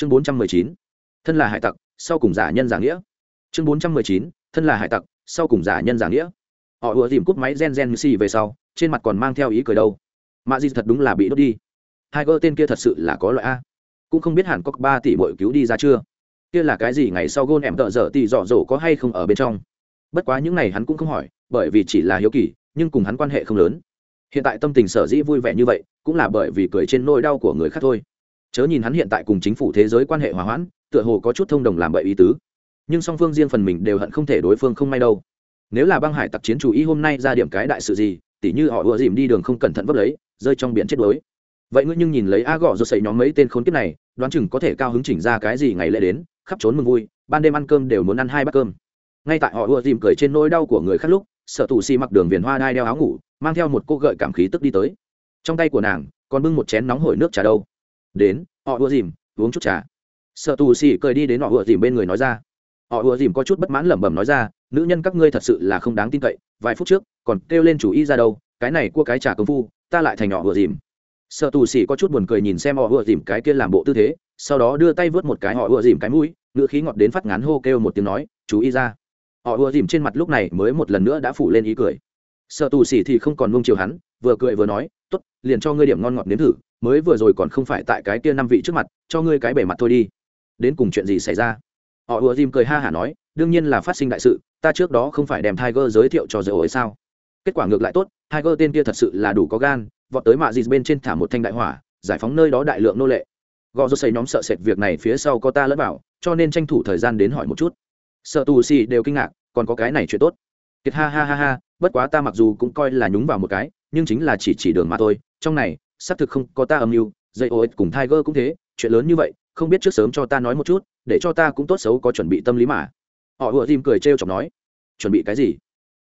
chương bốn trăm mười chín, thân là hải tặc, sau cùng giả nhân giả nghĩa. Chương bốn trăm mười chín, thân là hải tặc, sau cùng giả nhân giả nghĩa. Họ ùa dìm cúp máy gen gen xì về sau, trên mặt còn mang theo ý cười đâu. Mạ di thật đúng là bị đốt đi. Hai gơ tên kia thật sự là có loại a. Cũng không biết hẳn có ba tỷ bội cứu đi ra chưa. Kia là cái gì ngày sau gôn em tợ dở tỷ dọ dỗ có hay không ở bên trong? Bất quá những này hắn cũng không hỏi, bởi vì chỉ là hiếu kỳ, nhưng cùng hắn quan hệ không lớn. Hiện tại tâm tình sở dĩ vui vẻ như vậy, cũng là bởi vì cười trên nỗi đau của người khác thôi chớ nhìn hắn hiện tại cùng chính phủ thế giới quan hệ hòa hoãn, tựa hồ có chút thông đồng làm bậy ý tứ. Nhưng song phương riêng phần mình đều hận không thể đối phương không may đâu. Nếu là băng hải tặc chiến chủ ý hôm nay ra điểm cái đại sự gì, tỉ như họ ùa dìm đi đường không cẩn thận vấp lấy, rơi trong biển chết đuối. Vậy ngươi nhưng nhìn lấy a gõ rồi xảy nhóm mấy tên khốn kiếp này, đoán chừng có thể cao hứng chỉnh ra cái gì ngày lễ đến, khắp trốn mừng vui, ban đêm ăn cơm đều muốn ăn hai bát cơm. Ngay tại họ ùa dìm cười trên nỗi đau của người khác lúc, sợ tù xì mặc đường viền hoa đai đeo áo ngủ, mang theo một cô gợi cảm khí tức đi tới. Trong tay của nàng, còn bưng một chén nóng hổi nước trà đâu đến, họ ùa dìm, uống chút trà. Sợ tù xì cười đi đến họ ùa dìm bên người nói ra. Họ ùa dìm có chút bất mãn lẩm bẩm nói ra, nữ nhân các ngươi thật sự là không đáng tin cậy, vài phút trước, còn kêu lên chủ ý ra đâu, cái này cua cái trà công phu, ta lại thành họ ùa dìm. Sợ tù xì có chút buồn cười nhìn xem họ ùa dìm cái kia làm bộ tư thế, sau đó đưa tay vớt một cái họ ùa dìm cái mũi, ngữ khí ngọt đến phát ngán hô kêu một tiếng nói chú ý ra. Họ ùa dìm trên mặt lúc này mới một lần nữa đã phủ lên ý cười. Sợ tù xì thì không còn nung chiều hắn, vừa cười vừa nói t ố t liền cho ngươi điểm ngon ngọt nếm thử mới vừa rồi còn không phải tại cái kia năm vị trước mặt, cho ngươi cái bề mặt thôi đi. Đến cùng chuyện gì xảy ra? Họ ùa dìm cười ha hả nói, đương nhiên là phát sinh đại sự, ta trước đó không phải đem tiger giới thiệu cho giới ấy sao? Kết quả ngược lại tốt, tiger tên kia thật sự là đủ có gan, vọt tới mạ dì bên trên thả một thanh đại hỏa, giải phóng nơi đó đại lượng nô lệ. Gò rô xây nhóm sợ sệt việc này phía sau có ta lẫn bảo, cho nên tranh thủ thời gian đến hỏi một chút. Sợ tù xì đều kinh ngạc, còn có cái này chuyện tốt. Kiệt ha ha ha ha, bất quá ta mặc dù cũng coi là nhúng vào một cái, nhưng chính là chỉ chỉ đường mà thôi, trong này xác thực không có ta âm mưu, dây ô cùng tiger cũng thế, chuyện lớn như vậy, không biết trước sớm cho ta nói một chút, để cho ta cũng tốt xấu có chuẩn bị tâm lý mà. Họ ùa dìm cười trêu chọc nói, chuẩn bị cái gì?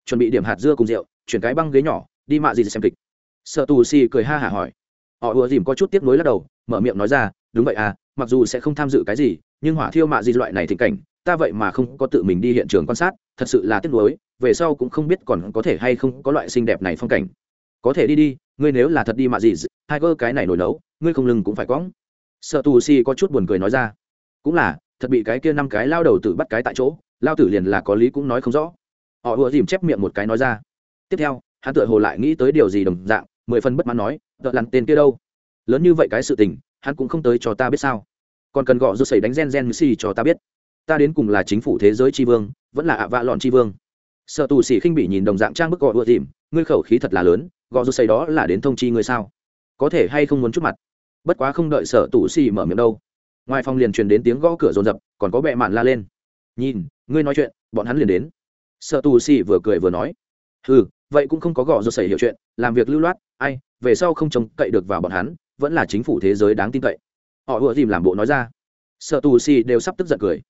Chuẩn bị điểm hạt dưa cùng rượu, chuyển cái băng ghế nhỏ, đi mạ gì xem kịch. Sợ tù Si cười ha hả hỏi. Họ ùa dìm có chút tiếc nuối lắc đầu, mở miệng nói ra, đúng vậy à mặc dù sẽ không tham dự cái gì, nhưng hỏa thiêu mạ gì loại này thịnh cảnh, ta vậy mà không có tự mình đi hiện trường quan sát, thật sự là tiếc nuối, về sau cũng không biết còn có thể hay không có loại xinh đẹp này phong cảnh có thể đi đi, ngươi nếu là thật đi mạ gì hai cơ cái này nổi nấu, ngươi không lưng cũng phải quõng sợ tù si có chút buồn cười nói ra. Cũng là, thật bị cái kia năm cái lao đầu tử bắt cái tại chỗ, lao tử liền là có lý cũng nói không rõ. Họ ùa dìm chép miệng một cái nói ra. Tiếp theo, hắn tựa hồ lại nghĩ tới điều gì đồng dạng, mười phần bất mãn nói đợt lặn tên kia đâu? Lớn như vậy cái sự tình, hắn cũng không tới cho ta biết sao. Còn cần gọ rút sẩy đánh gen gen xì cho ta biết. Ta đến cùng là chính phủ thế giới tri vương, vẫn là ạ vạ lọn tri vương. Sợ tù xỉ khinh bị nhìn đồng dạng trang bức gọi ùa dìm, ngươi khẩu khí thật là lớn gò rút xây đó là đến thông chi ngươi sao? Có thể hay không muốn chút mặt? Bất quá không đợi sở tù xì mở miệng đâu. Ngoài phòng liền truyền đến tiếng gõ cửa rồn rập còn có bệ mạn la lên. Nhìn, ngươi nói chuyện, bọn hắn liền đến. Sợ tù xì vừa cười vừa nói. Ừ vậy cũng không có gõ rột xảy hiểu chuyện, làm việc lưu loát, ai, về sau không trông cậy được vào bọn hắn, vẫn là chính phủ thế giới đáng tin cậy. Họ ùa dìm làm bộ nói ra. Sợ tù xì đều sắp tức giận cười.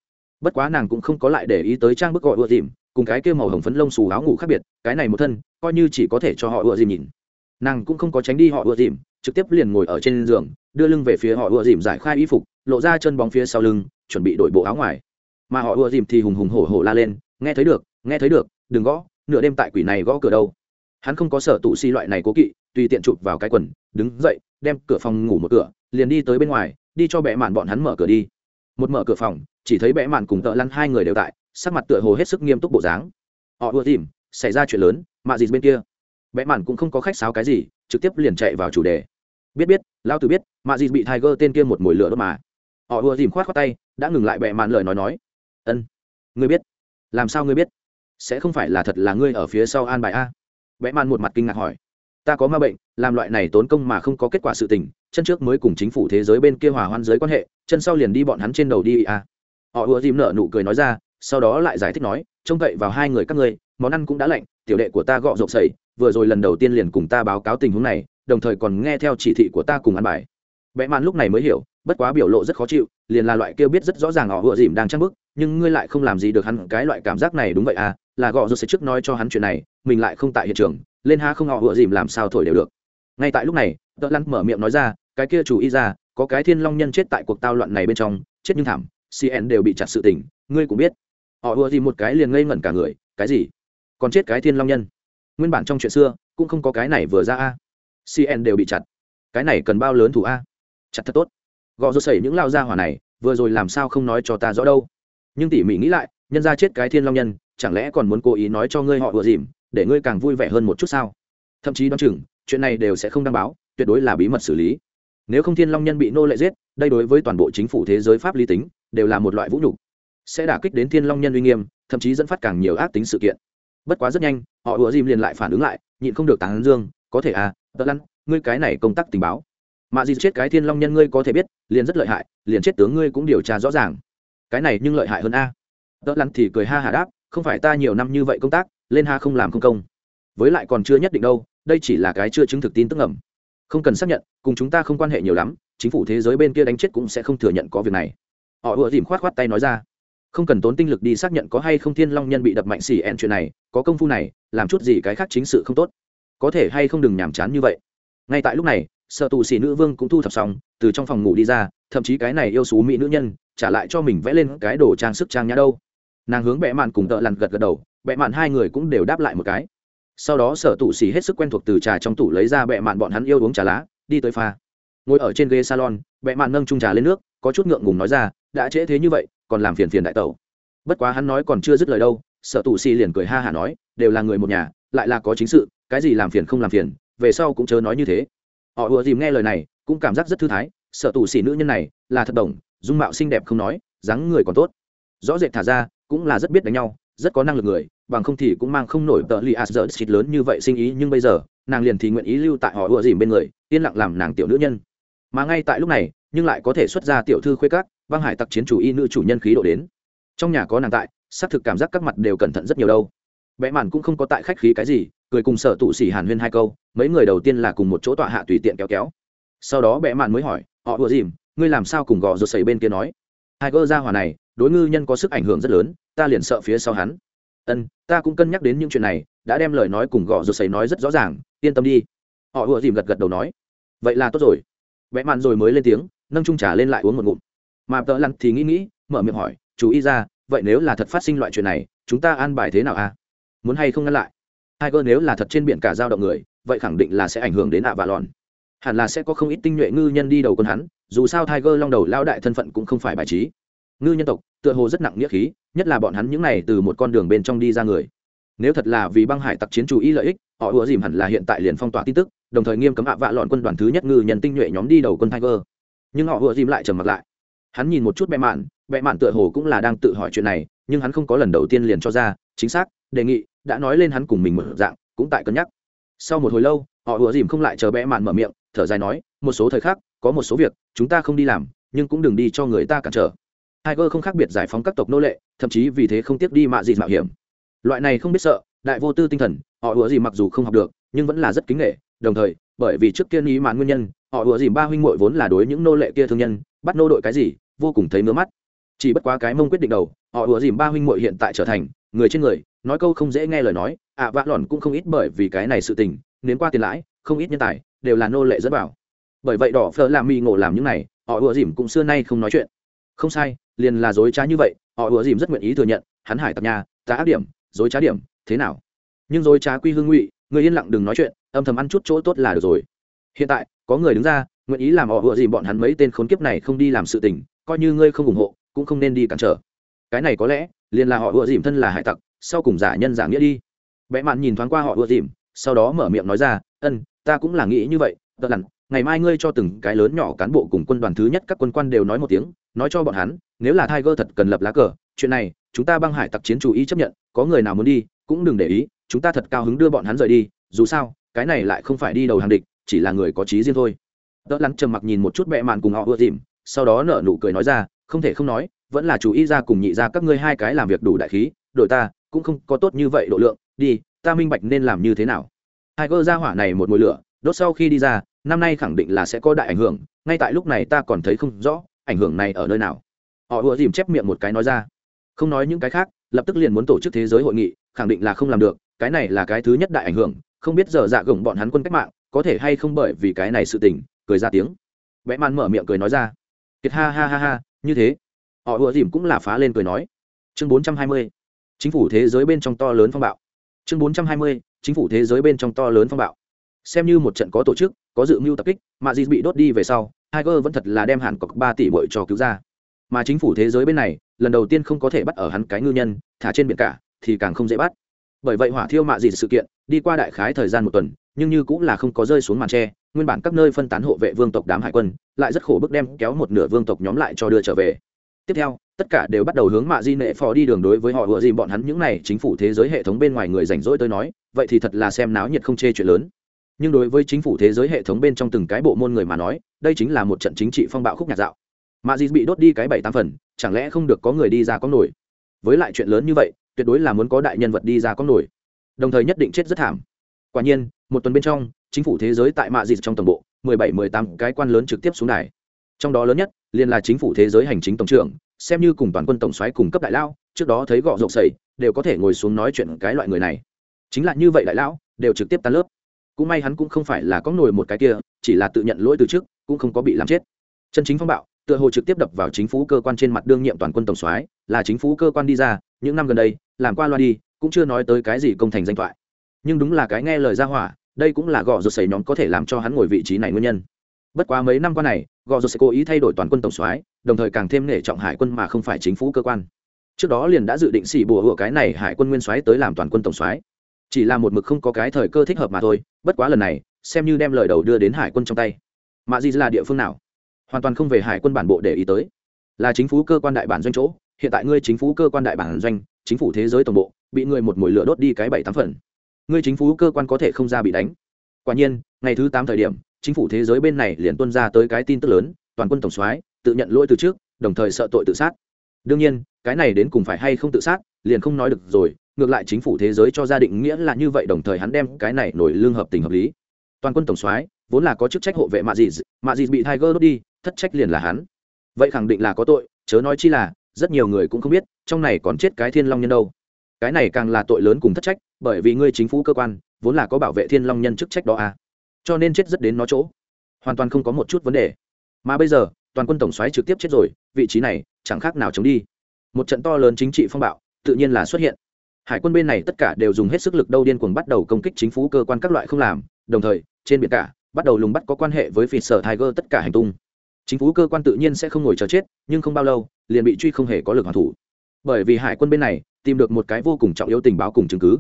Bất quá nàng cũng không có lại để ý tới trang bức gọi ùa dìm, cùng cái kêu màu hồng phấn lông xù áo ngủ khác biệt, cái này một thân coi như chỉ có thể cho họ ùa dìm nhìn. Nàng cũng không có tránh đi họ ùa dìm, trực tiếp liền ngồi ở trên giường, đưa lưng về phía họ ùa dìm giải khai y phục, lộ ra chân bóng phía sau lưng, chuẩn bị đổi bộ áo ngoài. Mà họ ùa dìm thì hùng hùng hổ hổ la lên, nghe thấy được, nghe thấy được, đừng gõ, nửa đêm tại quỷ này gõ cửa đâu. Hắn không có sở tụ si loại này cố kỵ, tùy tiện chụp vào cái quần, đứng dậy, đem cửa phòng ngủ một cửa, liền đi tới bên ngoài, đi cho bẽ mạn bọn hắn mở cửa đi. Một mở cửa phòng, chỉ thấy bẽ mạn cùng tợ lăn hai người đều tại, sắc mặt tựa hồ hết sức nghiêm túc bộ dáng. Họ ùa dìm xảy ra chuyện lớn, mạ dịt bên kia. Bẽ mạn cũng không có khách sáo cái gì, trực tiếp liền chạy vào chủ đề. Biết biết lao tử biết, mạ dịt bị tiger tên kia một mồi lửa đốt mà. Họ ùa dìm khoát khoát tay, đã ngừng lại bẹ mạn lời nói nói. Ân, ngươi biết. Làm sao ngươi biết? Sẽ không phải là thật là ngươi ở phía sau an bài a? Bẽ mạn một mặt kinh ngạc hỏi. Ta có ma bệnh, làm loại này tốn công mà không có kết quả sự tình, chân trước mới cùng chính phủ thế giới bên kia hòa hoan giới quan hệ, chân sau liền đi bọn hắn trên đầu đi a. Họ ùa dìm nở nụ cười nói ra, sau đó lại giải thích nói, trông cậy vào hai người các ngươi món ăn cũng đã lạnh, tiểu đệ của ta gọ rộp sẩy vừa rồi lần đầu tiên liền cùng ta báo cáo tình huống này, đồng thời còn nghe theo chỉ thị của ta cùng ăn bài. Vẽ man lúc này mới hiểu, bất quá biểu lộ rất khó chịu, liền là loại kêu biết rất rõ ràng họ vừa dìm đang trăng bức, nhưng ngươi lại không làm gì được hắn, cái loại cảm giác này đúng vậy à là gọ rộp sầy trước nói cho hắn chuyện này, mình lại không tại hiện trường, lên ha không họ vừa dìm làm sao thổi đều được. Ngay tại lúc này tợ lăn mở miệng nói ra, cái kia chủ y ra, có cái thiên long nhân chết tại cuộc tao loạn này bên trong, chết nhưng thảm cn đều bị chặt sự tình, ngươi cũng biết. Họ ùa dìm một cái liền ngây ngẩn cả người, cái gì? Còn chết cái thiên long nhân. Nguyên bản trong chuyện xưa, cũng không có cái này vừa ra a. Cn đều bị chặt. Cái này cần bao lớn thủ a? Chặt thật tốt. Gò rô sẩy những lao gia hỏa này, vừa rồi làm sao không nói cho ta rõ đâu. Nhưng tỉ mỉ nghĩ lại, nhân ra chết cái thiên long nhân, chẳng lẽ còn muốn cố ý nói cho ngươi họ vừa dìm, để ngươi càng vui vẻ hơn một chút sao? Thậm chí đoán chừng, chuyện này đều sẽ không đăng báo, tuyệt đối là bí mật xử lý. Nếu không thiên long nhân bị nô lệ giết, đây đối với toàn bộ chính phủ thế giới pháp lý tính, đều là một loại vũ nhục. Sẽ đả kích đến thiên long nhân uy nghiêm, thậm chí dẫn phát càng nhiều ác tính sự kiện bất quá rất nhanh, họ ùa dìm liền lại phản ứng lại, nhịn không được tán dương, có thể à tớ lăn, ngươi cái này công tác tình báo. Mà gì chết cái thiên long nhân ngươi có thể biết, liền rất lợi hại, liền chết tướng ngươi cũng điều tra rõ ràng. Cái này nhưng lợi hại hơn a. Tớ lăn thì cười ha hà đáp, không phải ta nhiều năm như vậy công tác, lên ha không làm không công. Với lại còn chưa nhất định đâu, đây chỉ là cái chưa chứng thực tin tức ẩm không cần xác nhận, cùng chúng ta không quan hệ nhiều lắm, chính phủ thế giới bên kia đánh chết cũng sẽ không thừa nhận có việc này. Họ ùa dìm khoát khoát tay nói ra không cần tốn tinh lực đi xác nhận có hay không thiên long nhân bị đập mạnh xỉ ẹn chuyện này, có công phu này, làm chút gì cái khác chính sự không tốt. Có thể hay không đừng nhàm chán như vậy. Ngay tại lúc này, sợ tù xỉ nữ vương cũng thu thập xong, từ trong phòng ngủ đi ra, thậm chí cái này yêu xú mỹ nữ nhân, trả lại cho mình vẽ lên cái đồ trang sức trang nhã đâu. Nàng hướng bệ mạn cùng tợ lằn gật gật đầu bệ mạn hai người cũng đều đáp lại một cái. Sau đó sở tụ xỉ hết sức quen thuộc từ trà trong tủ lấy ra bệ mạn bọn hắn yêu uống trà lá, đi tới pha. Ngồi ở trên ghế salon bệ mạn nâng trung trà lên nước, có chút ngượng ngùng nói ra, đã trễ thế như vậy còn làm phiền phiền đại tẩu. Bất quá hắn nói còn chưa dứt lời đâu, sở tù xỉ liền cười ha hả nói, đều là người một nhà, lại là có chính sự, cái gì làm phiền không làm phiền, về sau cũng chớ nói như thế. Họ ùa dìm nghe lời này, cũng cảm giác rất thư thái, sở tù xỉ nữ nhân này, là thật đồng, dung mạo xinh đẹp không nói, dáng người còn tốt. Rõ rệt thả ra, cũng là rất biết đánh nhau, rất có năng lực người, bằng không thì cũng mang không nổi tờ li a dở xịt lớn như vậy sinh ý, nhưng bây giờ, nàng liền thì nguyện ý lưu tại họ ùa dìm bên người, yên lặng làm nàng tiểu nữ nhân. Mà ngay tại lúc này, nhưng lại có thể xuất ra tiểu thư khuê các băng hải tặc chiến chủ y nữ chủ nhân khí độ đến. Trong nhà có nàng tại, xác thực cảm giác các mặt đều cẩn thận rất nhiều đâu. Vẽ màn cũng không có tại khách khí cái gì, cười cùng sở tụ xỉ hàn huyên hai câu, mấy người đầu tiên là cùng một chỗ tọa hạ tùy tiện kéo kéo. Sau đó vẽ màn mới hỏi, họ ùa dìm, ngươi làm sao cùng gò rột xầy bên kia nói? Hai gơ ra hòa này, đối ngư nhân có sức ảnh hưởng rất lớn, ta liền sợ phía sau hắn. Ân, ta cũng cân nhắc đến những chuyện này, đã đem lời nói cùng gò rột xầy nói rất rõ ràng, yên tâm đi. Họ ùa dìm gật gật đầu nói. Vậy là tốt rồi. Vẽ màn rồi mới lên tiếng, nâng trung trà lên lại uống một ngụm mà tợ lặn thì nghĩ nghĩ, mở miệng hỏi, chú ý ra, vậy nếu là thật phát sinh loại chuyện này, chúng ta an bài thế nào à muốn hay không ngăn lại? Hai cơ nếu là thật trên biển cả giao động người, vậy khẳng định là sẽ ảnh hưởng đến ạ và lòn. Hẳn là sẽ có không ít tinh nhuệ ngư nhân đi đầu quân hắn, dù sao tiger long đầu lao đại thân phận cũng không phải bài trí. Ngư nhân tộc, tựa hồ rất nặng nghĩa khí, nhất là bọn hắn những này từ một con đường bên trong đi ra người. Nếu thật là vì băng hải tặc chiến chủ ý lợi ích, họ ùa dìm hẳn là hiện tại liền phong tỏa tin tức, đồng thời nghiêm cấm ạ vạ lọn quân đoàn thứ nhất ngư nhân tinh nhuệ nhóm đi đầu quân tiger. Nhưng họ ùa dìm lại trầm mặt lại hắn nhìn một chút bệ mạn bệ mạn tựa hồ cũng là đang tự hỏi chuyện này, nhưng hắn không có lần đầu tiên liền cho ra, chính xác, đề nghị, đã nói lên hắn cùng mình mở dạng, cũng tại cân nhắc. Sau một hồi lâu, họ ùa dìm không lại chờ bẽ mạn mở miệng, thở dài nói, một số thời khắc, có một số việc, chúng ta không đi làm, nhưng cũng đừng đi cho người ta cản trở. Tiger không khác biệt giải phóng các tộc nô lệ, thậm chí vì thế không tiếc đi mạ gì mạo hiểm. Loại này không biết sợ, đại vô tư tinh thần, họ ùa gì mặc dù không học được, nhưng vẫn là rất kính nghệ đồng thời, bởi vì trước kia ý mạn nguyên nhân, họ ùa gì ba huynh muội vốn là đối những nô lệ kia thương nhân, bắt nô đội cái gì vô cùng thấy ngứa mắt. Chỉ bất quá cái mông quyết định đầu họ ùa dìm ba huynh muội hiện tại trở thành người trên người nói câu không dễ nghe lời nói ạ à, vạ lòn cũng không ít bởi vì cái này sự tình nến qua tiền lãi không ít nhân tài đều là nô lệ dẫn bảo bởi vậy đỏ phở làm mì ngộ làm những này họ ùa dìm cũng xưa nay không nói chuyện. Không sai liền là dối trá như vậy họ ùa dìm rất nguyện ý thừa nhận hắn hải tặc nhà ta áp điểm dối trá điểm thế nào? Nhưng dối trá quy hương ngụy người yên lặng đừng nói chuyện âm thầm ăn chút chỗ tốt là được rồi. Hiện tại có người đứng ra nguyện ý làm họ ùa dìm bọn hắn mấy tên khốn kiếp này không đi làm sự tình coi như ngươi không ủng hộ, cũng không nên đi cản trở. Cái này có lẽ, liền là họ ưa dìm thân là hải tặc, sau cùng giả nhân giả nghĩa đi. Vẽ mạn nhìn thoáng qua họ ưa dìm, sau đó mở miệng nói ra, ân, ta cũng là nghĩ như vậy tật lặn, ngày mai ngươi cho từng cái lớn nhỏ cán bộ cùng quân đoàn thứ nhất các quân quan đều nói một tiếng, nói cho bọn hắn, nếu là tiger thật cần lập lá cờ, chuyện này, chúng ta băng hải tặc chiến chủ ý chấp nhận, có người nào muốn đi, cũng đừng để ý, chúng ta thật cao hứng đưa bọn hắn rời đi, dù sao, cái này lại không phải đi đầu hàng địch, chỉ là người có trí riêng thôi. Đỡ lắn trầm mặc nhìn một chút mẹ mạn cùng họ ưa dìm sau đó nở nụ cười nói ra, không thể không nói, vẫn là chú ý ra cùng nhị ra các ngươi hai cái làm việc đủ đại khí, đội ta cũng không có tốt như vậy độ lượng, đi, ta minh bạch nên làm như thế nào. Hai cơ ra hỏa này một mùi lửa, đốt sau khi đi ra, năm nay khẳng định là sẽ có đại ảnh hưởng, ngay tại lúc này ta còn thấy không rõ, ảnh hưởng này ở nơi nào. Họ ùa dìm chép miệng một cái nói ra. Không nói những cái khác, lập tức liền muốn tổ chức thế giới hội nghị, khẳng định là không làm được, cái này là cái thứ nhất đại ảnh hưởng, không biết giờ dạ gồng bọn hắn quân cách mạng, có thể hay không bởi vì cái này sự tình, cười ra tiếng. Vẽ man mở miệng cười nói ra kiệt ha ha ha ha, như thế. Họ ùa dìm cũng là phá lên cười nói. Chương bốn trăm hai mươi, chính phủ thế giới bên trong to lớn phong bạo. Chương bốn trăm hai mươi, chính phủ thế giới bên trong to lớn phong bạo. Xem như một trận có tổ chức, có dự mưu tập kích, mà dì bị đốt đi về sau, tiger vẫn thật là đem hẳn cọc ba tỷ bội cho cứu ra. Mà chính phủ thế giới bên này, lần đầu tiên không có thể bắt ở hắn cái ngư nhân, thả trên biển cả, thì càng không dễ bắt. Bởi vậy hỏa thiêu mạ gì sự kiện, đi qua đại khái thời gian một tuần, nhưng như cũng là không có rơi xuống màn tre nguyên bản các nơi phân tán hộ vệ vương tộc đám hải quân, lại rất khổ bức đem kéo một nửa vương tộc nhóm lại cho đưa trở về. Tiếp theo, tất cả đều bắt đầu hướng mạ di nệ phò đi đường đối với họ vừa gì bọn hắn những này chính phủ thế giới hệ thống bên ngoài người rảnh rỗi tới nói, vậy thì thật là xem náo nhiệt không chê chuyện lớn. Nhưng đối với chính phủ thế giới hệ thống bên trong từng cái bộ môn người mà nói, đây chính là một trận chính trị phong bạo khúc nhạc dạo. Mạ di bị đốt đi cái bảy tám phần, chẳng lẽ không được có người đi ra có nổi? Với lại chuyện lớn như vậy, tuyệt đối là muốn có đại nhân vật đi ra có nổi. Đồng thời nhất định chết rất thảm. Quả nhiên, một tuần bên trong chính phủ thế giới tại mạ dịt trong tổng bộ, mười bảy, mười tám cái quan lớn trực tiếp xuống đài. Trong đó lớn nhất, liền là chính phủ thế giới hành chính tổng trưởng, xem như cùng toàn quân tổng soái cùng cấp đại lao trước đó thấy gọ rộng sầy, đều có thể ngồi xuống nói chuyện cái loại người này. Chính là như vậy đại lão, đều trực tiếp tan lớp. Cũng may hắn cũng không phải là có nổi một cái kia, chỉ là tự nhận lỗi từ trước, cũng không có bị làm chết. Chân chính phong bạo, tựa hồ trực tiếp đập vào chính phủ cơ quan trên mặt đương nhiệm toàn quân tổng soái, là chính phủ cơ quan đi ra, những năm gần đây, làm qua loa đi, cũng chưa nói tới cái gì công thành danh thoại. Nhưng đúng là cái nghe lời ra hỏa đây cũng là gò rột sấy nhóm có thể làm cho hắn ngồi vị trí này nguyên nhân. Bất quá mấy năm qua này, gò rột sẽ cố ý thay đổi toàn quân tổng soái, đồng thời càng thêm nể trọng hải quân mà không phải chính phủ cơ quan. Trước đó liền đã dự định xỉ bùa hựa cái này hải quân nguyên soái tới làm toàn quân tổng soái. Chỉ là một mực không có cái thời cơ thích hợp mà thôi, bất quá lần này, xem như đem lời đầu đưa đến hải quân trong tay. Mạ gì là địa phương nào? Hoàn toàn không về hải quân bản bộ để ý tới. Là chính phủ cơ quan đại bản doanh chỗ, hiện tại ngươi chính phủ cơ quan đại bản doanh, chính phủ thế giới tổng bộ, bị ngươi một mồi lửa đốt đi cái bảy tám phần ngươi chính phủ cơ quan có thể không ra bị đánh. Quả nhiên, ngày thứ tám thời điểm, chính phủ thế giới bên này liền tuân ra tới cái tin tức lớn, toàn quân tổng soái tự nhận lỗi từ trước, đồng thời sợ tội tự sát. Đương nhiên, cái này đến cùng phải hay không tự sát, liền không nói được rồi, ngược lại chính phủ thế giới cho gia định nghĩa là như vậy đồng thời hắn đem cái này nổi lương hợp tình hợp lý. Toàn quân tổng soái vốn là có chức trách hộ vệ mạ dị mạ dị bị tiger đốt đi, thất trách liền là hắn. Vậy khẳng định là có tội, chớ nói chi là, rất nhiều người cũng không biết, trong này còn chết cái thiên long nhân đâu. Cái này càng là tội lớn cùng thất trách bởi vì ngươi chính phủ cơ quan, vốn là có bảo vệ thiên long nhân chức trách đó à. Cho nên chết rất đến nó chỗ. Hoàn toàn không có một chút vấn đề. Mà bây giờ, toàn quân tổng xoáy trực tiếp chết rồi, vị trí này, chẳng khác nào chống đi. Một trận to lớn chính trị phong bạo, tự nhiên là xuất hiện. Hải quân bên này tất cả đều dùng hết sức lực đâu điên cuồng bắt đầu công kích chính phủ cơ quan các loại không làm, đồng thời, trên biển cả, bắt đầu lùng bắt có quan hệ với phi sở tiger tất cả hành tung. Chính phủ cơ quan tự nhiên sẽ không ngồi chờ chết, nhưng không bao lâu, liền bị truy không hề có lực hoàn thủ. Bởi vì hải quân bên này, tìm được một cái vô cùng trọng yếu tình báo cùng chứng cứ.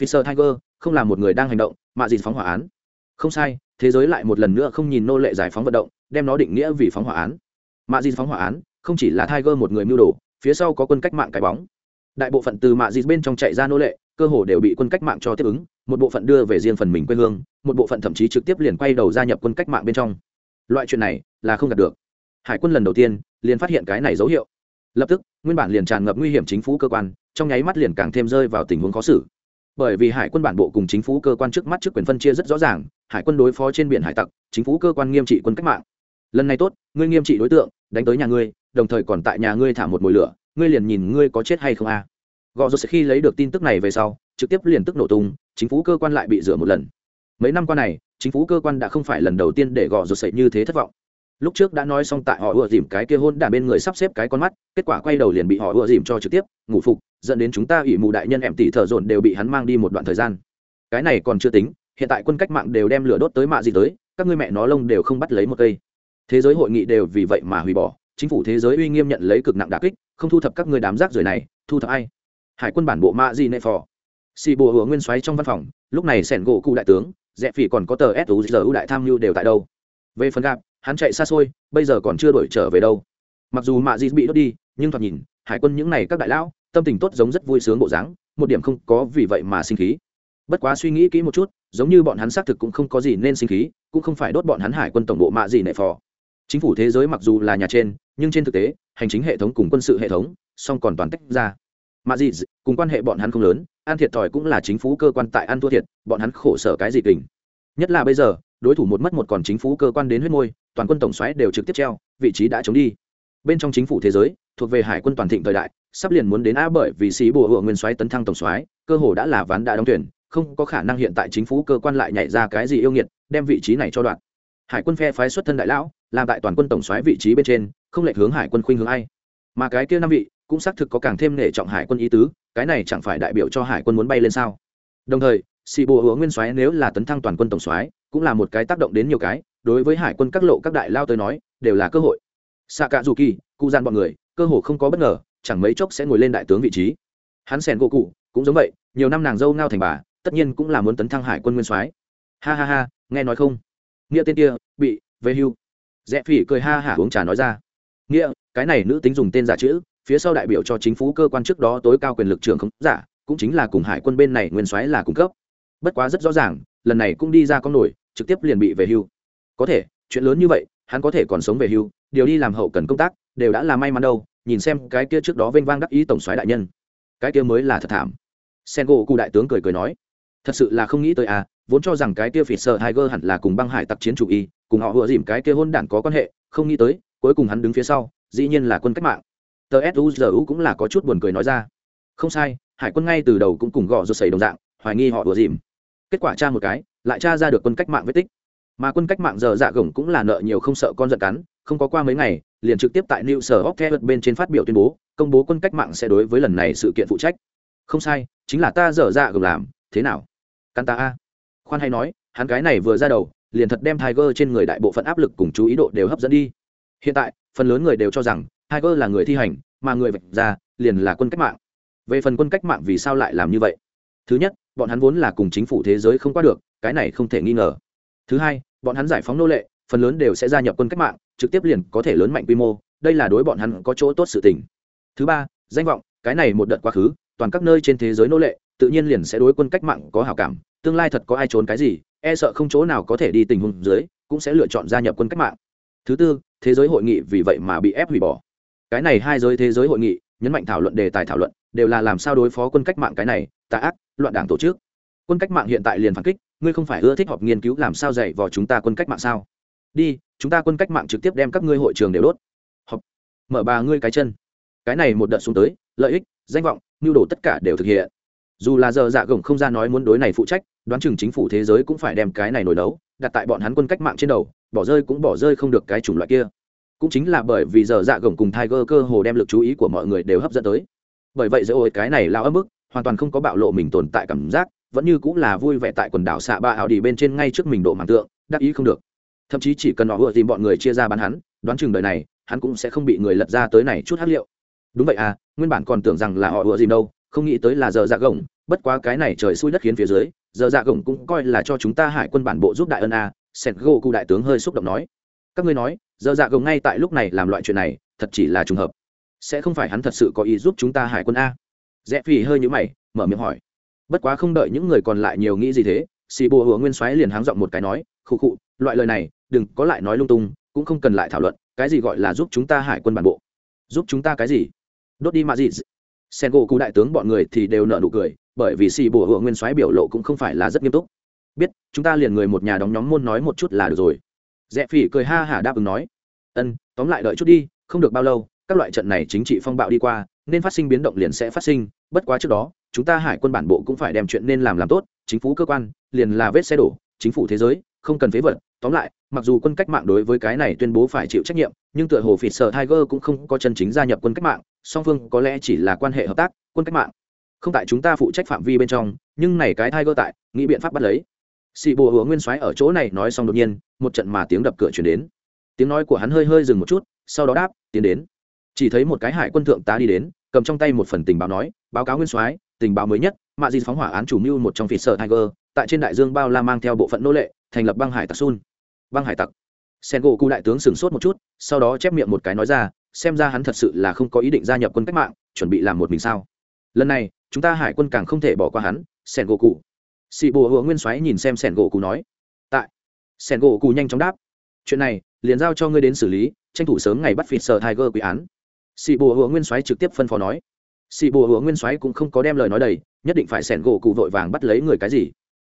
Fisher Tiger không là một người đang hành động, mà gì phóng hỏa án. Không sai, thế giới lại một lần nữa không nhìn nô lệ giải phóng vận động, đem nó định nghĩa vì phóng hỏa án. Mạ Dịt phóng hỏa án, không chỉ là Tiger một người mưu đồ, phía sau có quân cách mạng cái bóng. Đại bộ phận từ Mạ Dịt bên trong chạy ra nô lệ, cơ hồ đều bị quân cách mạng cho tiếp ứng, một bộ phận đưa về riêng phần mình quê hương, một bộ phận thậm chí trực tiếp liền quay đầu gia nhập quân cách mạng bên trong. Loại chuyện này là không gặp được. Hải quân lần đầu tiên liền phát hiện cái này dấu hiệu. Lập tức, nguyên bản liền tràn ngập nguy hiểm chính phủ cơ quan, trong nháy mắt liền càng thêm rơi vào tình huống khó xử bởi vì hải quân bản bộ cùng chính phủ cơ quan trước mắt trước quyền phân chia rất rõ ràng, hải quân đối phó trên biển hải tặc, chính phủ cơ quan nghiêm trị quân cách mạng. Lần này tốt, ngươi nghiêm trị đối tượng, đánh tới nhà ngươi, đồng thời còn tại nhà ngươi thả một mồi lửa, ngươi liền nhìn ngươi có chết hay không a. À. gò rột khi lấy được tin tức này về sau, trực tiếp liền tức nổ tung, chính phủ cơ quan lại bị rửa một lần. Mấy năm qua này, chính phủ cơ quan đã không phải lần đầu tiên để gò rột sậy như thế thất vọng lúc trước đã nói xong tại họ ùa dìm cái kia hôn đả bên người sắp xếp cái con mắt, kết quả quay đầu liền bị họ ùa dìm cho trực tiếp, ngủ phục, dẫn đến chúng ta ủy mù đại nhân em tỷ thợ dồn đều bị hắn mang đi một đoạn thời gian. Cái này còn chưa tính, hiện tại quân cách mạng đều đem lửa đốt tới mạ gì tới, các ngươi mẹ nó lông đều không bắt lấy một cây. Thế giới hội nghị đều vì vậy mà hủy bỏ, chính phủ thế giới uy nghiêm nhận lấy cực nặng đà kích, không thu thập các ngươi đám rác rưởi này, thu thập ai? Hải quân bản bộ mạ gì nệ phò. Xì bùa hứa nguyên xoáy trong văn phòng, lúc này sẻn gỗ cụ đại tướng, rẽ phỉ còn có tờ suzu đại tham mưu đều tại đâu? Về phần gặp hắn chạy xa xôi, bây giờ còn chưa đổi trở về đâu. Mặc dù mạ di bị đốt đi, nhưng thoạt nhìn, hải quân những n à y các đại lão, tâm tình tốt giống rất vui sướng bộ dáng, một điểm không có vì vậy mà sinh khí. Bất quá suy nghĩ kỹ một chút, giống như bọn hắn xác thực cũng không có gì nên sinh khí, cũng không phải đốt bọn hắn hải quân tổng bộ mạ gì nệ phò. Chính phủ thế giới mặc dù là nhà trên, nhưng trên thực tế, hành chính hệ thống cùng quân sự hệ thống, song còn toàn tách ra. Mạ gì cùng quan hệ bọn hắn không lớn, an thiệt thòi cũng là chính phủ cơ quan tại an thua thiệt, bọn hắn khổ sở cái gì kình. Nhất là bây giờ đối thủ một mất một còn chính phủ cơ quan đến huyết môi, toàn quân tổng xoáy đều trực tiếp treo, vị trí đã chống đi. Bên trong chính phủ thế giới, thuộc về hải quân toàn thịnh thời đại, sắp liền muốn đến a bởi vì sĩ bùa hựa nguyên xoáy tấn thăng tổng xoáy cơ hồ đã là ván đã đóng tuyển không có khả năng hiện tại chính phủ cơ quan lại nhảy ra cái gì yêu nghiệt, đem vị trí này cho đoạn. Hải quân phe phái xuất thân đại lão, làm tại toàn quân tổng xoáy vị trí bên trên, không lệch hướng hải quân khuynh hướng ai. Mà cái kia năm vị, cũng xác thực có càng thêm nể trọng hải quân ý tứ, cái này chẳng phải đại biểu cho hải quân muốn bay lên sao? Đồng thời, sĩ bùa hựa nguyên soái nếu là tấn thăng toàn quân tổng soái cũng là một cái tác động đến nhiều cái, đối với hải quân các lộ các đại lao tới nói, đều là cơ hội. Xạ cả dù kỳ cụ gian bọn người, cơ hồ không có bất ngờ, chẳng mấy chốc sẽ ngồi lên đại tướng vị trí. Hắn sẻn gỗ cụ, cũng giống vậy, nhiều năm nàng dâu ngao thành bà, tất nhiên cũng là muốn tấn thăng hải quân nguyên soái. Ha ha ha, nghe nói không? Nghĩa tên kia, bị, về hưu. Rẽ phỉ cười ha hả uống trà nói ra. Nghĩa, cái này nữ tính dùng tên giả chữ, phía sau đại biểu cho chính phủ cơ quan trước đó tối cao quyền lực trưởng không giả, cũng chính là cùng hải quân bên này nguyên soái là cung cấp. Bất quá rất rõ ràng, lần này cũng đi ra con nổi trực tiếp liền bị về hưu. Có thể, chuyện lớn như vậy, hắn có thể còn sống về hưu, điều đi làm hậu cần công tác, đều đã là may mắn đâu, nhìn xem cái kia trước đó vênh vang đắc ý tổng soái đại nhân. Cái kia mới là thật thảm. Sen gỗ cụ đại tướng cười cười nói, thật sự là không nghĩ tới à vốn cho rằng cái kia phỉ sợ tiger hẳn là cùng băng hải tặc chiến chủ y, cùng họ vừa dìm cái kia hôn đản có quan hệ, không nghĩ tới, cuối cùng hắn đứng phía sau, dĩ nhiên là quân cách mạng. Tờ suzu cũng là có chút buồn cười nói ra. Không sai, hải quân ngay từ đầu cũng cùng gõ rột xảy đồng dạng, hoài nghi họ vừa dìm kết quả tra một cái, lại tra ra được quân cách mạng vết tích. Mà quân cách mạng giờ dạ gồng cũng là nợ nhiều không sợ con giận cắn, không có qua mấy ngày, liền trực tiếp tại new sở hóc bên trên phát biểu tuyên bố, công bố quân cách mạng sẽ đối với lần này sự kiện phụ trách. Không sai, chính là ta dở dạ gồng làm, thế nào? Căn ta a. Khoan hay nói, hắn cái này vừa ra đầu, liền thật đem tiger trên người đại bộ phận áp lực cùng chú ý độ đều hấp dẫn đi. Hiện tại, phần lớn người đều cho rằng, tiger là người thi hành, mà người vạch ra, liền là quân cách mạng. Về phần quân cách mạng vì sao lại làm như vậy? Thứ nhất, bọn hắn vốn là cùng chính phủ thế giới không qua được, cái này không thể nghi ngờ. Thứ hai, bọn hắn giải phóng nô lệ, phần lớn đều sẽ gia nhập quân cách mạng, trực tiếp liền có thể lớn mạnh quy mô, đây là đối bọn hắn có chỗ tốt sự tình. Thứ ba, danh vọng, cái này một đợt quá khứ, toàn các nơi trên thế giới nô lệ, tự nhiên liền sẽ đối quân cách mạng có hảo cảm, tương lai thật có ai trốn cái gì e sợ không chỗ nào có thể đi tình huống dưới, cũng sẽ lựa chọn gia nhập quân cách mạng. Thứ tư, thế giới hội nghị vì vậy mà bị ép hủy bỏ. Cái này hai giới thế giới hội nghị, nhấn mạnh thảo luận đề tài thảo luận, đều là làm sao đối phó quân cách mạng cái này, tà ác loạn đảng tổ chức. Quân cách mạng hiện tại liền phản kích, ngươi không phải ưa thích họp nghiên cứu làm sao dạy vào chúng ta quân cách mạng sao? Đi, chúng ta quân cách mạng trực tiếp đem các ngươi hội trường đều đốt. Họp. Mở bà ngươi cái chân. Cái này một đợt xuống tới, lợi ích, danh vọng nhu đồ tất cả đều thực hiện. Dù là giờ dạ gồng không ra nói muốn đối này phụ trách, đoán chừng chính phủ thế giới cũng phải đem cái này nổi đấu, đặt tại bọn hắn quân cách mạng trên đầu, bỏ rơi cũng bỏ rơi không được cái chủng loại kia. Cũng chính là bởi vì giờ dạ gồng cùng tiger cơ hồ đem lực chú ý của mọi người đều hấp dẫn tới. Bởi vậy giờ ôi, cái này lao ấm ức hoàn toàn không có bạo lộ mình tồn tại cảm giác, vẫn như cũng là vui vẻ tại quần đảo xạ ba ảo đi bên trên ngay trước mình độ màng tượng, đắc ý không được. Thậm chí chỉ cần họ vừa tìm bọn người chia ra bán hắn, đoán chừng đời này, hắn cũng sẽ không bị người lật ra tới này chút hát liệu. Đúng vậy à nguyên bản còn tưởng rằng là họ vừa dìm đâu, không nghĩ tới là giờ dạ gồng, bất quá cái này trời xui đất khiến phía dưới, giờ dạ gồng cũng coi là cho chúng ta hải quân bản bộ giúp đại ân a, sẹt gô cụ đại tướng hơi xúc động nói. Các ngươi nói, giờ dạ gồng ngay tại lúc này làm loại chuyện này, thật chỉ là trùng hợp. Sẽ không phải hắn thật sự có ý giúp chúng ta hải quân a rẽ phi hơi nhũ mày, mở miệng hỏi. Bất quá không đợi những người còn lại nhiều nghĩ gì thế, xì bùa hùa nguyên soái liền háng giọng một cái nói, khụ khụ, loại lời này, đừng có lại nói lung tung, cũng không cần lại thảo luận, cái gì gọi là giúp chúng ta hải quân bản bộ? Giúp chúng ta cái gì? Đốt đi mà gì sen gỗ cụ đại tướng bọn người thì đều nợ nụ cười, bởi vì xì bùa hùa nguyên soái biểu lộ cũng không phải là rất nghiêm túc. Biết, chúng ta liền người một nhà đóng nhóm môn nói một chút là được rồi. Rẽ phỉ cười ha hả đáp ứng nói. Ân, tóm lại đợi chút đi, không được bao lâu, các loại trận này chính trị phong bạo đi qua nên phát sinh biến động liền sẽ phát sinh, bất quá trước đó, chúng ta hải quân bản bộ cũng phải đem chuyện nên làm làm tốt, chính phủ cơ quan, liền là vết xe đổ, chính phủ thế giới, không cần phế vật. Tóm lại, mặc dù quân cách mạng đối với cái này tuyên bố phải chịu trách nhiệm, nhưng tựa hồ phịt sợ tiger cũng không có chân chính gia nhập quân cách mạng, song phương có lẽ chỉ là quan hệ hợp tác, quân cách mạng. Không tại chúng ta phụ trách phạm vi bên trong, nhưng này cái tiger tại, nghĩ biện pháp bắt lấy. Xị bùa hứa nguyên soái ở chỗ này nói xong đột nhiên, một trận mà tiếng đập cửa chuyển đến. Tiếng nói của hắn hơi hơi dừng một chút, sau đó đáp, tiến đến chỉ thấy một cái hải quân thượng tá đi đến, cầm trong tay một phần tình báo nói, báo cáo nguyên soái, tình báo mới nhất, mạ di phóng hỏa án chủ mưu một trong phịt sợ tiger, tại trên đại dương bao la mang theo bộ phận nô lệ, thành lập băng hải tặc sun. Băng hải tặc. Sen gỗ cụ đại tướng sửng sốt một chút, sau đó chép miệng một cái nói ra, xem ra hắn thật sự là không có ý định gia nhập quân cách mạng, chuẩn bị làm một mình sao? Lần này, chúng ta hải quân càng không thể bỏ qua hắn sen gỗ cụ xị bộ hứa nguyên soái nhìn xem sen gỗ cụ nói, tại. Sen gỗ cụ nhanh chóng đáp, chuyện này liền giao cho ngươi đến xử lý, tranh thủ sớm ngày bắt phịt sợ tiger quy án. Sĩ bùa hứa nguyên soái trực tiếp phân phó nói. Sĩ bùa hứa nguyên soái cũng không có đem lời nói đầy, nhất định phải sẻn gỗ cụ vội vàng bắt lấy người cái gì.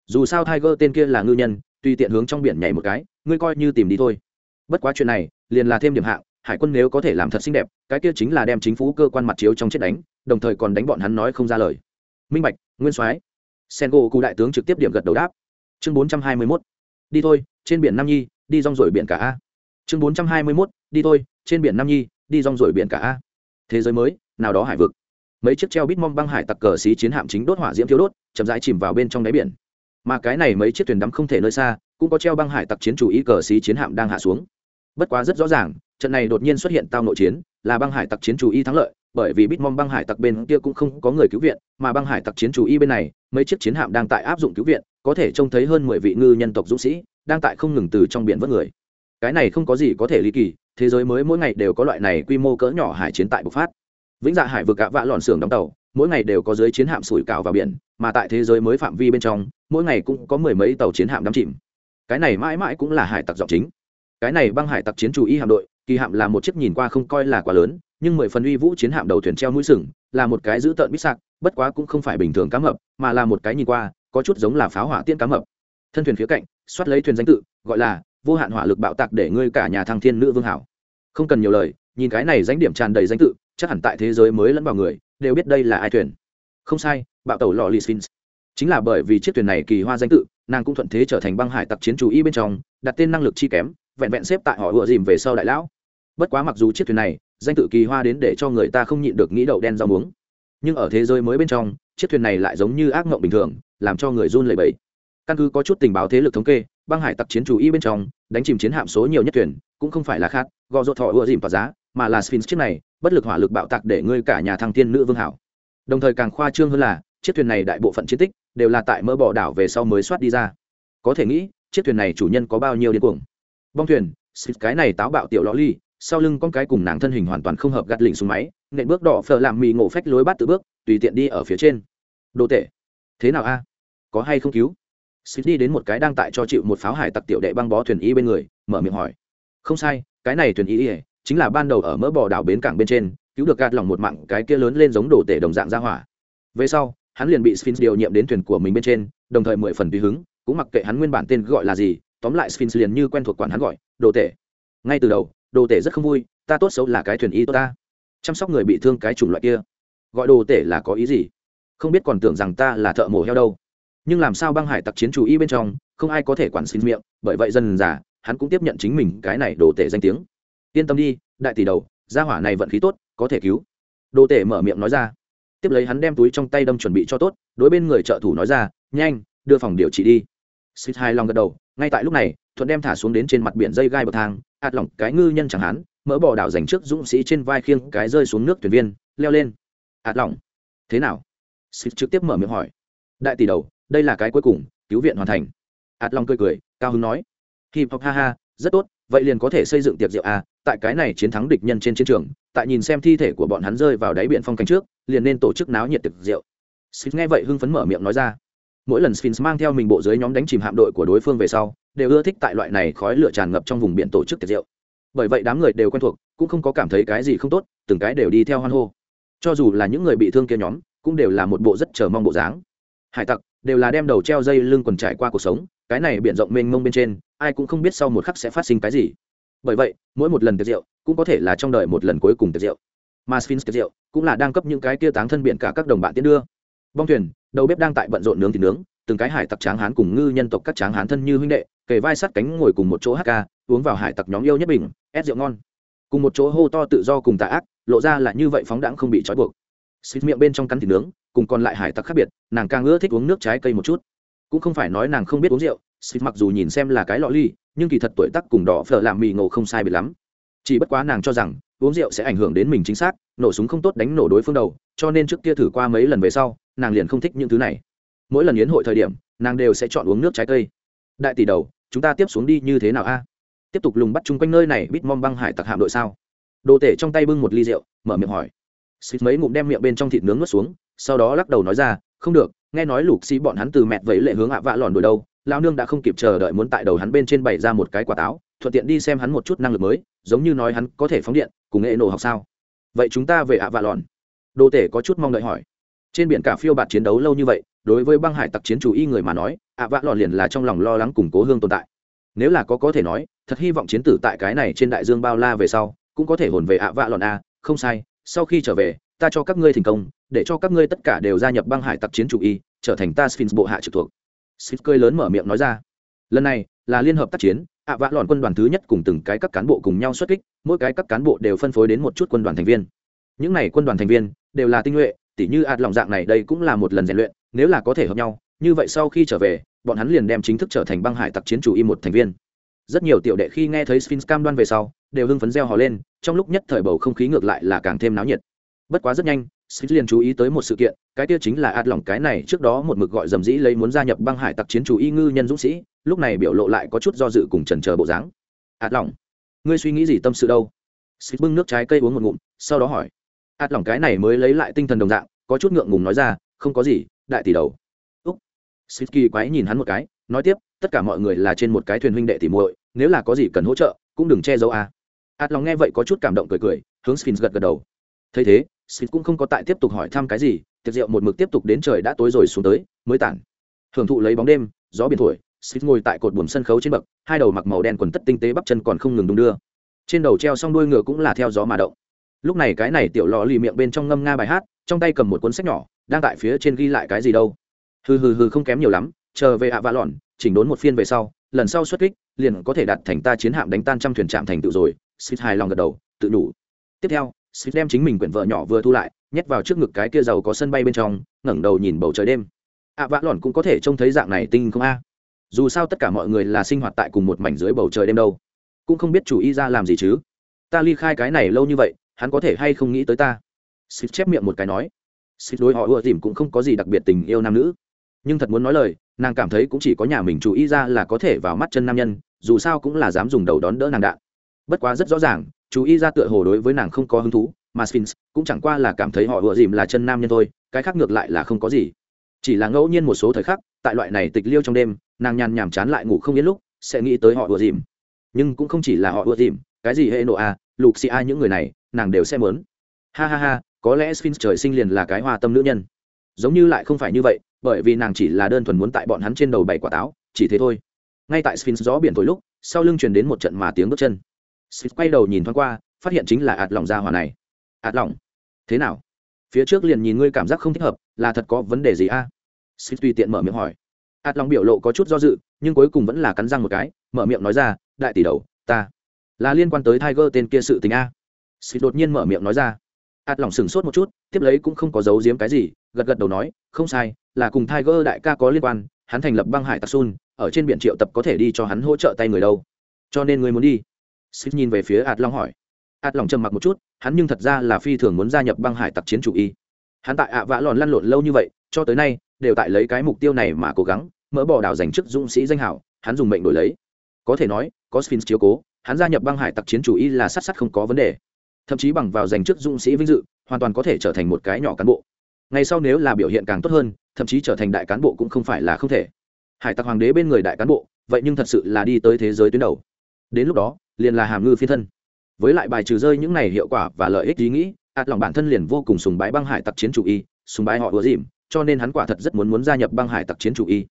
Dù sao tiger tên kia là ngư nhân, tùy tiện hướng trong biển nhảy một cái, ngươi coi như tìm đi thôi. Bất quá chuyện này, liền là thêm điểm hạng, hải quân nếu có thể làm thật xinh đẹp, cái kia chính là đem chính phủ cơ quan mặt chiếu trong chết đánh, đồng thời còn đánh bọn hắn nói không ra lời. Minh bạch, nguyên soái. Sen gỗ cụ đại tướng trực tiếp điểm gật đầu đáp. Chương bốn trăm hai mươi 421. đi thôi, trên biển nam nhi, đi rong rổi biển cả a. Chương bốn trăm hai mươi 421. đi thôi, trên biển nam nhi đi rong rổi biển cả a. Thế giới mới, nào đó hải vực. Mấy chiếc treo bít mong băng hải tặc cờ xí chiến hạm chính đốt hỏa diễm thiếu đốt, chậm rãi chìm vào bên trong đáy biển. Mà cái này mấy chiếc thuyền đắm không thể nơi xa, cũng có treo băng hải tặc chiến chủ ý cờ xí chiến hạm đang hạ xuống. Bất quá rất rõ ràng, trận này đột nhiên xuất hiện tao nội chiến, là băng hải tặc chiến chủ y thắng lợi, bởi vì bitmom băng hải tặc bên kia cũng không có người cứu viện, mà băng hải tặc chiến chủ y bên này, mấy chiếc chiến hạm đang tại áp dụng cứu viện, có thể trông thấy hơn mười vị ngư nhân tộc dũng sĩ, đang tại không ngừng từ trong biển vớt người. Cái này không có gì có thể ly kỳ thế giới mới mỗi ngày đều có loại này quy mô cỡ nhỏ hải chiến tại bộc phát. Vĩnh dạ hải vực ạ vạ lòn xưởng đóng tàu, mỗi ngày đều có giới chiến hạm sủi cào vào biển, mà tại thế giới mới phạm vi bên trong, mỗi ngày cũng có mười mấy tàu chiến hạm đắm chìm. Cái này mãi mãi cũng là hải tặc giọng chính. Cái này băng hải tặc chiến chủ y hạm đội, kỳ hạm là một chiếc nhìn qua không coi là quá lớn, nhưng mười phần uy vũ chiến hạm đầu thuyền treo mũi sừng, là một cái dữ tợn bít sạc, bất quá cũng không phải bình thường cá mập, mà là một cái nhìn qua, có chút giống là pháo hỏa tiên cá mập. Thân thuyền phía cạnh xoát lấy thuyền danh tự, gọi là vô hạn hỏa lực bạo tạc để ngươi cả nhà thăng thiên nữ vương hảo. Không cần nhiều lời, nhìn cái này danh điểm tràn đầy danh tự, chắc hẳn tại thế giới mới lẫn vào người, đều biết đây là ai thuyền. Không sai, bạo tàu lò lì sphinx chính là bởi vì chiếc thuyền này kỳ hoa danh tự, nàng cũng thuận thế trở thành băng hải tặc chiến chủ y bên trong, đặt tên năng lực chi kém, vẹn vẹn xếp tại họ ựa dìm về sau đại lão. Bất quá mặc dù chiếc thuyền này, danh tự kỳ hoa đến để cho người ta không nhịn được nghĩ đậu đen rau muống. Nhưng ở thế giới mới bên trong, chiếc thuyền này lại giống như ác mộng bình thường, làm cho người run lẩy bẩy. Căn cứ có chút tình báo thế lực thống kê, băng hải tặc chiến chủ y bên trong đánh chìm chiến hạm số nhiều nhất thuyền, cũng không phải là khác, gò rột thọ ưa dìm tỏa giá, mà là sphinx chiếc này, bất lực hỏa lực bạo tạc để ngươi cả nhà thăng thiên nữ vương hảo. Đồng thời càng khoa trương hơn là, chiếc thuyền này đại bộ phận chiến tích đều là tại mỡ bỏ đảo về sau mới soát đi ra. Có thể nghĩ, chiếc thuyền này chủ nhân có bao nhiêu điên cuồng. Bong thuyền, sphinx cái này táo bạo tiểu lõ ly, sau lưng con cái cùng nàng thân hình hoàn toàn không hợp gạt lỉnh xuống máy, nện bước đỏ phở làm mì ngộ phách lối bát tự bước, tùy tiện đi ở phía trên. Đồ tệ, thế nào a? Có hay không cứu? Xịt đi đến một cái đang tại cho chịu một pháo hải tặc tiểu đệ băng bó thuyền y bên người, mở miệng hỏi. Không sai, cái này thuyền y ỉa chính là ban đầu ở mỡ bò đảo bến cảng bên trên, cứu được gạt lòng một mạng cái kia lớn lên giống đồ tể đồng dạng ra hỏa. Về sau, hắn liền bị sphinx điều nhiệm đến thuyền của mình bên trên, đồng thời mười phần tùy hứng, cũng mặc kệ hắn nguyên bản tên gọi là gì, tóm lại sphinx liền như quen thuộc quản hắn gọi, đồ tể. Ngay từ đầu, đồ tể rất không vui, ta tốt xấu là cái thuyền y tốt ta. Chăm sóc người bị thương cái chủng loại kia. Gọi đồ tể là có ý gì? Không biết còn tưởng rằng ta là thợ mổ heo đâu nhưng làm sao băng hải tặc chiến chủ y bên trong, không ai có thể quản xin miệng, bởi vậy dần giả hắn cũng tiếp nhận chính mình cái này đồ tể danh tiếng. Yên tâm đi, đại tỷ đầu, gia hỏa này vận khí tốt, có thể cứu. Đồ tể mở miệng nói ra. Tiếp lấy hắn đem túi trong tay đâm chuẩn bị cho tốt, đối bên người trợ thủ nói ra, nhanh, đưa phòng điều trị đi. Xịt hai lòng gật đầu, ngay tại lúc này, thuận đem thả xuống đến trên mặt biển dây gai bậc thang, ạt lỏng cái ngư nhân chẳng hán mỡ bỏ đảo dành trước dũng sĩ trên vai khiêng cái rơi xuống nước thuyền viên, leo lên. Ạt lỏng. Thế nào? Xịt trực tiếp mở miệng hỏi. Đại tỷ đầu đây là cái cuối cùng, cứu viện hoàn thành. Ạt long cười cười, cao hứng nói. Hip hop, ha ha, rất tốt, vậy liền có thể xây dựng tiệc rượu à tại cái này chiến thắng địch nhân trên chiến trường, tại nhìn xem thi thể của bọn hắn rơi vào đáy biển phong cảnh trước, liền nên tổ chức náo nhiệt tiệc rượu. Sphinx nghe vậy hưng phấn mở miệng nói ra. Mỗi lần Sphinx mang theo mình bộ dưới nhóm đánh chìm hạm đội của đối phương về sau, đều ưa thích tại loại này khói lửa tràn ngập trong vùng biển tổ chức tiệc rượu. Bởi vậy đám người đều quen thuộc, cũng không có cảm thấy cái gì không tốt, từng cái đều đi theo hoan hô. Cho dù là những người bị thương kia nhóm, cũng đều là một bộ rất chờ mong bộ dáng. Hải tặc đều là đem đầu treo dây lưng quần trải qua cuộc sống, cái này biển rộng mênh mông bên trên, ai cũng không biết sau một khắc sẽ phát sinh cái gì. Bởi vậy, mỗi một lần tiệc rượu cũng có thể là trong đời một lần cuối cùng tiệc rượu. Mà sphinx tiệc rượu cũng là đang cấp những cái kia táng thân biển cả các đồng bạn tiến đưa. Bong thuyền, đầu bếp đang tại bận rộn nướng thịt nướng, từng cái hải tặc tráng hán cùng ngư nhân tộc các tráng hán thân như huynh đệ, kề vai sát cánh ngồi cùng một chỗ hát ca, uống vào hải tặc nhóm yêu nhất bình, ép rượu ngon. Cùng một chỗ hô to tự do cùng tà ác, lộ ra là như vậy phóng đãng không bị trói buộc. Xịt miệng bên trong cắn thịt nướng cùng còn lại hải tặc khác biệt, nàng càng ưa thích uống nước trái cây một chút. Cũng không phải nói nàng không biết uống rượu xịt mặc dù nhìn xem là cái lọ ly, nhưng kỳ thật tuổi tắc cùng đỏ phở làm mì ngộ không sai biệt lắm. Chỉ bất quá nàng cho rằng, uống rượu sẽ ảnh hưởng đến mình chính xác, nổ súng không tốt đánh nổ đối phương đầu, cho nên trước kia thử qua mấy lần về sau, nàng liền không thích những thứ này. Mỗi lần yến hội thời điểm, nàng đều sẽ chọn uống nước trái cây. Đại tỷ đầu, chúng ta tiếp xuống đi như thế nào a? Tiếp tục lùng bắt chung quanh nơi này bít mong băng hải tặc hạm đội sao? Đồ tể trong tay bưng một ly rượu, mở miệng hỏi xịt mấy ngụm đem miệng bên trong thịt nướng nuốt xuống, sau đó lắc đầu nói ra, không được, nghe nói lục xì bọn hắn từ mẹ vẫy lệ hướng ạ vạ lòn đuổi đâu lao nương đã không kịp chờ đợi muốn tại đầu hắn bên trên bày ra một cái quả táo, thuận tiện đi xem hắn một chút năng lực mới, giống như nói hắn có thể phóng điện, cùng nghệ nổ học sao. Vậy chúng ta về ạ vạ lòn. Đồ tể có chút mong đợi hỏi. Trên biển cả phiêu bạt chiến đấu lâu như vậy, đối với băng hải tặc chiến chủ y người mà nói, ạ vạ lòn liền là trong lòng lo lắng củng cố hương tồn tại. Nếu là có có thể nói, thật hy vọng chiến tử tại cái này trên đại dương bao la về sau, cũng có thể hồn về ạ vạ lòn a, không sai sau khi trở về, ta cho các ngươi thành công, để cho các ngươi tất cả đều gia nhập băng hải tặc chiến chủ y, trở thành ta sphinx bộ hạ trực thuộc. Sphinx cười lớn mở miệng nói ra. Lần này là liên hợp tác chiến, ạ vạ lòn quân đoàn thứ nhất cùng từng cái các cán bộ cùng nhau xuất kích, mỗi cái các cán bộ đều phân phối đến một chút quân đoàn thành viên. Những này quân đoàn thành viên đều là tinh nhuệ, tỉ như ạt lòng dạng này đây cũng là một lần rèn luyện, nếu là có thể hợp nhau, như vậy sau khi trở về, bọn hắn liền đem chính thức trở thành băng hải tặc chiến chủ y một thành viên. Rất nhiều tiểu đệ khi nghe thấy sphinx cam đoan về sau đều hưng phấn reo hò lên, trong lúc nhất thời bầu không khí ngược lại là càng thêm náo nhiệt. Bất quá rất nhanh Sít liền chú ý tới một sự kiện, cái kia chính là ạt lỏng cái này trước đó một mực gọi dầm dĩ lấy muốn gia nhập băng hải tặc chiến chủ y ngư nhân dũng sĩ, lúc này biểu lộ lại có chút do dự cùng trần chờ bộ dáng. Ạt lỏng, ngươi suy nghĩ gì tâm sự đâu? Sít bưng nước trái cây uống một ngụm, sau đó hỏi. Ạt lỏng cái này mới lấy lại tinh thần đồng dạng, có chút ngượng ngùng nói ra, không có gì, đại tỷ đầu. Úc. Sít kỳ quái nhìn hắn một cái, nói tiếp, tất cả mọi người là trên một cái thuyền huynh đệ tỷ muội, nếu là có gì cần hỗ trợ, cũng đừng che giấu a à ạt lòng nghe vậy có chút cảm động cười cười, hướng sphinx gật gật đầu. Thấy thế, sphinx cũng không có tại tiếp tục hỏi thăm cái gì, tiệc rượu một mực tiếp tục đến trời đã tối rồi xuống tới, mới tản. Hưởng thụ lấy bóng đêm, gió biển thổi, sphinx ngồi tại cột buồm sân khấu trên bậc, hai đầu mặc màu đen quần tất tinh tế bắp chân còn không ngừng đung đưa. Trên đầu treo xong đuôi ngựa cũng là theo gió mà động. Lúc này cái này tiểu lò lì miệng bên trong ngâm nga bài hát, trong tay cầm một cuốn sách nhỏ, đang tại phía trên ghi lại cái gì đâu. Hừ hừ hừ, không kém nhiều lắm, chờ về ạ vạ lòn chỉnh đốn một phiên về sau, lần sau xuất kích, liền có thể đặt thành ta chiến hạm đánh tan trăm thuyền trạm thành tựu rồi xích hài lòng gật đầu, tự đủ. Tiếp theo xích đem chính mình quyển vợ nhỏ vừa thu lại, nhét vào trước ngực cái kia giàu có sân bay bên trong, ngẩng đầu nhìn bầu trời đêm. Ạ vạ lòn cũng có thể trông thấy dạng này tinh không a. Dù sao tất cả mọi người là sinh hoạt tại cùng một mảnh dưới bầu trời đêm đâu. Cũng không biết chủ ý ra làm gì chứ. Ta ly khai cái này lâu như vậy, hắn có thể hay không nghĩ tới ta? Xích chép miệng một cái nói. Xích đối họ ưa tìm cũng không có gì đặc biệt tình yêu nam nữ. Nhưng thật muốn nói lời, nàng cảm thấy cũng chỉ có nhà mình chú ý ra là có thể vào mắt chân nam nhân, dù sao cũng là dám dùng đầu đón đỡ nàng đạn bất quá rất rõ ràng, chú ý ra tựa hồ đối với nàng không có hứng thú, mà sphinx cũng chẳng qua là cảm thấy họ ựa dìm là chân nam nhân thôi, cái khác ngược lại là không có gì. Chỉ là ngẫu nhiên một số thời khắc, tại loại này tịch liêu trong đêm, nàng nhàn nhàm chán lại ngủ không yên lúc, sẽ nghĩ tới họ ựa dìm. Nhưng cũng không chỉ là họ ựa dìm, cái gì hệ nộ a, lục xì a những người này, nàng đều sẽ mớn ha ha ha, có lẽ sphinx trời sinh liền là cái hoa tâm nữ nhân. Giống như lại không phải như vậy, bởi vì nàng chỉ là đơn thuần muốn tại bọn hắn trên đầu bảy quả táo, chỉ thế thôi. Ngay tại sphinx gió biển thổi lúc, sau lưng truyền đến một trận mà tiếng bước chân. Sít quay đầu nhìn thoáng qua phát hiện chính là ạt lỏng ra hỏa này. Ạt lỏng? Thế nào? Phía trước liền nhìn ngươi cảm giác không thích hợp là thật có vấn đề gì a? À? sphinx tùy tiện mở miệng hỏi. Ạt lỏng biểu lộ có chút do dự nhưng cuối cùng vẫn là cắn răng một cái mở miệng nói ra đại tỷ đầu ta là liên quan tới tiger tên kia sự tình a. Sít đột nhiên mở miệng nói ra. Ạt lỏng sững sốt một chút tiếp lấy cũng không có giấu giếm cái gì gật gật đầu nói không sai là cùng tiger đại ca có liên quan hắn thành lập băng hải Tarsun, ở trên biển triệu tập có thể đi cho hắn hỗ trợ tay người đâu. Cho nên ngươi muốn đi. Sít nhìn về phía Át long hỏi. Át long trầm mặc một chút, hắn nhưng thật ra là phi thường muốn gia nhập băng hải tặc chiến chủ y. Hắn tại ạ vã lòn lăn lộn lâu như vậy, cho tới nay, đều tại lấy cái mục tiêu này mà cố gắng, mỡ bỏ đảo giành chức dũng sĩ danh hảo, hắn dùng mệnh đổi lấy. Có thể nói, có sphinx chiếu cố, hắn gia nhập băng hải tặc chiến chủ y là sát sát không có vấn đề. Thậm chí bằng vào giành chức dũng sĩ vinh dự, hoàn toàn có thể trở thành một cái nhỏ cán bộ. Ngày sau nếu là biểu hiện càng tốt hơn, thậm chí trở thành đại cán bộ cũng không phải là không thể. Hải tặc hoàng đế bên người đại cán bộ, vậy nhưng thật sự là đi tới thế giới tuyến đầu. Đến lúc đó liền là hàm ngư phiên thân. Với lại bài trừ rơi những này hiệu quả và lợi ích ý nghĩ ạt lòng bản thân liền vô cùng sùng bái băng hải tặc chiến chủ y sùng bái họ ùa dìm cho nên hắn quả thật rất muốn muốn gia nhập băng hải tặc chiến chủ y.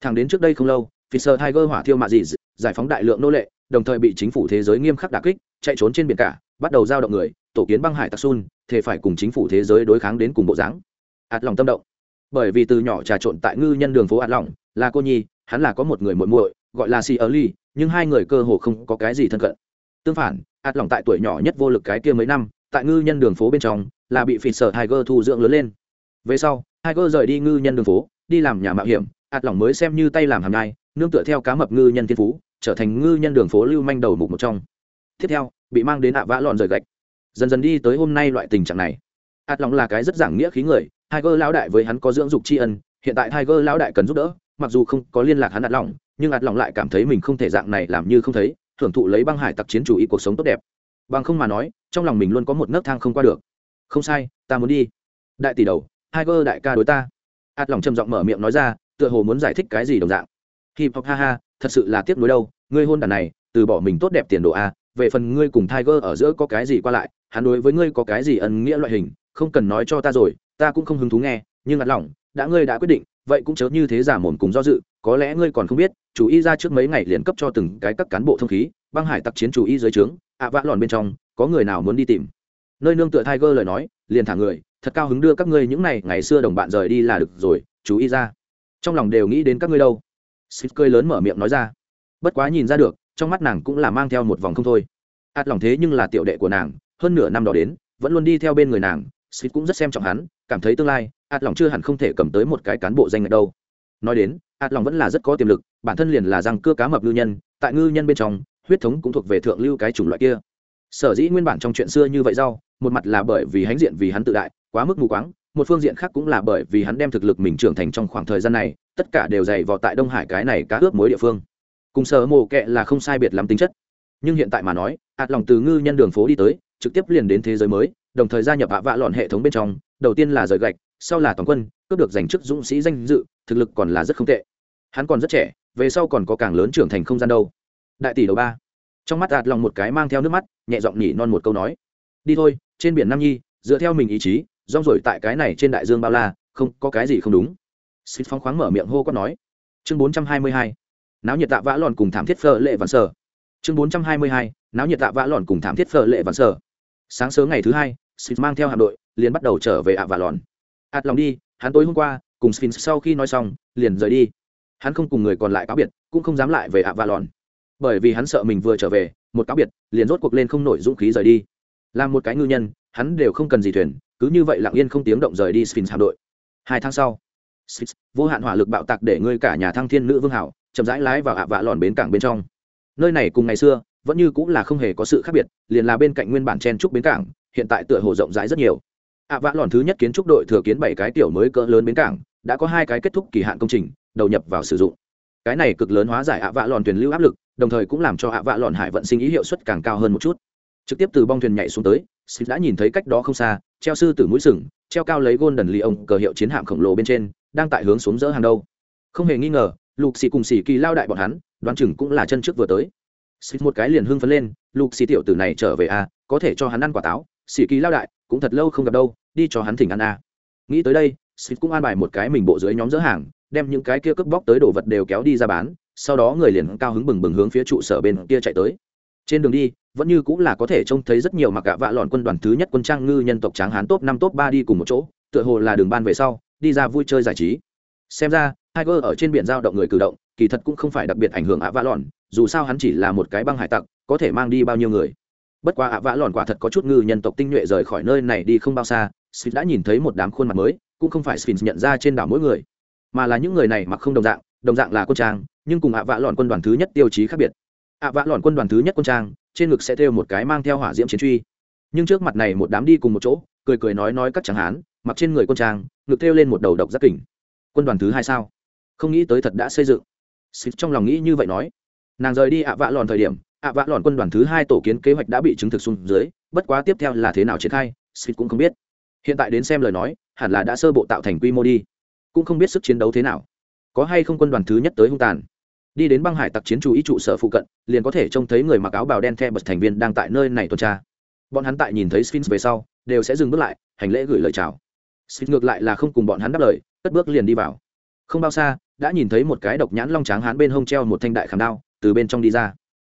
Thẳng đến trước đây không lâu Fisher Tiger hỏa thiêu mạ dị giải phóng đại lượng nô lệ, đồng thời bị chính phủ thế giới nghiêm khắc đả kích, chạy trốn trên biển cả, bắt đầu giao động người, tổ kiến băng hải tặc Sun, thể phải cùng chính phủ thế giới đối kháng đến cùng bộ dáng. Ạt lòng tâm động. Bởi vì từ nhỏ trà trộn tại ngư nhân đường phố ạt lòng là cô nhi hắn là có một người muội muội gọi là si ở ly nhưng hai người cơ hồ không có cái gì thân cận. Tương phản ạt lỏng tại tuổi nhỏ nhất vô lực cái kia mấy năm tại ngư nhân đường phố bên trong là bị phỉ sở tiger thu dưỡng lớn lên. Về sau tiger rời đi ngư nhân đường phố đi làm nhà mạo hiểm ạt lỏng mới xem như tay làm hàm nhai nương tựa theo cá mập ngư nhân thiên phú trở thành ngư nhân đường phố lưu manh đầu mục một trong. Tiếp theo bị mang đến ạ vã lọn rời gạch. Dần dần đi tới hôm nay loại tình trạng này. Ạt lỏng là cái rất giảng nghĩa khí người Tiger lão đại với hắn có dưỡng dục tri ân, hiện tại Tiger lão đại cần giúp đỡ, mặc dù không có liên lạc hắn ạt lòng, nhưng ạt lòng lại cảm thấy mình không thể dạng này làm như không thấy, thưởng thụ lấy băng hải tặc chiến chủ ý cuộc sống tốt đẹp. Bằng không mà nói, trong lòng mình luôn có một nấc thang không qua được. Không sai, ta muốn đi. Đại tỷ đầu, Tiger đại ca đối ta. ạt lòng trầm giọng mở miệng nói ra, tựa hồ muốn giải thích cái gì đồng dạng. Hip hop ha ha, thật sự là tiếc nuối đâu, ngươi hôn đàn này, từ bỏ mình tốt đẹp tiền đồ a, về phần ngươi cùng Tiger ở giữa có cái gì qua lại, hắn đối với ngươi có cái gì ân nghĩa loại hình, không cần nói cho ta rồi, ta cũng không hứng thú nghe nhưng ngặt lòng đã ngươi đã quyết định vậy cũng chớ như thế giả mồm cùng do dự có lẽ ngươi còn không biết chủ y ra trước mấy ngày liền cấp cho từng cái các cán bộ thông khí băng hải tặc chiến chủ y dưới trướng ạ vã lòn bên trong có người nào muốn đi tìm? Nơi nương tựa tiger lời nói liền thả người thật cao hứng đưa các ngươi những này ngày xưa đồng bạn rời đi là được rồi chú ý ra. Trong lòng đều nghĩ đến các ngươi đâu. Xịt cơi lớn mở miệng nói ra. Bất quá nhìn ra được trong mắt nàng cũng là mang theo một vòng không thôi. Ạt lòng thế nhưng là tiểu đệ của nàng hơn nửa năm đó đến vẫn luôn đi theo bên người nàng Smith cũng rất xem trọng hắn, cảm thấy tương lai, ạt lòng chưa hẳn không thể cầm tới một cái cán bộ danh ngạch đâu. Nói đến, ạt lòng vẫn là rất có tiềm lực, bản thân liền là răng cưa cá mập ngư nhân, tại ngư nhân bên trong huyết thống cũng thuộc về thượng lưu cái chủng loại kia. Sở dĩ nguyên bản trong chuyện xưa như vậy rau một mặt là bởi vì hãnh diện vì hắn tự đại quá mức mù quáng một phương diện khác cũng là bởi vì hắn đem thực lực mình trưởng thành trong khoảng thời gian này tất cả đều dày vò tại đông hải cái này cá ướp mối địa phương. Cùng sở mồ kệ là không sai biệt lắm tính chất. Nhưng hiện tại mà nói ạt lòng từ ngư nhân đường phố đi tới trực tiếp liền đến thế giới mới đồng thời gia nhập hạ vạ lọn hệ thống bên trong đầu tiên là rời gạch sau là toàn quân, cướp được giành chức dũng sĩ danh dự, thực lực còn là rất không tệ. Hắn còn rất trẻ, về sau còn có càng lớn trưởng thành không gian đâu. Đại tỷ đầu ba. Trong mắt đạt lòng một cái mang theo nước mắt, nhẹ giọng nhỉ non một câu nói. Đi thôi, trên biển nam nhi, dựa theo mình ý chí, rong rổi tại cái này trên đại dương bao la, không, có cái gì không đúng. Xịt phong khoáng mở miệng hô quát nói. Chương bốn trăm hai mươi hai. Náo nhiệt tạ vã lòn cùng thảm thiết phở lệ vạn sở. Chương bốn trăm hai mươi hai. Náo nhiệt tạ vã lòn cùng thảm thiết phở lệ vạn sở. Sáng sớm ngày thứ hai xịt mang theo hạm đội, liền bắt đầu trở về ạ vã lòn ạt lòng đi, hắn tối hôm qua, cùng sphinx sau khi nói xong, liền rời đi. Hắn không cùng người còn lại cáo biệt, cũng không dám lại về ạ vã lòn bởi vì hắn sợ mình vừa trở về, một cáo biệt, liền rốt cuộc lên không nổi dũng khí rời đi. Làm một cái ngư nhân, hắn đều không cần gì thuyền, cứ như vậy lặng yên không tiếng động rời đi sphinx hạm đội. Hai tháng sau, sphinx, vô hạn hỏa lực bạo tạc để ngươi cả nhà thăng thiên nữ vương hảo, chậm rãi lái vào ạ vạ lòn bến cảng bên trong. Nơi này cùng ngày xưa, vẫn như cũng là không hề có sự khác biệt, liền là bên cạnh nguyên bản chen trúc bến cảng, hiện tại tựa hồ rộng rãi rất nhiều ạ vạ lòn thứ nhất kiến trúc đội thừa kiến bảy cái tiểu mới cỡ lớn bến cảng đã có hai cái kết thúc kỳ hạn công trình đầu nhập vào sử dụng. Cái này cực lớn hóa giải ạ vạ lòn thuyền lưu áp lực đồng thời cũng làm cho ạ vạ lòn hải vận sinh ý hiệu suất càng cao hơn một chút. Trực tiếp từ bong thuyền nhảy xuống tới xịt đã nhìn thấy cách đó không xa treo sư từ mũi sừng treo cao lấy gôn đần lì ông cờ hiệu chiến hạm khổng lồ bên trên đang tại hướng xuống dỡ hàng đâu không hề nghi ngờ lục xì cùng xì kỳ lao đại bọn hắn đoán chừng cũng là chân trước vừa tới. Xịt một cái liền hưng phấn lên lục xì tiểu tử này trở về a à, có thể cho hắn ăn quả táo xì kỳ lao đại cũng thật lâu không gặp đâu đi cho hắn thỉnh ăn a. À. nghĩ tới đây xịt cũng an bài một cái mình bộ dưới nhóm dỡ hàng, đem những cái kia cướp bóc tới đồ vật đều kéo đi ra bán, sau đó người liền cao hứng bừng bừng hướng phía trụ sở bên kia chạy tới. Trên đường đi, vẫn như cũng là có thể trông thấy rất nhiều mặc gạ vạ lọn quân đoàn thứ nhất quân trang ngư nhân tộc tráng hán top năm, top ba đi cùng một chỗ, tựa hồ là đường ban về sau, đi ra vui chơi giải trí. Xem ra, tiger ở trên biển giao động người cử động, kỳ thật cũng không phải đặc biệt ảnh hưởng ạ vạ lọn, dù sao hắn chỉ là một cái băng hải tặc, có thể mang đi bao nhiêu người. Bất quá ạ vạ lọn quả thật có chút ngư nhân tộc tinh nhuệ rời khỏi nơi này đi không bao xa Sphinx đã nhìn thấy một đám khuôn mặt mới, cũng không phải Sphinx nhận ra trên đảo mỗi người, mà là những người này mặc không đồng dạng đồng dạng là quân trang, nhưng cùng ạ vạ lọn quân đoàn thứ nhất tiêu chí khác biệt. ạ vạ lọn quân đoàn thứ nhất quân trang, trên ngực sẽ thêu một cái mang theo hỏa diễm chiến truy. Nhưng trước mặt này một đám đi cùng một chỗ, cười cười nói nói các chẳng hán, mặc trên người quân trang, ngực thêu lên một đầu độc giác kỉnh quân đoàn thứ hai sao? Không nghĩ tới thật đã xây dựng. Sphinx trong lòng nghĩ như vậy nói. Nàng rời đi ạ vạ lòn thời điểm, ạ vạ lòn quân đoàn thứ hai tổ kiến kế hoạch đã bị chứng thực xuống dưới, bất quá tiếp theo là thế nào triển khai, Sphinx cũng không biết hiện tại đến xem lời nói, hẳn là đã sơ bộ tạo thành quy mô đi. Cũng không biết sức chiến đấu thế nào. Có hay không quân đoàn thứ nhất tới hung tàn. Đi đến băng hải tặc chiến chủ ý trụ sở phụ cận, liền có thể trông thấy người mặc áo bào đen the bật thành viên đang tại nơi này tuần tra. Bọn hắn tại nhìn thấy sphinx về sau, đều sẽ dừng bước lại, hành lễ gửi lời chào. Sphinx ngược lại là không cùng bọn hắn đáp lời, cất bước liền đi vào. Không bao xa, đã nhìn thấy một cái độc nhãn long tráng hắn bên hông treo một thanh đại khảm đao, từ bên trong đi ra.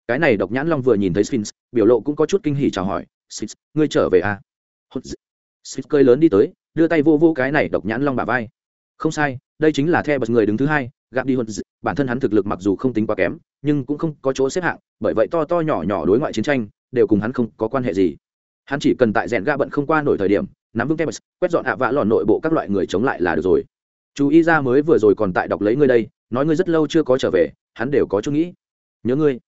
Cái này độc nhãn long vừa nhìn thấy sphinx, biểu lộ cũng có chút kinh hỉ chào hỏi, sphinx, ngươi trở về à? Sphinx cơi lớn đi tới, đưa tay vô vô cái này độc nhãn long bả vai. Không sai, đây chính là the bật người đứng thứ hai gặp đi hơn bản thân hắn thực lực mặc dù không tính quá kém, nhưng cũng không có chỗ xếp hạng, bởi vậy to to nhỏ nhỏ đối ngoại chiến tranh, đều cùng hắn không có quan hệ gì. Hắn chỉ cần tại rèn ga bận không qua nổi thời điểm, nắm vững tebas quét dọn hạ vạ lòn nội bộ các loại người chống lại là được rồi. Chú ý ra mới vừa rồi còn tại đọc lấy ngươi đây, nói ngươi rất lâu chưa có trở về, hắn đều có chút nghĩ. Nhớ ngươi.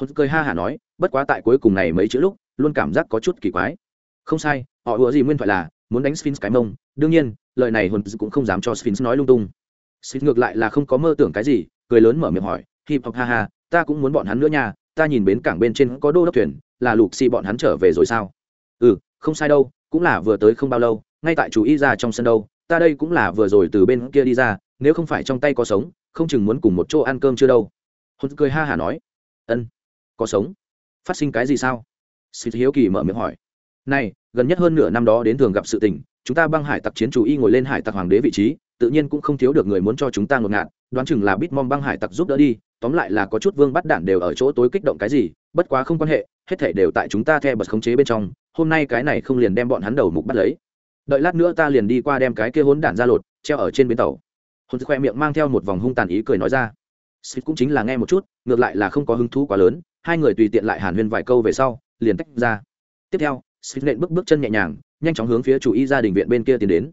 Hồn cười ha hả nói, bất quá tại cuối cùng này mấy chữ lúc, luôn cảm giác có chút kỳ quái không sai, họ ủa gì nguyên thoại là, muốn đánh sphinx cái mông. Đương nhiên, lời này hồn cũng không dám cho sphinx nói lung tung. Sphinx ngược lại là không có mơ tưởng cái gì, cười lớn mở miệng hỏi, hip hop, ha ha, ta cũng muốn bọn hắn nữa nha, ta nhìn bến cảng bên trên có đô đốc thuyền, là lục xì bọn hắn trở về rồi sao? Ừ không sai đâu, cũng là vừa tới không bao lâu, ngay tại chú ý ra trong sân đâu, ta đây cũng là vừa rồi từ bên kia đi ra, nếu không phải trong tay có sống, không chừng muốn cùng một chỗ ăn cơm chưa đâu. Hôn cười ha hả nói, ân, có sống. Phát sinh cái gì sao? Xịt hiếu kỳ mở miệng hỏi này, gần nhất hơn nửa năm đó đến thường gặp sự tình, chúng ta băng hải tặc chiến chủ y ngồi lên hải tặc hoàng đế vị trí, tự nhiên cũng không thiếu được người muốn cho chúng ta ngột ngạt, đoán chừng là bitmom băng hải tặc giúp đỡ đi, tóm lại là có chút vương bắt đạn đều ở chỗ tối kích động cái gì, bất quá không quan hệ, hết thể đều tại chúng ta theo bật khống chế bên trong, hôm nay cái này không liền đem bọn hắn đầu mục bắt lấy. Đợi lát nữa ta liền đi qua đem cái kia hốn đạn ra lột, treo ở trên bến tàu. Hồn khoe miệng mang theo một vòng hung tàn ý cười nói ra. Xịt cũng chính là nghe một chút, ngược lại là không có hứng thú quá lớn, hai người tùy tiện lại hàn huyên vài câu về sau, liền tách ra. Tiếp theo xịt nện bước bước chân nhẹ nhàng, nhanh chóng hướng phía chủ y gia đình viện bên kia tiến đến.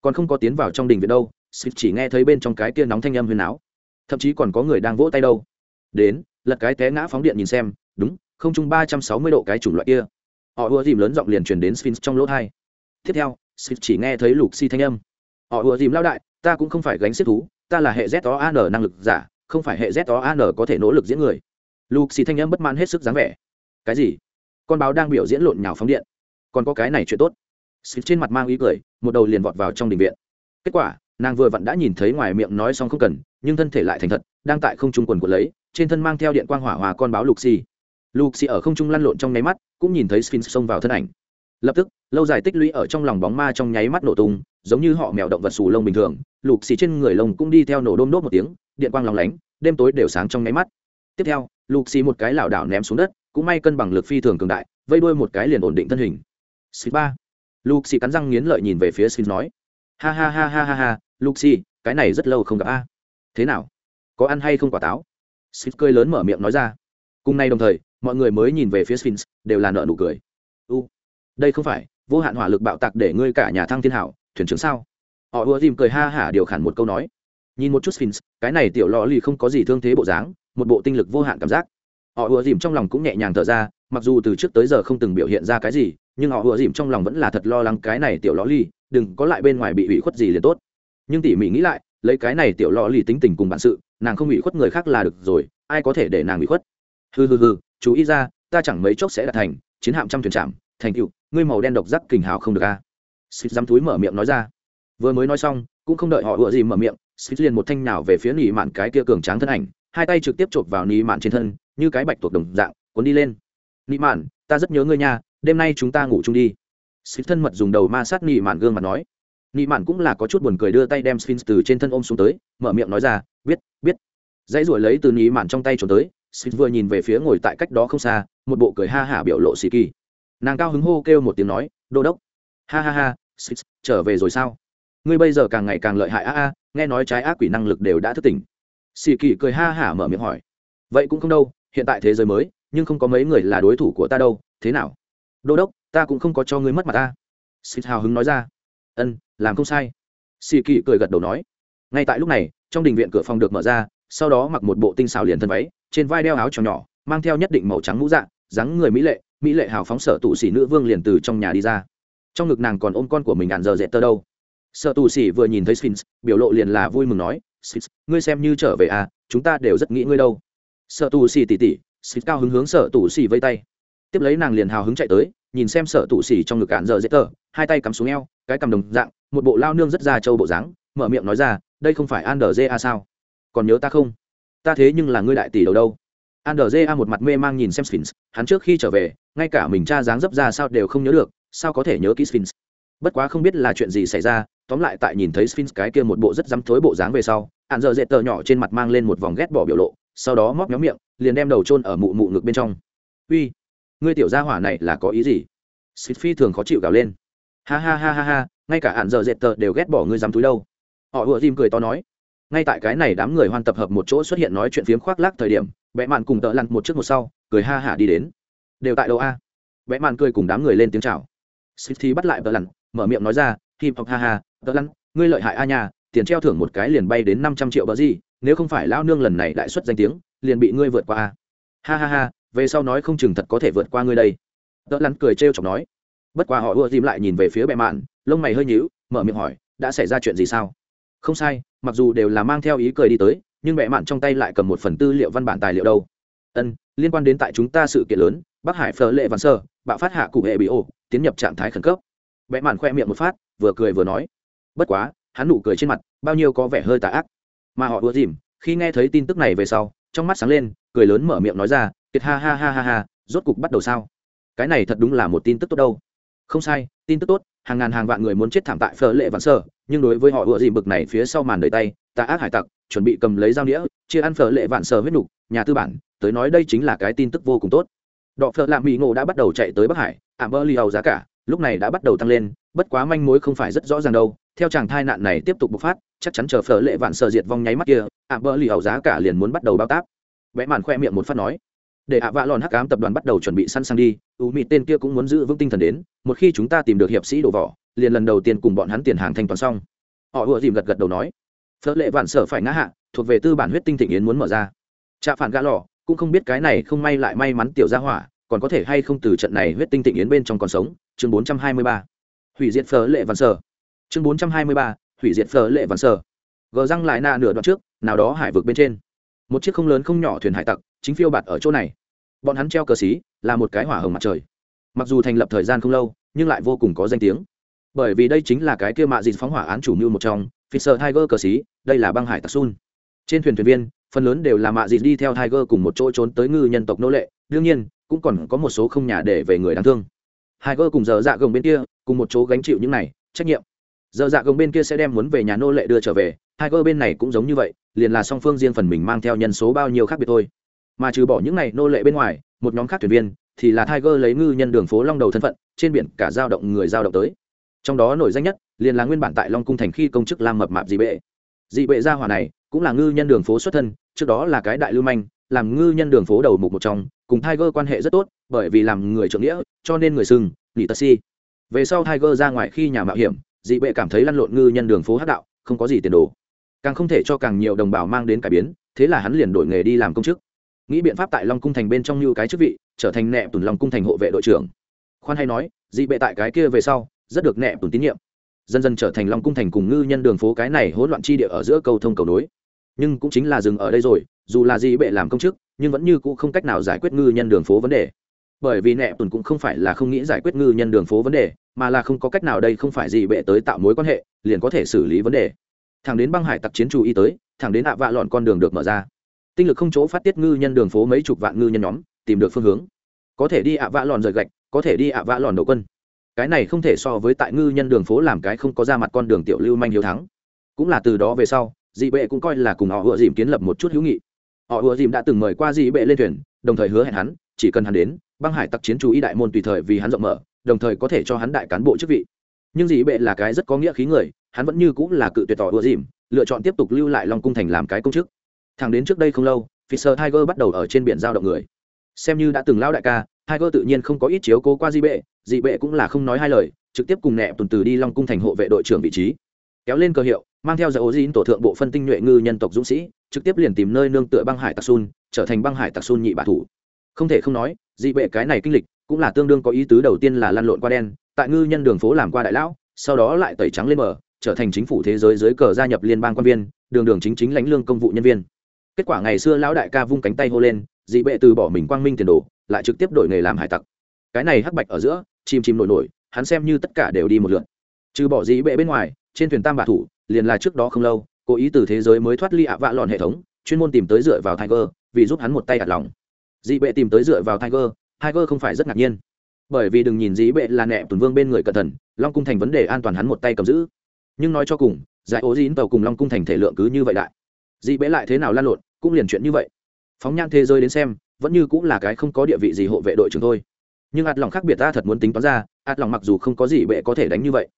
Còn không có tiến vào trong đình viện đâu xịt chỉ nghe thấy bên trong cái kia nóng thanh âm huyền áo. Thậm chí còn có người đang vỗ tay đâu. Đến, lật cái té ngã phóng điện nhìn xem, đúng, không chung ba trăm sáu mươi độ cái chủng loại kia. Họ ùa dìm lớn giọng liền truyền đến sphinx trong lỗ thai. Tiếp theo sphinx chỉ nghe thấy lục si thanh âm. Họ ùa dìm lao đại, ta cũng không phải gánh xếp thú, ta là hệ z o an năng lực giả, không phải hệ z o an có thể nỗ lực diễn người. Lục si thanh âm bất mãn hết sức dáng vẻ. Cái gì? Con báo đang biểu diễn lộn nhào phóng điện. Còn có cái này chuyện tốt. Xịt trên mặt mang ý cười, một đầu liền vọt vào trong đình viện. Kết quả, nàng vừa vặn đã nhìn thấy ngoài miệng nói xong không cần, nhưng thân thể lại thành thật, đang tại không trung quần của lấy, trên thân mang theo điện quang hỏa hòa con báo lục xì lục xì ở không trung lăn lộn trong nháy mắt, cũng nhìn thấy sphinx xông vào thân ảnh. Lập tức, lâu dài tích lũy ở trong lòng bóng ma trong nháy mắt nổ tung, giống như họ mèo động vật xù lông bình thường lục xì trên người lông cũng đi theo nổ đôm đốt một tiếng, điện quang lòng lánh, đêm tối đều sáng trong nháy mắt. Tiếp theo lục xì một cái lảo đảo ném xuống đất cũng may cân bằng lực phi thường cường đại, vây đuôi một cái liền ổn định thân hình. Xì ba. Lục cắn răng nghiến lợi nhìn về phía sphinx nói. Ha ha ha ha ha ha lục cái này rất lâu không gặp a. Thế nào? Có ăn hay không quả táo? Sphinx cười lớn mở miệng nói ra. Cùng nay đồng thời, mọi người mới nhìn về phía sphinx đều là nợ nụ cười. U. Đây không phải, vô hạn hỏa lực bạo tạc để ngươi cả nhà thăng thiên hảo, thuyền trưởng sao? Họ ùa dìm cười ha hả điều khản một câu nói. Nhìn một chút sphinx cái này tiểu lò lì không có gì thương thế bộ dáng, một bộ tinh lực vô hạn cảm giác họ ùa dìm trong lòng cũng nhẹ nhàng thở ra, mặc dù từ trước tới giờ không từng biểu hiện ra cái gì, nhưng họ ùa dìm trong lòng vẫn là thật lo lắng cái này tiểu lò lì đừng có lại bên ngoài bị ủy khuất gì liền tốt. Nhưng tỉ mỉ nghĩ lại, lấy cái này tiểu lò lì tính tình cùng bản sự, nàng không ủy khuất người khác là được rồi, ai có thể để nàng ủy khuất? Hừ hừ hừ, chú ý ra, ta chẳng mấy chốc sẽ đạt thành, chiến hạm trăm thuyền trạm thành cựu ngươi màu đen độc giác kình hào không được a à. xịt dám túi mở miệng nói ra. Vừa mới nói xong, cũng không đợi họ ùa dìm mở miệng xịt liền một thanh nào về phía nỉ mạn cái kia cường tráng thân ảnh, hai tay trực tiếp chộp vào nỉ mạn trên thân như cái bạch tuộc đồng dạng cuốn đi lên Nị mạn ta rất nhớ ngươi nha đêm nay chúng ta ngủ chung đi Sphinx thân mật dùng đầu ma sát nị mạn gương mặt nói nị mạn cũng là có chút buồn cười đưa tay đem sphinx từ trên thân ôm xuống tới mở miệng nói ra biết biết dãy ruổi lấy từ nị mạn trong tay trốn tới Sphinx vừa nhìn về phía ngồi tại cách đó không xa, một bộ cười ha hả biểu lộ sĩ kỳ. Nàng cao hứng hô kêu một tiếng nói, "Đô đốc." Ha ha ha, Sphinx trở về rồi sao? Ngươi bây giờ càng ngày càng lợi hại a a, nghe nói trái ác quỷ năng lực đều đã thức tỉnh. Sĩ kỳ cười ha hả mở miệng hỏi, "Vậy cũng không đâu, hiện tại thế giới mới, nhưng không có mấy người là đối thủ của ta đâu, thế nào?" "Đô đốc, ta cũng không có cho ngươi mất mặt ta." xịt hào hứng nói ra. "Ân, làm không sai." xì kỳ cười gật đầu nói. Ngay tại lúc này, trong đình viện cửa phòng được mở ra, sau đó mặc một bộ tinh xảo liền thân váy, trên vai đeo áo tròn nhỏ mang theo nhất định màu trắng mũ dạng dáng người mỹ lệ mỹ lệ hào phóng sở tụ sĩ nữ vương liền từ trong nhà đi ra trong ngực nàng còn ôm con của mình ngàn giờ dẹt tơ đâu sợ tù sĩ vừa nhìn thấy sphinx biểu lộ liền là vui mừng nói sphinx ngươi xem như trở về à chúng ta đều rất nghĩ ngươi đâu sợ tù sĩ tỉ tỉ xịt cao hứng hướng sợ tù sĩ vây tay. Tiếp lấy nàng liền hào hứng chạy tới, nhìn xem sợ tù sĩ trong ngực ạn giờ dễ tờ hai tay cắm xuống eo, cái cầm đồng dạng, một bộ lao nương rất da trâu bộ dáng, mở miệng nói ra, đây không phải an đờ dê a sao? Còn nhớ ta không? Ta thế nhưng là ngươi đại tỷ đầu đâu. Andrja một mặt mê mang nhìn xem sphinx, hắn trước khi trở về, ngay cả mình cha dáng dấp ra sao đều không nhớ được, sao có thể nhớ kỹ sphinx? Bất quá không biết là chuyện gì xảy ra, tóm lại tại nhìn thấy sphinx cái kia một bộ rất dám thối bộ dáng về sau hạn giờ dệt tờ nhỏ trên mặt mang lên một vòng ghét bỏ biểu lộ sau đó móc nhóm miệng, liền đem đầu trôn ở mụ mụ ngực bên trong. Uy, ngươi tiểu gia hỏa này là có ý gì? Xịt phi thường khó chịu gào lên. Ha ha ha ha ha, ngay cả hạn giờ dệt tờ đều ghét bỏ ngươi dám túi đâu. Họ ùa dìm cười to nói. Ngay tại cái này đám người hoan tập hợp một chỗ xuất hiện nói chuyện phiếm khoác lác thời điểm vẽ mạn cùng tợ lặn một trước một sau, cười ha hả đi đến. Đều tại đâu a? Vẽ mạn cười cùng đám người lên tiếng chào. Thì bắt lại tợ lặn, mở miệng nói ra, hip hop ha ha, tợ lặn, ngươi lợi hại a nhà tiền treo thưởng một cái liền bay đến năm trăm triệu bờ gì nếu không phải lao nương lần này đại xuất danh tiếng, liền bị ngươi vượt qua a. Ha ha ha, về sau nói không chừng thật có thể vượt qua ngươi đây. Tợ lặn cười trêu chọc nói. Bất quá họ ưa dìm lại nhìn về phía bệ mạn, lông mày hơi nhíu, mở miệng hỏi, đã xảy ra chuyện gì sao? Không sai, mặc dù đều là mang theo ý cười đi tới, nhưng Bệ mạn trong tay lại cầm một phần tư liệu văn bản tài liệu đâu. Ân, liên quan đến tại chúng ta sự kiện lớn, bắc hải phở lệ văn sơ, bạo phát hạ cụ hệ bị ổ tiến nhập trạng thái khẩn cấp. Bệ mạn khoe miệng một phát, vừa cười vừa nói. Bất quá, hắn nụ cười trên mặt, bao nhiêu có vẻ hơi tà ác mà họ ưa dìm. Khi nghe thấy tin tức này về sau, trong mắt sáng lên, cười lớn mở miệng nói ra, kiệt ha ha ha ha ha, rốt cục bắt đầu sao? Cái này thật đúng là một tin tức tốt đâu. Không sai, tin tức tốt, hàng ngàn hàng vạn người muốn chết thảm tại phở lệ vạn sơ nhưng đối với họ ựa dìm bực này phía sau màn đời tay ta ác hải tặc chuẩn bị cầm lấy dao đĩa, chia ăn phở lệ vạn sơ huyết nục, nhà tư bản, tới nói đây chính là cái tin tức vô cùng tốt. Đọ phở lạ mỹ ngộ đã bắt đầu chạy tới bắc hải, ảm bơ li hầu giá cả lúc này đã bắt đầu tăng lên bất quá manh mối không phải rất rõ ràng đâu, theo chàng thai nạn này tiếp tục bộc phát, chắc chắn chờ phở lệ vạn sợ diệt vong nháy mắt kia, ạ bơ lì ẩu giá cả liền muốn bắt đầu bao táp. Vẽ màn khoe miệng một phát nói, để ạ vạ lòn hắc ám tập đoàn bắt đầu chuẩn bị sẵn sàng đi u mị tên kia cũng muốn giữ vững tinh thần đến, một khi chúng ta tìm được hiệp sĩ đổ vỏ, liền lần đầu tiên cùng bọn hắn tiền hàng thanh toán xong. Họ vừa dìm gật gật đầu nói phớt lệ vạn sở phải ngã hạ, thuộc về tư bản huyết tinh thịnh yến muốn mở ra. Trạ phản gã lò, cũng không biết cái này không may lại may mắn tiểu gia hỏa, còn có thể hay không từ trận này huyết tinh tịnh yến bên trong còn sống, chương 423 hủy diệt phở lệ vạn sở. Chương 423. hủy diệt phở lệ vạn sở. Gờ răng lại nạ nửa đoạn trước, nào đó hải vực bên trên. Một chiếc không lớn không nhỏ thuyền hải tặc, chính phiêu bạt ở chỗ này. Bọn hắn treo cờ xí, là một cái hỏa hồng mặt trời. Mặc dù thành lập thời gian không lâu, nhưng lại vô cùng có danh tiếng. Bởi vì đây chính là cái kia mạ dịt phóng hỏa án chủ mưu một trong fisher tiger cờ xí, đây là băng hải tặc sun. Trên thuyền thuyền viên, phần lớn đều là mạ dịt đi theo tiger cùng một chỗ trốn tới ngư nhân tộc nô lệ. Đương nhiên, cũng còn có một số không nhà để về người đáng thương hai gơ cùng giờ dạ gồng bên kia, cùng một chỗ gánh chịu những này, trách nhiệm. Giờ dạ gồng bên kia sẽ đem muốn về nhà nô lệ đưa trở về hai gơ bên này cũng giống như vậy, liền là song phương riêng phần mình mang theo nhân số bao nhiêu khác biệt thôi. Mà trừ bỏ những này nô lệ bên ngoài, một nhóm khác thuyền viên, thì là tiger lấy ngư nhân đường phố long đầu thân phận, trên biển cả giao động người giao động tới. Trong đó nổi danh nhất, liền là nguyên bản tại long cung thành khi công chức lam mập mạp dị bệ. Dị bệ gia hỏa này, cũng là ngư nhân đường phố xuất thân, trước đó là cái đại lưu manh, làm ngư nhân đường phố đầu mục một trong cùng tiger quan hệ rất tốt, bởi vì làm người trưởng nghĩa, cho nên người sưng nỉ tật si. Về sau tiger ra ngoài khi nhà mạo hiểm, dị bệ cảm thấy lăn lộn ngư nhân đường phố hắc đạo, không có gì tiền đồ. Càng không thể cho càng nhiều đồng bào mang đến cải biến, thế là hắn liền đổi nghề đi làm công chức. Nghĩ biện pháp tại long cung thành bên trong như cái chức vị, trở thành nệ tuần long cung thành hộ vệ đội trưởng. Khoan hay nói, dị bệ tại cái kia về sau, rất được nệ tuần tín nhiệm. Dần dần trở thành long cung thành cùng ngư nhân đường phố cái này hỗn loạn chi địa ở giữa cầu thông cầu nối. Nhưng cũng chính là dừng ở đây rồi, dù là dị bệ làm công chức nhưng vẫn như cũ không cách nào giải quyết ngư nhân đường phố vấn đề. Bởi vì nẹ tùn cũng không phải là không nghĩ giải quyết ngư nhân đường phố vấn đề, mà là không có cách nào đây không phải gì bệ tới tạo mối quan hệ, liền có thể xử lý vấn đề. Thẳng đến băng hải tặc chiến chủ y tới, thẳng đến ạ vạ lọn con đường được mở ra. Tinh lực không chỗ phát tiết ngư nhân đường phố mấy chục vạn ngư nhân nhóm, tìm được phương hướng. Có thể đi ạ vạ lòn rời gạch, có thể đi ạ vạ lòn đổ quân. Cái này không thể so với tại ngư nhân đường phố làm cái không có ra mặt con đường tiểu lưu manh hiếu thắng. Cũng là từ đó về sau, dị bệ cũng coi là cùng họ vừa dìm kiến lập một chút hữu nghị họ ùa dìm đã từng mời qua dị bệ lên thuyền, đồng thời hứa hẹn hắn, chỉ cần hắn đến, băng hải tặc chiến chú ý đại môn tùy thời vì hắn rộng mở, đồng thời có thể cho hắn đại cán bộ chức vị. Nhưng dị bệ là cái rất có nghĩa khí người, hắn vẫn như cũng là cự tuyệt tỏ ùa dìm, lựa chọn tiếp tục lưu lại long cung thành làm cái công chức. Thẳng đến trước đây không lâu fisher tiger bắt đầu ở trên biển giao động người. Xem như đã từng lao đại ca, tiger tự nhiên không có ít chiếu cố qua dị bệ dị bệ cũng là không nói hai lời, trực tiếp cùng nẹ tuần từ đi long cung thành hộ vệ đội trưởng vị trí. Kéo lên cơ hiệu, mang theo giải ố dín tổ thượng bộ phân tinh nhuệ ngư nhân tộc dũng sĩ trực tiếp liền tìm nơi nương tựa băng hải tặc sun trở thành băng hải tặc sun nhị bạ thủ. Không thể không nói, dị bệ cái này kinh lịch, cũng là tương đương có ý tứ đầu tiên là lăn lộn qua đen, tại ngư nhân đường phố làm qua đại lão, sau đó lại tẩy trắng lên mở trở thành chính phủ thế giới dưới cờ gia nhập liên bang quan viên, đường đường chính chính lãnh lương công vụ nhân viên. Kết quả ngày xưa lão đại ca vung cánh tay hô lên, dị bệ từ bỏ mình quang minh tiền đồ, lại trực tiếp đổi nghề làm hải tặc. Cái này hắc bạch ở giữa, chìm chìm nổi nổi, hắn xem như tất cả đều đi một lượt. Trừ bỏ dị bệ bên ngoài, trên thuyền tam bà thủ, liền là trước đó không lâu cố ý từ thế giới mới thoát ly ạ vạ lòn hệ thống, chuyên môn tìm tới dựa vào tiger, vì giúp hắn một tay đặt lòng. Dị bệ tìm tới dựa vào tiger tiger không phải rất ngạc nhiên. Bởi vì đừng nhìn dĩ bệ là nẹ tuần vương bên người cẩn thận, long cung thành vấn đề an toàn hắn một tay cầm giữ. Nhưng nói cho cùng, giải ố dín tàu cùng long cung thành thể lượng cứ như vậy đại dị bệ lại thế nào lan lộn, cũng liền chuyện như vậy. Phóng nhan thế giới đến xem, vẫn như cũng là cái không có địa vị gì hộ vệ đội trưởng thôi. Nhưng ạt lòng khác biệt ta thật muốn tính toán ra, ạt lòng mặc dù không có gì bệ có thể đánh như vậy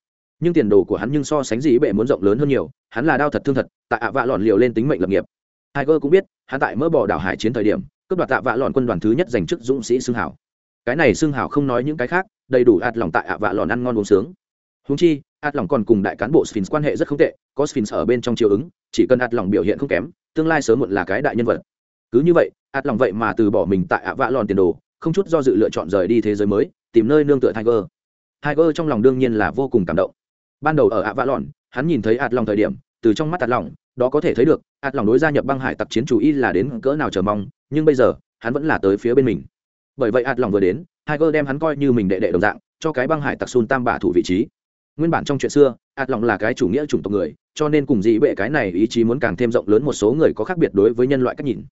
nhưng tiền đồ của hắn nhưng so sánh gì bệ muốn rộng lớn hơn nhiều, hắn là đau thật thương thật, tại ạ vạ lọn liều lên tính mệnh lập nghiệp. Tiger cũng biết, hắn tại mỡ bỏ đảo hải chiến thời điểm, cướp đoạt tạ vạ lọn quân đoàn thứ nhất giành chức dũng sĩ xương hảo. Cái này xương hảo không nói những cái khác, đầy đủ ạt lòng tại ạ vạ lọn ăn ngon uống sướng. Húng chi, ạt lòng còn cùng đại cán bộ sphinx quan hệ rất không tệ, có sphinx ở bên trong chiều ứng, chỉ cần ạt lòng biểu hiện không kém, tương lai sớm muộn là cái đại nhân vật. Cứ như vậy, ạt lòng vậy mà từ bỏ mình tại ạ vạ lòn tiền đồ, không chút do dự lựa chọn rời đi thế giới mới, tìm nơi nương tựa tiger. Tiger trong lòng đương nhiên là vô cùng cảm động ban đầu ở ạ vạ lòn hắn nhìn thấy ạt lòng thời điểm, từ trong mắt ạt lòng, đó có thể thấy được, ạt lòng đối gia nhập băng hải tặc chiến chủ y là đến cỡ nào chờ mong, nhưng bây giờ, hắn vẫn là tới phía bên mình. Bởi vậy ạt lòng vừa đến, tiger đem hắn coi như mình đệ đệ đồng dạng, cho cái băng hải tặc xun tam bả thủ vị trí. Nguyên bản trong chuyện xưa, ạt lòng là cái chủ nghĩa chủng tộc người, cho nên cùng dị bệ cái này ý chí muốn càng thêm rộng lớn một số người có khác biệt đối với nhân loại cách nhìn.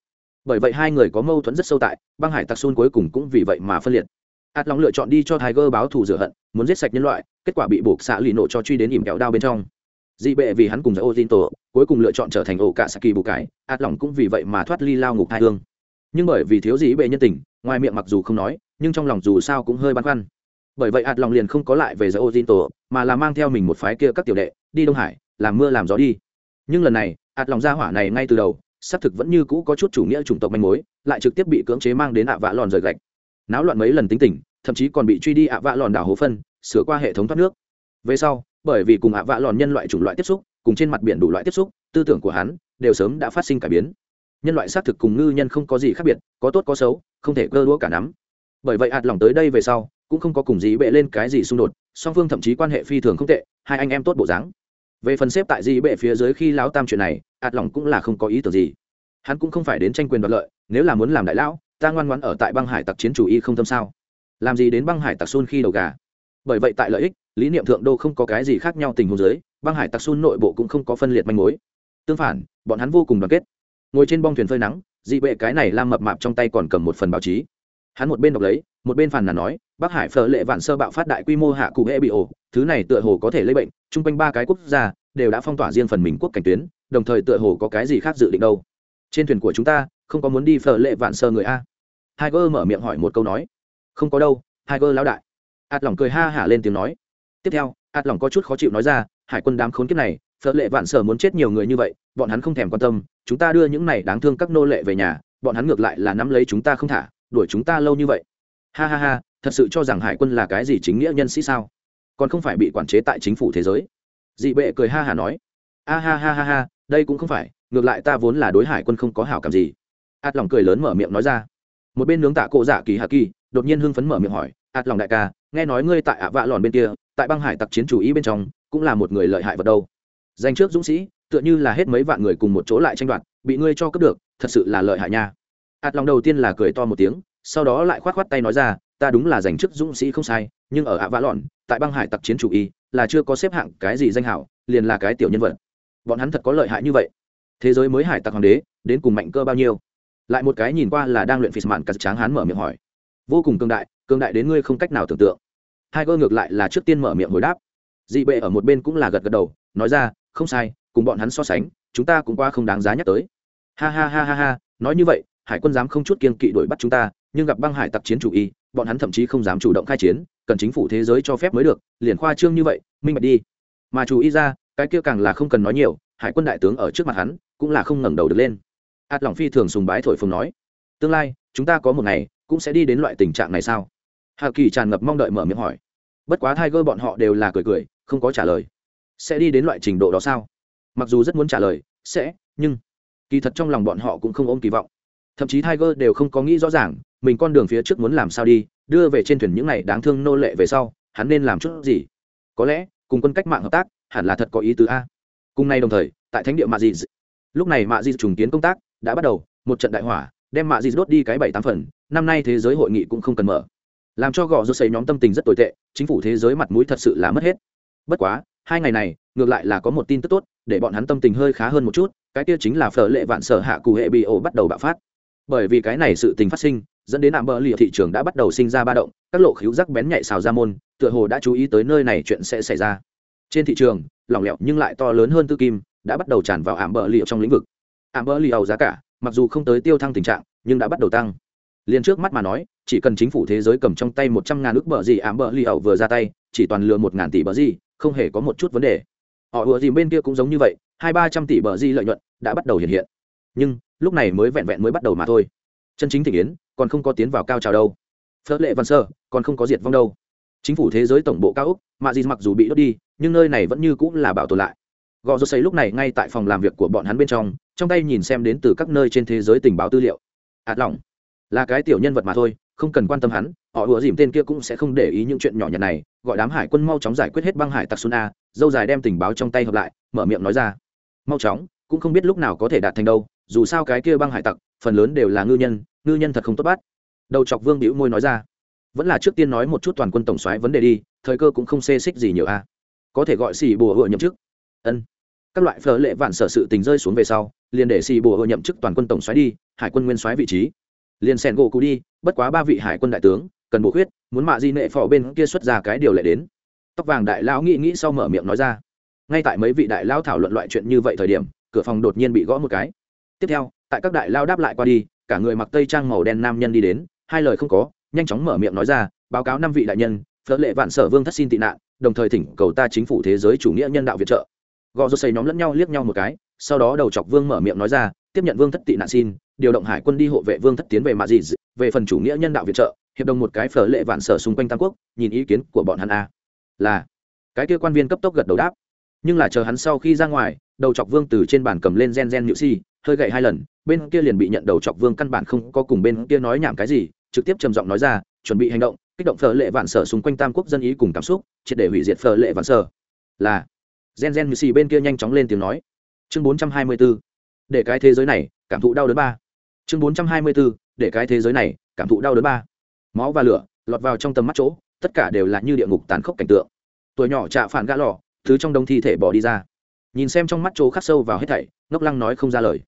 Bởi vậy hai người có mâu thuẫn rất sâu tại, băng hải tặc xun cuối cùng cũng vì vậy mà phân liệt ạt lòng lựa chọn đi cho tiger báo thù rửa hận, muốn giết sạch nhân loại, kết quả bị buộc xạ lì nộ cho truy đến ỉm kẹo đao bên trong. Dị bệ vì hắn cùng giải ô tin tổ cuối cùng lựa chọn trở thành ổ cả saki bù cái ạt lòng cũng vì vậy mà thoát ly lao ngục hai hương. Nhưng bởi vì thiếu dị bệ nhân tình, ngoài miệng mặc dù không nói, nhưng trong lòng dù sao cũng hơi băn khoăn. Bởi vậy ạt lòng liền không có lại về giải ô tin tổ mà là mang theo mình một phái kia các tiểu đệ, đi đông hải, làm mưa làm gió đi. Nhưng lần này, ạt lòng ra hỏa này ngay từ đầu, xác thực vẫn như cũ có chút chủ nghĩa chủng tộc manh mối, lại trực tiếp bị cưỡng chế mang đến ạ vã lòn rời gạch náo loạn mấy lần tính tình, thậm chí còn bị truy đi ạ vạ lòn đảo hố phân, sửa qua hệ thống thoát nước. Về sau, bởi vì cùng ạ vạ lòn nhân loại chủng loại tiếp xúc, cùng trên mặt biển đủ loại tiếp xúc, tư tưởng của hắn đều sớm đã phát sinh cải biến. Nhân loại xác thực cùng ngư nhân không có gì khác biệt, có tốt có xấu, không thể cơ đũa cả nắm. Bởi vậy ạt lòng tới đây về sau, cũng không có cùng gì bệ lên cái gì xung đột, song phương thậm chí quan hệ phi thường không tệ, hai anh em tốt bộ dáng. Về phần xếp tại gì bệ phía dưới khi lão tam chuyện này ạt lòng cũng là không có ý tưởng gì. Hắn cũng không phải đến tranh quyền đoạt lợi, nếu là muốn làm đại lão ta ngoan ngoãn ở tại băng hải tặc chiến chủ y không tâm sao? Làm gì đến băng hải tặc xun khi đầu gà? Bởi vậy tại lợi ích, lý niệm thượng đô không có cái gì khác nhau tình huống giới băng hải tặc xun nội bộ cũng không có phân liệt manh mối. Tương phản, bọn hắn vô cùng đoàn kết. Ngồi trên bong thuyền phơi nắng, dị bệ cái này lam mập mạp trong tay còn cầm một phần báo chí. Hắn một bên đọc lấy, một bên phàn nàn nói, bắc hải phở lệ vạn sơ bạo phát đại quy mô hạ cụ hệ bị ổ, thứ này tựa hồ có thể lây bệnh, chung quanh ba cái quốc gia đều đã phong tỏa riêng phần mình quốc cảnh tuyến, đồng thời tựa hồ có cái gì khác dự định đâu. Trên thuyền của chúng ta, không có muốn đi phở lệ vạn sơ người a. Tiger mở miệng hỏi một câu nói. Không có đâu, Tiger lão đại. Ạt lòng cười ha hả lên tiếng nói. Tiếp theo ạt lòng có chút khó chịu nói ra, hải quân đám khốn kiếp này phở lệ vạn sở muốn chết nhiều người như vậy, bọn hắn không thèm quan tâm, chúng ta đưa những này đáng thương các nô lệ về nhà, bọn hắn ngược lại là nắm lấy chúng ta không thả, đuổi chúng ta lâu như vậy. Ha ha ha, thật sự cho rằng hải quân là cái gì chính nghĩa nhân sĩ sao? Còn không phải bị quản chế tại chính phủ thế giới. Dị bệ cười ha hả nói. A ha ha ha ha, đây cũng không phải, ngược lại ta vốn là đối hải quân không có hảo cảm gì. Ạt lòng cười lớn mở miệng nói ra một bên nướng tạ cổ dạ kỳ hạ kỳ đột nhiên hưng phấn mở miệng hỏi ạt lòng đại ca nghe nói ngươi tại ạ vạ lòn bên kia tại băng hải tặc chiến chủ ý bên trong cũng là một người lợi hại vật đâu. Danh trước dũng sĩ tựa như là hết mấy vạn người cùng một chỗ lại tranh đoạt bị ngươi cho cướp được thật sự là lợi hại nha. Ạt lòng đầu tiên là cười to một tiếng sau đó lại khoát khoát tay nói ra ta đúng là danh chức dũng sĩ không sai nhưng ở ạ vã lòn, tại băng hải tặc chiến chủ y là chưa có xếp hạng cái gì danh hảo liền là cái tiểu nhân vật. Bọn hắn thật có lợi hại như vậy. Thế giới mới hải tặc hoàng đế đến cùng mạnh cơ bao nhiêu? Lại một cái nhìn qua là đang luyện phì mạn cắt tráng hán mở miệng hỏi. Vô cùng cương đại cương đại đến ngươi không cách nào tưởng tượng. Hai cơ ngược lại là trước tiên mở miệng hồi đáp. Dị bệ ở một bên cũng là gật gật đầu, nói ra, không sai, cùng bọn hắn so sánh, chúng ta cũng qua không đáng giá nhắc tới. Ha ha ha ha ha, nói như vậy, hải quân dám không chút kiên kỵ đuổi bắt chúng ta, nhưng gặp băng hải tặc chiến chủ y, bọn hắn thậm chí không dám chủ động khai chiến, cần chính phủ thế giới cho phép mới được, liền khoa trương như vậy, minh bạch đi. Mà chủ y ra, cái kia càng là không cần nói nhiều, hải quân đại tướng ở trước mặt hắn, cũng là không ngẩng đầu được lên ạt lòng phi thường sùng bái thổi phồng nói, tương lai, chúng ta có một ngày cũng sẽ đi đến loại tình trạng này sao? Hà kỳ tràn ngập mong đợi mở miệng hỏi, bất quá Tiger bọn họ đều là cười cười, không có trả lời. Sẽ đi đến loại trình độ đó sao? Mặc dù rất muốn trả lời, sẽ, nhưng kỳ thật trong lòng bọn họ cũng không ôm kỳ vọng. Thậm chí tiger đều không có nghĩ rõ ràng, mình con đường phía trước muốn làm sao đi, đưa về trên thuyền những này đáng thương nô lệ về sau, hắn nên làm chút gì? Có lẽ, cùng quân cách mạng hợp tác, hẳn là thật có ý tứ a. Cùng nay đồng thời, tại thánh địa mạ dị lúc này mạ dị trùng tiến công tác đã bắt đầu, một trận đại hỏa, đem mạ dì đốt đi cái bảy tám phần, năm nay thế giới hội nghị cũng không cần mở. Làm cho gò rô xây nhóm tâm tình rất tồi tệ, chính phủ thế giới mặt mũi thật sự là mất hết. Bất quá, hai ngày này, ngược lại là có một tin tức tốt, để bọn hắn tâm tình hơi khá hơn một chút, cái kia chính là phở lệ vạn sở hạ cụ hệ bị ổ bắt đầu bạo phát. Bởi vì cái này sự tình phát sinh, dẫn đến ảm bờ lìa thị trường đã bắt đầu sinh ra ba động, các lộ khíu rắc bén nhạy xào ra môn, tựa hồ đã chú ý tới nơi này chuyện sẽ xảy ra. Trên thị trường, lỏng lẻo nhưng lại to lớn hơn tư kim, đã bắt đầu tràn vào ảm bờ lìa trong lĩnh vực ảm bơ lì ầu giá cả, mặc dù không tới tiêu thăng tình trạng, nhưng đã bắt đầu tăng. Liền trước mắt mà nói, chỉ cần chính phủ thế giới cầm trong tay một trăm ngàn ước bờ gì, ảm bờ lì ầu vừa ra tay, chỉ toàn lừa một ngàn tỷ bờ gì, không hề có một chút vấn đề. Họ ùa gì bên kia cũng giống như vậy, hai ba trăm tỷ bờ gì lợi nhuận đã bắt đầu hiện hiện. Nhưng, lúc này mới vẹn vẹn mới bắt đầu mà thôi. Chân chính thị yến, còn không có tiến vào cao trào đâu. Phớt lệ văn sơ, còn không có diệt vong đâu. Chính phủ thế giới tổng bộ cao úc, mà gì mặc dù bị đốt đi, nhưng nơi này vẫn như cũng là bảo tồn lại gò rô xây lúc này ngay tại phòng làm việc của bọn hắn bên trong trong tay nhìn xem đến từ các nơi trên thế giới tình báo tư liệu. Ạt lỏng, là cái tiểu nhân vật mà thôi, không cần quan tâm hắn, họ ủa dìm tên kia cũng sẽ không để ý những chuyện nhỏ nhặt này. Gọi đám hải quân mau chóng giải quyết hết băng hải tặc xuân a, dâu dài đem tình báo trong tay hợp lại, mở miệng nói ra. Mau chóng, cũng không biết lúc nào có thể đạt thành đâu, dù sao cái kia băng hải tặc, phần lớn đều là ngư nhân ngư nhân thật không tốt bắt. Đầu chọc vương bĩu môi nói ra. Vẫn là trước tiên nói một chút toàn quân tổng xoáy vấn đề đi, thời cơ cũng không xê xích gì nhiều a. Có thể gọi xì bùa hựa nhậm chức ân. Các loại phở lệ vạn sở sự tình rơi xuống về sau, liền để xì bùa hội nhậm chức toàn quân tổng xoáy đi, hải quân nguyên xoáy vị trí. Liền sẻn gỗ cụ đi, bất quá ba vị hải quân đại tướng, cần bổ khuyết, muốn mạ di nệ phò bên kia xuất ra cái điều lệ đến. Tóc vàng đại lão nghĩ nghĩ sau mở miệng nói ra. Ngay tại mấy vị đại lão thảo luận loại chuyện như vậy thời điểm, cửa phòng đột nhiên bị gõ một cái. Tiếp theo, tại các đại lao đáp lại qua đi, cả người mặc tây trang màu đen nam nhân đi đến, hai lời không có, nhanh chóng mở miệng nói ra, báo cáo năm vị đại nhân phớt lệ vạn sở vương thất xin tị nạn, đồng thời thỉnh cầu ta chính phủ thế giới chủ nghĩa nhân đạo viện trợ gò rô xây nhóm lẫn nhau liếc nhau một cái, sau đó đầu chọc vương mở miệng nói ra, tiếp nhận vương thất tị nạn xin, điều động hải quân đi hộ vệ vương thất tiến về mạ dị về phần chủ nghĩa nhân đạo viện trợ, hiệp đồng một cái phở lệ vạn sở xung quanh tam quốc, nhìn ý kiến của bọn hắn a. Là, cái kia quan viên cấp tốc gật đầu đáp. Nhưng là chờ hắn sau khi ra ngoài, đầu chọc vương từ trên bàn cầm lên gen gen nhự si, hơi gậy hai lần, bên kia liền bị nhận đầu chọc vương căn bản không có cùng bên kia nói nhảm cái gì, trực tiếp trầm giọng nói ra, chuẩn bị hành động, kích động phở lệ vạn sở xung quanh tam quốc dân ý cùng cảm xúc, triệt để hủy diệt phở lệ vạn sở. Là gen gen như xì bên kia nhanh chóng lên tiếng nói. Chương bốn trăm hai mươi 424. để cái thế giới này cảm thụ đau đớn ba. Chương bốn trăm hai mươi 424. để cái thế giới này cảm thụ đau đớn ba. Máu và lửa lọt vào trong tầm mắt chỗ, tất cả đều là như địa ngục tàn khốc cảnh tượng. Tuổi nhỏ chạ phản gã lò, thứ trong đông thi thể bỏ đi ra. Nhìn xem trong mắt chỗ khắc sâu vào hết thảy, ngốc lăng nói không ra lời.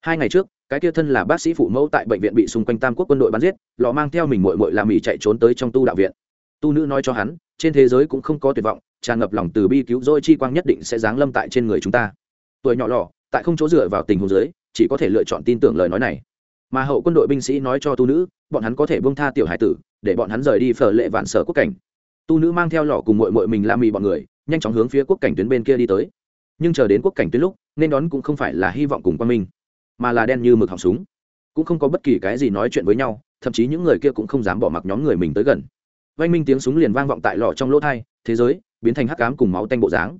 Hai ngày trước, cái kia thân là bác sĩ phụ mẫu tại bệnh viện bị xung quanh tam quốc quân đội bắn giết, lò mang theo mình mội mội làm mỉ chạy trốn tới trong tu đạo viện. Tu nữ nói cho hắn, trên thế giới cũng không có tuyệt vọng tràn ngập lòng từ bi cứu rỗi chi quang nhất định sẽ giáng lâm tại trên người chúng ta. Tuổi nhỏ lọ, tại không chỗ dựa vào tình huống giới chỉ có thể lựa chọn tin tưởng lời nói này. Mà hậu quân đội binh sĩ nói cho tu nữ, bọn hắn có thể bông tha tiểu hải tử, để bọn hắn rời đi phở lệ vạn sở quốc cảnh. Tu nữ mang theo lọ cùng mội mội mình la mì bọn người, nhanh chóng hướng phía quốc cảnh tuyến bên kia đi tới. Nhưng chờ đến quốc cảnh tuyến lúc, nên đón cũng không phải là hy vọng cùng quan minh, mà là đen như mực họng súng. Cũng không có bất kỳ cái gì nói chuyện với nhau, thậm chí những người kia cũng không dám bỏ mặc nhóm người mình tới gần. Vanh minh tiếng súng liền vang vọng tại lò trong lỗ thai thế giới biến thành hắc cám cùng máu tanh bộ dáng.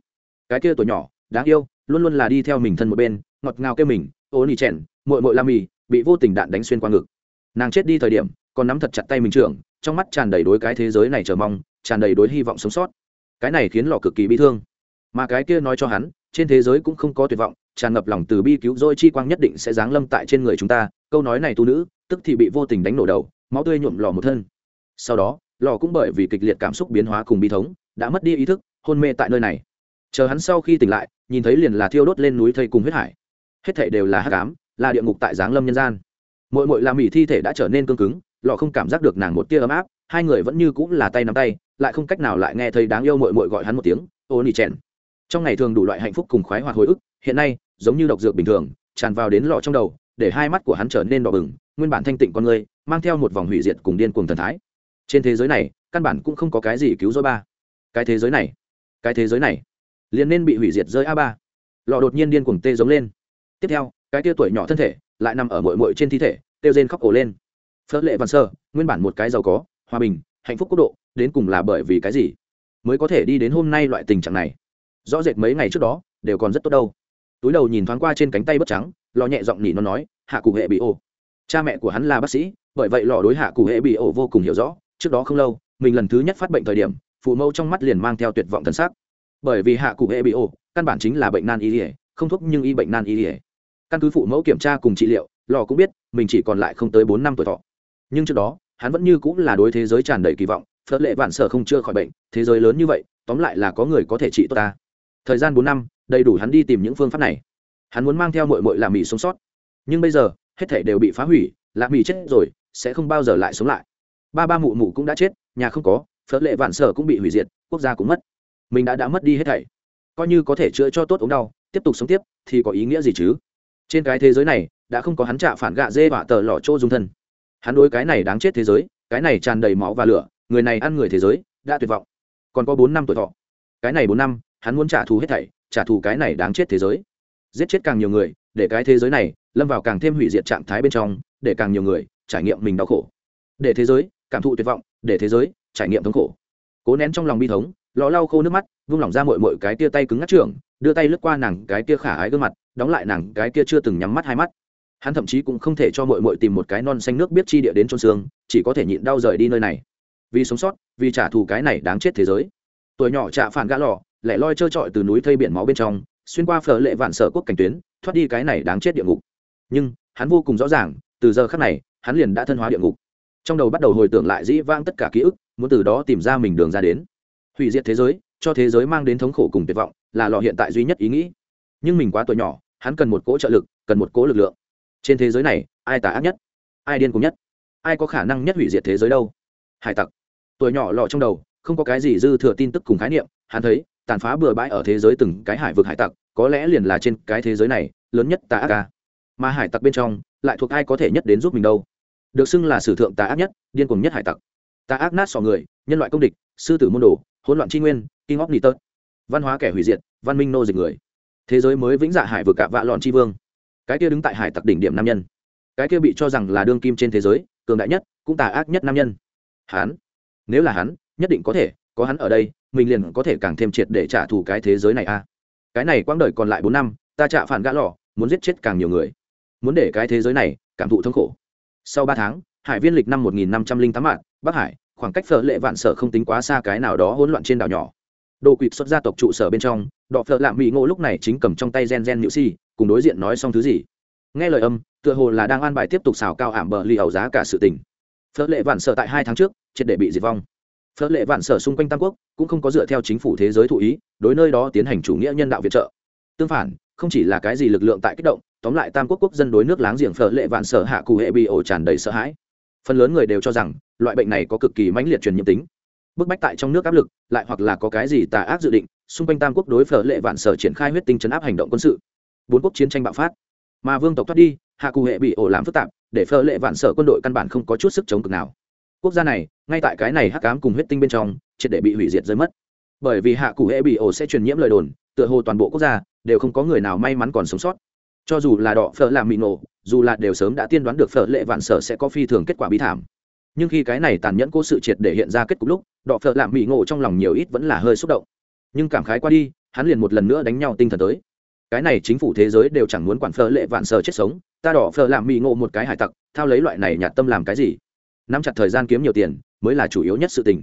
Cái kia tuổi nhỏ, đáng yêu, luôn luôn là đi theo mình thân một bên, ngọt ngào kêu mình, ô nỉ chèn mội mội la mì bị vô tình đạn đánh xuyên qua ngực. Nàng chết đi thời điểm, còn nắm thật chặt tay mình trưởng, trong mắt tràn đầy đối cái thế giới này chờ mong, tràn đầy đối hy vọng sống sót. Cái này khiến lò cực kỳ bi thương. Mà cái kia nói cho hắn, trên thế giới cũng không có tuyệt vọng, tràn ngập lòng từ bi cứu rỗi chi quang nhất định sẽ giáng lâm tại trên người chúng ta, câu nói này tu nữ, tức thì bị vô tình đánh nổ đầu, máu tươi nhuộm lò một thân. Sau đó, lò cũng bởi vì kịch liệt cảm xúc biến hóa cùng bi thống đã mất đi ý thức, hôn mê tại nơi này. Chờ hắn sau khi tỉnh lại, nhìn thấy liền là thiêu đốt lên núi thây cùng huyết hải. Hết thảy đều là hắc ám, là địa ngục tại giáng lâm nhân gian. Mội mội làm ỉ thi thể đã trở nên cương cứng, lọ không cảm giác được nàng một tia ấm áp, hai người vẫn như cũng là tay nắm tay, lại không cách nào lại nghe thấy đáng yêu mội mội gọi hắn một tiếng, ô nỉ chèn. Trong ngày thường đủ loại hạnh phúc cùng khoái hoạt hồi ức, hiện nay, giống như độc dược bình thường, tràn vào đến lọ trong đầu, để hai mắt của hắn trở nên đỏ bừng, nguyên bản thanh tịnh con người, mang theo một vòng hủy diệt cùng điên cùng thần thái. Trên thế giới này, căn bản cũng không có cái gì cứu rỗi ba cái thế giới này, cái thế giới này, liền nên bị hủy diệt rơi a ba. Lọ đột nhiên điên cuồng tê giống lên. Tiếp theo, cái tia tuổi nhỏ thân thể lại nằm ở mội mội trên thi thể têu rên khóc ổ lên. Phớt lệ văn sơ, nguyên bản một cái giàu có, hòa bình, hạnh phúc quốc độ, đến cùng là bởi vì cái gì mới có thể đi đến hôm nay loại tình trạng này? Rõ rệt mấy ngày trước đó, đều còn rất tốt đâu. Túi đầu nhìn thoáng qua trên cánh tay bất trắng lò nhẹ giọng nhỉ nó nói, hạ cụ hệ bị ổ cha mẹ của hắn là bác sĩ, bởi vậy lò đối hạ cụ hệ bị ổ vô cùng hiểu rõ, trước đó không lâu, mình lần thứ nhất phát bệnh thời điểm phụ mẫu trong mắt liền mang theo tuyệt vọng thân xác bởi vì hạ cụ hệ bị ổ, căn bản chính là bệnh nan y ỉa không thuốc nhưng y bệnh nan y ỉa căn cứ phụ mẫu kiểm tra cùng trị liệu, lò cũng biết, mình chỉ còn lại không tới bốn năm tuổi thọ. Nhưng trước đó, hắn vẫn như cũng là đối thế giới tràn đầy kỳ vọng phớt lệ vạn sở không chưa khỏi bệnh, thế giới lớn như vậy, tóm lại là có người có thể trị tốt ta. Thời gian bốn năm, đầy đủ hắn đi tìm những phương pháp này. Hắn muốn mang theo mội mội làm mì sống sót. Nhưng bây giờ, hết thể đều bị phá hủy làm mì chết rồi, sẽ không bao giờ lại sống lại. Ba ba mụ mụ cũng đã chết, nhà không có phớt lệ vạn sở cũng bị hủy diệt, quốc gia cũng mất. Mình đã đã mất đi hết thảy. Coi như có thể chữa cho tốt ống đau, tiếp tục sống tiếp thì có ý nghĩa gì chứ? Trên cái thế giới này, đã không có hắn trả phản gạ dê và tờ lọ chỗ dung thân. Hắn đối cái này đáng chết thế giới, cái này tràn đầy máu và lửa, người này ăn người thế giới, đã tuyệt vọng. Còn có bốn năm tuổi thọ. Cái này bốn năm, hắn muốn trả thù hết thảy, trả thù cái này đáng chết thế giới. Giết chết càng nhiều người, để cái thế giới này lâm vào càng thêm hủy diệt trạng thái bên trong, để càng nhiều người trải nghiệm mình đau khổ. Để thế giới cảm thụ tuyệt vọng, để thế giới trải nghiệm thống khổ. Cố nén trong lòng bi thống, lò lau khô nước mắt, vung lỏng ra mội mội cái tia tay cứng ngắt trưởng, đưa tay lướt qua nàng cái tia khả ái gương mặt, đóng lại nàng cái tia chưa từng nhắm mắt hai mắt. Hắn thậm chí cũng không thể cho mội mội tìm một cái non xanh nước biết chi địa đến trôn xương, chỉ có thể nhịn đau rời đi nơi này. Vì sống sót, vì trả thù cái này đáng chết thế giới. Tuổi nhỏ chạ phản gã lò, lẻ loi trơ trọi từ núi thây biển máu bên trong, xuyên qua phở lệ vạn sở quốc cảnh tuyến, thoát đi cái này đáng chết địa ngục. Nhưng, hắn vô cùng rõ ràng, từ giờ khắc này, hắn liền đã thân hóa địa ngục. Trong đầu bắt đầu hồi tưởng lại dĩ vang tất cả ký ức muốn từ đó tìm ra mình đường ra đến. Hủy diệt thế giới, cho thế giới mang đến thống khổ cùng tuyệt vọng, là lò hiện tại duy nhất ý nghĩ. Nhưng mình quá tuổi nhỏ, hắn cần một cỗ trợ lực, cần một cỗ lực lượng. Trên thế giới này, ai tà ác nhất? Ai điên cùng nhất? Ai có khả năng nhất hủy diệt thế giới đâu? Hải tặc. Tuổi nhỏ lọ trong đầu, không có cái gì dư thừa tin tức cùng khái niệm, hắn thấy, tàn phá bừa bãi ở thế giới từng cái hải vực hải tặc, có lẽ liền là trên cái thế giới này, lớn nhất tà ác ca mà hải tặc bên trong, lại thuộc ai có thể nhất đến giúp mình đâu? Được xưng là sử thượng tà ác nhất, điên cuồng nhất hải tặc ta ác nát sọ người, nhân loại công địch, sư tử môn đồ, hỗn loạn tri nguyên kinh óc nị tớt văn hóa kẻ hủy diệt, văn minh nô dịch người. Thế giới mới vĩnh dạ hải vừa cả vạ lòn tri vương. Cái kia đứng tại hải tặc đỉnh điểm nam nhân. Cái kia bị cho rằng là đương kim trên thế giới, cường đại nhất, cũng tà ác nhất nam nhân. Hắn? Nếu là hắn, nhất định có thể, có hắn ở đây, mình liền có thể càng thêm triệt để trả thù cái thế giới này a. Cái này quãng đời còn lại bốn năm, ta trả phản gã lò muốn giết chết càng nhiều người. Muốn để cái thế giới này cảm thụ thống khổ. Sau ba tháng, hải viên lịch năm một nghìn năm trăm linh tám mạng bắc hải, khoảng cách phở lệ vạn sở không tính quá xa cái nào đó hỗn loạn trên đảo nhỏ. Đồ quỵt xuất gia tộc trụ sở bên trong, đọ phở lạm mỹ ngộ lúc này chính cầm trong tay gen gen nhự si, cùng đối diện nói xong thứ gì. Nghe lời âm, tựa hồ là đang an bài tiếp tục xào cao ảm bờ lì ẩu giá cả sự tình. Phở lệ vạn sở tại hai tháng trước, triệt để bị diệt vong. Phở lệ vạn sở xung quanh tam quốc cũng không có dựa theo chính phủ thế giới thụ ý, đối nơi đó tiến hành chủ nghĩa nhân đạo viện trợ. Tương phản, không chỉ là cái gì lực lượng tại kích động, tóm lại tam quốc quốc dân đối nước láng giềng phở lệ vạn sở hạ cụ hệ bị ổ tràn đầy sợ hãi phần lớn người đều cho rằng, loại bệnh này có cực kỳ mãnh liệt truyền nhiễm tính. Bức bách tại trong nước áp lực, lại hoặc là có cái gì tà ác dự định, xung quanh tam quốc đối phở lệ vạn sở triển khai huyết tinh chấn áp hành động quân sự. Bốn quốc chiến tranh bạo phát. Mà vương tộc thoát đi, hạ cụ hệ bị ổ làm phức tạp, để phở lệ vạn sở quân đội căn bản không có chút sức chống cực nào. Quốc gia này, ngay tại cái này hắc cám cùng huyết tinh bên trong, triệt để bị hủy diệt rơi mất. Bởi vì hạ cụ hệ bị ổ sẽ truyền nhiễm lời đồn, tựa hồ toàn bộ quốc gia đều không có người nào may mắn còn sống sót. Cho dù là đỏ phở làm mị nổ dù là đều sớm đã tiên đoán được phở lệ vạn sở sẽ có phi thường kết quả bi thảm. Nhưng khi cái này tàn nhẫn cố sự triệt để hiện ra kết cục lúc, đọ phở làm mị ngộ trong lòng nhiều ít vẫn là hơi xúc động. Nhưng cảm khái qua đi, hắn liền một lần nữa đánh nhau tinh thần tới. Cái này chính phủ thế giới đều chẳng muốn quản phở lệ vạn sở chết sống, ta đỏ phở làm mị ngộ một cái hải tặc, thao lấy loại này nhạt tâm làm cái gì? Nắm chặt thời gian kiếm nhiều tiền, mới là chủ yếu nhất sự tình.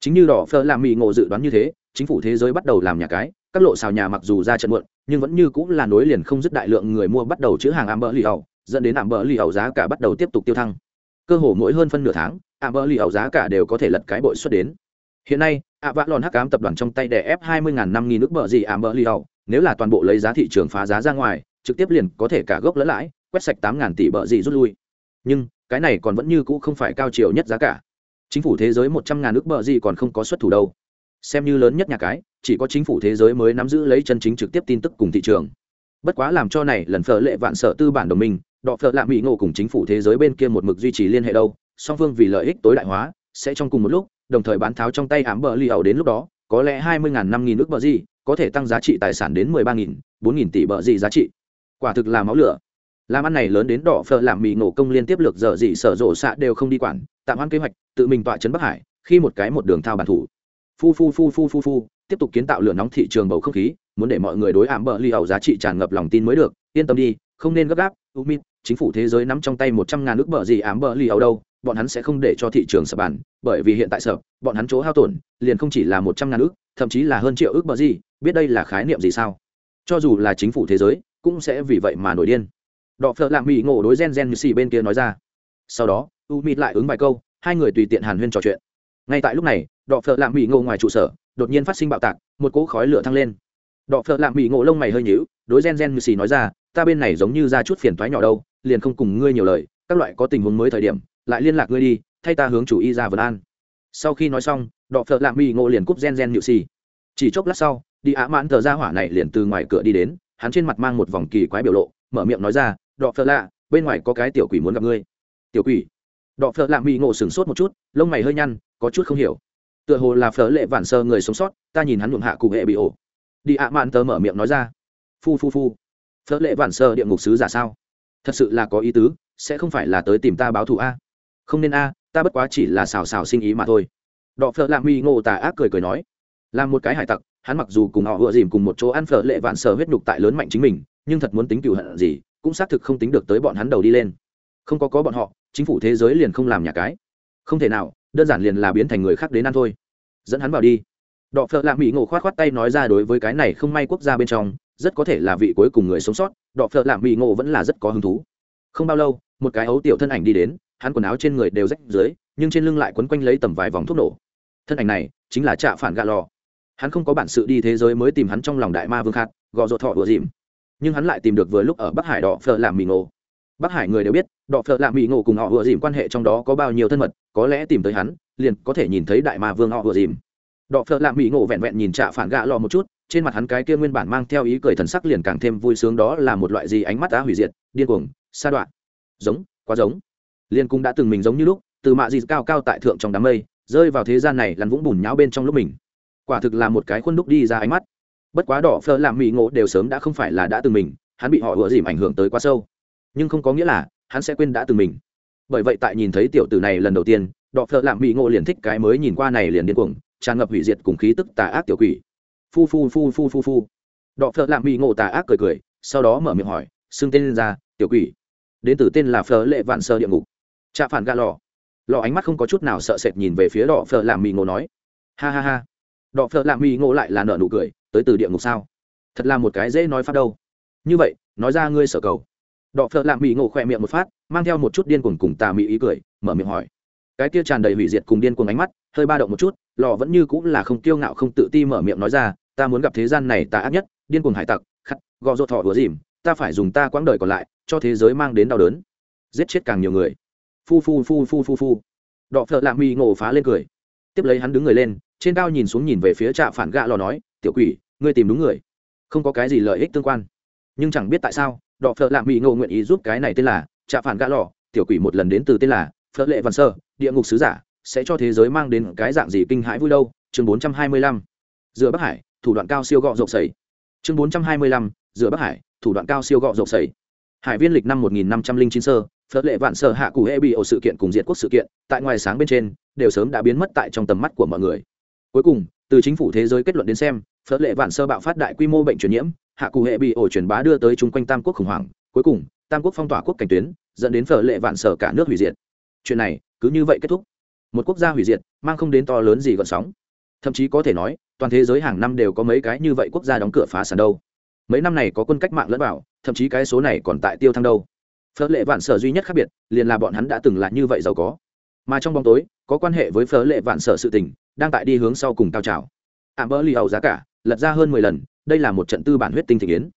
Chính như đỏ phở làm mị ngộ dự đoán như thế, chính phủ thế giới bắt đầu làm nhà cái, các lộ xào nhà mặc dù ra trận muộn, nhưng vẫn như cũng là nối liền không dứt đại lượng người mua bắt đầu chữ hàng amber lì ẩu dẫn đến ảm bờ lì ẩu giá cả bắt đầu tiếp tục tiêu thăng. Cơ hồ mỗi hơn phân nửa tháng, ảm bờ lì ẩu giá cả đều có thể lật cái bội xuất đến. Hiện nay, ạ vã lòn hắc cám tập đoàn trong tay đè ép hai mươi năm nghìn nước bờ gì ảm bờ lì ẩu nếu là toàn bộ lấy giá thị trường phá giá ra ngoài, trực tiếp liền có thể cả gốc lẫn lãi, quét sạch tám ngàn tỷ bờ gì rút lui. Nhưng, cái này còn vẫn như cũ không phải cao chiều nhất giá cả. Chính phủ thế giới một trăm ngàn nước bờ gì còn không có xuất thủ đâu. Xem như lớn nhất nhà cái, chỉ có chính phủ thế giới mới nắm giữ lấy chân chính trực tiếp tin tức cùng thị trường. Bất quá làm cho này lần phở lệ vạn sở tư bản đồng minh đọ phợ lạ mỹ ngộ cùng chính phủ thế giới bên kia một mực duy trì liên hệ đâu, song phương vì lợi ích tối đại hóa, sẽ trong cùng một lúc, đồng thời bán tháo trong tay ám bờ ly ẩu đến lúc đó, có lẽ hai mươi ngàn năm nghìn nước bờ gì, có thể tăng giá trị tài sản đến mười ba nghìn, bốn nghìn tỷ bờ gì giá trị. Quả thực là máu lửa. Làm ăn này lớn đến đỏ phở làm mì nổ công liên tiếp lược dở dị sở rộ xạ đều không đi quản, tạm hoãn kế hoạch, tự mình tọa trấn bắc hải, khi một cái một đường thao bản thủ. Phu phu phu phu phu phu, tiếp tục kiến tạo lửa nóng thị trường bầu không khí, muốn để mọi người đối ảm bờ ly ẩu giá trị tràn ngập lòng tin mới được, yên tâm đi, không nên gấp gáp umit chính phủ thế giới nắm trong tay một trăm ngàn nước bờ gì ám bờ ly ẩu đâu, bọn hắn sẽ không để cho thị trường sập bàn, bởi vì hiện tại sập, bọn hắn chỗ hao tổn, liền không chỉ là một trăm ngàn ước thậm chí là hơn triệu ước bờ gì, biết đây là khái niệm gì sao? Cho dù là chính phủ thế giới, cũng sẽ vì vậy mà nổi điên. Đọ phợ lạm mỹ ngộ đối gen gen như xì bên kia nói ra. Sau đó, u mịt lại ứng vài câu, hai người tùy tiện hàn huyên trò chuyện. Ngay tại lúc này, đọ phợ lạm mỹ ngộ ngoài trụ sở, đột nhiên phát sinh bạo tạc, một cỗ khói lửa thăng lên. Đọ phợ lạm mỹ ngộ lông mày hơi nhíu, đối gen gen như xì nói ra, ta bên này giống như ra chút phiền toái nhỏ đâu liền không cùng ngươi nhiều lời, các loại có tình huống mới thời điểm, lại liên lạc ngươi đi, thay ta hướng chủ y ra vườn an. Sau khi nói xong, đọ phợ lạm mỹ ngộ liền cúp gen gen nhự xì. Chỉ chốc lát sau, đi ạ mãn thờ ra hỏa này liền từ ngoài cửa đi đến, hắn trên mặt mang một vòng kỳ quái biểu lộ, mở miệng nói ra, đọ phợ lạ, bên ngoài có cái tiểu quỷ muốn gặp ngươi. Tiểu quỷ? Đọ phợ lạ mỹ ngộ sửng sốt một chút, lông mày hơi nhăn, có chút không hiểu. Tựa hồ là phở lệ vản sơ người sống sót, ta nhìn hắn nhuộm hạ cụ hệ bị ổ. Đi ạ mạn tờ mở miệng nói ra, phu phu phu, phở lệ vản sơ địa ngục sứ giả sao? Thật sự là có ý tứ, sẽ không phải là tới tìm ta báo thù a. Không nên a, ta bất quá chỉ là xào xào sinh ý mà thôi. Đọ phở lạ mi ngộ tà ác cười cười nói. Là một cái hải tặc, hắn mặc dù cùng họ vừa dìm cùng một chỗ ăn phở lệ vạn sở huyết nhục tại lớn mạnh chính mình, nhưng thật muốn tính cựu hận gì, cũng xác thực không tính được tới bọn hắn đầu đi lên. Không có có bọn họ, chính phủ thế giới liền không làm nhà cái. Không thể nào, đơn giản liền là biến thành người khác đến ăn thôi. Dẫn hắn vào đi. Đọ phợ lạ mỹ ngộ khoát khoát tay nói ra đối với cái này không may quốc gia bên trong rất có thể là vị cuối cùng người sống sót, đọ phợ lạ mỹ ngộ vẫn là rất có hứng thú. Không bao lâu, một cái ấu tiểu thân ảnh đi đến, hắn quần áo trên người đều rách dưới nhưng trên lưng lại quấn quanh lấy tầm vài vòng thuốc nổ. Thân ảnh này chính là trạ phản gạ lò. Hắn không có bản sự đi thế giới mới tìm hắn trong lòng đại ma vương khát gò rột thọ vừa dìm. Nhưng hắn lại tìm được vừa lúc ở bắc hải đỏ phở làm mì ngộ. Bắc hải người đều biết đỏ phở làm mì ngộ cùng họ vừa dìm quan hệ trong đó có bao nhiêu thân mật, có lẽ tìm tới hắn, liền có thể nhìn thấy đại ma vương họ vừa dìm đọ phợ làm mỹ ngộ vẹn vẹn nhìn trạ phản gạ lò một chút, trên mặt hắn cái kia nguyên bản mang theo ý cười thần sắc liền càng thêm vui sướng đó là một loại gì ánh mắt đã hủy diệt, điên cuồng, sa đoạn giống, quá giống. Liên cũng đã từng mình giống như lúc, từ mạ gì cao cao tại thượng trong đám mây, rơi vào thế gian này lăn vũng bùn nháo bên trong lúc mình. Quả thực là một cái khuôn đúc đi ra ánh mắt. Bất quá đỏ phơ làm mỹ ngộ đều sớm đã không phải là đã từng mình, hắn bị họ ủa dìm ảnh hưởng tới quá sâu. Nhưng không có nghĩa là, hắn sẽ quên đã từng mình. Bởi vậy tại nhìn thấy tiểu tử này lần đầu tiên, đỏ phơ làm mỹ ngộ liền thích cái mới nhìn qua này liền điên cuồng tràn ngập hủy diệt cùng khí tức tà ác tiểu quỷ. Phu phu phu phu phu phu. Đọ phơ làm mỹ ngộ tà ác cười cười, sau đó mở miệng hỏi, xưng tên lên ra, tiểu quỷ. Đến từ tên là phở lệ vạn sơ địa ngục. Trạ phản gà lò lò ánh mắt không có chút nào sợ sệt nhìn về phía đọ phở làm mỹ ngộ nói, ha ha ha. Đọ phở làm mỹ ngộ lại là nợ nụ cười, tới từ địa ngục sao? Thật là một cái dễ nói phát đâu. Như vậy, nói ra ngươi sở cầu. Đọ phở làm mỹ ngộ khỏe miệng một phát, mang theo một chút điên cuồng cùng tà mị ý cười, mở miệng hỏi, cái kia tràn đầy hủy diệt cùng điên cuồng ánh mắt hơi ba động một chút, lò vẫn như cũng là không kiêu ngạo không tự ti mở miệng nói ra, ta muốn gặp thế gian này tà ác nhất, điên cuồng hải tặc khắc gò rột thọ hứa dìm, ta phải dùng ta quãng đời còn lại, cho thế giới mang đến đau đớn. Giết chết càng nhiều người. Phu phu phu phu phu phu. Đọ phợ lạ mi ngộ phá lên cười. Tiếp lấy hắn đứng người lên, trên cao nhìn xuống nhìn về phía trạ phản gạ lò nói, tiểu quỷ, ngươi tìm đúng người. Không có cái gì lợi ích tương quan. Nhưng chẳng biết tại sao, đọ phợ lạ mi ngộ nguyện ý giúp cái này tên là trạ phản gạ lò. Tiểu quỷ một lần đến từ tên là phợ lệ văn sơ, địa ngục sứ giả sẽ cho thế giới mang đến cái dạng gì kinh hãi vui đâu? Chương bốn trăm hai mươi lăm giữa bắc hải, thủ đoạn cao siêu gọ rộng sầy chương bốn trăm hai mươi lăm giữa bắc hải, thủ đoạn cao siêu gọ rộng sầy hải viên lịch năm một nghìn năm trăm linh chín sơ, phật lệ vạn sơ hạ cụ hệ bị ổ sự kiện cùng diện quốc sự kiện, tại ngoài sáng bên trên, đều sớm đã biến mất tại trong tầm mắt của mọi người. Cuối cùng, từ chính phủ thế giới kết luận đến xem, phật lệ vạn sơ bạo phát đại quy mô bệnh truyền nhiễm, hạ cụ hệ bị ổ truyền bá đưa tới chung quanh tam quốc khủng hoảng. Cuối cùng, tam quốc phong tỏa quốc cảnh tuyến, dẫn đến phở lệ vạn sở cả nước hủy diệt. Chuyện này cứ như vậy kết thúc một quốc gia hủy diệt, mang không đến to lớn gì gọn sóng. Thậm chí có thể nói, toàn thế giới hàng năm đều có mấy cái như vậy quốc gia đóng cửa phá sản đâu. Mấy năm này có quân cách mạng lẫn vào, thậm chí cái số này còn tại tiêu thăng đâu. Phở lệ vạn sở duy nhất khác biệt, liền là bọn hắn đã từng là như vậy giàu có. Mà trong bóng tối, có quan hệ với phở lệ vạn sở sự tình, đang tại đi hướng sau cùng cao trào. Ảm bỡ lì hầu giá cả, lật ra hơn mười lần, đây là một trận tư bản huyết tinh thị kiến.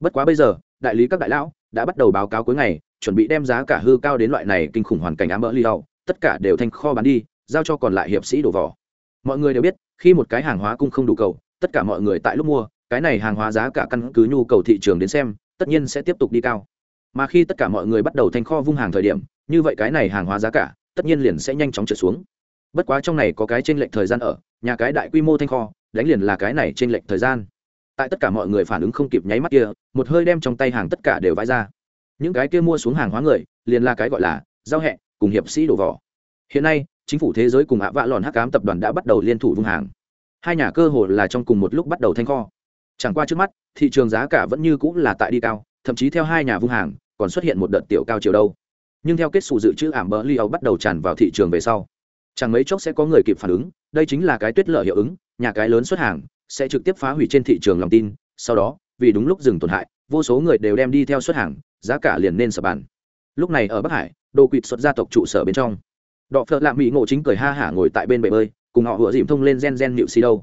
Bất quá bây giờ, đại lý các đại lão đã bắt đầu báo cáo cuối ngày, chuẩn bị đem giá cả hư cao đến loại này kinh khủng hoàn cảnh ám bỡ lì hầu tất cả đều thành kho bán đi, giao cho còn lại hiệp sĩ đổ vỏ. Mọi người đều biết, khi một cái hàng hóa cung không đủ cầu, tất cả mọi người tại lúc mua, cái này hàng hóa giá cả căn cứ nhu cầu thị trường đến xem, tất nhiên sẽ tiếp tục đi cao. Mà khi tất cả mọi người bắt đầu thành kho vung hàng thời điểm, như vậy cái này hàng hóa giá cả, tất nhiên liền sẽ nhanh chóng trượt xuống. Bất quá trong này có cái trên lệnh thời gian ở, nhà cái đại quy mô thanh kho, đánh liền là cái này trên lệnh thời gian. Tại tất cả mọi người phản ứng không kịp nháy mắt kia, một hơi đem trong tay hàng tất cả đều vãi ra. Những cái kia mua xuống hàng hóa người, liền là cái gọi là giao hẹ cùng hiệp sĩ đổ vỏ. Hiện nay, chính phủ thế giới cùng ạ vạ lòn hắc cám tập đoàn đã bắt đầu liên thủ vung hàng. Hai nhà cơ hội là trong cùng một lúc bắt đầu thanh kho. Chẳng qua trước mắt, thị trường giá cả vẫn như cũng là tại đi cao, thậm chí theo hai nhà vung hàng, còn xuất hiện một đợt tiểu cao chiều đâu. Nhưng theo kết xù dự trữ ảm bỡ li âu bắt đầu tràn vào thị trường về sau, chẳng mấy chốc sẽ có người kịp phản ứng, đây chính là cái tuyết lở hiệu ứng, nhà cái lớn xuất hàng, sẽ trực tiếp phá hủy trên thị trường lòng tin, sau đó, vì đúng lúc dừng tổn hại, vô số người đều đem đi theo xuất hàng, giá cả liền nên sập bàn lúc này ở bắc hải đồ quỵt xuất gia tộc trụ sở bên trong. Đọ phợ lạ mỹ ngộ chính cười ha hả ngồi tại bên bể bơi, cùng họ vừa dìm thông lên gen gen nịu xì đâu.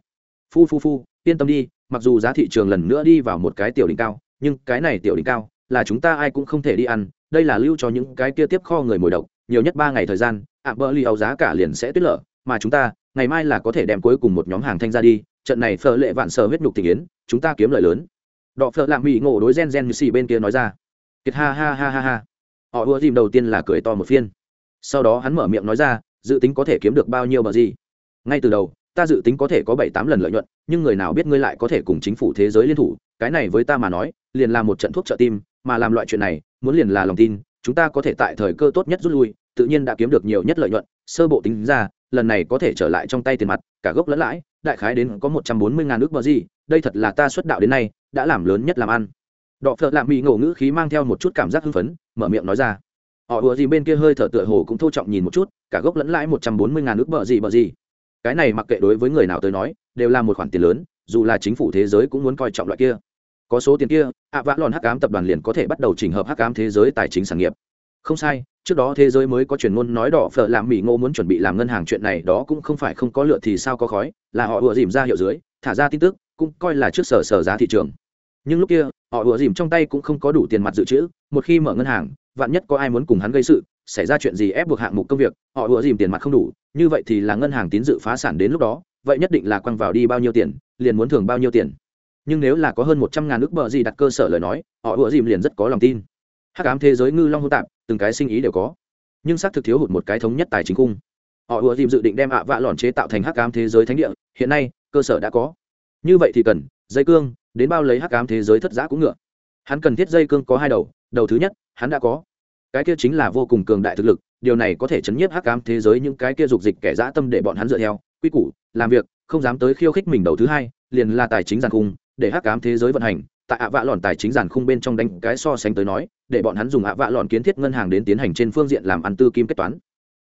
Phu phu phu, yên tâm đi, mặc dù giá thị trường lần nữa đi vào một cái tiểu đỉnh cao, nhưng cái này tiểu đỉnh cao là chúng ta ai cũng không thể đi ăn, đây là lưu cho những cái kia tiếp kho người mồi độc, nhiều nhất ba ngày thời gian, ạ bơ li ấu giá cả liền sẽ tuyết lở, mà chúng ta, ngày mai là có thể đem cuối cùng một nhóm hàng thanh ra đi, trận này phở lệ vạn sờ huyết nhục thị kiến chúng ta kiếm lợi lớn. Đọ phở lạ mỹ ngộ đối gen gen như xì bên kia nói ra. Kiệt ha ha ha ha ha họ ùa dìm đầu tiên là cười to một phiên. Sau đó hắn mở miệng nói ra, dự tính có thể kiếm được bao nhiêu bờ gì? Ngay từ đầu, ta dự tính có thể có bảy tám lần lợi nhuận, nhưng người nào biết ngươi lại có thể cùng chính phủ thế giới liên thủ? Cái này với ta mà nói, liền là một trận thuốc trợ tim, mà làm loại chuyện này, muốn liền là lòng tin, chúng ta có thể tại thời cơ tốt nhất rút lui, tự nhiên đã kiếm được nhiều nhất lợi nhuận, sơ bộ tính ra, lần này có thể trở lại trong tay tiền mặt, cả gốc lẫn lãi, đại khái đến có một trăm bốn mươi ngàn nước bờ gì, đây thật là ta xuất đạo đến nay, đã làm lớn nhất làm ăn đọ phợ lạ mỹ ngộ ngữ khí mang theo một chút cảm giác hưng phấn, mở miệng nói ra. Họ ùa gì bên kia hơi thở tựa hồ cũng thô trọng nhìn một chút, cả gốc lẫn lãi một trăm bốn mươi ngàn ước bờ gì bờ gì. Cái này mặc kệ đối với người nào tới nói, đều là một khoản tiền lớn, dù là chính phủ thế giới cũng muốn coi trọng loại kia. Có số tiền kia, ạ vã lòn hắc ám tập đoàn liền có thể bắt đầu chỉnh hợp hắc ám thế giới tài chính sản nghiệp. Không sai, trước đó thế giới mới có truyền ngôn nói đỏ phở làm mỹ ngô muốn chuẩn bị làm ngân hàng chuyện này, đó cũng không phải không có lựa thì sao có khói, là họ ùa dìm ra hiệu dưới, thả ra tin tức, cũng coi là trước sở sở giá thị trường nhưng lúc kia, họ ùa dìm trong tay cũng không có đủ tiền mặt dự trữ, một khi mở ngân hàng, vạn nhất có ai muốn cùng hắn gây sự, xảy ra chuyện gì ép buộc hạng mục công việc, họ ùa dìm tiền mặt không đủ, như vậy thì là ngân hàng tín dự phá sản đến lúc đó, vậy nhất định là quăng vào đi bao nhiêu tiền, liền muốn thường bao nhiêu tiền. Nhưng nếu là có hơn một trăm ngàn ước bờ gì đặt cơ sở lời nói, họ ùa dìm liền rất có lòng tin. Hắc ám thế giới ngư long hô tạp, từng cái sinh ý đều có. Nhưng xác thực thiếu hụt một cái thống nhất tài chính cung họ ùa dìm dự định đem ạ vạ lòn chế tạo thành hắc ám thế giới thánh địa, hiện nay, cơ sở đã có. Như vậy thì cần, dây cương đến bao lấy hắc ám thế giới thất giã cũng ngựa. Hắn cần thiết dây cương có hai đầu đầu thứ nhất, hắn đã có. Cái kia chính là vô cùng cường đại thực lực, điều này có thể chấn nhiếp hắc ám thế giới những cái kia dục dịch kẻ dã tâm để bọn hắn dựa theo, quy củ, làm việc, không dám tới khiêu khích mình đầu thứ hai, liền là tài chính giàn khung, để hắc ám thế giới vận hành, tại ạ vạ lòn tài chính giàn khung bên trong đánh cái so sánh tới nói, để bọn hắn dùng ạ vạ lòn kiến thiết ngân hàng đến tiến hành trên phương diện làm ăn tư kim kết toán.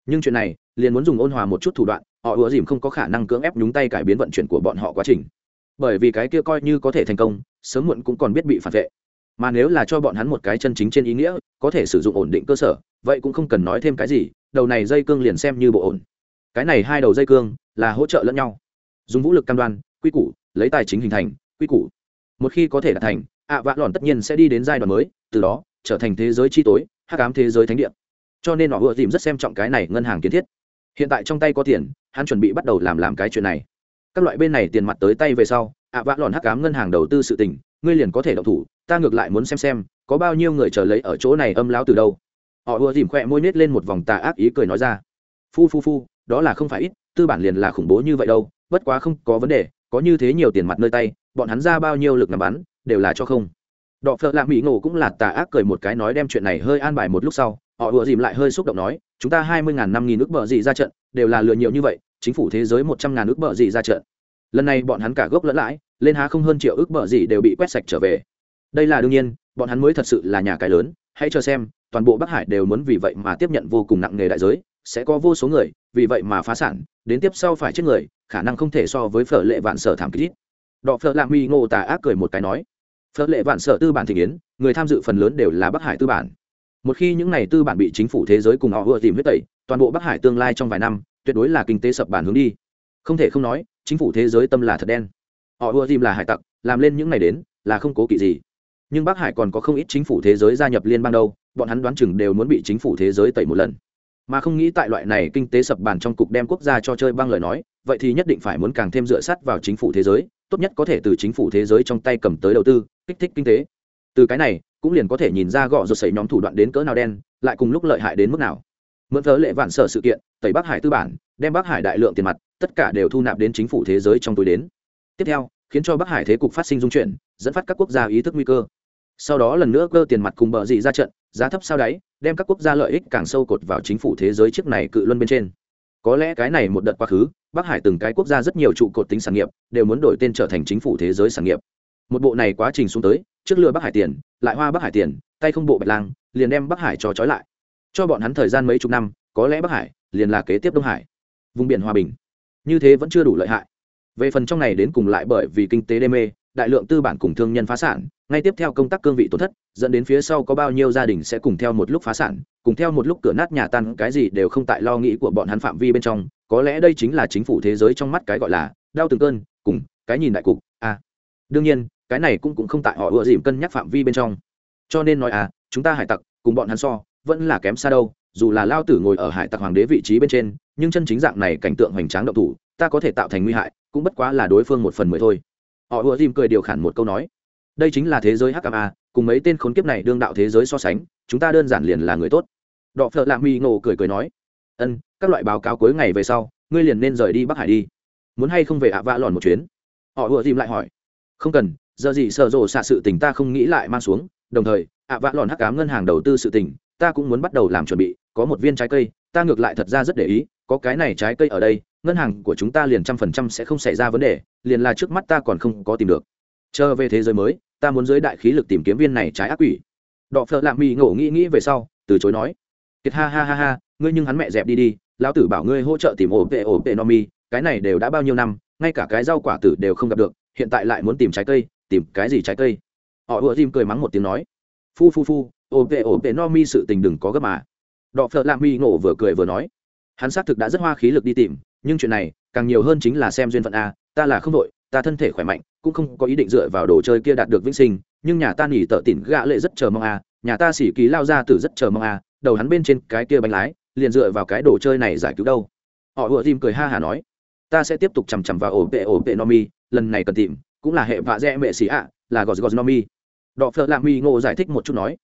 Nhưng chuyện này, liền muốn dùng ôn hòa một chút thủ đoạn, họ ủa dìm không có khả năng cưỡng ép nhúng tay cải biến vận chuyển của bọn họ quá trình bởi vì cái kia coi như có thể thành công, sớm muộn cũng còn biết bị phản vệ. Mà nếu là cho bọn hắn một cái chân chính trên ý nghĩa, có thể sử dụng ổn định cơ sở, vậy cũng không cần nói thêm cái gì, đầu này dây cương liền xem như bộ ổn. Cái này hai đầu dây cương là hỗ trợ lẫn nhau. Dùng vũ lực cam đoan, quy củ, lấy tài chính hình thành, quy củ. Một khi có thể đạt thành, ạ vạ lòn tất nhiên sẽ đi đến giai đoạn mới, từ đó trở thành thế giới chi tối, hắc ám thế giới thánh địa. Cho nên họ vừa tìm rất xem trọng cái này ngân hàng kiến thiết. Hiện tại trong tay có tiền, hắn chuẩn bị bắt đầu làm làm cái chuyện này các loại bên này tiền mặt tới tay về sau, ạ vạ lòn hắc ám ngân hàng đầu tư sự tình, ngươi liền có thể động thủ, ta ngược lại muốn xem xem, có bao nhiêu người chờ lấy ở chỗ này âm lao từ đâu. Họ ùa dìm khỏe môi nết lên một vòng tà ác ý cười nói ra. Phu phu phu, đó là không phải ít, tư bản liền là khủng bố như vậy đâu, bất quá không có vấn đề, có như thế nhiều tiền mặt nơi tay, bọn hắn ra bao nhiêu lực nằm bắn, đều là cho không. Đọ phợ lạ mỹ ngộ cũng là tà ác cười một cái nói đem chuyện này hơi an bài một lúc sau, họ ùa dìm lại hơi xúc động nói, chúng ta hai mươi ngàn năm nghìn ước bờ gì ra trận, đều là lừa nhiều như vậy chính phủ thế giới một trăm ngàn ước bờ gì ra trận. Lần này bọn hắn cả gốc lẫn lãi, lên há không hơn triệu ước bờ gì đều bị quét sạch trở về. Đây là đương nhiên, bọn hắn mới thật sự là nhà cái lớn, hãy chờ xem, toàn bộ bắc hải đều muốn vì vậy mà tiếp nhận vô cùng nặng nề đại giới, sẽ có vô số người vì vậy mà phá sản, đến tiếp sau phải chết người, khả năng không thể so với phở lệ vạn sở thảm kích đọ phở lạng mi ngô tà ác cười một cái nói, phở lệ vạn sở tư bản thị yến, người tham dự phần lớn đều là bắc hải tư bản. Một khi những n à y tư bản bị chính phủ thế giới cùng họ vừa tìm huyết tẩy, toàn bộ bắc hải tương lai trong vài năm tuyệt đối là kinh tế sập bản hướng đi. Không thể không nói, chính phủ thế giới tâm là thật đen. Họ ưa tìm là hải tặc, làm lên những ngày đến, là không cố kỵ gì. Nhưng bắc hải còn có không ít chính phủ thế giới gia nhập liên bang đâu, bọn hắn đoán chừng đều muốn bị chính phủ thế giới tẩy một lần. Mà không nghĩ tại loại này kinh tế sập bàn trong cục đem quốc gia cho chơi băng lời nói, vậy thì nhất định phải muốn càng thêm dựa sát vào chính phủ thế giới, tốt nhất có thể từ chính phủ thế giới trong tay cầm tới đầu tư, kích thích kinh tế. Từ cái này, cũng liền có thể nhìn ra gọ rột xảy nhóm thủ đoạn đến cỡ nào đen, lại cùng lúc lợi hại đến mức nào mượn thớ lệ vạn sở sự kiện, tẩy bắc hải tư bản, đem bắc hải đại lượng tiền mặt, tất cả đều thu nạp đến chính phủ thế giới trong túi đến. Tiếp theo, khiến cho bắc hải thế cục phát sinh dung chuyển, dẫn phát các quốc gia ý thức nguy cơ. Sau đó lần nữa cơ tiền mặt cùng bờ dị ra trận, giá thấp sao đáy, đem các quốc gia lợi ích càng sâu cột vào chính phủ thế giới trước này cự luân bên trên. Có lẽ cái này một đợt quá khứ, bắc hải từng cái quốc gia rất nhiều trụ cột tính sản nghiệp, đều muốn đổi tên trở thành chính phủ thế giới sản nghiệp. Một bộ này quá trình xuống tới, trước lừa bắc hải tiền, lại hoa bắc hải tiền, tay không bộ bạch lang, liền đem bắc hải cho trói lại cho bọn hắn thời gian mấy chục năm có lẽ bắc hải liền là kế tiếp đông hải. Vùng biển hòa bình. Như thế vẫn chưa đủ lợi hại. Về phần trong này đến cùng lại bởi vì kinh tế đê mê đại lượng tư bản cùng thương nhân phá sản ngay tiếp theo công tác cương vị tổn thất dẫn đến phía sau có bao nhiêu gia đình sẽ cùng theo một lúc phá sản cùng theo một lúc cửa nát nhà tan cái gì đều không tại lo nghĩ của bọn hắn phạm vi bên trong. Có lẽ đây chính là chính phủ thế giới trong mắt cái gọi là đau từng cơn cùng cái nhìn đại cục a à, đương nhiên cái này cũng cũng không tại họ ựa dìm cân nhắc phạm vi bên trong. Cho nên nói à chúng ta hải tặc cùng bọn hắn so vẫn là kém xa đâu, dù là lao tử ngồi ở hải tặc hoàng đế vị trí bên trên, nhưng chân chính dạng này cảnh tượng hoành tráng động thủ, ta có thể tạo thành nguy hại, cũng bất quá là đối phương một phần mười thôi. Họ ùa dìm cười điều khản một câu nói, đây chính là thế giới hkm a, cùng mấy tên khốn kiếp này đương đạo thế giới so sánh, chúng ta đơn giản liền là người tốt. Đọ phợ lạ mi ngộ cười cười nói, ân, các loại báo cáo cuối ngày về sau, ngươi liền nên rời đi bắc hải đi. Muốn hay không về ạ vạ lòn một chuyến? Họ ùa dìm lại hỏi, không cần, giờ gì sợ rộ xạ sự tình ta không nghĩ lại mang xuống, đồng thời, ạ vạ lòn hắc cám ngân hàng đầu tư sự tình ta cũng muốn bắt đầu làm chuẩn bị, có một viên trái cây, ta ngược lại thật ra rất để ý, có cái này trái cây ở đây, ngân hàng của chúng ta liền trăm phần trăm sẽ không xảy ra vấn đề, liền là trước mắt ta còn không có tìm được. Chờ về thế giới mới, ta muốn dưới đại khí lực tìm kiếm viên này trái ác quỷ. Đọ phợ lạ mì ngộ nghĩ nghĩ về sau, từ chối nói. Kiệt ha ha ha ha, ngươi nhưng hắn mẹ dẹp đi đi, lão tử bảo ngươi hỗ trợ tìm ổ vệ ổ vệ no mi, cái này đều đã bao nhiêu năm, ngay cả cái rau quả tử đều không gặp được, hiện tại lại muốn tìm trái cây, tìm cái gì trái cây? Họ ùa dìm cười mắng một tiếng nói. Phu phu phu Ổn tệ ổn tệ, no mi sự tình đừng có gấp mà. Đọ phợ lạ mi ngộ vừa cười vừa nói. Hắn xác thực đã rất hoa khí lực đi tìm, nhưng chuyện này càng nhiều hơn chính là xem duyên phận a, ta là không đội ta thân thể khỏe mạnh, cũng không có ý định dựa vào đồ chơi kia đạt được vĩnh sinh, nhưng nhà ta nghỉ tợ tỉn gạ lệ rất chờ mong a, nhà ta xỉ ký lao ra từ rất chờ mong a, đầu hắn bên trên cái kia bánh lái, liền dựa vào cái đồ chơi này giải cứu đâu. Họ ùa tìm cười ha hả nói. Ta sẽ tiếp tục chằm chằm vào ổn tệ ổn tệ no mi, lần này cần tìm, cũng là hệ vạ dẹ mệ xỉ ạ, là gò gò no mi. Đọ phợ lạ mi ngộ giải thích một chút nói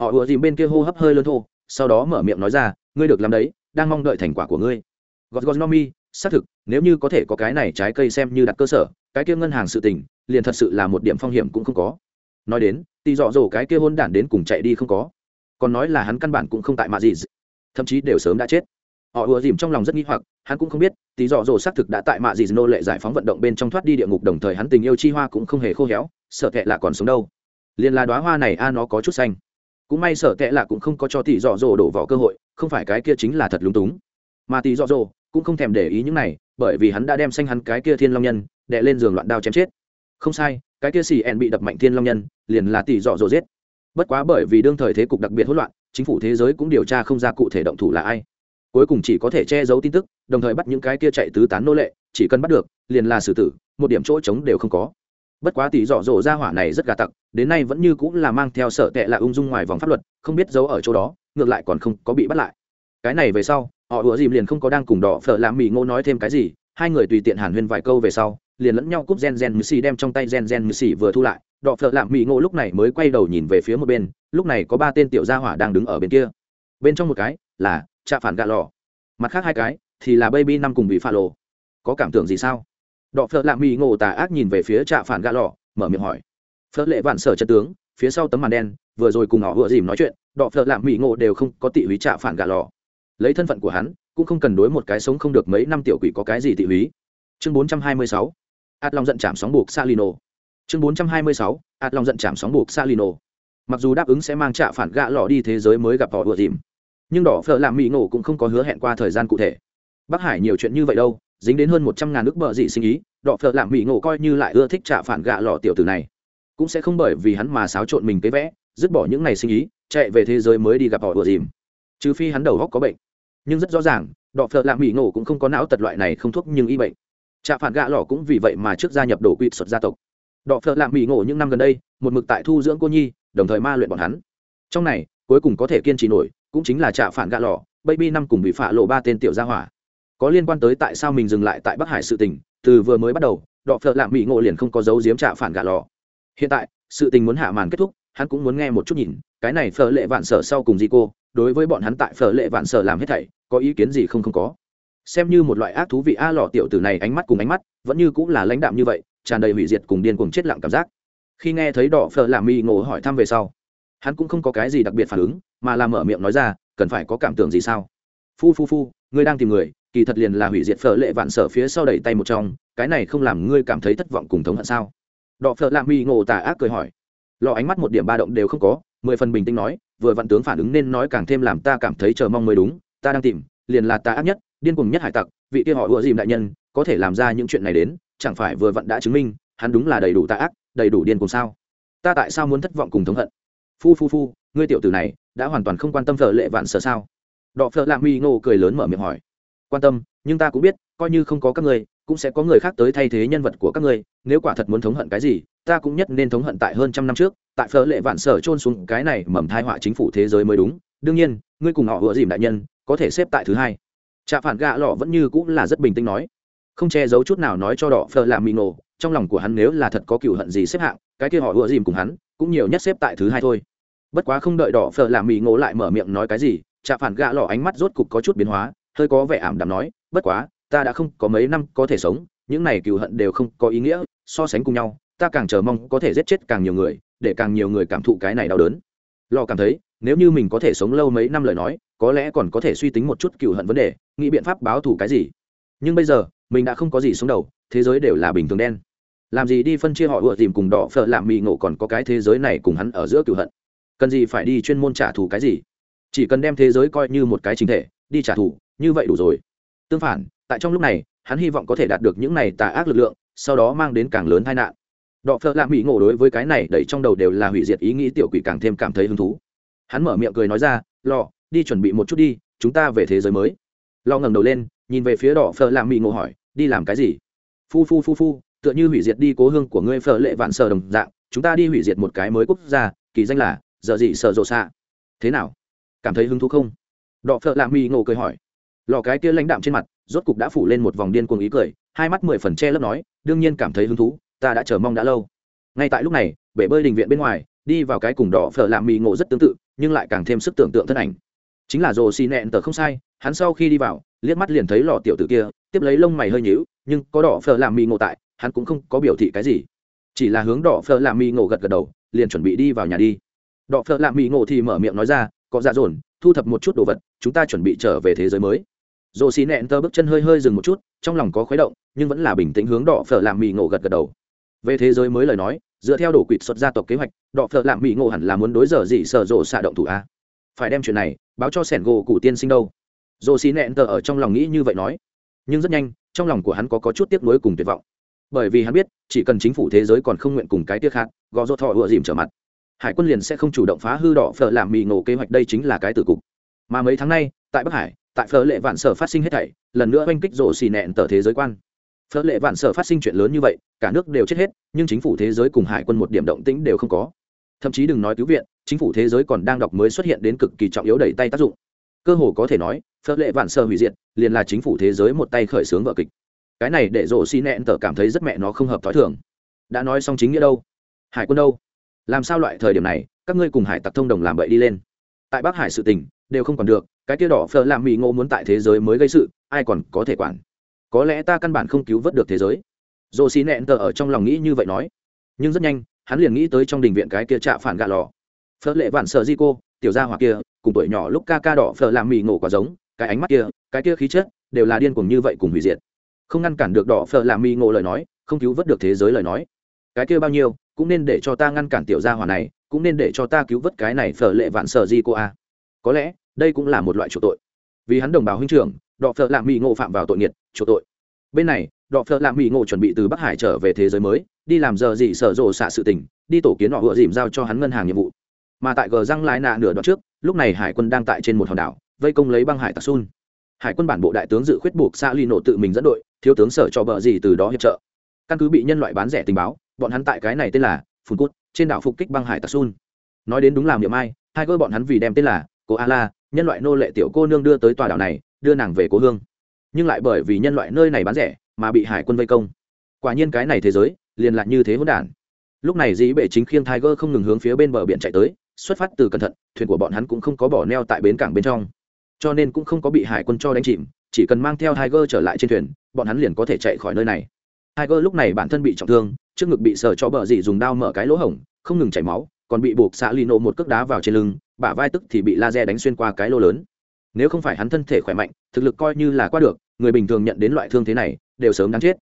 họ ùa dìm bên kia hô hấp hơi lớn thô, sau đó mở miệng nói ra, ngươi được làm đấy, đang mong đợi thành quả của ngươi. Gos gos nomi xác thực, nếu như có thể có cái này trái cây xem như đặt cơ sở, cái kia ngân hàng sự tình, liền thật sự là một điểm phong hiểm cũng không có. Nói đến tì dọ dỗ cái kia hôn đản đến cùng chạy đi không có. Còn nói là hắn căn bản cũng không tại mạ gì thậm chí đều sớm đã chết. Họ ùa dìm trong lòng rất nghi hoặc, hắn cũng không biết tí dọ dỗ xác thực đã tại mạ gì nô lệ giải phóng vận động bên trong thoát đi địa ngục, đồng thời hắn tình yêu chi hoa cũng không hề khô héo, sợ kệ là còn sống đâu. Liền là đoá hoa này, a, nó có chút xanh cũng may sở tệ là cũng không có cho tỷ dọ dỗ đổ vỏ cơ hội, không phải cái kia chính là thật lúng túng. Mà tỷ dọ dỗ cũng không thèm để ý những này, bởi vì hắn đã đem xanh hắn cái kia thiên long nhân đệ lên giường loạn đao chém chết. Không sai, cái kia xì ẹn bị đập mạnh thiên long nhân, liền là tỷ dọ dỗ giết. Bất quá bởi vì đương thời thế cục đặc biệt hỗn loạn, chính phủ thế giới cũng điều tra không ra cụ thể động thủ là ai. Cuối cùng chỉ có thể che giấu tin tức, đồng thời bắt những cái kia chạy tứ tán nô lệ, chỉ cần bắt được, liền là xử tử, một điểm chỗ trống đều không có bất quá tỷ dọ dỗ ra hỏa này rất gà tặc, đến nay vẫn như cũng là mang theo sở tệ là ung dung ngoài vòng pháp luật, không biết giấu ở chỗ đó, ngược lại còn không có bị bắt lại. Cái này về sau, họ ủa dìm liền không có đang cùng đỏ phở làm mì ngô nói thêm cái gì, hai người tùy tiện hàn huyên vài câu về sau, liền lẫn nhau cúp gen gen mười xì đem trong tay gen gen mười xì vừa thu lại. Đỏ phở làm mì ngô lúc này mới quay đầu nhìn về phía một bên, lúc này có ba tên tiểu gia hỏa đang đứng ở bên kia. Bên trong một cái là trạ phản gạ lò, mặt khác hai cái thì là baby năm cùng bị pha lộ có cảm tưởng gì sao? Đọ phật lạ mỹ ngộ tà ác nhìn về phía trạ phản gạ lò mở miệng hỏi. Phật lệ vạn sở chân tướng, phía sau tấm màn đen, vừa rồi cùng họ vừa dìm nói chuyện, đọ phật lạ mỹ ngộ đều không có tị húy trạ phản gạ lò lấy thân phận của hắn, cũng không cần đối một cái sống không được mấy năm tiểu quỷ có cái gì tị húy chương bốn trăm hai mươi sáu, ạt lòng giận chạm sóng buộc salino. Chương bốn trăm hai mươi sáu, ạt lòng giận chạm sóng buộc salino. Mặc dù đáp ứng sẽ mang trạ phản gạ lò đi thế giới mới gặp họ vừa dìm, nhưng đỏ phở lạ mỹ ngộ cũng không có hứa hẹn qua thời gian cụ thể. Bắc hải nhiều chuyện như vậy đâu? Dính đến hơn một trăm ngàn nước bờ dị sinh ý, đọ phở lạm mỹ ngộ coi như lại ưa thích trả phản gạ lọ tiểu tử này. Cũng sẽ không bởi vì hắn mà xáo trộn mình cái vẽ, dứt bỏ những ngày sinh ý, chạy về thế giới mới đi gặp họ ùa dìm. Trừ phi hắn đầu góc có bệnh. Nhưng rất rõ ràng, đọ phở lạm mỹ ngộ cũng không có não tật loại này không thuốc nhưng y bệnh. Trả phản gạ lọ cũng vì vậy mà trước gia nhập đổ quỵt xuất gia tộc. Đọ phở lạm mỹ ngộ những năm gần đây, một mực tại thu dưỡng cô nhi, đồng thời ma luyện bọn hắn. Trong này, cuối cùng có thể kiên trì nổi, cũng chính là trạ phản gạ lò baby năm cùng bị phạ lộ ba tên tiểu gia hỏa có liên quan tới tại sao mình dừng lại tại bắc hải sự tình, từ vừa mới bắt đầu, đọ phợ lạm mỹ ngộ liền không có dấu diếm trả phản gà lò hiện tại, sự tình muốn hạ màn kết thúc, hắn cũng muốn nghe một chút nhìn, cái này phở lệ vạn sở sau cùng gì cô, đối với bọn hắn tại phở lệ vạn sở làm hết thảy, có ý kiến gì không không có. Xem như một loại ác thú vị a lò tiểu tử này ánh mắt cùng ánh mắt, vẫn như cũng là lãnh đạm như vậy, tràn đầy hủy diệt cùng điên cuồng chết lặng cảm giác. Khi nghe thấy đỏ phở làm mỹ ngộ hỏi thăm về sau, hắn cũng không có cái gì đặc biệt phản ứng, mà làm mở miệng nói ra, cần phải có cảm tưởng gì sao? Phu phu phu, ngươi đang tìm người kỳ thật liền là hủy diệt phở lệ vạn sở phía sau đẩy tay một trong, cái này không làm ngươi cảm thấy thất vọng cùng thống hận sao? Đọ phở lạ mi ngộ tà ác cười hỏi. Lọ ánh mắt một điểm ba động đều không có, mười phần bình tĩnh nói, vừa vạn tướng phản ứng nên nói càng thêm làm ta cảm thấy chờ mong mới đúng, ta đang tìm, liền là ta ác nhất, điên cuồng nhất hải tặc, vị kia họ ùa dìm đại nhân, có thể làm ra những chuyện này đến, chẳng phải vừa vặn đã chứng minh, hắn đúng là đầy đủ tà ác, đầy đủ điên cuồng sao? Ta tại sao muốn thất vọng cùng thống hận? Phu phu phu, ngươi tiểu tử này, đã hoàn toàn không quan tâm phở lệ vạn sở sao? Đọ phở lạ mi ngô cười lớn mở miệng hỏi quan tâm, nhưng ta cũng biết, coi như không có các ngươi, cũng sẽ có người khác tới thay thế nhân vật của các ngươi, nếu quả thật muốn thống hận cái gì, ta cũng nhất nên thống hận tại hơn trăm năm trước, tại phở lệ vạn sở trôn xuống cái này mầm thai họa chính phủ thế giới mới đúng. Đương nhiên, ngươi cùng họ vừa dìm đại nhân, có thể xếp tại thứ hai. Trạ phản gạ lọ vẫn như cũng là rất bình tĩnh nói. Không che giấu chút nào nói cho đỏ phở làm mì nổ, trong lòng của hắn nếu là thật có cựu hận gì xếp hạng, cái kia họ vừa dìm cùng hắn, cũng nhiều nhất xếp tại thứ hai thôi. Bất quá không đợi đỏ phở làm mì ngộ lại mở miệng nói cái gì chạ phản gạ lọ ánh mắt rốt cục có chút biến hóa hơi có vẻ ảm đạm nói, bất quá, ta đã không có mấy năm có thể sống, những này cựu hận đều không có ý nghĩa, so sánh cùng nhau, ta càng chờ mong có thể giết chết càng nhiều người, để càng nhiều người cảm thụ cái này đau đớn. Lò cảm thấy, nếu như mình có thể sống lâu mấy năm lời nói, có lẽ còn có thể suy tính một chút cựu hận vấn đề, nghĩ biện pháp báo thù cái gì. Nhưng bây giờ, mình đã không có gì sống đầu, thế giới đều là bình thường đen. Làm gì đi phân chia họ ựa tìm cùng đỏ phở làm mì ngộ còn có cái thế giới này cùng hắn ở giữa cựu hận. Cần gì phải đi chuyên môn trả thù cái gì? Chỉ cần đem thế giới coi như một cái chính thể đi trả thù, như vậy đủ rồi. Tương phản, tại trong lúc này, hắn hy vọng có thể đạt được những này tà ác lực lượng, sau đó mang đến càng lớn tai nạn. Đọ phợ lạ mỹ ngộ đối với cái này đẩy trong đầu đều là hủy diệt ý nghĩ tiểu quỷ càng thêm cảm thấy hứng thú. Hắn mở miệng cười nói ra lò đi chuẩn bị một chút đi, chúng ta về thế giới mới. Lo ngẩng đầu lên, nhìn về phía đỏ phở lạ mỹ ngộ hỏi, đi làm cái gì? Phu phu phu phu, tựa như hủy diệt đi cố hương của ngươi phở lệ vạn sờ đồng dạng, chúng ta đi hủy diệt một cái mới quốc gia, kỳ danh là giờ gì sợ rộ xạ thế nào? Cảm thấy hứng thú không? Đọ phợ lạ mì ngộ cười hỏi. Lò cái kia lãnh đạm trên mặt, rốt cục đã phủ lên một vòng điên cuồng ý cười, hai mắt mười phần che lấp nói, đương nhiên cảm thấy hứng thú, ta đã chờ mong đã lâu. Ngay tại lúc này, bể bơi đình viện bên ngoài, đi vào cái cùng đỏ phở làm mì ngộ rất tương tự, nhưng lại càng thêm sức tưởng tượng thân ảnh. Chính là rồ xì nẹn tờ không sai, hắn sau khi đi vào, liếc mắt liền thấy lò tiểu tử kia, tiếp lấy lông mày hơi nhíu, nhưng có đỏ phở làm mì ngộ tại, hắn cũng không có biểu thị cái gì. Chỉ là hướng đỏ phở làm mì ngộ gật gật đầu, liền chuẩn bị đi vào nhà đi. Đọ phở làm mì ngộ thì mở miệng nói ra, có dạ dồn thu thập một chút đồ vật chúng ta chuẩn bị trở về thế giới mới. Dồ xì nẹn tơ bước chân hơi hơi dừng một chút trong lòng có khuấy động nhưng vẫn là bình tĩnh hướng đỏ phở làm mì ngộ gật gật đầu. Về thế giới mới lời nói dựa theo đổ quỵt xuất gia tộc kế hoạch đỏ phở lạm mì ngộ hẳn là muốn đối giờ gì sở rộ xạ động thủ a? Phải đem chuyện này báo cho sẻn gỗ cụ tiên sinh đâu. Dồ xì nẹn tơ ở trong lòng nghĩ như vậy nói. Nhưng rất nhanh trong lòng của hắn có, có chút tiếc nuối cùng tuyệt vọng. Bởi vì hắn biết chỉ cần chính phủ thế giới còn không nguyện cùng cái tiếc khác gò dỗ thọ ựa dìm trở mặt hải quân liền sẽ không chủ động phá hư đỏ phở làm mì ngộ kế hoạch đây chính là cái tử cục. Mà mấy tháng nay, tại bắc hải, tại phở lệ vạn sở phát sinh hết thảy, lần nữa oanh kích rổ xì nẹn tờ thế giới quan. Phở lệ vạn sở phát sinh chuyện lớn như vậy, cả nước đều chết hết, nhưng chính phủ thế giới cùng hải quân một điểm động tĩnh đều không có. Thậm chí đừng nói cứu viện, chính phủ thế giới còn đang đọc mới xuất hiện đến cực kỳ trọng yếu đẩy tay tác dụng. Cơ hồ có thể nói, phở lệ vạn sơ hủy diệt, liền là chính phủ thế giới một tay khởi xướng vợ kịch. Cái này để rổ xi nẹn tờ cảm thấy rất mẹ nó không hợp t h ó i thường. Đã nói xong chính nghĩa đâu? Hải quân đâu? Làm sao loại thời điểm này, các ngươi cùng hải tặc thông đồng làm bậy đi lên. Tại bắc hải sự tình, đều không còn được, cái kia đỏ phở làm mỹ ngộ muốn tại thế giới mới gây sự, ai còn có thể quản? Có lẽ ta căn bản không cứu vớt được thế giới. Dồ xí nẹn tờ ở trong lòng nghĩ như vậy nói. Nhưng rất nhanh, hắn liền nghĩ tới trong đình viện cái kia trạ phản gạ lò. Phớt lệ vạn sợ di cô tiểu gia hỏa kia, cùng tuổi nhỏ lúc ca ca đỏ phở làm mì ngộ quả giống, cái ánh mắt kia, cái kia khí chất, đều là điên cuồng như vậy cùng hủy diệt. Không ngăn cản được đỏ phở làm mì ngộ lời nói, không cứu vớt được thế giới lời nói. Cái kia bao nhiêu cũng nên để cho ta ngăn cản tiểu gia hỏa này, cũng nên để cho ta cứu vớt cái này phở lệ vạn sở di cô a. Có lẽ, đây cũng là một loại chủ tội. Vì hắn đồng bào huynh trưởng, đọ phở lạng mỹ ngộ phạm vào tội nghiệt chủ tội. Bên này, đọ phở lạng mỹ ngộ chuẩn bị từ bắc hải trở về thế giới mới, đi làm giờ gì sở rộ xạ sự tình, đi tổ kiến họ vừa dìm giao cho hắn ngân hàng nhiệm vụ. Mà tại gờ răng lái nạ nửa đoạn trước, lúc này hải quân đang tại trên một hòn đảo, vây công lấy băng hải tạc sun. Hải quân bản bộ đại tướng dự khuyết buộc xa ly nộ tự mình dẫn đội, thiếu tướng sở cho bờ gì từ đó hiệp trợ. Căn cứ bị nhân loại bán rẻ tình báo bọn hắn tại cái này tên là phun cút, trên đảo phục kích băng hải tặc sun nói đến đúng làm niệm ai hai gỡ bọn hắn vì đem tên là cô a la, nhân loại nô lệ tiểu cô nương đưa tới tòa đảo này, đưa nàng về cố hương. Nhưng lại bởi vì nhân loại nơi này bán rẻ mà bị hải quân vây công. Quả nhiên cái này thế giới liền lạc như thế hỗn đản. Lúc này dĩ bệ chính khiêng tiger không ngừng hướng phía bên bờ biển chạy tới, xuất phát từ cẩn thận, thuyền của bọn hắn cũng không có bỏ neo tại bến cảng bên trong. Cho nên cũng không có bị hải quân cho đánh chìm, chỉ cần mang theo tiger trở lại trên thuyền, bọn hắn liền có thể chạy khỏi nơi này. Tiger lúc này bản thân bị trọng thương trước ngực bị sờ cho bờ dị dùng đao mở cái lỗ hổng, không ngừng chảy máu, còn bị buộc xạ lino một cước đá vào trên lưng, bả vai tức thì bị laser đánh xuyên qua cái lỗ lớn. Nếu không phải hắn thân thể khỏe mạnh, thực lực coi như là qua được, người bình thường nhận đến loại thương thế này, đều sớm đáng chết.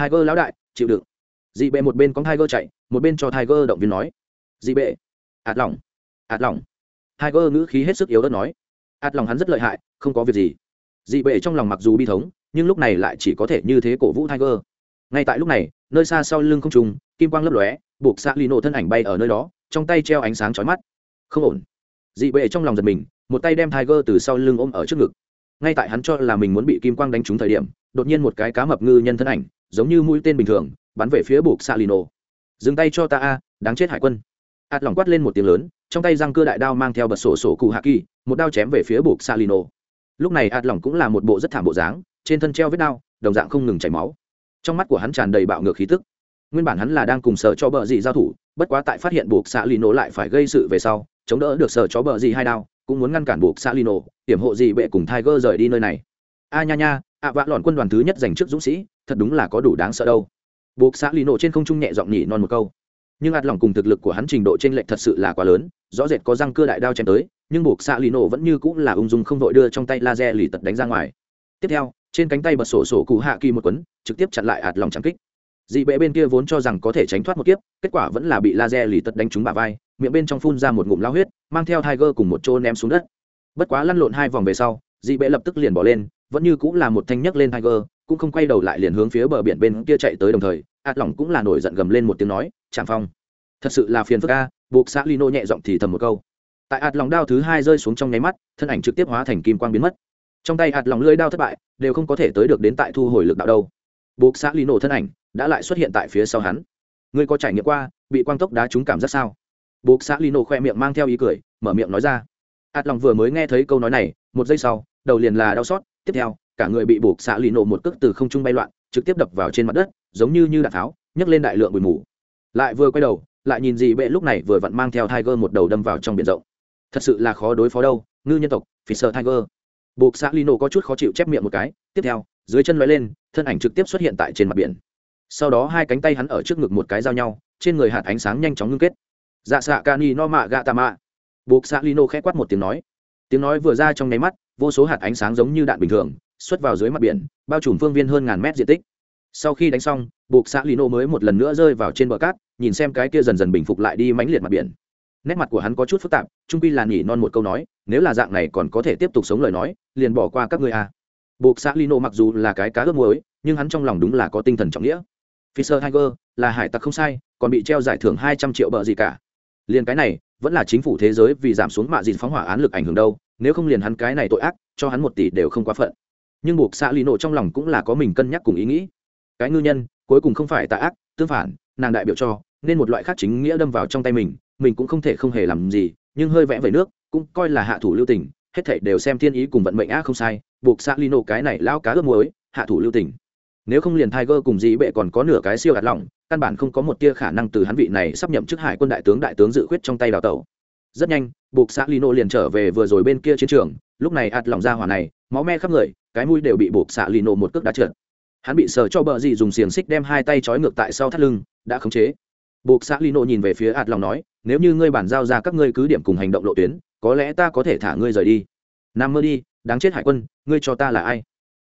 Tiger lão đại, chịu đựng. Dị bệ một bên có tiger chạy, một bên cho tiger động viên nói. Dị bệ. Ạt lỏng ạt lỏng tiger ngữ khí hết sức yếu ớt nói. Ạt lòng hắn rất lợi hại, không có việc gì. Dị bệ trong lòng mặc dù bi thống, nhưng lúc này lại chỉ có thể như thế cổ vũ tiger ngay tại lúc này, nơi xa sau lưng không trùng kim quang lấp lóe, buộc xạ lì nổ thân ảnh bay ở nơi đó, trong tay treo ánh sáng chói mắt. Không ổn. Dị bệ trong lòng giật mình, một tay đem tiger từ sau lưng ôm ở trước ngực. Ngay tại hắn cho là mình muốn bị kim quang đánh trúng thời điểm, đột nhiên một cái cá mập ngư nhân thân ảnh, giống như mũi tên bình thường, bắn về phía buộc xạ lì nổ. Dừng tay cho ta a, đáng chết hải quân. Ạt lỏng quát lên một tiếng lớn, trong tay răng cưa đại đao mang theo bật sổ sổ cụ hạ kỳ, một đao chém về phía buộc salino lúc này ạt lỏng cũng là một bộ rất thảm bộ dáng, trên thân treo vết đao, đồng dạng không ngừng chảy máu trong mắt của hắn tràn đầy bạo ngược khí tức. Nguyên bản hắn là đang cùng sở cho bờ dị giao thủ, bất quá tại phát hiện buộc xạ lì lại phải gây sự về sau, chống đỡ được sở cho bờ dị hai đao, cũng muốn ngăn cản buộc xạ lì nổ, hiểm hộ dị bệ cùng tiger rời đi nơi này. A nha nha, ạ vạ lọn quân đoàn thứ nhất giành trước dũng sĩ, thật đúng là có đủ đáng sợ đâu. Buộc xạ lì trên không trung nhẹ giọng nhỉ non một câu. Nhưng ạt lòng cùng thực lực của hắn trình độ t r ê n lệch thật sự là quá lớn, rõ rệt có răng cưa đại đao chém tới, nhưng buộc xạ lì nổ vẫn như cũng là ung dung không đội đưa trong tay laser lì tật đánh ra ngoài. Tiếp theo trên cánh tay bật sổ sổ cụ hạ kỳ một quấn, trực tiếp chặn lại ạt lòng trắng kích. Dị bệ bên kia vốn cho rằng có thể tránh thoát một kiếp, kết quả vẫn là bị laser lì tật đánh trúng bả vai, miệng bên trong phun ra một ngụm lao huyết, mang theo tiger cùng một chỗ ném xuống đất. Bất quá lăn lộn hai vòng về sau, dị bệ lập tức liền bỏ lên, vẫn như cũng là một thanh nhấc lên tiger, cũng không quay đầu lại liền hướng phía bờ biển bên kia chạy tới đồng thời, ạt lỏng cũng là nổi giận gầm lên một tiếng nói chạm phong, thật sự là phiền phức ca buộc xã lino nhẹ giọng thì thầm một câu. Tại ạt lòng đao thứ hai rơi xuống trong nháy mắt, thân ảnh trực tiếp hóa thành kim quang biến mất trong tay hạt lòng lưới đao thất bại, đều không có thể tới được đến tại thu hồi lực đạo đâu. Buộc xã lino thân ảnh đã lại xuất hiện tại phía sau hắn. Ngươi có trải nghiệm qua bị quang tốc đá trúng cảm giác sao? Buộc xã lino khoe miệng mang theo ý cười, mở miệng nói ra. Hạt lòng vừa mới nghe thấy câu nói này, một giây sau, đầu liền là đau xót. Tiếp theo, cả người bị buộc xã lì nổ một cước từ không trung bay loạn, trực tiếp đập vào trên mặt đất, giống như như đạn tháo, nhấc lên đại lượng bụi mù. Lại vừa quay đầu, lại nhìn gì bệ lúc này vừa vặn mang theo tiger một đầu đâm vào trong biển rộng. Thật sự là khó đối phó đâu, ngư nhân tộc phi sợ tiger buộc xã lino có chút khó chịu chép miệng một cái, tiếp theo, dưới chân lói lên, thân ảnh trực tiếp xuất hiện tại trên mặt biển. Sau đó hai cánh tay hắn ở trước ngực một cái giao nhau, trên người hạt ánh sáng nhanh chóng ngưng kết. Dạ xạ ca ni no mạ gạ tà mạ buộc xã lino khẽ quát một tiếng nói. Tiếng nói vừa ra trong nháy mắt, vô số hạt ánh sáng giống như đạn bình thường, xuất vào dưới mặt biển, bao trùm phương viên hơn ngàn mét diện tích. Sau khi đánh xong, buộc xã lino mới một lần nữa rơi vào trên bờ cát, nhìn xem cái kia dần dần bình phục lại đi mãnh liệt mặt biển nét mặt của hắn có chút phức tạp, trung pi là nhỉ non một câu nói, nếu là dạng này còn có thể tiếp tục sống lời nói, liền bỏ qua các ngươi à. buộc xã lino mặc dù là cái cá ướp muối, nhưng hắn trong lòng đúng là có tinh thần trọng nghĩa. Fisher tiger, là hải tặc không sai, còn bị treo giải thưởng hai trăm triệu bờ gì cả. Liền cái này, vẫn là chính phủ thế giới vì giảm xuống mạ dìn phóng hỏa án lực ảnh hưởng đâu, nếu không liền hắn cái này tội ác, cho hắn một tỷ đều không quá phận. Nhưng buộc xã lino trong lòng cũng là có mình cân nhắc cùng ý nghĩ. Cái ngư nhân, cuối cùng không phải tạ ác, tương phản, nàng đại biểu cho, nên một loại khác chính nghĩa đâm vào trong tay mình mình cũng không thể không hề làm gì, nhưng hơi vẽ về nước, cũng coi là hạ thủ lưu tình, hết thảy đều xem thiên ý cùng vận mệnh á không sai, buộc xã lino cái này lao cá ướp muối, hạ thủ lưu tình. Nếu không liền tiger cùng dĩ bệ còn có nửa cái siêu hạt lỏng, căn bản không có một tia khả năng từ hắn vị này sắp nhậm chức hải quân đại tướng đại tướng dự khuyết trong tay đào tẩu. Rất nhanh, buộc xã lino liền trở về vừa rồi bên kia chiến trường, lúc này hạt lỏng ra hỏa này, máu me khắp người, cái mũi đều bị buộc xạ lino một cước đá trượt. Hắn bị sờ cho bờ gì dùng xiềng xích đem hai tay trói ngược tại sau thắt lưng, đã khống chế buộc xã lino nhìn về phía ạt lòng nói, nếu như ngươi bản giao ra các ngươi cứ điểm cùng hành động lộ tuyến, có lẽ ta có thể thả ngươi rời đi. Nằm mơ đi, đáng chết hải quân, ngươi cho ta là ai?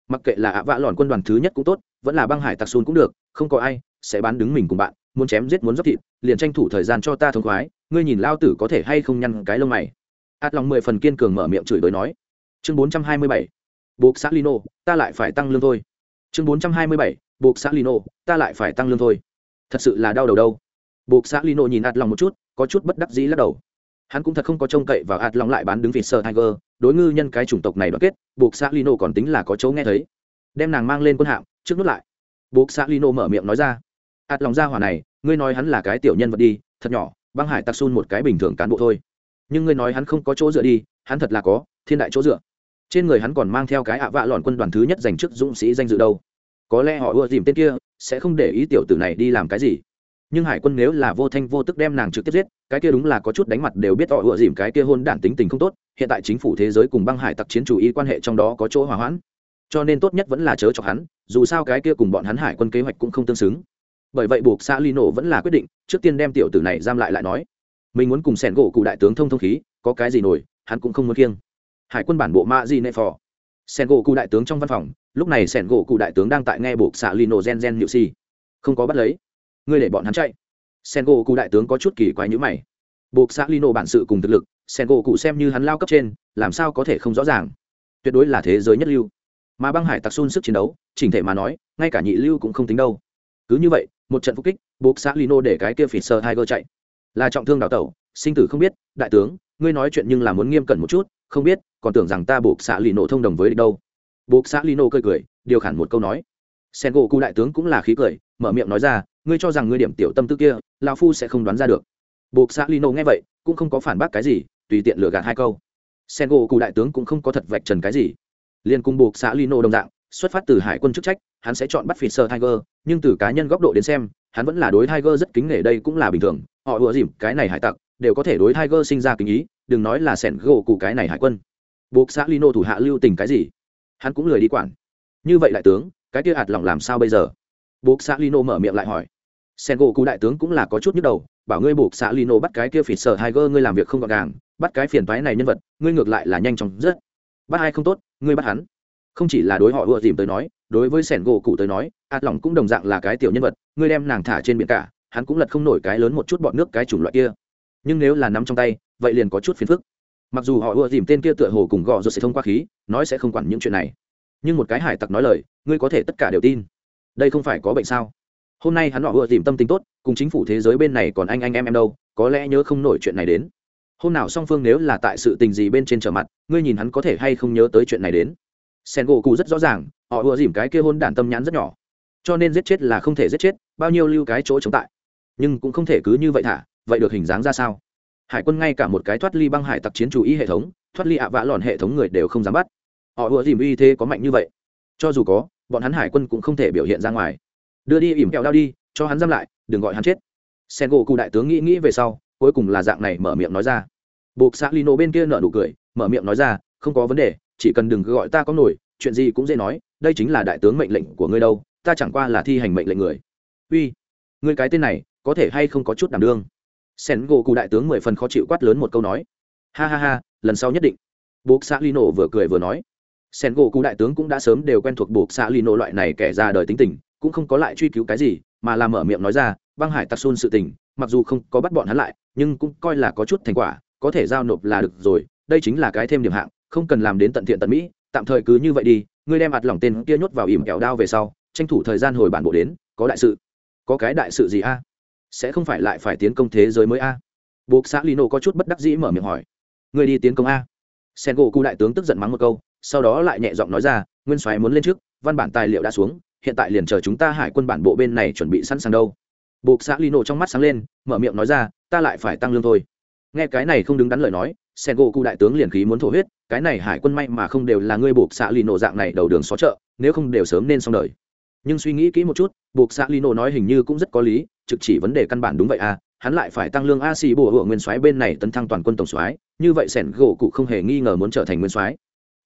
Mặc kệ là ạ vạ lòn quân đoàn thứ nhất cũng tốt, vẫn là băng hải tặc xôn cũng được, không có ai sẽ bán đứng mình cùng bạn, muốn chém giết muốn dốc thịt, liền tranh thủ thời gian cho ta thông khoái, ngươi nhìn lao tử có thể hay không nhăn cái lông mày. Ạt lòng mười phần kiên cường mở miệng chửi bới nói. Chương bốn trăm hai mươi bảy, buộc xã lino, ta lại phải tăng lương thôi. Chương bốn trăm hai mươi bảy, buộc xã lino, ta lại phải tăng lương thôi. Thật sự là đau đầu đâu buộc xã lino nhìn ạt lòng một chút, có chút bất đắc dĩ lắc đầu. Hắn cũng thật không có trông cậy vào ạt lòng lại bán đứng vịt sơ tiger, đối ngư nhân cái chủng tộc này đoàn kết, buộc xã lino còn tính là có chỗ nghe thấy. Đem nàng mang lên quân hạm, trước nút lại. Buộc xã lino mở miệng nói ra. Ạt lòng ra hỏa này, ngươi nói hắn là cái tiểu nhân vật đi, thật nhỏ, băng hải tặc xun một cái bình thường cán bộ thôi. Nhưng ngươi nói hắn không có chỗ dựa đi, hắn thật là có, thiên đại chỗ dựa. Trên người hắn còn mang theo cái ạ vạ lọn quân đoàn thứ nhất dành trước dũng sĩ danh dự đâu. Có lẽ họ ưa dìm tên kia, sẽ không để ý tiểu tử này đi làm cái gì nhưng hải quân nếu là vô thanh vô tức đem nàng trực tiếp giết, cái kia đúng là có chút đánh mặt đều biết họ ựa dìm cái kia hôn đản tính tình không tốt, hiện tại chính phủ thế giới cùng băng hải tặc chiến chủ y quan hệ trong đó có chỗ hòa hoãn. Cho nên tốt nhất vẫn là chớ cho hắn, dù sao cái kia cùng bọn hắn hải quân kế hoạch cũng không tương xứng. Bởi vậy buộc xã lino vẫn là quyết định, trước tiên đem tiểu tử này giam lại lại nói. Mình muốn cùng sẻn gỗ cụ đại tướng thông thông khí, có cái gì nổi, hắn cũng không muốn kiêng hải quân bản bộ ma di nệ phò. Sẻn gỗ cụ đại tướng trong văn phòng, lúc này sẻn gỗ cụ đại tướng đang tại nghe buộc xã lino gen gen nhự si. Không có bắt lấy ngươi để bọn hắn chạy. Sen gỗ cụ đại tướng có chút kỳ quái nhữ mày. Buộc xã lino bản sự cùng thực lực, sen gỗ cụ xem như hắn lao cấp trên, làm sao có thể không rõ ràng? Tuyệt đối là thế giới nhất lưu. Mà băng hải tặc xun sức chiến đấu, chỉnh thể mà nói, ngay cả nhị lưu cũng không tính đâu. Cứ như vậy, một trận phục kích, buộc xã lino để cái kia phỉ sơ hai gơ chạy. Là trọng thương đào tẩu, sinh tử không biết, đại tướng, ngươi nói chuyện nhưng là muốn nghiêm cẩn một chút, không biết, còn tưởng rằng ta buộc xã lino thông đồng với địch đâu. Buộc xã lino cười cười, điều khản một câu nói sen gỗ cụ đại tướng cũng là khí cười, mở miệng nói ra, ngươi cho rằng ngươi điểm tiểu tâm tư kia lao phu sẽ không đoán ra được. Buộc xã lino nghe vậy, cũng không có phản bác cái gì, tùy tiện lừa gạt hai câu. Sen gỗ cụ đại tướng cũng không có thật vạch trần cái gì. Liên cung buộc xã lino đồng dạng, xuất phát từ hải quân chức trách, hắn sẽ chọn bắt phi sơ tiger, nhưng từ cá nhân góc độ đến xem, hắn vẫn là đối tiger rất kính nể đây cũng là bình thường, họ ùa dìm, cái này hải tặc, đều có thể đối tiger sinh ra kính ý, đừng nói là sẻn gỗ cụ cái này hải quân. Buộc xã lino thủ hạ lưu tình cái gì? Hắn cũng lười đi quản. Như vậy đại tướng cái kia hạt lỏng làm sao bây giờ? Buộc xã lino mở miệng lại hỏi. Sen gỗ cụ đại tướng cũng là có chút nhức đầu, bảo ngươi buộc xã lino bắt cái kia phỉ sở tiger ngươi làm việc không gọn gàng, bắt cái phiền toái này nhân vật, ngươi ngược lại là nhanh chóng rất. Bắt ai không tốt, ngươi bắt hắn. Không chỉ là đối họ ùa dìm tới nói, đối với sẻn gỗ cụ tới nói, ạt lỏng cũng đồng dạng là cái tiểu nhân vật, ngươi đem nàng thả trên biển cả, hắn cũng lật không nổi cái lớn một chút bọn nước cái chủng loại kia. Nhưng nếu là nắm trong tay, vậy liền có chút phiền phức. Mặc dù họ ùa dìm tên kia tựa hồ cùng gò rồi sẽ thông qua khí, nói sẽ không quản những chuyện này nhưng một cái hải tặc nói lời, ngươi có thể tất cả đều tin. Đây không phải có bệnh sao? Hôm nay hắn họ vừa tìm tâm tính tốt, cùng chính phủ thế giới bên này còn anh anh em em đâu, có lẽ nhớ không nổi chuyện này đến. Hôm nào song phương nếu là tại sự tình gì bên trên trở mặt, ngươi nhìn hắn có thể hay không nhớ tới chuyện này đến. Sen gỗ cụ rất rõ ràng, họ ùa dìm cái kia hôn đản tâm nhãn rất nhỏ. Cho nên giết chết là không thể giết chết, bao nhiêu lưu cái chỗ chống tại. Nhưng cũng không thể cứ như vậy thả, vậy được hình dáng ra sao? Hải quân ngay cả một cái thoát ly băng hải tặc chiến chủ ý hệ thống, thoát ly ạ vã lòn hệ thống người đều không dám bắt họ ùa dìm uy thế có mạnh như vậy. Cho dù có, bọn hắn hải quân cũng không thể biểu hiện ra ngoài. Đưa đi ỉm kẹo đao đi, cho hắn giam lại, đừng gọi hắn chết. Sen gỗ cụ đại tướng nghĩ nghĩ về sau, cuối cùng là dạng này mở miệng nói ra. Buộc xã lino bên kia nở nụ cười, mở miệng nói ra, không có vấn đề, chỉ cần đừng gọi ta có nổi, chuyện gì cũng dễ nói, đây chính là đại tướng mệnh lệnh của ngươi đâu, ta chẳng qua là thi hành mệnh lệnh người. Uy, ngươi cái tên này, có thể hay không có chút đảm đương? Sen gỗ cụ đại tướng mười phần khó chịu quát lớn một câu nói. Ha ha ha, lần sau nhất định. Buộc xã lino vừa cười vừa nói sen gỗ cụ đại tướng cũng đã sớm đều quen thuộc buộc xã lino loại này kẻ ra đời tính tình, cũng không có lại truy cứu cái gì, mà làm mở miệng nói ra, băng hải tặc xôn sự tình, mặc dù không có bắt bọn hắn lại, nhưng cũng coi là có chút thành quả, có thể giao nộp là được rồi, đây chính là cái thêm điểm hạng, không cần làm đến tận thiện tận mỹ, tạm thời cứ như vậy đi, ngươi đem ạt lỏng tên kia nhốt vào ỉm kẹo đao về sau, tranh thủ thời gian hồi bản bộ đến, có đại sự. Có cái đại sự gì a? Sẽ không phải lại phải tiến công thế giới mới a? Buộc xã lino có chút bất đắc dĩ mở miệng hỏi. Người đi tiến công a? Sen gỗ cụ đại tướng tức giận mắng một câu sau đó lại nhẹ giọng nói ra, nguyên soái muốn lên trước, văn bản tài liệu đã xuống, hiện tại liền chờ chúng ta hải quân bản bộ bên này chuẩn bị sẵn sàng đâu. Buộc xã lino trong mắt sáng lên, mở miệng nói ra, ta lại phải tăng lương thôi. Nghe cái này không đứng đắn lời nói, sen gỗ cụ đại tướng liền khí muốn thổ huyết, cái này hải quân may mà không đều là ngươi buộc xã lino dạng này đầu đường xó chợ, nếu không đều sớm nên xong đời. Nhưng suy nghĩ kỹ một chút, buộc xã lino nói hình như cũng rất có lý, trực chỉ vấn đề căn bản đúng vậy à hắn lại phải tăng lương a xì bùa hựa nguyên soái bên này tấn thăng toàn quân tổng soái, như vậy sẻn gỗ cụ không hề nghi ngờ muốn trở thành nguyên soái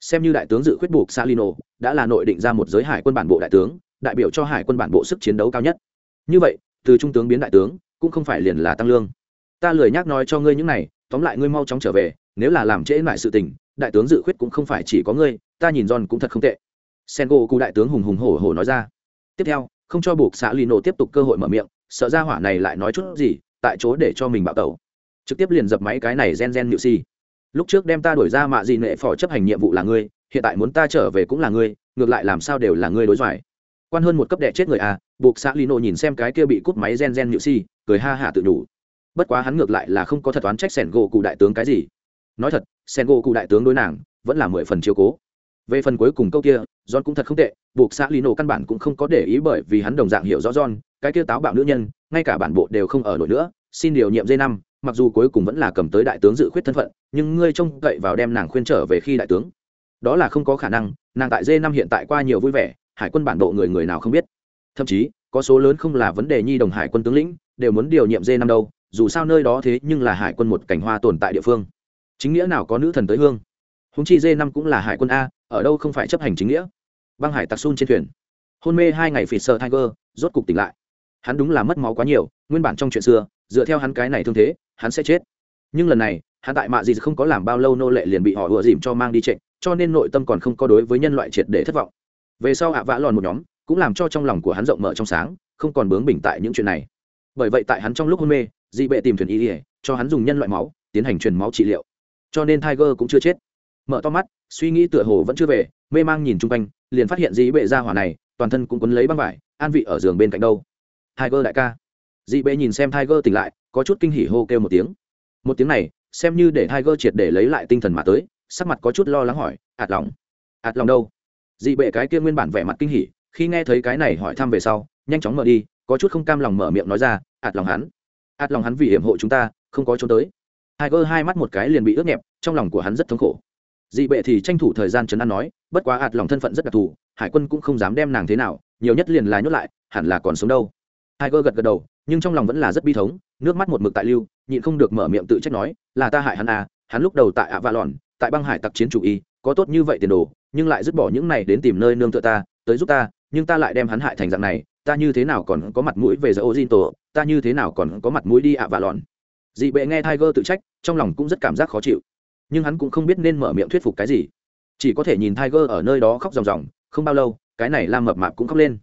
xem như đại tướng dự khuyết buộc salino đã là nội định ra một giới hải quân bản bộ đại tướng, đại biểu cho hải quân bản bộ sức chiến đấu cao nhất. Như vậy, từ trung tướng biến đại tướng, cũng không phải liền là tăng lương. Ta lười nhắc nói cho ngươi những này, tóm lại ngươi mau chóng trở về, nếu là làm trễ lại sự tình, đại tướng dự khuyết cũng không phải chỉ có ngươi, ta nhìn john cũng thật không tệ. Sen gỗ cụ đại tướng hùng hùng hổ hổ nói ra. Tiếp theo, không cho buộc xã lino tiếp tục cơ hội mở miệng, sợ ra hỏa này lại nói chút gì, tại chỗ để cho mình bạo tẩu. Trực tiếp liền dập máy cái này gen gen nhự si lúc trước đem ta đuổi ra mạ gì nệ phò chấp hành nhiệm vụ là ngươi, hiện tại muốn ta trở về cũng là ngươi, ngược lại làm sao đều là ngươi đối doài quan hơn một cấp đệ chết người à buộc xã lino nhìn xem cái kia bị cút máy gen gen nhự si, cười ha hả tự đủ bất quá hắn ngược lại là không có thật toán trách sẻn gỗ cụ đại tướng cái gì. Nói thật sẻn gỗ cụ đại tướng đối nàng, vẫn là mười phần chiếu cố. Về phần cuối cùng câu kia, john cũng thật không tệ, buộc xã lino căn bản cũng không có để ý bởi vì hắn đồng dạng hiểu rõ john, cái kia táo bạo nữ nhân, ngay cả bản bộ đều không ở nổi nữa, xin điều nhiệm dây năm mặc dù cuối cùng vẫn là cầm tới đại tướng dự khuyết thân phận, nhưng ngươi trông cậy vào đem nàng khuyên trở về khi đại tướng. Đó là không có khả năng, nàng tại dê năm hiện tại qua nhiều vui vẻ, hải quân bản độ người người nào không biết. Thậm chí, có số lớn không là vấn đề nhi đồng hải quân tướng lĩnh, đều muốn điều nhiệm dê năm đâu, dù sao nơi đó thế nhưng là hải quân một cảnh hoa tồn tại địa phương. Chính nghĩa nào có nữ thần tới hương? Húng chi dê năm cũng là hải quân a, ở đâu không phải chấp hành chính nghĩa? Băng hải tặc sun trên thuyền. Hôn mê hai ngày phì sợ tiger, rốt cục tỉnh lại. Hắn đúng là mất máu quá nhiều, nguyên bản trong chuyện xưa, dựa theo hắn cái này thương thế hắn sẽ chết. Nhưng lần này, hắn tại mạ gì không có làm bao lâu nô lệ liền bị họ ùa dìm cho mang đi trịnh cho nên nội tâm còn không có đối với nhân loại triệt để thất vọng. Về sau ạ vã lòn một nhóm, cũng làm cho trong lòng của hắn rộng mở trong sáng, không còn bướng bình tại những chuyện này. Bởi vậy tại hắn trong lúc hôn mê, dị bệ tìm thuyền y ỉa cho hắn dùng nhân loại máu, tiến hành truyền máu trị liệu. Cho nên tiger cũng chưa chết. Mở to mắt, suy nghĩ tựa hồ vẫn chưa về, mê mang nhìn chung quanh, liền phát hiện dị bệ ra hỏa này, toàn thân cũng quấn lấy băng vải, an vị ở giường bên cạnh đâu. Tiger đại ca dị bệ nhìn xem tiger tỉnh lại có chút kinh hỉ hô kêu một tiếng. Một tiếng này xem như để tiger triệt để lấy lại tinh thần mà tới sắc mặt có chút lo lắng hỏi ạt lòng ạt lòng đâu? Dị bệ cái kia nguyên bản vẻ mặt kinh hỉ khi nghe thấy cái này hỏi thăm về sau nhanh chóng mở đi có chút không cam lòng mở miệng nói ra ạt lòng hắn ạt lòng hắn vì hiểm hộ chúng ta không có trốn tới. Tiger hai mắt một cái liền bị ướt nhẹp trong lòng của hắn rất thống khổ. Dị bệ thì tranh thủ thời gian chấn an nói bất quá ạt lòng thân phận rất đặc thù hải quân cũng không dám đem nàng thế nào nhiều nhất liền là nhốt lại hẳn là còn sống đâu. Tiger gật gật đầu, nhưng trong lòng vẫn là rất bi thống, nước mắt một mực tại lưu, nhịn không được mở miệng tự trách nói, là ta hại hắn à, hắn lúc đầu tại ạ va lòn tại băng hải tặc chiến chủ y, có tốt như vậy tiền đồ, nhưng lại dứt bỏ những này đến tìm nơi nương tựa ta, tới giúp ta, nhưng ta lại đem hắn hại thành dạng này, ta như thế nào còn có mặt mũi về giờ Ojinto, ta như thế nào còn có mặt mũi đi Avalon. Dị bệ nghe Tiger tự trách, trong lòng cũng rất cảm giác khó chịu, nhưng hắn cũng không biết nên mở miệng thuyết phục cái gì, chỉ có thể nhìn Tiger ở nơi đó khóc ròng ròng, không bao lâu, cái này Lam mập mạp cũng khóc lên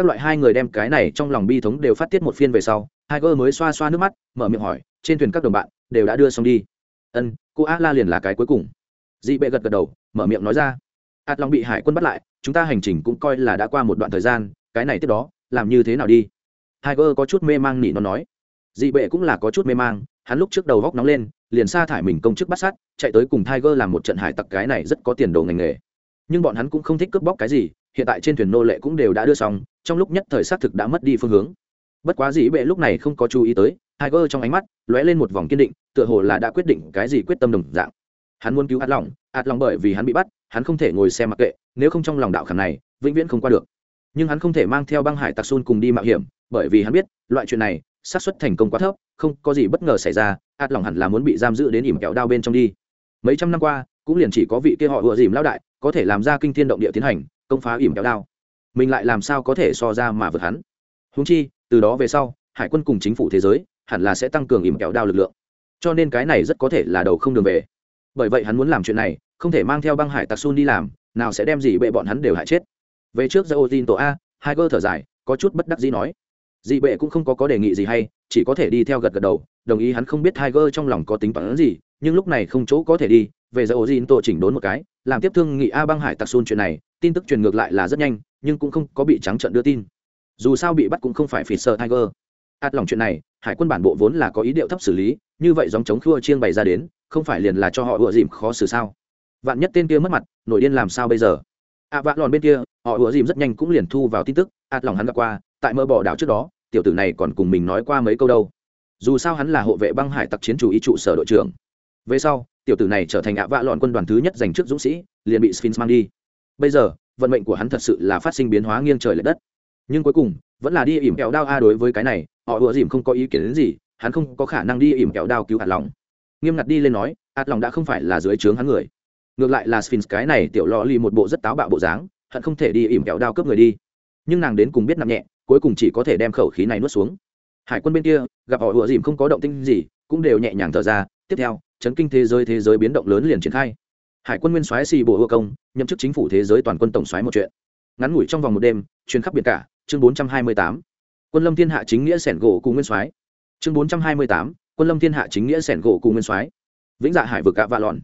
các loại hai người đem cái này trong lòng bi thống đều phát tiết một phiên về sau, Tiger mới xoa xoa nước mắt, mở miệng hỏi, trên thuyền các đồng bạn đều đã đưa xong đi? Ân, cô a la liền là cái cuối cùng. Dị bệ gật gật đầu, mở miệng nói ra. Ạt long bị hải quân bắt lại, chúng ta hành trình cũng coi là đã qua một đoạn thời gian, cái này tiếp đó, làm như thế nào đi? Tiger có chút mê mang nỉ nó nói. Dị bệ cũng là có chút mê mang, hắn lúc trước đầu góc nóng lên, liền sa thải mình công chức bắt sát, chạy tới cùng Tiger làm một trận hải tặc cái này rất có tiền đồ ngành nghề. Nhưng bọn hắn cũng không thích cướp bóc cái gì, hiện tại trên thuyền nô lệ cũng đều đã đưa xong trong lúc nhất thời xác thực đã mất đi phương hướng. Bất quá dĩ bệ lúc này không có chú ý tới, Tiger trong ánh mắt lóe lên một vòng kiên định, tựa hồ là đã quyết định cái gì quyết tâm đồng dạng. Hắn muốn cứu ạt lòng ạt lòng bởi vì hắn bị bắt, hắn không thể ngồi xem mặc kệ, nếu không trong lòng đạo khảm này, vĩnh viễn không qua được. Nhưng hắn không thể mang theo băng hải tặc xun cùng đi mạo hiểm, bởi vì hắn biết, loại chuyện này, xác suất thành công quá thấp, không có gì bất ngờ xảy ra, ạt lòng hẳn là muốn bị giam giữ đến ỉm kẹo đao bên trong đi. Mấy trăm năm qua, cũng liền chỉ có vị kia họ vừa dìm lao đại, có thể làm ra kinh thiên động địa tiến hành, công phá ỉm kéo đao mình lại làm sao có thể so ra mà vượt hắn? Húng chi, từ đó về sau, hải quân cùng chính phủ thế giới hẳn là sẽ tăng cường ìm kẹo đao lực lượng. Cho nên cái này rất có thể là đầu không đường về. Bởi vậy hắn muốn làm chuyện này, không thể mang theo băng hải tặc sun đi làm, nào sẽ đem gì bệ bọn hắn đều hại chết. Về trước giờ ô tin tổ a hai cơ thở dài, có chút bất đắc dĩ nói. Dị bệ cũng không có có đề nghị gì hay, chỉ có thể đi theo gật gật đầu, đồng ý hắn không biết tiger trong lòng có tính toán gì, nhưng lúc này không chỗ có thể đi về giờ ổ dìn tổ chỉnh đốn một cái, làm tiếp thương nghị a băng hải tặc xôn chuyện này, tin tức truyền ngược lại là rất nhanh, nhưng cũng không có bị trắng trận đưa tin. Dù sao bị bắt cũng không phải phỉ sợ tiger. Át lòng chuyện này, hải quân bản bộ vốn là có ý điệu thấp xử lý, như vậy dòng chống khua chiêng bày ra đến, không phải liền là cho họ ủa dìm khó xử sao? Vạn nhất tên kia mất mặt nổi điên làm sao bây giờ? Ạ vạn lòn bên kia, họ ủa dìm rất nhanh cũng liền thu vào tin tức, át lòng hắn gặp qua, tại mơ bỏ đảo trước đó, tiểu tử này còn cùng mình nói qua mấy câu đâu. Dù sao hắn là hộ vệ băng hải tặc chiến chủ ý trụ sở đội trưởng. Về sau tiểu tử này trở thành ạ vạ lọn quân đoàn thứ nhất giành trước dũng sĩ, liền bị sphinx mang đi. Bây giờ, vận mệnh của hắn thật sự là phát sinh biến hóa nghiêng trời l ệ đất. Nhưng cuối cùng, vẫn là đi ỉm kẹo đao a đối với cái này, họ ùa dìm không có ý kiến đến gì, hắn không có khả năng đi ỉm kẹo đao cứu hạt lòng nghiêm ngặt đi lên nói, hạt lòng đã không phải là dưới trướng hắn người. Ngược lại là sphinx cái này tiểu lò li một bộ rất táo bạo bộ dáng hận không thể đi ỉm kẹo đao cướp người đi. Nhưng nàng đến cùng biết nặng nhẹ, cuối cùng chỉ có thể đem khẩu khí này nuốt xuống. Hải quân bên kia, gặp họ ùa dìm không có động tinh gì, cũng đều nhẹ nhàng thở ra tiếp theo, chấn kinh thế giới thế giới biến động lớn liền triển khai. Hải quân nguyên soái xì bộ hô công, nhậm chức chính phủ thế giới toàn quân tổng soái một chuyện. Ngắn ngủi trong vòng một đêm chuyến khắp biển cả, chương bốn trăm hai mươi tám. Quân lâm thiên hạ chính nghĩa sẻn gỗ cùng nguyên soái. Chương bốn trăm hai mươi tám, quân lâm thiên hạ chính nghĩa sẻn gỗ cùng nguyên soái. Vĩnh dạ hải vực gạ vạ lòn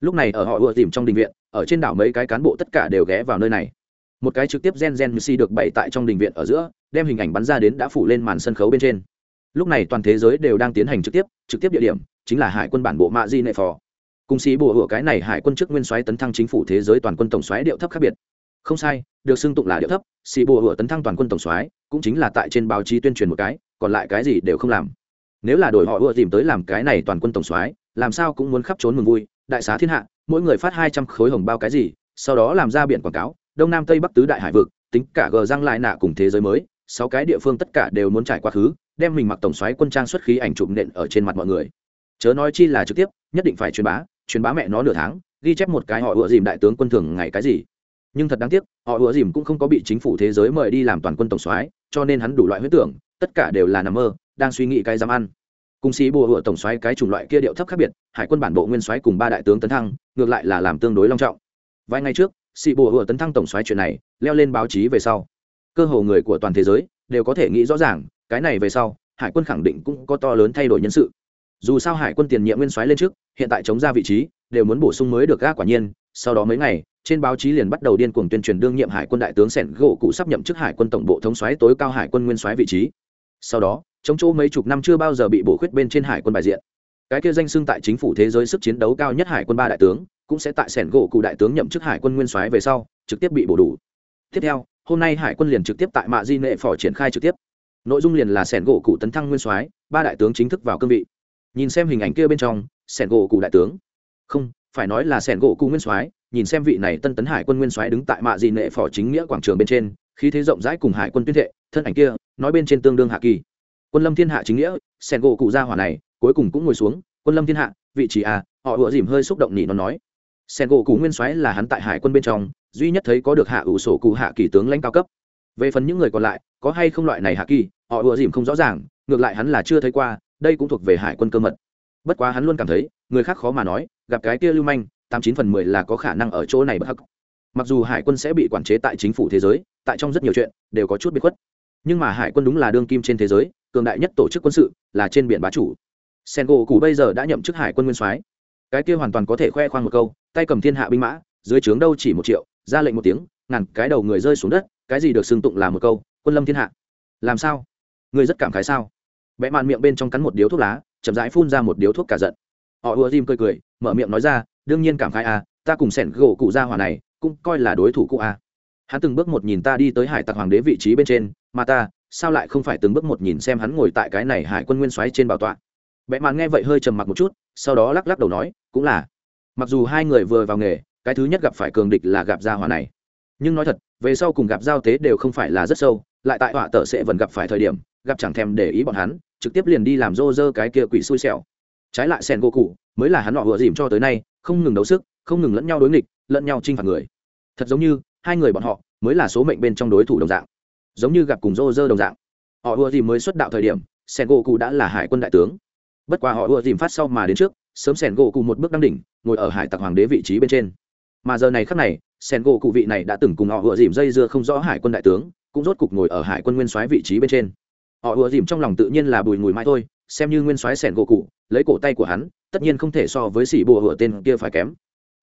lúc này ở họ ùa tìm trong đình viện, ở trên đảo mấy cái cán bộ tất cả đều ghé vào nơi này. Một cái trực tiếp gen gen mc được bày tại trong đình viện ở giữa, đem hình ảnh bắn ra đến đã phủ lên màn sân khấu bên trên. Lúc này toàn thế giới đều đang tiến hành trực tiếp trực tiếp địa điểm chính là hải quân bản bộ mạ di nệ phò. Cùng sĩ bùa hựa cái này hải quân chức nguyên soái tấn thăng chính phủ thế giới toàn quân tổng soái điệu thấp khác biệt. Không sai, được xưng tụng là điệu thấp sĩ bùa hựa tấn thăng toàn quân tổng soái cũng chính là tại trên báo chí tuyên truyền một cái, còn lại cái gì đều không làm. Nếu là đổi họ ưa tìm tới làm cái này toàn quân tổng soái, làm sao cũng muốn khắp trốn mừng vui, đại xá thiên hạ, mỗi người phát hai trăm khối hồng bao cái gì, sau đó làm ra biển quảng cáo, đông nam tây bắc tứ đại hải vực, tính cả gờ răng lại nạ cùng thế giới mới, sáu cái địa phương tất cả đều muốn trải qua khứ, đem mình mặc tổng xoáy quân trang xuất khí ảnh chụp nện ở trên mặt mọi người chớ nói chi là trực tiếp, nhất định phải truyền bá truyền bá mẹ nó nửa tháng, ghi chép một cái họ ủa dìm đại tướng quân thường ngày cái gì. Nhưng thật đáng tiếc, họ ủa dìm cũng không có bị chính phủ thế giới mời đi làm toàn quân tổng soái, cho nên hắn đủ loại huyết tưởng, tất cả đều là nằm mơ, đang suy nghĩ cái dám ăn. Cùng sĩ bùa ủa tổng soái cái chủng loại kia điệu thấp khác biệt, hải quân bản bộ nguyên soái cùng ba đại tướng tấn thăng, ngược lại là làm tương đối long trọng. Vài ngày trước sĩ bùa ủa tấn thăng tổng soái chuyện này, leo lên báo chí về sau. Cơ hồ người của toàn thế giới đều có thể nghĩ rõ ràng, cái này về sau, hải quân khẳng định cũng có to lớn thay đổi nhân sự dù sao hải quân tiền nhiệm nguyên soái lên trước, hiện tại chống ra vị trí, đều muốn bổ sung mới được ga quả nhiên. Sau đó mấy ngày, trên báo chí liền bắt đầu điên cuồng tuyên truyền đương nhiệm hải quân đại tướng sẻn gỗ cụ sắp nhậm chức hải quân tổng bộ thống soái tối cao hải quân nguyên soái vị trí. Sau đó, chống chỗ mấy chục năm chưa bao giờ bị bổ khuyết bên trên hải quân bài diện. Cái kia danh xưng tại chính phủ thế giới sức chiến đấu cao nhất hải quân ba đại tướng, cũng sẽ tại sẻn gỗ cụ đại tướng nhậm chức hải quân nguyên soái về sau, trực tiếp bị bổ đủ. Tiếp theo, hôm nay hải quân liền trực tiếp tại mạ di nệ phò triển khai trực tiếp. Nội dung liền là sẻn gỗ cụ tấn thăng nguyên soái, ba đại tướng chính thức vào cương vị nhìn xem hình ảnh kia bên trong, sẻn gỗ cụ đại tướng. Không, phải nói là sẻn gỗ cụ nguyên soái, nhìn xem vị này tân tấn hải quân nguyên soái đứng tại mạ dị nệ phò chính nghĩa quảng trường bên trên, khí thế rộng rãi cùng hải quân tuyên thệ, thân ảnh kia, nói bên trên tương đương hạ kỳ. Quân lâm thiên hạ chính nghĩa, sẻn gỗ cụ gia hỏa này, cuối cùng cũng ngồi xuống, quân lâm thiên hạ, vị trí à? Họ ủa dìm hơi xúc động nhỉ nó nói. Sẻn gỗ cụ nguyên soái là hắn tại hải quân bên trong, duy nhất thấy có được hạ ủ sổ cụ hạ kỳ tướng lãnh cao cấp. Về phần những người còn lại, có hay không loại này hạ kỳ, họ ùa dìm không rõ ràng, ngược lại hắn là chưa thấy qua đây cũng thuộc về hải quân cơ mật. Bất quá hắn luôn cảm thấy, người khác khó mà nói, gặp cái kia lưu manh, tám chín phần mười là có khả năng ở chỗ này bất hắc. Mặc dù hải quân sẽ bị quản chế tại chính phủ thế giới, tại trong rất nhiều chuyện, đều có chút bị khuất. Nhưng mà hải quân đúng là đương kim trên thế giới, cường đại nhất tổ chức quân sự, là trên biển bá chủ. Sen gỗ cụ bây giờ đã nhậm chức hải quân nguyên soái. Cái kia hoàn toàn có thể khoe khoang một câu, tay cầm thiên hạ binh mã, dưới trướng đâu chỉ một triệu, ra lệnh một tiếng, ngàn cái đầu người rơi xuống đất, cái gì được xưng tụng là một câu, quân lâm thiên hạ. Làm sao? Người rất cảm khái sao? Vẽ mạn miệng bên trong cắn một điếu thuốc lá, chậm rãi phun ra một điếu thuốc cả giận. Họ ùa dìm cười cười, mở miệng nói ra, đương nhiên cảm khái à ta cùng sẻn gỗ cụ ra hỏa này cũng coi là đối thủ cụ à. hắn từng bước một nhìn ta đi tới hải tặc hoàng đế vị trí bên trên, mà ta, sao lại không phải từng bước một nhìn xem hắn ngồi tại cái này hải quân nguyên soái trên bảo tọa? Vẽ mạn nghe vậy hơi trầm mặc một chút, sau đó lắc lắc đầu nói, cũng là. Mặc dù hai người vừa vào nghề, cái thứ nhất gặp phải cường địch là gặp gia hỏa này. Nhưng nói thật, về sau cùng gặp giao tế đều không phải là rất sâu, lại tại họa tợ sẽ vẫn gặp phải thời điểm, gặp chẳng thèm để ý bọn hắn trực tiếp liền đi làm rô rơ cái kia quỷ xui xẻo. Trái lại sen gỗ cụ mới là hắn họ vừa dìm cho tới nay, không ngừng đấu sức, không ngừng lẫn nhau đối nghịch, lẫn nhau chinh phạt người. Thật giống như, hai người bọn họ, mới là số mệnh bên trong đối thủ đồng dạng. Giống như gặp cùng rô rơ đồng dạng. Họ vừa dìm mới xuất đạo thời điểm, sen gỗ cụ đã là hải quân đại tướng. Bất quá họ vừa dìm phát sau mà đến trước, sớm sen gỗ cụ một bước đăng đỉnh, ngồi ở hải tặc hoàng đế vị trí bên trên. Mà giờ này khắc này, sen gỗ cụ vị này đã từng cùng họ vừa dìm dây dưa không rõ hải quân đại tướng, cũng rốt cục ngồi ở hải quân nguyên soái vị trí bên trên họ ùa dìm trong lòng tự nhiên là bùi ngùi mai thôi, xem như nguyên soái sẻn gỗ cụ, lấy cổ tay của hắn, tất nhiên không thể so với xỉ bùa hựa tên kia phải kém.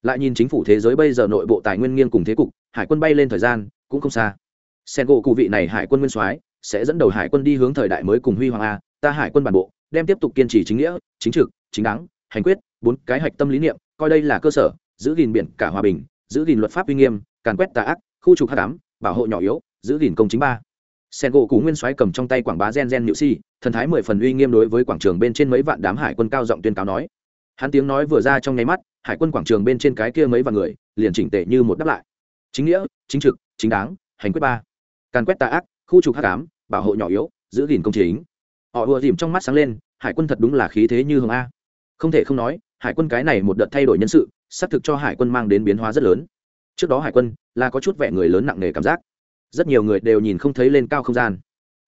Lại nhìn chính phủ thế giới bây giờ nội bộ tài nguyên nghiêng cùng thế cục, hải quân bay lên thời gian, cũng không xa. Sẻn gỗ cụ vị này hải quân nguyên soái, sẽ dẫn đầu hải quân đi hướng thời đại mới cùng huy hoàng a, ta hải quân bản bộ, đem tiếp tục kiên trì chính nghĩa, chính trực, chính đáng, hành quyết, bốn cái hạch tâm lý niệm, coi đây là cơ sở, giữ gìn biển cả hòa bình, giữ gìn luật pháp uy nghiêm, càn quét tà ác, khu trục hát đám bảo hộ nhỏ yếu, giữ gìn công chính ba sen gỗ cũ nguyên soái cầm trong tay quảng bá gen gen nhự si thần thái mười phần uy nghiêm đối với quảng trường bên trên mấy vạn đám hải quân cao giọng tuyên cáo nói. Hắn tiếng nói vừa ra trong nháy mắt hải quân quảng trường bên trên cái kia mấy vạn người liền chỉnh tệ như một đáp lại. Chính nghĩa chính trực chính đáng hành quyết ba. Càn quét tà ác khu trục hắc ám, bảo hộ nhỏ yếu giữ gìn công chính. Họ ùa dìm trong mắt sáng lên hải quân thật đúng là khí thế như hồng a. Không thể không nói hải quân cái này một đợt thay đổi nhân sự xác thực cho hải quân mang đến biến hóa rất lớn. Trước đó hải quân là có chút vẻ người lớn nặng nề cảm giác rất nhiều người đều nhìn không thấy lên cao không gian.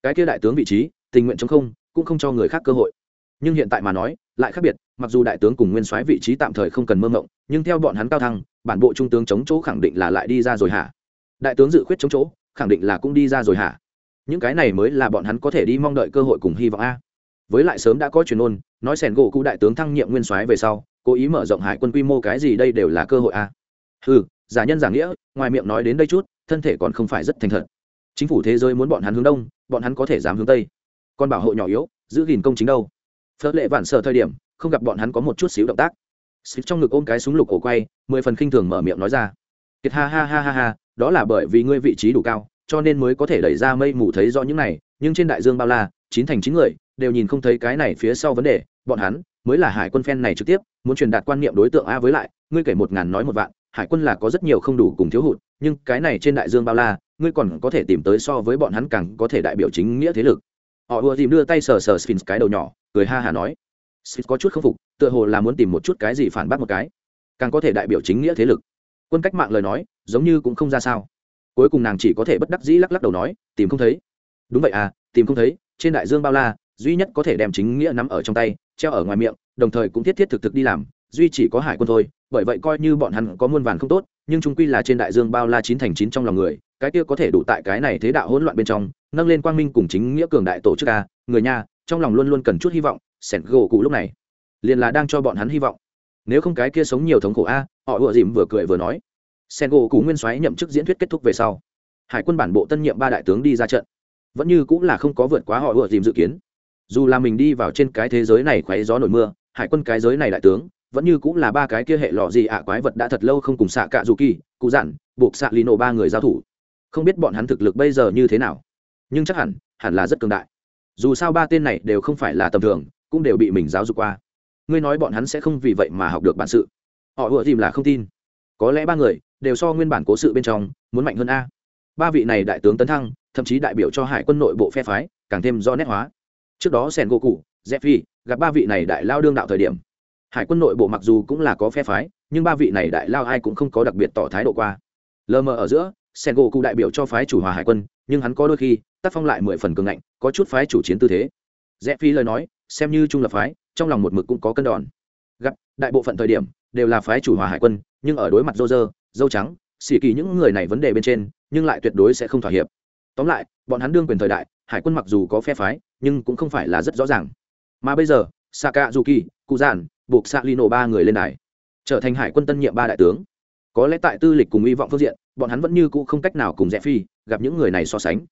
Cái kia đại tướng vị trí, tình nguyện chống không, cũng không cho người khác cơ hội. Nhưng hiện tại mà nói, lại khác biệt, mặc dù đại tướng cùng nguyên soái vị trí tạm thời không cần mơ mộng, nhưng theo bọn hắn cao thăng, bản bộ trung tướng chống chỗ khẳng định là lại đi ra rồi hả? Đại tướng dự khuyết chống chỗ, khẳng định là cũng đi ra rồi hả? Những cái này mới là bọn hắn có thể đi mong đợi cơ hội cùng hy vọng a. Với lại sớm đã có truyền ôn, nói sẻn gỗ cụ đại tướng thăng nhiệm nguyên soái về sau, cố ý mở rộng hải quân quy mô cái gì đây đều là cơ hội a. Ừ giả nhân giả nghĩa, ngoài miệng nói đến đây chút thân thể còn không phải rất thành thật. Chính phủ thế giới muốn bọn hắn hướng đông, bọn hắn có thể dám hướng tây. Còn bảo hộ nhỏ yếu, giữ gìn công chính đâu. Phớt lệ vạn sợ thời điểm, không gặp bọn hắn có một chút xíu động tác. Xịt trong ngực ôm cái súng lục cổ quay, mười phần khinh thường mở miệng nói ra. Kiệt ha ha ha ha ha, đó là bởi vì ngươi vị trí đủ cao, cho nên mới có thể đẩy ra mây mù thấy rõ những này, nhưng trên đại dương bao la, chín thành chín người, đều nhìn không thấy cái này phía sau vấn đề, bọn hắn mới là hải quân phen này trực tiếp, muốn truyền đạt quan niệm đối tượng a với lại, ngươi kể một ngàn nói một vạn, hải quân là có rất nhiều không đủ cùng thiếu hụt nhưng cái này trên đại dương bao la, ngươi còn có thể tìm tới so với bọn hắn càng có thể đại biểu chính nghĩa thế lực. Họ ùa dìm đưa tay sờ sờ sphinx cái đầu nhỏ, cười ha hả nói, sphinx có chút k phục, tựa hồ là muốn tìm một chút cái gì phản bác một cái, càng có thể đại biểu chính nghĩa thế lực. Quân cách mạng lời nói, giống như cũng không ra sao. Cuối cùng nàng chỉ có thể bất đắc dĩ lắc lắc đầu nói, tìm không thấy. Đúng vậy à tìm không thấy, trên đại dương bao la, duy nhất có thể đem chính nghĩa nắm ở trong tay, treo ở ngoài miệng, đồng thời cũng thiết thiết thực thực đi làm, duy chỉ có hải quân thôi, bởi vậy coi như bọn hắn có muôn vàn không tốt nhưng trung quy là trên đại dương bao la chín thành chín trong lòng người, cái kia có thể đủ tại cái này thế đạo hỗn loạn bên trong, nâng lên quang minh cùng chính nghĩa cường đại tổ chức a, người nha trong lòng luôn luôn cần chút hy vọng sẻn gỗ cụ lúc này, liền là đang cho bọn hắn hy vọng. Nếu không cái kia sống nhiều thống khổ a, họ ùa dìm vừa cười vừa nói. Sen gỗ cụ nguyên soái nhậm chức diễn thuyết kết thúc về sau, hải quân bản bộ tân nhiệm ba đại tướng đi ra trận. Vẫn như cũng là không có vượt quá họ ùa dìm dự kiến. Dù là mình đi vào trên cái thế giới này khoáy gió nổi mưa, hải quân cái giới này đại tướng vẫn như cũng là ba cái kia hệ lọ gì ạ, quái vật đã thật lâu không cùng xạ cạ dù kỳ cụ dặn buộc xạ lì nổ ba người giao thủ. Không biết bọn hắn thực lực bây giờ như thế nào. Nhưng chắc hẳn hẳn là rất cường đại. Dù sao ba tên này đều không phải là tầm thường, cũng đều bị mình giáo dục qua. Ngươi nói bọn hắn sẽ không vì vậy mà học được bản sự. Họ ủa tìm là không tin. Có lẽ ba người đều so nguyên bản cố sự bên trong muốn mạnh hơn a. Ba vị này đại tướng tấn thăng, thậm chí đại biểu cho hải quân nội bộ phe phái, càng thêm do nét hóa. Trước đó sen gỗ cụ phi gặp ba vị này đại lao đương đạo thời điểm hải quân nội bộ mặc dù cũng là có phe phái, nhưng ba vị này đại lao ai cũng không có đặc biệt tỏ thái độ qua. Lờ mờ ở giữa sen gỗ cụ đại biểu cho phái chủ hòa hải quân, nhưng hắn có đôi khi, tác phong lại mười phần cường ngạnh, có chút phái chủ chiến tư thế. Rẽ phi lời nói, xem như trung lập phái, trong lòng một mực cũng có cân đòn. Gặp, đại bộ phận thời điểm, đều là phái chủ hòa hải quân, nhưng ở đối mặt dô dơ, dâu trắng xì kỳ những người này vấn đề bên trên, nhưng lại tuyệt đối sẽ không thỏa hiệp. Tóm lại, bọn hắn đương quyền thời đại, hải quân mặc dù có phe phái, nhưng cũng không phải là rất rõ ràng. Mà bây giờ saka zuki cụ giản buộc xạ lino ba người lên đài, trở thành hải quân tân nhiệm ba đại tướng. Có lẽ tại tư lịch cùng hy vọng phương diện, bọn hắn vẫn như cũ không cách nào cùng rẽ phi gặp những người này so sánh.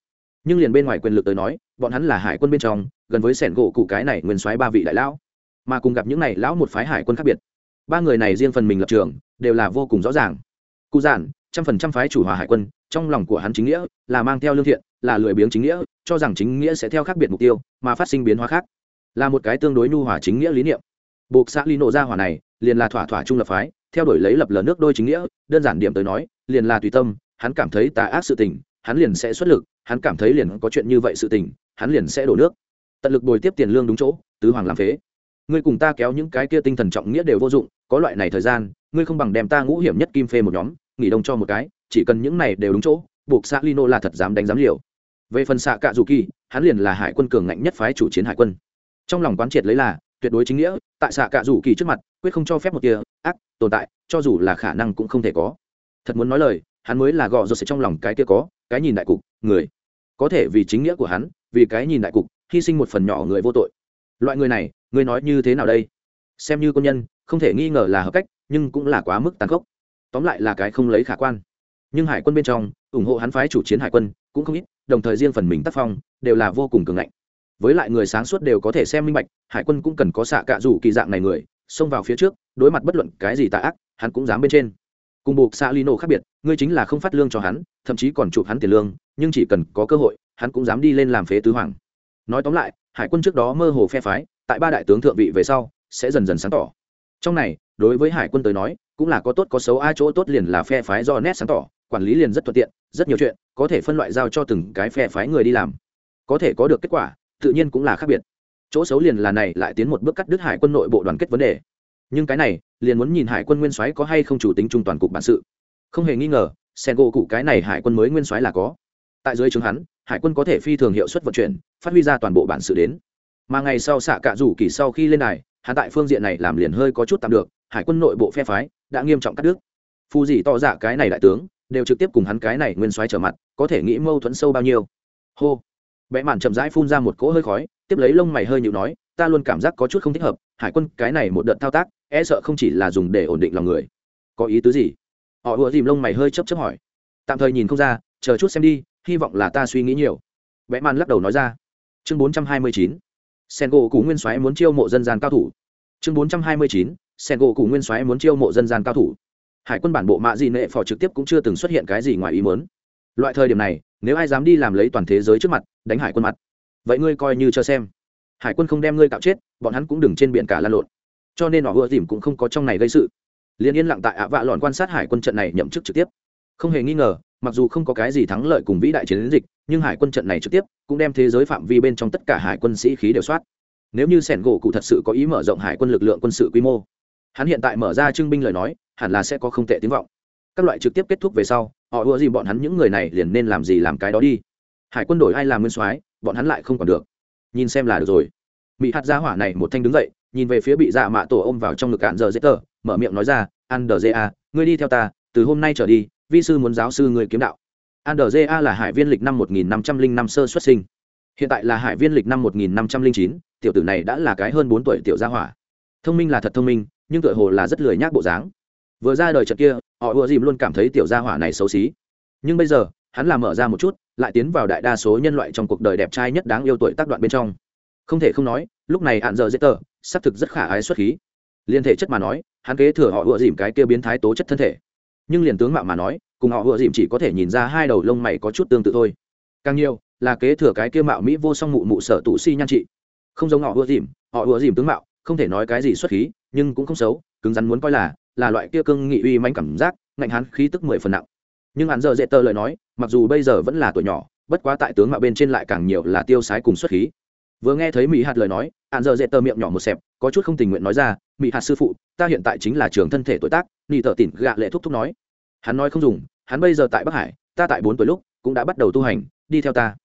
Nhưng liền bên ngoài quyền lực tới nói, bọn hắn là hải quân bên trong, gần với sẻn gỗ cụ cái này nguyên soái ba vị đại lão. Mà cùng gặp những này lão một phái hải quân khác biệt, ba người này riêng phần mình lập trường, đều là vô cùng rõ ràng. Cụ giản, trăm phần trăm phái chủ hòa hải quân, trong lòng của hắn chính nghĩa, là mang theo lương thiện, là lười biếng chính nghĩa, cho rằng chính nghĩa sẽ theo khác biệt mục tiêu, mà phát sinh biến hóa khác, là một cái tương đối nhu hòa chính nghĩa lý niệm buộc xã ly nộ ra hỏa này, liền là thỏa thỏa trung lập phái, theo đuổi lấy lập lờ nước đôi chính nghĩa, đơn giản điểm tới nói, liền là tùy tâm, hắn cảm thấy tà ác sự tình, hắn liền sẽ xuất lực, hắn cảm thấy liền có chuyện như vậy sự tình, hắn liền sẽ đổ nước. Tận lực bồi tiếp tiền lương đúng chỗ, tứ hoàng làm phế. Ngươi cùng ta kéo những cái kia tinh thần trọng nghĩa đều vô dụng, có loại này thời gian, ngươi không bằng đem ta ngũ hiểm nhất kim phê một nhóm, nghỉ đông cho một cái, chỉ cần những này đều đúng chỗ, buộc xã lino là thật dám đánh dám liều. Về phần xạ cạ dù kỳ, hắn liền là hải quân cường ngạnh nhất phái chủ chiến hải quân. Trong lòng quán triệt lấy là tuyệt đối chính nghĩa, tại xạ cạ dù kỳ trước mặt, quyết không cho phép một tia ác tồn tại, cho dù là khả năng cũng không thể có. Thật muốn nói lời, hắn mới là gò rột sẽ trong lòng cái kia có, cái nhìn đại cục, người. Có thể vì chính nghĩa của hắn, vì cái nhìn đại cục, hy sinh một phần nhỏ người vô tội. Loại người này, ngươi nói như thế nào đây? Xem như công nhân, không thể nghi ngờ là hợp cách, nhưng cũng là quá mức tàn khốc. Tóm lại là cái không lấy khả quan. Nhưng hải quân bên trong, ủng hộ hắn phái chủ chiến hải quân, cũng không ít, đồng thời riêng phần mình tác phong, đều là vô cùng cường ngạnh với lại người sáng suốt đều có thể xem minh bạch, hải quân cũng cần có xạ cạ rủ kỳ dạng này người, xông vào phía trước, đối mặt bất luận cái gì tà ác, hắn cũng dám bên trên. Cùng buộc xạ lino khác biệt, ngươi chính là không phát lương cho hắn, thậm chí còn chụp hắn tiền lương, nhưng chỉ cần có cơ hội, hắn cũng dám đi lên làm phế tứ hoàng. Nói tóm lại, hải quân trước đó mơ hồ phe phái, tại ba đại tướng thượng vị về sau, sẽ dần dần sáng tỏ. Trong này, đối với hải quân tới nói, cũng là có tốt có xấu, ai chỗ tốt liền là phe phái do nét sáng tỏ, quản lý liền rất thuận tiện, rất nhiều chuyện, có thể phân loại giao cho từng cái phe phái người đi làm. Có thể có được kết quả tự nhiên cũng là khác biệt. Chỗ xấu liền là này, lại tiến một bước cắt đứt hải quân nội bộ đoàn kết vấn đề. Nhưng cái này, liền muốn nhìn hải quân nguyên soái có hay không chủ tính trung toàn cục bản sự. Không hề nghi ngờ sen gỗ cụ cái này hải quân mới nguyên soái là có. Tại dưới chứng hắn, hải quân có thể phi thường hiệu suất vận chuyển, phát huy ra toàn bộ bản sự đến. Mà ngày sau xạ cạ rủ kỳ sau khi lên đài, hắn tại phương diện này làm liền hơi có chút tạm được, hải quân nội bộ phe phái đã nghiêm trọng cắt đứt. Phù gì to dạ cái này đại tướng, đều trực tiếp cùng hắn cái này nguyên soái trở mặt, có thể nghĩ mâu thuẫn sâu bao nhiêu. Hô vẽ mạn chậm rãi phun ra một cỗ hơi khói, tiếp lấy lông mày hơi nhịu nói, ta luôn cảm giác có chút không thích hợp, hải quân, cái này một đợt thao tác e sợ không chỉ là dùng để ổn định lòng người. Có ý tứ gì? Họ ùa dìm lông mày hơi chấp chấp hỏi. Tạm thời nhìn không ra, chờ chút xem đi, hy vọng là ta suy nghĩ nhiều. Vẽ mạn lắc đầu nói ra. Chương bốn trăm hai mươi chín sen gỗ cú nguyên soái muốn chiêu mộ dân gian cao thủ. Chương bốn trăm hai mươi chín sen gỗ cú nguyên soái muốn chiêu mộ dân gian cao thủ. Hải quân bản bộ mạ dị nệ phò trực tiếp cũng chưa từng xuất hiện cái gì ngoài ý muốn loại thời điểm này, nếu ai dám đi làm lấy toàn thế giới trước mặt, đánh hải quân mặt, vậy ngươi coi như cho xem. Hải quân không đem ngươi cạo chết, bọn hắn cũng đừng trên biển cả lan lộn. Cho nên họ ưa dìm cũng không có trong này gây sự. Liên yên lặng tại ạ vạ lọn quan sát hải quân trận này nhậm chức trực tiếp. Không hề nghi ngờ, mặc dù không có cái gì thắng lợi cùng vĩ đại chiến dịch, nhưng hải quân trận này trực tiếp cũng đem thế giới phạm vi bên trong tất cả hải quân sĩ khí đều soát. Nếu như sẻn gỗ cụ thật sự có ý mở rộng hải quân lực lượng quân sự quy mô, hắn hiện tại mở ra trưng binh lời nói, hẳn là sẽ có không tệ tiếng vọng các loại trực tiếp kết thúc về sau, họ ưa gì bọn hắn những người này liền nên làm gì làm cái đó đi. Hải quân đổi ai làm nguyên soái, bọn hắn lại không còn được. Nhìn xem là được rồi. Mỹ hạt gia hỏa này một thanh đứng dậy, nhìn về phía bị dạ mạ tổ ôm vào trong ngực cạn giờ dễ tờ, mở miệng nói ra an đờ a ngươi đi theo ta, từ hôm nay trở đi, vi sư muốn giáo sư người kiếm đạo. An đờ a là hải viên lịch năm một nghìn năm trăm linh năm sơ xuất sinh. Hiện tại là hải viên lịch năm một nghìn năm trăm linh chín, tiểu tử này đã là cái hơn bốn tuổi tiểu gia hỏa. Thông minh là thật thông minh, nhưng tựa hồ là rất lười nhác bộ dáng vừa ra đời trận kia, họ ùa dìm luôn cảm thấy tiểu gia hỏa này xấu xí. Nhưng bây giờ, hắn làm mở ra một chút, lại tiến vào đại đa số nhân loại trong cuộc đời đẹp trai nhất đáng yêu tuổi tác đoạn bên trong. Không thể không nói, lúc này hạn giờ dễ tờ, xác thực rất khả ái xuất khí. Liên thể chất mà nói, hắn kế thừa họ ùa dìm cái kia biến thái tố chất thân thể. Nhưng liền tướng mạo mà nói, cùng họ ùa dìm chỉ có thể nhìn ra hai đầu lông mày có chút tương tự thôi. Càng nhiều, là kế thừa cái kia mạo mỹ vô song mụ mụ sở tụ si nhan trị. Không giống họ ùa dìm, họ ùa dìm tướng mạo, không thể nói cái gì xuất khí, nhưng cũng không xấu, cứng rắn muốn coi là là loại kia cương nghị uy manh cảm giác, ngạnh hắn khí tức mười phần nặng. Nhưng hắn giờ dễ tờ lời nói, mặc dù bây giờ vẫn là tuổi nhỏ, bất quá tại tướng mạo bên trên lại càng nhiều là tiêu sái cùng xuất khí. Vừa nghe thấy mỹ hạt lời nói hạn giờ dễ tờ miệng nhỏ một xẹp, có chút không tình nguyện nói ra mỹ hạt sư phụ, ta hiện tại chính là trường thân thể tuổi tác nhị tờ tỉn gạ lệ thúc thúc nói. Hắn nói không dùng, hắn bây giờ tại bắc hải, ta tại bốn tuổi lúc cũng đã bắt đầu tu hành, đi theo ta.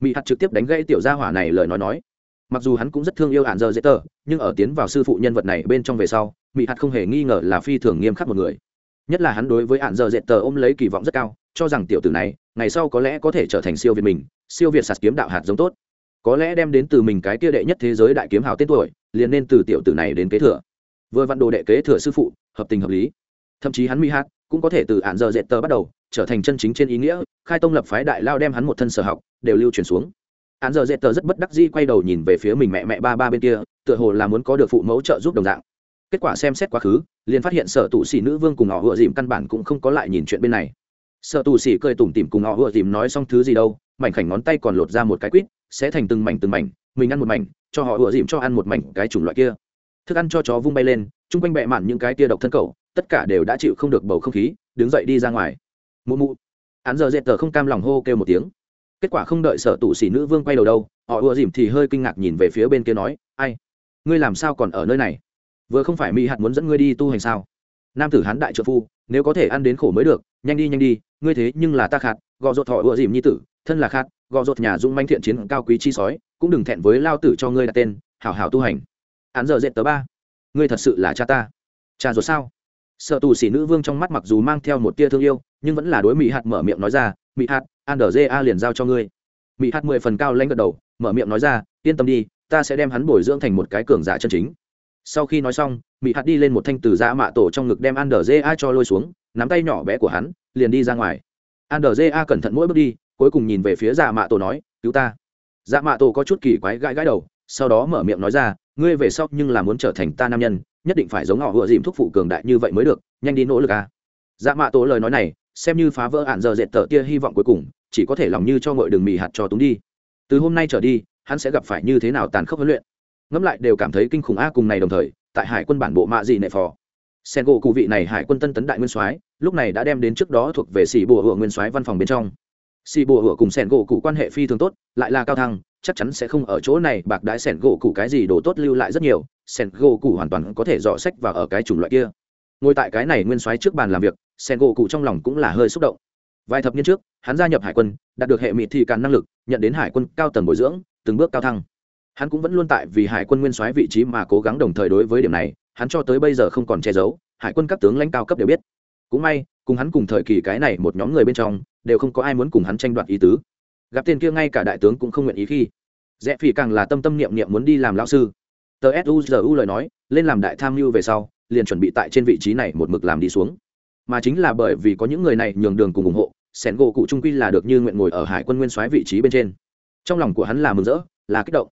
Mỹ hạt trực tiếp đánh gãy tiểu gia hỏa này lời nói nói. Mặc dù hắn cũng rất thương yêu hạn giờ dễ tờ, nhưng ở tiến vào sư phụ nhân vật này bên trong về sau mỹ hạt không hề nghi ngờ là phi thường nghiêm khắc một người. Nhất là hắn đối với hạn giờ dệt tờ ôm lấy kỳ vọng rất cao, cho rằng tiểu tử này, ngày sau có lẽ có thể trở thành siêu việt mình, siêu việt sạt kiếm đạo hạt giống tốt. Có lẽ đem đến từ mình cái kia đệ nhất thế giới đại kiếm hào tên tuổi, liền nên từ tiểu tử này đến kế thừa. Vừa vặn đồ đệ kế thừa sư phụ, hợp tình hợp lý. Thậm chí hắn mỹ hát cũng có thể từ Hạn giờ dệt tờ bắt đầu, trở thành chân chính trên ý nghĩa, khai tông lập phái đại lao đem hắn một thân sở học, đều lưu truyền xuống. Hạn giờ dệt tờ rất bất đắc dĩ quay đầu nhìn về phía mình mẹ mẹ ba ba bên kia, tựa hồ là muốn có được phụ mẫu trợ giúp đồng dạng kết quả xem xét quá khứ, liền phát hiện sở tụ xỉ nữ vương cùng họ vừa dìm căn bản cũng không có lại nhìn chuyện bên này. Sợ tù xỉ cười tủm tỉm cùng họ vừa dìm nói xong thứ gì đâu, mảnh khảnh ngón tay còn lột ra một cái quýt, sẽ thành từng mảnh từng mảnh, mình ăn một mảnh, cho họ vừa dìm cho ăn một mảnh cái chủng loại kia. Thức ăn cho chó vung bay lên, chung quanh bẹ mạn những cái kia độc thân cầu tất cả đều đã chịu không được bầu không khí, đứng dậy đi ra ngoài. Mụ mụ. Hắn giờ dệt tờ không cam lòng hô kêu một tiếng. Kết quả không đợi sở tù xỉ nữ vương quay đầu đâu, họ ùa dìm thì hơi kinh ngạc nhìn về phía bên kia nói, ai? Ngươi làm sao còn ở nơi này? Vừa không phải mỹ hạt muốn dẫn ngươi đi tu hành sao? Nam tử hán đại trợ phu, nếu có thể ăn đến khổ mới được, nhanh đi nhanh đi, ngươi thế nhưng là ta khát, gò rột thọ ựa dìm nhi tử, thân là khát, gò rột nhà dung manh thiện chiến cao quý chi sói, cũng đừng thẹn với lao tử cho ngươi đặt tên, hảo hảo tu hành. Án giờ dệt tớ ba, ngươi thật sự là cha ta. Cha ruột sao? Sợ tù xỉ nữ vương trong mắt mặc dù mang theo một tia thương yêu, nhưng vẫn là đối mỹ hạt mở miệng nói ra, mỹ hạt, an đờ dê a liền giao cho ngươi. Mỹ hạt mười phần cao lãnh gật đầu, mở miệng nói ra, yên tâm đi, ta sẽ đem hắn bồi dưỡng thành một cái cường giả chân chính sau khi nói xong mỹ hạt đi lên một thanh từ giã mạ tổ trong ngực đem an đờ ja cho lôi xuống, nắm tay nhỏ bé của hắn, liền đi ra ngoài. An đờ ja cẩn thận mỗi bước đi, cuối cùng nhìn về phía dạ mạ tổ nói, cứu ta. Dạ mạ tổ có chút kỳ quái gãi gãi đầu, sau đó mở miệng nói ra, ngươi về sau nhưng là muốn trở thành ta nam nhân, nhất định phải giống họ vừa dìm thúc phụ cường đại như vậy mới được, nhanh đi nỗ lực à. dạ mạ tổ lời nói này, xem như phá vỡ ạn giờ dệt tờ tia hy vọng cuối cùng, chỉ có thể lòng như cho ngội đường mì hạt cho túng đi. Từ hôm nay trở đi, hắn sẽ gặp phải như thế nào tàn khốc huấn luyện? Ngẫm lại đều cảm thấy kinh khủng a cùng này đồng thời, tại hải quân bản bộ mạ dị nệ phò. Sen gỗ cụ vị này hải quân tân tấn đại nguyên soái, lúc này đã đem đến trước đó thuộc về xì bùa hựa nguyên soái văn phòng bên trong. Xì bùa hựa cùng sen gỗ cụ quan hệ phi thường tốt, lại là cao thăng, chắc chắn sẽ không ở chỗ này bạc đái sen gỗ cụ cái gì đồ tốt lưu lại rất nhiều, sen gỗ cụ hoàn toàn có thể dò sách và ở cái chủng loại kia. Ngồi tại cái này nguyên soái trước bàn làm việc, sen gỗ cụ trong lòng cũng là hơi xúc động. Vài thập niên trước, hắn gia nhập hải quân, đạt được hệ mị thị càn năng lực, nhận đến hải quân cao tầng bồi dưỡng, từng bước cao thăng hắn cũng vẫn luôn tại vì hải quân nguyên soái vị trí mà cố gắng đồng thời đối với điểm này, hắn cho tới bây giờ không còn che giấu, hải quân các tướng lãnh cao cấp đều biết. Cũng may, cùng hắn cùng thời kỳ cái này một nhóm người bên trong, đều không có ai muốn cùng hắn tranh đoạt ý tứ. Gặp tên kia ngay cả đại tướng cũng không nguyện ý khi, rẽ phỉ càng là tâm tâm niệm niệm muốn đi làm lão sư. Tờ suzu lời nói, lên làm đại tham mưu về sau, liền chuẩn bị tại trên vị trí này một mực làm đi xuống. Mà chính là bởi vì có những người này nhường đường cùng ủng hộ, sẻn gỗ cụ trung quy là được như nguyện ngồi ở hải quân nguyên soái vị trí bên trên. Trong lòng của hắn là mừng rỡ, là kích động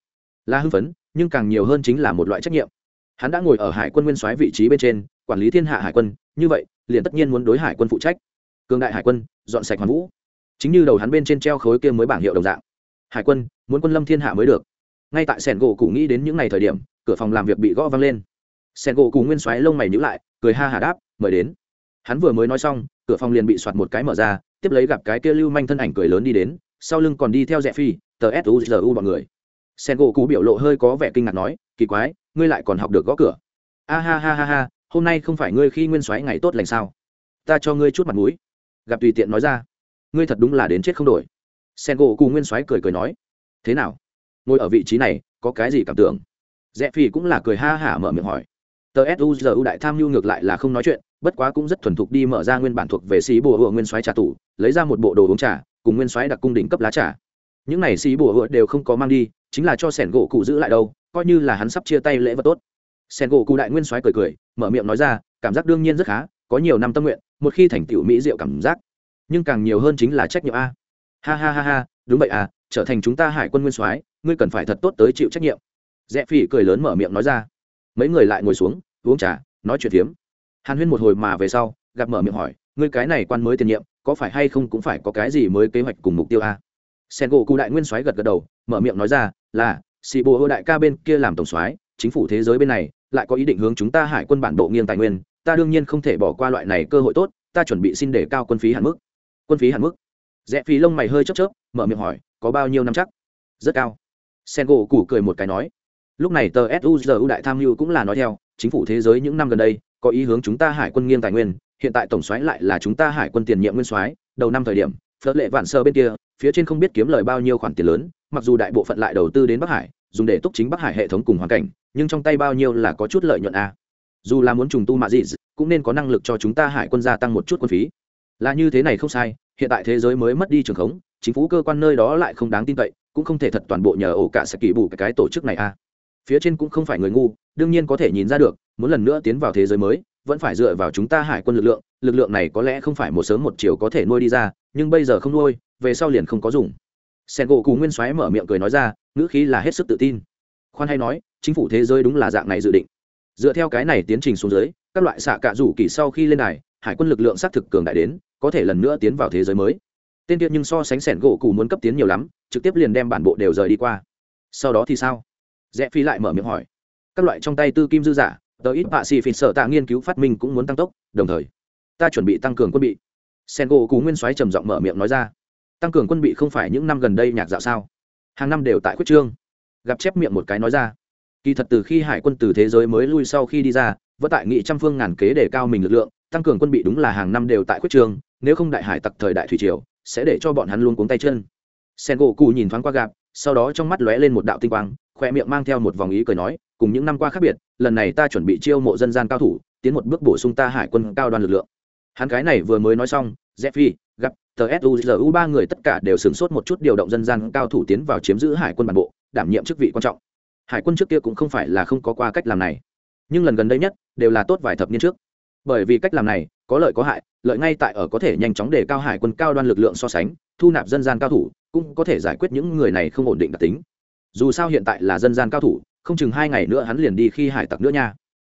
là hưng phấn, nhưng càng nhiều hơn chính là một loại trách nhiệm. Hắn đã ngồi ở hải quân nguyên soái vị trí bên trên, quản lý thiên hạ hải quân, như vậy, liền tất nhiên muốn đối hải quân phụ trách. Cường đại hải quân, dọn sạch hoàn vũ. Chính như đầu hắn bên trên treo khối kia mới bảng hiệu đồng dạng. Hải quân, muốn quân lâm thiên hạ mới được. Ngay tại sẻn gỗ cụ nghĩ đến những ngày thời điểm, cửa phòng làm việc bị gõ văng lên. Sẻn gỗ cụ nguyên xoáy lông mày nhữ lại, cười ha hà đáp, mời đến. Hắn vừa mới nói xong, cửa phòng liền bị soạt một cái mở ra, tiếp lấy gặp cái kia lưu manh thân ảnh cười lớn đi đến, sau lưng còn đi theo rẽ phi, tờ suzu bọn người sen gỗ cụ biểu lộ hơi có vẻ kinh ngạc nói, kỳ quái, ngươi lại còn học được gõ cửa. A ha ha ha ha, hôm nay không phải ngươi khi nguyên soái ngày tốt lành sao? Ta cho ngươi chút mặt mũi. Gặp tùy tiện nói ra, ngươi thật đúng là đến chết không đổi. Sen gỗ cụ nguyên soái cười cười nói, thế nào? Ngồi ở vị trí này, có cái gì cảm tưởng? Rẽ phi cũng là cười ha hả mở miệng hỏi tờ suzu đại tham mưu ngược lại là không nói chuyện, bất quá cũng rất thuần thục đi mở ra nguyên bản thuộc về xí bùa hựa nguyên soái trà tủ, lấy ra một bộ đồ uống trà, cùng nguyên soái đặc cung đỉnh cấp lá trà những này xì bùa hựa đều không có mang đi, chính là cho sẻn gỗ cụ giữ lại đâu, coi như là hắn sắp chia tay lễ vật tốt. Sẻn gỗ cụ đại nguyên soái cười cười, mở miệng nói ra, cảm giác đương nhiên rất khá, có nhiều năm tâm nguyện, một khi thành tựu mỹ diệu cảm giác. Nhưng càng nhiều hơn chính là trách nhiệm a. Ha ha ha ha, đúng vậy à trở thành chúng ta hải quân nguyên soái, ngươi cần phải thật tốt tới chịu trách nhiệm. Rẽ phỉ cười lớn mở miệng nói ra. Mấy người lại ngồi xuống, uống trà, nói chuyện phiếm. Hàn huyên một hồi mà về sau, gặp mở miệng hỏi, ngươi cái này quan mới tiền nhiệm, có phải hay không cũng phải có cái gì mới kế hoạch cùng mục tiêu a? Sen gỗ cụ đại nguyên soái gật gật đầu, mở miệng nói ra, là xì bồ hô đại ca bên kia làm tổng soái, chính phủ thế giới bên này, lại có ý định hướng chúng ta hải quân bản bộ nghiêng tài nguyên, ta đương nhiên không thể bỏ qua loại này cơ hội tốt, ta chuẩn bị xin để cao quân phí hạn mức. Quân phí hạn mức? Rẽ phí lông mày hơi chớp chớp, mở miệng hỏi, có bao nhiêu năm chắc? Rất cao. Sen gỗ cụ cười một cái nói, lúc này tờ suzu đại tham mưu cũng là nói theo, chính phủ thế giới những năm gần đây, có ý hướng chúng ta hải quân nghiêng tài nguyên, hiện tại tổng soái lại là chúng ta hải quân tiền nhiệm nguyên soái, đầu năm thời điểm phớt lệ vạn sơ bên kia, phía trên không biết kiếm lời bao nhiêu khoản tiền lớn, mặc dù đại bộ phận lại đầu tư đến bắc hải, dùng để túc chính bắc hải hệ thống cùng hoàn cảnh, nhưng trong tay bao nhiêu là có chút lợi nhuận a à. dù là muốn trùng tu mạ dị cũng nên có năng lực cho chúng ta hải quân gia tăng một chút quân phí là như thế này không sai, hiện tại thế giới mới mất đi trường khống, chính phủ cơ quan nơi đó lại không đáng tin cậy, cũng không thể thật toàn bộ nhờ ổ cả sẽ kỳ bù cái tổ chức này a à. phía trên cũng không phải người ngu, đương nhiên có thể nhìn ra được, muốn lần nữa tiến vào thế giới mới vẫn phải dựa vào chúng ta hải quân lực lượng lực lượng này có lẽ không phải một sớm một chiều có thể nuôi đi ra, nhưng bây giờ không nuôi, về sau liền không có dùng. Sen gỗ cù nguyên xoáy mở miệng cười nói ra, ngữ khí là hết sức tự tin. Khoan hay nói, chính phủ thế giới đúng là dạng này dự định. Dựa theo cái này tiến trình xuống dưới, các loại xạ cạ rủ kỳ sau khi lên này hải quân lực lượng xác thực cường đại đến, có thể lần nữa tiến vào thế giới mới. Tên tiết nhưng so sánh sẻn gỗ cù muốn cấp tiến nhiều lắm, trực tiếp liền đem bản bộ đều rời đi qua. Sau đó thì sao? Rẽ phi lại mở miệng hỏi. Các loại trong tay tư kim dư giả tờ ít bạ xì phịt sợ tạ nghiên cứu phát minh cũng muốn tăng tốc, đồng thời, ta chuẩn bị tăng cường quân bị. Sen gỗ cú nguyên soái trầm giọng mở miệng nói ra. Tăng cường quân bị không phải những năm gần đây nhạc dạo sao? Hàng năm đều tại quyết trương. Gặp chép miệng một cái nói ra. Kỳ thật từ khi hải quân từ thế giới mới lui sau khi đi ra, vẫn tại nghị trăm phương ngàn kế để cao mình lực lượng, tăng cường quân bị đúng là hàng năm đều tại quyết trương, nếu không đại hải tặc thời đại thủy triều, sẽ để cho bọn hắn luôn cuống tay chân. Sen gỗ cụ nhìn thoáng qua gặp sau đó trong mắt lóe lên một đạo tinh quang khoe miệng mang theo một vòng ý cười nói cùng những năm qua khác biệt lần này ta chuẩn bị chiêu mộ dân gian cao thủ tiến một bước bổ sung ta hải quân cao đoàn lực lượng. Hắn cái này vừa mới nói xong Zephy, gặp tờ suzu ba người tất cả đều sửng sốt một chút điều động dân gian cao thủ tiến vào chiếm giữ hải quân bản bộ đảm nhiệm chức vị quan trọng. Hải quân trước kia cũng không phải là không có qua cách làm này. Nhưng lần gần đây nhất đều là tốt vài thập niên trước. Bởi vì cách làm này có lợi có hại lợi ngay tại ở có thể nhanh chóng để cao hải quân cao đoan lực lượng so sánh thu nạp dân gian cao thủ, cũng có thể giải quyết những người này không ổn định đặc tính. Dù sao hiện tại là dân gian cao thủ, không chừng hai ngày nữa hắn liền đi khi hải tặc nữa nha.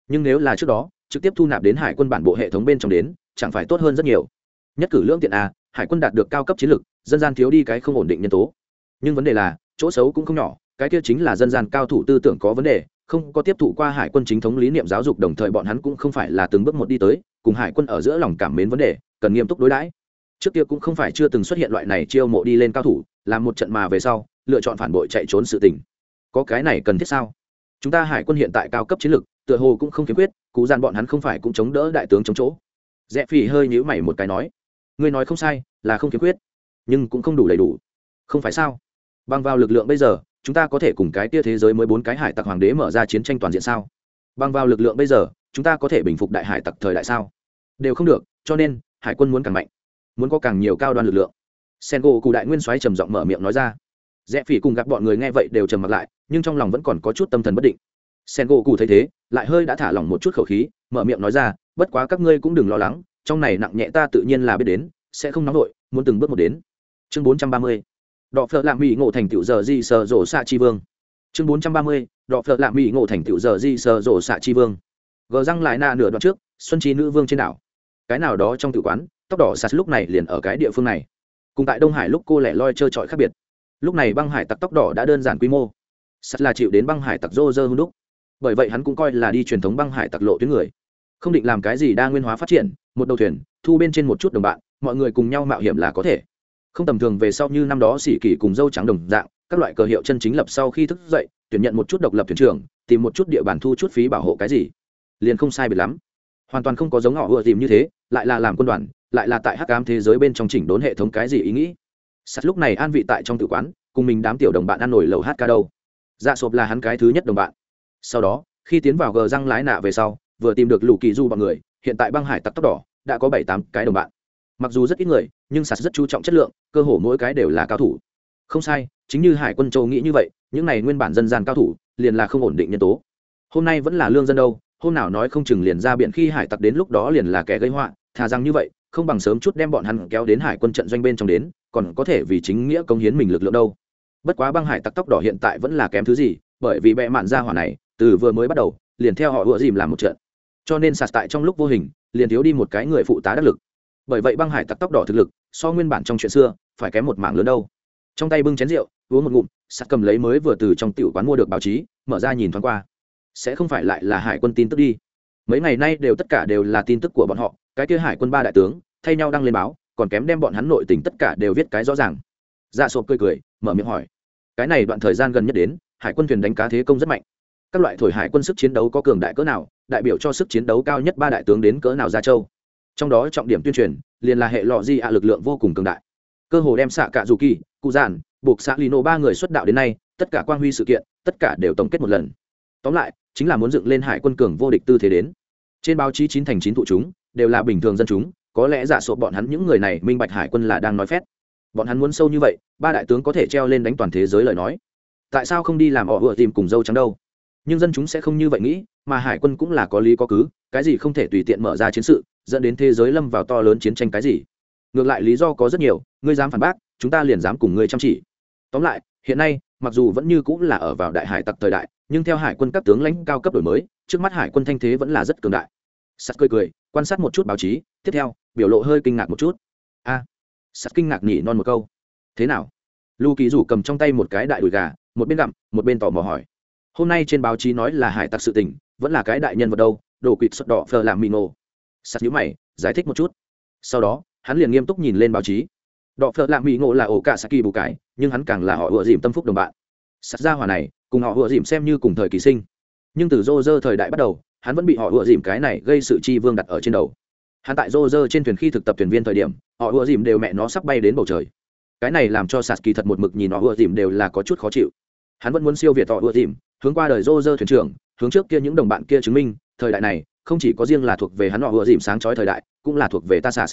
Nhưng nếu là trước đó, trực tiếp thu nạp đến hải quân bản bộ hệ thống bên trong đến, chẳng phải tốt hơn rất nhiều. Nhất cử lương tiện a hải quân đạt được cao cấp chiến lược dân gian thiếu đi cái không ổn định nhân tố. Nhưng vấn đề là, chỗ xấu cũng không nhỏ, cái kia chính là dân gian cao thủ tư tưởng có vấn đề, không có tiếp thụ qua hải quân chính thống lý niệm giáo dục đồng thời bọn hắn cũng không phải là từng bước một đi tới, cùng hải quân ở giữa lòng cảm mến vấn đề, cần nghiêm túc đối đãi trước kia cũng không phải chưa từng xuất hiện loại này chiêu mộ đi lên cao thủ, làm một trận mà về sau, lựa chọn phản bội chạy trốn sự tình. Có cái này cần thiết sao? Chúng ta hải quân hiện tại cao cấp chiến lược tựa hồ cũng không kiếm quyết cụ gian bọn hắn không phải cũng chống đỡ đại tướng chống chỗ. Rẽ phì hơi nhíu mày một cái nói, ngươi nói không sai, là không kiếm quyết, nhưng cũng không đủ đầy đủ. Không phải sao? Bằng vào lực lượng bây giờ, chúng ta có thể cùng cái tia thế giới mới bốn cái hải tặc hoàng đế mở ra chiến tranh toàn diện sao? Bằng vào lực lượng bây giờ, chúng ta có thể bình phục đại hải tặc thời đại sao? Đều không được, cho nên, hải quân muốn càng mạnh muốn có càng nhiều cao đoan lực lượng. Sen gỗ cụ đại nguyên soái trầm giọng mở miệng nói ra. Rẽ phỉ cùng gặp bọn người nghe vậy đều trầm mặc lại, nhưng trong lòng vẫn còn có chút tâm thần bất định. Sen gỗ cụ thấy thế, lại hơi đã thả lỏng một chút khẩu khí, mở miệng nói ra, bất quá các ngươi cũng đừng lo lắng, trong này nặng nhẹ ta tự nhiên là biết đến, sẽ không nóng nổi muốn từng bước một đến. Chương bốn trăm ba mươi, đọ phợ lạ mỹ ngộ thành tiểu giờ di sờ rổ xạ chi vương. Chương bốn trăm ba mươi, đọ phợ lạ mỹ ngộ thành tiểu giờ di sờ rổ xạ chi vương. Gờ răng lại na nửa đoạn trước, xuân trí nữ vương trên đảo. Cái nào đó trong tự quán tóc đỏ sạt lúc này liền ở cái địa phương này. Cùng tại đông hải lúc cô lẻ loi trơ trọi khác biệt. Lúc này băng hải tặc tóc đỏ đã đơn giản quy mô. Sắt là chịu đến băng hải tặc rô rơ hung đúc. Bởi vậy hắn cũng coi là đi truyền thống băng hải tặc lộ tuyến người. Không định làm cái gì đa nguyên hóa phát triển, một đầu thuyền, thu bên trên một chút đồng bạn, mọi người cùng nhau mạo hiểm là có thể. Không tầm thường về sau như năm đó xỉ kỳ cùng dâu trắng đồng dạng, các loại cờ hiệu chân chính lập sau khi thức dậy, tuyển nhận một chút độc lập thuyền trưởng, tìm một chút địa bàn thu chút phí bảo hộ cái gì. Liền không sai biệt lắm. Hoàn toàn không có giống họ vừa tìm như thế, lại là làm quân đoàn lại là tại hắc ám thế giới bên trong chỉnh đốn hệ thống cái gì ý nghĩ? Sắt lúc này an vị tại trong tử quán, cùng mình đám tiểu đồng bạn ăn nổi lầu hát ca đâu. Dạ sộp là hắn cái thứ nhất đồng bạn. Sau đó, khi tiến vào gờ răng lái nạ về sau, vừa tìm được lù kỳ du bọn người, hiện tại băng hải tặc tóc đỏ, đã có bảy tám cái đồng bạn. Mặc dù rất ít người, nhưng sạt rất chú trọng chất lượng, cơ hồ mỗi cái đều là cao thủ. Không sai, chính như hải quân châu nghĩ như vậy, những này nguyên bản dân gian cao thủ, liền là không ổn định nhân tố. Hôm nay vẫn là lương dân đâu, hôm nào nói không chừng liền ra biển khi hải tặc đến lúc đó liền là kẻ gây họa, thà rằng như vậy không bằng sớm chút đem bọn hắn kéo đến hải quân trận doanh bên trong đến, còn có thể vì chính nghĩa công hiến mình lực lượng đâu. Bất quá băng hải tặc tóc đỏ hiện tại vẫn là kém thứ gì, bởi vì bệ mạn ra hỏa này, từ vừa mới bắt đầu, liền theo họ ựa dìm làm một trận. Cho nên sạt tại trong lúc vô hình, liền thiếu đi một cái người phụ tá đắc lực. Bởi vậy băng hải tặc tóc đỏ thực lực, so nguyên bản trong chuyện xưa, phải kém một mảng lớn đâu. Trong tay bưng chén rượu, uống một ngụm, sạt cầm lấy mới vừa từ trong tiểu quán mua được báo chí, mở ra nhìn thoáng qua. Sẽ không phải lại là hải quân tin tức đi mấy ngày nay đều tất cả đều là tin tức của bọn họ, cái kia hải quân ba đại tướng, thay nhau đăng lên báo, còn kém đem bọn hắn nội tình tất cả đều viết cái rõ ràng. Dạ sộp cười cười, mở miệng hỏi. Cái này đoạn thời gian gần nhất đến, hải quân thuyền đánh cá thế công rất mạnh. Các loại thổi hải quân sức chiến đấu có cường đại cỡ nào, đại biểu cho sức chiến đấu cao nhất ba đại tướng đến cỡ nào ra châu. Trong đó trọng điểm tuyên truyền, liền là hệ lọ di ạ lực lượng vô cùng cường đại. Cơ hồ đem xạ cả dù kỳ, cụ giản, buộc xạ lino ba người xuất đạo đến nay, tất cả quang huy sự kiện, tất cả đều tổng kết một lần tóm lại, chính là muốn dựng lên hải quân cường vô địch tư thế đến. Trên báo chí chín thành chín tụ chúng, đều là bình thường dân chúng, có lẽ giả sộp bọn hắn những người này minh bạch hải quân là đang nói phét. Bọn hắn muốn sâu như vậy, ba đại tướng có thể treo lên đánh toàn thế giới lời nói. Tại sao không đi làm họ vừa tìm cùng dâu trắng đâu? Nhưng dân chúng sẽ không như vậy nghĩ, mà hải quân cũng là có lý có cứ, cái gì không thể tùy tiện mở ra chiến sự, dẫn đến thế giới lâm vào to lớn chiến tranh cái gì? Ngược lại lý do có rất nhiều, ngươi dám phản bác, chúng ta liền dám cùng ngươi chăm chỉ. Tóm lại, hiện nay mặc dù vẫn như cũng là ở vào đại hải tặc thời đại nhưng theo hải quân các tướng lãnh cao cấp đổi mới trước mắt hải quân thanh thế vẫn là rất cường đại. Sắt cười cười quan sát một chút báo chí tiếp theo biểu lộ hơi kinh ngạc một chút. A à, sắt kinh ngạc nhỉ non một câu. Thế nào? Lu kỳ rủ cầm trong tay một cái đại đùi gà một bên gặm một bên tò mò hỏi. Hôm nay trên báo chí nói là hải tặc sự tình vẫn là cái đại nhân vật đâu? Đồ quỵt xuất đỏ phờ làm mì nổ sắt nhữ mày giải thích một chút. Sau đó hắn liền nghiêm túc nhìn lên báo chí đọ phợ lạ mỹ ngộ là ổ cả saki bù cái, nhưng hắn càng là họ ựa dìm tâm phúc đồng bạn. Sắt ra hòa này, cùng họ ựa dìm xem như cùng thời kỳ sinh. Nhưng từ rô rơ thời đại bắt đầu, hắn vẫn bị họ ựa dìm cái này gây sự chi vương đặt ở trên đầu. Hắn tại rô rơ trên thuyền khi thực tập thuyền viên thời điểm, họ ựa dìm đều mẹ nó sắp bay đến bầu trời. Cái này làm cho sạt kỳ thật một mực nhìn họ ựa dìm đều là có chút khó chịu. Hắn vẫn muốn siêu việt họ ựa dìm, hướng qua đời rô rơ thuyền trưởng, hướng trước kia những đồng bạn kia chứng minh, thời đại này, không chỉ có riêng là thuộc về hắn họ ựa dìm sáng chói thời đại, cũng là thuộc về ta sạt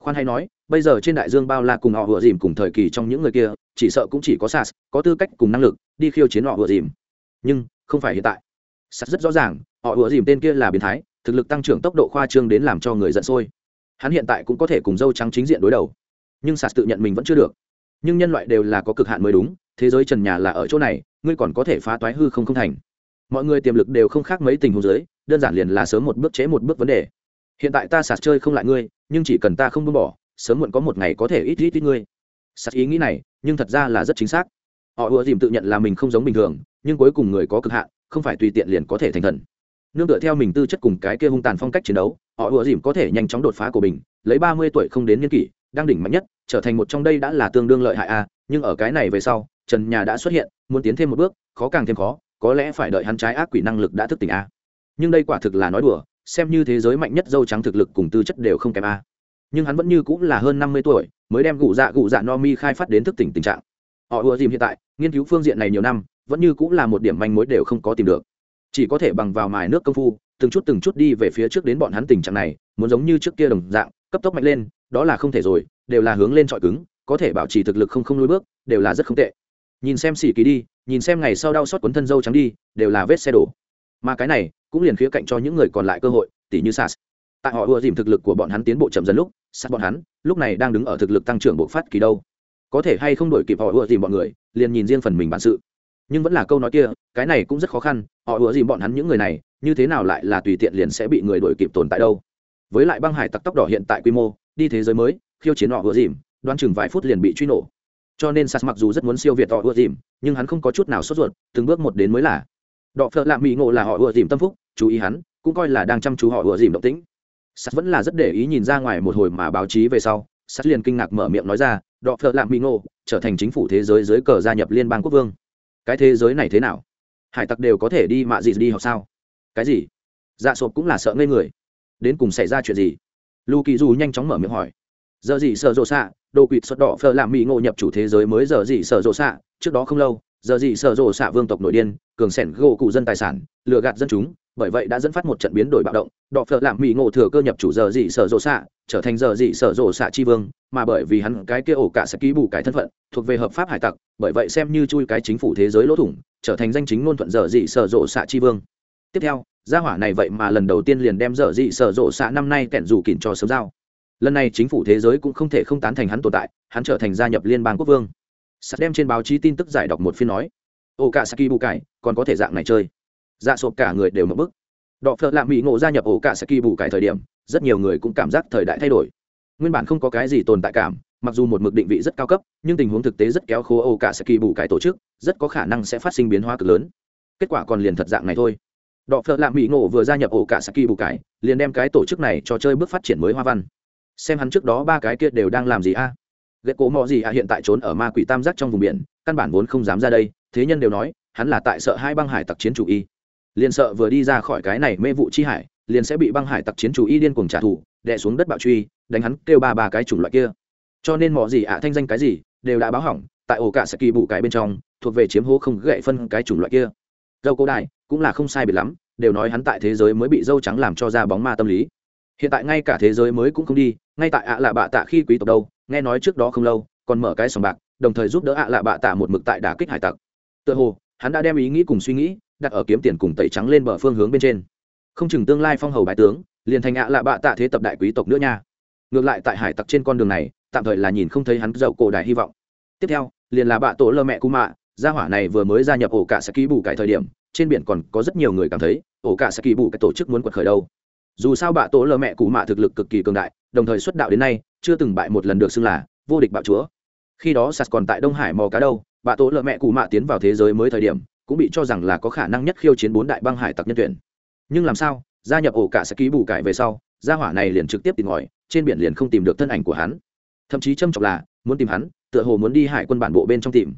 khoan hay nói, bây giờ trên đại dương bao la cùng họ vừa dìm cùng thời kỳ trong những người kia, chỉ sợ cũng chỉ có sas có tư cách cùng năng lực đi khiêu chiến họ vừa dìm. Nhưng, không phải hiện tại. Sas rất rõ ràng, họ vừa dìm tên kia là biến thái, thực lực tăng trưởng tốc độ khoa trương đến làm cho người giận sôi. Hắn hiện tại cũng có thể cùng dâu trắng chính diện đối đầu. Nhưng sas tự nhận mình vẫn chưa được. Nhưng nhân loại đều là có cực hạn mới đúng, thế giới trần nhà là ở chỗ này, ngươi còn có thể phá toái hư không không thành. Mọi người tiềm lực đều không khác mấy tình huống giới đơn giản liền là sớm một bước chế một bước vấn đề hiện tại ta sạt chơi không lại ngươi, nhưng chỉ cần ta không buông bỏ, sớm muộn có một ngày có thể ít ít ít ngươi. Sạt ý nghĩ này, nhưng thật ra là rất chính xác. Họ ùa dìm tự nhận là mình không giống bình thường, nhưng cuối cùng người có cực hạn, không phải tùy tiện liền có thể thành thần. Nương tựa theo mình tư chất cùng cái kia hung tàn phong cách chiến đấu, họ ùa dìm có thể nhanh chóng đột phá của mình, lấy ba mươi tuổi không đến niên kỷ, đang đỉnh mạnh nhất, trở thành một trong đây đã là tương đương lợi hại a, nhưng ở cái này về sau, trần nhà đã xuất hiện, muốn tiến thêm một bước, khó càng thêm khó, có lẽ phải đợi hắn trái ác quỷ năng lực đã thức tỉnh a. Nhưng đây quả thực là nói đùa xem như thế giới mạnh nhất dâu trắng thực lực cùng tư chất đều không kém a. Nhưng hắn vẫn như cũng là hơn năm mươi tuổi, mới đem gụ dạ gụ dạ no mi khai phát đến thức tỉnh tình trạng. Họ ùa dìm hiện tại, nghiên cứu phương diện này nhiều năm, vẫn như cũng là một điểm manh mối đều không có tìm được. Chỉ có thể bằng vào mài nước công phu, từng chút từng chút đi về phía trước đến bọn hắn tình trạng này, muốn giống như trước kia đồng dạng, cấp tốc mạnh lên, đó là không thể rồi, đều là hướng lên trọi cứng, có thể bảo trì thực lực không không lùi bước, đều là rất không tệ. Nhìn xem xỉ kỳ đi, nhìn xem ngày sau đau xót quấn thân dâu trắng đi, đều là vết xe đổ. Mà cái này cũng liền khía cạnh cho những người còn lại cơ hội tỷ như sas tại họ ùa dìm thực lực của bọn hắn tiến bộ chậm dần lúc sas bọn hắn, lúc này đang đứng ở thực lực tăng trưởng bộ phát kỳ đâu. Có thể hay không đổi kịp họ ùa dìm bọn người, liền nhìn riêng phần mình bản sự. Nhưng vẫn là câu nói kia, cái này cũng rất khó khăn, họ ùa dìm bọn hắn những người này, như thế nào lại là tùy tiện liền sẽ bị người đổi kịp tồn tại đâu. Với lại băng hải tặc tóc đỏ hiện tại quy mô, đi thế giới mới, khiêu chiến họ ùa dìm, đoán chừng vài phút liền bị truy nổ. Cho nên sas mặc dù rất muốn siêu việt họ ùa dìm, nhưng hắn không có chút nào sốt ruột, từng bước một đến mới là đọ phợ lạ mỹ ngộ là họ ùa dìm tâm phúc, chú ý hắn, cũng coi là đang chăm chú họ ùa dìm động tĩnh. Sắt vẫn là rất để ý nhìn ra ngoài một hồi mà báo chí về sau, sắt liền kinh ngạc mở miệng nói ra, đọ phợ lạ mỹ ngộ, trở thành chính phủ thế giới dưới cờ gia nhập liên bang quốc vương. Cái thế giới này thế nào? Hải tặc đều có thể đi mạ gì đi học sao? Cái gì? Dạ sộp cũng là sợ ngây người. Đến cùng xảy ra chuyện gì? Lu kỳ du nhanh chóng mở miệng hỏi. Giờ gì sợ rộ xạ, đồ quỵt xuất đỏ phờ làm mỹ ngộ nhập chủ thế giới mới giờ gì sợ rộ xạ, trước đó không lâu giờ gì sợ rộ xạ vương tộc nội điên, cường sẻn gỗ cụ dân tài sản, lừa gạt dân chúng, bởi vậy đã dẫn phát một trận biến đổi bạo động đỏ phở làm mỹ ngộ thừa cơ nhập chủ giờ dị sở rộ xạ, trở thành giờ dị sở rộ xạ tri vương, mà bởi vì hắn cái kia ổ cả sẽ ký bù cái thân phận, thuộc về hợp pháp hải tặc, bởi vậy xem như chui cái chính phủ thế giới lỗ thủng, trở thành danh chính ngôn thuận giờ dị sở rộ xạ tri vương. Tiếp theo, gia hỏa này vậy mà lần đầu tiên liền đem giờ dị sở rộ xạ năm nay kẹn rủ kỉn cho sớm giao. Lần này chính phủ thế giới cũng không thể không tán thành hắn tồn tại, hắn trở thành gia nhập liên bang quốc vương sạt đem trên báo chí tin tức giải đọc một phiên nói. Ổ cả saki bù cải, còn có thể dạng này chơi. Dạ sộp cả người đều mập bức. Đọ phợ lạ mỹ ngộ gia nhập ổ cả saki bù cải thời điểm, rất nhiều người cũng cảm giác thời đại thay đổi. Nguyên bản không có cái gì tồn tại cảm, mặc dù một mực định vị rất cao cấp, nhưng tình huống thực tế rất kéo khô ổ cả saki bù cải tổ chức, rất có khả năng sẽ phát sinh biến hóa cực lớn. Kết quả còn liền thật dạng này thôi. Đọ phợ lạ mỹ ngộ vừa gia nhập ổ cả saki bù cải, liền đem cái tổ chức này cho chơi bước phát triển mới hoa văn. Xem hắn trước đó ba cái kia đều đang làm gì a? à? Ghệ cố mò gì à hiện tại trốn ở ma quỷ tam giác trong vùng biển, căn bản vốn không dám ra đây, thế nhân đều nói, hắn là tại sợ hai băng hải tặc chiến chủ y. Liền sợ vừa đi ra khỏi cái này mê vụ chi hải, liền sẽ bị băng hải tặc chiến chủ y điên cuồng trả thù, đè xuống đất bạo truy, đánh hắn, kêu ba ba cái chủng loại kia. Cho nên mò gì ạ thanh danh cái gì, đều đã báo hỏng, tại ổ cả sẽ kỳ bụ cái bên trong, thuộc về chiếm hố không gậy phân cái chủng loại kia. Dâu cổ đại cũng là không sai biệt lắm, đều nói hắn tại thế giới mới bị dâu trắng làm cho ra bóng ma tâm lý. Hiện tại ngay cả thế giới mới cũng không đi, ngay tại ạ là bạ tạ khi quý tộc đâu nghe nói trước đó không lâu, còn mở cái sòng bạc, đồng thời giúp đỡ ạ lạ bạ tạ một mực tại đà kích hải tặc. Tựa hồ, hắn đã đem ý nghĩ cùng suy nghĩ, đặt ở kiếm tiền cùng tẩy trắng lên bờ phương hướng bên trên. Không chừng tương lai phong hầu bài tướng, liền thành ạ lạ bạ tạ thế tập đại quý tộc nữa nha. Ngược lại tại hải tặc trên con đường này, tạm thời là nhìn không thấy hắn dậu cổ đại hy vọng. Tiếp theo, liền là bạ tổ lơ mẹ cú mạ, gia hỏa này vừa mới gia nhập ổ cả sẽ ký bù cải thời điểm, trên biển còn có rất nhiều người cảm thấy, ổ cả sẽ ký bù cái tổ chức muốn quật khởi đâu dù sao bạ tổ lơ mẹ cụ mạ thực lực cực kỳ cường đại, đồng thời xuất đạo đến nay, chưa từng bại một lần được xưng là vô địch bạo chúa. Khi đó sas còn tại đông hải mò cá đâu, bạ tổ lợ mẹ cụ mạ tiến vào thế giới mới thời điểm, cũng bị cho rằng là có khả năng nhất khiêu chiến bốn đại băng hải tặc nhân tuyển. Nhưng làm sao, gia nhập ổ cả sẽ ký bù cải về sau, gia hỏa này liền trực tiếp tìm ngòi, trên biển liền không tìm được thân ảnh của hắn. Thậm chí trâm trọng là, muốn tìm hắn, tựa hồ muốn đi hải quân bản bộ bên trong tìm.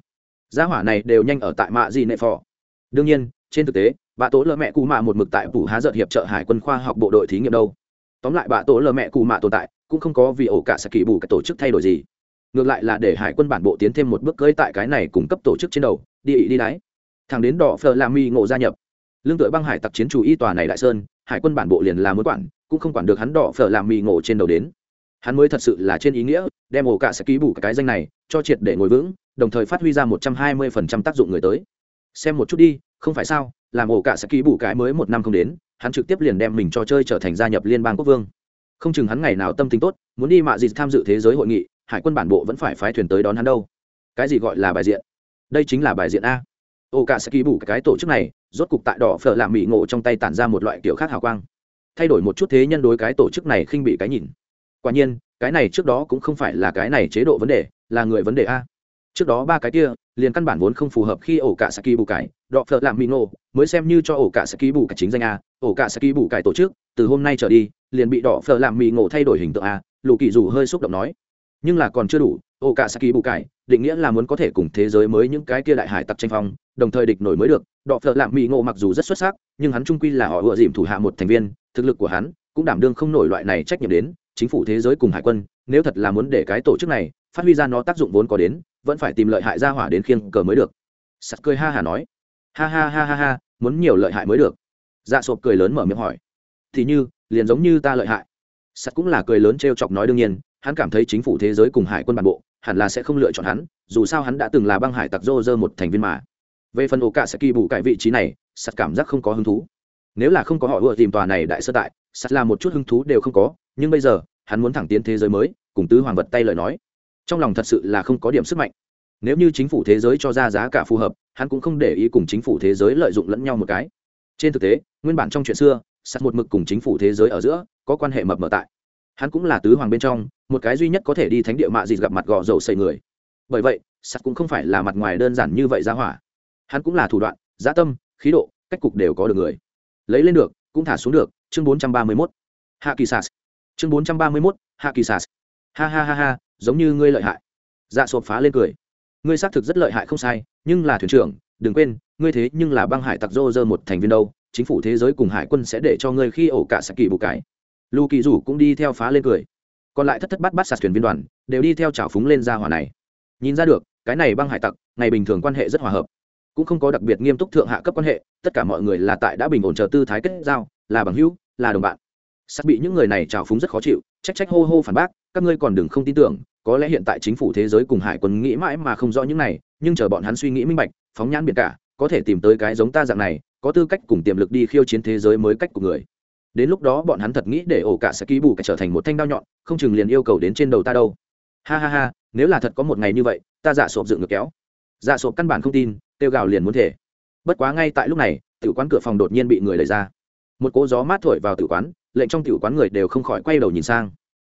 Gia hỏa này đều nhanh ở tại mạ gì nệ phò. Đương nhiên trên thực tế, bà tố lơ mẹ cụ mạ một mực tại phủ há dợt hiệp trợ hải quân khoa học bộ đội thí nghiệm đâu. Tóm lại bà tố lơ mẹ cụ mạ tồn tại, cũng không có vì ổ cả sẽ kỳ bù cái tổ chức thay đổi gì. Ngược lại là để hải quân bản bộ tiến thêm một bước cưới tại cái này cung cấp tổ chức trên đầu, đi ý đi đáy thằng đến đỏ phờ la mi ngộ gia nhập. Lương tựa băng hải tặc chiến chủ y tòa này đại sơn, hải quân bản bộ liền là muốn quản, cũng không quản được hắn đỏ phở làm mì ngộ trên đầu đến. Hắn mới thật sự là trên ý nghĩa, đem ổ cả sẽ ký bù cái danh này, cho triệt để ngồi vững, đồng thời phát huy ra một trăm hai mươi phần trăm tác dụng người tới. Xem một chút đi không phải sao, làm ổ cả sẽ ký bù cái mới một năm không đến, hắn trực tiếp liền đem mình cho chơi trở thành gia nhập liên bang quốc vương. Không chừng hắn ngày nào tâm tính tốt, muốn đi mạ gì tham dự thế giới hội nghị, hải quân bản bộ vẫn phải phái thuyền tới đón hắn đâu. Cái gì gọi là bài diện? Đây chính là bài diện a. Ổ cả sẽ ký bù cái tổ chức này, rốt cục tại đỏ phở làm mỹ ngộ trong tay tản ra một loại kiểu khác hào quang. Thay đổi một chút thế nhân đối cái tổ chức này khinh bị cái nhìn. Quả nhiên, cái này trước đó cũng không phải là cái này chế độ vấn đề, là người vấn đề a trước đó ba cái kia, liền căn bản vốn không phù hợp khi ổ cả saki bù cải đọ phợ làm mino ngộ mới xem như cho ổ cả saki bù cải chính danh a. Ổ cả saki bù cải tổ chức, từ hôm nay trở đi, liền bị đỏ phở làm mì ngộ thay đổi hình tượng a, lù kỳ dù hơi xúc động nói. Nhưng là còn chưa đủ ổ cả saki bù cải, định nghĩa là muốn có thể cùng thế giới mới những cái kia đại hải tặc tranh phong, đồng thời địch nổi mới được. Đọ phợ làm mì ngộ mặc dù rất xuất sắc, nhưng hắn trung quy là họ ựa dìm thủ hạ một thành viên, thực lực của hắn cũng đảm đương không nổi loại này trách nhiệm đến chính phủ thế giới cùng hải quân. Nếu thật là muốn để cái tổ chức này phát huy ra nó tác dụng vốn có đến vẫn phải tìm lợi hại ra hỏa đến khiên cờ mới được. Sắt cười ha hà nói. Ha ha ha ha ha, muốn nhiều lợi hại mới được. Dạ sộp cười lớn mở miệng hỏi. Thì như, liền giống như ta lợi hại. Sắt cũng là cười lớn t r e o chọc nói đương nhiên, hắn cảm thấy chính phủ thế giới cùng hải quân bản bộ, hẳn là sẽ không lựa chọn hắn, dù sao hắn đã từng là băng hải tặc rô rơ một thành viên mà. Về phần ổ cả sẽ kỳ bù cải vị trí này sắt cảm giác không có hứng thú. Nếu là không có họ vừa tìm tòa này đại sơ tại sắt là một chút hứng thú đều không có, nhưng bây giờ, hắn muốn thẳng tiến thế giới mới, cùng tứ hoàng vật tay lời nói trong lòng thật sự là không có điểm sức mạnh. Nếu như chính phủ thế giới cho ra giá cả phù hợp, hắn cũng không để ý cùng chính phủ thế giới lợi dụng lẫn nhau một cái. Trên thực tế, nguyên bản trong chuyện xưa, sắt một mực cùng chính phủ thế giới ở giữa, có quan hệ mập mờ tại. Hắn cũng là tứ hoàng bên trong, một cái duy nhất có thể đi thánh địa mạ gì gặp mặt gò dầu xây người. Bởi vậy, sắt cũng không phải là mặt ngoài đơn giản như vậy ra hỏa. Hắn cũng là thủ đoạn, giá tâm, khí độ, cách cục đều có được người. Lấy lên được, cũng thả xuống được, chương bốn trăm ba mươi mốt. Hạ kỳ sas. Chương bốn trăm ba mươi mốt, hạ kỳ sas. Ha ha ha ha giống như ngươi lợi hại. Dạ sộp phá lên cười. Ngươi xác thực rất lợi hại không sai, nhưng là thuyền trưởng, đừng quên, ngươi thế nhưng là băng hải tặc dô dơ một thành viên đâu, chính phủ thế giới cùng hải quân sẽ để cho ngươi khi ổ cả saki bù cái. Lù kỳ rủ cũng đi theo phá lên cười. Còn lại thất thất bắt bắt sạt thuyền viên đoàn, đều đi theo trào phúng lên ra hỏa này. Nhìn ra được, cái này băng hải tặc, ngày bình thường quan hệ rất hòa hợp. Cũng không có đặc biệt nghiêm túc thượng hạ cấp quan hệ, tất cả mọi người là tại đã bình ổn chờ tư thái kết giao, là bằng hữu, là đồng bạn. Sắt bị những người này trào phúng rất khó chịu, trách trách hô hô phản bác, các ngươi còn đừng không tin tưởng có lẽ hiện tại chính phủ thế giới cùng hải quân nghĩ mãi mà không rõ những này, nhưng chờ bọn hắn suy nghĩ minh bạch, phóng nhãn biệt cả, có thể tìm tới cái giống ta dạng này, có tư cách cùng tiềm lực đi khiêu chiến thế giới mới cách của người. Đến lúc đó bọn hắn thật nghĩ để ổ cả sẽ ký bù cả trở thành một thanh đao nhọn, không chừng liền yêu cầu đến trên đầu ta đâu. Ha ha ha, nếu là thật có một ngày như vậy, ta giả sộp dựng ngược kéo. Giả sộp căn bản không tin tiêu gào liền muốn thể bất quá ngay tại lúc này, tiểu quán cửa phòng đột nhiên bị người đẩy ra. Một cỗ gió mát thổi vào tiểu quán, lệnh trong tiểu quán người đều không khỏi quay đầu nhìn sang.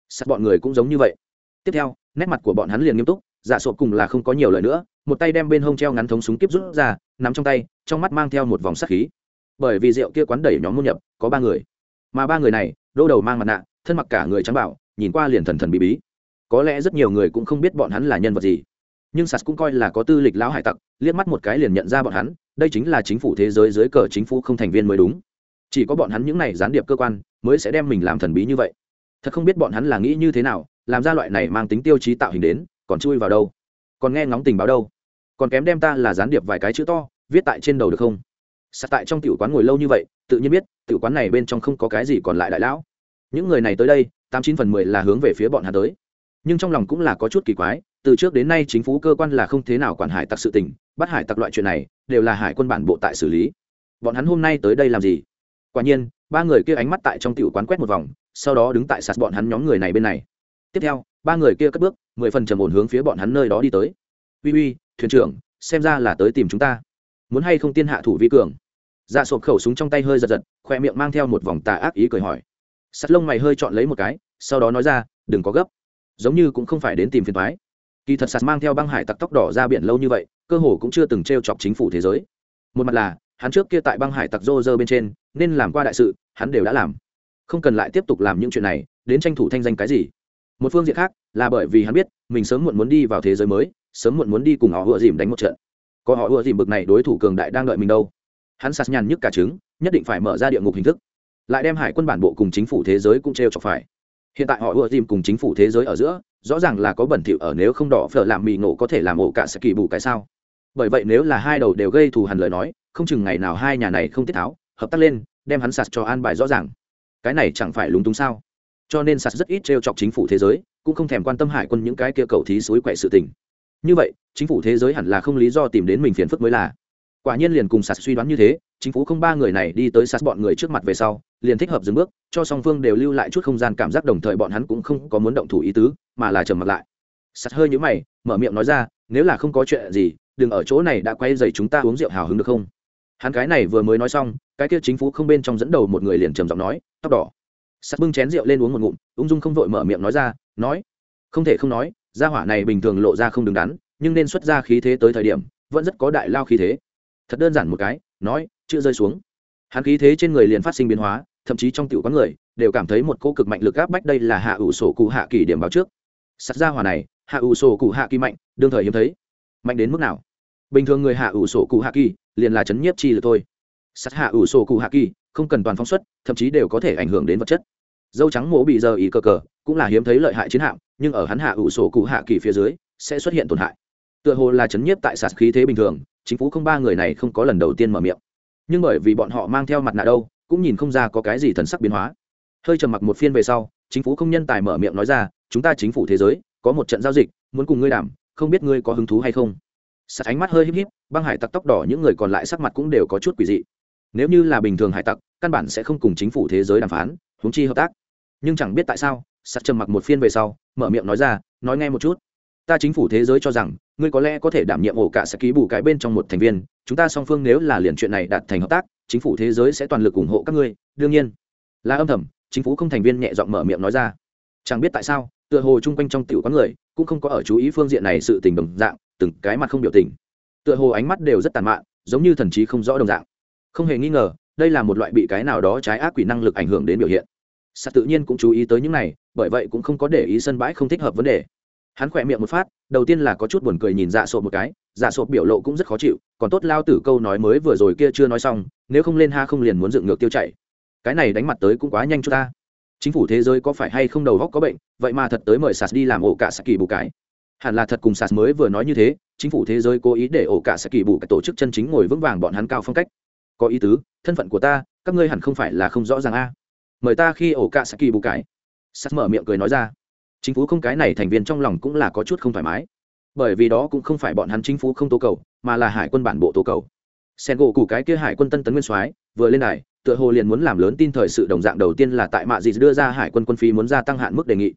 Sắt bọn người cũng giống như vậy tiếp theo, nét mặt của bọn hắn liền nghiêm túc dạ sộp cùng là không có nhiều lời nữa, một tay đem bên hông treo ngắn thống súng kíp rút ra, nắm trong tay, trong mắt mang theo một vòng sắc khí. Bởi vì rượu kia quán đẩy nhóm môn nhập, có ba người. Mà ba người này, đô đầu mang mặt nạ, thân mặc cả người trắng bảo, nhìn qua liền thần thần bí bí. Có lẽ rất nhiều người cũng không biết bọn hắn là nhân vật gì. Nhưng sas cũng coi là có tư lịch lão hải tặc, liếc mắt một cái liền nhận ra bọn hắn, đây chính là chính phủ thế giới dưới cờ chính phủ không thành viên mới đúng. Chỉ có bọn hắn những này gián điệp cơ quan, mới sẽ đem mình làm thần bí như vậy. Thật không biết bọn hắn là nghĩ như thế nào làm ra loại này mang tính tiêu chí tạo hình đến, còn chui vào đâu? Còn nghe ngóng tình báo đâu? Còn kém đem ta là gián điệp vài cái chữ to, viết tại trên đầu được không? Sạt tại trong tiểu quán ngồi lâu như vậy, tự nhiên biết, tiểu quán này bên trong không có cái gì còn lại đại lão. Những người này tới đây, tám chín phần mười là hướng về phía bọn hà tới. Nhưng trong lòng cũng là có chút kỳ quái, từ trước đến nay chính phủ cơ quan là không thế nào quản hải tặc sự tình, bắt hải tặc loại chuyện này, đều là hải quân bản bộ tại xử lý. Bọn hắn hôm nay tới đây làm gì? Quả nhiên, ba người kia ánh mắt tại trong tiểu quán quét một vòng, sau đó đứng tại sạt bọn hắn nhóm người này bên này tiếp theo, ba người kia cất bước, mười phần trầm ổn hướng phía bọn hắn nơi đó đi tới. Uy uy, thuyền trưởng, xem ra là tới tìm chúng ta. Muốn hay không tiên hạ thủ vi cường? Dạ sộp khẩu súng trong tay hơi giật giật, khoe miệng mang theo một vòng tà ác ý cười hỏi. Sắt lông mày hơi chọn lấy một cái, sau đó nói ra, đừng có gấp. Giống như cũng không phải đến tìm phiền thoái kỳ thật sạt mang theo băng hải tặc tóc đỏ ra biển lâu như vậy, cơ hồ cũng chưa từng t r e o chọc chính phủ thế giới. Một mặt là, hắn trước kia tại băng hải tặc rô rơ bên trên, nên làm qua đại sự, hắn đều đã làm. Không cần lại tiếp tục làm những chuyện này, đến tranh thủ thanh danh cái gì một phương diện khác là bởi vì hắn biết mình sớm muộn muốn đi vào thế giới mới, sớm muộn muốn đi cùng họ ùa dìm đánh một trận. Có họ ùa dìm bực này đối thủ cường đại đang đợi mình đâu. Hắn sạt nhàn nhức cả trứng, nhất định phải mở ra địa ngục hình thức. Lại đem hải quân bản bộ cùng chính phủ thế giới cũng t r e o chọc phải. Hiện tại họ ùa dìm cùng chính phủ thế giới ở giữa, rõ ràng là có bẩn thỉu ở nếu không đỏ phở làm mì ngộ có thể làm ổ cả sẽ kỳ bù cái sao. Bởi vậy nếu là hai đầu đều gây thù hằn lời nói, không chừng ngày nào hai nhà này không tiết tháo, hợp tác lên, đem hắn sạt cho an bài rõ ràng. Cái này chẳng phải lúng túng sao? Cho nên sạt rất ít t chọc chính phủ thế giới, cũng không thèm quan tâm hải quân những cái kia cầu thí suối quậy sự tình. Như vậy, chính phủ thế giới hẳn là không lý do tìm đến mình phiền phức mới là. Quả nhiên liền cùng sạt suy đoán như thế, chính phủ không ba người này đi tới sạt bọn người trước mặt về sau, liền thích hợp dừng bước, cho song phương đều lưu lại chút không gian cảm giác đồng thời bọn hắn cũng không có muốn động thủ ý tứ, mà là trầm mặt lại. Sạt hơi nhũ mày, mở miệng nói ra, nếu là không có chuyện gì, đừng ở chỗ này đã quay dày chúng ta uống rượu hào hứng được không? Hắn cái này vừa mới nói xong, cái kia chính phủ không bên trong dẫn đầu một người liền trầm giọng nói, tóc đỏ sắt bưng chén rượu lên uống một ngụm, ung dung không vội mở miệng nói ra, nói, không thể không nói, gia hỏa này bình thường lộ ra không đứng đắn, nhưng nên xuất ra khí thế tới thời điểm, vẫn rất có đại lao khí thế. Thật đơn giản một cái, nói chưa rơi xuống. Hắn khí thế trên người liền phát sinh biến hóa, thậm chí trong tiểu quán người, đều cảm thấy một cô cực mạnh lực áp bách đây là hạ ủ sổ cụ hạ kỳ điểm báo trước. Sắt gia hỏa này, hạ ủ sổ cụ hạ kỳ mạnh, đương thời hiếm thấy. Mạnh đến mức nào? Bình thường người hạ ủ sổ cụ hạ kỳ liền là chấn nhiếp chi lực thôi. Sắt hạ ủ sổ cụ hạ kỳ không cần toàn phóng xuất, thậm chí đều có thể ảnh hưởng đến vật chất. Dâu trắng mổ bị giờ ý cờ cờ, cũng là hiếm thấy lợi hại chiến hạm, nhưng ở hắn hạ ủ sổ cụ hạ kỳ phía dưới, sẽ xuất hiện tổn hại. Tựa hồ là chấn nhiếp tại sạt khí thế bình thường, chính phủ không ba người này không có lần đầu tiên mở miệng. Nhưng bởi vì bọn họ mang theo mặt nạ đâu, cũng nhìn không ra có cái gì thần sắc biến hóa. Hơi trầm mặc một phiên về sau, chính phủ không nhân tài mở miệng nói ra, chúng ta chính phủ thế giới, có một trận giao dịch, muốn cùng ngươi đảm không biết ngươi có hứng thú hay không? Sạt ánh mắt hơi híp híp, băng hải tặc tóc đỏ những người còn lại sắc mặt cũng đều có chút quỷ dị nếu như là bình thường hải tặc, căn bản sẽ không cùng chính phủ thế giới đàm phán, huống chi hợp tác. Nhưng chẳng biết tại sao, sắt trầm mặc một phiên về sau, mở miệng nói ra, nói nghe một chút. Ta chính phủ thế giới cho rằng, ngươi có lẽ có thể đảm nhiệm ổ cả sẽ ký bù cái bên trong một thành viên. Chúng ta song phương nếu là liền chuyện này đạt thành hợp tác, chính phủ thế giới sẽ toàn lực ủng hộ các ngươi. Đương nhiên, là âm thầm, chính phủ không thành viên nhẹ giọng mở miệng nói ra. Chẳng biết tại sao, tựa hồ chung quanh trong tiểu có người cũng không có ở chú ý phương diện này sự tình đồng dạng, từng cái mặt không biểu tình. Tựa hồ ánh mắt đều rất tàn mạn, giống như thần trí không rõ đồng dạng không hề nghi ngờ, đây là một loại bị cái nào đó trái ác quỷ năng lực ảnh hưởng đến biểu hiện. Sạt tự nhiên cũng chú ý tới những này, bởi vậy cũng không có để ý sân bãi không thích hợp vấn đề. Hắn khỏe miệng một phát, đầu tiên là có chút buồn cười nhìn dạ sộp một cái dạ sộp biểu lộ cũng rất khó chịu, còn tốt lao tử câu nói mới vừa rồi kia chưa nói xong, nếu không lên ha không liền muốn dựng ngược tiêu chảy. Cái này đánh mặt tới cũng quá nhanh cho ta. Chính phủ thế giới có phải hay không đầu góc có bệnh, vậy mà thật tới mời sạt đi làm ổ cả saki bù cái. Hẳn là thật cùng sạt mới vừa nói như thế, chính phủ thế giới cố ý để ổ cả saki bù cái tổ chức chân chính ngồi vững vàng bọn hắn cao phong cách có ý tứ, thân phận của ta, các ngươi hẳn không phải là không rõ ràng a. Mời ta khi ổ cả saki bù cái sắt mở miệng cười nói ra. Chính phủ không cái này thành viên trong lòng cũng là có chút không thoải mái. Bởi vì đó cũng không phải bọn hắn chính phủ không tố cầu, mà là hải quân bản bộ tố cầu. Sen gỗ củ cái kia hải quân tân tấn nguyên soái, vừa lên đài, tựa hồ liền muốn làm lớn tin thời sự đồng dạng đầu tiên là tại mạ dị đưa ra hải quân quân phí muốn gia tăng hạn mức đề nghị.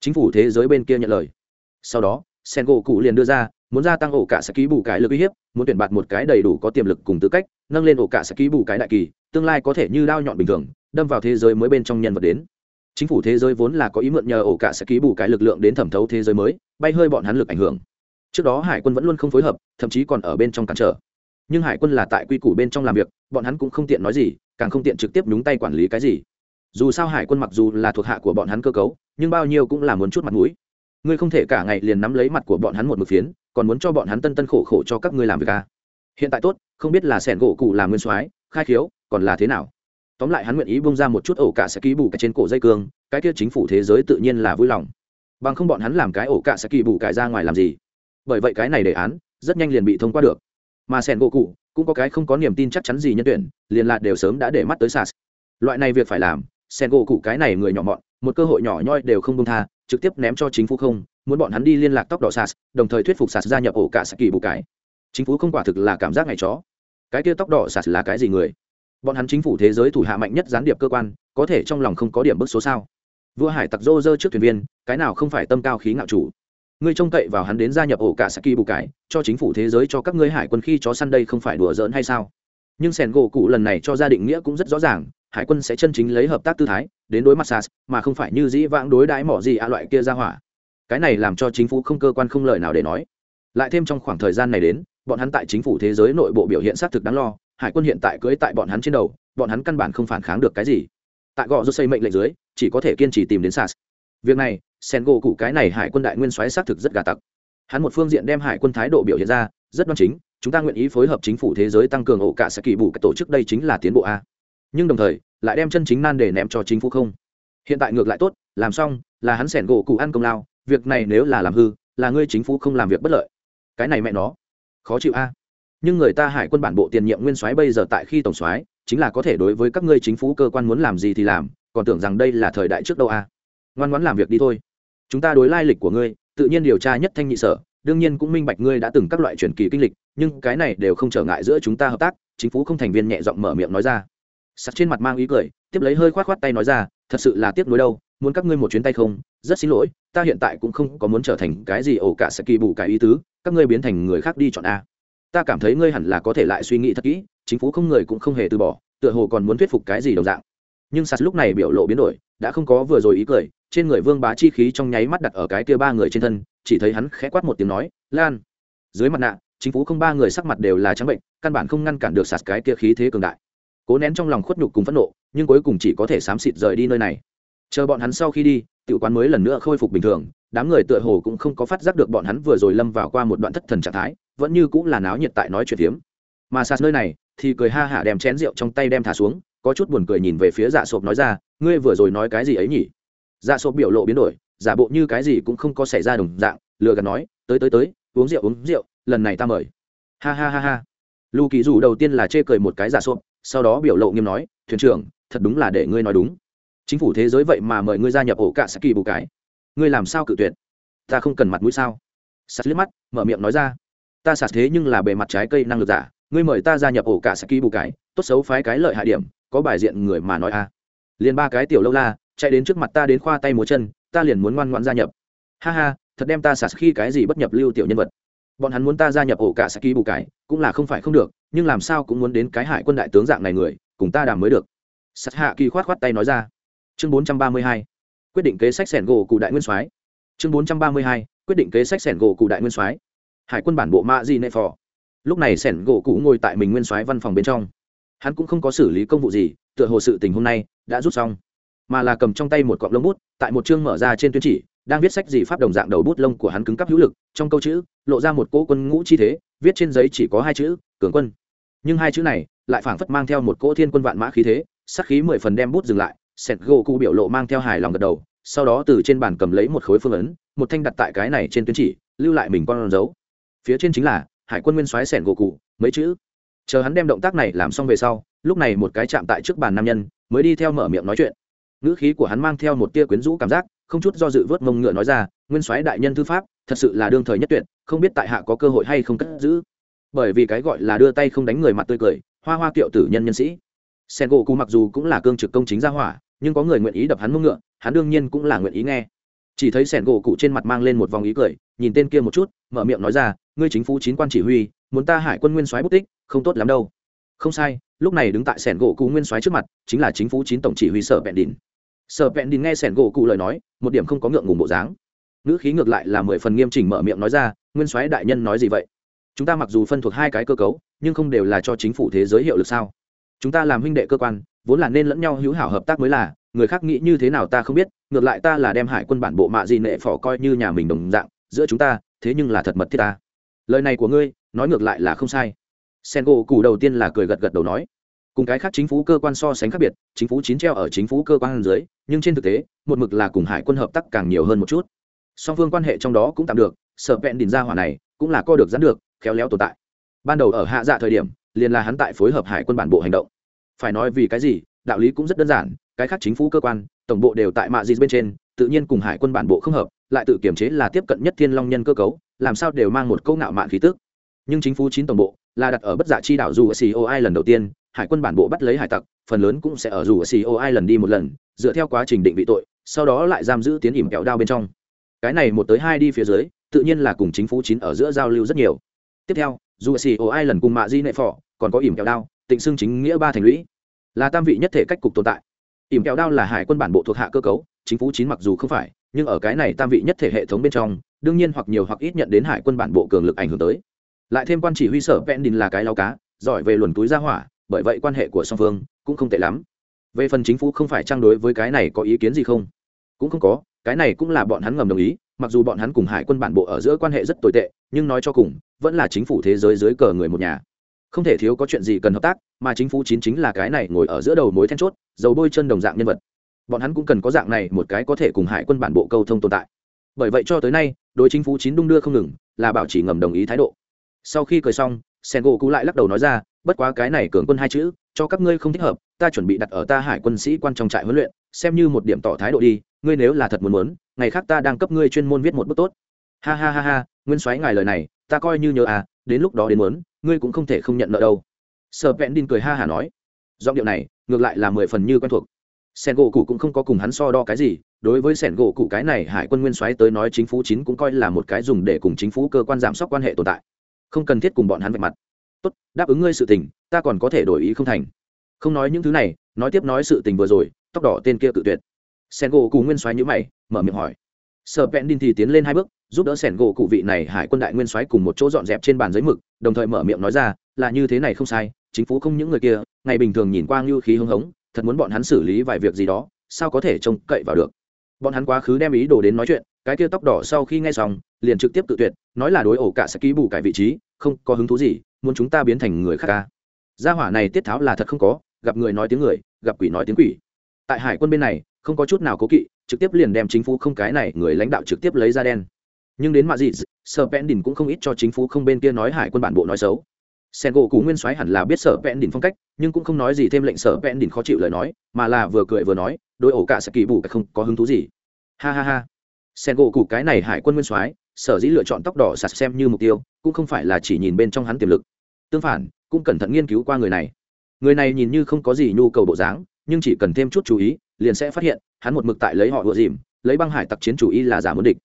Chính phủ thế giới bên kia nhận lời. Sau đó, sen gỗ cụ liền đưa ra muốn gia tăng ổ cả sẽ ký bù cái lực uy hiếp, muốn tuyển bạt một cái đầy đủ có tiềm lực cùng tư cách, nâng lên ổ cả sẽ ký bù cái đại kỳ, tương lai có thể như đao nhọn bình thường, đâm vào thế giới mới bên trong nhân vật đến. Chính phủ thế giới vốn là có ý mượn nhờ ổ cả sẽ ký bù cái lực lượng đến thẩm thấu thế giới mới, bay hơi bọn hắn lực ảnh hưởng. Trước đó hải quân vẫn luôn không phối hợp, thậm chí còn ở bên trong cản trở. Nhưng hải quân là tại quy củ bên trong làm việc, bọn hắn cũng không tiện nói gì, càng không tiện trực tiếp nhúng tay quản lý cái gì. Dù sao hải quân mặc dù là thuộc hạ của bọn hắn cơ cấu, nhưng bao nhiêu cũng là muốn chút mặt mũi. Ngươi không thể cả ngày liền nắm lấy mặt của bọn hắn một mực phiến còn muốn cho bọn hắn tân tân khổ khổ cho các ngươi làm việc à. hiện tại tốt, không biết là sẻn gỗ cụ làm nguyên soái, khai khiếu, còn là thế nào? Tóm lại hắn nguyện ý bông ra một chút ổ cả sẽ ký bù cái trên cổ dây cương, cái kia chính phủ thế giới tự nhiên là vui lòng. Bằng không bọn hắn làm cái ổ cả sẽ kỳ bù cải ra ngoài làm gì? Bởi vậy cái này đề án, rất nhanh liền bị thông qua được. Mà sẻn gỗ cụ cũng có cái không có niềm tin chắc chắn gì nhân tuyển, liền là đều sớm đã để mắt tới sas loại này việc phải làm, sẻn gỗ cụ cái này người nhỏ mọn, một cơ hội nhỏ nhoi đều không công tha, trực tiếp ném cho chính phủ không muốn bọn hắn đi liên lạc tóc đỏ sas, đồng thời thuyết phục sas gia nhập ổ cả saki bù cái. Chính phủ không quả thực là cảm giác ngày chó. Cái kia tóc đỏ sas là cái gì người? Bọn hắn chính phủ thế giới thủ hạ mạnh nhất gián điệp cơ quan, có thể trong lòng không có điểm bức số sao? Vua hải tặc rô rơ trước thuyền viên, cái nào không phải tâm cao khí ngạo chủ? Ngươi trông cậy vào hắn đến gia nhập ổ cả saki bù cái, cho chính phủ thế giới cho các ngươi hải quân khi chó săn đây không phải đùa giỡn hay sao? Nhưng sẻn gỗ cụ lần này cho gia định nghĩa cũng rất rõ ràng, hải quân sẽ chân chính lấy hợp tác tư thái, đến đối mặt sas, mà không phải như dĩ vãng đối đãi mỏ gì a loại kia ra hỏa cái này làm cho chính phủ không cơ quan không lời nào để nói. Lại thêm trong khoảng thời gian này đến, bọn hắn tại chính phủ thế giới nội bộ biểu hiện xác thực đáng lo, hải quân hiện tại cưới tại bọn hắn trên đầu, bọn hắn căn bản không phản kháng được cái gì. Tại gò rút xây mệnh lệnh dưới, chỉ có thể kiên trì tìm đến sas việc này sen gỗ cụ cái này hải quân đại nguyên soái xác thực rất gà tặc. Hắn một phương diện đem hải quân thái độ biểu hiện ra, rất đoan chính, chúng ta nguyện ý phối hợp chính phủ thế giới tăng cường ổ cả sẽ kỳ bù các tổ chức đây chính là tiến bộ a. Nhưng đồng thời, lại đem chân chính nan để ném cho chính phủ không. Hiện tại ngược lại tốt, làm xong, là hắn sẻn gỗ cụ ăn công lao việc này nếu là làm hư, là ngươi chính phủ không làm việc bất lợi. Cái này mẹ nó, khó chịu a. Nhưng người ta hải quân bản bộ tiền nhiệm nguyên soái bây giờ tại khi tổng soái, chính là có thể đối với các ngươi chính phủ cơ quan muốn làm gì thì làm, còn tưởng rằng đây là thời đại trước đâu a. Ngoan ngoãn làm việc đi thôi. Chúng ta đối lai lịch của ngươi, tự nhiên điều tra nhất thanh nhị sở, đương nhiên cũng minh bạch ngươi đã từng các loại truyền kỳ kinh lịch, nhưng cái này đều không trở ngại giữa chúng ta hợp tác, chính phủ không thành viên nhẹ giọng mở miệng nói ra. Sắt trên mặt mang ý cười, tiếp lấy hơi khoát khoát tay nói ra, thật sự là tiếc nuối đâu muốn các ngươi một chuyến tay không? Rất xin lỗi, ta hiện tại cũng không có muốn trở thành cái gì ổ cả sẽ kỳ bù cái ý tứ, các ngươi biến thành người khác đi chọn a. Ta cảm thấy ngươi hẳn là có thể lại suy nghĩ thật kỹ, chính phủ không người cũng không hề từ bỏ, tựa hồ còn muốn thuyết phục cái gì đồng dạng. Nhưng sạt lúc này biểu lộ biến đổi, đã không có vừa rồi ý cười, trên người vương bá chi khí trong nháy mắt đặt ở cái kia ba người trên thân, chỉ thấy hắn khẽ quát một tiếng nói, lan! Dưới mặt nạ, chính phủ không ba người sắc mặt đều là trắng bệnh, căn bản không ngăn cản được sạt cái kia khí thế cường đại. Cố nén trong lòng khuất nhục cùng phẫn nộ, nhưng cuối cùng chỉ có thể xám xịt rời đi nơi này chờ bọn hắn sau khi đi tự quán mới lần nữa khôi phục bình thường, đám người tựa hồ cũng không có phát giác được bọn hắn vừa rồi lâm vào qua một đoạn thất thần trạng thái, vẫn như cũng là náo nhiệt tại nói chuyện phiếm. Mà sạt nơi này, thì cười ha hả đem chén rượu trong tay đem thả xuống, có chút buồn cười nhìn về phía dạ sộp nói ra, ngươi vừa rồi nói cái gì ấy nhỉ? Dạ sộp biểu lộ biến đổi, giả bộ như cái gì cũng không có xảy ra đồng dạng, lừa gạt nói, tới tới tới, uống rượu uống rượu, lần này ta mời. Ha ha ha ha. Lù kỳ dù đầu tiên là chê cười một cái giả sộp, sau đó biểu lộ nghiêm nói, thuyền trưởng, thật đúng là để ngươi nói đúng chính phủ thế giới vậy mà mời ngươi gia nhập ổ cả saki bù cái. Ngươi làm sao cự tuyệt? Ta không cần mặt mũi sao? Sạt liếc mắt, mở miệng nói ra. Ta sạt thế nhưng là bề mặt trái cây năng lực giả. Ngươi mời ta gia nhập ổ cả saki bù cái. Tốt xấu phái cái lợi hại điểm, có bài diện người mà nói a liền ba cái tiểu lâu la, chạy đến trước mặt ta đến khoa tay múa chân, ta liền muốn ngoan ngoãn gia nhập. Ha ha, thật đem ta sạt khi cái gì bất nhập lưu tiểu nhân vật. Bọn hắn muốn ta gia nhập ổ cả saki bù cái, cũng là không phải không được, nhưng làm sao cũng muốn đến cái hải quân đại tướng dạng này người, cùng ta đàm mới được. Sắt hạ kỳ khoát khoát tay nói ra chương bốn trăm ba mươi hai, quyết định kế sách sẻn gỗ cụ đại nguyên soái. Chương bốn trăm ba mươi hai, quyết định kế sách sẻn gỗ cụ đại nguyên soái. Hải quân bản bộ mạ di nệ phò. Lúc này sẻn gỗ cụ ngồi tại mình nguyên soái văn phòng bên trong. Hắn cũng không có xử lý công vụ gì, tựa hồ sự tình hôm nay đã rút xong. Mà là cầm trong tay một cọng lông bút, tại một chương mở ra trên tuyến chỉ, đang viết sách gì pháp đồng dạng đầu bút lông của hắn cứng cắp hữu lực, trong câu chữ, lộ ra một cỗ quân ngũ chi thế, viết trên giấy chỉ có hai chữ, cường quân. Nhưng hai chữ này lại phảng phất mang theo một cỗ thiên quân vạn mã khí thế sắc khí mười phần đem bút dừng lại sẹt gỗ cụ biểu lộ mang theo hài lòng gật đầu, sau đó từ trên bàn cầm lấy một khối phương ấn, một thanh đặt tại cái này trên tuyến chỉ, lưu lại mình con dấu. Phía trên chính là, hải quân nguyên soái sẹn gỗ cụ, mấy chữ? Chờ hắn đem động tác này làm xong về sau, lúc này một cái chạm tại trước bàn nam nhân, mới đi theo mở miệng nói chuyện. Ngữ khí của hắn mang theo một tia quyến rũ cảm giác, không chút do dự vớt mông ngựa nói ra, nguyên soái đại nhân thư pháp, thật sự là đương thời nhất tuyệt, không biết tại hạ có cơ hội hay không cất giữ. Bởi vì cái gọi là đưa tay không đánh người mặt tươi cười, hoa hoa kiệu tử nhân nhân sĩ. Sen gỗ cụ mặc dù cũng là cương trực công chính gia hỏa nhưng có người nguyện ý đập hắn mông ngựa, hắn đương nhiên cũng là nguyện ý nghe. Chỉ thấy sẻn gỗ cụ trên mặt mang lên một vòng ý cười, nhìn tên kia một chút, mở miệng nói ra, ngươi chính phủ chín quan chỉ huy, muốn ta hải quân nguyên soái bút tích, không tốt lắm đâu. Không sai, lúc này đứng tại sẻn gỗ cụ nguyên soái trước mặt, chính là chính phủ chín tổng chỉ huy sở vẹn đình. Sở vẹn đình nghe sẻn gỗ cụ lời nói, một điểm không có ngượng ngùng bộ dáng. Ngữ khí ngược lại là mười phần nghiêm chỉnh mở miệng nói ra, nguyên soái đại nhân nói gì vậy? Chúng ta mặc dù phân thuộc hai cái cơ cấu, nhưng không đều là cho chính phủ thế giới hiệu lực sao? Chúng ta làm huynh đệ cơ quan vốn là nên lẫn nhau hữu hảo hợp tác mới là, người khác nghĩ như thế nào ta không biết, ngược lại ta là đem hải quân bản bộ mạ gì nệ phỏ coi như nhà mình đồng dạng, giữa chúng ta, thế nhưng là thật mật thiết ta. Lời này của ngươi, nói ngược lại là không sai. Sen gỗ cụ đầu tiên là cười gật gật đầu nói. Cùng cái khác chính phủ cơ quan so sánh khác biệt, chính phủ chín treo ở chính phủ cơ quan dưới, nhưng trên thực tế, một mực là cùng hải quân hợp tác càng nhiều hơn một chút. Song phương quan hệ trong đó cũng tạm được, sợ vẹn đỉnh ra hỏa này, cũng là co được dán được, khéo léo tồn tại. Ban đầu ở hạ dạ thời điểm, liền là hắn tại phối hợp hải quân bản bộ hành động phải nói vì cái gì, đạo lý cũng rất đơn giản, cái khác chính phủ cơ quan, tổng bộ đều tại mạ di bên trên, tự nhiên cùng hải quân bản bộ không hợp, lại tự kiểm chế là tiếp cận nhất thiên long nhân cơ cấu, làm sao đều mang một câu ngạo mạn khí tức. Nhưng chính phủ chín tổng bộ là đặt ở bất giả chi đảo dù ở COI lần đầu tiên, hải quân bản bộ bắt lấy hải tặc, phần lớn cũng sẽ ở dù ở COI lần đi một lần, dựa theo quá trình định vị tội, sau đó lại giam giữ tiến ỉm kẹo đao bên trong. Cái này một tới hai đi phía dưới, tự nhiên là cùng chính phủ chín ở giữa giao lưu rất nhiều. Tiếp theo, dù COI lần cùng mạ di nệ phỏ còn có ỉm kẹo đao tịnh xưng chính nghĩa ba thành lũy, là tam vị nhất thể cách cục tồn tại. Ỉm kẹo đao là hải quân bản bộ thuộc hạ cơ cấu, chính phủ chín mặc dù không phải, nhưng ở cái này tam vị nhất thể hệ thống bên trong, đương nhiên hoặc nhiều hoặc ít nhận đến hải quân bản bộ cường lực ảnh hưởng tới. Lại thêm quan chỉ huy sở vẹn đình là cái lao cá, giỏi về luồn túi ra hỏa, bởi vậy quan hệ của song phương cũng không tệ lắm. Về phần chính phủ không phải trang đối với cái này có ý kiến gì không? Cũng không có, cái này cũng là bọn hắn ngầm đồng ý, mặc dù bọn hắn cùng hải quân bản bộ ở giữa quan hệ rất tồi tệ, nhưng nói cho cùng, vẫn là chính phủ thế giới dưới cờ người một nhà không thể thiếu có chuyện gì cần hợp tác, mà chính phủ chín chính là cái này ngồi ở giữa đầu mối then chốt, dầu bôi chân đồng dạng nhân vật. Bọn hắn cũng cần có dạng này một cái có thể cùng hải quân bản bộ câu thông tồn tại. Bởi vậy cho tới nay, đối chính phủ chín đung đưa không ngừng, là bảo chỉ ngầm đồng ý thái độ. Sau khi cười xong sen gỗ cũ lại lắc đầu nói ra, bất quá cái này cường quân hai chữ, cho các ngươi không thích hợp, ta chuẩn bị đặt ở ta hải quân sĩ quan trong trại huấn luyện, xem như một điểm tỏ thái độ đi, ngươi nếu là thật muốn muốn, ngày khác ta đang cấp ngươi chuyên môn viết một bức tốt. Ha ha ha ha, nguyên soái ngài lời này, ta coi như nhớ à đến lúc đó đến muốn ngươi cũng không thể không nhận nợ đâu. Sợ vẹn đin cười ha hả nói. Giọng điệu này, ngược lại là mười phần như quen thuộc. Sen gỗ cụ cũng không có cùng hắn so đo cái gì, đối với sẻn gỗ cụ cái này, hải quân nguyên soái tới nói chính phủ chín cũng coi là một cái dùng để cùng chính phủ cơ quan giảm sóc quan hệ tồn tại. Không cần thiết cùng bọn hắn vạch mặt. Tốt, đáp ứng ngươi sự tình, ta còn có thể đổi ý không thành. Không nói những thứ này, nói tiếp nói sự tình vừa rồi, tóc đỏ tên kia cự tuyệt. Sen gỗ cụ nguyên soái nhữ mày, mở miệng hỏi. Sợ vẹn đin thì tiến lên hai bước giúp đỡ sẻn gỗ cụ vị này hải quân đại nguyên soái cùng một chỗ dọn dẹp trên bàn giấy mực, đồng thời mở miệng nói ra, là như thế này không sai, chính phủ không những người kia, ngày bình thường nhìn qua ngưu khí hưng hống, thật muốn bọn hắn xử lý vài việc gì đó, sao có thể trông cậy vào được? Bọn hắn quá khứ đem ý đồ đến nói chuyện, cái kia tóc đỏ sau khi nghe xong, liền trực tiếp tự tuyệt, nói là đối ổ cả sẽ ký bù cải vị trí, không có hứng thú gì, muốn chúng ta biến thành người khác ca. Gia hỏa này tiết tháo là thật không có, gặp người nói tiếng người, gặp quỷ nói tiếng quỷ. Tại hải quân bên này, không có chút nào cố kỵ, trực tiếp liền đem chính phủ không cái này người lãnh đạo trực tiếp lấy ra đen nhưng đến mạ dị sở Vẹn đỉnh cũng không ít cho chính phủ không bên kia nói hải quân bản bộ nói xấu. Sen gỗ cú nguyên soái hẳn là biết sở Vẹn đỉnh phong cách, nhưng cũng không nói gì thêm lệnh sở Vẹn đỉnh khó chịu lời nói, mà là vừa cười vừa nói đôi ổ cả sẽ kỳ bù, không có hứng thú gì. Ha ha ha. Sen gỗ cú cái này hải quân nguyên soái, sở dĩ lựa chọn tóc đỏ sạt xem như mục tiêu, cũng không phải là chỉ nhìn bên trong hắn tiềm lực. Tương phản, cũng cẩn thận nghiên cứu qua người này. Người này nhìn như không có gì nhu cầu bộ dáng, nhưng chỉ cần thêm chút chú ý, liền sẽ phát hiện, hắn một mực tại lấy họ vừa dìm, lấy băng hải tặc chiến chủ y là giả muốn địch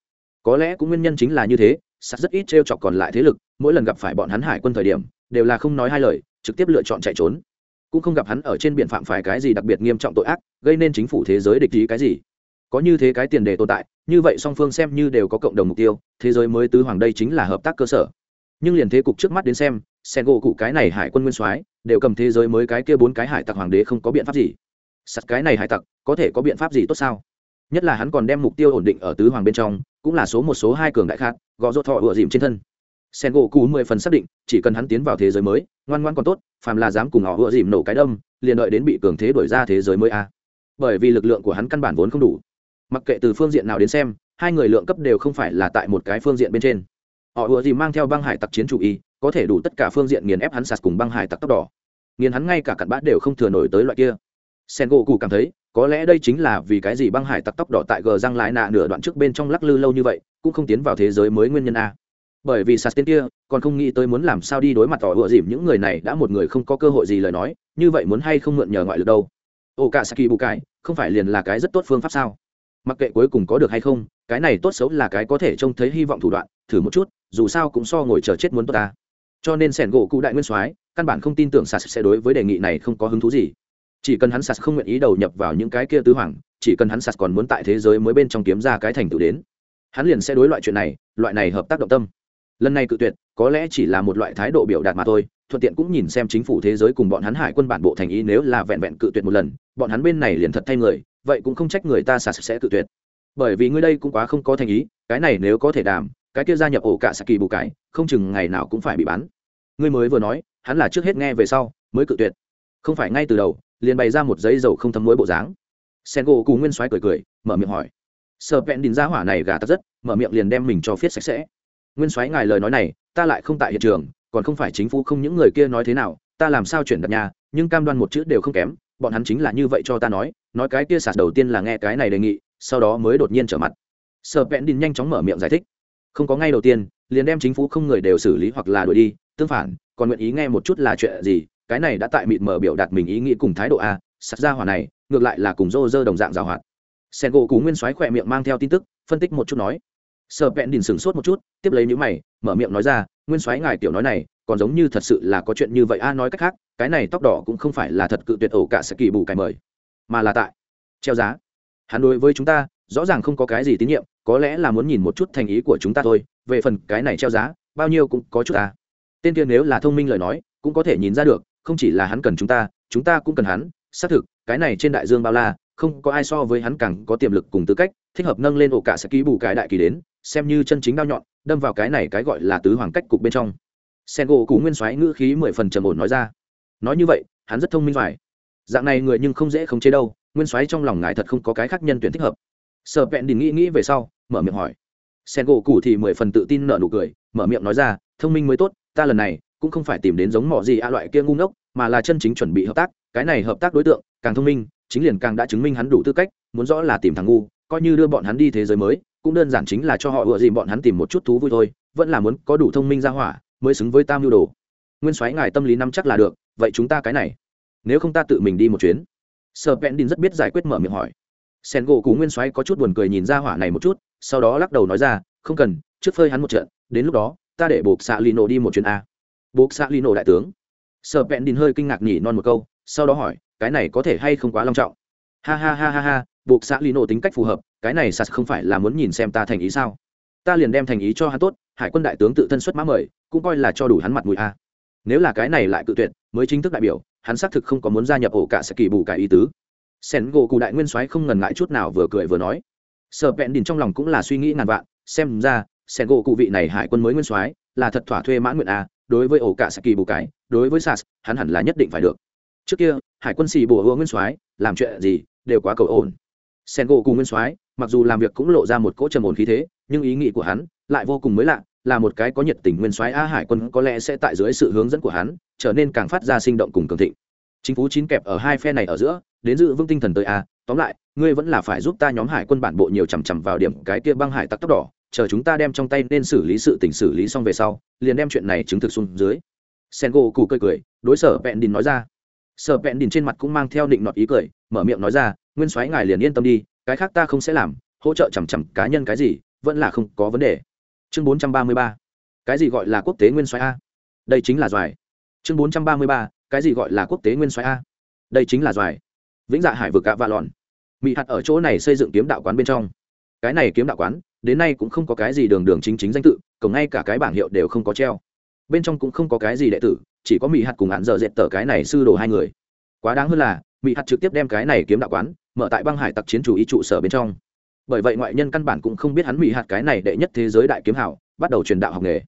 có lẽ cũng nguyên nhân chính là như thế sắt rất ít t r e o chọc còn lại thế lực, mỗi lần gặp phải bọn hắn hải quân thời điểm, đều là không nói hai lời, trực tiếp lựa chọn chạy trốn. Cũng không gặp hắn ở trên biển phạm phải cái gì đặc biệt nghiêm trọng tội ác, gây nên chính phủ thế giới địch ý cái gì. Có như thế cái tiền đề tồn tại, như vậy song phương xem như đều có cộng đồng mục tiêu, thế giới mới tứ hoàng đây chính là hợp tác cơ sở. Nhưng liền thế cục trước mắt đến xem, sen gỗ cụ cái này hải quân nguyên soái, đều cầm thế giới mới cái kia bốn cái hải tặc hoàng đế không có biện pháp gì. Sắt cái này hải tặc, có thể có biện pháp gì tốt sao? Nhất là hắn còn đem mục tiêu ổn định ở tứ hoàng bên trong, cũng là số một số hai cường đại khác, gõ rốt thọ ựa dìm trên thân. Sen gỗ cụ mười phần xác định, chỉ cần hắn tiến vào thế giới mới, ngoan ngoan còn tốt, phàm là dám cùng họ ựa dìm nổ cái đâm, liền đợi đến bị cường thế đổi ra thế giới mới a. Bởi vì lực lượng của hắn căn bản vốn không đủ. Mặc kệ từ phương diện nào đến xem, hai người lượng cấp đều không phải là tại một cái phương diện bên trên. Họ ựa dìm mang theo băng hải tặc chiến chủ y, có thể đủ tất cả phương diện nghiền ép hắn sạt cùng băng hải tặc tóc đỏ. Nghiền hắn ngay cả cặn bát đều không thừa nổi tới loại kia sen gỗ cụ cảm thấy, có lẽ đây chính là vì cái gì băng hải tặc tóc đỏ tại gờ răng lại nạ nửa đoạn trước bên trong lắc lư lâu như vậy, cũng không tiến vào thế giới mới nguyên nhân a. Bởi vì sạt tên kia, còn không nghĩ tới muốn làm sao đi đối mặt tỏ ựa dìm những người này, đã một người không có cơ hội gì lời nói, như vậy muốn hay không mượn nhờ ngoại lực đâu? Ô cả saki bù cải không phải liền là cái rất tốt phương pháp sao? Mặc kệ cuối cùng có được hay không, cái này tốt xấu là cái có thể trông thấy hy vọng thủ đoạn, thử một chút, dù sao cũng so ngồi chờ chết muốn tốt ta. Cho nên sẻn gỗ cụ đại nguyên soái, căn bản không tin tưởng sạt sẽ đối với đề nghị này không có hứng thú gì chỉ cần hắn sạt không nguyện ý đầu nhập vào những cái kia tứ hoàng, chỉ cần hắn sạt còn muốn tại thế giới mới bên trong kiếm ra cái thành tựu đến, hắn liền sẽ đối loại chuyện này, loại này hợp tác động tâm. Lần này cự tuyệt, có lẽ chỉ là một loại thái độ biểu đạt mà thôi, thuận tiện cũng nhìn xem chính phủ thế giới cùng bọn hắn hải quân bản bộ thành ý nếu là vẹn vẹn cự tuyệt một lần, bọn hắn bên này liền thật thay người, vậy cũng không trách người ta sạt sẽ cự tuyệt. Bởi vì ngươi đây cũng quá không có thành ý, cái này nếu có thể đàm, cái kia gia nhập ổ cả saki bù cải, không chừng ngày nào cũng phải bị bắn ngươi mới vừa nói, hắn là trước hết nghe về sau, mới cự tuyệt. Không phải ngay từ đầu liền bày ra một giấy dầu không thấm muối bộ dáng. Sen gỗ cù nguyên soái cười cười, mở miệng hỏi. Sợ vẹn đình ra hỏa này gà tắt rất, mở miệng liền đem mình cho phiết sạch sẽ. Nguyên soái ngài lời nói này, ta lại không tại hiện trường, còn không phải chính phủ không những người kia nói thế nào, ta làm sao chuyển đặt nhà, nhưng cam đoan một chữ đều không kém, bọn hắn chính là như vậy cho ta nói nói cái kia sạt đầu tiên là nghe cái này đề nghị, sau đó mới đột nhiên trở mặt. Sợ vẹn đình nhanh chóng mở miệng giải thích. Không có ngay đầu tiên, liền đem chính phủ không người đều xử lý hoặc là đuổi đi, tương phản, còn nguyện ý nghe một chút là chuyện gì cái này đã tại mịt mờ biểu đạt mình ý nghĩ cùng thái độ a sạt ra hỏa này, ngược lại là cùng rô rơ đồng dạng rào hoạt. Sen gỗ cú nguyên soái khỏe miệng mang theo tin tức, phân tích một chút nói. Sợ vẹn đình sửng sốt một chút, tiếp lấy những mày, mở miệng nói ra, nguyên soái ngài tiểu nói này, còn giống như thật sự là có chuyện như vậy a, nói cách khác, cái này tóc đỏ cũng không phải là thật cự tuyệt ổ cả sẽ kỳ bù cải mời, mà là tại treo giá. Hắn đối với chúng ta, rõ ràng không có cái gì tín nhiệm, có lẽ là muốn nhìn một chút thành ý của chúng ta thôi, về phần cái này treo giá, bao nhiêu cũng có chút ta tên kia nếu là thông minh lời nói, cũng có thể nhìn ra được không chỉ là hắn cần chúng ta chúng ta cũng cần hắn. Xác thực, cái này trên đại dương bao la, không có ai so với hắn càng có tiềm lực cùng tư cách, thích hợp nâng lên ổ cả sẽ ký bù cái đại kỳ đến, xem như chân chính đao nhọn, đâm vào cái này cái gọi là tứ hoàng cách cục bên trong. Sen gỗ cú nguyên soái ngữ khí mười phần trầm ổn nói ra. Nói như vậy, hắn rất thông minh phải. Dạng này người nhưng không dễ khống chế đâu, nguyên soái trong lòng ngài thật không có cái khác nhân tuyển thích hợp. Sợ vẹn đình nghĩ nghĩ về sau, mở miệng hỏi. Sen gỗ cũ thì mười phần tự tin nở nụ cười, mở miệng nói ra, thông minh mới tốt, ta lần này cũng không phải tìm đến giống mỏ gì a loại kia ngu ngốc mà là chân chính chuẩn bị hợp tác, cái này hợp tác đối tượng, càng thông minh, chính liền càng đã chứng minh hắn đủ tư cách, muốn rõ là tìm thằng ngu, coi như đưa bọn hắn đi thế giới mới, cũng đơn giản chính là cho họ ựa dìm bọn hắn tìm một chút thú vui thôi, vẫn là muốn có đủ thông minh ra hỏa, mới xứng với tam mưu đồ. Nguyên soái ngài tâm lý nắm chắc là được, vậy chúng ta cái này, nếu không ta tự mình đi một chuyến. Sợ vẹn đin rất biết giải quyết mở miệng hỏi. Sen gỗ cú nguyên soái có chút buồn cười nhìn ra hỏa này một chút, sau đó lắc đầu nói ra, không cần, trước phơi hắn một trận, đến lúc đó, ta để buộc xạ lì nổ đi một chuyến a. Buộc xạ lì nổ đại tướng sợ vẹn đình hơi kinh ngạc nhỉ non một câu, sau đó hỏi, cái này có thể hay không quá long trọng? Ha ha ha ha ha, buộc xã lý nổ tính cách phù hợp, cái này sas không phải là muốn nhìn xem ta thành ý sao? Ta liền đem thành ý cho hắn tốt, hải quân đại tướng tự thân xuất mã mời, cũng coi là cho đủ hắn mặt mũi a. Nếu là cái này lại cự tuyệt, mới chính thức đại biểu, hắn xác thực không có muốn gia nhập ổ cả sẽ kỳ bù cả ý tứ. Sen gỗ cụ đại nguyên soái không ngần ngại chút nào vừa cười vừa nói. Sợ vẹn đình trong lòng cũng là suy nghĩ ngàn vạn, xem ra sen gỗ cụ vị này hải quân mới nguyên soái, là thật thỏa thuê mãn nguyện a đối với ổ cả saki bù cái, đối với sas, hắn hẳn là nhất định phải được. Trước kia, hải quân xì bùa hứa nguyên soái, làm chuyện gì, đều quá cầu ổn. Sen gỗ cùng nguyên soái, mặc dù làm việc cũng lộ ra một cỗ trầm ổn khí thế, nhưng ý nghĩ của hắn lại vô cùng mới lạ, là một cái có nhiệt tình nguyên soái a hải quân có lẽ sẽ tại dưới sự hướng dẫn của hắn, trở nên càng phát ra sinh động cùng cường thịnh. Chính phủ chín kẹp ở hai phe này ở giữa, đến dự vững tinh thần tới a, tóm lại, ngươi vẫn là phải giúp ta nhóm hải quân bản bộ nhiều chằm chằm vào điểm cái kia băng hải tắc tóc đỏ chờ chúng ta đem trong tay nên xử lý sự tình xử lý xong về sau, liền đem chuyện này chứng thực xuống dưới. Sen gỗ cụ cười cười, đối sở vẹn đình nói ra. Sở vẹn đình trên mặt cũng mang theo định nọt ý cười, mở miệng nói ra, nguyên soái ngài liền yên tâm đi, cái khác ta không sẽ làm, hỗ trợ chằm chằm cá nhân cái gì, vẫn là không có vấn đề. Chương bốn trăm ba mươi ba. Cái gì gọi là quốc tế nguyên soái a? Đây chính là doài. Chương bốn trăm ba mươi ba. Cái gì gọi là quốc tế nguyên soái a? Đây chính là doài. Vĩnh dạ hải vực gạ và lòn mỹ hạt ở chỗ này xây dựng kiếm đạo quán bên trong cái này kiếm đạo quán, đến nay cũng không có cái gì đường đường chính chính danh tự, cổng ngay cả cái bảng hiệu đều không có treo. Bên trong cũng không có cái gì đệ tử, chỉ có mỹ hạt cùng hạn dở dệt tờ cái này sư đồ hai người. Quá đáng hơn là mỹ hạt trực tiếp đem cái này kiếm đạo quán mở tại băng hải tặc chiến chủ ý trụ sở bên trong. Bởi vậy ngoại nhân căn bản cũng không biết hắn mỹ hạt cái này đệ nhất thế giới đại kiếm hảo, bắt đầu truyền đạo học nghề.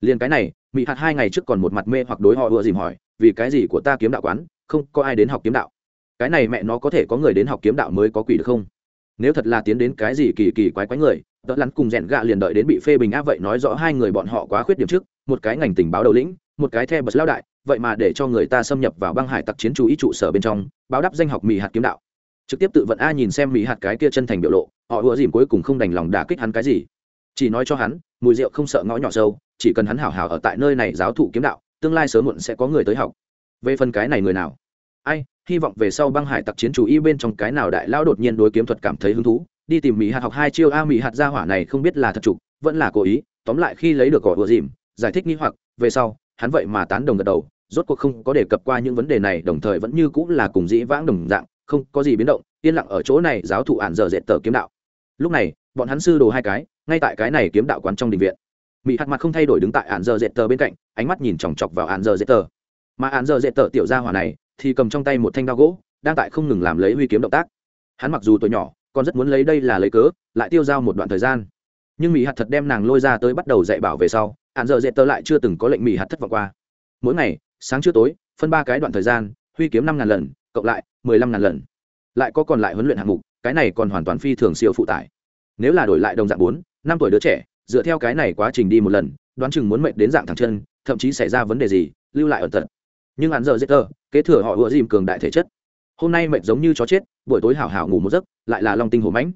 Liền cái này mỹ hạt hai ngày trước còn một mặt mê hoặc đối họ ùa dìm hỏi, vì cái gì của ta kiếm đạo quán, không có ai đến học kiếm đạo? Cái này mẹ nó có thể có người đến học kiếm đạo mới có quỷ được không? Nếu thật là tiến đến cái gì kỳ kỳ quái quái người đỡ lắn cùng rèn gạ liền đợi đến bị phê bình á, vậy nói rõ hai người bọn họ quá khuyết điểm trước, một cái ngành tình báo đầu lĩnh, một cái the bật lao đại, vậy mà để cho người ta xâm nhập vào băng hải tặc chiến chú ý trụ sở bên trong, báo đáp danh học mỹ hạt kiếm đạo. Trực tiếp tự vận a nhìn xem mỹ hạt cái kia chân thành biểu lộ, họ ùa dìm cuối cùng không đành lòng đả kích hắn cái gì. Chỉ nói cho hắn, mùi rượu không sợ ngõ nhỏ sâu, chỉ cần hắn hảo hảo ở tại nơi này giáo thụ kiếm đạo, tương lai sớm muộn sẽ có người tới học. Về phần cái này người nào? Ai hy vọng về sau băng hải tặc chiến chủ y bên trong cái nào đại lao đột nhiên đối kiếm thuật cảm thấy hứng thú, đi tìm mỹ hạt học hai chiêu a mỹ hạt gia hỏa này không biết là thật trục vẫn là cố ý, tóm lại khi lấy được cỏ vừa dìm, giải thích nghi hoặc, về sau, hắn vậy mà tán đồng gật đầu, rốt cuộc không có đề cập qua những vấn đề này, đồng thời vẫn như cũng là cùng dĩ vãng đồng dạng, không có gì biến động, yên lặng ở chỗ này giáo thụ ản dở dệt tờ kiếm đạo. Lúc này, bọn hắn sư đồ hai cái, ngay tại cái này kiếm đạo quán trong đình viện. Mỹ hạt mặt không thay đổi đứng tại ản dở dệt tờ bên cạnh, ánh mắt nhìn chòng chọc vào ản dở dệt tờ. Mà ản dở dệt tờ tiểu gia hỏa này thì cầm trong tay một thanh đao gỗ, đang tại không ngừng làm lấy huy kiếm động tác. Hắn mặc dù tuổi nhỏ, còn rất muốn lấy đây là lấy cớ, lại tiêu dao một đoạn thời gian. Nhưng mỹ hạt thật đem nàng lôi ra tới bắt đầu dạy bảo về sau hạn dợ dệt tơ lại chưa từng có lệnh mỹ hạt thất vọng qua. Mỗi ngày, sáng trưa tối, phân ba cái đoạn thời gian, huy kiếm năm ngàn lần, cộng lại, mười lăm ngàn lần. Lại có còn lại huấn luyện hạng mục, cái này còn hoàn toàn phi thường siêu phụ tải. Nếu là đổi lại đồng dạng bốn, năm tuổi đứa trẻ, dựa theo cái này quá trình đi một lần, đoán chừng muốn mệt đến dạng thẳng chân, thậm chí xảy ra vấn đề gì, lưu lại ở tận nhưng hắn giờ dễ tờ, kế thừa họ ựa dìm cường đại thể chất. Hôm nay mệt giống như chó chết, buổi tối hảo hảo ngủ một giấc, lại là long tinh hổ mãnh.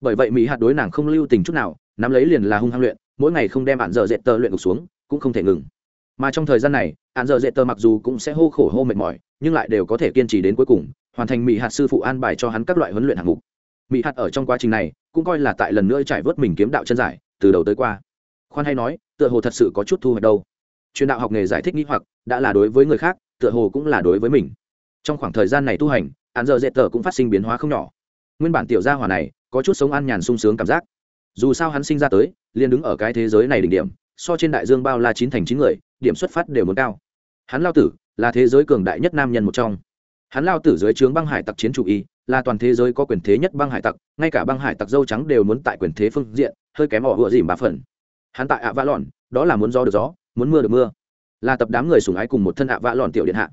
Bởi vậy mỹ hạt đối nàng không lưu tình chút nào, nắm lấy liền là hung hăng luyện, mỗi ngày không đem hạn giờ dễ tờ luyện ngục xuống, cũng không thể ngừng. Mà trong thời gian này hạn giờ dễ tờ mặc dù cũng sẽ hô khổ hô mệt mỏi, nhưng lại đều có thể kiên trì đến cuối cùng, hoàn thành mỹ hạt sư phụ an bài cho hắn các loại huấn luyện hạng mục. Mỹ hạt ở trong quá trình này, cũng coi là tại lần nữa trải vớt mình kiếm đạo chân giải, từ đầu tới qua. Khoan hay nói, tựa hồ thật sự có chút thu hoạch đâu. Truyền đạo học nghề giải thích nghĩ hoặc, đã là đối với người khác tựa hồ cũng là đối với mình. Trong khoảng thời gian này tu hành hạn giờ dễ tờ cũng phát sinh biến hóa không nhỏ. Nguyên bản tiểu gia hỏa này, có chút sống an nhàn sung sướng cảm giác. Dù sao hắn sinh ra tới, liền đứng ở cái thế giới này đỉnh điểm, so trên đại dương bao la chín thành chín người, điểm xuất phát đều muốn cao. Hắn lao tử, là thế giới cường đại nhất nam nhân một trong. Hắn lao tử dưới trướng băng hải tặc chiến chủ y, là toàn thế giới có quyền thế nhất băng hải tặc, ngay cả băng hải tặc dâu trắng đều muốn tại quyền thế phương diện, hơi kém ỏ vừa dìm ba phần. Hắn tại ạ vã lòn đó là muốn gió được gió, muốn mưa được mưa là tập đám người sùng ái cùng một thân ạ vạ lòn tiểu điện hạ.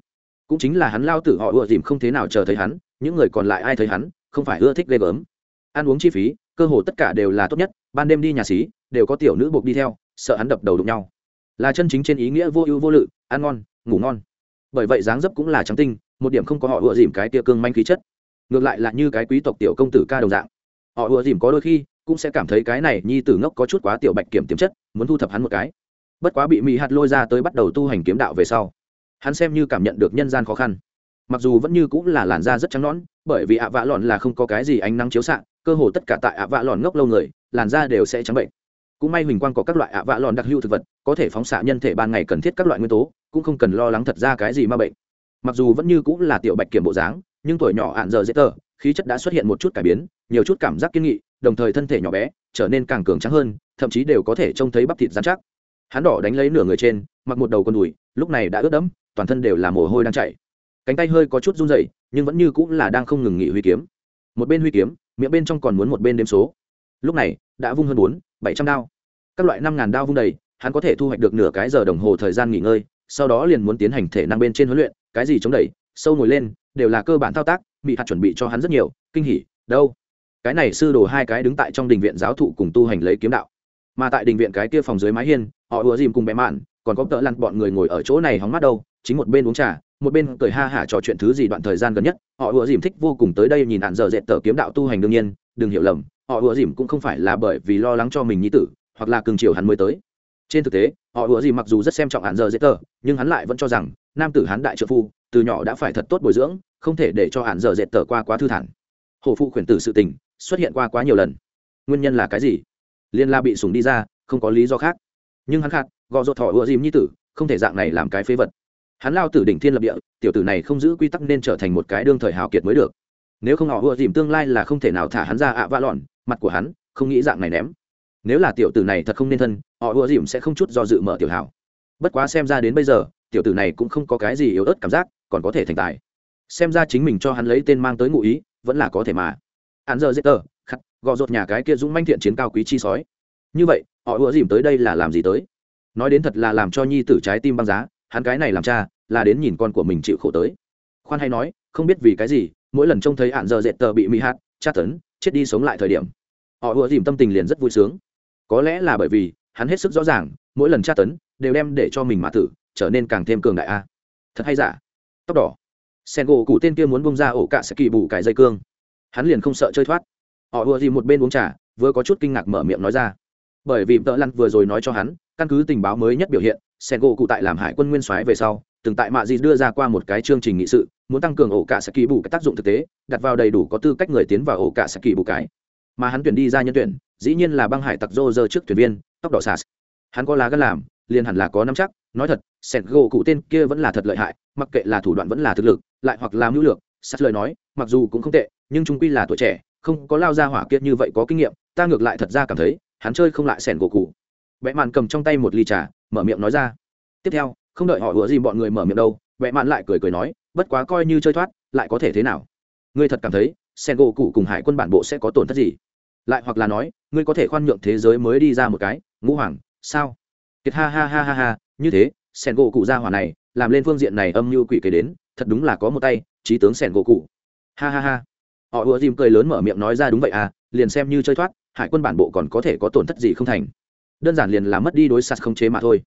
Cũng chính là hắn lao tử họ ưa dìm không thế nào chờ thấy hắn, những người còn lại ai thấy hắn, không phải ưa thích ghê gớm. Ăn uống chi phí, cơ hồ tất cả đều là tốt nhất, ban đêm đi nhà xí, đều có tiểu nữ buộc đi theo, sợ hắn đập đầu đụng nhau. Là chân chính trên ý nghĩa vô ưu vô lự, ăn ngon, ngủ ngon. Bởi vậy dáng dấp cũng là trắng tinh, một điểm không có họ ưa dìm cái tia cương manh khí chất. Ngược lại là như cái quý tộc tiểu công tử ca đồng dạng. Họ ưa dìm có đôi khi cũng sẽ cảm thấy cái này nhi tử ngốc có chút quá tiểu bạch kiểm tiềm chất, muốn thu thập hắn một cái bất quá bị mỹ hạt lôi ra tới bắt đầu tu hành kiếm đạo về sau, hắn xem như cảm nhận được nhân gian khó khăn. Mặc dù vẫn như cũng là làn da rất trắng nõn, bởi vì ạ vạ lòn là không có cái gì ánh nắng chiếu xạ, cơ hồ tất cả tại ạ vạ lòn ngốc lâu người, làn da đều sẽ trắng bệnh. Cũng may huỳnh quang có các loại ạ vạ lòn đặc hữu thực vật, có thể phóng xạ nhân thể ban ngày cần thiết các loại nguyên tố, cũng không cần lo lắng thật ra cái gì ma bệnh. Mặc dù vẫn như cũng là tiểu bạch kiểm bộ dáng, nhưng tuổi nhỏ ạn giờ dễ tờ, khí chất đã xuất hiện một chút cải biến, nhiều chút cảm giác kiên nghị, đồng thời thân thể nhỏ bé, trở nên càng cường trắng hơn, thậm chí đều có thể trông thấy bắp thịt dán chắc hắn đỏ đánh lấy nửa người trên, mặc một đầu con đùi, lúc này đã ướt đẫm, toàn thân đều là mồ hôi đang chảy. Cánh tay hơi có chút run rẩy, nhưng vẫn như cũng là đang không ngừng nghỉ huy kiếm. Một bên huy kiếm, miệng bên trong còn muốn một bên đếm số. Lúc này, đã vung hơn bốn, bảy trăm đao. Các loại năm ngàn đao vung đầy, hắn có thể thu hoạch được nửa cái giờ đồng hồ thời gian nghỉ ngơi, sau đó liền muốn tiến hành thể năng bên trên huấn luyện, cái gì chống đẩy, sâu ngồi lên, đều là cơ bản thao tác bị hạt chuẩn bị cho hắn rất nhiều, kinh hỉ, đâu. Cái này sư đồ hai cái đứng tại trong đình viện giáo thụ cùng tu hành lấy kiếm đạo mà tại đình viện cái kia phòng dưới mái hiên, họ ùa dìm cùng bé mạn, còn có tợ lặn bọn người ngồi ở chỗ này hóng mắt đâu, chính một bên uống trà, một bên cười ha hả trò chuyện thứ gì đoạn thời gian gần nhất. Họ ùa dìm thích vô cùng tới đây nhìn hạn giờ dệt tờ kiếm đạo tu hành đương nhiên, đừng hiểu lầm, họ ùa dìm cũng không phải là bởi vì lo lắng cho mình nhi tử, hoặc là cường chiều hắn mới tới. Trên thực tế, họ ùa dìm mặc dù rất xem trọng hạn giờ dệt tờ, nhưng hắn lại vẫn cho rằng, nam tử hắn đại trợ phu, từ nhỏ đã phải thật tốt bồi dưỡng, không thể để cho hạn giờ dệt tờ qua quá thư thản. Hổ phụ khuyển tử sự tình, xuất hiện qua quá nhiều lần. Nguyên nhân là cái gì? Liên la bị sủng đi ra, không có lý do khác. Nhưng hắn khát gò ruột thỏ ựa dìm như tử, không thể dạng này làm cái phế vật. Hắn lao tử đỉnh thiên lập địa, tiểu tử này không giữ quy tắc nên trở thành một cái đương thời hào kiệt mới được. Nếu không họ ùa dìm tương lai là không thể nào thả hắn ra ạ vạ lọn, mặt của hắn, không nghĩ dạng này ném. Nếu là tiểu tử này thật không nên thân, họ ùa dìm sẽ không chút do dự mở tiểu hào. Bất quá xem ra đến bây giờ, tiểu tử này cũng không có cái gì yếu ớt cảm giác, còn có thể thành tài. Xem ra chính mình cho hắn lấy tên mang tới ngụ ý, vẫn là có thể mà. Hắn giờ dễ tờ khắc gò rột nhà cái kia dũng manh thiện chiến cao quý chi sói. Như vậy, họ ùa dìm tới đây là làm gì tới? Nói đến thật là làm cho nhi tử trái tim băng giá, hắn cái này làm cha, là đến nhìn con của mình chịu khổ tới. Khoan hay nói, không biết vì cái gì, mỗi lần trông thấy hạn giờ dệt tờ bị mỹ hạt tra tấn, chết đi sống lại thời điểm. Họ ùa dìm tâm tình liền rất vui sướng. Có lẽ là bởi vì, hắn hết sức rõ ràng, mỗi lần tra tấn đều đem để cho mình mà tử, trở nên càng thêm cường đại a. Thật hay giả? Tóc đỏ. Sen gỗ cụ tên kia muốn bông ra ổ cạ sẽ kỳ bù cải dây cương. Hắn liền không sợ chơi thoát họ ùa dìm một bên uống trà, vừa có chút kinh ngạc mở miệng nói ra. Bởi vì tợ lặn vừa rồi nói cho hắn, căn cứ tình báo mới nhất biểu hiện sen gỗ cụ tại làm hải quân nguyên soái về sau, từng tại mạ Di đưa ra qua một cái chương trình nghị sự, muốn tăng cường ổ cả sẽ kỳ bù cái tác dụng thực tế, đặt vào đầy đủ có tư cách người tiến vào ổ cả sẽ kỳ bù cái. Mà hắn tuyển đi ra nhân tuyển, dĩ nhiên là băng hải tặc rô rơ trước thuyền viên tóc đỏ sas hắn có lá gân làm, liền hẳn là có năm chắc, nói thật sẹt gỗ cụ tên kia vẫn là thật lợi hại, mặc kệ là thủ đoạn vẫn là thực lực, lại hoặc là mưu lược sas lời nói, mặc dù cũng không tệ, nhưng chúng quy là tuổi trẻ không có lao ra hỏa kiệt như vậy có kinh nghiệm, ta ngược lại thật ra cảm thấy, hắn chơi không lại sẻn gỗ cụ. Vẽ mạn cầm trong tay một ly trà, mở miệng nói ra. Tiếp theo, không đợi họ hứa gì bọn người mở miệng đâu vẽ mạn lại cười cười nói, bất quá coi như chơi thoát, lại có thể thế nào? Ngươi thật cảm thấy sen gỗ cụ cùng hải quân bản bộ sẽ có tổn thất gì? Lại hoặc là nói, ngươi có thể khoan nhượng thế giới mới đi ra một cái, ngũ hoàng, sao? Kiệt ha ha ha ha ha, như thế sen gỗ cụ ra hỏa này, làm lên phương diện này âm như quỷ kế đến, thật đúng là có một tay, trí tướng sen gỗ cụ. Ha ha ha họ ùa dìm cười lớn mở miệng nói ra đúng vậy à liền xem như chơi thoát, hải quân bản bộ còn có thể có tổn thất gì không thành. Đơn giản liền là mất đi đối sạt không chế mà thôi.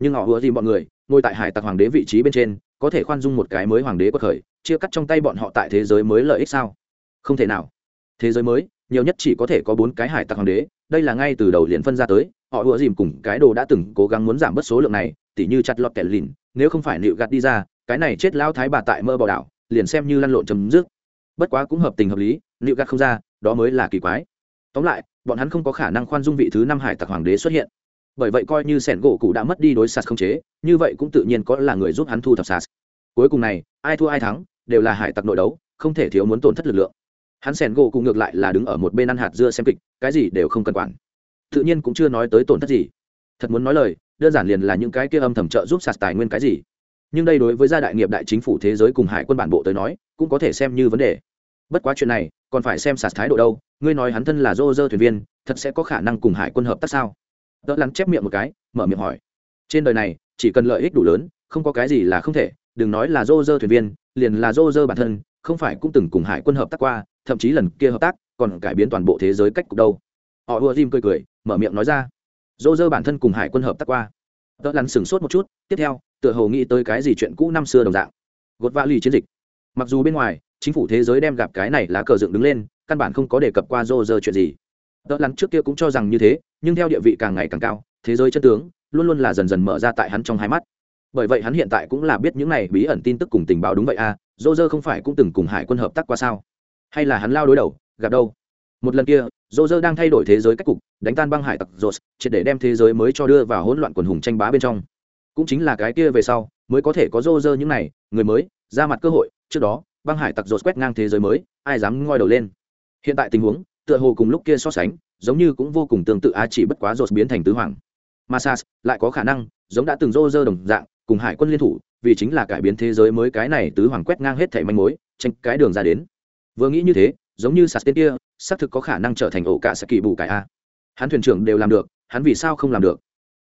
Nhưng họ ùa dìm bọn người, ngồi tại hải tặc hoàng đế vị trí bên trên, có thể khoan dung một cái mới hoàng đế quật khởi, chia cắt trong tay bọn họ tại thế giới mới lợi ích sao? Không thể nào. Thế giới mới, nhiều nhất chỉ có thể có bốn cái hải tặc hoàng đế, đây là ngay từ đầu liền phân ra tới, họ ùa dìm cùng cái đồ đã từng cố gắng muốn giảm bớt số lượng này, tỉ như chặt lọt kẻ lìn, nếu không phải nịu gạt đi ra, cái này chết lao thái bà tại mơ bò đảo, liền xem như lăn lộn chấm dứt bất quá cũng hợp tình hợp lý liệu gạt không ra, đó mới là kỳ quái. Tóm lại, bọn hắn không có khả năng khoan dung vị thứ năm hải tặc hoàng đế xuất hiện. Bởi vậy coi như sẻn gỗ cụ đã mất đi đối sạt không chế, như vậy cũng tự nhiên có là người giúp hắn thu thập sạt. Cuối cùng này, ai thua ai thắng, đều là hải tặc nội đấu, không thể thiếu muốn tổn thất lực lượng. Hắn sẻn gỗ cụ ngược lại là đứng ở một bên ăn hạt dưa xem kịch, cái gì đều không cần quản. Tự nhiên cũng chưa nói tới tổn thất gì. Thật muốn nói lời, đơn giản liền là những cái kia âm thầm trợ giúp sạt tài nguyên cái gì nhưng đây đối với gia đại nghiệp đại chính phủ thế giới cùng hải quân bản bộ tới nói, cũng có thể xem như vấn đề. Bất quá chuyện này, còn phải xem sạt thái độ đâu. Ngươi nói hắn thân là dô dơ thuyền viên, thật sẽ có khả năng cùng hải quân hợp tác sao? Đỡ lắng chép miệng một cái, mở miệng hỏi. Trên đời này, chỉ cần lợi ích đủ lớn, không có cái gì là không thể. Đừng nói là dô dơ thuyền viên, liền là dô dơ bản thân, không phải cũng từng cùng hải quân hợp tác qua, thậm chí lần kia hợp tác, còn cải biến toàn bộ thế giới cách cục đâu. Họ ùa dìm cười cười, mở miệng nói ra. Dô dơ bản thân cùng hải quân hợp tác qua đỡ lắn sửng sốt một chút, tiếp theo, tựa hồ nghĩ tới cái gì chuyện cũ năm xưa đồng dạng. Gột vã lì chiến dịch. Mặc dù bên ngoài, chính phủ thế giới đem gặp cái này lá cờ dựng đứng lên, căn bản không có đề cập qua rô rơ chuyện gì. Đỡ lắn trước kia cũng cho rằng như thế, nhưng theo địa vị càng ngày càng cao, thế giới chân tướng luôn luôn là dần dần mở ra tại hắn trong hai mắt. Bởi vậy hắn hiện tại cũng là biết những này bí ẩn tin tức cùng tình báo đúng vậy à rô rơ không phải cũng từng cùng hải quân hợp tác qua sao? Hay là hắn lao đối đầu, gặp đâu? Một lần kia dô dơ đang thay đổi thế giới cách cục, đánh tan băng hải tặc dô triệt để đem thế giới mới cho đưa vào hỗn loạn quần hùng tranh bá bên trong. Cũng chính là cái kia về sau, mới có thể có dô dơ những này, người mới, ra mặt cơ hội, trước đó, băng hải tặc dô quét ngang thế giới mới, ai dám ngoi đầu lên. Hiện tại tình huống, tựa hồ cùng lúc kia so sánh, giống như cũng vô cùng tương tự, á chỉ bất quá dô biến thành tứ hoàng. Massas lại có khả năng, giống đã từng dô dơ đồng dạng, cùng hải quân liên thủ, vì chính là cải biến thế giới mới cái này tứ hoàng quét ngang hết thảy manh mối, tranh cái đường ra đến. Vừa nghĩ như thế, giống như sạt tên kia xác thực có khả năng trở thành ổ cả sẽ kỳ bù cải a. Hắn thuyền trưởng đều làm được, hắn vì sao không làm được?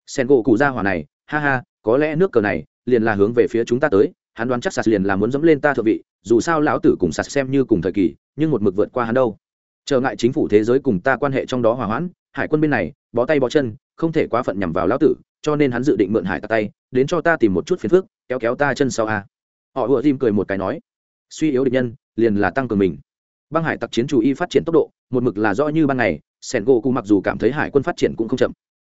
Sen gỗ cụ ra hỏa này, ha ha, có lẽ nước cờ này liền là hướng về phía chúng ta tới, hắn đoán chắc sạt liền là muốn dẫm lên ta thượng vị, dù sao lão tử cùng sạt xem như cùng thời kỳ, nhưng một mực vượt qua hắn đâu. Trở ngại chính phủ thế giới cùng ta quan hệ trong đó hòa hoãn, hải quân bên này, bó tay bó chân, không thể quá phận nhằm vào lão tử, cho nên hắn dự định mượn hải tặc tay, đến cho ta tìm một chút phiền phức, kéo kéo ta chân sau a. Họ ùa dìm cười một cái nói, suy yếu địch nhân, liền là tăng cường mình băng hải tặc chiến chủ y phát triển tốc độ, một mực là rõ như ban ngày sẻn gỗ cụ mặc dù cảm thấy hải quân phát triển cũng không chậm,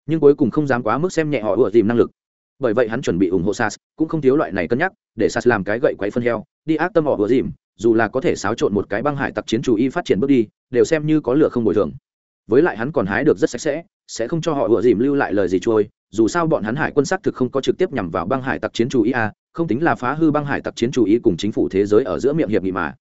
nhưng cuối cùng không dám quá mức xem nhẹ họ ủa dìm năng lực. Bởi vậy hắn chuẩn bị ủng hộ sas, cũng không thiếu loại này cân nhắc, để sas làm cái gậy quấy phân heo, đi ác tâm họ ủa dìm dù là có thể xáo trộn một cái băng hải tặc chiến chủ y phát triển bước đi, đều xem như có lửa không bồi thường. Với lại hắn còn hái được rất sạch sẽ sẽ không cho họ ủa dìm lưu lại lời gì trôi, dù sao bọn hắn hải quân xác thực không có trực tiếp nhằm vào băng hải tặc chiến chủ Y a, không tính là phá hư băng hải tặc chiến chủ Y cùng chính phủ thế giới ở giữa miệng hiệp nghị mà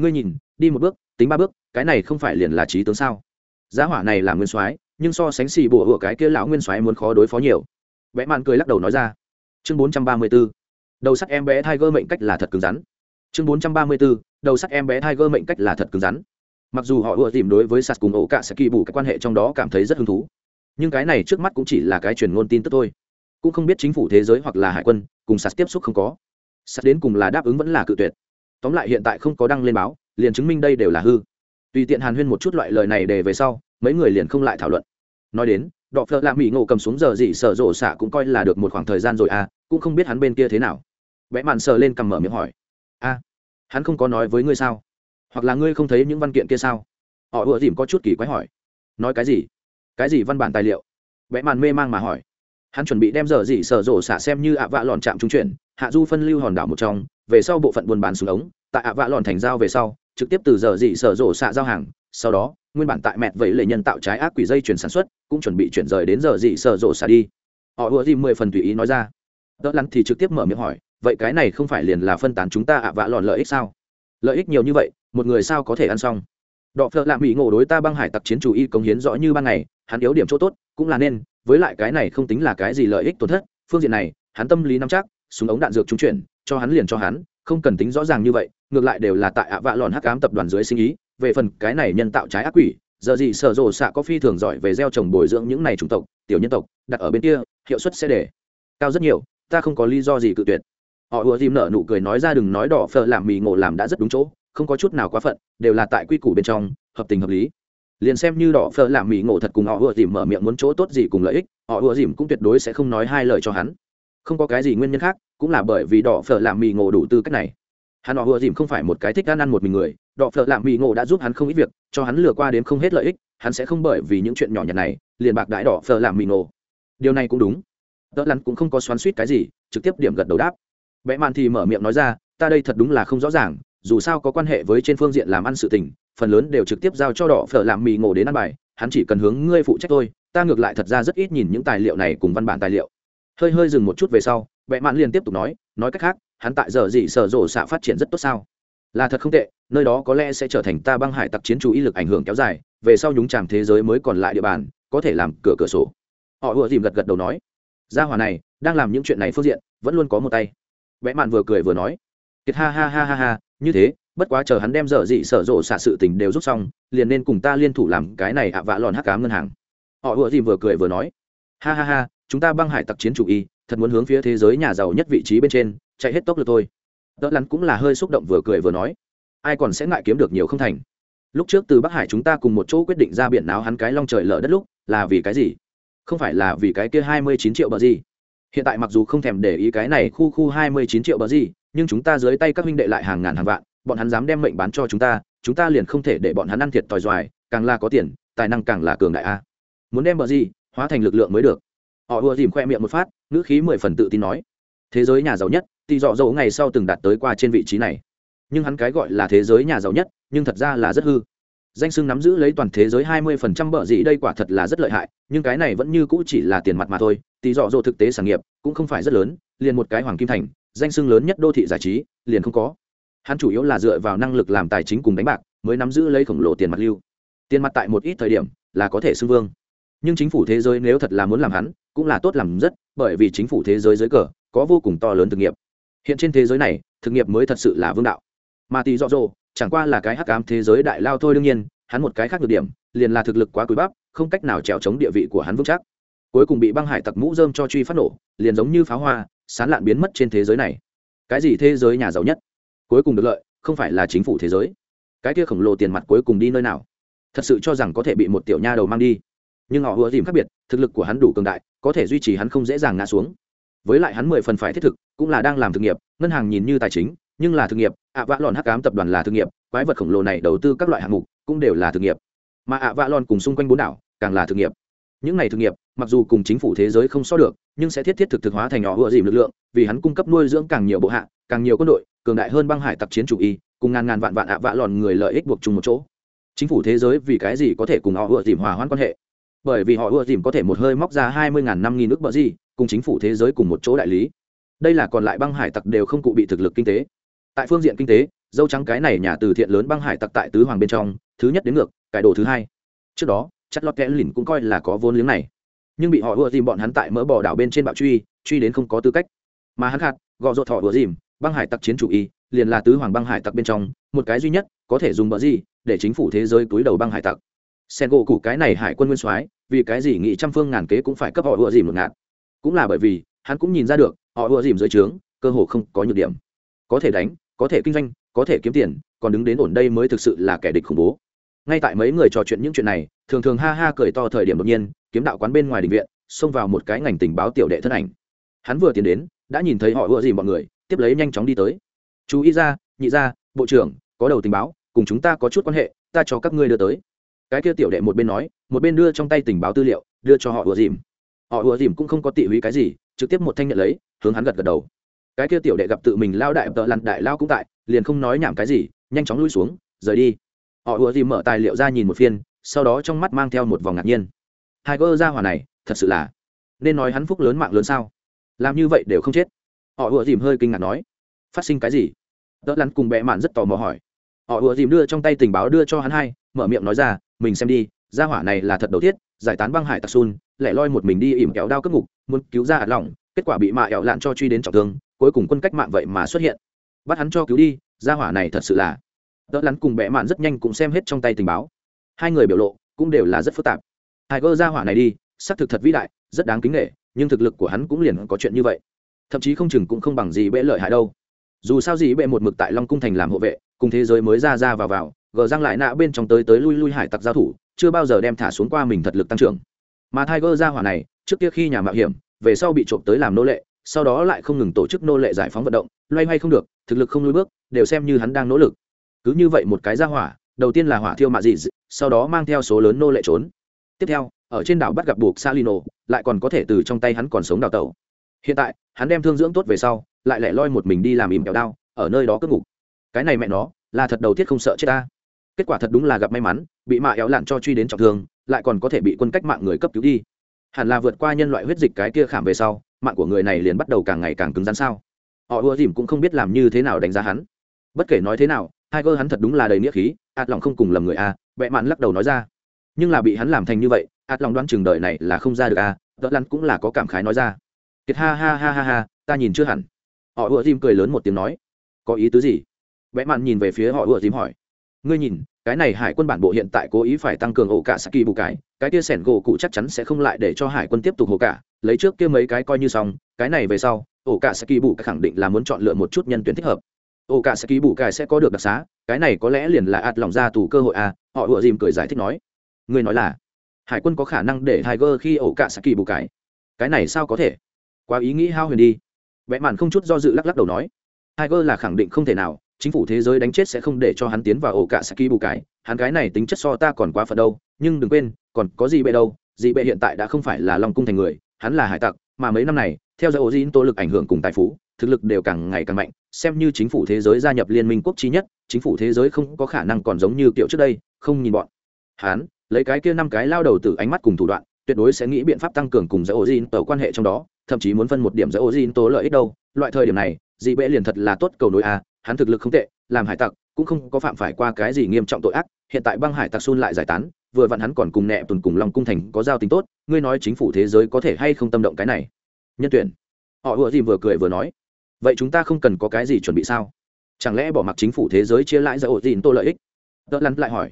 ngươi nhìn, đi một bước, tính ba bước, cái này không phải liền là trí tướng sao? Giá hỏa này là nguyên soái, nhưng so sánh xì bùa hựa cái kia lão nguyên soái muốn khó đối phó nhiều. Vẽ mạn cười lắc đầu nói ra. Chương bốn trăm ba mươi 434 đầu sắt em bé tiger mệnh cách là thật cứng rắn. Chương bốn trăm ba mươi 434 đầu sắt em bé tiger mệnh cách là thật cứng rắn. Mặc dù họ ưa tìm đối với sạt cùng ổ cả sẽ kỳ bù các quan hệ trong đó cảm thấy rất hứng thú. Nhưng cái này trước mắt cũng chỉ là cái truyền ngôn tin tức thôi. Cũng không biết chính phủ thế giới hoặc là hải quân cùng sạt tiếp xúc không có. Sạt đến cùng là đáp ứng vẫn là cự tuyệt tóm lại hiện tại không có đăng lên báo, liền chứng minh đây đều là hư. Tùy tiện hàn huyên một chút loại lời này để về sau, mấy người liền không lại thảo luận. Nói đến, đọ phợ lạ mỹ ngộ cầm xuống giờ gì sợ rộ xạ cũng coi là được một khoảng thời gian rồi à cũng không biết hắn bên kia thế nào. Vẽ mạn sờ lên cầm mở miệng hỏi. A hắn không có nói với ngươi sao? Hoặc là ngươi không thấy những văn kiện kia sao? Họ ùa dìm có chút kỳ quái hỏi. Nói cái gì? Cái gì văn bản tài liệu? Vẽ màn mê mang mà hỏi. Hắn chuẩn bị đem giờ gì sở rổ xả xem như ạ vạ lòn chạm trung chuyển, hạ du phân lưu hòn đảo một trong về sau bộ phận buôn bán xuống ống, tại ạ vạ lòn thành giao về sau, trực tiếp từ giờ gì sở rổ xạ giao hàng, sau đó, nguyên bản tại mẹt vậy lệ nhân tạo trái ác quỷ dây chuyển sản xuất, cũng chuẩn bị chuyển rời đến giờ gì sở rổ xạ đi. Họ ùa gì mười phần tùy ý nói ra. Đỡ lắn thì trực tiếp mở miệng hỏi, vậy cái này không phải liền là phân tán chúng ta ạ vạ lòn lợi ích sao? Lợi ích nhiều như vậy, một người sao có thể ăn xong? Đọ phợ lạ mỹ ngộ đối ta băng hải tặc chiến chủ y công hiến rõ như ban ngày, hắn yếu điểm chỗ tốt, cũng là nên, với lại cái này không tính là cái gì lợi ích tổn thất, phương diện này, hắn tâm lý nắm chắc, súng ống đạn dược trung chuyển cho hắn liền cho hắn, không cần tính rõ ràng như vậy, ngược lại đều là tại ạ vạ lòn hắc cám tập đoàn dưới sinh ý, về phần cái này nhân tạo trái ác quỷ, giờ gì sở rộ xạ có phi thường giỏi về gieo trồng bồi dưỡng những này chủng tộc, tiểu nhân tộc, đặt ở bên kia, hiệu suất sẽ để cao rất nhiều, ta không có lý do gì cự tuyệt. Họ ùa dìm nở nụ cười nói ra đừng nói đỏ phở làm mì ngộ làm đã rất đúng chỗ, không có chút nào quá phận, đều là tại quy củ bên trong, hợp tình hợp lý. Liền xem như đỏ phở làm mì ngộ thật cùng họ ùa dìm mở miệng muốn chỗ tốt gì cùng lợi ích, họ ùa dìm cũng tuyệt đối sẽ không nói hai lời cho hắn không có cái gì nguyên nhân khác, cũng là bởi vì đỏ phở làm mì ngộ đủ tư cách này. Hắn họ vừa dìm không phải một cái thích ăn ăn một mình người, đỏ phở làm mì ngộ đã giúp hắn không ít việc, cho hắn lừa qua đến không hết lợi ích, hắn sẽ không bởi vì những chuyện nhỏ nhặt này, liền bạc đãi đỏ phở làm mì ngộ. Điều này cũng đúng. Tớ lắn cũng không có xoắn suýt cái gì, trực tiếp điểm gật đầu đáp. Vẽ màn thì mở miệng nói ra, ta đây thật đúng là không rõ ràng, dù sao có quan hệ với trên phương diện làm ăn sự tình, phần lớn đều trực tiếp giao cho đỏ phở làm mì ngộ đến ăn bài, hắn chỉ cần hướng ngươi phụ trách thôi, ta ngược lại thật ra rất ít nhìn những tài liệu này cùng văn bản tài liệu hơi hơi dừng một chút về sau vẽ mạn liền tiếp tục nói nói cách khác, hắn tại giờ gì sở rộ xạ phát triển rất tốt sao? Là thật không tệ, nơi đó có lẽ sẽ trở thành ta băng hải tặc chiến chú ý lực ảnh hưởng kéo dài, về sau nhúng tràm thế giới mới còn lại địa bàn, có thể làm cửa cửa sổ. Họ vừa dìm gật gật đầu nói, gia hòa này, đang làm những chuyện này phương diện, vẫn luôn có một tay. Vẽ mạn vừa cười vừa nói, kiệt ha ha ha ha ha, như thế, bất quá chờ hắn đem dở dị sở rộ xạ sự tình đều rút xong, liền nên cùng ta liên thủ làm cái này ạ vạ lòn hắc cám ngân hàng. Họ vừa dìm vừa cười vừa nói, ha ha ha chúng ta băng hải tặc chiến chủ y, thật muốn hướng phía thế giới nhà giàu nhất vị trí bên trên, chạy hết tốc lực thôi. Đỡ lắn cũng là hơi xúc động vừa cười vừa nói, ai còn sẽ ngại kiếm được nhiều không thành. Lúc trước từ bắc hải chúng ta cùng một chỗ quyết định ra biển náo hắn cái long trời lở đất lúc, là vì cái gì? Không phải là vì cái kia hai mươi chín triệu bờ gì? Hiện tại mặc dù không thèm để ý cái này khu khu hai mươi chín triệu bờ gì, nhưng chúng ta dưới tay các huynh đệ lại hàng ngàn hàng vạn, bọn hắn dám đem mệnh bán cho chúng ta chúng ta liền không thể để bọn hắn ăn thiệt tòi doài, càng là có tiền, tài năng càng là cường đại a. Muốn đem bờ gì, hóa thành lực lượng mới được họ ùa dìm khoe miệng một phát, ngữ khí mười phần tự tin nói. Thế giới nhà giàu nhất, thì dọ dỗ ngày sau từng đạt tới qua trên vị trí này. Nhưng hắn cái gọi là thế giới nhà giàu nhất, nhưng thật ra là rất hư. Danh sưng nắm giữ lấy toàn thế giới hai mươi phần trăm bợ gì đây quả thật là rất lợi hại, nhưng cái này vẫn như cũ chỉ là tiền mặt mà thôi. Tỷ dọ dỗ thực tế sản nghiệp cũng không phải rất lớn, liền một cái hoàng kim thành, danh sưng lớn nhất đô thị giải trí, liền không có. Hắn chủ yếu là dựa vào năng lực làm tài chính cùng đánh bạc, mới nắm giữ lấy khổng lồ tiền mặt lưu. Tiền mặt tại một ít thời điểm là có thể xưng vương. Nhưng chính phủ thế giới nếu thật là muốn làm hắn cũng là tốt làm rất, bởi vì chính phủ thế giới dưới cờ có vô cùng to lớn thực nghiệp. Hiện trên thế giới này, thực nghiệp mới thật sự là vương đạo. Mà tỷ dọ dỗ chẳng qua là cái hắc ám thế giới đại lao thôi đương nhiên, hắn một cái khác được điểm, liền là thực lực quá cúi bắp, không cách nào trèo chống địa vị của hắn vững chắc. Cuối cùng bị băng hải tặc mũ dơm cho truy phát nổ, liền giống như pháo hoa, sán lạn biến mất trên thế giới này. Cái gì thế giới nhà giàu nhất? Cuối cùng được lợi, không phải là chính phủ thế giới. Cái kia khổng lồ tiền mặt cuối cùng đi nơi nào? Thật sự cho rằng có thể bị một tiểu nha đầu mang đi nhưng họ hứa dìm khác biệt, thực lực của hắn đủ cường đại, có thể duy trì hắn không dễ dàng ngã xuống. Với lại hắn mười phần phải thiết thực, cũng là đang làm thực nghiệp, ngân hàng nhìn như tài chính, nhưng là thực nghiệp, ạ vạ lòn hắc cám tập đoàn là thực nghiệp, quái vật khổng lồ này đầu tư các loại hạng mục cũng đều là thực nghiệp. Mà ạ vạ lòn cùng xung quanh bốn đảo, càng là thực nghiệp. Những này thực nghiệp, mặc dù cùng chính phủ thế giới không so được, nhưng sẽ thiết thiết thực thực hóa thành nhỏ hựa dìm lực lượng, vì hắn cung cấp nuôi dưỡng càng nhiều bộ hạ, càng nhiều quân đội, cường đại hơn băng hải tặc chiến chủ y, cùng ngàn ngàn vạn vạn ạ vạ lòn người lợi ích buộc chung một chỗ. Chính phủ thế giới vì cái gì có thể cùng họ hựa dìm hòa hoãn quan hệ? Bởi vì họ ưa dìm có thể một hơi móc ra hai mươi ngàn năm nghìn nước bờ gì, cùng chính phủ thế giới cùng một chỗ đại lý. Đây là còn lại băng hải tặc đều không cụ bị thực lực kinh tế. Tại phương diện kinh tế, dâu trắng cái này nhà từ thiện lớn băng hải tặc tại tứ hoàng bên trong, thứ nhất đến ngược, cải đồ thứ hai. Trước đó chất lót kẽ lìn cũng coi là có vốn liếng này. Nhưng bị họ ưa dìm bọn hắn tại mỡ bò đảo bên trên bạo truy truy đến không có tư cách. Mà hắn khát gọ rột họ ưa dìm, băng hải tặc chiến chủ y, liền là tứ hoàng băng hải tặc bên trong, một cái duy nhất có thể dùng bờ gì để chính phủ thế giới túi đầu băng hải tặc sen gỗ cụ cái này hải quân nguyên soái, vì cái gì nghị trăm phương ngàn kế cũng phải cấp họ ùa dìm một ngạt. Cũng là bởi vì, hắn cũng nhìn ra được, họ ùa dìm dưới trướng, cơ hồ không có nhược điểm. Có thể đánh, có thể kinh doanh, có thể kiếm tiền, còn đứng đến ổn đây mới thực sự là kẻ địch khủng bố. Ngay tại mấy người trò chuyện những chuyện này, thường thường ha ha cười to thời điểm đột nhiên, kiếm đạo quán bên ngoài định viện, xông vào một cái ngành tình báo tiểu đệ thân ảnh. Hắn vừa tiến đến, đã nhìn thấy họ ùa dìm mọi người, tiếp lấy nhanh chóng đi tới. Chú ý ra, nhị ra, bộ trưởng, có đầu tình báo, cùng chúng ta có chút quan hệ, ta cho các ngươi đưa tới cái kia tiểu đệ một bên nói, một bên đưa trong tay tình báo tư liệu, đưa cho họ ùa dìm. Họ ùa dìm cũng không có tị húy cái gì, trực tiếp một thanh nhận lấy, hướng hắn gật gật đầu. Cái kia tiểu đệ gặp tự mình lao đại, tợ lặn đại lao cũng tại, liền không nói nhảm cái gì, nhanh chóng lui xuống, rời đi. Họ ùa dìm mở tài liệu ra nhìn một phiên, sau đó trong mắt mang theo một vòng ngạc nhiên. Hai gơ ra hỏa này, thật sự là nên nói hắn phúc lớn mạng lớn sao? Làm như vậy đều không chết. Họ ùa dìm hơi kinh ngạc nói, phát sinh cái gì? Tợ lặn cùng bẹ mạn rất tò mò hỏi. Họ ùa dìm đưa trong tay tình báo đưa cho hắn hai, mở miệng nói ra mình xem đi, gia hỏa này là thật đầu tiết giải tán băng hải tặc xun lẻ loi một mình đi ỉm kéo đao cất ngục, muốn cứu ra ạt lỏng, kết quả bị mạ ẹo lạn cho truy đến trọng thương, cuối cùng quân cách mạng vậy mà xuất hiện. Bắt hắn cho cứu đi, gia hỏa này thật sự là. Đỡ lắn cùng bẽ mạn rất nhanh cũng xem hết trong tay tình báo. Hai người biểu lộ cũng đều là rất phức tạp. Hai gơ gia hỏa này đi, xác thực thật vĩ đại, rất đáng kính nghệ nhưng thực lực của hắn cũng liền có chuyện như vậy. Thậm chí không chừng cũng không bằng gì bệ lợi hại đâu. Dù sao gì bệ một mực tại long cung thành làm hộ vệ, cùng thế giới mới ra ra vào vào gờ răng lại nạ bên trong tới tới lui lui hải tặc giao thủ, chưa bao giờ đem thả xuống qua mình thật lực tăng trưởng. Mà tiger ra hỏa này, trước kia khi nhà mạo hiểm, về sau bị trộm tới làm nô lệ, sau đó lại không ngừng tổ chức nô lệ giải phóng vận động, loay hoay không được, thực lực không lùi bước, đều xem như hắn đang nỗ lực. Cứ như vậy một cái ra hỏa, đầu tiên là hỏa thiêu mạ dị sau đó mang theo số lớn nô lệ trốn. Tiếp theo, ở trên đảo bắt gặp buộc salino, lại còn có thể từ trong tay hắn còn sống đào tẩu. Hiện tại, hắn đem thương dưỡng tốt về sau, lại lẻ loi một mình đi làm ìm kẹo đao, ở nơi đó cất ngục. Cái này mẹ nó, là thật đầu thiết không sợ chết ta kết quả thật đúng là gặp may mắn, bị mạ éo lạn cho truy đến trọng thương, lại còn có thể bị quân cách mạng người cấp cứu đi. Hẳn là vượt qua nhân loại huyết dịch cái kia khảm về sau, mạng của người này liền bắt đầu càng ngày càng cứng rắn sao? Họ ưa dìm cũng không biết làm như thế nào đánh giá hắn. Bất kể nói thế nào hai cơ hắn thật đúng là đầy nghĩa khí, ạt lòng không cùng lầm người a vẽ mạn lắc đầu nói ra. Nhưng là bị hắn làm thành như vậy, ạt lòng đoán chừng đời này là không ra được a đỡ lăn cũng là có cảm khái nói ra. Kiệt ha ha ha ha ha, ta nhìn chưa hẳn. Họ ưa dìm cười lớn một tiếng nói. Có ý tứ gì? Vẽ mạn nhìn về phía họ ưa dìm hỏi ngươi nhìn, cái này hải quân bản bộ hiện tại cố ý phải tăng cường ổ cả saki bù cái cái kia sẻn gỗ cụ chắc chắn sẽ không lại để cho hải quân tiếp tục hồ cả. Lấy trước kia mấy cái coi như xong, cái này về sau ổ cả saki bù cái khẳng định là muốn chọn lựa một chút nhân tuyển thích hợp. Ổ cả saki bù cái sẽ có được đặc xá, cái này có lẽ liền là ạt lòng ra tù cơ hội à họ ủa dìm cười giải thích nói. Ngươi nói là, hải quân có khả năng để tiger khi ổ cả saki bù cái cái này sao có thể? Quá ý nghĩ hao huyền đi. Vẽ màn không chút do dự lắc lắc đầu nói. Tiger là khẳng định không thể nào chính phủ thế giới đánh chết sẽ không để cho hắn tiến vào ổ cả saki bù cải. hắn cái này tính chất so ta còn quá phật đâu, nhưng đừng quên, còn có gì bệ đâu. Dị bệ hiện tại đã không phải là long cung thành người, hắn là hải tặc, mà mấy năm này, theo dõi ổ dinh tô lực ảnh hưởng cùng tài phú, thực lực đều càng ngày càng mạnh. Xem như chính phủ thế giới gia nhập liên minh quốc trí nhất, chính phủ thế giới không có khả năng còn giống như kiểu trước đây, không nhìn bọn hắn. Lấy cái kia năm cái lao đầu từ ánh mắt cùng thủ đoạn, tuyệt đối sẽ nghĩ biện pháp tăng cường cùng dõi ô dinh tổ quan hệ trong đó, thậm chí muốn phân một điểm dõi ô dinh tổ lợi ích đâu. Loại thời điểm này, dị bệ liền thật là tốt cầu nối a hắn thực lực không tệ, làm hải tặc, cũng không có phạm phải qua cái gì nghiêm trọng tội ác, hiện tại băng hải tặc xôn lại giải tán, vừa vặn hắn còn cùng nẹ tuần cùng long cung thành có giao tính tốt, ngươi nói chính phủ thế giới có thể hay không tâm động cái này? Nhân tuyển. Họ vừa gì vừa cười vừa nói. Vậy chúng ta không cần có cái gì chuẩn bị sao? Chẳng lẽ bỏ mặc chính phủ thế giới chia lãi ra ổ dìn tô lợi ích? Tớ lắn lại hỏi.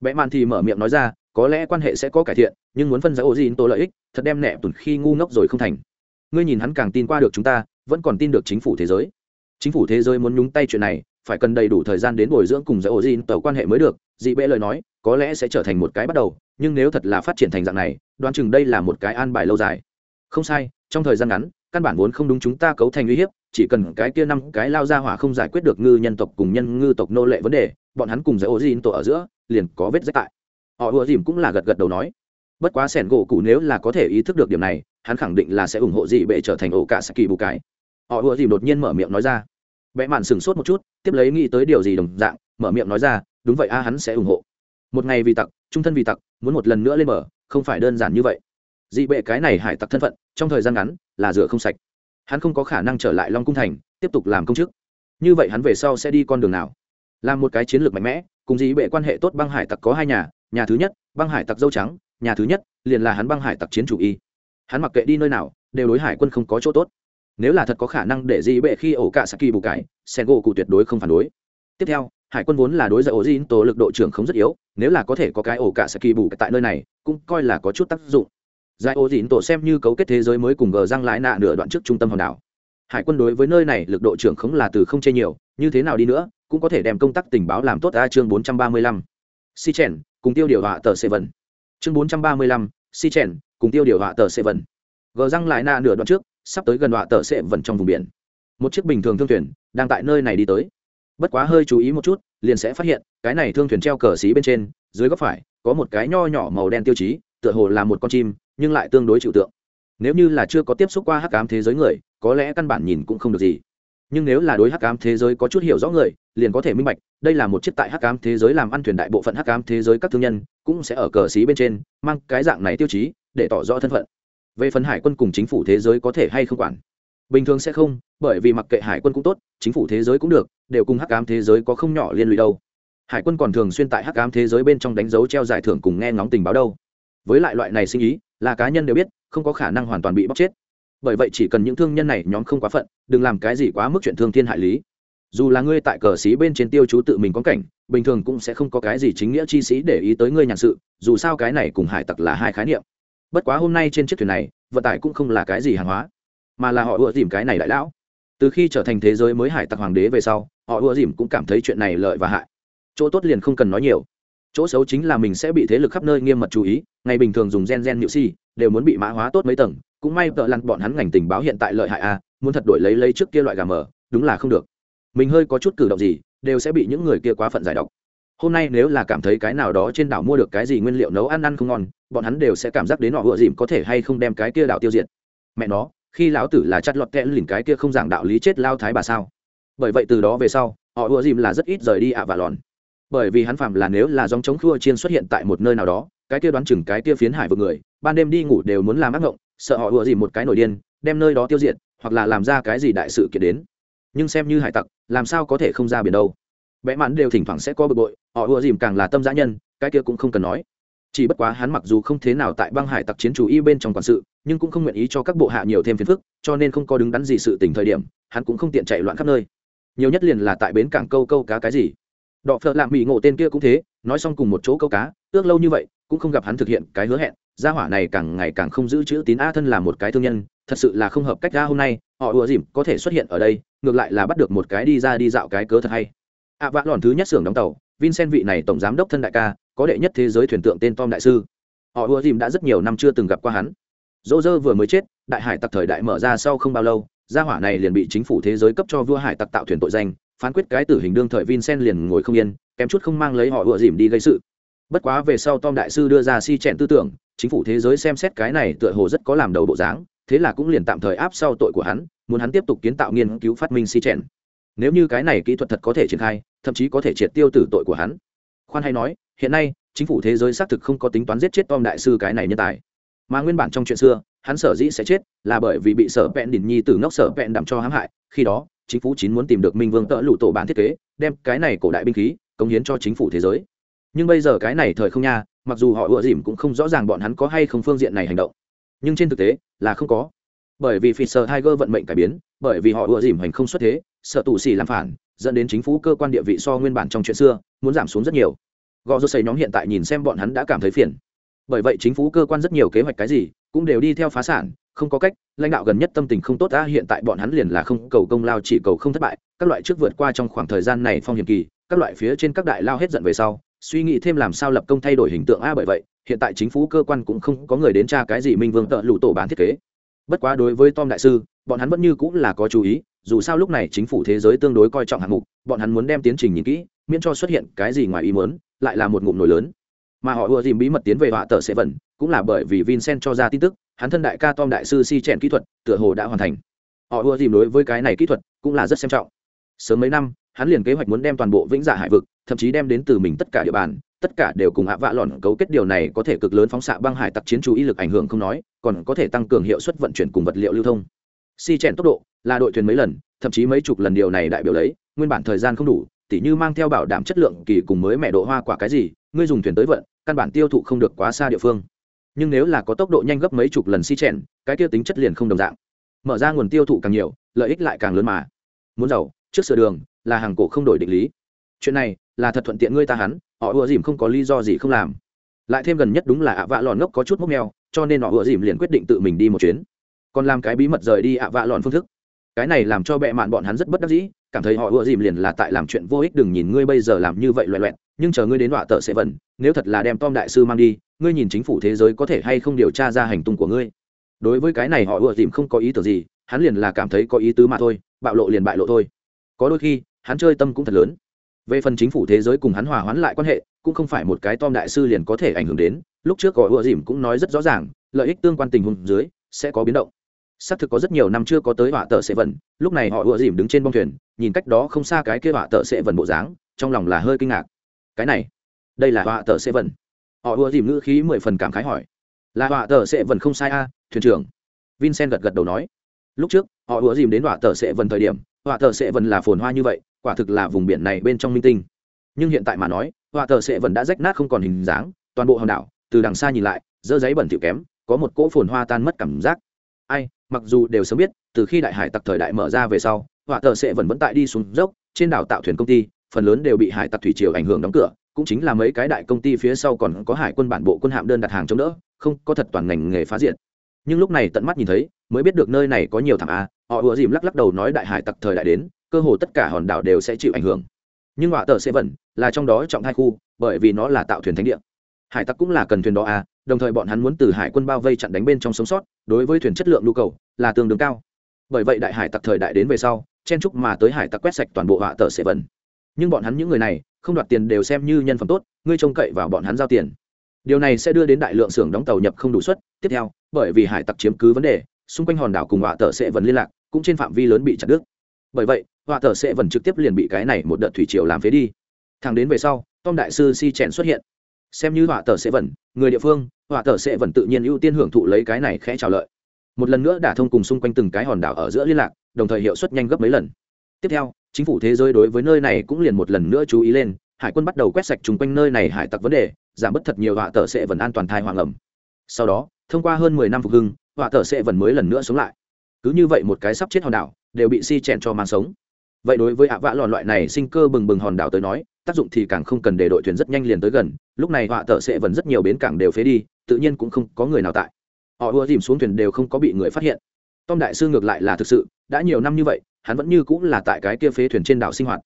Vẽ màn thì mở miệng nói ra, có lẽ quan hệ sẽ có cải thiện, nhưng muốn phân giải ổ dìn tô lợi ích, thật đem nẹ tuần khi ngu ngốc rồi không thành. Ngươi nhìn hắn càng tin qua được chúng ta, vẫn còn tin được chính phủ thế giới chính phủ thế giới muốn nhúng tay chuyện này, phải cần đầy đủ thời gian đến bồi dưỡng cùng giới ổ dìn tàu quan hệ mới được, dị bệ lời nói, có lẽ sẽ trở thành một cái bắt đầu, nhưng nếu thật là phát triển thành dạng này, đoán chừng đây là một cái an bài lâu dài. Không sai, trong thời gian ngắn, căn bản vốn không đúng chúng ta cấu thành uy hiếp, chỉ cần cái kia năm cái lao ra hỏa không giải quyết được ngư nhân tộc cùng nhân ngư tộc nô lệ vấn đề, bọn hắn cùng giới ổ dìn tổ ở giữa, liền có vết rách tại. Họ ùa dìm cũng là gật gật đầu nói. Bất quá sẻn gỗ cụ nếu là có thể ý thức được điểm này, hắn khẳng định là sẽ ủng hộ dị bệ trở thành ổ cả saki bù cái họ ùa dìm đột nhiên mở miệng nói ra vẽ mạn sửng sốt một chút, tiếp lấy nghĩ tới điều gì đồng dạng, mở miệng nói ra, đúng vậy a, hắn sẽ ủng hộ. Một ngày vì tặc, trung thân vì tặc, muốn một lần nữa lên mở không phải đơn giản như vậy. Dị bệ cái này hải tặc thân phận, trong thời gian ngắn, là rửa không sạch. Hắn không có khả năng trở lại long cung thành, tiếp tục làm công chức. Như vậy hắn về sau sẽ đi con đường nào? Làm một cái chiến lược mạnh mẽ, cùng dị bệ quan hệ tốt băng hải tặc có hai nhà nhà thứ nhất, băng hải tặc dâu trắng, nhà thứ nhất, liền là hắn băng hải tặc chiến chủ y. Hắn mặc kệ đi nơi nào, đều đối hải quân không có chỗ tốt nếu là thật có khả năng để dị bệ khi ổ cả saki bù cải sen gỗ cụ tuyệt đối không phản đối. Tiếp theo, hải quân vốn là đối với ổ dinh tổ lực độ trưởng không rất yếu, nếu là có thể có cái ổ cả saki bù tại nơi này, cũng coi là có chút tác dụng. Giải ổ dinh tổ xem như cấu kết thế giới mới cùng gờ răng lái nạ nửa đoạn trước trung tâm hòn đảo. Hải quân đối với nơi này lực độ trưởng không là từ không chê nhiều, như thế nào đi nữa, cũng có thể đem công tác tình báo làm tốt a chương bốn trăm ba mươi lăm. Si chèn cùng tiêu điều họa tờ seven chương bốn trăm ba mươi lăm, si chèn cùng tiêu điều họa tờ seven gờ răng lại nạ nửa đoạn trước sắp tới gần họa tờ seven trong vùng biển. Một chiếc bình thường thương thuyền đang tại nơi này đi tới. Bất quá hơi chú ý một chút, liền sẽ phát hiện, cái này thương thuyền treo cờ xí bên trên, dưới góc phải, có một cái nho nhỏ màu đen tiêu chí, tựa hồ là một con chim, nhưng lại tương đối chịu tượng. Nếu như là chưa có tiếp xúc qua hắc ám thế giới người, có lẽ căn bản nhìn cũng không được gì. Nhưng nếu là đối hắc ám thế giới có chút hiểu rõ người, liền có thể minh bạch, đây là một chiếc tại hắc ám thế giới làm ăn thuyền đại bộ phận hắc ám thế giới các thương nhân, cũng sẽ ở cờ xí bên trên, mang cái dạng này tiêu chí, để tỏ rõ thân phận về phần hải quân cùng chính phủ thế giới có thể hay không quản. Bình thường sẽ không, bởi vì mặc kệ hải quân cũng tốt, chính phủ thế giới cũng được, đều cùng hắc ám thế giới có không nhỏ liên lụy đâu. Hải quân còn thường xuyên tại hắc ám thế giới bên trong đánh dấu treo giải thưởng cùng nghe ngóng tình báo đâu. Với lại loại này sinh ý, là cá nhân đều biết, không có khả năng hoàn toàn bị bóc chết. Bởi vậy chỉ cần những thương nhân này nhóm không quá phận, đừng làm cái gì quá mức chuyện thương thiên hại lý. Dù là ngươi tại cờ xí bên trên tiêu chú tự mình có cảnh, bình thường cũng sẽ không có cái gì chính nghĩa chi sĩ để ý tới ngươi nhàn sự, dù sao cái này cùng hải tặc là hai khái niệm bất quá hôm nay trên chiếc thuyền này, vận tải cũng không là cái gì hàng hóa, mà là họ ưa dìm cái này đại lão. Từ khi trở thành thế giới mới hải tặc hoàng đế về sau, họ ưa dìm cũng cảm thấy chuyện này lợi và hại. Chỗ tốt liền không cần nói nhiều. Chỗ xấu chính là mình sẽ bị thế lực khắp nơi nghiêm mật chú ý, ngày bình thường dùng gen gen nhự si, đều muốn bị mã hóa tốt mấy tầng, cũng may vợ lăn bọn hắn ngành tình báo hiện tại lợi hại a muốn thật đổi lấy lấy trước kia loại gà mờ, đúng là không được. Mình hơi có chút cử động gì, đều sẽ bị những người kia quá phận giải độc hôm nay nếu là cảm thấy cái nào đó trên đảo mua được cái gì nguyên liệu nấu ăn ăn không ngon, bọn hắn đều sẽ cảm giác đến họ vừa dìm có thể hay không đem cái kia đảo tiêu diệt. Mẹ nó, khi lão tử là chặt lọt kẽ lìn cái kia không giảng đạo lý chết lao thái bà sao? Bởi vậy từ đó về sau, họ ùa dìm là rất ít rời đi ạ và lòn. Bởi vì hắn phạm là nếu là dòng chống khua chiên xuất hiện tại một nơi nào đó, cái kia đoán chừng cái kia phiến hải vực người, ban đêm đi ngủ đều muốn làm ác ngộng, sợ họ ùa dìm một cái nổi điên, đem nơi đó tiêu diệt, hoặc là làm ra cái gì đại sự kiện đến. Nhưng xem như hải tặc, làm sao có thể không ra biển đâu? Vẽ mãn đều thỉnh thoảng sẽ có bực bội, họ ùa dìm càng là tâm giã nhân, cái kia cũng không cần nói. Chỉ bất quá hắn mặc dù không thế nào tại băng hải tặc chiến chủ y bên trong quản sự, nhưng cũng không nguyện ý cho các bộ hạ nhiều thêm phiền phức, cho nên không có đứng đắn gì sự tình thời điểm, hắn cũng không tiện chạy loạn khắp nơi. Nhiều nhất liền là tại bến cảng câu câu cá cái gì. Đọ phợ lạm mỹ ngộ tên kia cũng thế, nói xong cùng một chỗ câu cá, ước lâu như vậy, cũng không gặp hắn thực hiện cái hứa hẹn, gia hỏa này càng ngày càng không giữ chữ tín a thân là một cái thương nhân, thật sự là không hợp cách ra hôm nay, họ ùa dìm có thể xuất hiện ở đây, ngược lại là bắt được một cái đi ra đi dạo cái cớ thật hay ạ à, lòn thứ nhất xưởng đóng tàu vincent vị này tổng giám đốc thân đại ca có đệ nhất thế giới thuyền tượng tên tom đại sư. Họ ùa dìm đã rất nhiều năm chưa từng gặp qua hắn. Dỗ dơ vừa mới chết đại hải tặc thời đại mở ra sau không bao lâu gia hỏa này liền bị chính phủ thế giới cấp cho vua hải tặc tạo thuyền tội danh phán quyết cái tử hình đương thời vincent liền ngồi không yên kém chút không mang lấy họ ùa dìm đi gây sự. Bất quá về sau tom đại sư đưa ra si trẻn tư tưởng chính phủ thế giới xem xét cái này tựa hồ rất có làm đầu bộ dáng thế là cũng liền tạm thời áp sau tội của hắn muốn hắn tiếp tục kiến tạo nghiên cứu phát minh si trẻn nếu như cái này kỹ thuật thật có thể triển khai thậm chí có thể triệt tiêu tử tội của hắn. Khoan hay nói, hiện nay, chính phủ thế giới xác thực không có tính toán giết chết tom đại sư cái này nhân tài. Mà nguyên bản trong chuyện xưa, hắn sở dĩ sẽ chết là bởi vì bị sở vẹn đỉnh nhi từ ngốc sở vẹn đảm cho hãm hại, khi đó, chính phủ chín muốn tìm được minh vương tợ lụ tổ bản thiết kế, đem cái này cổ đại binh khí, cống hiến cho chính phủ thế giới. Nhưng bây giờ cái này thời không nha, mặc dù họ ựa dìm cũng không rõ ràng bọn hắn có hay không phương diện này hành động. Nhưng trên thực tế, là không có bởi vì Fisher Tiger vận mệnh cải biến, bởi vì họ ưa dìm hành không xuất thế, sợ tù xì làm phản, dẫn đến chính phủ cơ quan địa vị so nguyên bản trong chuyện xưa, muốn giảm xuống rất nhiều. Gò rốt xây nhóm hiện tại nhìn xem bọn hắn đã cảm thấy phiền. Bởi vậy chính phủ cơ quan rất nhiều kế hoạch cái gì, cũng đều đi theo phá sản, không có cách, lãnh đạo gần nhất tâm tình không tốt đã hiện tại bọn hắn liền là không cầu công lao chỉ cầu không thất bại, các loại trước vượt qua trong khoảng thời gian này phong hiểm kỳ, các loại phía trên các đại lao hết giận về sau, suy nghĩ thêm làm sao lập công thay đổi hình tượng a bởi vậy, hiện tại chính phủ cơ quan cũng không có người đến tra cái gì minh vương tợ lụ tổ bán thiết kế bất quá đối với tom đại sư, bọn hắn vẫn như cũng là có chú ý, dù sao lúc này chính phủ thế giới tương đối coi trọng hạng mục, bọn hắn muốn đem tiến trình nhìn kỹ, miễn cho xuất hiện cái gì ngoài ý muốn, lại là một ngụm nổi lớn. Mà họ ưa dìm bí mật tiến về họa tờ sẽ vẩn, cũng là bởi vì vincent cho ra tin tức, hắn thân đại ca tom đại sư si chèn kỹ thuật, tựa hồ đã hoàn thành. Họ ưa dìm đối với cái này kỹ thuật cũng là rất xem trọng. Sớm mấy năm, hắn liền kế hoạch muốn đem toàn bộ vĩnh giả hải vực, thậm chí đem đến từ mình tất cả địa bàn tất cả đều cùng hạ vạ lọn cấu kết điều này có thể cực lớn phóng xạ băng hải tặc chiến chú ý lực ảnh hưởng không nói, còn có thể tăng cường hiệu suất vận chuyển cùng vật liệu lưu thông. Si chèn tốc độ, là đội thuyền mấy lần, thậm chí mấy chục lần điều này đại biểu lấy, nguyên bản thời gian không đủ, tỉ như mang theo bảo đảm chất lượng kỳ cùng mới mẹ độ hoa quả cái gì, ngươi dùng thuyền tới vận, căn bản tiêu thụ không được quá xa địa phương. Nhưng nếu là có tốc độ nhanh gấp mấy chục lần si chèn, cái tiêu tính chất liền không đồng dạng. Mở ra nguồn tiêu thụ càng nhiều, lợi ích lại càng lớn mà. Muốn giàu, trước sửa đường, là hàng cổ không đổi định lý. Chuyện này, là thật thuận tiện ngươi ta hắn họ ùa dìm không có lý do gì không làm. Lại thêm gần nhất đúng là ạ vạ lòn ngốc có chút mốc mèo cho nên họ ùa dìm liền quyết định tự mình đi một chuyến. Còn làm cái bí mật rời đi ạ vạ lòn phương thức. Cái này làm cho bệ mạn bọn hắn rất bất đắc dĩ cảm thấy họ ùa dìm liền là tại làm chuyện vô ích đừng nhìn ngươi bây giờ làm như vậy loẹ loẹt, nhưng chờ ngươi đến đọa tợ sẽ vẩn nếu thật là đem tom đại sư mang đi ngươi nhìn chính phủ thế giới có thể hay không điều tra ra hành tung của ngươi. Đối với cái này họ ùa dìm không có ý tưởng gì hắn liền là cảm thấy có ý tứ mà thôi bạo lộ liền bại lộ thôi. Có đôi khi hắn chơi tâm cũng thật lớn về phần chính phủ thế giới cùng hắn hòa hoãn lại quan hệ, cũng không phải một cái tom đại sư liền có thể ảnh hưởng đến. Lúc trước gọi ựa dìm cũng nói rất rõ ràng, lợi ích tương quan tình huống dưới sẽ có biến động. Xác thực có rất nhiều năm chưa có tới họa tợ sẽ vần lúc này họ ựa dìm đứng trên bông thuyền, nhìn cách đó không xa cái kia họa tợ sẽ vần bộ dáng, trong lòng là hơi kinh ngạc. Cái này, đây là họa tợ sẽ vần họ ựa dìm ngữ khí mười phần cảm khái hỏi. Là họa tợ sẽ vần không sai a, thuyền trưởng. Vincent gật gật đầu nói. Lúc trước, họ ựa dìm đến họa tợ sẽ vần thời điểm họa thợ sẽ vẫn là phồn hoa như vậy, quả thực là vùng biển này bên trong minh tinh. Nhưng hiện tại mà nói, họa tờ sẽ vẫn đã rách nát không còn hình dáng, toàn bộ hòn đảo, từ đằng xa nhìn lại, dơ giấy bẩn thỉu kém, có một cỗ phồn hoa tan mất cảm giác. Ai, mặc dù đều sớm biết, từ khi đại hải tặc thời đại mở ra về sau, họa tờ sẽ vẫn vẫn tại đi xuống dốc, trên đảo tạo thuyền công ty, phần lớn đều bị hải tặc thủy triều ảnh hưởng đóng cửa, cũng chính là mấy cái đại công ty phía sau còn có hải quân bản bộ quân hạm đơn đặt hàng chống đỡ, không có thật toàn ngành nghề phá diện nhưng lúc này tận mắt nhìn thấy, mới biết được nơi này có nhiều thảm a, họ ùa dìm lắc lắc đầu nói đại hải tặc thời đại đến, cơ hồ tất cả hòn đảo đều sẽ chịu ảnh hưởng. Nhưng họa tờ sẽ vẩn là trong đó trọng hai khu, bởi vì nó là tạo thuyền thánh địa. Hải tặc cũng là cần thuyền đó a, đồng thời bọn hắn muốn từ hải quân bao vây chặn đánh bên trong sống sót, đối với thuyền chất lượng nhu cầu là tương đương cao. Bởi vậy đại hải tặc thời đại đến về sau, chen chúc mà tới hải tặc quét sạch toàn bộ họa tờ sẽ vẩn nhưng bọn hắn những người này, không đoạt tiền đều xem như nhân phẩm tốt, ngươi trông cậy vào bọn hắn giao tiền. Điều này sẽ đưa đến đại lượng xưởng đóng tàu nhập không đủ suất, tiếp theo bởi vì hải tặc chiếm cứ vấn đề, xung quanh hòn đảo cùng họa tờ sẽ vẫn liên lạc, cũng trên phạm vi lớn bị chặt đứt. Bởi vậy, họa tờ sẽ vẫn trực tiếp liền bị cái này một đợt thủy triều làm phế đi. Thằng đến về sau, tom đại sư si chèn xuất hiện. Xem như họa tờ sẽ vẫn, người địa phương, họa tờ sẽ vẫn tự nhiên ưu tiên hưởng thụ lấy cái này khẽ trào lợi. Một lần nữa đả thông cùng xung quanh từng cái hòn đảo ở giữa liên lạc, đồng thời hiệu suất nhanh gấp mấy lần. Tiếp theo, chính phủ thế giới đối với nơi này cũng liền một lần nữa chú ý lên, hải quân bắt đầu quét sạch chung quanh nơi này hải tặc vấn đề, giảm bớt thật nhiều họa tờ sẽ vẫn an toàn thai hoàng ẩm. Sau đó thông qua hơn mười năm phục hưng, họa tờ sẽ vẫn mới lần nữa sống lại. Cứ như vậy một cái sắp chết hòn đảo, đều bị si chèn cho mang sống. Vậy đối với ạ vạ lòn loại này sinh cơ bừng bừng hòn đảo tới nói, tác dụng thì càng không cần để đội thuyền rất nhanh liền tới gần, lúc này họa tợ sẽ vẫn rất nhiều bến cảng đều phế đi, tự nhiên cũng không có người nào tại. Họ ùa dìm xuống thuyền đều không có bị người phát hiện. Tom đại sư ngược lại là thực sự, đã nhiều năm như vậy, hắn vẫn như cũng là tại cái kia phế thuyền trên đảo sinh hoạt.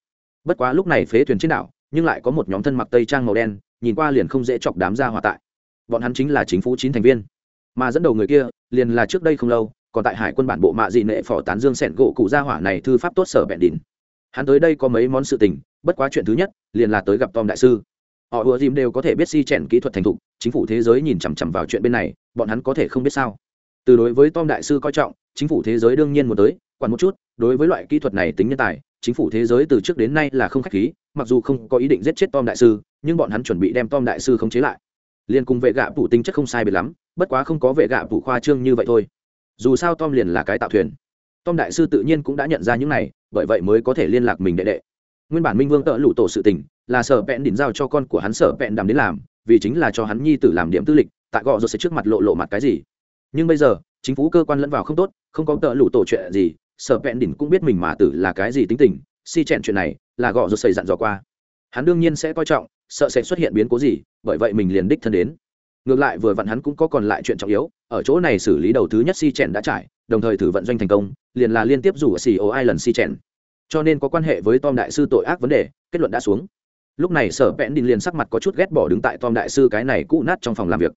Bất quá lúc này phế thuyền trên đảo, nhưng lại có một nhóm thân mặc tây trang màu đen, nhìn qua liền không dễ chọc đám ra hòa tại. Bọn hắn chính là chính phủ chín thành viên mà dẫn đầu người kia liền là trước đây không lâu, còn tại hải quân bản bộ mạ dị nệ phò tán dương sẹn gỗ cụ gia hỏa này thư pháp tốt sở bẹn đỉnh. Hắn tới đây có mấy món sự tình, bất quá chuyện thứ nhất liền là tới gặp tom đại sư. Họ ùa dìm đều có thể biết si chèn kỹ thuật thành thục, chính phủ thế giới nhìn chằm chằm vào chuyện bên này, bọn hắn có thể không biết sao. Từ đối với tom đại sư coi trọng, chính phủ thế giới đương nhiên muốn tới, quản một chút, đối với loại kỹ thuật này tính nhân tài, chính phủ thế giới từ trước đến nay là không khách khí, mặc dù không có ý định giết chết tom đại sư, nhưng bọn hắn chuẩn bị đem tom đại sư khống chế lại. Liên cùng vệ gạ phủ tính chất không sai biệt lắm bất quá không có vệ gạ vụ khoa trương như vậy thôi. Dù sao tom liền là cái tạo thuyền. Tom đại sư tự nhiên cũng đã nhận ra những này, bởi vậy mới có thể liên lạc mình đệ đệ. Nguyên bản minh vương tợ lụ tổ sự tình là sở vẹn đỉnh giao cho con của hắn sở vẹn đàm đến làm, vì chính là cho hắn nhi tử làm điểm tư lịch, tại gọ rồi sẽ trước mặt lộ lộ mặt cái gì. Nhưng bây giờ, chính phủ cơ quan lẫn vào không tốt, không có tợ lụ tổ chuyện gì, sở vẹn đỉnh cũng biết mình mà tử là cái gì tính tình, si chẹn chuyện này là gọ rồi xảy dặn dò qua. Hắn đương nhiên sẽ coi trọng, sợ sẽ xuất hiện biến cố gì, bởi vậy mình liền đích thân đến ngược lại vừa vặn hắn cũng có còn lại chuyện trọng yếu, ở chỗ này xử lý đầu thứ nhất si chèn đã trải, đồng thời thử vận doanh thành công, liền là liên tiếp rủ ở xì ô ai lần si chèn. Cho nên có quan hệ với tom đại sư tội ác vấn đề, kết luận đã xuống. Lúc này sở vẽn đình liền sắc mặt có chút ghét bỏ đứng tại tom đại sư cái này cũ nát trong phòng làm việc.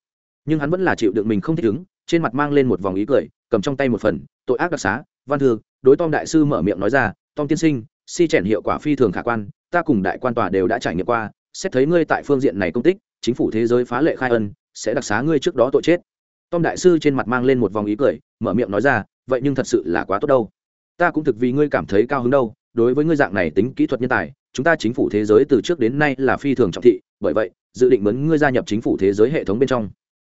Nhưng hắn vẫn là chịu đựng mình không thích ứng, trên mặt mang lên một vòng ý cười, cầm trong tay một phần, tội ác đặc xá, văn thư. Đối tom đại sư mở miệng nói ra, tom tiên sinh, si chèn hiệu quả phi thường khả quan, ta cùng đại quan tòa đều đã trải nghiệm qua, xét thấy ngươi tại phương diện này công tích, chính phủ thế giới phá lệ khai ân sẽ đặc xá ngươi trước đó tội chết. Tom đại sư trên mặt mang lên một vòng ý cười, mở miệng nói ra, vậy nhưng thật sự là quá tốt đâu. Ta cũng thực vì ngươi cảm thấy cao hứng đâu, đối với ngươi dạng này tính kỹ thuật nhân tài, chúng ta chính phủ thế giới từ trước đến nay là phi thường trọng thị, bởi vậy, dự định mấn ngươi gia nhập chính phủ thế giới hệ thống bên trong.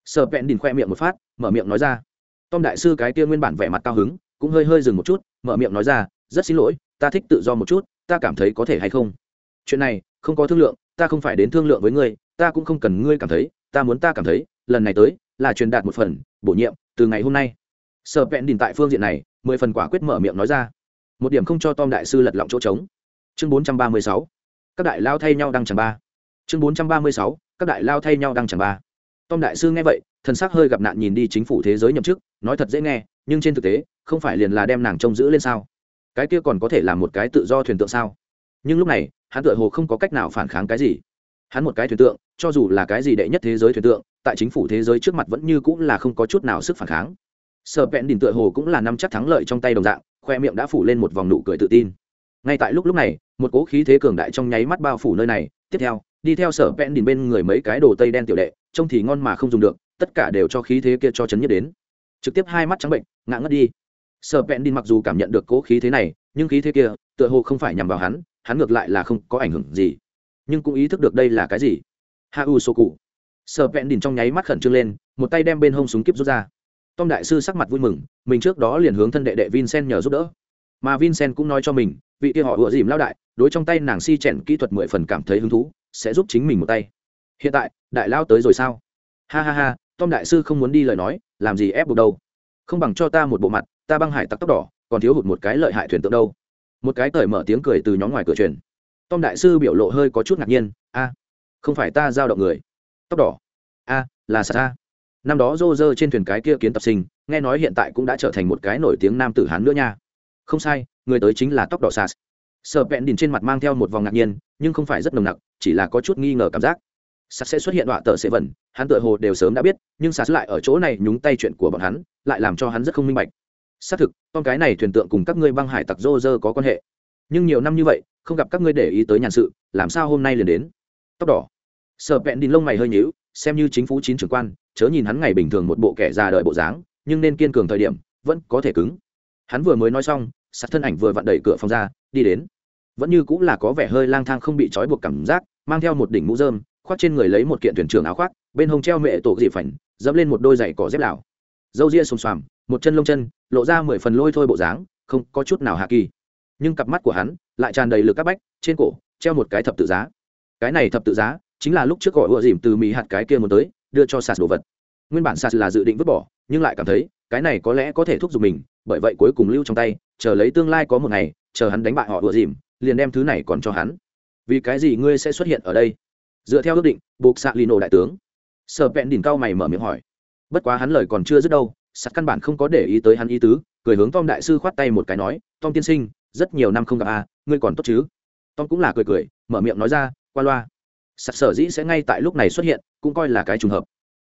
Sợ vẹn đình khoe miệng một phát, mở miệng nói ra. Tom đại sư cái kia nguyên bản vẻ mặt cao hứng, cũng hơi hơi dừng một chút, mở miệng nói ra, rất xin lỗi, ta thích tự do một chút, ta cảm thấy có thể hay không? Chuyện này, không có thương lượng, ta không phải đến thương lượng với ngươi, ta cũng không cần ngươi cảm thấy ta muốn ta cảm thấy, lần này tới, là truyền đạt một phần, bổ nhiệm, từ ngày hôm nay. Sợ vẹn đình tại phương diện này, mười phần quả quyết mở miệng nói ra. Một điểm không cho tom đại sư lật lọng chỗ trống. Chương bốn trăm ba mươi sáu. Các đại lao thay nhau đăng chẳng ba. Chương bốn trăm ba mươi sáu. Các đại lao thay nhau đăng chẳng ba. Tom đại sư nghe vậy, thần sắc hơi gặp nạn nhìn đi chính phủ thế giới nhậm chức, nói thật dễ nghe, nhưng trên thực tế, không phải liền là đem nàng trông giữ lên sao? Cái kia còn có thể là một cái tự do thuyền tượng sao? Nhưng lúc này, hắn tựa hồ không có cách nào phản kháng cái gì. Hắn một cái thuyền tượng cho dù là cái gì đệ nhất thế giới thuyền tượng, tại chính phủ thế giới trước mặt vẫn như cũng là không có chút nào sức phản kháng. Sợ vẹn đỉnh tựa hồ cũng là năm chắc thắng lợi trong tay đồng dạng, khoe miệng đã phủ lên một vòng nụ cười tự tin. Ngay tại lúc lúc này, một cỗ khí thế cường đại trong nháy mắt bao phủ nơi này. Tiếp theo, đi theo sở vẹn đỉnh bên người mấy cái đồ tây đen tiểu đệ, trông thì ngon mà không dùng được, tất cả đều cho khí thế kia cho chấn nhất đến. Trực tiếp hai mắt trắng bệnh, ngã ngất đi. Sở vẹn đỉnh mặc dù cảm nhận được cỗ khí thế này, nhưng khí thế kia, tựa hồ không phải nhằm vào hắn hắn ngược lại là không có ảnh hưởng gì. Nhưng cũng ý thức được đây là cái gì? Ha u sô cụ. Sở vẹn đỉnh trong nháy mắt khẩn trương lên, một tay đem bên hông súng kíp rút ra. Tom đại sư sắc mặt vui mừng, mình trước đó liền hướng thân đệ đệ vincent nhờ giúp đỡ. Mà vincent cũng nói cho mình, vị kia họ ựa dìm lao đại, đối trong tay nàng si chèn kỹ thuật mười phần cảm thấy hứng thú, sẽ giúp chính mình một tay. Hiện tại, đại lao tới rồi sao? Ha ha ha, tom đại sư không muốn đi lời nói, làm gì ép buộc đâu? Không bằng cho ta một bộ mặt, ta băng hải tặc tóc đỏ, còn thiếu hụt một cái lợi hại thuyền tượng đâu. Một cái cởi mở tiếng cười từ nhóm ngoài cửa truyền. Tom đại sư biểu lộ hơi có chút ngạc nhiên, a không phải ta giao động người. Tóc đỏ. A, là sa năm đó rô rơ trên thuyền cái kia kiến tập sinh, nghe nói hiện tại cũng đã trở thành một cái nổi tiếng nam tử hán nữa nha. Không sai, người tới chính là tóc đỏ sas sợ vẹn đìn trên mặt mang theo một vòng ngạc nhiên, nhưng không phải rất nồng nặc, chỉ là có chút nghi ngờ cảm giác. Sas sẽ xuất hiện đọa tờ sẽ vẩn hắn tựa hồ đều sớm đã biết, nhưng sas lại ở chỗ này nhúng tay chuyện của bọn hắn, lại làm cho hắn rất không minh bạch. Xác thực, con cái này thuyền tượng cùng các ngươi băng hải tặc rô rơ có quan hệ. Nhưng nhiều năm như vậy, không gặp các ngươi để ý tới nhàn sự, làm sao hôm nay liền đến? Tóc đỏ. Sợ vẹn đi lông mày hơi nhíu, xem như chính phủ chín trưởng quan, chớ nhìn hắn ngày bình thường một bộ kẻ già đời bộ dáng, nhưng nên kiên cường thời điểm, vẫn có thể cứng. Hắn vừa mới nói xong, sắt thân ảnh vừa vặn đẩy cửa phòng ra, đi đến. Vẫn như cũng là có vẻ hơi lang thang không bị trói buộc cảm giác, mang theo một đỉnh mũ dơm khoác trên người lấy một kiện thuyền trưởng áo khoác, bên hông treo mẹ tổ dị phảnh, dẫm lên một đôi giày cỏ dép lào dâu ria xùm xoàm, một chân lông chân, lộ ra mười phần lôi thôi bộ dáng, không có chút nào hạ kỳ. Nhưng cặp mắt của hắn lại tràn đầy lực các bách, trên cổ, treo một cái thập tự giá cái này thập tự giá chính là lúc trước gọi ựa dìm từ mì hạt cái kia muốn tới, đưa cho sạt đồ vật. Nguyên bản sạt là dự định vứt bỏ, nhưng lại cảm thấy, cái này có lẽ có thể thúc giục mình, bởi vậy cuối cùng lưu trong tay, chờ lấy tương lai có một ngày, chờ hắn đánh bại họ ựa dìm, liền đem thứ này còn cho hắn. Vì cái gì ngươi sẽ xuất hiện ở đây? Dựa theo ước định, buộc xạ lino đại tướng. Sợ vẹn đỉnh cao mày mở miệng hỏi. Bất quá hắn lời còn chưa dứt đâu, sạt căn bản không có để ý tới hắn ý tứ, cười hướng tom đại sư khoát tay một cái nói, tom tiên sinh, rất nhiều năm không gặp à ngươi còn tốt chứ? Tom cũng là cười cười, mở miệng nói ra qua loa. Sặc sở dĩ sẽ ngay tại lúc này xuất hiện, cũng coi là cái trùng hợp.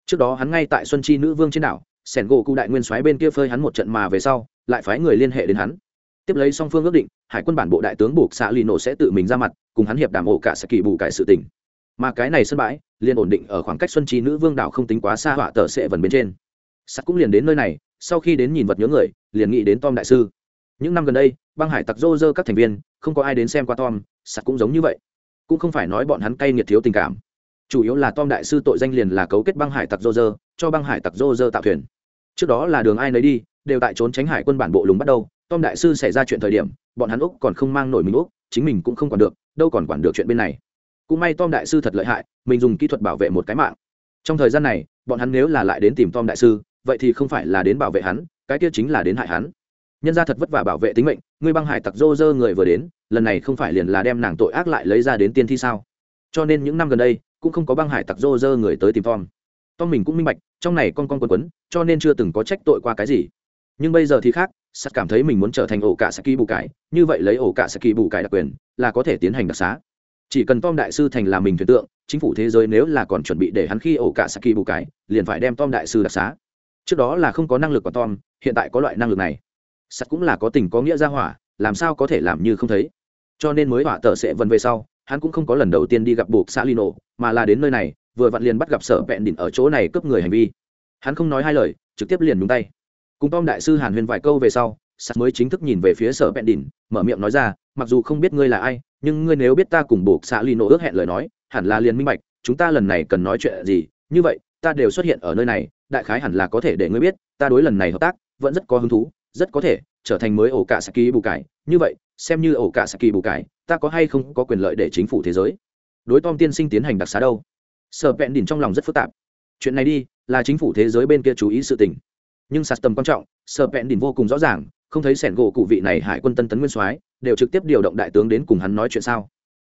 Trước đó hắn ngay tại xuân chi nữ vương trên đảo, sẻn gỗ cụ đại nguyên soái bên kia phơi hắn một trận mà về sau, lại phái người liên hệ đến hắn. Tiếp lấy song phương ước định, hải quân bản bộ đại tướng buộc xạ lì nổ sẽ tự mình ra mặt, cùng hắn hiệp đàm ổ cả sẽ kỳ bù cải sự tình. Mà cái này sân bãi, liền ổn định ở khoảng cách xuân trí nữ vương đảo không tính quá xa họa tờ sẽ vần bên trên. Sắt cũng liền đến nơi này, sau khi đến nhìn vật nhớ người, liền nghĩ đến tom đại sư. Những năm gần đây, băng hải tặc rô rơ các thành viên, không có ai đến xem qua tom sắt cũng giống như vậy cũng không phải nói bọn hắn cay nghiệt thiếu tình cảm. Chủ yếu là tom đại sư tội danh liền là cấu kết băng hải tặc dô dơ cho băng hải tặc dô dơ tạo thuyền. Trước đó là đường ai nấy đi, đều tại trốn tránh hải quân bản bộ lùng bắt đầu. Tom đại sư xảy ra chuyện thời điểm, bọn hắn úc còn không mang nổi mình úc, chính mình cũng không quản được, đâu còn quản được chuyện bên này. Cũng may tom đại sư thật lợi hại, mình dùng kỹ thuật bảo vệ một cái mạng. Trong thời gian này, bọn hắn nếu là lại đến tìm tom đại sư, vậy thì không phải là đến bảo vệ hắn, cái kia chính là đến hại hắn nhân ra thật vất vả bảo vệ tính mệnh, ngươi băng hải tặc dô dơ người vừa đến, lần này không phải liền là đem nàng tội ác lại lấy ra đến tiên thi sao? Cho nên những năm gần đây, cũng không có băng hải tặc dô dơ người tới tìm tom. Tom mình cũng minh bạch, trong này con con quấn quấn, cho nên chưa từng có trách tội qua cái gì. Nhưng bây giờ thì khác, sắt cảm thấy mình muốn trở thành ổ cả saki bù cải, như vậy lấy ổ cả saki bù cải đặc quyền, là có thể tiến hành đặc xá. Chỉ cần tom đại sư thành là mình thuyền tượng, chính phủ thế giới nếu là còn chuẩn bị để hắn khi ổ cả saki bù cải, liền phải đem tom đại sư đặc xá. Trước đó là không có năng lực của tom, hiện tại có loại năng lực này sắt cũng là có tình có nghĩa ra hỏa, làm sao có thể làm như không thấy? Cho nên mới hỏa tờ sẽ vần về sau, hắn cũng không có lần đầu tiên đi gặp buộc xã lino mà là đến nơi này, vừa vặn liền bắt gặp sở vẹn đỉnh ở chỗ này cướp người hành vi. Hắn không nói hai lời, trực tiếp liền nhúng tay. Cùng tom đại sư hàn huyền vài câu về sau, sắt mới chính thức nhìn về phía sở vẹn đỉnh, mở miệng nói ra, mặc dù không biết ngươi là ai, nhưng ngươi nếu biết ta cùng buộc xã lino ước hẹn lời nói, hẳn là liền minh bạch, chúng ta lần này cần nói chuyện gì. Như vậy, ta đều xuất hiện ở nơi này, đại khái hẳn là có thể để ngươi biết, ta đối lần này hợp tác, vẫn rất có hứng thú rất có thể trở thành mới ổ cả saki bù cải như vậy, xem như ổ cả saki bù cải ta có hay không có quyền lợi để chính phủ thế giới? Đối tom tiên sinh tiến hành đặc xá đâu? Sợ vẹn đỉnh trong lòng rất phức tạp. Chuyện này đi, là chính phủ thế giới bên kia chú ý sự tình. Nhưng sạt tầm quan trọng sợ vẹn đỉnh vô cùng rõ ràng, không thấy sẻn gỗ cụ vị này hải quân tân tấn nguyên soái đều trực tiếp điều động đại tướng đến cùng hắn nói chuyện sao?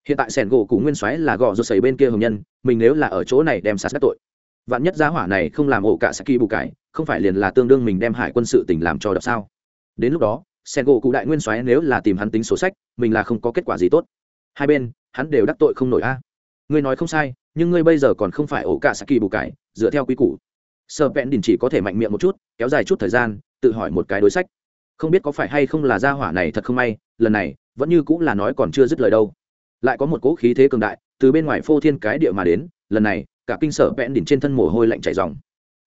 Hiện tại sẻn gỗ cụ nguyên soái là gò rô sầy bên kia hồng nhân, mình nếu là ở chỗ này đem sạt các tội. Vạn nhất giá hỏa này không làm ổ cả saki bù cải không phải liền là tương đương mình đem hải quân sự tình làm cho đập sao? Đến lúc đó sen gỗ cụ đại nguyên soái nếu là tìm hắn tính sổ sách, mình là không có kết quả gì tốt. Hai bên, hắn đều đắc tội không nổi a. Ngươi nói không sai, nhưng ngươi bây giờ còn không phải ổ cả saki bù cải, dựa theo quy củ. Sơ vẹn đình chỉ có thể mạnh miệng một chút, kéo dài chút thời gian, tự hỏi một cái đối sách. Không biết có phải hay không là gia hỏa này thật không may, lần này, vẫn như cũng là nói còn chưa dứt lời đâu. Lại có một cỗ khí thế cường đại, từ bên ngoài phô thiên cái địa mà đến, lần này, cả kinh sở vẹn đỉnh trên thân mồ hôi lạnh chảy dòng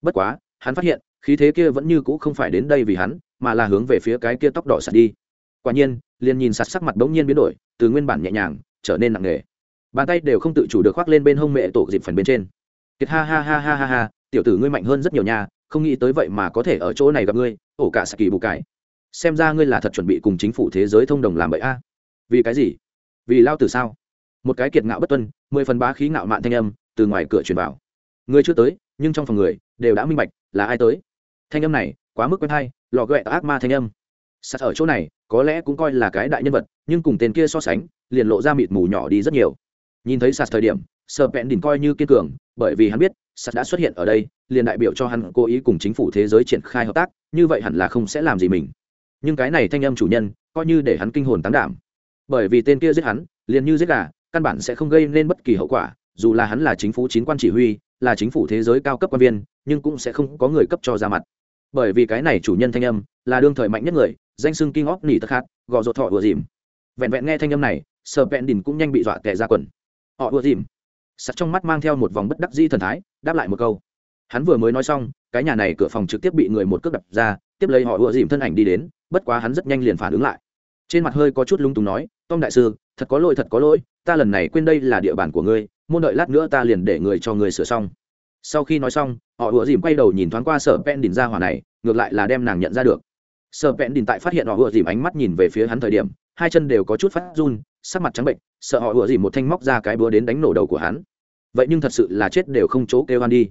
bất quá hắn phát hiện, khí thế kia vẫn như cũ không phải đến đây vì hắn, mà là hướng về phía cái kia tóc đỏ sạt đi. Quả nhiên, liền nhìn sạt sắc mặt bỗng nhiên biến đổi, từ nguyên bản nhẹ nhàng, trở nên nặng nề. Bàn tay đều không tự chủ được khoác lên bên hông mẹ tổ dịp phần bên trên. Kiệt ha ha ha ha ha ha, tiểu tử ngươi mạnh hơn rất nhiều nhà không nghĩ tới vậy mà có thể ở chỗ này gặp ngươi, ổ cả saki bù cải. Xem ra ngươi là thật chuẩn bị cùng chính phủ thế giới thông đồng làm vậy a. Vì cái gì? Vì lao tử sao? Một cái kiệt ngạo bất tuân, mười phần bá khí ngạo mạn thanh âm từ ngoài cửa truyền vào. Ngươi chưa tới, nhưng trong phòng người đều đã minh bạch là ai tới? Thanh âm này quá mức quen hay lò ghẹ ác ma thanh âm. Sắt ở chỗ này, có lẽ cũng coi là cái đại nhân vật, nhưng cùng tên kia so sánh, liền lộ ra mịt mù nhỏ đi rất nhiều. Nhìn thấy sạt thời điểm sợ vẹn đỉnh coi như kiên cường, bởi vì hắn biết, sạt đã xuất hiện ở đây, liền đại biểu cho hắn cố ý cùng chính phủ thế giới triển khai hợp tác, như vậy hẳn là không sẽ làm gì mình. Nhưng cái này thanh âm chủ nhân, coi như để hắn kinh hồn tán đảm. Bởi vì tên kia giết hắn, liền như giết gà, căn bản sẽ không gây nên bất kỳ hậu quả, dù là hắn là chính phủ chín quan chỉ huy là chính phủ thế giới cao cấp quan viên, nhưng cũng sẽ không có người cấp cho ra mặt. Bởi vì cái này chủ nhân thanh âm là đương thời mạnh nhất người, danh xưng kinh óc nỉ tất khát, gò rột thọ vừa dìm. Vẹn vẹn nghe thanh âm này sợ vẹn đình cũng nhanh bị dọa tệ ra quần. Họ vừa dìm. Sắt trong mắt mang theo một vòng bất đắc di thần thái, đáp lại một câu. Hắn vừa mới nói xong, cái nhà này cửa phòng trực tiếp bị người một cước đập ra, tiếp lấy họ ùa dìm thân ảnh đi đến, bất quá hắn rất nhanh liền phản ứng lại. Trên mặt hơi có chút lung túng nói, tom đại sư, thật có lỗi, thật có lỗi, ta lần này quên đây là địa bàn của ngươi môn đợi lát nữa ta liền để người cho người sửa xong. Sau khi nói xong, họ ùa dìm quay đầu nhìn thoáng qua sở pen đỉnh ra hỏa này, ngược lại là đem nàng nhận ra được. Sở pen đỉnh tại phát hiện họ ùa dìm ánh mắt nhìn về phía hắn thời điểm, hai chân đều có chút phát run, sắc mặt trắng bệnh, sợ họ ùa dìm một thanh móc ra cái búa đến đánh nổ đầu của hắn. Vậy nhưng thật sự là chết đều không chỗ kêu hoan đi.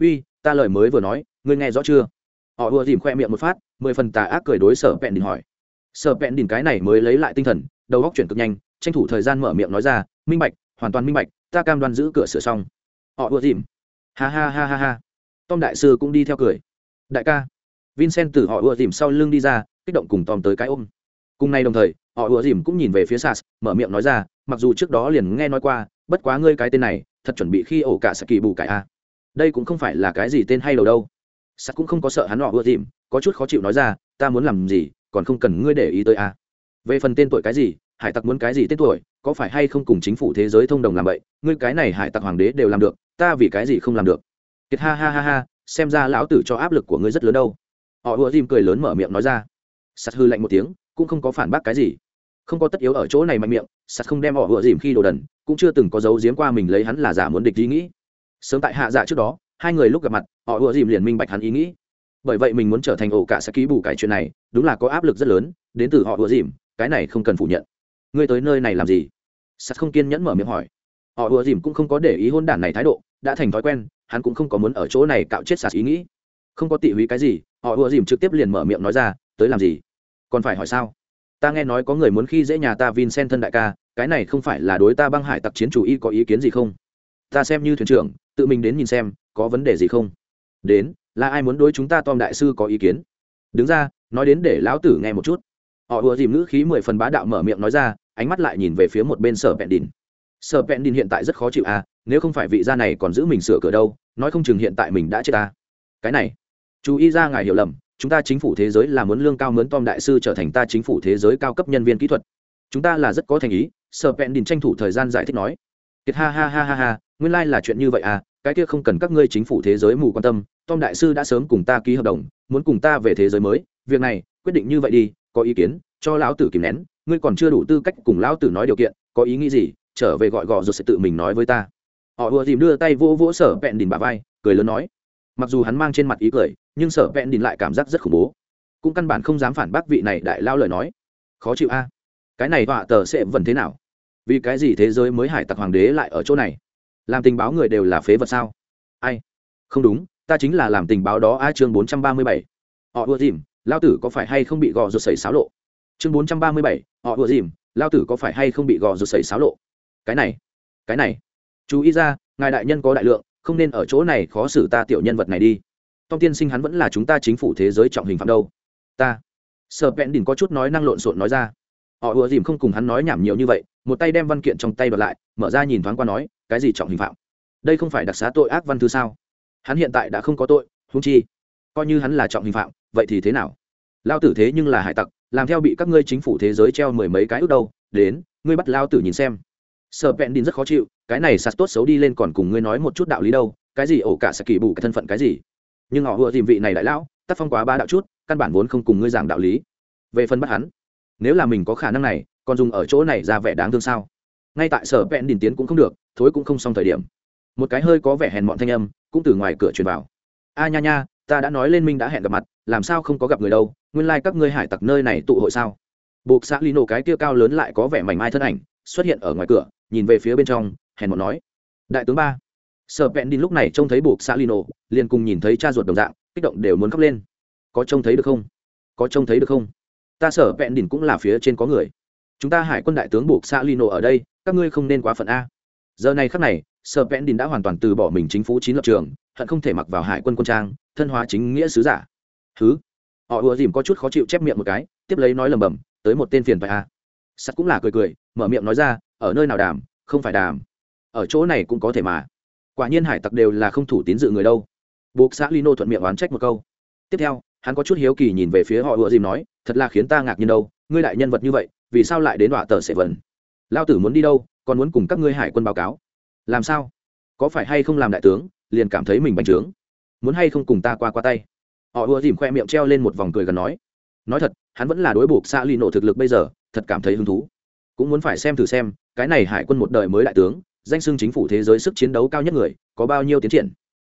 Uy, ta lời mới vừa nói, ngươi nghe rõ chưa? Họ ùa dìm khoe miệng một phát, mười phần tà ác cười đối sở pen đỉnh hỏi. Sở pen đỉnh cái này mới lấy lại tinh thần, đầu góc chuyển cực nhanh, tranh thủ thời gian mở miệng nói ra, minh bạch, hoàn toàn minh bạch ta cam đoan giữ cửa sửa xong. Họ ùa dìm. Ha ha ha ha ha. Tom đại sư cũng đi theo cười. Đại ca. Vincent từ họ ùa dìm sau lưng đi ra, kích động cùng tom tới cái ôm. Cùng nay đồng thời, họ ùa dìm cũng nhìn về phía sas, mở miệng nói ra, mặc dù trước đó liền nghe nói qua, bất quá ngươi cái tên này, thật chuẩn bị khi ổ cả sẽ kỳ bù cải a. Đây cũng không phải là cái gì tên hay đầu đâu. Sas cũng không có sợ hắn họ ùa dìm, có chút khó chịu nói ra, ta muốn làm gì, còn không cần ngươi để ý tới a. Về phần tên tuổi cái gì hải tặc muốn cái gì tên tuổi, có phải hay không cùng chính phủ thế giới thông đồng làm vậy? Ngươi cái này hải tặc hoàng đế đều làm được, ta vì cái gì không làm được? Kiệt ha ha ha ha, xem ra lão tử cho áp lực của ngươi rất lớn đâu. Họ ùa dìm cười lớn mở miệng nói ra. Sắt hư lạnh một tiếng, cũng không có phản bác cái gì. Không có tất yếu ở chỗ này mạnh miệng, sắt không đem họ ùa dìm khi đồ đần, cũng chưa từng có dấu giếm qua mình lấy hắn là giả muốn địch ý nghĩ. Sớm tại hạ dạ trước đó, hai người lúc gặp mặt, họ ùa dìm liền minh bạch hắn ý nghĩ. Bởi vậy mình muốn trở thành ổ cả sẽ ký bù cải chuyện này, đúng là có áp lực rất lớn, đến từ họ ùa dìm, cái này không cần phủ nhận ngươi tới nơi này làm gì? Sắt không kiên nhẫn mở miệng hỏi. Họ ùa dìm cũng không có để ý hôn đản này thái độ, đã thành thói quen, hắn cũng không có muốn ở chỗ này cạo chết sạt ý nghĩ. Không có tị húy cái gì, họ ùa dìm trực tiếp liền mở miệng nói ra, tới làm gì? Còn phải hỏi sao? Ta nghe nói có người muốn khi dễ nhà ta vincent thân đại ca, cái này không phải là đối ta băng hải tặc chiến chủ y có ý kiến gì không? Ta xem như thuyền trưởng, tự mình đến nhìn xem, có vấn đề gì không? Đến, là ai muốn đối chúng ta tom đại sư có ý kiến? Đứng ra, nói đến để lão tử nghe một chút. Họ ùa dìm ngữ khí mười phần bá đạo mở miệng nói ra ánh mắt lại nhìn về phía một bên sở vẹn đìn sở vẹn đìn hiện tại rất khó chịu à nếu không phải vị gia này còn giữ mình sửa cửa đâu, nói không chừng hiện tại mình đã chết ta cái này, chú ý ra ngài hiểu lầm, chúng ta chính phủ thế giới là muốn lương cao mướn tom đại sư trở thành ta chính phủ thế giới cao cấp nhân viên kỹ thuật. Chúng ta là rất có thành ý, sở vẹn đìn tranh thủ thời gian giải thích nói. Kiệt ha ha ha ha ha, nguyên lai là chuyện như vậy à cái kia không cần các ngươi chính phủ thế giới mù quan tâm, tom đại sư đã sớm cùng ta ký hợp đồng, muốn cùng ta về thế giới mới, việc này, quyết định như vậy đi, có ý kiến, cho lão tử kìm nén ngươi còn chưa đủ tư cách cùng lão tử nói điều kiện, có ý nghĩ gì, trở về gọi gò rồi sẽ tự mình nói với ta. Họ ùa dìm đưa tay vỗ vỗ sở vẹn đình bà vai, cười lớn nói. Mặc dù hắn mang trên mặt ý cười, nhưng sở vẹn đình lại cảm giác rất khủng bố. Cũng căn bản không dám phản bác vị này đại lao lời nói. Khó chịu a. Cái này họa tờ sẽ vẫn thế nào? Vì cái gì thế giới mới hải tặc hoàng đế lại ở chỗ này? Làm tình báo người đều là phế vật sao? Ai? Không đúng, ta chính là làm tình báo đó a chương bốn trăm ba mươi bảy. Họ ùa dìm lao tử có phải hay không bị gò rột sẩy xáo lộ? Chương bốn trăm ba mươi bảy, họ ùa dìm, lao tử có phải hay không bị gò rụt sẩy xáo lộ? Cái này cái này. Chú ý ra, ngài đại nhân có đại lượng, không nên ở chỗ này khó xử ta tiểu nhân vật này đi. Tom tiên sinh hắn vẫn là chúng ta chính phủ thế giới trọng hình phạm đâu. Ta. Sợ bẹn đỉnh có chút nói năng lộn xộn nói ra. Họ ùa dìm không cùng hắn nói nhảm nhiều như vậy, một tay đem văn kiện trong tay bật lại, mở ra nhìn thoáng qua nói, cái gì trọng hình phạm? Đây không phải đặc xá tội ác văn thư sao? Hắn hiện tại đã không có tội húng chi, coi như hắn là trọng hình phạm, vậy thì thế nào? Lao tử thế nhưng là hải tặc làm theo bị các ngươi chính phủ thế giới treo mười mấy cái ước đâu, đến, ngươi bắt lao tử nhìn xem. Sợ vẹn đin rất khó chịu, cái này sạt tốt xấu đi lên còn cùng ngươi nói một chút đạo lý đâu, cái gì ổ cả sẽ kỳ bù cái thân phận cái gì. Nhưng họ vừa tìm vị này đại lão, tác phong quá ba đạo chút, căn bản vốn không cùng ngươi giảng đạo lý. Về phần bắt hắn, nếu là mình có khả năng này, còn dùng ở chỗ này ra vẻ đáng thương sao? Ngay tại sở vẹn đình tiến cũng không được, thối cũng không xong thời điểm. Một cái hơi có vẻ hèn mọn thanh âm, cũng từ ngoài cửa truyền vào. A nha nha, ta đã nói lên minh đã hẹn gặp mặt làm sao không có gặp người đâu, nguyên lai、like、các ngươi hải tặc nơi này tụ hội sao? Buộc xã lino cái kia cao lớn lại có vẻ mảnh mai thân ảnh, xuất hiện ở ngoài cửa, nhìn về phía bên trong, hèn một nói. Đại tướng ba. Sợ vẹn đi lúc này trông thấy buộc xã lino, liền cùng nhìn thấy cha ruột đồng dạng, kích động đều muốn khóc lên. Có trông thấy được không? Có trông thấy được không? Ta sở vẹn đỉnh cũng là phía trên có người. Chúng ta hải quân đại tướng buộc xã lino ở đây, các ngươi không nên quá phận a. Giờ này khắc này, sở vẹn đỉnh đã hoàn toàn từ bỏ mình chính phủ chín lập trường, hận không thể mặc vào hải quân quân trang, thân hóa chính nghĩa sứ giả thứ họ ùa dìm có chút khó chịu chép miệng một cái, tiếp lấy nói lầm bầm, tới một tên phiền phải à. Sắt cũng là cười cười, mở miệng nói ra, ở nơi nào đàm? Không phải đàm. Ở chỗ này cũng có thể mà. Quả nhiên hải tặc đều là không thủ tín dự người đâu. Buộc xã lino thuận miệng oán trách một câu. Tiếp theo, hắn có chút hiếu kỳ nhìn về phía họ ùa dìm nói, thật là khiến ta ngạc nhiên đâu, ngươi đại nhân vật như vậy, vì sao lại đến đọa tờ sệ vần? Lao tử muốn đi đâu, còn muốn cùng các ngươi hải quân báo cáo? Làm sao? Có phải hay không làm đại tướng, liền cảm thấy mình bành trướng? Muốn hay không cùng ta qua qua tay? Họ ùa dìm khoe miệng treo lên một vòng cười gần nói. Nói thật, hắn vẫn là đối buộc xa lì nổ thực lực bây giờ, thật cảm thấy hứng thú. Cũng muốn phải xem thử xem, cái này hải quân một đời mới đại tướng, danh xưng chính phủ thế giới sức chiến đấu cao nhất người, có bao nhiêu tiến triển.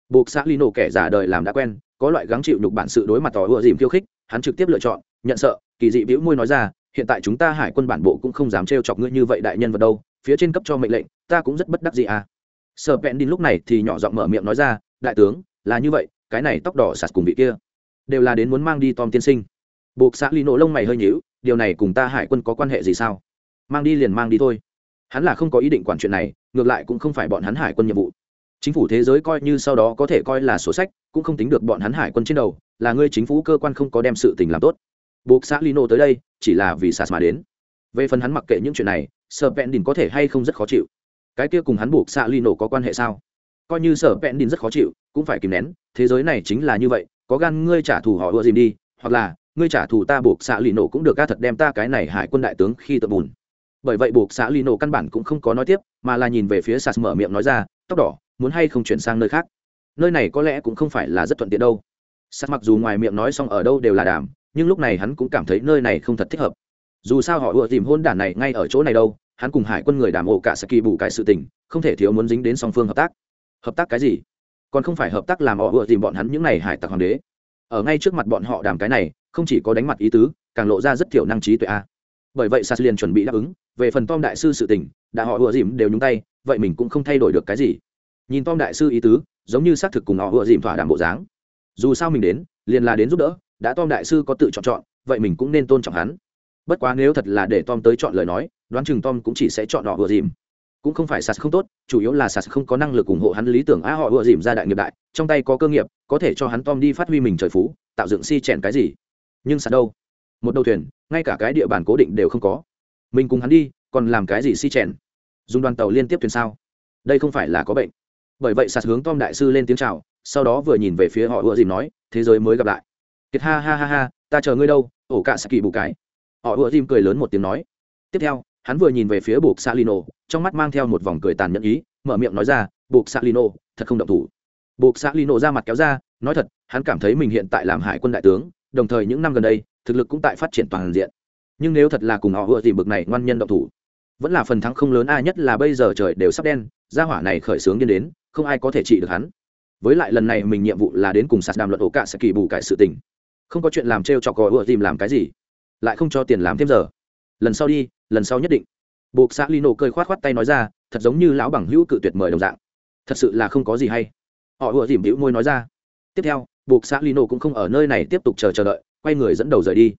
Buộc xã lino kẻ giả đời làm đã quen, có loại gắng chịu nhục bản sự đối mặt tỏ ựa dìm khiêu khích, hắn trực tiếp lựa chọn, nhận sợ, kỳ dị bĩu môi nói ra, hiện tại chúng ta hải quân bản bộ cũng không dám trêu chọc ngươi như vậy đại nhân vật đâu, phía trên cấp cho mệnh lệnh, ta cũng rất bất đắc gì à. Sợ vẹn đin lúc này thì nhỏ giọng mở miệng nói ra, đại tướng, là như vậy, cái này tóc đỏ sạt cùng vị kia đều là đến muốn mang đi tom tiên sinh. Buộc xã lino lông mày hơi nhữu điều này cùng ta hải quân có quan hệ gì sao? Mang đi liền mang đi thôi. Hắn là không có ý định quản chuyện này, ngược lại cũng không phải bọn hắn hải quân nhiệm vụ. Chính phủ thế giới coi như sau đó có thể coi là sổ sách, cũng không tính được bọn hắn hải quân trên đầu, là ngươi chính phủ cơ quan không có đem sự tình làm tốt. Buộc xã lino tới đây, chỉ là vì sas mà đến. Về phần hắn mặc kệ những chuyện này, sở vẹn đình có thể hay không rất khó chịu. Cái kia cùng hắn buộc xã lino có quan hệ sao? Coi như sở vẹn đình rất khó chịu, cũng phải kìm nén, thế giới này chính là như vậy có gan ngươi trả thù họ ưa dìm đi, hoặc là, ngươi trả thù ta buộc xạ lì nổ cũng được ca thật đem ta cái này hải quân đại tướng khi tự bùn. Bởi vậy buộc xạ lì nổ căn bản cũng không có nói tiếp, mà là nhìn về phía sas mở miệng nói ra, tóc đỏ, muốn hay không chuyển sang nơi khác? Nơi này có lẽ cũng không phải là rất thuận tiện đâu. Sas mặc dù ngoài miệng nói xong ở đâu đều là đàm, nhưng lúc này hắn cũng cảm thấy nơi này không thật thích hợp. Dù sao họ ưa dìm hôn đản này ngay ở chỗ này đâu, hắn cùng hải quân người đàm ổ cả saki bù cái sự tình, không thể thiếu muốn dính đến song phương hợp tác. Hợp tác cái gì? Còn không phải hợp tác làm họ vừa tìm bọn hắn những này hải tặc hoàng đế. Ở ngay trước mặt bọn họ đàm cái này, không chỉ có đánh mặt ý tứ, càng lộ ra rất thiểu năng trí tuệ a. Bởi vậy sas liền chuẩn bị đáp ứng, về phần tom đại sư sự tình, đã họ vừa dìm đều nhúng tay, vậy mình cũng không thay đổi được cái gì. Nhìn tom đại sư ý tứ, giống như xác thực cùng họ vừa dìm thỏa đàm bộ dáng. Dù sao mình đến, liền là đến giúp đỡ, đã tom đại sư có tự chọn chọn, vậy mình cũng nên tôn trọng hắn. Bất quá nếu thật là để tom tới chọn lời nói, đoán chừng tom cũng chỉ sẽ chọn họ vừa dìm cũng không phải sas không tốt, chủ yếu là sas không có năng lực ủng hộ hắn, lý tưởng a họ ùa dìm ra đại nghiệp đại, trong tay có cơ nghiệp, có thể cho hắn tom đi phát huy mình trời phú, tạo dựng si chèn cái gì. Nhưng sas đâu? Một đầu thuyền, ngay cả cái địa bàn cố định đều không có. Mình cùng hắn đi, còn làm cái gì si chèn? Dùng đoàn tàu liên tiếp thuyền sao? Đây không phải là có bệnh. Bởi vậy sạt hướng tom đại sư lên tiếng chào, sau đó vừa nhìn về phía họ ùa dìm nói, thế giới mới gặp lại. Kiệt ha ha ha ha, ta chờ ngươi đâu, ổ cả sa kỳ bù cái. Họ ùa dìm cười lớn một tiếng nói. Tiếp theo hắn vừa nhìn về phía buộc salino, trong mắt mang theo một vòng cười tàn nhẫn ý, mở miệng nói ra, buộc salino, thật không động thủ. Buộc salino ra mặt kéo ra, nói thật, hắn cảm thấy mình hiện tại làm hải quân đại tướng, đồng thời những năm gần đây, thực lực cũng tại phát triển toàn diện. Nhưng nếu thật là cùng họ vừa tìm bực này ngoan nhân động thủ, vẫn là phần thắng không lớn ai nhất là bây giờ trời đều sắp đen, gia hỏa này khởi sướng điên đến, không ai có thể trị được hắn. Với lại lần này mình nhiệm vụ là đến cùng sạt đàm luận ổ cả sẽ kỳ bù cải sự tình. Không có chuyện làm trêu chọc gọi ùa tìm làm cái gì, lại không cho tiền làm thêm giờ. Lần sau đi lần sau nhất định. Buộc xã lino cơi khoát khoát tay nói ra, thật giống như lão bằng hữu cự tuyệt mời đồng dạng. Thật sự là không có gì hay. Họ ùa dìm hữu môi nói ra. Tiếp theo, buộc xã lino cũng không ở nơi này tiếp tục chờ chờ đợi, quay người dẫn đầu rời đi.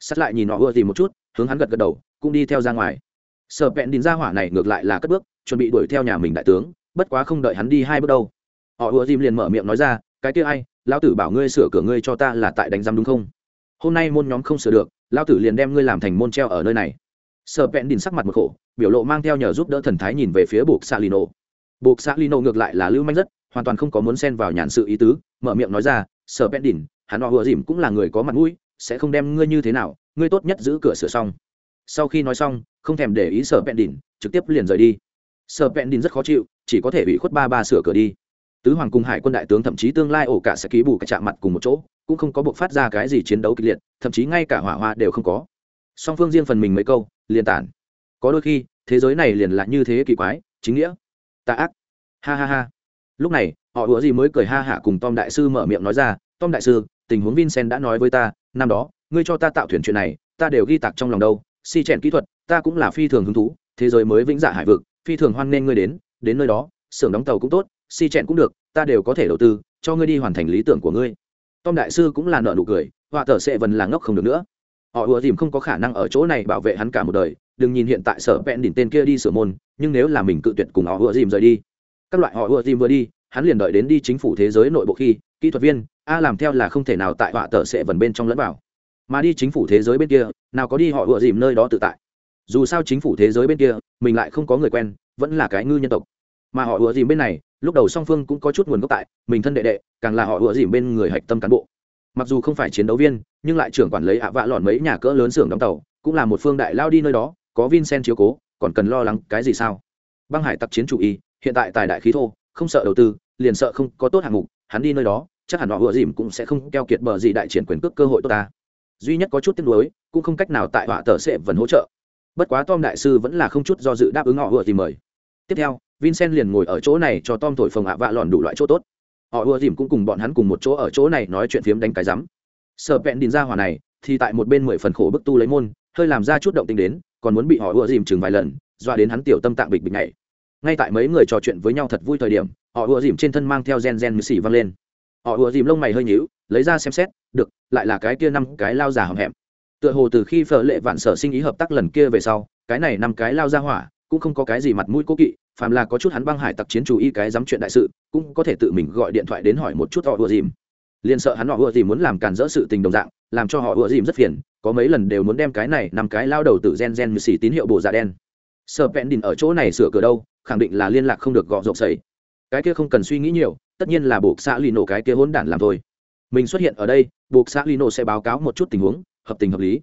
Sắt lại nhìn họ ùa dìm một chút, hướng hắn gật gật đầu, cũng đi theo ra ngoài. Sợ vẹn đìn ra hỏa này ngược lại là cất bước, chuẩn bị đuổi theo nhà mình đại tướng, bất quá không đợi hắn đi hai bước đâu. Họ ùa dìm liền mở miệng nói ra, cái kia ai, lão tử bảo ngươi sửa cửa ngươi cho ta là tại đánh giam đúng không? Hôm nay môn nhóm không sửa được, lão tử liền đem ngươi làm thành môn treo ở nơi này sợ vẹn đìn sắc mặt một khổ, biểu lộ mang theo nhờ giúp đỡ thần thái nhìn về phía buộc salino buộc salino ngược lại là lưu manh rất, hoàn toàn không có muốn xen vào nhàn sự ý tứ, mở miệng nói ra sợ vẹn đìn hắn họ vừa dìm cũng là người có mặt mũi, sẽ không đem ngươi như thế nào, ngươi tốt nhất giữ cửa sửa xong. Sau khi nói xong, không thèm để ý sở vẹn đìn trực tiếp liền rời đi. Sở vẹn đìn rất khó chịu, chỉ có thể bị khuất ba ba sửa cửa đi. Tứ hoàng cùng hải quân đại tướng thậm chí tương lai ổ cả sẽ ký bù cả chạm mặt cùng một chỗ, cũng không có buộc phát ra cái gì chiến đấu kịch liệt, thậm chí ngay cả hỏa hoa đều không có. Song phương riêng phần mình mấy câu liền tản. Có đôi khi, thế giới này liền là như thế kỳ quái, chính nghĩa. Tạ ác. Ha ha ha. Lúc này, họ ủa gì mới cười ha hả cùng tom đại sư mở miệng nói ra, tom đại sư, tình huống vincent đã nói với ta, năm đó, ngươi cho ta tạo thuyền chuyện này, ta đều ghi tạc trong lòng đâu. Si chèn kỹ thuật, ta cũng là phi thường hứng thú, thế giới mới vĩnh dạ hải vực, phi thường hoan nghênh ngươi đến đến nơi đó, xưởng đóng tàu cũng tốt, si chèn cũng được, ta đều có thể đầu tư, cho ngươi đi hoàn thành lý tưởng của ngươi. Tom đại sư cũng là nợ nụ cười, họa tờ sẽ vần là ngốc không được nữa họ ùa dìm không có khả năng ở chỗ này bảo vệ hắn cả một đời. Đừng nhìn hiện tại sở vẹn đỉnh tên kia đi sửa môn, nhưng nếu là mình cự tuyệt cùng họ ùa dìm rời đi, các loại họ ùa dìm vừa đi, hắn liền đợi đến đi chính phủ thế giới nội bộ khi kỹ thuật viên, a làm theo là không thể nào tại họa tờ sẽ vần bên trong lẫn vào. Mà đi chính phủ thế giới bên kia, nào có đi họ ùa dìm nơi đó tự tại. Dù sao chính phủ thế giới bên kia, mình lại không có người quen, vẫn là cái ngư nhân tộc. Mà họ ùa dìm bên này, lúc đầu song phương cũng có chút nguồn gốc tại, mình thân đệ đệ, càng là họ ùa dìm bên người hạch tâm cán bộ mặc dù không phải chiến đấu viên, nhưng lại trưởng quản lấy ạ vạ lọn mấy nhà cỡ lớn xưởng đóng tàu, cũng là một phương đại lao đi nơi đó, có vincent chiếu cố, còn cần lo lắng cái gì sao? Băng hải tặc chiến chủ y, hiện tại tài đại khí thô, không sợ đầu tư, liền sợ không có tốt hạng mục, hắn đi nơi đó, chắc hẳn họ vừa dìm cũng sẽ không keo kiệt bờ gì đại triển quyền cước cơ hội tốt ta. Duy nhất có chút tiếc nuối, cũng không cách nào tại họa tờ sẽ vẫn hỗ trợ. Bất quá tom đại sư vẫn là không chút do dự đáp ứng họ vừa tìm mời. Tiếp theo, vincent liền ngồi ở chỗ này cho tom thổi phồng ạ vạ lòn đủ loại chỗ tốt họ ùa dìm cũng cùng bọn hắn cùng một chỗ ở chỗ này nói chuyện phiếm đánh cái rắm sợ vẹn đình ra hỏa này, thì tại một bên mười phần khổ bức tu lấy môn, hơi làm ra chút động tình đến, còn muốn bị họ ùa dìm chừng vài lần, dọa đến hắn tiểu tâm tạng bịch bịch này ngay tại mấy người trò chuyện với nhau thật vui thời điểm, họ ùa dìm trên thân mang theo gen gen mười xỉ văng lên. Họ ùa dìm lông mày hơi nhíu, lấy ra xem xét, được, lại là cái kia năm cái lao già hầm hẹm. Tựa hồ từ khi phở lệ vạn sở sinh ý hợp tác lần kia về sau, cái này năm cái lao ra hỏa, cũng không có cái gì mặt mũi cố kỵ phàm là có chút hắn băng hải tặc chiến chủ y cái dám chuyện đại sự, cũng có thể tự mình gọi điện thoại đến hỏi một chút họ ùa dìm. Liền sợ hắn họ ùa dìm muốn làm càn rỡ sự tình đồng dạng, làm cho họ ùa dìm rất phiền, có mấy lần đều muốn đem cái này nằm cái lao đầu từ gen gen như xì tín hiệu bồ dạ đen. Sợ vẹn đình ở chỗ này sửa cửa đâu, khẳng định là liên lạc không được gọ rộng sầy cái kia không cần suy nghĩ nhiều, tất nhiên là buộc xã lì nổ cái kia hỗn đản làm thôi. Mình xuất hiện ở đây, buộc xã lino sẽ báo cáo một chút tình huống, hợp tình hợp lý.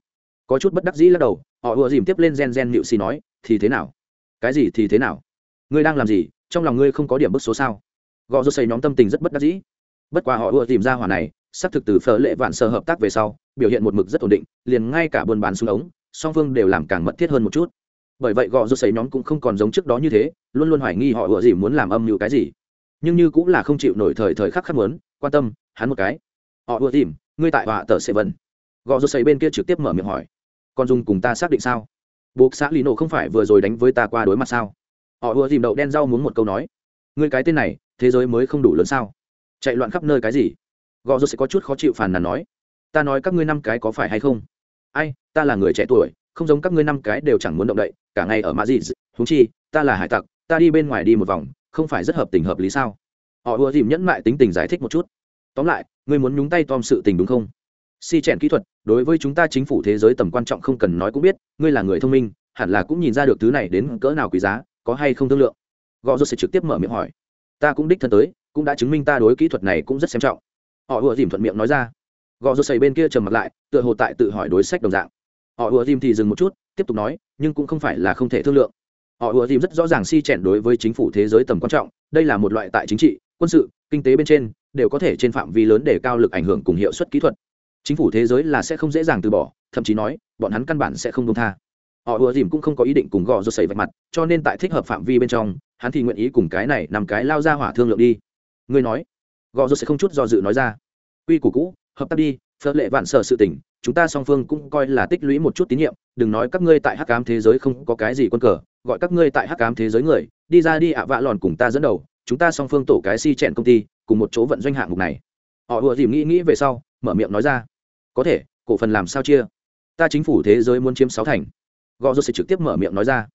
Có chút bất đắc dĩ lắc đầu, họ ùa dìm tiếp lên gen gen nịu xì nói, thì thế nào? Cái gì thì thế nào? Ngươi đang làm gì? Trong lòng ngươi không có điểm bức số sao? Gò rô xây nhóm tâm tình rất bất đắc dĩ. Bất quá họ ưa tìm ra hỏa này, xác thực từ phở lệ vạn sơ hợp tác về sau, biểu hiện một mực rất ổn định, liền ngay cả buôn bán xuống ống, song phương đều làm càng mật thiết hơn một chút. Bởi vậy gò rô xây nhóm cũng không còn giống trước đó như thế, luôn luôn hoài nghi họ ưa dìm muốn làm âm mưu cái gì. Nhưng như cũng là không chịu nổi thời thời khắc khắc muốn, quan tâm, hắn một cái. Họ ưa tìm, ngươi tại họa tờ sệ vân. Gò rô xây bên kia trực tiếp mở miệng hỏi. Còn dùng cùng ta xác định sao? Buộc xã lì nổ không phải vừa rồi đánh với ta qua đối mặt sao? Họ ùa dìm đậu đen rau muốn một câu nói. Ngươi cái tên này, thế giới mới không đủ lớn sao? Chạy loạn khắp nơi cái gì? Gò rô sẽ có chút khó chịu phàn nàn nói. Ta nói các ngươi năm cái có phải hay không? Ai, ta là người trẻ tuổi, không giống các ngươi năm cái đều chẳng muốn động đậy, cả ngày ở mã dị húng chi, ta là hải tặc, ta đi bên ngoài đi một vòng, không phải rất hợp tình hợp lý sao? Họ ùa dìm nhẫn mại tính tình giải thích một chút. Tóm lại, ngươi muốn nhúng tay tom sự tình đúng không? Si chèn kỹ thuật, đối với chúng ta chính phủ thế giới tầm quan trọng không cần nói cũng biết, ngươi là người thông minh, hẳn là cũng nhìn ra được thứ này đến cỡ nào quý giá có hay không thương lượng? Gò rô sẽ trực tiếp mở miệng hỏi. Ta cũng đích thân tới, cũng đã chứng minh ta đối kỹ thuật này cũng rất xem trọng. Họ ùa dìm thuận miệng nói ra. Gò rô xây bên kia trầm mặt lại, tựa hồ tại tự hỏi đối sách đồng dạng. Họ ùa dìm thì dừng một chút, tiếp tục nói, nhưng cũng không phải là không thể thương lượng. Họ ùa dìm rất rõ ràng si chèn đối với chính phủ thế giới tầm quan trọng, đây là một loại tại chính trị, quân sự, kinh tế bên trên, đều có thể trên phạm vi lớn để cao lực ảnh hưởng cùng hiệu suất kỹ thuật. Chính phủ thế giới là sẽ không dễ dàng từ bỏ, thậm chí nói, bọn hắn căn bản sẽ không đông tha họ ùa dìm cũng không có ý định cùng gò rô xây vạch mặt, cho nên tại thích hợp phạm vi bên trong, hắn thì nguyện ý cùng cái này nằm cái lao ra hỏa thương lượng đi. Ngươi nói. Gò rô sẽ không chút do dự nói ra. Quy củ cũ, hợp tác đi phật lệ vạn sở sự tình, chúng ta song phương cũng coi là tích lũy một chút tín nhiệm, đừng nói các ngươi tại hắc Cám thế giới không có cái gì quân cờ, gọi các ngươi tại hắc Cám thế giới người, đi ra đi ạ vạ lòn cùng ta dẫn đầu, chúng ta song phương tổ cái si chẹn công ty, cùng một chỗ vận doanh hạng mục này. Họ ùa dìm nghĩ nghĩ về sau, mở miệng nói ra. Có thể, cổ phần làm sao chia? Ta chính phủ thế giới muốn chiếm sáu thành gò rô sẽ trực tiếp mở miệng nói ra.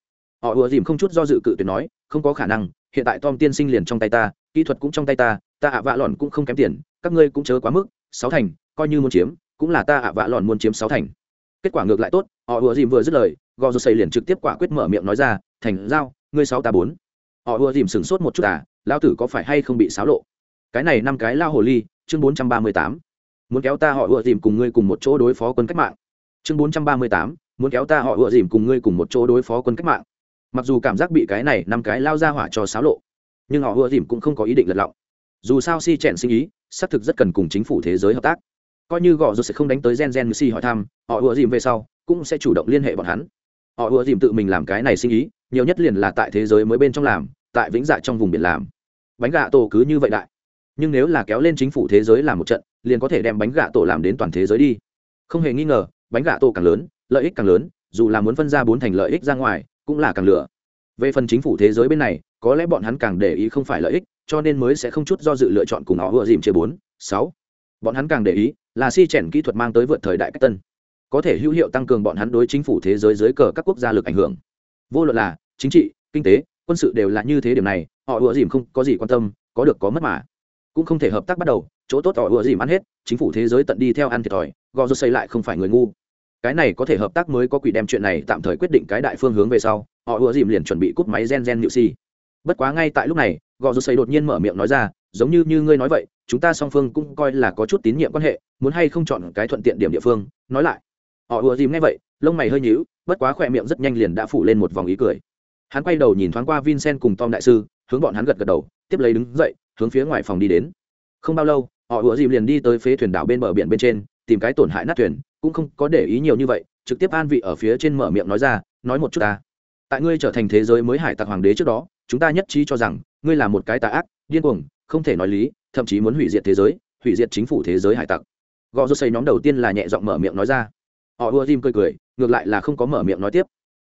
Họ ùa dìm không chút do dự cự tuyệt nói, không có khả năng, hiện tại tom tiên sinh liền trong tay ta, kỹ thuật cũng trong tay ta ta ạ vạ lòn cũng không kém tiền, các ngươi cũng chớ quá mức, sáu thành, coi như muốn chiếm, cũng là ta ạ vạ lòn muốn chiếm sáu thành. Kết quả ngược lại tốt, họ ùa dìm vừa dứt lời gò rô xây liền trực tiếp quả quyết mở miệng nói ra, thành, giao, ngươi sáu ta bốn. Họ ùa dìm sửng sốt một chút à lao tử có phải hay không bị xáo lộ? Cái này năm cái lao hồ ly, chương bốn trăm ba mươi tám. Muốn kéo ta, họ ùa dìm cùng ngươi cùng một chỗ đối phó quân cách mạng. Chương bốn trăm ba mươi tám muốn kéo ta họ ựa dìm cùng ngươi cùng một chỗ đối phó quân cách mạng. Mặc dù cảm giác bị cái này năm cái lao ra hỏa cho xáo lộ, nhưng họ ựa dìm cũng không có ý định lật lọng. Dù sao si chèn sinh ý, xác thực rất cần cùng chính phủ thế giới hợp tác. Coi như gõ rồi sẽ không đánh tới gen gen như si hỏi thăm, họ ựa dìm về sau cũng sẽ chủ động liên hệ bọn hắn. Họ ựa dìm tự mình làm cái này sinh ý, nhiều nhất liền là tại thế giới mới bên trong làm, tại vĩnh dạ trong vùng biển làm. Bánh gà tổ cứ như vậy đại. Nhưng nếu là kéo lên chính phủ thế giới làm một trận, liền có thể đem bánh gà tổ làm đến toàn thế giới đi. Không hề nghi ngờ, bánh gà tổ càng lớn lợi ích càng lớn, dù là muốn phân ra bốn thành lợi ích ra ngoài, cũng là càng lửa. Về phần chính phủ thế giới bên này, có lẽ bọn hắn càng để ý không phải lợi ích, cho nên mới sẽ không chút do dự lựa chọn cùng họ vừa dìm chia bốn, sáu. Bọn hắn càng để ý là si chèn kỹ thuật mang tới vượt thời đại cách tân. Có thể hữu hiệu tăng cường bọn hắn đối chính phủ thế giới dưới cờ các quốc gia lực ảnh hưởng. Vô luận là chính trị, kinh tế, quân sự đều là như thế điểm này, họ ùa dìm không có gì quan tâm, có được có mất mà. Cũng không thể hợp tác bắt đầu, chỗ tốt họ ùa dìm ăn hết, chính phủ thế giới tận đi theo ăn thiệt thòi, gò rô xây lại không phải người ngu cái này có thể hợp tác mới có quỷ đem chuyện này tạm thời quyết định cái đại phương hướng về sau, họ ùa dìm liền chuẩn bị cúp máy gen gen nhự si bất quá ngay tại lúc này, gò dù xây đột nhiên mở miệng nói ra, giống như như ngươi nói vậy, chúng ta song phương cũng coi là có chút tín nhiệm quan hệ, muốn hay không chọn cái thuận tiện điểm địa phương. Nói lại, họ ùa dìm nghe vậy, lông mày hơi nhíu, bất quá khỏe miệng rất nhanh liền đã phủ lên một vòng ý cười. Hắn quay đầu nhìn thoáng qua vincent cùng tom đại sư, hướng bọn hắn gật gật đầu, tiếp lấy đứng dậy, hướng phía ngoài phòng đi đến. Không bao lâu, họ ùa dìm liền đi tới phế thuyền đảo bên bờ biển bên trên, tìm cái tổn hại nát thuyền cũng không có để ý nhiều như vậy, trực tiếp an vị ở phía trên mở miệng nói ra, nói một chút ta. Tại ngươi trở thành thế giới mới hải tặc hoàng đế trước đó, chúng ta nhất trí cho rằng, ngươi là một cái tà ác, điên cuồng, không thể nói lý, thậm chí muốn hủy diệt thế giới, hủy diệt chính phủ thế giới hải tặc. Gò rô xây nhóm đầu tiên là nhẹ giọng mở miệng nói ra. Họ ưa tim cười cười, ngược lại là không có mở miệng nói tiếp.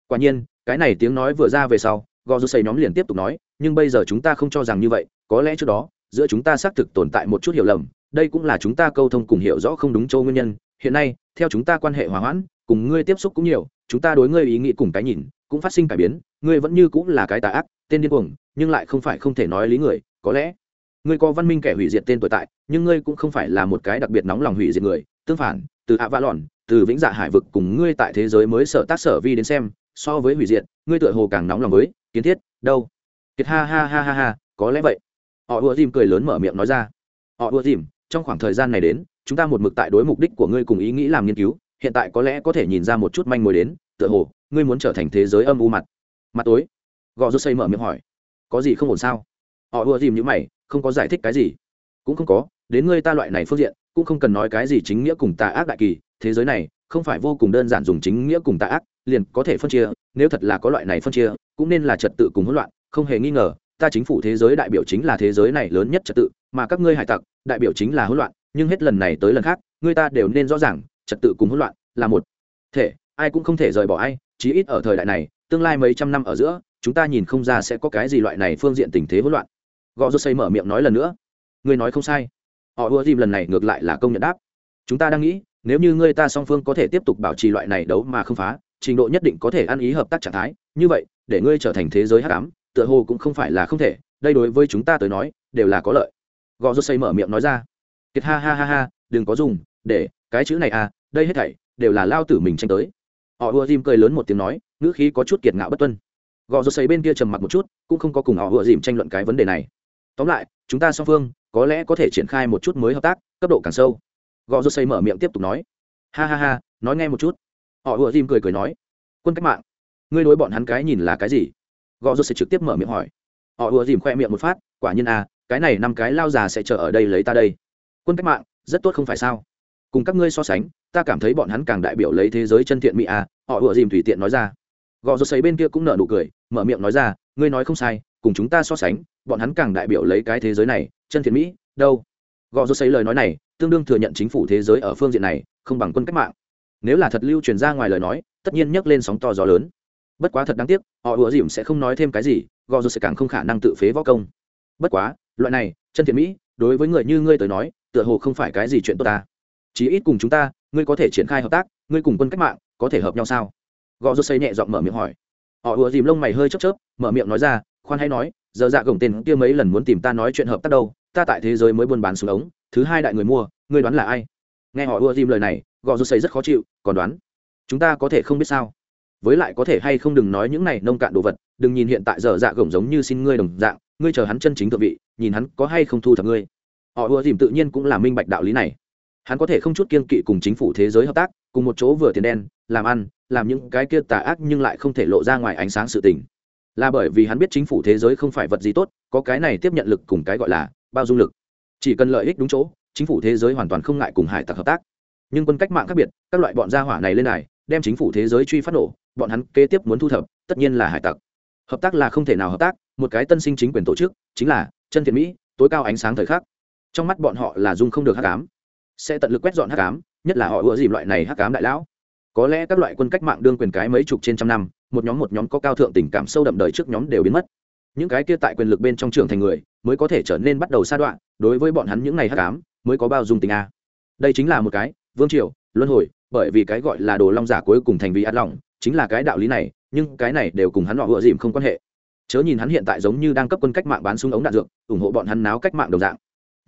Quả nhiên, cái này tiếng nói vừa ra về sau, gò rô xây nhóm liền tiếp tục nói, nhưng bây giờ chúng ta không cho rằng như vậy, có lẽ trước đó, giữa chúng ta xác thực tồn tại một chút hiểu lầm, đây cũng là chúng ta câu thông cùng hiểu rõ không đúng châu nguyên nhân hiện nay, theo chúng ta quan hệ hòa hoãn, cùng ngươi tiếp xúc cũng nhiều, chúng ta đối ngươi ý nghĩ cùng cái nhìn, cũng phát sinh cải biến, ngươi vẫn như cũng là cái tà ác, tên điên cuồng, nhưng lại không phải không thể nói lý người, có lẽ. Ngươi có văn minh kẻ hủy diệt tên tồn tại, nhưng ngươi cũng không phải là một cái đặc biệt nóng lòng hủy diệt người, tương phản, từ ạ vã lòn từ vĩnh dạ hải vực cùng ngươi tại thế giới mới sở tác sở vi đến xem, so với hủy diệt, ngươi tựa hồ càng nóng lòng với, kiến thiết, đâu? Kiệt ha ha ha ha ha, có lẽ vậy. Họ ùa dìm cười lớn mở miệng nói ra. Họ ùa dìm, trong khoảng thời gian này đến chúng ta một mực tại đối mục đích của ngươi cùng ý nghĩ làm nghiên cứu, hiện tại có lẽ có thể nhìn ra một chút manh mối đến, tựa hồ, ngươi muốn trở thành thế giới âm u mặt. Mặt tối. Gò rút xây mở miệng hỏi. Có gì không ổn sao? Họ ùa dìm như mày, không có giải thích cái gì. Cũng không có, đến ngươi ta loại này phương diện, cũng không cần nói cái gì chính nghĩa cùng tà ác đại kỳ, thế giới này, không phải vô cùng đơn giản dùng chính nghĩa cùng tà ác, liền có thể phân chia, nếu thật là có loại này phân chia, cũng nên là trật tự cùng hỗn loạn, không hề nghi ngờ, ta chính phủ thế giới đại biểu chính là thế giới này lớn nhất trật tự, mà các ngươi hải tặc, đại biểu chính là hỗn loạn nhưng hết lần này tới lần khác, người ta đều nên rõ ràng, trật tự cùng hỗn loạn là một thể, ai cũng không thể rời bỏ ai, chí ít ở thời đại này, tương lai mấy trăm năm ở giữa, chúng ta nhìn không ra sẽ có cái gì loại này phương diện tình thế hỗn loạn. Gõ rô xây mở miệng nói lần nữa. Ngươi nói không sai. Họ ưa dìm lần này ngược lại là công nhận đáp. Chúng ta đang nghĩ, nếu như ngươi ta song phương có thể tiếp tục bảo trì loại này đấu mà không phá, trình độ nhất định có thể ăn ý hợp tác trạng thái, như vậy, để ngươi trở thành thế giới hát ám, tựa hồ cũng không phải là không thể, đây đối với chúng ta tới nói, đều là có lợi. Gò rô xây mở miệng nói ra kiệt ha ha ha ha, đừng có dùng, để, cái chữ này à đây hết thảy, đều là lao tử mình tranh tới. Họ ùa dìm cười lớn một tiếng nói, ngữ khí có chút kiệt ngạo bất tuân. Gò rô xây bên kia trầm mặc một chút, cũng không có cùng họ ùa dìm tranh luận cái vấn đề này. Tóm lại, chúng ta song phương, có lẽ có thể triển khai một chút mới hợp tác, cấp độ càng sâu. Gò rô xây mở miệng tiếp tục nói. Ha ha ha, nói nghe một chút. Họ ùa dìm cười cười nói. Quân cách mạng. Ngươi đối bọn hắn cái nhìn là cái gì? Gò rô xây trực tiếp mở miệng hỏi. Họ ùa dìm khoe miệng một phát, quả nhiên à cái này năm cái lao già sẽ chờ ở đây lấy ta đây quân cách mạng, rất tốt không phải sao? Cùng các ngươi so sánh, ta cảm thấy bọn hắn càng đại biểu lấy thế giới chân thiện mỹ à họ ùa dìm tùy tiện nói ra. Gò rô xấy bên kia cũng nở nụ cười, mở miệng nói ra, ngươi nói không sai, cùng chúng ta so sánh, bọn hắn càng đại biểu lấy cái thế giới này, chân thiện mỹ, đâu? Gò rô xấy lời nói này, tương đương thừa nhận chính phủ thế giới ở phương diện này, không bằng quân cách mạng. Nếu là thật lưu truyền ra ngoài lời nói, tất nhiên nhấc lên sóng to gió lớn. Bất quá thật đáng tiếc, họ ùa dìm sẽ không nói thêm cái gì, gò rô sẽ càng không khả năng tự phế võ công. Bất quá, loại này, chân thiện mỹ, đối với người như ngươi tới nói tựa hồ không phải cái gì chuyện tốt ta. Chí ít cùng chúng ta, ngươi có thể triển khai hợp tác, ngươi cùng quân cách mạng, có thể hợp nhau sao? Gò rô xây nhẹ giọng mở miệng hỏi. Họ ùa dìm lông mày hơi chớp chớp, mở miệng nói ra, khoan hay nói, giờ dạ gồng tên kia mấy lần muốn tìm ta nói chuyện hợp tác đâu, ta tại thế giới mới buôn bán xuống ống, thứ hai đại người mua, ngươi đoán là ai? Nghe họ ùa dìm lời này gò rô xây rất khó chịu, còn đoán, chúng ta có thể không biết sao? Với lại có thể hay không đừng nói những này nông cạn đồ vật, đừng nhìn hiện tại giờ dạ gồng giống như xin ngươi đồng dạng, ngươi chờ hắn chân chính thượng vị, nhìn hắn có hay không thu thập ngươi họ ùa dìm tự nhiên cũng là minh bạch đạo lý này. Hắn có thể không chút kiên kỵ cùng chính phủ thế giới hợp tác, cùng một chỗ vừa tiền đen, làm ăn, làm những cái kia tà ác nhưng lại không thể lộ ra ngoài ánh sáng sự tình. Là bởi vì hắn biết chính phủ thế giới không phải vật gì tốt, có cái này tiếp nhận lực cùng cái gọi là bao dung lực. Chỉ cần lợi ích đúng chỗ, chính phủ thế giới hoàn toàn không ngại cùng hải tặc hợp tác. Nhưng quân cách mạng khác biệt, các loại bọn gia hỏa này lên này, đem chính phủ thế giới truy phát nổ, bọn hắn kế tiếp muốn thu thập, tất nhiên là hải tặc. Hợp tác là không thể nào hợp tác, một cái tân sinh chính quyền tổ chức, chính là chân thiện mỹ, tối cao ánh sáng thời khắc trong mắt bọn họ là dung không được hắc ám. Sẽ tận lực quét dọn hắc ám, nhất là họ ưa dìm loại này hắc ám đại lão. Có lẽ các loại quân cách mạng đương quyền cái mấy chục trên trăm năm, một nhóm một nhóm có cao thượng tình cảm sâu đậm đời trước nhóm đều biến mất. Những cái kia tại quyền lực bên trong trường thành người, mới có thể trở nên bắt đầu sa đoạn đối với bọn hắn những ngày hắc ám, mới có bao dung tình a. Đây chính là một cái, vương triều, luân hồi, bởi vì cái gọi là đồ long giả cuối cùng thành vì át lòng, chính là cái đạo lý này, nhưng cái này đều cùng hắn họ ựa dìm không quan hệ. Chớ nhìn hắn hiện tại giống như đang cấp quân cách mạng bán súng ống đạn dược, ủng hộ bọn hắn náo cách mạng đồng dạng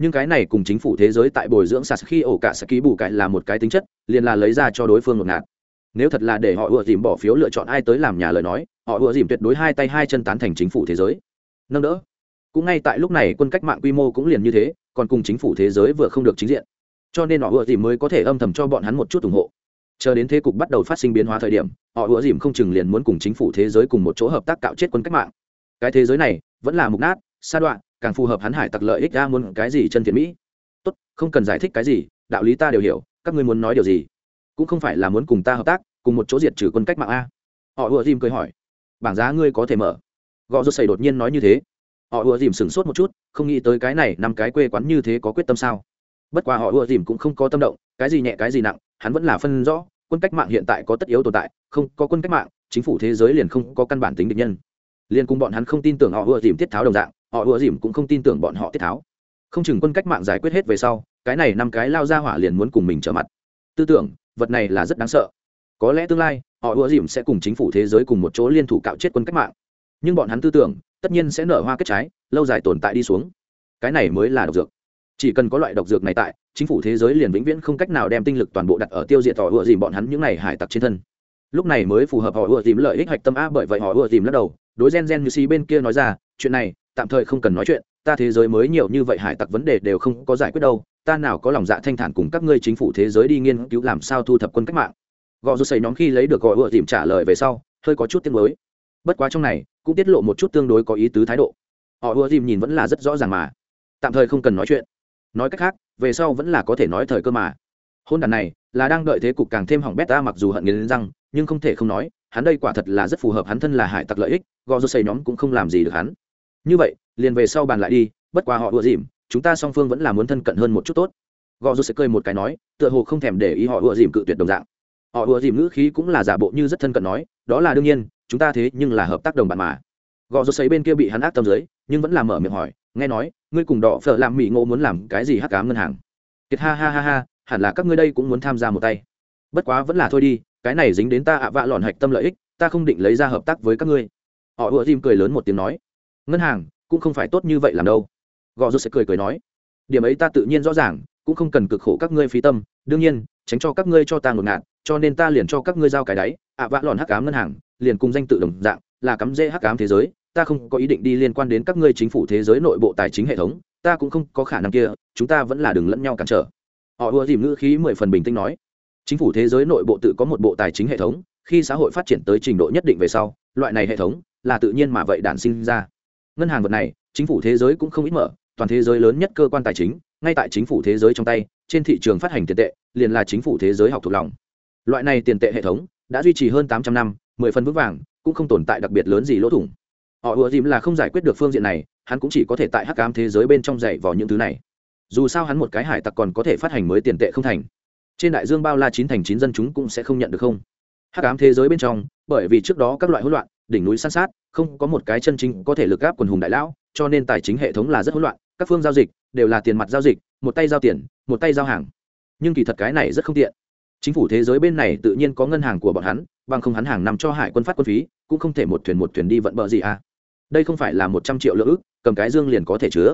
nhưng cái này cùng chính phủ thế giới tại bồi dưỡng sạt khi ổ cả sẽ ký bù cải là một cái tính chất, liền là lấy ra cho đối phương một ngạt. Nếu thật là để họ ùa dìm bỏ phiếu lựa chọn ai tới làm nhà lời nói, họ ùa dìm tuyệt đối hai tay hai chân tán thành chính phủ thế giới. Nâng đỡ. Cũng ngay tại lúc này quân cách mạng quy mô cũng liền như thế, còn cùng chính phủ thế giới vừa không được chính diện. Cho nên họ ùa dìm mới có thể âm thầm cho bọn hắn một chút ủng hộ. Chờ đến thế cục bắt đầu phát sinh biến hóa thời điểm, họ ùa dìm không chừng liền muốn cùng chính phủ thế giới cùng một chỗ hợp tác cạo chết quân cách mạng. Cái thế giới này vẫn là mục nát, sa đoạn càng phù hợp hắn hải tặc lợi ích ra muốn cái gì chân thiện mỹ. Tốt, không cần giải thích cái gì, đạo lý ta đều hiểu, các ngươi muốn nói điều gì? Cũng không phải là muốn cùng ta hợp tác, cùng một chỗ diệt trừ quân cách mạng a. Họ ùa dìm cười hỏi. Bảng giá ngươi có thể mở. Gõ rút xây đột nhiên nói như thế. Họ ùa dìm sửng sốt một chút, không nghĩ tới cái này năm cái quê quán như thế có quyết tâm sao? Bất quá họ ùa dìm cũng không có tâm động, cái gì nhẹ cái gì nặng, hắn vẫn là phân rõ, quân cách mạng hiện tại có tất yếu tồn tại, không có quân cách mạng, chính phủ thế giới liền không có căn bản tính địch nhân liền cùng bọn hắn không tin tưởng họ ùa dìm tiết tháo đồng dạng, họ ùa dìm cũng không tin tưởng bọn họ tiết tháo. Không chừng quân cách mạng giải quyết hết về sau, cái này năm cái lao ra hỏa liền muốn cùng mình trở mặt. Tư tưởng, vật này là rất đáng sợ. Có lẽ tương lai, họ ùa dìm sẽ cùng chính phủ thế giới cùng một chỗ liên thủ cạo chết quân cách mạng. Nhưng bọn hắn tư tưởng, tất nhiên sẽ nở hoa kết trái, lâu dài tồn tại đi xuống. Cái này mới là độc dược. Chỉ cần có loại độc dược này tại, chính phủ thế giới liền vĩnh viễn không cách nào đem tinh lực toàn bộ đặt ở tiêu diệt họ ùa dìm bọn hắn những n à y hải tặc trên thân. Lúc này mới phù hợp họ ùa dìm lợi ích hạch tâm a bởi vậy họ ùa dìm lắc đầu đối gen gen như si bên kia nói ra, chuyện này, tạm thời không cần nói chuyện, ta thế giới mới nhiều như vậy hải tặc vấn đề đều không có giải quyết đâu, ta nào có lòng dạ thanh thản cùng các ngươi chính phủ thế giới đi nghiên cứu làm sao thu thập quân cách mạng. Gò rút xây nhóm khi lấy được gọi ựa tìm trả lời về sau, hơi có chút tiếng mới bất quá trong này, cũng tiết lộ một chút tương đối có ý tứ thái độ. Họ ưa dìm nhìn vẫn là rất rõ ràng mà. Tạm thời không cần nói chuyện. Nói cách khác, về sau vẫn là có thể nói thời cơ mà. Hôn đàn này là đang đợi thế cục càng thêm hỏng bét ta mặc dù hận nghiến răng, nhưng không thể không nói hắn đây quả thật là rất phù hợp, hắn thân là hải tặc lợi ích, gò rô xây nhóm cũng không làm gì được hắn. Như vậy, liền về sau bàn lại đi, bất quá họ ùa dìm, chúng ta song phương vẫn là muốn thân cận hơn một chút tốt. Gò rô sẽ cơi một cái nói, tựa hồ không thèm để ý họ ùa dìm cự tuyệt đồng dạng. Họ ùa dìm ngữ khí cũng là giả bộ như rất thân cận nói, đó là đương nhiên, chúng ta thế nhưng là hợp tác đồng bạn mà. Gò rô sấy bên kia bị hắn ác tâm dưới, nhưng vẫn là mở miệng hỏi, nghe nói, ngươi cùng đỏ phở làm mỹ ngộ muốn làm cái gì hắc cám ngân hàng? Kiệt ha ha ha ha, hẳn là các ngươi đây cũng muốn tham gia một tay. Bất quá vẫn là thôi đi cái này dính đến ta ạ vạ lòn hạch tâm lợi ích, ta không định lấy ra hợp tác với các ngươi. Họ ùa dìm cười lớn một tiếng nói, ngân hàng, cũng không phải tốt như vậy làm đâu. Gò rút sẽ cười cười nói, điểm ấy ta tự nhiên rõ ràng, cũng không cần cực khổ các ngươi phí tâm, đương nhiên, tránh cho các ngươi cho ta ngột ngạt, cho nên ta liền cho các ngươi giao cái đáy, ạ vạ lòn hắc cám ngân hàng, liền cùng danh tự đồng dạng, là cắm dễ hắc cám thế giới, ta không có ý định đi liên quan đến các ngươi chính phủ thế giới nội bộ tài chính hệ thống, ta cũng không có khả năng kia, chúng ta vẫn là đừng lẫn nhau cản trở. Họ ùa dìm ngữ khí mười phần bình tĩnh nói chính phủ thế giới nội bộ tự có một bộ tài chính hệ thống, khi xã hội phát triển tới trình độ nhất định về sau, loại này hệ thống là tự nhiên mà vậy đản sinh ra. Ngân hàng vật này, chính phủ thế giới cũng không ít mở, toàn thế giới lớn nhất cơ quan tài chính, ngay tại chính phủ thế giới trong tay, trên thị trường phát hành tiền tệ, liền là chính phủ thế giới học thuộc lòng. Loại này tiền tệ hệ thống đã duy trì hơn tám trăm năm, mười phần vững vàng, cũng không tồn tại đặc biệt lớn gì lỗ thủng. Họ ùa dìm là không giải quyết được phương diện này, hắn cũng chỉ có thể tại hắc cám thế giới bên trong dạy vào những thứ này. Dù sao hắn một cái hải tặc còn có thể phát hành mới tiền tệ không thành trên đại dương bao la chín thành chín dân chúng cũng sẽ không nhận được không. Hắc ám thế giới bên trong, bởi vì trước đó các loại hỗn loạn, đỉnh núi san sát, không có một cái chân chính có thể lực gáp quần hùng đại lão, cho nên tài chính hệ thống là rất hỗn loạn, các phương giao dịch đều là tiền mặt giao dịch, một tay giao tiền, một tay giao hàng. Nhưng kỳ thật cái này rất không tiện. Chính phủ thế giới bên này tự nhiên có ngân hàng của bọn hắn, bằng không hắn hàng nằm cho hải quân phát quân phí, cũng không thể một thuyền một thuyền đi vận bờ gì à. Đây không phải là một trăm triệu lượng ức, cầm cái dương liền có thể chứa.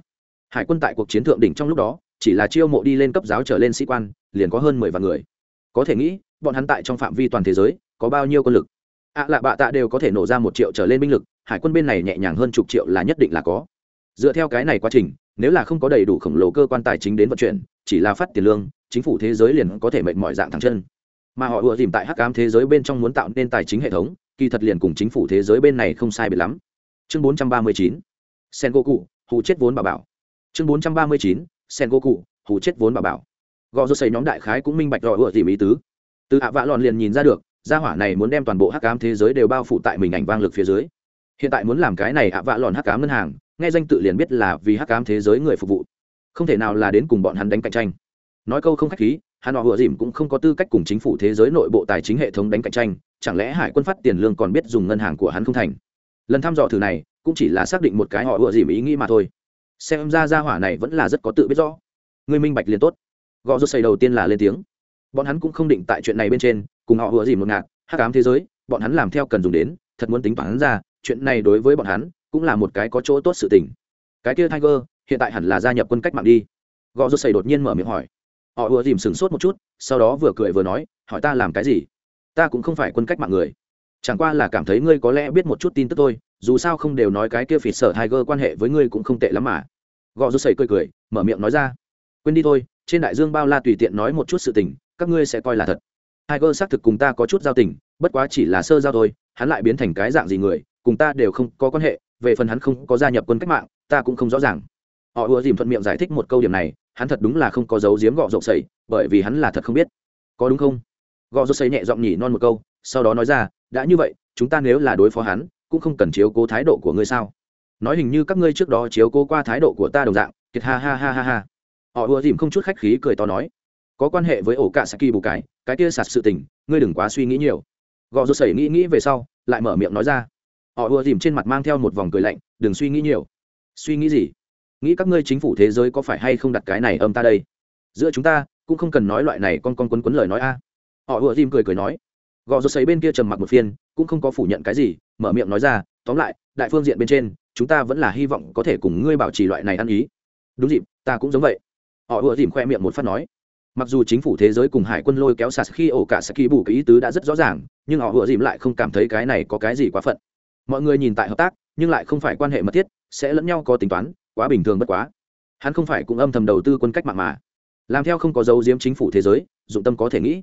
Hải quân tại cuộc chiến thượng đỉnh trong lúc đó chỉ là chiêu mộ đi lên cấp giáo trở lên sĩ quan, liền có hơn mười vạn người. Có thể nghĩ, bọn hắn tại trong phạm vi toàn thế giới, có bao nhiêu quân lực? Ạ à lạ bạ tạ đều có thể nổ ra một triệu trở lên binh lực, hải quân bên này nhẹ nhàng hơn chục triệu là nhất định là có. Dựa theo cái này quá trình, nếu là không có đầy đủ khổng lồ cơ quan tài chính đến vận chuyển, chỉ là phát tiền lương, chính phủ thế giới liền có thể mệnh mọi dạng thẳng chân. Mà họ ùa dìm tại hắc cám thế giới bên trong muốn tạo nên tài chính hệ thống, kỳ thật liền cùng chính phủ thế giới bên này không sai biệt lắm. Chương 439 sen goku hụ chết vốn bà bảo. Chương 439 sen goku hù chết vốn bà bảo. Gò rô xây nhóm đại khái cũng minh bạch rõ ựa dìm ý tứ. Từ hạ vạ lòn liền nhìn ra được, gia hỏa này muốn đem toàn bộ hắc cám thế giới đều bao phủ tại mình ảnh vang lực phía dưới. Hiện tại muốn làm cái này hạ vạ lòn hắc cám ngân hàng, nghe danh tự liền biết là vì hắc cám thế giới người phục vụ. Không thể nào là đến cùng bọn hắn đánh cạnh tranh. Nói câu không khách khí, hắn họ vừa dìm cũng không có tư cách cùng chính phủ thế giới nội bộ tài chính hệ thống đánh cạnh tranh, chẳng lẽ hải quân phát tiền lương còn biết dùng ngân hàng của hắn không thành? Lần thăm dò thử này, cũng chỉ là xác định một cái họ vừa dìm ý nghĩ mà thôi xem ra ra hỏa này vẫn là rất có tự biết rõ. Người minh bạch liền tốt. Gõ rút xây đầu tiên là lên tiếng. Bọn hắn cũng không định tại chuyện này bên trên, cùng họ hứa dìm một ngạt, hắc ám thế giới, bọn hắn làm theo cần dùng đến, thật muốn tính toán ra, chuyện này đối với bọn hắn cũng là một cái có chỗ tốt sự tình. Cái kia tiger, hiện tại hẳn là gia nhập quân cách mạng đi. Gõ rút xây đột nhiên mở miệng hỏi. Họ ùa dìm sửng sốt một chút, sau đó vừa cười vừa nói, hỏi ta làm cái gì? Ta cũng không phải quân cách mạng người chẳng qua là cảm thấy ngươi có lẽ biết một chút tin tức thôi, dù sao không đều nói cái kia phỉ sở tiger quan hệ với ngươi cũng không tệ lắm mà. Gõ rút sầy cười cười, mở miệng nói ra. Quên đi thôi, trên đại dương bao la tùy tiện nói một chút sự tình, các ngươi sẽ coi là thật. Tiger xác thực cùng ta có chút giao tình, bất quá chỉ là sơ giao thôi, hắn lại biến thành cái dạng gì người, cùng ta đều không có quan hệ, về phần hắn không có gia nhập quân cách mạng, ta cũng không rõ ràng. Họ ùa dìm thuận miệng giải thích một câu điểm này, hắn thật đúng là không có dấu giếm gọ rộng sầy, bởi vì hắn là thật không biết. Có đúng không? Gọ rộng sầy nhẹ giọng nhỉ non một câu, sau đó nói ra đã như vậy, chúng ta nếu là đối phó hắn, cũng không cần chiếu cố thái độ của ngươi sao? Nói hình như các ngươi trước đó chiếu cố qua thái độ của ta đồng dạng, kiệt ha ha ha ha ha. Họ ùa dìm không chút khách khí cười to nói. Có quan hệ với ổ cả saki bù cái cái kia sạt sự tình, ngươi đừng quá suy nghĩ nhiều. Gò rô sẩy nghĩ nghĩ về sau, lại mở miệng nói ra. Họ ùa dìm trên mặt mang theo một vòng cười lạnh, đừng suy nghĩ nhiều. Suy nghĩ gì? Nghĩ các ngươi chính phủ thế giới có phải hay không đặt cái này âm ta đây? Giữa chúng ta, cũng không cần nói loại này con con quấn quấn lời nói a. Họ ùa dìm cười cười nói gò rô xấy bên kia trầm mặc một phiên, cũng không có phủ nhận cái gì, mở miệng nói ra, tóm lại, đại phương diện bên trên, chúng ta vẫn là hy vọng có thể cùng ngươi bảo trì loại này ăn ý. Đúng dịp, ta cũng giống vậy. Họ ùa dìm khoe miệng một phát nói. Mặc dù chính phủ thế giới cùng hải quân lôi kéo sạt khi ổ cả saki bù cái ý tứ đã rất rõ ràng, nhưng họ ùa dìm lại không cảm thấy cái này có cái gì quá phận. Mọi người nhìn tại hợp tác, nhưng lại không phải quan hệ mật thiết, sẽ lẫn nhau có tính toán, quá bình thường bất quá. Hắn không phải cũng âm thầm đầu tư quân cách mạng mà. Làm theo không có dấu diếm chính phủ thế giới, dụng tâm có thể nghĩ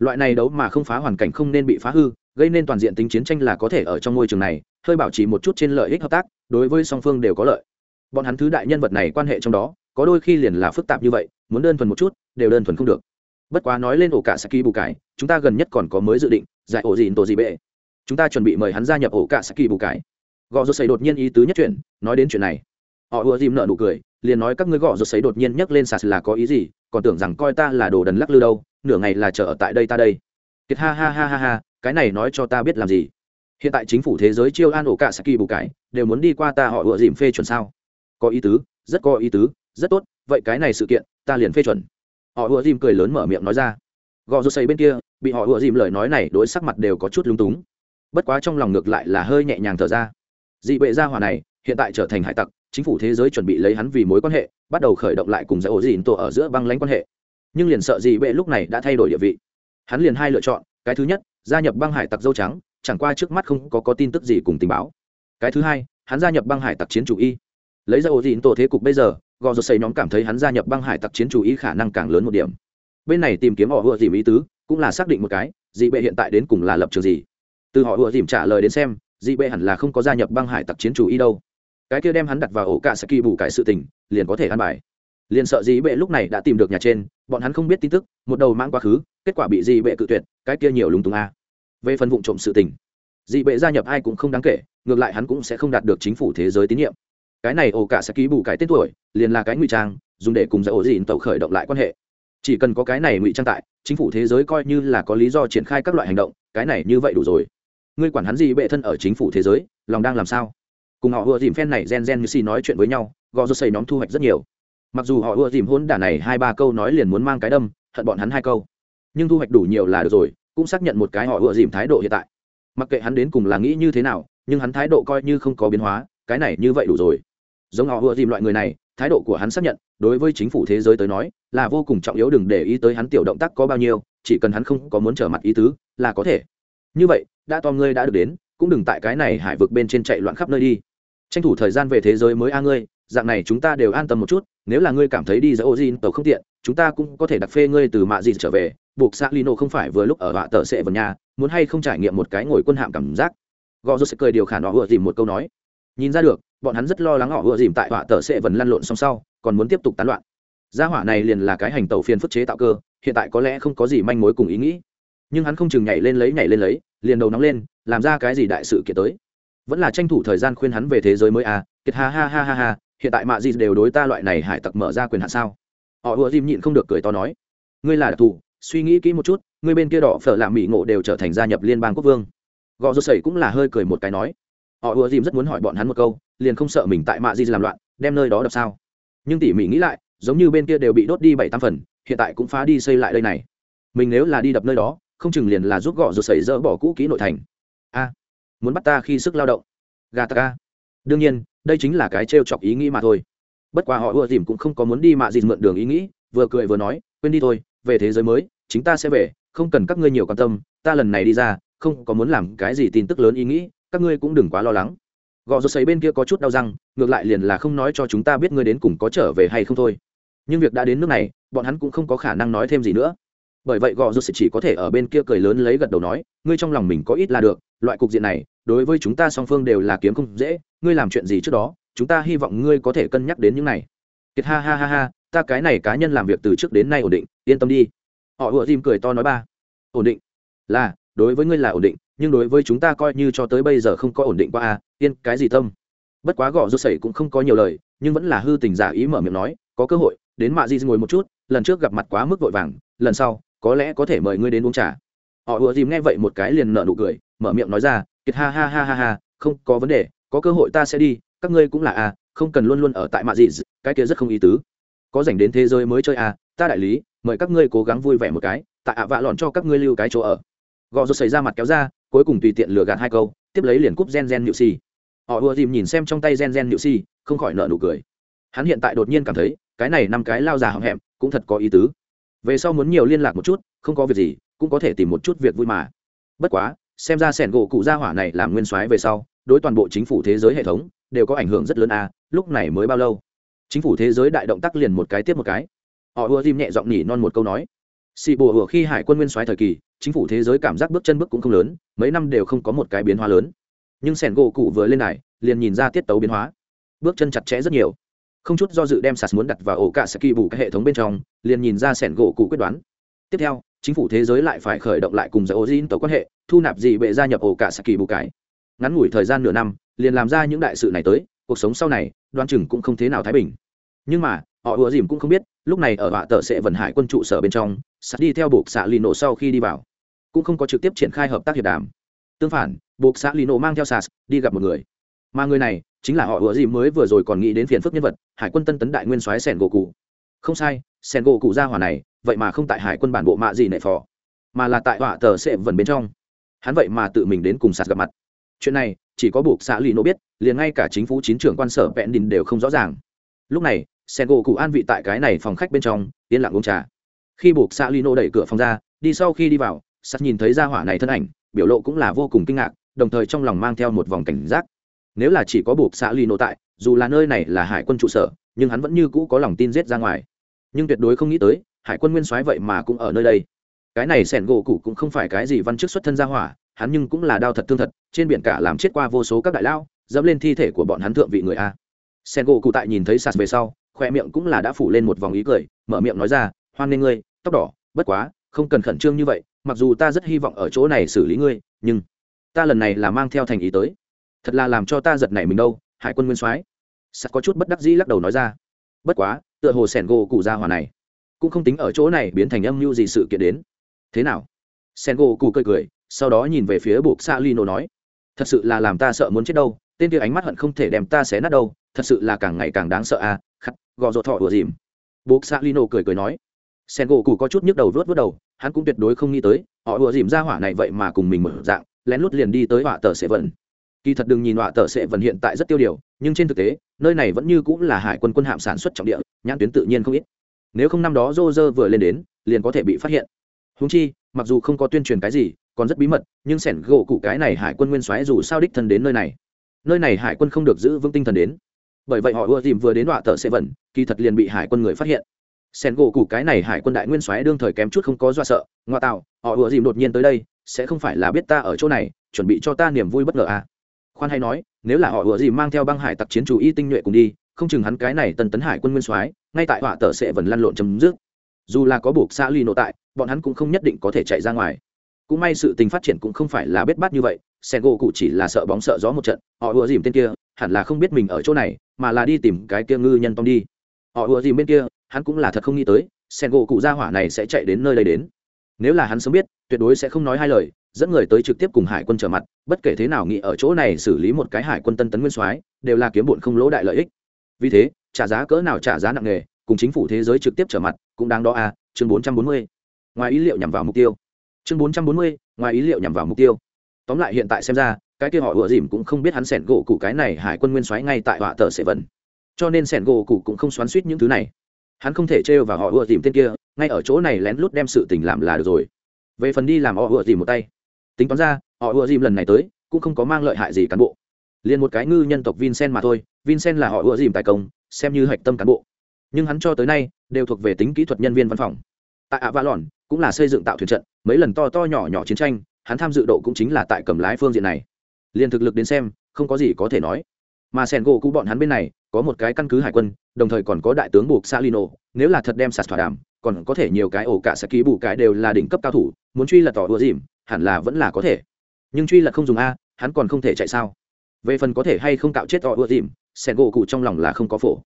loại này đấu mà không phá hoàn cảnh không nên bị phá hư, gây nên toàn diện tính chiến tranh là có thể ở trong môi trường này, hơi bảo trì một chút trên lợi ích hợp tác, đối với song phương đều có lợi. Bọn hắn thứ đại nhân vật này quan hệ trong đó, có đôi khi liền là phức tạp như vậy, muốn đơn thuần một chút, đều đơn thuần không được. Bất quá nói lên ổ cả saki bù cải, chúng ta gần nhất còn có mới dự định, giải ổ gì tổ gì bệ. Chúng ta chuẩn bị mời hắn gia nhập ổ cả saki bù cải. Gò rô xây đột nhiên ý tứ nhất chuyện nói đến chuyện này. Họ ùa dìm nợ nụ cười, liền nói các ngươi gõ rô xây đột nhiên nhắc lên sạt là có ý gì, còn tưởng rằng coi ta là đồ đần lắc lư đâu nửa ngày là chờ ở tại đây ta đây. Kiệt ha ha ha ha ha, cái này nói cho ta biết làm gì? Hiện tại chính phủ thế giới chiêu an ổ cả saki bù cải, đều muốn đi qua ta họ ùa dìm phê chuẩn sao? Có ý tứ, rất có ý tứ, rất tốt, vậy cái này sự kiện, ta liền phê chuẩn. Họ ùa dìm cười lớn mở miệng nói ra. Gò rô xây bên kia, bị họ ùa dìm lời nói này đối sắc mặt đều có chút lung túng. Bất quá trong lòng ngược lại là hơi nhẹ nhàng thở ra. Dị bệ gia hỏa này, hiện tại trở thành hải tặc, chính phủ thế giới chuẩn bị lấy hắn vì mối quan hệ, bắt đầu khởi động lại cùng giải ổ dìn tổ ở giữa băng lãnh quan hệ nhưng liền sợ gì bệ lúc này đã thay đổi địa vị. Hắn liền hai lựa chọn, cái thứ nhất, gia nhập băng hải tặc dâu trắng, chẳng qua trước mắt không có có tin tức gì cùng tình báo. Cái thứ hai, hắn gia nhập băng hải tặc chiến chủ y. Lấy ra ổ dịn tổ thế cục bây giờ, gò rột xây nhóm cảm thấy hắn gia nhập băng hải tặc chiến chủ y khả năng càng lớn một điểm. Bên này tìm kiếm họ vừa dìm ý tứ, cũng là xác định một cái, dị bệ hiện tại đến cùng là lập trường gì. Từ họ vừa dìm trả lời đến xem, dị bệ hẳn là không có gia nhập băng hải tặc chiến chủ y đâu. Cái kia đem hắn đặt vào ổ cả kỳ bù cải sự tình, liền có thể ăn bài. Liền sợ dị bệ lúc này đã tìm được nhà trên bọn hắn không biết tin tức, một đầu mang quá khứ, kết quả bị dị bệ cự tuyệt, cái kia nhiều lúng túng a. Về phần vụ trộm sự tình, dị bệ gia nhập ai cũng không đáng kể, ngược lại hắn cũng sẽ không đạt được chính phủ thế giới tín nhiệm. Cái này ổ cả sẽ ký bù cái tên tuổi, liền là cái ngụy trang, dùng để cùng giải ổ dịn tàu khởi động lại quan hệ. Chỉ cần có cái này ngụy trang tại, chính phủ thế giới coi như là có lý do triển khai các loại hành động, cái này như vậy đủ rồi. Ngươi quản hắn gì bệ thân ở chính phủ thế giới, lòng đang làm sao? Cùng họ vừa dìm phen này gen gen như xì nói chuyện với nhau, gò rô xây nhóm thu hoạch rất nhiều mặc dù họ ưa dìm hôn đả này hai ba câu nói liền muốn mang cái đâm, hận bọn hắn hai câu. Nhưng thu hoạch đủ nhiều là được rồi, cũng xác nhận một cái họ ưa dìm thái độ hiện tại. Mặc kệ hắn đến cùng là nghĩ như thế nào, nhưng hắn thái độ coi như không có biến hóa, cái này như vậy đủ rồi. Giống họ ưa dìm loại người này, thái độ của hắn xác nhận, đối với chính phủ thế giới tới nói, là vô cùng trọng yếu đừng để ý tới hắn tiểu động tác có bao nhiêu, chỉ cần hắn không có muốn trở mặt ý tứ, là có thể. Như vậy, đã to ngươi đã được đến, cũng đừng tại cái này hải vực bên trên chạy loạn khắp nơi đi. Tranh thủ thời gian về thế giới mới a ngươi dạng này chúng ta đều an tâm một chút, nếu là ngươi cảm thấy đi giữa ô diên tàu không tiện, chúng ta cũng có thể đặt phê ngươi từ mạ gì trở về. Buộc xã lino không phải vừa lúc ở họa tờ sệ vào nhà, muốn hay không trải nghiệm một cái ngồi quân hạm cảm giác. Gò rô sẽ cười điều khả nó vừa dìm một câu nói. Nhìn ra được, bọn hắn rất lo lắng họ vừa dìm tại họa tờ sệ vần lăn lộn song sau, còn muốn tiếp tục tán loạn. Gia hỏa này liền là cái hành tàu phiền phức chế tạo cơ, hiện tại có lẽ không có gì manh mối cùng ý nghĩ. Nhưng hắn không chừng nhảy lên lấy, nhảy lên lấy, liền đầu nóng lên, làm ra cái gì đại sự kiện tới. Vẫn là tranh thủ thời gian khuyên hắn về thế giới mới à kiệt ha ha ha ha ha hiện tại mạ gì đều đối ta loại này hải tặc mở ra quyền hạn sao? Họ ùa dìm nhịn không được cười to nói. Ngươi là đặc thù, suy nghĩ kỹ một chút, ngươi bên kia đỏ phở làm mỹ ngộ đều trở thành gia nhập liên bang quốc vương. Gò rô sẩy cũng là hơi cười một cái nói. Họ ùa dìm rất muốn hỏi bọn hắn một câu, liền không sợ mình tại mạ gì làm loạn, đem nơi đó đập sao? Nhưng tỉ mỉ nghĩ lại, giống như bên kia đều bị đốt đi bảy tam phần, hiện tại cũng phá đi xây lại đây này. Mình nếu là đi đập nơi đó, không chừng liền là giúp gõ rồi xảy dỡ bỏ cũ kỹ nội thành. A, muốn bắt ta khi sức lao động. Gà ta ca. Đương nhiên đây chính là cái trêu chọc ý nghĩ mà thôi. Bất quá họ ưa dìm cũng không có muốn đi mạ dìm mượn đường ý nghĩ, vừa cười vừa nói, quên đi thôi, về thế giới mới chúng ta sẽ về, không cần các ngươi nhiều quan tâm, ta lần này đi ra, không có muốn làm cái gì tin tức lớn ý nghĩ, các ngươi cũng đừng quá lo lắng. Gò rột sấy bên kia có chút đau răng, ngược lại liền là không nói cho chúng ta biết ngươi đến cùng có trở về hay không thôi. Nhưng việc đã đến nước này, bọn hắn cũng không có khả năng nói thêm gì nữa. Bởi vậy gò rột chỉ có thể ở bên kia cười lớn lấy gật đầu nói, ngươi trong lòng mình có ít là được, loại cục diện này đối với chúng ta song phương đều là kiếm không dễ, ngươi làm chuyện gì trước đó, chúng ta hy vọng ngươi có thể cân nhắc đến những này. Kiệt ha ha ha ha, ta cái này cá nhân làm việc từ trước đến nay ổn định, yên tâm đi. Họ ùa tim cười to nói ba. Ổn định. Là, đối với ngươi là ổn định, nhưng đối với chúng ta coi như cho tới bây giờ không có ổn định qua a à, yên, cái gì tâm? Bất quá gõ rút sẩy cũng không có nhiều lời, nhưng vẫn là hư tình giả ý mở miệng nói, có cơ hội, đến mạ di ngồi một chút, lần trước gặp mặt quá mức vội vàng, lần sau, có lẽ có thể mời ngươi đến uống trà. Họ ùa dìm nghe vậy một cái liền nợ nụ cười, mở miệng nói ra kiệt ha ha ha ha ha không có vấn đề có cơ hội ta sẽ đi các ngươi cũng là à, không cần luôn luôn ở tại mạ dị cái kia rất không ý tứ. Có dành đến thế giới mới chơi à, ta đại lý mời các ngươi cố gắng vui vẻ một cái tại ạ vạ lọn cho các ngươi lưu cái chỗ ở. Gò rột xảy ra mặt kéo ra cuối cùng tùy tiện lừa gạt hai câu tiếp lấy liền cúp gen gen nhự xì họ ùa dìm nhìn xem trong tay gen gen nhự xì không khỏi nợ nụ cười. Hắn hiện tại đột nhiên cảm thấy cái này năm cái lao già hậm hẹm cũng thật có ý tứ. Về sau muốn nhiều liên lạc một chút không có việc gì cũng có thể tìm một chút việc vui mà. Bất quá xem ra sẻn gỗ cụ gia hỏa này làm nguyên soái về sau, đối toàn bộ chính phủ thế giới hệ thống đều có ảnh hưởng rất lớn a lúc này mới bao lâu? Chính phủ thế giới đại động tác liền một cái tiếp một cái. Họ ưa tim nhẹ giọng nhỉ non một câu nói. Xì bùa ùa khi hải quân nguyên soái thời kỳ, chính phủ thế giới cảm giác bước chân bước cũng không lớn, mấy năm đều không có một cái biến hóa lớn. Nhưng sẻn gỗ cụ vừa lên này, liền nhìn ra tiết tấu biến hóa. Bước chân chặt chẽ rất nhiều. Không chút do dự đem sạt muốn đặt vào ổ cả saki bù cái hệ thống bên trong, liền nhìn ra sẻn gỗ cụ quyết đoán. Tiếp theo chính phủ thế giới lại phải khởi động lại cùng giải ozin tổ quan hệ, thu nạp gì bệ gia nhập ổ cả saki bù cái ngắn ngủi thời gian nửa năm, liền làm ra những đại sự này tới, cuộc sống sau này, đoan chừng cũng không thế nào thái bình. Nhưng mà, họ ùa dìm cũng không biết, lúc này ở họa tợ sẽ vận hải quân trụ sở bên trong sạt đi theo buộc xạ lì nổ sau khi đi vào. Cũng không có trực tiếp triển khai hợp tác hiệp đàm. Tương phản, buộc xạ lì nổ mang theo sạt đi gặp một người. Mà người này, chính là họ ùa dìm mới vừa rồi còn nghĩ đến phiền phức nhân vật, hải quân tân tấn đại nguyên soái sẻn gỗ cụ không sai sẻn gỗ cụ ra hỏa này vậy mà không tại hải quân bản bộ mạ gì nệ phò, mà là tại họa tờ sẽ vần bên trong. Hắn vậy mà tự mình đến cùng sạt gặp mặt. Chuyện này, chỉ có buộc xã lì nô biết, liền ngay cả chính phủ chín trưởng quan sở vẹn đình đều không rõ ràng. Lúc này sen gỗ cụ an vị tại cái này phòng khách bên trong, yên lặng uống trà. Khi buộc xã lì nô đẩy cửa phòng ra, đi sau khi đi vào sắt nhìn thấy ra hỏa này thân ảnh, biểu lộ cũng là vô cùng kinh ngạc, đồng thời trong lòng mang theo một vòng cảnh giác. Nếu là chỉ có buộc xã lì nô tại, dù là nơi này là hải quân trụ sở, nhưng hắn vẫn như cũ có lòng tin giết ra ngoài. Nhưng tuyệt đối không nghĩ tới hải quân nguyên soái vậy mà cũng ở nơi đây. Cái này sẻn gỗ cụ cũng không phải cái gì văn chức xuất thân ra hỏa, hắn nhưng cũng là đau thật thương thật, trên biển cả làm chết qua vô số các đại lao dẫm lên thi thể của bọn hắn thượng vị người a. Sẻn gỗ cụ tại nhìn thấy sạt về sau, khoe miệng cũng là đã phủ lên một vòng ý cười, mở miệng nói ra, hoan nghênh ngươi, tóc đỏ, bất quá, không cần khẩn trương như vậy, mặc dù ta rất hy vọng ở chỗ này xử lý ngươi, nhưng ta lần này là mang theo thành ý tới. Thật là làm cho ta giật nảy mình đâu, hải quân nguyên soái. Sắt có chút bất đắc dĩ lắc đầu nói ra, bất quá, tựa hồ sẻn gỗ cụ ra hòa này cũng không tính ở chỗ này biến thành âm mưu gì sự kiện đến. Thế nào? Sen gỗ cụ cười cười, sau đó nhìn về phía buộc xạ lino nói, thật sự là làm ta sợ muốn chết đâu, tên kia ánh mắt hận không thể đem ta xé nát đâu, thật sự là càng ngày càng đáng sợ à khắc, gò rột thọ ùa dìm. Buộc xạ lino cười cười nói sen gỗ cụ có chút nhức đầu vớt vớt đầu, hắn cũng tuyệt đối không nghĩ tới, họ ùa dìm ra hỏa này vậy mà cùng mình mở dạng, lén lút liền đi tới họa tờ sẽ vần kỳ thật đừng nhìn họa tờ sẽ vần hiện tại rất tiêu điều, nhưng trên thực tế, nơi này vẫn như cũng là hải quân quân hạm sản xuất trọng địa, nhãn tuyến tự nhiên không ít nếu không năm đó rô rơ vừa lên đến, liền có thể bị phát hiện. Húng chi, mặc dù không có tuyên truyền cái gì, còn rất bí mật, nhưng sẻn gỗ cụ cái này hải quân nguyên soái dù sao đích thân đến nơi này. Nơi này hải quân không được giữ vững tinh thần đến. Bởi vậy họ ưa dìm vừa đến đọa tờ sẽ vẩn kỳ thật liền bị hải quân người phát hiện. Sẻn gỗ cụ cái này hải quân đại nguyên soái đương thời kém chút không có do sợ, ngoa tạo, họ ưa dìm đột nhiên tới đây, sẽ không phải là biết ta ở chỗ này, chuẩn bị cho ta niềm vui bất ngờ à. khoan hay nói, nếu là họ ưa dìm mang theo băng hải tặc chiến chủ y tinh nhuệ cùng đi không chừng hắn cái này tần tấn hải quân nguyên soái, ngay tại họa tờ sẽ vẫn lăn lộn chấm dứt. Dù là có buộc xã ly nộ tại, bọn hắn cũng không nhất định có thể chạy ra ngoài. Cũng may sự tình phát triển cũng không phải là bết bát như vậy sen gỗ cụ chỉ là sợ bóng sợ gió một trận, họ ùa dìm tên kia, hẳn là không biết mình ở chỗ này, mà là đi tìm cái kia ngư nhân tông đi. Họ ùa dìm bên kia, hắn cũng là thật không nghĩ tới sen gỗ cụ gia hỏa này sẽ chạy đến nơi đây đến. Nếu là hắn sớm biết, tuyệt đối sẽ không nói hai lời, dẫn người tới trực tiếp cùng hải quân trở mặt, bất kể thế nào nghĩ ở chỗ này xử lý một cái hải quân tân tấn nguyên soái, đều là kiếm bụn không lỗ đại lợi ích vì thế, trả giá cỡ nào trả giá nặng nề, cùng chính phủ thế giới trực tiếp trở mặt, cũng đáng đó à chương bốn trăm bốn mươi. Ngoài ý liệu nhằm vào mục tiêu. Chương bốn trăm bốn mươi, ngoài ý liệu nhằm vào mục tiêu. Tóm lại hiện tại xem ra, cái kia họ ủa dìm cũng không biết hắn sẻn gỗ cụ cái này hải quân nguyên soái ngay tại họa tờ sẽ vần. Cho nên sẻn gỗ cụ cũng không xoắn suýt những thứ này. Hắn không thể trêu và họ ủa dìm tên kia, ngay ở chỗ này lén lút đem sự tình làm là được rồi. Về phần đi làm họ ủa dìm một tay. Tính toán ra, họ ủa dìm lần này tới, cũng không có mang lợi hại gì cán bộ liền một cái ngư nhân tộc vincent mà thôi, vincent là họ ưa dìm tài công, xem như hạch tâm cán bộ. Nhưng hắn cho tới nay đều thuộc về tính kỹ thuật nhân viên văn phòng. Tại ạ va lòn cũng là xây dựng tạo thuyền trận, mấy lần to to nhỏ nhỏ chiến tranh, hắn tham dự độ cũng chính là tại cầm lái phương diện này. Liền thực lực đến xem, không có gì có thể nói. Mà sen gỗ cũ bọn hắn bên này có một cái căn cứ hải quân, đồng thời còn có đại tướng buộc salino, nếu là thật đem sạt thỏa đàm, còn có thể nhiều cái ổ cả sẽ ký bù cái đều là đỉnh cấp cao thủ, muốn truy lật tỏ ùa dìm, hẳn là vẫn là có thể. Nhưng truy lật không dùng a, hắn còn không thể chạy sao? Về phần có thể hay không tạo chết họ ưa dìm sen gỗ cụ trong lòng là không có phổ.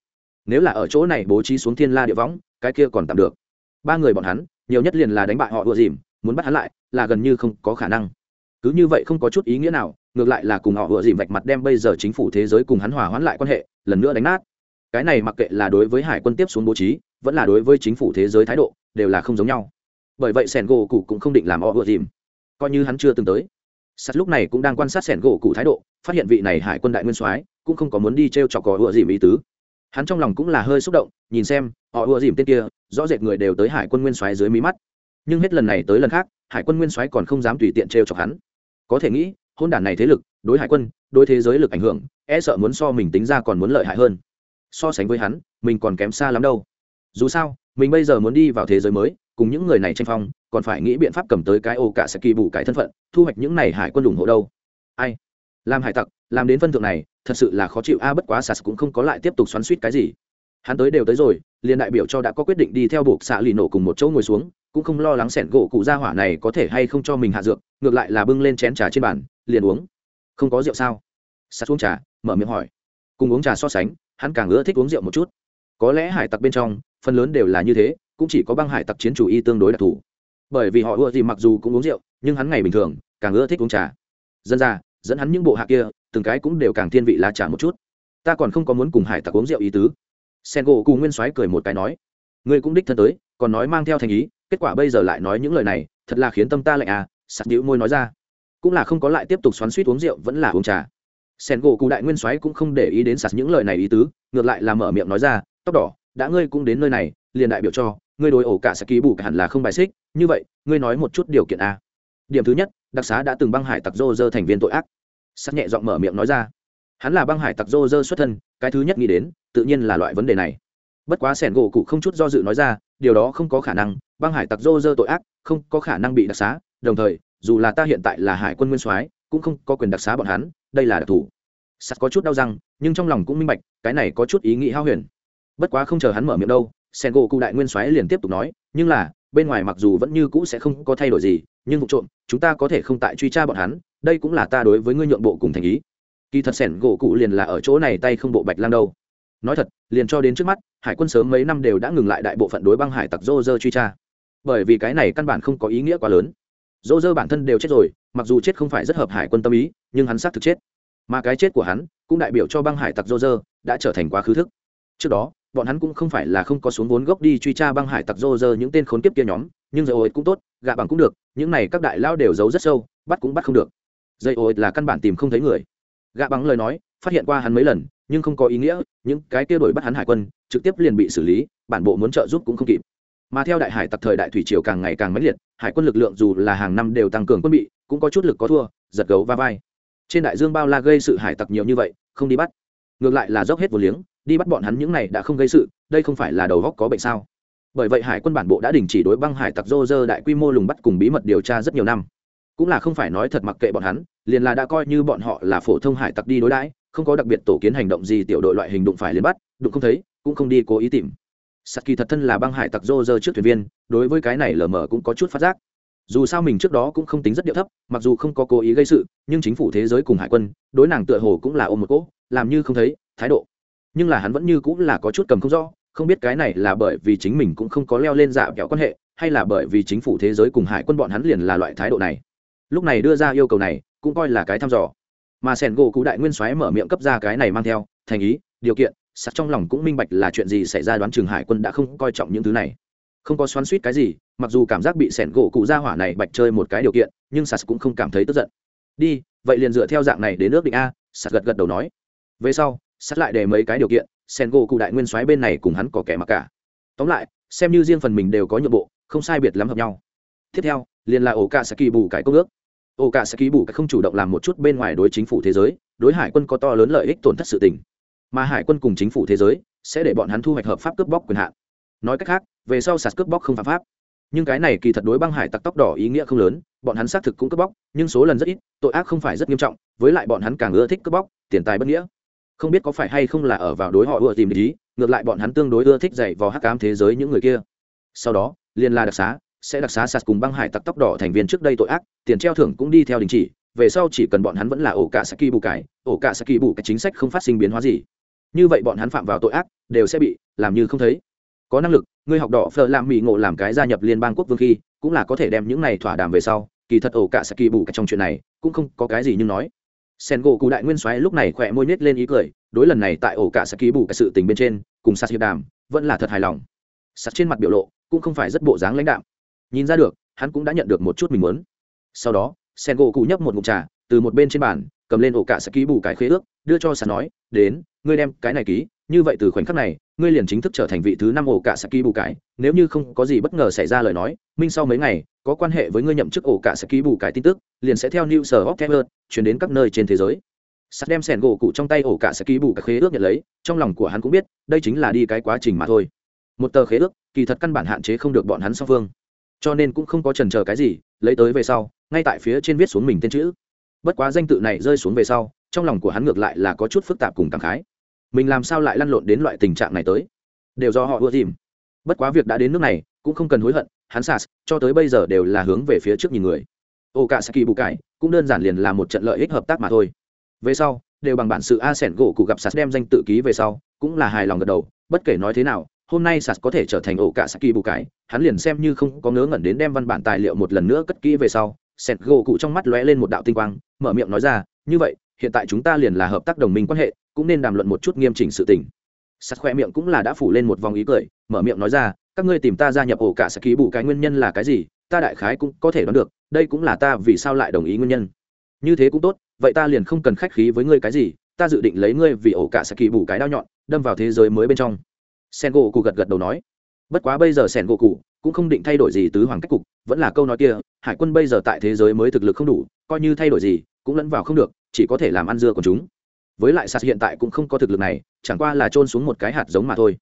Nếu là ở chỗ này bố trí xuống thiên la địa võng, cái kia còn tạm được. Ba người bọn hắn, nhiều nhất liền là đánh bại họ ưa dìm, muốn bắt hắn lại, là gần như không có khả năng. Cứ như vậy không có chút ý nghĩa nào, ngược lại là cùng họ ưa dìm vạch mặt đem bây giờ chính phủ thế giới cùng hắn hòa hoãn lại quan hệ, lần nữa đánh nát. Cái này mặc kệ là đối với hải quân tiếp xuống bố trí, vẫn là đối với chính phủ thế giới thái độ, đều là không giống nhau. Bởi vậy sẻn gỗ cụ cũng không định làm họ ưa dìm. Coi như hắn chưa từng tới sắt lúc này cũng đang quan sát sẻn gỗ cụ thái độ, phát hiện vị này hải quân đại nguyên soái cũng không có muốn đi t r e o chọc cò ựa dìm ý tứ. Hắn trong lòng cũng là hơi xúc động, nhìn xem, họ ựa dìm tên kia, rõ rệt người đều tới hải quân nguyên soái dưới mí mắt. Nhưng hết lần này tới lần khác, hải quân nguyên soái còn không dám tùy tiện t chọc hắn. Có thể nghĩ, hôn đản này thế lực, đối hải quân, đối thế giới lực ảnh hưởng e sợ muốn so mình tính ra còn muốn lợi hại hơn. So sánh với hắn, mình còn kém xa lắm đâu. Dù sao, mình bây giờ muốn đi vào thế giới mới, cùng những người này tranh phong còn phải nghĩ biện pháp cầm tới cái ô cả sẽ kỳ bù cái thân phận, thu hoạch những này hải quân ủng hộ đâu. Ai? Làm hải tặc, làm đến phân thượng này, thật sự là khó chịu. A, bất quá sas cũng không có lại tiếp tục xoắn suýt cái gì. Hắn tới đều tới rồi, liền đại biểu cho đã có quyết định đi theo buộc xạ lì nổ cùng một chỗ ngồi xuống, cũng không lo lắng sẻn gỗ cụ ra hỏa này có thể hay không cho mình hạ dược, ngược lại là bưng lên chén trà trên bàn, liền uống. Không có rượu sao? Sas uống trà, mở miệng hỏi. Cùng uống trà so sánh, hắn càng ưa thích uống rượu một chút. Có lẽ hải tặc bên trong, phần lớn đều là như thế, cũng chỉ có băng hải tặc chiến chủ y tương đối đặc thù bởi vì họ ưa gì mặc dù cũng uống rượu, nhưng hắn ngày bình thường, càng ưa thích uống trà. Dân ra, dẫn hắn những bộ hạ kia, từng cái cũng đều càng thiên vị lá trà một chút. Ta còn không có muốn cùng hải tặc uống rượu ý tứ. Sen gỗ cùng nguyên soái cười một cái nói, ngươi cũng đích thân tới, còn nói mang theo thành ý, kết quả bây giờ lại nói những lời này, thật là khiến tâm ta lạnh à sặc đĩu môi nói ra. Cũng là không có lại tiếp tục xoắn suýt uống rượu, vẫn là uống trà. Sen gỗ cụ đại nguyên soái cũng không để ý đến sạt những lời này ý tứ, ngược lại là mở miệng nói ra, tóc đỏ, đã ngươi cũng đến nơi này, liền đại biểu cho ngươi đối ổ cả sẽ ký bù cả hẳn là không bài xích, như vậy, ngươi nói một chút điều kiện a. Điểm thứ nhất, đặc xá đã từng băng hải tặc dô dơ thành viên tội ác. Sắc nhẹ giọng mở miệng nói ra. Hắn là băng hải tặc dô dơ xuất thân, cái thứ nhất nghĩ đến, tự nhiên là loại vấn đề này. Bất quá sẻn gỗ cụ không chút do dự nói ra, điều đó không có khả năng, băng hải tặc dô dơ tội ác, không có khả năng bị đặc xá, đồng thời, dù là ta hiện tại là hải quân nguyên soái, cũng không có quyền đặc xá bọn hắn, đây là đặc thù. Sắt có chút đau răng, nhưng trong lòng cũng minh bạch, cái này có chút ý nghĩ hao huyền. Bất quá không chờ hắn mở miệng đâu sen gỗ cụ đại nguyên soái liền tiếp tục nói, nhưng là, bên ngoài mặc dù vẫn như cũ sẽ không có thay đổi gì, nhưng vụ trộm, chúng ta có thể không tại truy tra bọn hắn, đây cũng là ta đối với ngươi nhượng bộ cùng thành ý. Kỳ thật sẻn gỗ cụ liền là ở chỗ này tay không bộ bạch lang đâu. Nói thật, liền cho đến trước mắt, hải quân sớm mấy năm đều đã ngừng lại đại bộ phận đối băng hải tặc dô dơ truy tra. Bởi vì cái này căn bản không có ý nghĩa quá lớn. Dô dơ bản thân đều chết rồi, mặc dù chết không phải rất hợp hải quân tâm ý, nhưng hắn xác thực chết. Mà cái chết của hắn, cũng đại biểu cho băng hải tặc dô dơ đã trở thành quá khứ thức. Trước đó bọn hắn cũng không phải là không có xuống vốn gốc đi truy tra băng hải tặc rô rơ những tên khốn kiếp kia nhóm, nhưng dây ô cũng tốt, gạ bằng cũng được, những này các đại lao đều giấu rất sâu, bắt cũng bắt không được. Dây ô là căn bản tìm không thấy người. Gạ bằng lời nói, phát hiện qua hắn mấy lần, nhưng không có ý nghĩa, những cái kia đổi bắt hắn hải quân, trực tiếp liền bị xử lý, bản bộ muốn trợ giúp cũng không kịp. Mà theo đại hải tặc thời đại thủy triều càng ngày càng mãnh liệt, hải quân lực lượng dù là hàng năm đều tăng cường quân bị, cũng có chút lực có thua, giật gấu va vai. Trên đại dương bao la gây sự hải tặc nhiều như vậy, không đi bắt. Ngược lại là dốc hết vô liếng đi bắt bọn hắn những này đã không gây sự, đây không phải là đầu góc có bệnh sao? Bởi vậy hải quân bản bộ đã đình chỉ đối băng hải tặc dô dơ đại quy mô lùng bắt cùng bí mật điều tra rất nhiều năm. Cũng là không phải nói thật mặc kệ bọn hắn, liền là đã coi như bọn họ là phổ thông hải tặc đi đối đãi, không có đặc biệt tổ kiến hành động gì tiểu đội loại hình đụng phải liền bắt, đụng không thấy, cũng không đi cố ý tìm. Saki thật thân là băng hải tặc dô dơ trước thuyền viên, đối với cái này lờ mờ cũng có chút phát giác. Dù sao mình trước đó cũng không tính rất điệu thấp, mặc dù không có cố ý gây sự, nhưng chính phủ thế giới cùng hải quân, đối nàng tựa hồ cũng là ôm một cỗ, làm như không thấy, thái độ nhưng là hắn vẫn như cũng là có chút cầm không rõ, không biết cái này là bởi vì chính mình cũng không có leo lên dạ kẹo quan hệ, hay là bởi vì chính phủ thế giới cùng hải quân bọn hắn liền là loại thái độ này. Lúc này đưa ra yêu cầu này, cũng coi là cái thăm dò. Mà sẻn gỗ cụ đại nguyên soái mở miệng cấp ra cái này mang theo, thành ý, điều kiện, sắt trong lòng cũng minh bạch là chuyện gì xảy ra đoán trường hải quân đã không coi trọng những thứ này. Không có xoắn suýt cái gì, mặc dù cảm giác bị sẻn gỗ cụ ra hỏa này bạch chơi một cái điều kiện, nhưng sas cũng không cảm thấy tức giận. Đi, vậy liền dựa theo dạng này đến nước định a sas gật gật đầu nói. Về sau sắt lại để mấy cái điều kiện, sen gỗ cụ đại nguyên soái bên này cùng hắn có kẻ mặc cả. Tóm lại, xem như riêng phần mình đều có nhượng bộ, không sai biệt lắm hợp nhau. Tiếp theo, liền là ổ cả sẽ bù cái công ước. Ổ cả sẽ bù cải không chủ động làm một chút bên ngoài đối chính phủ thế giới, đối hải quân có to lớn lợi ích tổn thất sự tình. Mà hải quân cùng chính phủ thế giới sẽ để bọn hắn thu hoạch hợp pháp cướp bóc quyền hạn. Nói cách khác, về sau sạt cướp bóc không phạm pháp. Nhưng cái này kỳ thật đối băng hải tặc tóc đỏ ý nghĩa không lớn, bọn hắn xác thực cũng cướp bóc, nhưng số lần rất ít, tội ác không phải rất nghiêm trọng, với lại bọn hắn càng ưa thích cướp bóc, tiền tài bất nghĩa không biết có phải hay không là ở vào đối họ ưa tìm ý ngược lại bọn hắn tương đối ưa thích dạy vào hắc ám thế giới những người kia. Sau đó liên la đặc xá, sẽ đặc xá sạt cùng băng hải tặc tóc đỏ thành viên trước đây tội ác, tiền treo thưởng cũng đi theo đình chỉ, về sau chỉ cần bọn hắn vẫn là ổ cả saki bù cải, ổ cả saki bù cái chính sách không phát sinh biến hóa gì. Như vậy bọn hắn phạm vào tội ác, đều sẽ bị làm như không thấy. Có năng lực ngươi học đỏ phờ làm mỹ ngộ làm cái gia nhập liên bang quốc vương khi, cũng là có thể đem những này thỏa đàm về sau, kỳ thật ổ cả saki bù trong chuyện này, cũng không có cái gì nhưng nói sen gỗ cụ đại nguyên soái lúc này khỏe môi nết lên ý cười, đối lần này tại ổ cả saki bù cái sự tình bên trên, cùng sas hiệp đàm, vẫn là thật hài lòng. Sas trên mặt biểu lộ cũng không phải rất bộ dáng lãnh đạm. Nhìn ra được, hắn cũng đã nhận được một chút mình muốn. Sau đó, sen gỗ cụ nhấp một ngụm trà, từ một bên trên bàn, cầm lên ổ cả saki bù cái khế ước, đưa cho sas nói, đến, ngươi đem cái này ký, như vậy từ khoảnh khắc này, ngươi liền chính thức trở thành vị thứ năm ổ cả saki bù cái, nếu như không có gì bất ngờ xảy ra lời nói, minh sau mấy ngày có quan hệ với ngươi nhậm chức ổ cả sẽ ký bù cải tin tức, liền sẽ theo new sở of chuyển đến các nơi trên thế giới. Sắt đem sẻn gỗ cụ trong tay ổ cả sẽ ký bù các khế ước nhận lấy, trong lòng của hắn cũng biết, đây chính là đi cái quá trình mà thôi. Một tờ khế ước, kỳ thật căn bản hạn chế không được bọn hắn song phương. Cho nên cũng không có trần chờ cái gì, lấy tới về sau, ngay tại phía trên viết xuống mình tên chữ. Bất quá danh tự này rơi xuống về sau, trong lòng của hắn ngược lại là có chút phức tạp cùng cảm khái. Mình làm sao lại lăn lộn đến loại tình trạng này tới? Đều do họ ưa dìm. Bất quá việc đã đến nước này, cũng không cần hối hận hắn sas cho tới bây giờ đều là hướng về phía trước nhìn người. Ô cả saki bù cải cũng đơn giản liền là một trận lợi ích hợp tác mà thôi. Về sau, đều bằng bản sự a sẻn gỗ cụ gặp sas đem danh tự ký về sau, cũng là hài lòng gật đầu, bất kể nói thế nào, hôm nay sas có thể trở thành ổ cả saki bù cải hắn liền xem như không có ngớ ngẩn đến đem văn bản tài liệu một lần nữa cất kỹ về sau sẻn gỗ cụ trong mắt lóe lên một đạo tinh quang, mở miệng nói ra, như vậy, hiện tại chúng ta liền là hợp tác đồng minh quan hệ, cũng nên đàm luận một chút nghiêm chỉnh sự tình. Sắt khoe miệng cũng là đã phủ lên một vòng ý cười, mở miệng nói ra các ngươi tìm ta gia nhập ổ cả sẽ ký bù cái nguyên nhân là cái gì, ta đại khái cũng có thể đoán được, đây cũng là ta vì sao lại đồng ý nguyên nhân. Như thế cũng tốt, vậy ta liền không cần khách khí với ngươi cái gì, ta dự định lấy ngươi vì ổ cả sẽ kỳ bù cái đao nhọn, đâm vào thế giới mới bên trong. Sen gỗ cụ gật gật đầu nói. Bất quá bây giờ sen gỗ cụ cũng không định thay đổi gì tứ hoàng cách cục, vẫn là câu nói kia, hải quân bây giờ tại thế giới mới thực lực không đủ, coi như thay đổi gì, cũng lẫn vào không được, chỉ có thể làm ăn dưa của chúng. Với lại sạt hiện tại cũng không có thực lực này, chẳng qua là trôn xuống một cái hạt giống mà thôi.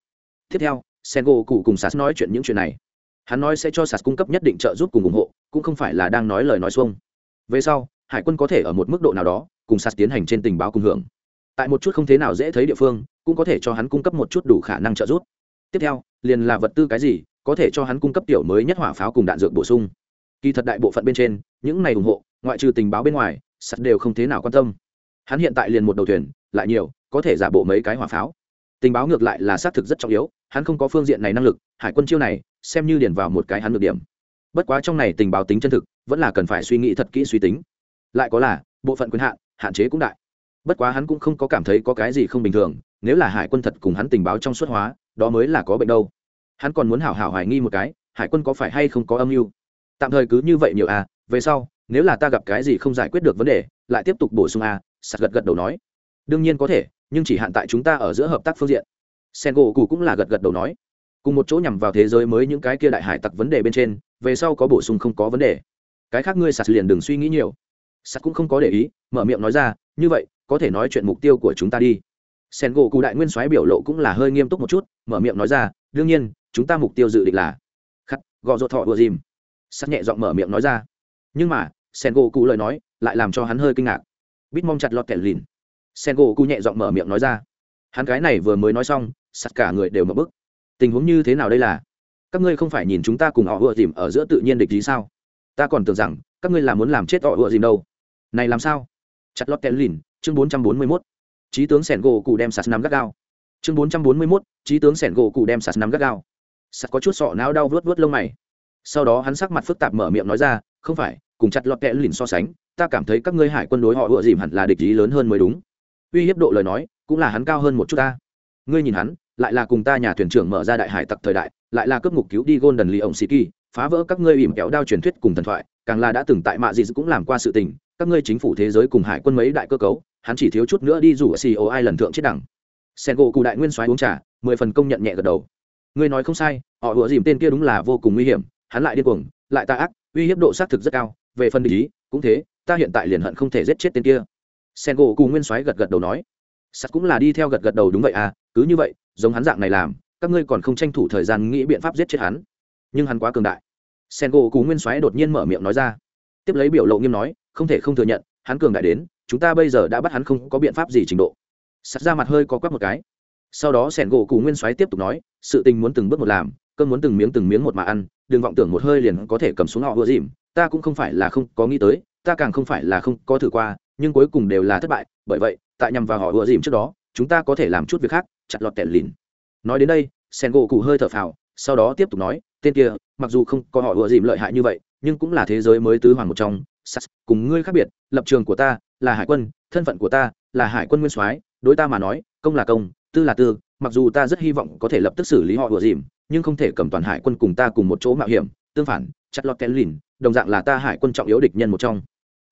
Tiếp theo sen gỗ cụ cùng sas nói chuyện những chuyện này. Hắn nói sẽ cho sas cung cấp nhất định trợ giúp cùng ủng hộ, cũng không phải là đang nói lời nói xuông. Về sau, hải quân có thể ở một mức độ nào đó, cùng sas tiến hành trên tình báo cùng hưởng. Tại một chút không thế nào dễ thấy địa phương, cũng có thể cho hắn cung cấp một chút đủ khả năng trợ giúp. Tiếp theo, liền là vật tư cái gì, có thể cho hắn cung cấp tiểu mới nhất hỏa pháo cùng đạn dược bổ sung. Kỳ thật đại bộ phận bên trên, những này ủng hộ, ngoại trừ tình báo bên ngoài sắt đều không thế nào quan tâm. Hắn hiện tại liền một đầu thuyền, lại nhiều, có thể giả bộ mấy cái hỏa pháo. Tình báo ngược lại là xác thực rất trọng yếu hắn không có phương diện này năng lực, hải quân chiêu này, xem như điền vào một cái hắn được điểm. Bất quá trong này tình báo tính chân thực, vẫn là cần phải suy nghĩ thật kỹ suy tính. Lại có là, bộ phận quyền hạn hạn chế cũng đại. Bất quá hắn cũng không có cảm thấy có cái gì không bình thường, nếu là hải quân thật cùng hắn tình báo trong suất hóa, đó mới là có bệnh đâu. Hắn còn muốn hảo hảo hoài nghi một cái, hải quân có phải hay không có âm mưu? Tạm thời cứ như vậy nhiều à về sau, nếu là ta gặp cái gì không giải quyết được vấn đề, lại tiếp tục bổ sung à sạt gật gật đầu nói. Đương nhiên có thể, nhưng chỉ hạn tại chúng ta ở giữa hợp tác phương diện sen gỗ cụ cũng là gật gật đầu nói. Cùng một chỗ nhằm vào thế giới mới những cái kia đại hải tặc vấn đề bên trên, về sau có bổ sung không có vấn đề. Cái khác ngươi sạt liền đừng suy nghĩ nhiều. Sạt cũng không có để ý, mở miệng nói ra, như vậy, có thể nói chuyện mục tiêu của chúng ta đi. Sen gỗ cụ đại nguyên soái biểu lộ cũng là hơi nghiêm túc một chút, mở miệng nói ra, đương nhiên, chúng ta mục tiêu dự định là khắc, gò rột thọ vừa dìm. Sắt nhẹ giọng mở miệng nói ra. Nhưng mà sen gỗ cụ lời nói lại làm cho hắn hơi kinh ngạc. Bít mong chặt lọt kẹt lìn. Sen gỗ cụ nhẹ giọng mở miệng nói ra. Hắn cái này vừa mới nói xong sắt cả người đều mở bức. Tình huống như thế nào đây là? Các ngươi không phải nhìn chúng ta cùng họ ựa dìm ở giữa tự nhiên địch ý sao? Ta còn tưởng rằng, các ngươi là muốn làm chết họ ựa dìm đâu. Này làm sao? Chặt lót kẹt lìn, chương bốn trăm bốn mươi mốt. Trí tướng sẻn gỗ cụ đem sạt nắm gắt gao. Chương bốn trăm bốn mươi mốt trí tướng sẻn gỗ cụ đem sạt nắm gắt gao. Sạt có chút sọ não đau vớt vớt lông mày. Sau đó hắn sắc mặt phức tạp mở miệng nói ra, không phải, cùng chặt lọt kẽ lìn so sánh, ta cảm thấy các ngươi hải quân đối họ ựa dìm hẳn là địch ý lớn hơn mới đúng. Uy hiếp độ lời nói, cũng là hắn cao hơn một chút ta. Ngươi nhìn hắn lại là cùng ta nhà thuyền trưởng mở ra đại hải tặc thời đại, lại là cướp ngục cứu đi Golden đần lì ổng sĩ kỳ phá vỡ các ngươi ỉm kéo đao truyền thuyết cùng thần thoại, càng là đã từng tại mạ gì cũng làm qua sự tình, các ngươi chính phủ thế giới cùng hải quân mấy đại cơ cấu, hắn chỉ thiếu chút nữa đi rủ ở ai lần thượng chết đẳng sen gỗ cụ đại nguyên soái uống trà, mười phần công nhận nhẹ gật đầu. Ngươi nói không sai, họ ủa dìm tên kia đúng là vô cùng nguy hiểm, hắn lại điên cuồng, lại tà ác, uy hiếp độ xác thực rất cao, về phần ý, cũng thế, ta hiện tại liền hận không thể giết chết tên kia. Sen gỗ cụ nguyên soái gật gật đầu nói. Sắt cũng là đi theo gật gật đầu đúng vậy à cứ như vậy giống hắn dạng này làm, các ngươi còn không tranh thủ thời gian nghĩ biện pháp giết chết hắn. Nhưng hắn quá cường đại. Sen gỗ cụ nguyên soái đột nhiên mở miệng nói ra. Tiếp lấy biểu lộ nghiêm nói, không thể không thừa nhận, hắn cường đại đến, chúng ta bây giờ đã bắt hắn không có biện pháp gì trình độ. Sắt ra mặt hơi có quắc một cái. Sau đó sẻn gỗ cù nguyên soái tiếp tục nói, sự tình muốn từng bước một làm, cơn muốn từng miếng từng miếng một mà ăn, đừng vọng tưởng một hơi liền có thể cầm xuống họ vừa dìm, ta cũng không phải là không có nghĩ tới, ta càng không phải là không có thử qua, nhưng cuối cùng đều là thất bại, bởi vậy, tại nhằm vào họ vừa dìm trước đó chúng ta có thể làm chút việc khác, chặt lọt tẻn lìn. Nói đến đây sen gỗ cụ hơi thở phào, sau đó tiếp tục nói, tên kia, mặc dù không có họ ùa dìm lợi hại như vậy, nhưng cũng là thế giới mới tứ hoàng một trong, sas, cùng ngươi khác biệt, lập trường của ta là hải quân, thân phận của ta là hải quân nguyên soái, đối ta mà nói, công là công, tư là tư, mặc dù ta rất hy vọng có thể lập tức xử lý họ ùa dìm nhưng không thể cầm toàn hải quân cùng ta cùng một chỗ mạo hiểm, tương phản, chặt lọt kén lìn, đồng dạng là ta hải quân trọng yếu địch nhân một trong.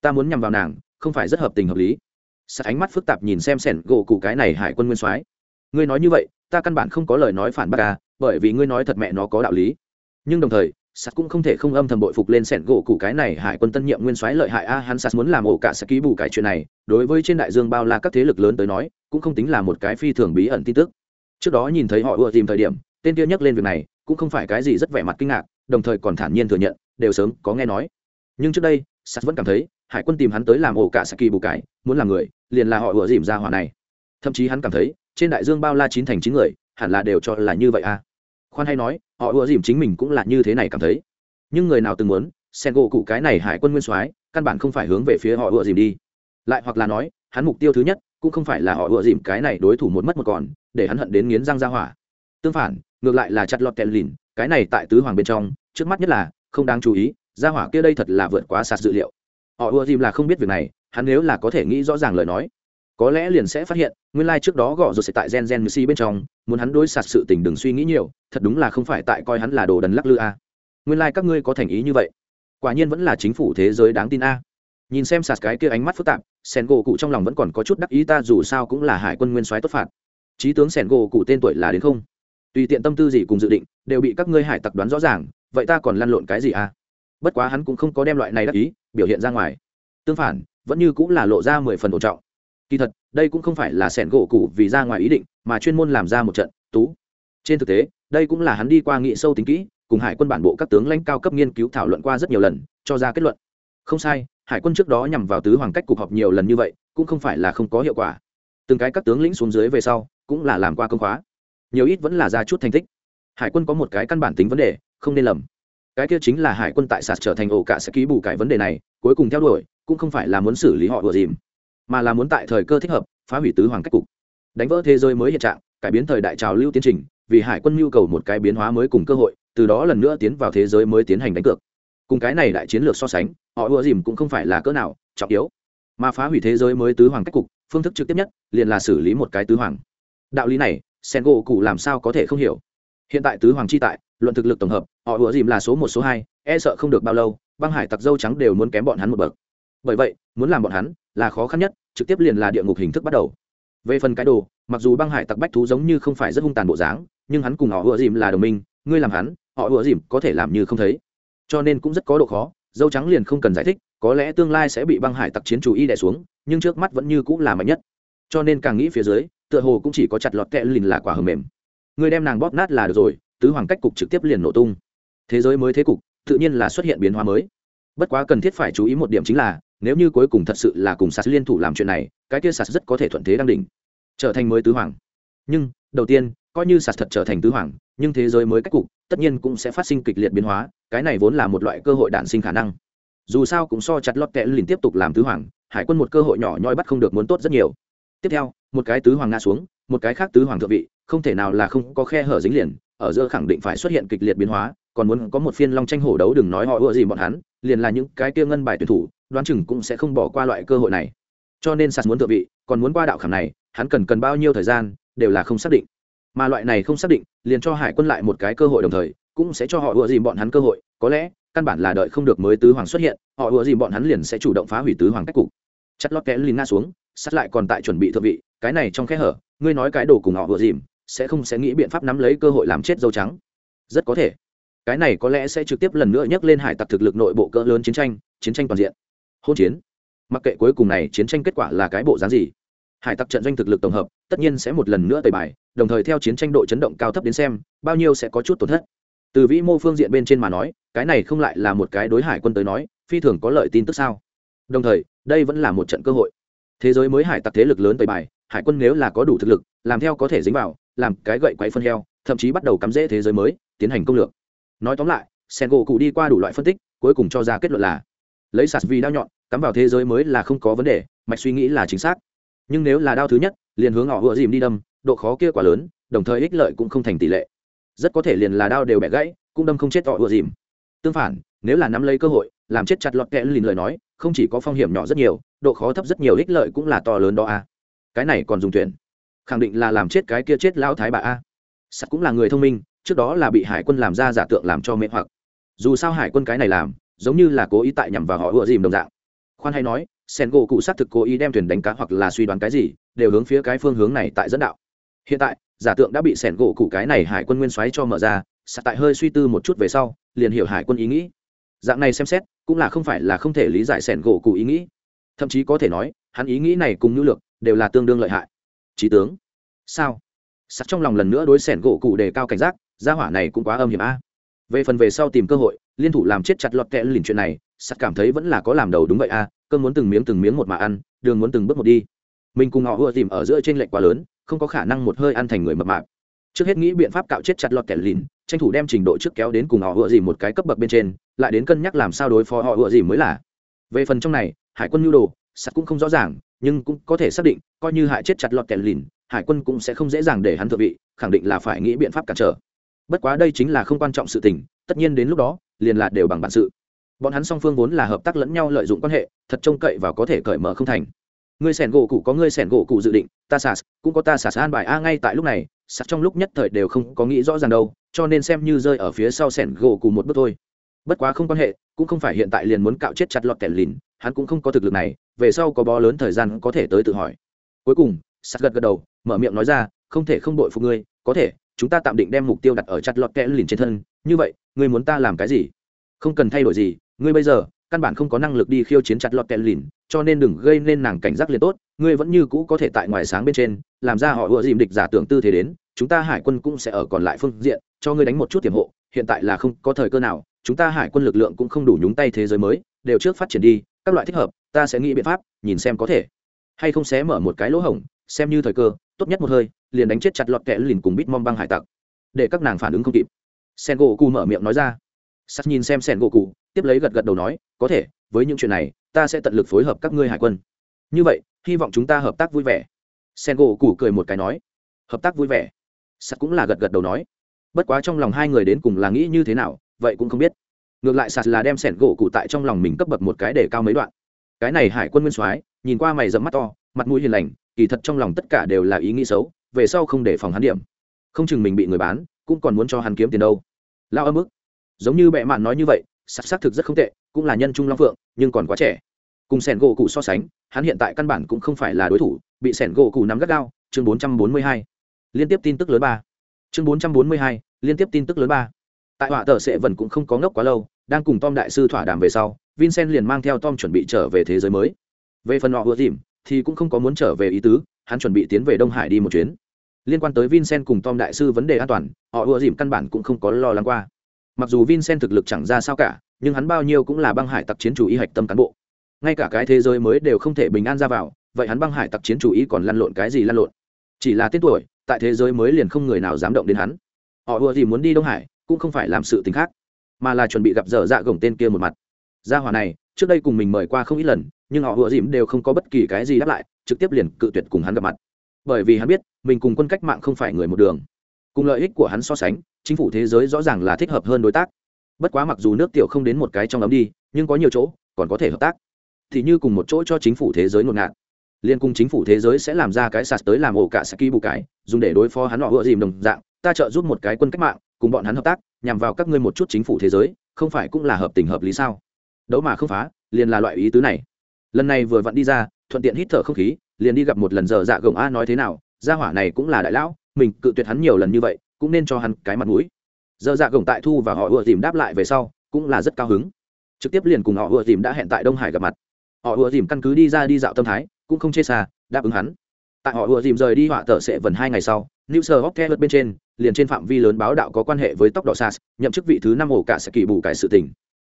Ta muốn nhằm vào nàng, không phải rất hợp tình hợp lý sắt ánh mắt phức tạp nhìn xem sẻn gỗ cụ cái này hải quân nguyên soái. Ngươi nói như vậy ta căn bản không có lời nói phản bác à, bởi vì ngươi nói thật mẹ nó có đạo lý. Nhưng đồng thời sạt cũng không thể không âm thầm bội phục lên sẻn gỗ cụ cái này hải quân tân nhiệm nguyên soái lợi hại a hắn sạt muốn làm ổ cả sẽ ký bù cái chuyện này đối với trên đại dương bao la các thế lực lớn tới nói cũng không tính là một cái phi thường bí ẩn tin tức. Trước đó nhìn thấy họ ùa tìm thời điểm tên kia nhắc lên việc này cũng không phải cái gì rất vẻ mặt kinh ngạc đồng thời còn thản nhiên thừa nhận đều sớm có nghe nói. Nhưng trước đây sạt vẫn cảm thấy hải quân tìm hắn tới làm ổ cả sẽ kỳ bù cái muốn làm người, liền là họ ùa dìm ra hỏa này. Thậm chí hắn cảm thấy, trên đại dương bao la chín thành chín người, hẳn là đều cho là như vậy à? khoan hay nói, họ ùa dìm chính mình cũng là như thế này cảm thấy. Nhưng người nào từng muốn, sen gỗ cụ cái này hải quân nguyên soái, căn bản không phải hướng về phía họ ùa dìm đi. Lại hoặc là nói, hắn mục tiêu thứ nhất, cũng không phải là họ ùa dìm cái này đối thủ một mất một còn, để hắn hận đến nghiến răng ra hỏa. Tương phản, ngược lại là chặt lọt kẹt lìn, cái này tại tứ hoàng bên trong, trước mắt nhất là, không đáng chú ý, ra hỏa kia đây thật là vượt quá sạt dự liệu. Họ ùa dìm là không biết việc này hắn nếu là có thể nghĩ rõ ràng lời nói, có lẽ liền sẽ phát hiện, nguyên lai、like、trước đó gõ rồi sẽ tại gen gen mc bên trong, muốn hắn đối sạt sự tình đừng suy nghĩ nhiều, thật đúng là không phải tại coi hắn là đồ đần lắc lư a. Nguyên lai、like、các ngươi có thành ý như vậy. Quả nhiên vẫn là chính phủ thế giới đáng tin a. Nhìn xem sạt cái kia ánh mắt phức tạp, sen gỗ cụ trong lòng vẫn còn có chút đắc ý ta dù sao cũng là hải quân nguyên soái tốt phạt. Trí tướng sen gỗ cụ tên tuổi là đến không? Tùy tiện tâm tư gì cùng dự định, đều bị các ngươi hải tặc đoán rõ ràng, vậy ta còn lăn lộn cái gì a? Bất quá hắn cũng không có đem loại này đắc ý biểu hiện ra ngoài. Tương phản vẫn như cũng là lộ ra mười phần ổn trọng. Kỳ thật, đây cũng không phải là sẻn gỗ cụ vì ra ngoài ý định, mà chuyên môn làm ra một trận, tú. Trên thực tế, đây cũng là hắn đi qua nghị sâu tính kỹ, cùng hải quân bản bộ các tướng lãnh cao cấp nghiên cứu thảo luận qua rất nhiều lần, cho ra kết luận. Không sai, hải quân trước đó nhằm vào tứ hoàng cách cuộc họp nhiều lần như vậy, cũng không phải là không có hiệu quả. Từng cái các tướng lĩnh xuống dưới về sau, cũng là làm qua công khóa. Nhiều ít vẫn là ra chút thành tích. Hải quân có một cái căn bản tính vấn đề, không nên lầm cái kia chính là hải quân tại sạt trở thành ổ cả sẽ ký bù cải vấn đề này, cuối cùng theo đuổi, cũng không phải là muốn xử lý họ vừa dìm, mà là muốn tại thời cơ thích hợp, phá hủy tứ hoàng cách cục. Đánh vỡ thế giới mới hiện trạng, cải biến thời đại trào lưu tiến trình, vì hải quân nhu cầu một cái biến hóa mới cùng cơ hội, từ đó lần nữa tiến vào thế giới mới tiến hành đánh cược. Cùng cái này đại chiến lược so sánh, họ ùa dìm cũng không phải là cỡ nào trọng yếu, mà phá hủy thế giới mới tứ hoàng cách cục, phương thức trực tiếp nhất, liền là xử lý một cái tứ hoàng. Đạo lý này sen gỗ cụ làm sao có thể không hiểu? Hiện tại tứ hoàng chi tại luận thực lực tổng hợp, họ ủa dìm là số một, số hai e sợ không được bao lâu, băng hải tặc dâu trắng đều muốn kém bọn hắn một bậc. Bởi vậy, muốn làm bọn hắn là khó khăn nhất, trực tiếp liền là địa ngục hình thức bắt đầu. Về phần cái đồ, mặc dù băng hải tặc bách thú giống như không phải rất hung tàn bộ dáng, nhưng hắn cùng họ ủa dìm là đồng minh, ngươi làm hắn, họ ủa dìm có thể làm như không thấy. Cho nên cũng rất có độ khó, dâu trắng liền không cần giải thích, có lẽ tương lai sẽ bị băng hải tặc chiến chủ y đẻ xuống, nhưng trước mắt vẫn như cũng là mạnh nhất. Cho nên càng nghĩ phía dưới, tựa hồ cũng chỉ có chặt lọt kẹ lìn là quả hầm mềm. Người đem nàng bóp nát là được rồi tứ hoàng cách cục trực tiếp liền nổ tung. Thế giới mới thế cục, tự nhiên là xuất hiện biến hóa mới. Bất quá cần thiết phải chú ý một điểm chính là, nếu như cuối cùng thật sự là cùng sas liên thủ làm chuyện này, cái kia sas rất có thể thuận thế đang đỉnh, trở thành mới tứ hoàng. Nhưng, đầu tiên, coi như sas thật trở thành tứ hoàng, nhưng thế giới mới cách cục, tất nhiên cũng sẽ phát sinh kịch liệt biến hóa, cái này vốn là một loại cơ hội đản sinh khả năng. Dù sao cũng so chặt lót kẽ liền tiếp tục làm tứ hoàng, hải quân một cơ hội nhỏ nhoi bắt không được muốn tốt rất nhiều. Tiếp theo, một cái tứ hoàng ngã xuống, một cái khác tứ hoàng thượng vị, không thể nào là không có khe hở dính liền ở giữa khẳng định phải xuất hiện kịch liệt biến hóa, còn muốn có một phiên long tranh hổ đấu đừng nói họ ưa gì bọn hắn, liền là những cái kia ngân bài tuyển thủ, đoán chừng cũng sẽ không bỏ qua loại cơ hội này. Cho nên sạt muốn thượng vị, còn muốn qua đạo khảm này, hắn cần cần bao nhiêu thời gian, đều là không xác định. Mà loại này không xác định, liền cho hải quân lại một cái cơ hội đồng thời, cũng sẽ cho họ ưa gì bọn hắn cơ hội, có lẽ, căn bản là đợi không được mới tứ hoàng xuất hiện, họ ưa gì bọn hắn liền sẽ chủ động phá hủy tứ hoàng cách cục. Chặt lót kẽ lìn nga xuống sát lại còn tại chuẩn bị thượng vị, cái này trong kẽ hở, ngươi nói cái đồ cùng họ ưa dìm sẽ không sẽ nghĩ biện pháp nắm lấy cơ hội làm chết dâu trắng. Rất có thể. Cái này có lẽ sẽ trực tiếp lần nữa nhắc lên hải tặc thực lực nội bộ cỡ lớn chiến tranh chiến tranh toàn diện. Hôn chiến. Mặc kệ cuối cùng này chiến tranh kết quả là cái bộ dáng gì, hải tặc trận doanh thực lực tổng hợp tất nhiên sẽ một lần nữa tời bài, đồng thời theo chiến tranh độ chấn động cao thấp đến xem, bao nhiêu sẽ có chút tổn thất. Từ vĩ mô phương diện bên trên mà nói, cái này không lại là một cái đối hải quân tới nói, phi thường có lợi tin tức sao? Đồng thời, đây vẫn là một trận cơ hội. Thế giới mới hải tặc thế lực lớn tời bài, hải quân nếu là có đủ thực lực, làm theo có thể dính vào làm cái gậy quay phân heo, thậm chí bắt đầu cắm rễ thế giới mới, tiến hành công lược. Nói tóm lại sen gỗ cụ đi qua đủ loại phân tích, cuối cùng cho ra kết luận là, lấy sạt vì đao nhọn, cắm vào thế giới mới là không có vấn đề, mạch suy nghĩ là chính xác. Nhưng nếu là đao thứ nhất, liền hướng họ vừa dìm đi đâm, độ khó kia quá lớn, đồng thời ích lợi cũng không thành tỷ lệ. Rất có thể liền là đao đều bẻ gãy, cũng đâm không chết họ vừa dìm. Tương phản, nếu là nắm lấy cơ hội, làm chết chặt lọt kẽ lìn lời nói, không chỉ có phong hiểm nhỏ rất nhiều, độ khó thấp rất nhiều ích lợi cũng là to lớn đó a cái này còn dùng tuyển khẳng định là làm chết cái kia chết lão thái bà a. Sắt cũng là người thông minh, trước đó là bị hải quân làm ra giả tượng làm cho mê hoặc. Dù sao hải quân cái này làm, giống như là cố ý tại nhằm vào họ ựa dìm đồng dạng. Khoan hay nói sen gỗ cụ xác thực cố ý đem thuyền đánh cá hoặc là suy đoán cái gì, đều hướng phía cái phương hướng này tại dẫn đạo. Hiện tại, giả tượng đã bị sẻn gỗ cụ cái này hải quân nguyên xoáy cho mở ra sạt tại hơi suy tư một chút về sau, liền hiểu hải quân ý nghĩ. Dạng này xem xét, cũng là không phải là không thể lý giải sẻn gỗ cụ ý nghĩ. Thậm chí có thể nói, hắn ý nghĩ này cùng nhu lược đều là tương đương lợi hại trí tướng. Sao? Sắt trong lòng lần nữa đối sẻn gỗ cụ đề cao cảnh giác, gia hỏa này cũng quá âm hiểm a. Về phần về sau tìm cơ hội, liên thủ làm chết chặt lọt kẽ lìn chuyện này, sắt cảm thấy vẫn là có làm đầu đúng vậy a cơn muốn từng miếng từng miếng một mà ăn, đường muốn từng bước một đi. Mình cùng họ ưa tìm ở giữa trên lệnh quá lớn, không có khả năng một hơi ăn thành người mập mạp. Trước hết nghĩ biện pháp cạo chết chặt lọt kẻ lìn, tranh thủ đem trình độ trước kéo đến cùng họ ựa dìm một cái cấp bậc bên trên, lại đến cân nhắc làm sao đối phó họ ựa dìm mới là. Về phần trong này, hải quân nhu đồ, sắt cũng không rõ ràng nhưng cũng có thể xác định, coi như hại chết chặt lọt kẻ lìn, hải quân cũng sẽ không dễ dàng để hắn thượng vị, khẳng định là phải nghĩ biện pháp cản trở. Bất quá đây chính là không quan trọng sự tình, tất nhiên đến lúc đó, liền là đều bằng bản sự. Bọn hắn song phương vốn là hợp tác lẫn nhau lợi dụng quan hệ, thật trông cậy và có thể cởi mở không thành. Ngươi sẻn gỗ cụ có ngươi sẻn gỗ cụ dự định, ta sas cũng có ta sas an bài a ngay tại lúc này sas trong lúc nhất thời đều không có nghĩ rõ ràng đâu, cho nên xem như rơi ở phía sau sẻn gỗ cụ một bước thôi. Bất quá không quan hệ, cũng không phải hiện tại liền muốn cạo chết chặt lọt kẻ lìn, hắn cũng không có thực lực này về sau có bó lớn thời gian có thể tới tự hỏi. Cuối cùng, sắt gật gật đầu, mở miệng nói ra, không thể không đội phục ngươi, có thể, chúng ta tạm định đem mục tiêu đặt ở chặt lọt kẽ lìn trên thân, như vậy, ngươi muốn ta làm cái gì? Không cần thay đổi gì, ngươi bây giờ, căn bản không có năng lực đi khiêu chiến chặt lọt kẽ lìn, cho nên đừng gây nên nàng cảnh giác liền tốt, ngươi vẫn như cũ có thể tại ngoài sáng bên trên, làm ra họ ựa dìm địch giả tưởng tư thế đến, chúng ta hải quân cũng sẽ ở còn lại phương diện, cho ngươi đánh một chút tiềm hộ, hiện tại là không có thời cơ nào, chúng ta hải quân lực lượng cũng không đủ nhúng tay thế giới mới, đều trước phát triển đi các loại thích hợp, ta sẽ nghĩ biện pháp, nhìn xem có thể. Hay không xé mở một cái lỗ hổng, xem như thời cơ, tốt nhất một hơi, liền đánh chết chặt lọt kẽ lìn cùng bít mong băng hải tặc. Để các nàng phản ứng không kịp. Sen gỗ cụ mở miệng nói ra. Sắt nhìn xem sen gỗ cụ tiếp lấy gật gật đầu nói, có thể, với những chuyện này, ta sẽ tận lực phối hợp các ngươi hải quân. Như vậy, hy vọng chúng ta hợp tác vui vẻ. Sen gỗ cụ cười một cái nói. Hợp tác vui vẻ. Sắt cũng là gật gật đầu nói. Bất quá trong lòng hai người đến cùng là nghĩ như thế nào, vậy cũng không biết ngược lại sạt là đem sẻn gỗ cụ tại trong lòng mình cấp bậc một cái để cao mấy đoạn. Cái này hải quân nguyên soái nhìn qua mày dẫm mắt to mặt mũi hiền lành kỳ thật trong lòng tất cả đều là ý nghĩ xấu về sau không để phòng hắn điểm. Không chừng mình bị người bán cũng còn muốn cho hắn kiếm tiền đâu. Lao âm ức. Giống như bệ mạn nói như vậy sạt xác thực rất không tệ cũng là nhân trung long phượng nhưng còn quá trẻ. Cùng sẻn gỗ cụ so sánh hắn hiện tại căn bản cũng không phải là đối thủ bị sẻn gỗ cụ nắm gắt gao chương 442. liên tiếp tin tức lớn ba. Chương 442, liên tiếp tin tức lớn ba tại họa tờ sẽ vẫn cũng không có ngốc quá lâu, đang cùng tom đại sư thỏa đàm về sau, vincent liền mang theo tom chuẩn bị trở về thế giới mới. Về phần họ vừa dìm, thì cũng không có muốn trở về ý tứ, hắn chuẩn bị tiến về đông hải đi một chuyến. Liên quan tới vincent cùng tom đại sư vấn đề an toàn, họ ùa dìm căn bản cũng không có lo lắng qua. Mặc dù vincent thực lực chẳng ra sao cả, nhưng hắn bao nhiêu cũng là băng hải tặc chiến chủ y hạch tâm cán bộ. Ngay cả cái thế giới mới đều không thể bình an ra vào, vậy hắn băng hải tặc chiến chủ y còn lăn lộn cái gì lăn lộn? Chỉ là tên tuổi, tại thế giới mới liền không người nào dám động đến hắn. Họ ùa dìm muốn đi đông hải cũng không phải làm sự t khác, mà là chuẩn bị gặp dở dạ gồng tên kia một mặt. Gia hỏa này, trước đây cùng mình mời qua không ít lần, nhưng họ hựa dìm đều không có bất kỳ cái gì đáp lại, trực tiếp liền cự tuyệt cùng hắn gặp mặt. Bởi vì hắn biết, mình cùng quân cách mạng không phải người một đường. Cùng lợi ích của hắn so sánh, chính phủ thế giới rõ ràng là thích hợp hơn đối tác. Bất quá mặc dù nước tiểu không đến một cái trong ấm đi, nhưng có nhiều chỗ, còn có thể hợp tác. Thì như cùng một chỗ cho chính phủ thế giới ngột ngạt. Liên cùng chính phủ thế giới sẽ làm ra cái sạt tới làm ổ cả saki bù cái, dùng để đối phó hắn họ hựa dìm đồng dạng, ta trợ giúp một cái quân cách mạng cùng bọn hắn hợp tác, nhằm vào các ngươi một chút chính phủ thế giới, không phải cũng là hợp tình hợp lý sao? Đấu mà không phá, liền là loại ý tứ này. Lần này vừa vặn đi ra, thuận tiện hít thở không khí, liền đi gặp một lần giờ dạ gồng a nói thế nào, gia hỏa này cũng là đại lão, mình cự tuyệt hắn nhiều lần như vậy, cũng nên cho hắn cái mặt mũi. Giờ dạ gồng tại thu và họ ùa tìm đáp lại về sau, cũng là rất cao hứng. Trực tiếp liền cùng họ ùa tìm đã hẹn tại đông hải gặp mặt. Họ ùa tìm căn cứ đi ra đi dạo tâm thái, cũng không chê xa, đáp ứng hắn. Tại họ ùa tìm rời đi họa tờ sẽ vần hai ngày sau, new hóc theo bên trên liền trên phạm vi lớn báo đạo có quan hệ với tốc độ sas, nhậm chức vị thứ năm ổ cả sẽ kỳ bù cải sự tình.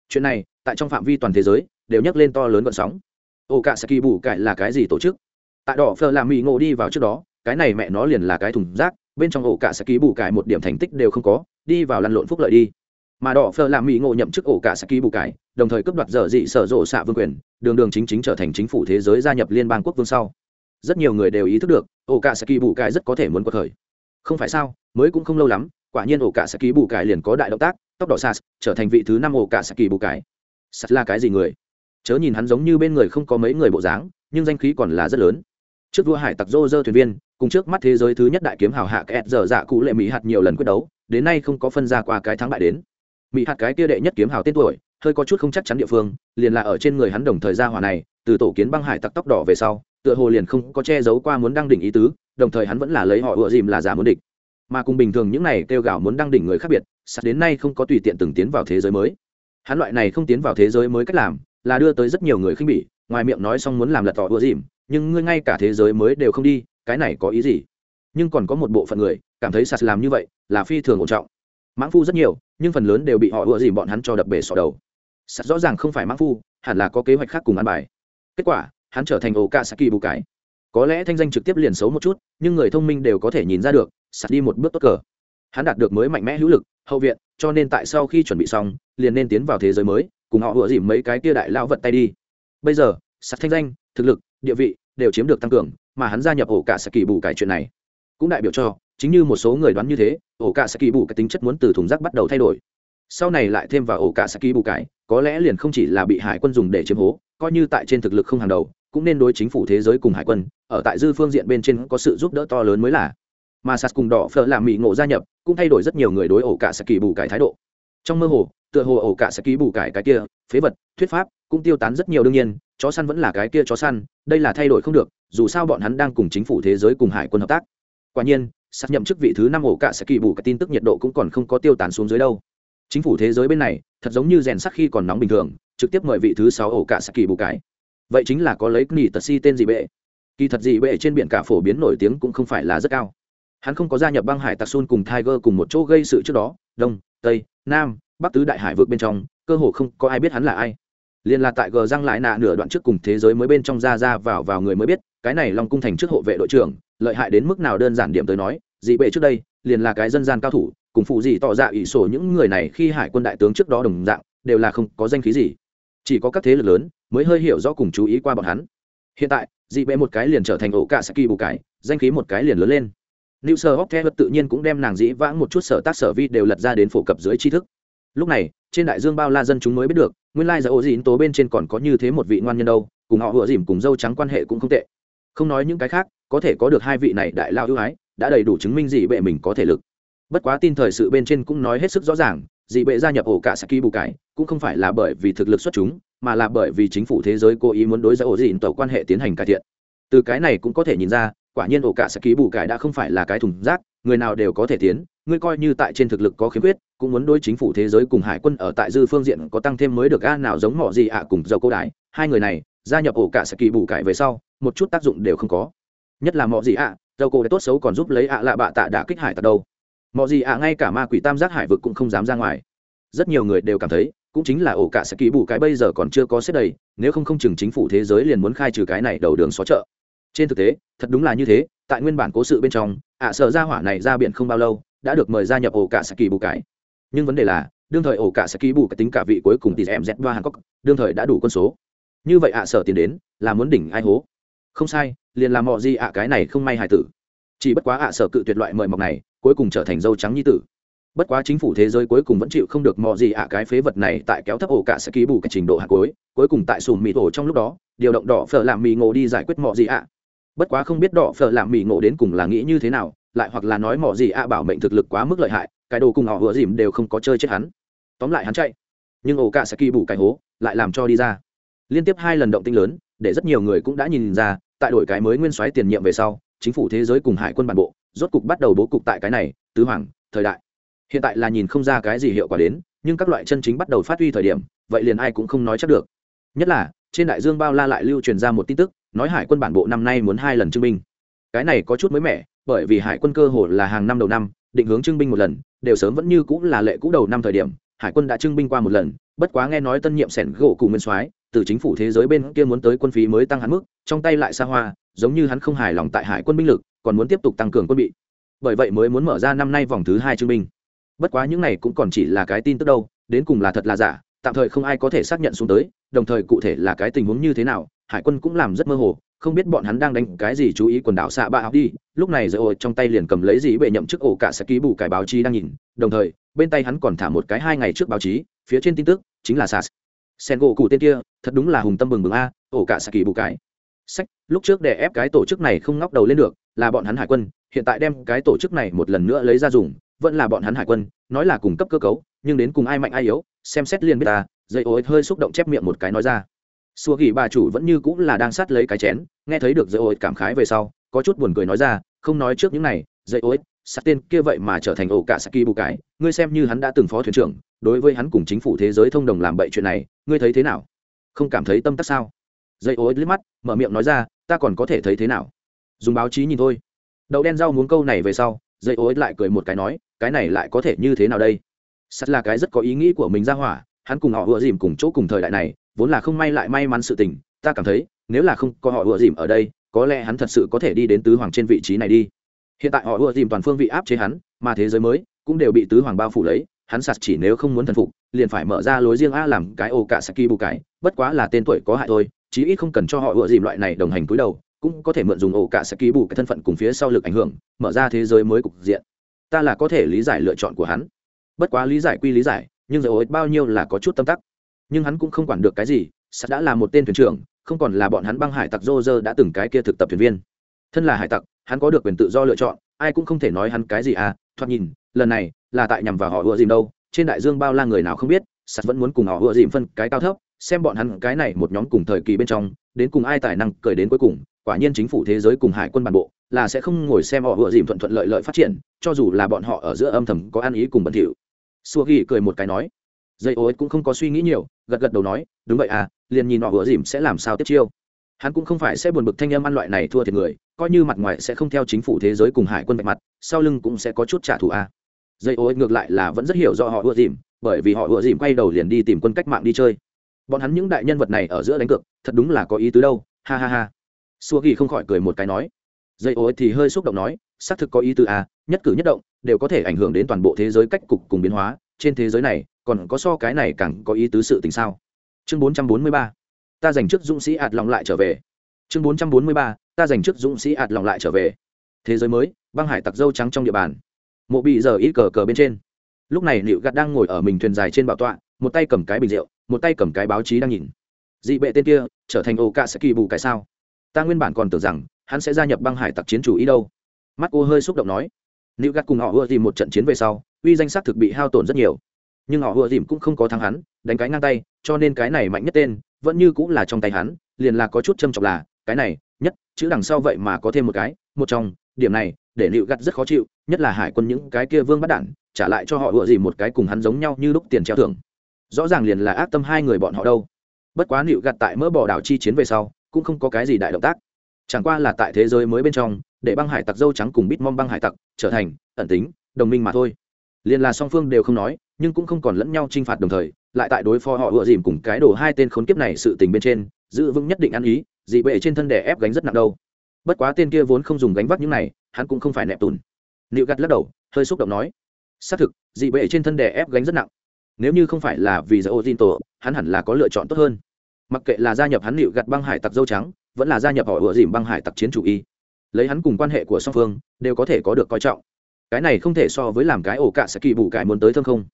Chuyện này, tại trong phạm vi toàn thế giới, đều nhắc lên to lớn vận sóng. Ổ cả sẽ kỳ bù cải là cái gì tổ chức? Tại đỏ phờ làm mỹ ngộ đi vào trước đó, cái này mẹ nó liền là cái thùng rác, bên trong ổ cả sẽ kỳ bù cải một điểm thành tích đều không có, đi vào lăn lộn phúc lợi đi. Mà đỏ phờ làm mỹ ngộ nhậm chức ổ cả sẽ kỳ bù cải, đồng thời cấp đoạt dở dị sở rộ xạ vương quyền, đường đường chính chính trở thành chính phủ thế giới gia nhập liên bang quốc vương sau. Rất nhiều người đều ý thức được, ổ cả sẽ kỳ bù cải rất có thể muốn có thời không phải sao, mới cũng không lâu lắm, quả nhiên ổ cả sẽ ký bù cải liền có đại động tác, tốc độ sas trở thành vị thứ năm ổ cả sẽ ký bù cải. Sas là cái gì người? Chớ nhìn hắn giống như bên người không có mấy người bộ dáng, nhưng danh khí còn là rất lớn. Trước vua hải tặc dô dơ thuyền viên, cùng trước mắt thế giới thứ nhất đại kiếm hào hạ kẹt dở dạ cụ lệ mỹ hạt nhiều lần quyết đấu, đến nay không có phân ra qua cái thắng bại đến. Mỹ hạt cái kia đệ nhất kiếm hào tên tuổi, hơi có chút không chắc chắn địa phương, liền là ở trên người hắn đồng thời gia hỏa này, từ tổ kiến băng hải tặc tóc đỏ về sau, tựa hồ liền không có che giấu qua muốn đăng đỉnh ý tứ đồng thời hắn vẫn là lấy họ ựa dìm là giả muốn địch. Mà cùng bình thường những này kêu gào muốn đăng đỉnh người khác biệt sạt đến nay không có tùy tiện từng tiến vào thế giới mới. Hắn loại này không tiến vào thế giới mới cách làm, là đưa tới rất nhiều người khinh bỉ, ngoài miệng nói xong muốn làm lật tỏ ưa dìm, nhưng ngươi ngay cả thế giới mới đều không đi, cái này có ý gì? Nhưng còn có một bộ phận người, cảm thấy sạt làm như vậy, là phi thường ổn trọng. Mãng phu rất nhiều, nhưng phần lớn đều bị họ ưa dìm bọn hắn cho đập bể sọ đầu. Sạt rõ ràng không phải mãng phu, hẳn là có kế hoạch khác cùng ăn bài. Kết quả, hắn trở thành ổ ca saki bù cái có lẽ thanh danh trực tiếp liền xấu một chút, nhưng người thông minh đều có thể nhìn ra được, sạt đi một bước tốt cờ. Hắn đạt được mới mạnh mẽ hữu lực, hậu viện, cho nên tại sau khi chuẩn bị xong, liền nên tiến vào thế giới mới, cùng họ vừa dìm mấy cái kia đại lão vật tay đi. Bây giờ, sạt thanh danh, thực lực, địa vị, đều chiếm được tăng cường, mà hắn gia nhập ổ cả saki bù cải chuyện này. Cũng đại biểu cho, chính như một số người đoán như thế, ổ cả saki bù cái tính chất muốn từ thùng rác bắt đầu thay đổi. Sau này lại thêm vào ổ cả saki bù cải có lẽ liền không chỉ là bị hải quân dùng để chiếm hố, coi như tại trên thực lực không hàng đầu cũng nên đối chính phủ thế giới cùng hải quân, ở tại dư phương diện bên trên có sự giúp đỡ to lớn mới là. Mà sạt cùng đỏ phở làm mỹ ngộ gia nhập, cũng thay đổi rất nhiều người đối ổ cả saki bù cải thái độ. Trong mơ hồ, tựa hồ ổ cả saki bù cải cái kia, phế vật, thuyết pháp, cũng tiêu tán rất nhiều đương nhiên, chó săn vẫn là cái kia chó săn, đây là thay đổi không được, dù sao bọn hắn đang cùng chính phủ thế giới cùng hải quân hợp tác. Quả nhiên xác nhậm chức vị thứ năm ổ cả sẽ kỳ bù cái tin tức nhiệt độ cũng còn không có tiêu tán xuống dưới đâu. Chính phủ thế giới bên này, thật giống như rèn sắc khi còn nóng bình thường, trực tiếp mời vị thứ sáu ổ cả sẽ kỳ bù cải vậy chính là có lấy nghỉ tật si tên gì bệ? Kỳ thật gì bệ trên biển cả phổ biến nổi tiếng cũng không phải là rất cao. Hắn không có gia nhập băng hải tạc sun cùng tiger cùng một chỗ gây sự trước đó, đông, tây, nam, bắc tứ đại hải vượt bên trong, cơ hồ không có ai biết hắn là ai. Liền là tại gờ răng lại nạ nửa đoạn trước cùng thế giới mới bên trong ra ra vào vào người mới biết, cái này long cung thành trước hộ vệ đội trưởng, lợi hại đến mức nào đơn giản điểm tới nói dị bệ trước đây, liền là cái dân gian cao thủ, cùng phụ dị tỏ ra ỷ sổ những người này khi hải quân đại tướng trước đó đồng dạng, đều là không có danh khí gì. Chỉ có các thế lực lớn mới hơi hiểu rõ cùng chú ý qua bọn hắn hiện tại dị bệ một cái liền trở thành ổ cả saki bù cái danh khí một cái liền lớn lên Lưu Sở Hốc Hopkins tự nhiên cũng đem nàng dĩ vãng một chút sở tác sở vi đều lật ra đến phổ cập dưới tri thức. Lúc này, trên đại dương bao la dân chúng mới biết được, nguyên lai dạ giờ ổ dịn tố bên trên còn có như thế một vị ngoan nhân đâu, cùng họ vừa dìm cùng dâu trắng quan hệ cũng không tệ. Không nói những cái khác, có thể có được hai vị này đại lao ưu ái, đã đầy đủ chứng minh dị bệ mình có thể lực. Bất quá tin thời sự bên trên cũng nói hết sức rõ ràng, dị bệ gia nhập ổ cả Saki bù cái, cũng không phải là bởi vì thực lực xuất chúng, mà là bởi vì chính phủ thế giới cố ý muốn đối với ổ dịn tàu quan hệ tiến hành cải thiện. Từ cái này cũng có thể nhìn ra, quả nhiên ổ cả Saki bù cải đã không phải là cái thùng rác, người nào đều có thể tiến, ngươi coi như tại trên thực lực có khiếm khuyết cũng muốn đối chính phủ thế giới cùng hải quân ở tại dư phương diện có tăng thêm mới được a nào giống mỏ gì ạ cùng dầu cô đái. Hai người này gia nhập ổ cả sẽ kỳ bù cải về sau một chút tác dụng đều không có. Nhất là mỏ gì ạ dầu cô đã tốt xấu còn giúp lấy ạ lạ bạ tạ đã kích hải tật đâu. Mỏ gì ạ ngay cả ma quỷ tam giác hải vực cũng không dám ra ngoài. Rất nhiều người đều cảm thấy cũng chính là ổ cả sẽ kỳ bù cái bây giờ còn chưa có xếp đầy, nếu không không chừng chính phủ thế giới liền muốn khai trừ cái này đầu đường xó chợ. Trên thực tế, thật đúng là như thế, tại nguyên bản cố sự bên trong, ạ sợ ra hỏa này ra biển không bao lâu, đã được mời gia nhập ổ cả sẽ kỳ bù cái. Nhưng vấn đề là, đương thời ổ cả sẽ kỳ bù cái tính cả vị cuối cùng thì em z ba hàn cốc đương thời đã đủ quân số. Như vậy ạ sở tiền đến, là muốn đỉnh ai hố? Không sai, liền làm mọi gì ạ, cái này không may hài tử. Chỉ bất quá ạ sở cự tuyệt loại mời mọc này, cuối cùng trở thành dâu trắng nhi tử bất quá chính phủ thế giới cuối cùng vẫn chịu không được mò gì ạ, cái phế vật này tại kéo thấp ổ cả sẽ ký bù cái trình độ hạt cuối cuối cùng tại sùm mì tổ trong lúc đó, điều động đỏ phở làm mì ngộ đi giải quyết mò gì ạ. Bất quá không biết đỏ phở làm mì ngộ đến cùng là nghĩ như thế nào, lại hoặc là nói mỏ gì ạ bảo mệnh thực lực quá mức lợi hại, cái đồ cùng họ vừa dìm đều không có chơi chết hắn. Tóm lại hắn chạy. Nhưng ổ cả sẽ ký bù cái hố, lại làm cho đi ra. Liên tiếp hai lần động tinh lớn, để rất nhiều người cũng đã nhìn ra, tại đổi cái mới nguyên soái tiền nhiệm về sau, chính phủ thế giới cùng hải quân bản bộ, rốt cục bắt đầu bố cục tại cái này, tứ hoàng, thời đại hiện tại là nhìn không ra cái gì hiệu quả đến, nhưng các loại chân chính bắt đầu phát huy thời điểm, vậy liền ai cũng không nói chắc được. Nhất là, trên đại dương bao la lại lưu truyền ra một tin tức, nói hải quân bản bộ năm nay muốn hai lần trưng binh. cái này có chút mới mẻ, bởi vì hải quân cơ hồ là hàng năm đầu năm, định hướng trưng binh một lần, đều sớm vẫn như cũng là lệ cũ đầu năm thời điểm, hải quân đã trưng binh qua một lần, bất quá nghe nói tân nhiệm sẻn gỗ cùng nguyên soái, từ chính phủ thế giới bên kia muốn tới quân phí mới tăng hắn mức, trong tay lại xa hoa, giống như hắn không hài lòng tại hải quân binh lực, còn muốn tiếp tục tăng cường quân bị. Bởi vậy mới muốn mở ra năm nay vòng thứ hai trưng binh bất quá những này cũng còn chỉ là cái tin tức đâu, đến cùng là thật là giả, tạm thời không ai có thể xác nhận xuống tới, đồng thời cụ thể là cái tình huống như thế nào, hải quân cũng làm rất mơ hồ, không biết bọn hắn đang đánh cái gì chú ý quần đảo xạ ba học đi, lúc này rồi ôi trong tay liền cầm lấy gì bệ nhậm chức ổ cả sẽ ký bù cải báo chí đang nhìn, đồng thời, bên tay hắn còn thả một cái hai ngày trước báo chí, phía trên tin tức, chính là sas. Sen gỗ cụ tên kia, thật đúng là hùng tâm bừng bừng a, ổ cả sẽ ký bù cải. Sách, lúc trước để ép cái tổ chức này không ngóc đầu lên được, là bọn hắn hải quân, hiện tại đem cái tổ chức này một lần nữa lấy ra dùng vẫn là bọn hắn hải quân, nói là cung cấp cơ cấu, nhưng đến cùng ai mạnh ai yếu, xem xét liền biết ta, dây ối hơi xúc động chép miệng một cái nói ra. Xua ghi bà chủ vẫn như cũng là đang sát lấy cái chén, nghe thấy được dây ối cảm khái về sau, có chút buồn cười nói ra, không nói trước những này, dây ối sắt tên kia vậy mà trở thành ổ cả saki bù cái ngươi xem như hắn đã từng phó thuyền trưởng, đối với hắn cùng chính phủ thế giới thông đồng làm bậy chuyện này, ngươi thấy thế nào? Không cảm thấy tâm tắc sao? Dây ối liếc mắt, mở miệng nói ra, ta còn có thể thấy thế nào? Dùng báo chí nhìn thôi. Đậu đen rau muốn câu này về sau dây ối lại cười một cái nói, cái này lại có thể như thế nào đây? Sắt là cái rất có ý nghĩ của mình ra hỏa, hắn cùng họ ùa dìm cùng chỗ cùng thời đại này, vốn là không may lại may mắn sự tình, ta cảm thấy, nếu là không có họ ùa dìm ở đây, có lẽ hắn thật sự có thể đi đến tứ hoàng trên vị trí này đi. Hiện tại họ ùa dìm toàn phương vị áp chế hắn, mà thế giới mới cũng đều bị tứ hoàng bao phủ lấy, hắn sạt chỉ nếu không muốn thần phục, liền phải mở ra lối riêng a làm cái ô cả saki bù cái bất quá là tên tuổi có hại thôi, chí ít không cần cho họ ùa dìm loại này đồng hành cúi đầu cũng có thể mượn dùng ổ cả sẽ ký bù cái thân phận cùng phía sau lực ảnh hưởng, mở ra thế giới mới cục diện. Ta là có thể lý giải lựa chọn của hắn. Bất quá lý giải quy lý giải, nhưng dầu ối bao nhiêu là có chút tâm tắc. Nhưng hắn cũng không quản được cái gì, sắt đã là một tên thuyền trưởng, không còn là bọn hắn băng hải tặc dô dơ đã từng cái kia thực tập thuyền viên. Thân là hải tặc, hắn có được quyền tự do lựa chọn, ai cũng không thể nói hắn cái gì à thoạt nhìn, lần này là tại nhằm vào họ ùa dìm đâu, trên đại dương bao la người nào không biết, sắt vẫn muốn cùng họ ùa dìm phân cái cao thấp, xem bọn hắn cái này một nhóm cùng thời kỳ bên trong, đến cùng ai tài năng cởi đến cuối cùng quả nhiên chính phủ thế giới cùng hải quân bản bộ là sẽ không ngồi xem họ vừa dìm thuận thuận lợi lợi phát triển, cho dù là bọn họ ở giữa âm thầm có ăn ý cùng bẩn thỉu. Xua ghi cười một cái nói, dây ô cũng không có suy nghĩ nhiều, gật gật đầu nói, đúng vậy à liền nhìn họ vừa dìm sẽ làm sao tiếp chiêu. Hắn cũng không phải sẽ buồn bực thanh âm ăn loại này thua thiệt người, coi như mặt ngoài sẽ không theo chính phủ thế giới cùng hải quân bạch mặt, sau lưng cũng sẽ có chút trả thù à. dây ô ngược lại là vẫn rất hiểu do họ ùa dìm, bởi vì họ ùa dìm quay đầu liền đi tìm quân cách mạng đi chơi. Bọn hắn những đại nhân vật này ở giữa đánh cược, thật đúng là có ý tứ đâu, ha ha ha xua ghi không khỏi cười một cái nói. Dây ô thì hơi xúc động nói, xác thực có ý tứ a nhất cử nhất động đều có thể ảnh hưởng đến toàn bộ thế giới cách cục cùng biến hóa. Trên thế giới này, còn có so cái này càng có ý tứ sự tình sao? Chương bốn trăm bốn mươi ba, ta dành trước dũng sĩ ạt lòng lại trở về. Chương bốn trăm bốn mươi ba, ta dành trước dũng sĩ ạt lòng lại trở về. Thế giới mới, băng hải tặc dâu trắng trong địa bàn. Mộ bị giờ ít cờ cờ bên trên. Lúc này liệu gạt đang ngồi ở mình thuyền dài trên bảo tọa, một tay cầm cái bình rượu, một tay cầm cái báo chí đang nhìn. Dị bệ tên kia, trở thành ô cạ sẽ kỳ bù cái sao? Ta nguyên bản còn tưởng rằng hắn sẽ gia nhập băng hải tặc chiến chủ ý đâu. Mắt cô hơi xúc động nói. Nữ gạt cùng họ ưa tìm một trận chiến về sau, uy danh sắc thực bị hao tổn rất nhiều. Nhưng họ ưa tìm cũng không có thắng hắn, đánh cái ngang tay, cho nên cái này mạnh nhất tên vẫn như cũng là trong tay hắn, liền là có chút châm chọc là, cái này, nhất, chữ đằng sau vậy mà có thêm một cái, một trong, điểm này, để nữ gặt rất khó chịu, nhất là hải quân những cái kia vương bắt đản trả lại cho họ ưa tìm một cái cùng hắn giống nhau như lúc tiền treo thưởng. Rõ ràng liền là ác tâm hai người bọn họ đâu. Bất quá nữ gặt tại mỡ bỏ đảo chi chiến về sau cũng không có cái gì đại động tác. Chẳng qua là tại thế giới mới bên trong, để băng hải tặc dâu trắng cùng bít mong băng hải tặc trở thành ẩn tính, đồng minh mà thôi. Liền là song phương đều không nói, nhưng cũng không còn lẫn nhau t r i n h phạt đồng thời, lại tại đối phó họ ựa dìm cùng cái đồ hai tên khốn kiếp này sự tình bên trên, giữ vững nhất định ăn ý, dị bệ trên thân đè ép gánh rất nặng đâu. Bất quá tên kia vốn không dùng gánh vác những này, hắn cũng không phải nẹp tùn. Nịu gắt lắc đầu, hơi xúc động nói, xác thực, dị bệ trên thân đè ép gánh rất nặng. Nếu như không phải là vì giờ ô tin tổ hắn hẳn là có lựa chọn tốt hơn mặc kệ là gia nhập hắn liệu gặt băng hải tặc dâu trắng, vẫn là gia nhập họ ủa dìm băng hải tặc chiến chủ y. Lấy hắn cùng quan hệ của song phương, đều có thể có được coi trọng. Cái này không thể so với làm cái ổ cạ sẽ kỳ bù cải muốn tới thân không.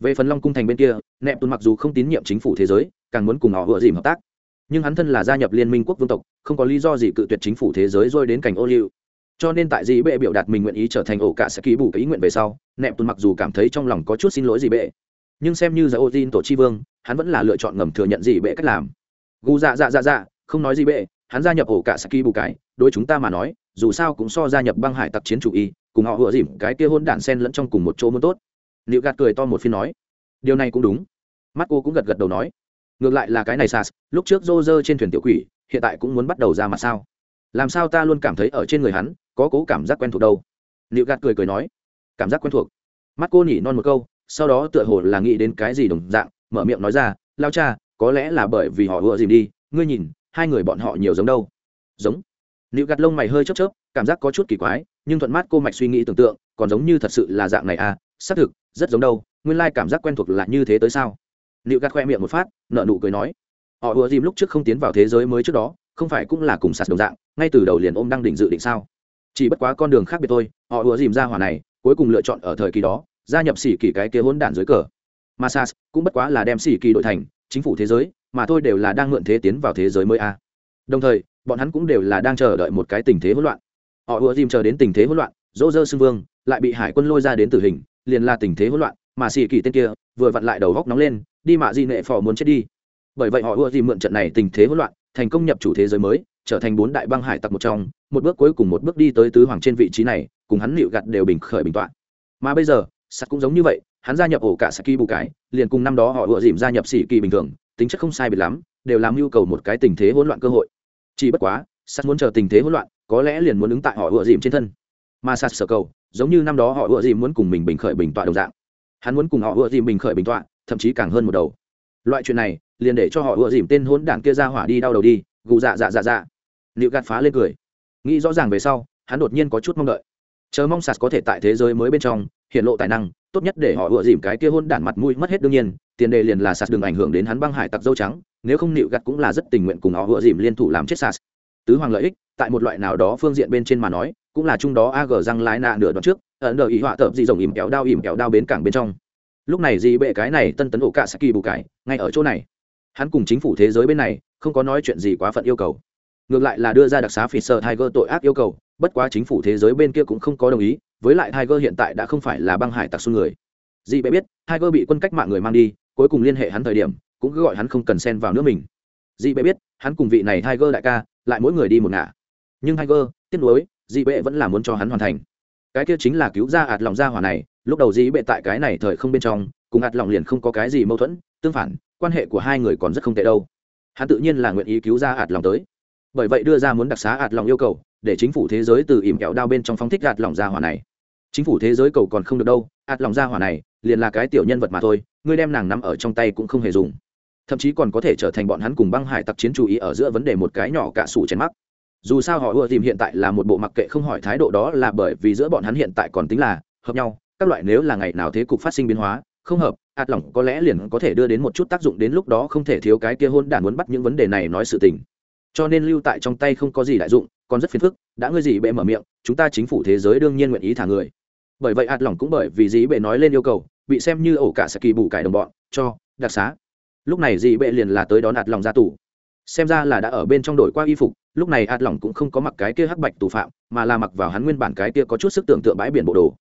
Về phần long cung thành bên kia nẹp tuần mặc dù không tín nhiệm chính phủ thế giới, càng muốn cùng họ ủa dìm hợp tác. Nhưng hắn thân là gia nhập liên minh quốc vương tộc, không có lý do gì cự tuyệt chính phủ thế giới rồi đến cảnh ô liu. Cho nên tại dì bệ biểu đạt mình nguyện ý trở thành ổ cạ sẽ ký bù cái ý nguyện về sau nẹp tuần mặc dù cảm thấy trong lòng có chút xin lỗi dì bệ. Nhưng xem như giải ô tin tổ chi vương, hắn vẫn là lựa chọn ngầm thừa nhận dì bệ cách làm gu dạ dạ dạ dạ không nói gì bệ, hắn gia nhập ổ cả saki bù cái, đối chúng ta mà nói, dù sao cũng so gia nhập băng hải tặc chiến chủ y, cùng họ vừa dìm cái kia hôn đản sen lẫn trong cùng một chỗ muốn tốt. Liệu gạt cười to một phiên nói, điều này cũng đúng. Mắt cô cũng gật gật đầu nói, ngược lại là cái này sas, lúc trước rô rơ trên thuyền tiểu quỷ, hiện tại cũng muốn bắt đầu ra mặt sao? Làm sao ta luôn cảm thấy ở trên người hắn, có cố cảm giác quen thuộc đâu? Liệu gạt cười cười nói, cảm giác quen thuộc. Mắt cô nhỉ non một câu, sau đó tựa hồ là nghĩ đến cái gì đồng dạng, mở miệng nói ra, lao cha có lẽ là bởi vì họ vừa dìm đi, ngươi nhìn, hai người bọn họ nhiều giống đâu. Giống. Nịu gạt lông mày hơi chớp chớp, cảm giác có chút kỳ quái, nhưng thuận mắt cô mạch suy nghĩ tưởng tượng, còn giống như thật sự là dạng này à xác thực, rất giống đâu, nguyên lai cảm giác quen thuộc là như thế tới sao? Nịu gạt khoe miệng một phát nợ nụ cười nói. Họ ùa dìm lúc trước không tiến vào thế giới mới trước đó, không phải cũng là cùng sạt đồng dạng, ngay từ đầu liền ôm đang định dự định sao? Chỉ bất quá con đường khác biệt thôi, họ ùa dìm ra hỏa này, cuối cùng lựa chọn ở thời kỳ đó, gia nhập xỉ kỳ cái kia hỗn đản dưới cờ. Mà sas cũng bất quá là đem xỉ kỳ đội thành chính phủ thế giới, mà thôi đều là đang mượn thế tiến vào thế giới mới a. À. đồng thời, bọn hắn cũng đều là đang chờ đợi một cái tình thế hỗn loạn. Họ ùa dìm chờ đến tình thế hỗn loạn dỗ dơ xưng vương lại bị hải quân lôi ra đến tử hình, liền là tình thế hỗn loạn, mà xì kỳ tên kia vừa vặn lại đầu góc nóng lên, đi mạ di nệ phò muốn chết đi. Bởi vậy họ ùa dìm mượn trận này tình thế hỗn loạn, thành công nhập chủ thế giới mới, trở thành bốn đại băng hải tặc một trong, một bước cuối cùng một bước đi tới tứ hoàng trên vị trí này, cùng hắn liệu gặt đều bình khởi bình tọa. Mà bây giờ, sắt cũng giống như vậy hắn gia nhập ổ cả saki bù cái liền cùng năm đó họ ựa dìm gia nhập sĩ kỳ bình thường, tính chất không sai biệt lắm, đều làm nhu cầu một cái tình thế hỗn loạn cơ hội. Chỉ bất quá, sắt muốn chờ tình thế hỗn loạn, có lẽ liền muốn ứng tại họ ựa dìm trên thân. Mà sắt sở cầu, giống như năm đó họ ựa dìm muốn cùng mình bình khởi bình tọa đồng dạng. Hắn muốn cùng họ ựa dìm bình khởi bình tọa, thậm chí càng hơn một đầu. Loại chuyện này, liền để cho họ ựa dìm tên hỗn đảng kia ra hỏa đi đau đầu đi, gù dạ dạ dạ dạ. Liệu gạt phá lên cười. Nghĩ rõ ràng về sau, hắn đột nhiên có chút mong đợi. Chờ mong sạt có thể tại thế giới mới bên trong, hiện lộ tài năng tốt nhất để họ ủa dìm cái kia hôn đản mặt mũi mất hết đương nhiên, tiền đề liền là sạt đừng ảnh hưởng đến hắn băng hải tặc dâu trắng, nếu không nịu gặt cũng là rất tình nguyện cùng họ ủa dìm liên thủ làm chết sạt tứ hoàng lợi ích, tại một loại nào đó phương diện bên trên mà nói, cũng là chung đó ag răng lái nạ nửa đoạn trước, ẩn đờ ý họa tập dị rồng ìm kéo đao ìm kéo đao bến cảng bên trong. Lúc này dị bệ cái này tân tấn ổ cả saki bù cải, ngay ở chỗ này. Hắn cùng chính phủ thế giới bên này, không có nói chuyện gì quá phận yêu cầu. Ngược lại là đưa ra đặc xá phỉ sợ tiger tội ác yêu cầu, bất quá chính phủ thế giới bên kia cũng không có đồng ý với lại tiger hiện tại đã không phải là băng hải tặc xung người. Dị bệ biết, tiger bị quân cách mạng người mang đi, cuối cùng liên hệ hắn thời điểm, cũng cứ gọi hắn không cần xen vào nữa mình. Dị bệ biết, hắn cùng vị này tiger đại ca, lại mỗi người đi một ngả. Nhưng tiger tiếp nối dị bệ vẫn là muốn cho hắn hoàn thành. Cái kia chính là cứu ra ạt lòng ra hỏa này, lúc đầu dị bệ tại cái này thời không bên trong, cùng ạt lòng liền không có cái gì mâu thuẫn, tương phản, quan hệ của hai người còn rất không tệ đâu. Hắn tự nhiên là nguyện ý cứu ra ạt lòng tới. Bởi vậy đưa ra muốn đặc xá ạt lòng yêu cầu để chính phủ thế giới từ ỉm kẹo đao bên trong phóng thích gạt lỏng ra hỏa này. Chính phủ thế giới cầu còn không được đâu ạt lòng ra hỏa này liền là cái tiểu nhân vật mà thôi, ngươi đem nàng nắm ở trong tay cũng không hề dùng. Thậm chí còn có thể trở thành bọn hắn cùng băng hải tặc chiến chú ý ở giữa vấn đề một cái nhỏ cả sủ chén mắc. Dù sao họ ưa tìm hiện tại là một bộ mặc kệ không hỏi thái độ đó là bởi vì giữa bọn hắn hiện tại còn tính là hợp nhau, các loại nếu là ngày nào thế cục phát sinh biến hóa, không hợp ạt lỏng có lẽ liền có thể đưa đến một chút tác dụng đến lúc đó không thể thiếu cái kia hôn đản muốn bắt những vấn đề này nói sự tình. Cho nên lưu tại trong tay không có gì đại dụng còn rất phiền phức, đã ngươi gì bệ mở miệng, chúng ta chính phủ thế giới đương nhiên nguyện ý thả người. Bởi vậy ạt lỏng cũng bởi vì dĩ bệ nói lên yêu cầu, bị xem như ổ cả sẽ kỳ bù cải đồng bọn, cho, đặc xá. Lúc này dĩ bệ liền là tới đón ạt lỏng ra tù. Xem ra là đã ở bên trong đổi qua y phục, lúc này ạt lỏng cũng không có mặc cái kia hắc bạch tù phạm, mà là mặc vào hắn nguyên bản cái kia có chút sức tưởng tượng bãi biển bộ đồ.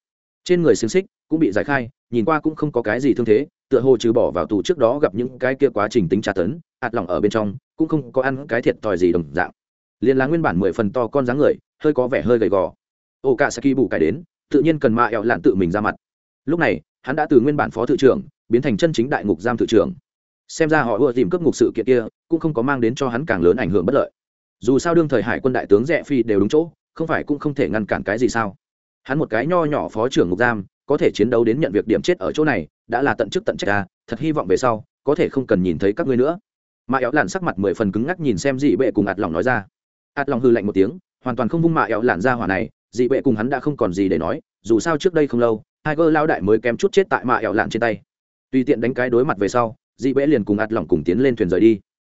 Trên người xương xích cũng bị giải khai, nhìn qua cũng không có cái gì thương thế, tựa hồ trừ bỏ vào tù trước đó gặp những cái kia quá trình tính tra tấn, ạt lỏng ở bên trong cũng không có ăn cái thiệt thòi gì đồng dạng liền là nguyên bản mười phần to con dáng người, hơi có vẻ hơi gầy gò. Ô cả saki bù cải đến, tự nhiên cần mạ ẹo lạn tự mình ra mặt. Lúc này, hắn đã từ nguyên bản phó thự trưởng, biến thành chân chính đại ngục giam thự trưởng. Xem ra họ ưa tìm cấp ngục sự kiện kia, cũng không có mang đến cho hắn càng lớn ảnh hưởng bất lợi. Dù sao đương thời hải quân đại tướng rẽ phi đều đúng chỗ, không phải cũng không thể ngăn cản cái gì sao? Hắn một cái nho nhỏ phó trưởng ngục giam, có thể chiến đấu đến nhận việc điểm chết ở chỗ này, đã là tận chức tận trách ta thật hy vọng về sau, có thể không cần nhìn thấy các ngươi nữa. Mạ éo làn sắc mặt mười phần cứng ngắc nhìn xem dị bệ cùng ạt lòng nói ra ạt lòng hư lạnh một tiếng, hoàn toàn không vung mạ ẹo lạn ra hỏa này, dị bệ cùng hắn đã không còn gì để nói, dù sao trước đây không lâu hai gơ lao đại mới kém chút chết tại mạ ẹo lạn trên tay. Tùy tiện đánh cái đối mặt về sau, dị bệ liền cùng ạt lòng cùng tiến lên thuyền rời đi.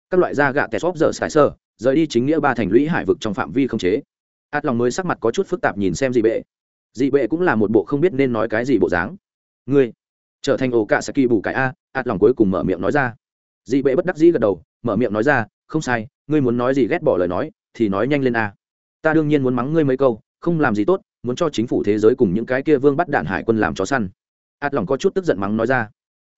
Các loại da gạ tè xóp dở sải sơ, rời đi chính nghĩa ba thành lũy hải vực trong phạm vi không chế. Ạt lòng mới sắc mặt có chút phức tạp nhìn xem dị bệ. Dị bệ cũng là một bộ không biết nên nói cái gì bộ dáng. Ngươi, trở thành ổ cả saki bù cái a ạt lòng cuối cùng mở miệng nói ra. Dị bệ bất đắc dĩ gật đầu, mở miệng nói ra, không sai, ngươi muốn nói gì ghét bỏ lời nói thì nói nhanh lên a. Ta đương nhiên muốn mắng ngươi mấy câu, không làm gì tốt, muốn cho chính phủ thế giới cùng những cái kia vương bắt đạn hải quân làm chó săn. Ạt lòng có chút tức giận mắng nói ra.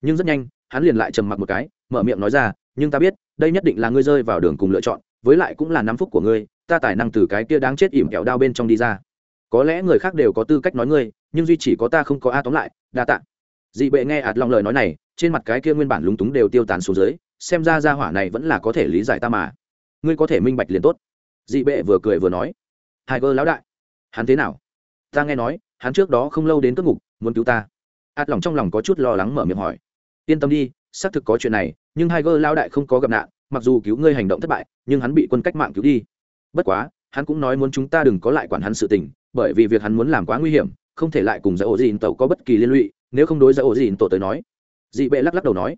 Nhưng rất nhanh, hắn liền lại trầm mặc một cái, mở miệng nói ra, nhưng ta biết, đây nhất định là ngươi rơi vào đường cùng lựa chọn, với lại cũng là năm phút của ngươi, ta tài năng từ cái kia đáng chết ỉm kẹo đao bên trong đi ra. Có lẽ người khác đều có tư cách nói ngươi, nhưng duy chỉ có ta không có a tóm lại, đa tạ. Dị bệ nghe ạt lòng lời nói này, trên mặt cái kia nguyên bản lúng túng đều tiêu tán xuống dưới, xem ra ra hỏa này vẫn là có thể lý giải ta mà. Ngươi có thể minh bạch liền tốt dị bệ vừa cười vừa nói hai gơ lão đại, hắn thế nào? Ta nghe nói, hắn trước đó không lâu đến cất ngục, muốn cứu ta. Át lòng trong lòng có chút lo lắng mở miệng hỏi, yên tâm đi, xác thực có chuyện này, nhưng hai gơ lão đại không có gặp nạn, mặc dù cứu ngươi hành động thất bại, nhưng hắn bị quân cách mạng cứu đi. Bất quá, hắn cũng nói muốn chúng ta đừng có lại quản hắn sự tình, bởi vì việc hắn muốn làm quá nguy hiểm, không thể lại cùng giải ổ dịn tẩu có bất kỳ liên lụy, nếu không đối giải ổ dịn tổ tới nói. Dị bệ lắc lắc đầu nói,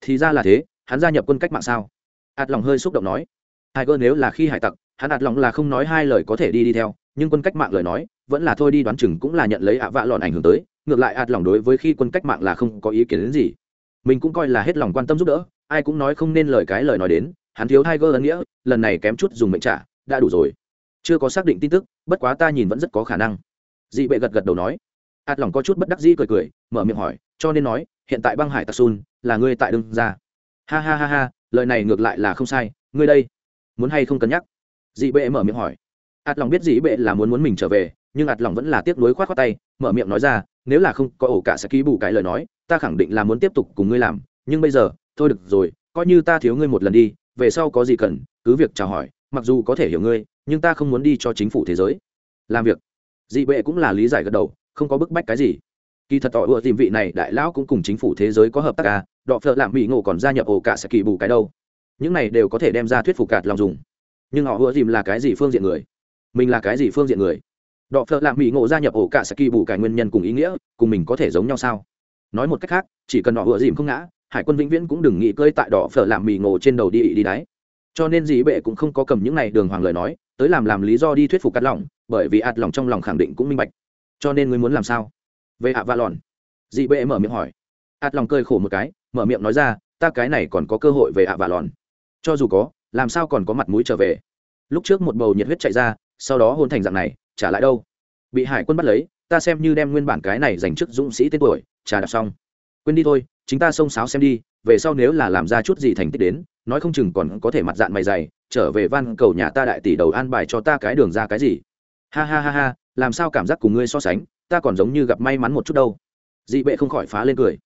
thì ra là thế, hắn gia nhập quân cách mạng sao? Ạt lòng hơi xúc động nói hai Gơ nếu là khi hải tặc hắn ạt lòng là không nói hai lời có thể đi đi theo, nhưng quân cách mạng lời nói, vẫn là thôi đi đoán chừng cũng là nhận lấy ạ vạ lọn ảnh hưởng tới, ngược lại ạt lòng đối với khi quân cách mạng là không có ý kiến đến gì. Mình cũng coi là hết lòng quan tâm giúp đỡ, ai cũng nói không nên lời cái lời nói đến, hắn thiếu hai gơ ấn nghĩa, lần này kém chút dùng mệnh trả, đã đủ rồi. Chưa có xác định tin tức, bất quá ta nhìn vẫn rất có khả năng. Dị bệ gật gật đầu nói. Ạt lòng có chút bất đắc dĩ cười cười, mở miệng hỏi, cho nên nói, hiện tại băng hải tạc xun là ngươi tại đương ra ha ha ha ha, lời này ngược lại là không sai, ngươi đây, muốn hay không cân nhắc? Dị bệ mở miệng hỏi. Ạt lòng biết dị bệ là muốn muốn mình trở về, nhưng ạt lòng vẫn là tiếc nuối khoát khoát tay, mở miệng nói ra, nếu là không có ổ cả sẽ ký bù cái lời nói, ta khẳng định là muốn tiếp tục cùng ngươi làm, nhưng bây giờ, thôi được rồi, coi như ta thiếu ngươi một lần đi, về sau có gì cần, cứ việc chào hỏi, mặc dù có thể hiểu ngươi, nhưng ta không muốn đi cho chính phủ thế giới. Làm việc. Dị bệ cũng là lý giải gật đầu, không có bức bách cái gì. Kỳ thật tỏ ưa tìm vị này, đại lão cũng cùng chính phủ thế giới có hợp tác à đọ phợ lạm mỹ ngộ còn gia nhập ổ cả sẽ kỳ bù cái đâu. Những này đều có thể đem ra thuyết phục cạt lòng dùng nhưng họ ưa dìm là cái gì phương diện người? Mình là cái gì phương diện người? Đọ phợ lạ mỹ ngộ gia nhập ổ cả sẽ kỳ bù cải nguyên nhân cùng ý nghĩa cùng mình có thể giống nhau sao? Nói một cách khác chỉ cần họ ưa dìm không ngã hải quân vĩnh viễn cũng đừng nghĩ cơi tại đỏ phở làm mì ngộ trên đầu đi đi đáy cho nên dĩ bệ cũng không có cầm những này đường hoàng lời nói tới làm làm lý do đi thuyết phục cắt lỏng, bởi vì ạt lòng trong lòng khẳng định cũng minh bạch. Cho nên ngươi muốn làm sao? Về ạ và lòn. Dì bệ mở miệng hỏi. Ạt lòng cơi khổ một cái mở miệng nói ra ta cái này còn có cơ hội về ạ và lòn. Cho dù có làm sao còn có mặt mũi trở về? Lúc trước một bầu nhiệt huyết chạy ra, sau đó hôn thành dạng này, trả lại đâu? Bị hải quân bắt lấy, ta xem như đem nguyên bản cái này dành trước dũng sĩ tên tuổi, trà đạp xong. Quên đi thôi, chính ta xông xáo xem đi, về sau nếu là làm ra chút gì thành tích đến, nói không chừng còn có thể mặt dạng mày dày, trở về van cầu nhà ta đại tỷ đầu an bài cho ta cái đường ra cái gì. Ha ha ha ha, làm sao cảm giác cùng ngươi so sánh, ta còn giống như gặp may mắn một chút đâu. Dị bệ không khỏi phá lên cười.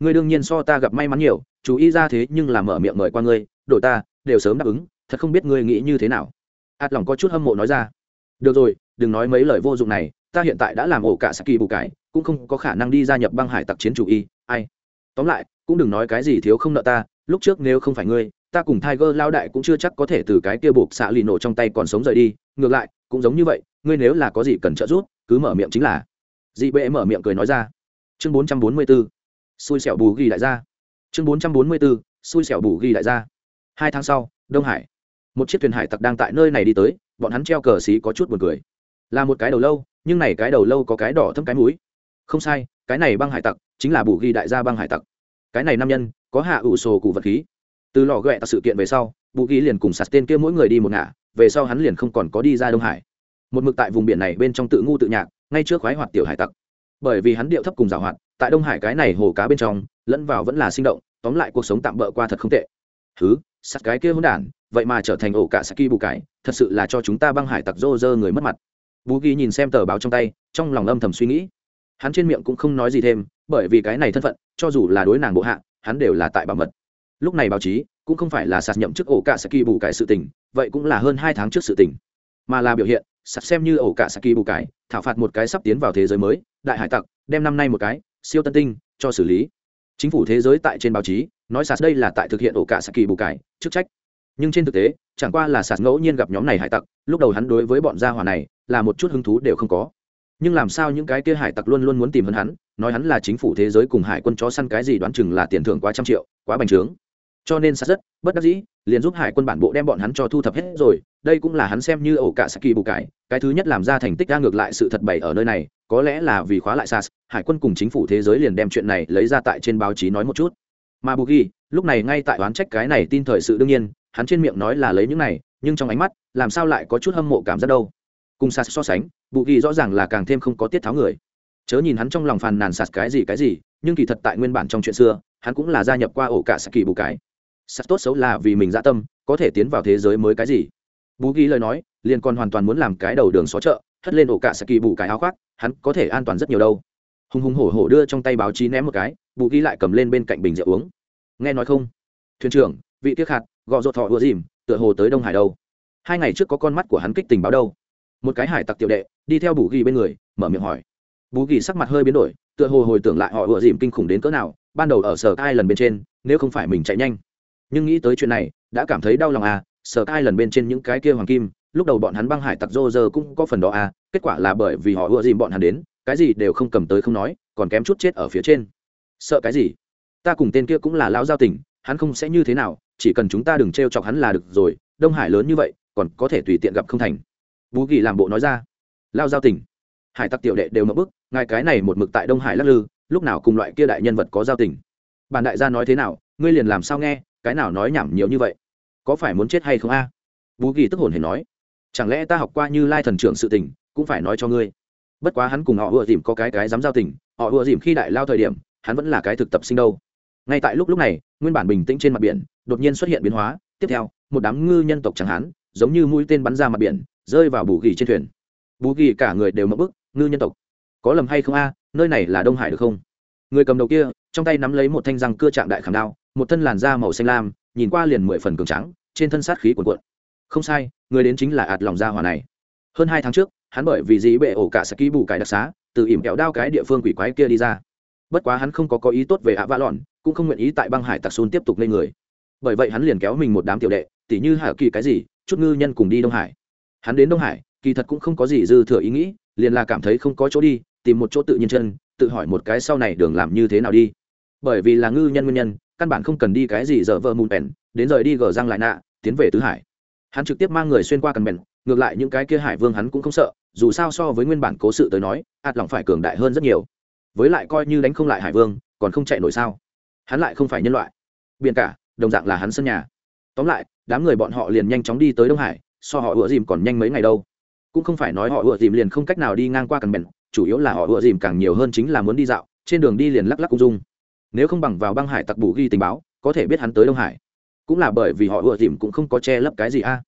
Ngươi đương nhiên so ta gặp may mắn nhiều, chú ý ra thế nhưng là mở miệng mời qua ngươi đội ta đều sớm đáp ứng thật không biết ngươi nghĩ như thế nào. Ạt lòng có chút hâm mộ nói ra. Được rồi đừng nói mấy lời vô dụng này ta hiện tại đã làm ổ cả saki bù cải, cũng không có khả năng đi gia nhập băng hải tặc chiến chủ y ai. Tóm lại cũng đừng nói cái gì thiếu không nợ ta lúc trước nếu không phải ngươi ta cùng tiger lao đại cũng chưa chắc có thể từ cái kia buộc xạ lì nổ trong tay còn sống rời đi ngược lại cũng giống như vậy ngươi nếu là có gì cần trợ giúp cứ mở miệng chính là. Dị bệ mở miệng cười nói ra. Chương bốn trăm bốn mươi b ố xui xẻo bù ghi đại gia chương bốn trăm bốn mươi b ố xui xẻo bù ghi đại gia hai tháng sau, đông hải. Một chiếc thuyền hải tặc đang tại nơi này đi tới, bọn hắn treo cờ xí có chút buồn cười. Là một cái đầu lâu, nhưng này cái đầu lâu có cái đỏ thâm cái mũi. Không sai, cái này băng hải tặc chính là bù ghi đại gia băng hải tặc. Cái này nam nhân, có hạ ủ sổ cụ vật khí. Từ lò ghẹ tặc sự kiện về sau, bù ghi liền cùng sạt tên kia mỗi người đi một ngả, về sau hắn liền không còn có đi ra đông hải. Một mực tại vùng biển này bên trong tự ngu tự nhạc, ngay trước khoái hoạt tiểu hải tặc. Bởi vì hắn điệu thấp cùng giảo hoạt, tại đông hải cái này hồ cá bên trong, lẫn vào vẫn là sinh động, tóm lại cuộc sống tạm bỡ qua thật không tệ. Thứ sắt cái kia hỗn đản, vậy mà trở thành ổ cả saki bù cải, thật sự là cho chúng ta băng hải tặc rô rơ người mất mặt. Bú ghi nhìn xem tờ báo trong tay, trong lòng âm thầm suy nghĩ. Hắn trên miệng cũng không nói gì thêm, bởi vì cái này thân phận, cho dù là đối nàng bộ hạ, hắn đều là tại bảo mật. Lúc này báo chí, cũng không phải là sạt nhậm chức ổ cả saki bù cải sự tình, vậy cũng là hơn hai tháng trước sự tình. Mà là biểu hiện, sạt xem như ổ cả saki bù cải, thảo phạt một cái sắp tiến vào thế giới mới, đại hải tặc, đem năm nay một cái, siêu tân tinh, cho xử lý chính phủ thế giới tại trên báo chí, nói sạt đây là tại thực hiện ổ cả kỳ bù cải, chức trách. Nhưng trên thực tế, chẳng qua là sạt ngẫu nhiên gặp nhóm này hải tặc, lúc đầu hắn đối với bọn gia hỏa này là một chút hứng thú đều không có. Nhưng làm sao những cái kia hải tặc luôn luôn muốn tìm hơn hắn, nói hắn là chính phủ thế giới cùng hải quân chó săn cái gì đoán chừng là tiền thưởng quá trăm triệu, quá bành trướng. Cho nên sạt rất bất đắc dĩ, liền giúp hải quân bản bộ đem bọn hắn cho thu thập hết rồi, đây cũng là hắn xem như ổ cả kỳ bù cải, cái thứ nhất làm ra thành tích ra ngược lại sự thật bày ở nơi này có lẽ là vì khóa lại sas hải quân cùng chính phủ thế giới liền đem chuyện này lấy ra tại trên báo chí nói một chút. Mà bugi lúc này ngay tại oán trách cái này tin thời sự đương nhiên, hắn trên miệng nói là lấy những này, nhưng trong ánh mắt, làm sao lại có chút hâm mộ cảm giác đâu. Cùng sas so sánh bugi rõ ràng là càng thêm không có tiết tháo người. Chớ nhìn hắn trong lòng phàn nàn sạt cái gì cái gì, nhưng kỳ thật tại nguyên bản trong chuyện xưa, hắn cũng là gia nhập qua ổ cả saki bù cái. Sạt tốt xấu là vì mình dạ tâm, có thể tiến vào thế giới mới cái gì. Bugi lời nói, liền còn hoàn toàn muốn làm cái đầu đường xó chợ, hất lên ổ cả saki bù cái áo khoác hắn có thể an toàn rất nhiều đâu. Hùng hùng hổ hổ đưa trong tay báo chí ném một cái, bù ghi lại cầm lên bên cạnh bình rượu uống. Nghe nói không? Thuyền trưởng, vị tiếc hạt gọ rột thọ ùa dìm, tựa hồ tới đông hải đâu. Hai ngày trước có con mắt của hắn kích tình báo đâu. Một cái hải tặc tiểu đệ, đi theo bù ghi bên người, mở miệng hỏi. Bù ghi sắc mặt hơi biến đổi, tựa hồ hồi tưởng lại họ ùa dìm kinh khủng đến cỡ nào, ban đầu ở sở ai lần bên trên, nếu không phải mình chạy nhanh. Nhưng nghĩ tới chuyện này, đã cảm thấy đau lòng à sở ai lần bên trên những cái kia hoàng kim, lúc đầu bọn hắn băng hải tặc rô giờ cũng có phần đó à kết quả là bởi vì họ ưa dìm bọn hắn đến, cái gì đều không cầm tới không nói, còn kém chút chết ở phía trên. Sợ cái gì? Ta cùng tên kia cũng là lão giao tình, hắn không sẽ như thế nào, chỉ cần chúng ta đừng t r e o chọc hắn là được rồi, đông hải lớn như vậy, còn có thể tùy tiện gặp không thành. Bú ghi làm bộ nói ra. Lao giao tình. Hải tặc tiểu đệ đều mập bức ngài cái này một mực tại đông hải lắc lư, lúc nào cùng loại kia đại nhân vật có giao tình? Bản đại gia nói thế nào, ngươi liền làm sao nghe, cái nào nói nhảm nhiều như vậy? Có phải muốn chết hay không a? À? bú ghi tức hồn hề nói. Chẳng lẽ ta học qua như lai thần trưởng sự tình cũng phải nói cho ngươi. Bất quá hắn cùng họ ùa dìm có cái cái dám giao tình, họ ùa dìm khi đại lao thời điểm, hắn vẫn là cái thực tập sinh đâu. Ngay tại lúc lúc này, nguyên bản bình tĩnh trên mặt biển, đột nhiên xuất hiện biến hóa, tiếp theo, một đám ngư nhân tộc chẳng hắn giống như mũi tên bắn ra mặt biển, rơi vào bù ghi trên thuyền. Bù ghi cả người đều mất bức, ngư nhân tộc. Có lầm hay không a, nơi này là đông hải được không? Người cầm đầu kia, trong tay nắm lấy một thanh răng cưa trạng đại khảm đao, một thân làn da màu xanh lam, nhìn qua liền mười phần cường trắng trên thân sát khí cuồn cuộn. Không sai, người đến chính là ạt lòng gia hỏa này. Hơn hai tháng trước hắn bởi vì dĩ bệ ổ cả saki bù cải đặc xá, từ ỉm kẹo đao cái địa phương quỷ quái kia đi ra. Bất quá hắn không có có ý tốt về ạ vã lòn cũng không nguyện ý tại băng hải tặc xôn tiếp tục lên người. Bởi vậy hắn liền kéo mình một đám tiểu đệ, tỉ như hạ kỳ cái gì, chút ngư nhân cùng đi đông hải. Hắn đến đông hải, kỳ thật cũng không có gì dư thừa ý nghĩ, liền là cảm thấy không có chỗ đi, tìm một chỗ tự nhiên chân, tự hỏi một cái sau này đường làm như thế nào đi. Bởi vì là ngư nhân nguyên nhân, căn bản không cần đi cái gì giờ vợ mùn bèn, đến rời đi gờ răng lại nạ, tiến về tứ hải. Hắn trực tiếp mang người xuyên qua cần bèn ngược lại những cái kia hải vương hắn cũng không sợ, dù sao so với nguyên bản cố sự tới nói, ạt lòng phải cường đại hơn rất nhiều. Với lại coi như đánh không lại hải vương, còn không chạy nổi sao? Hắn lại không phải nhân loại. Biển cả, đồng dạng là hắn sân nhà. Tóm lại, đám người bọn họ liền nhanh chóng đi tới đông hải, so họ ựa dìm còn nhanh mấy ngày đâu. Cũng không phải nói họ ựa dìm liền không cách nào đi ngang qua cần bèn, chủ yếu là họ ựa dìm càng nhiều hơn chính là muốn đi dạo, trên đường đi liền lắc lắc cung dung. Nếu không bằng vào băng hải tặc bù ghi tình báo, có thể biết hắn tới đông hải. Cũng là bởi vì họ ựa dìm cũng không có che lấp cái gì a.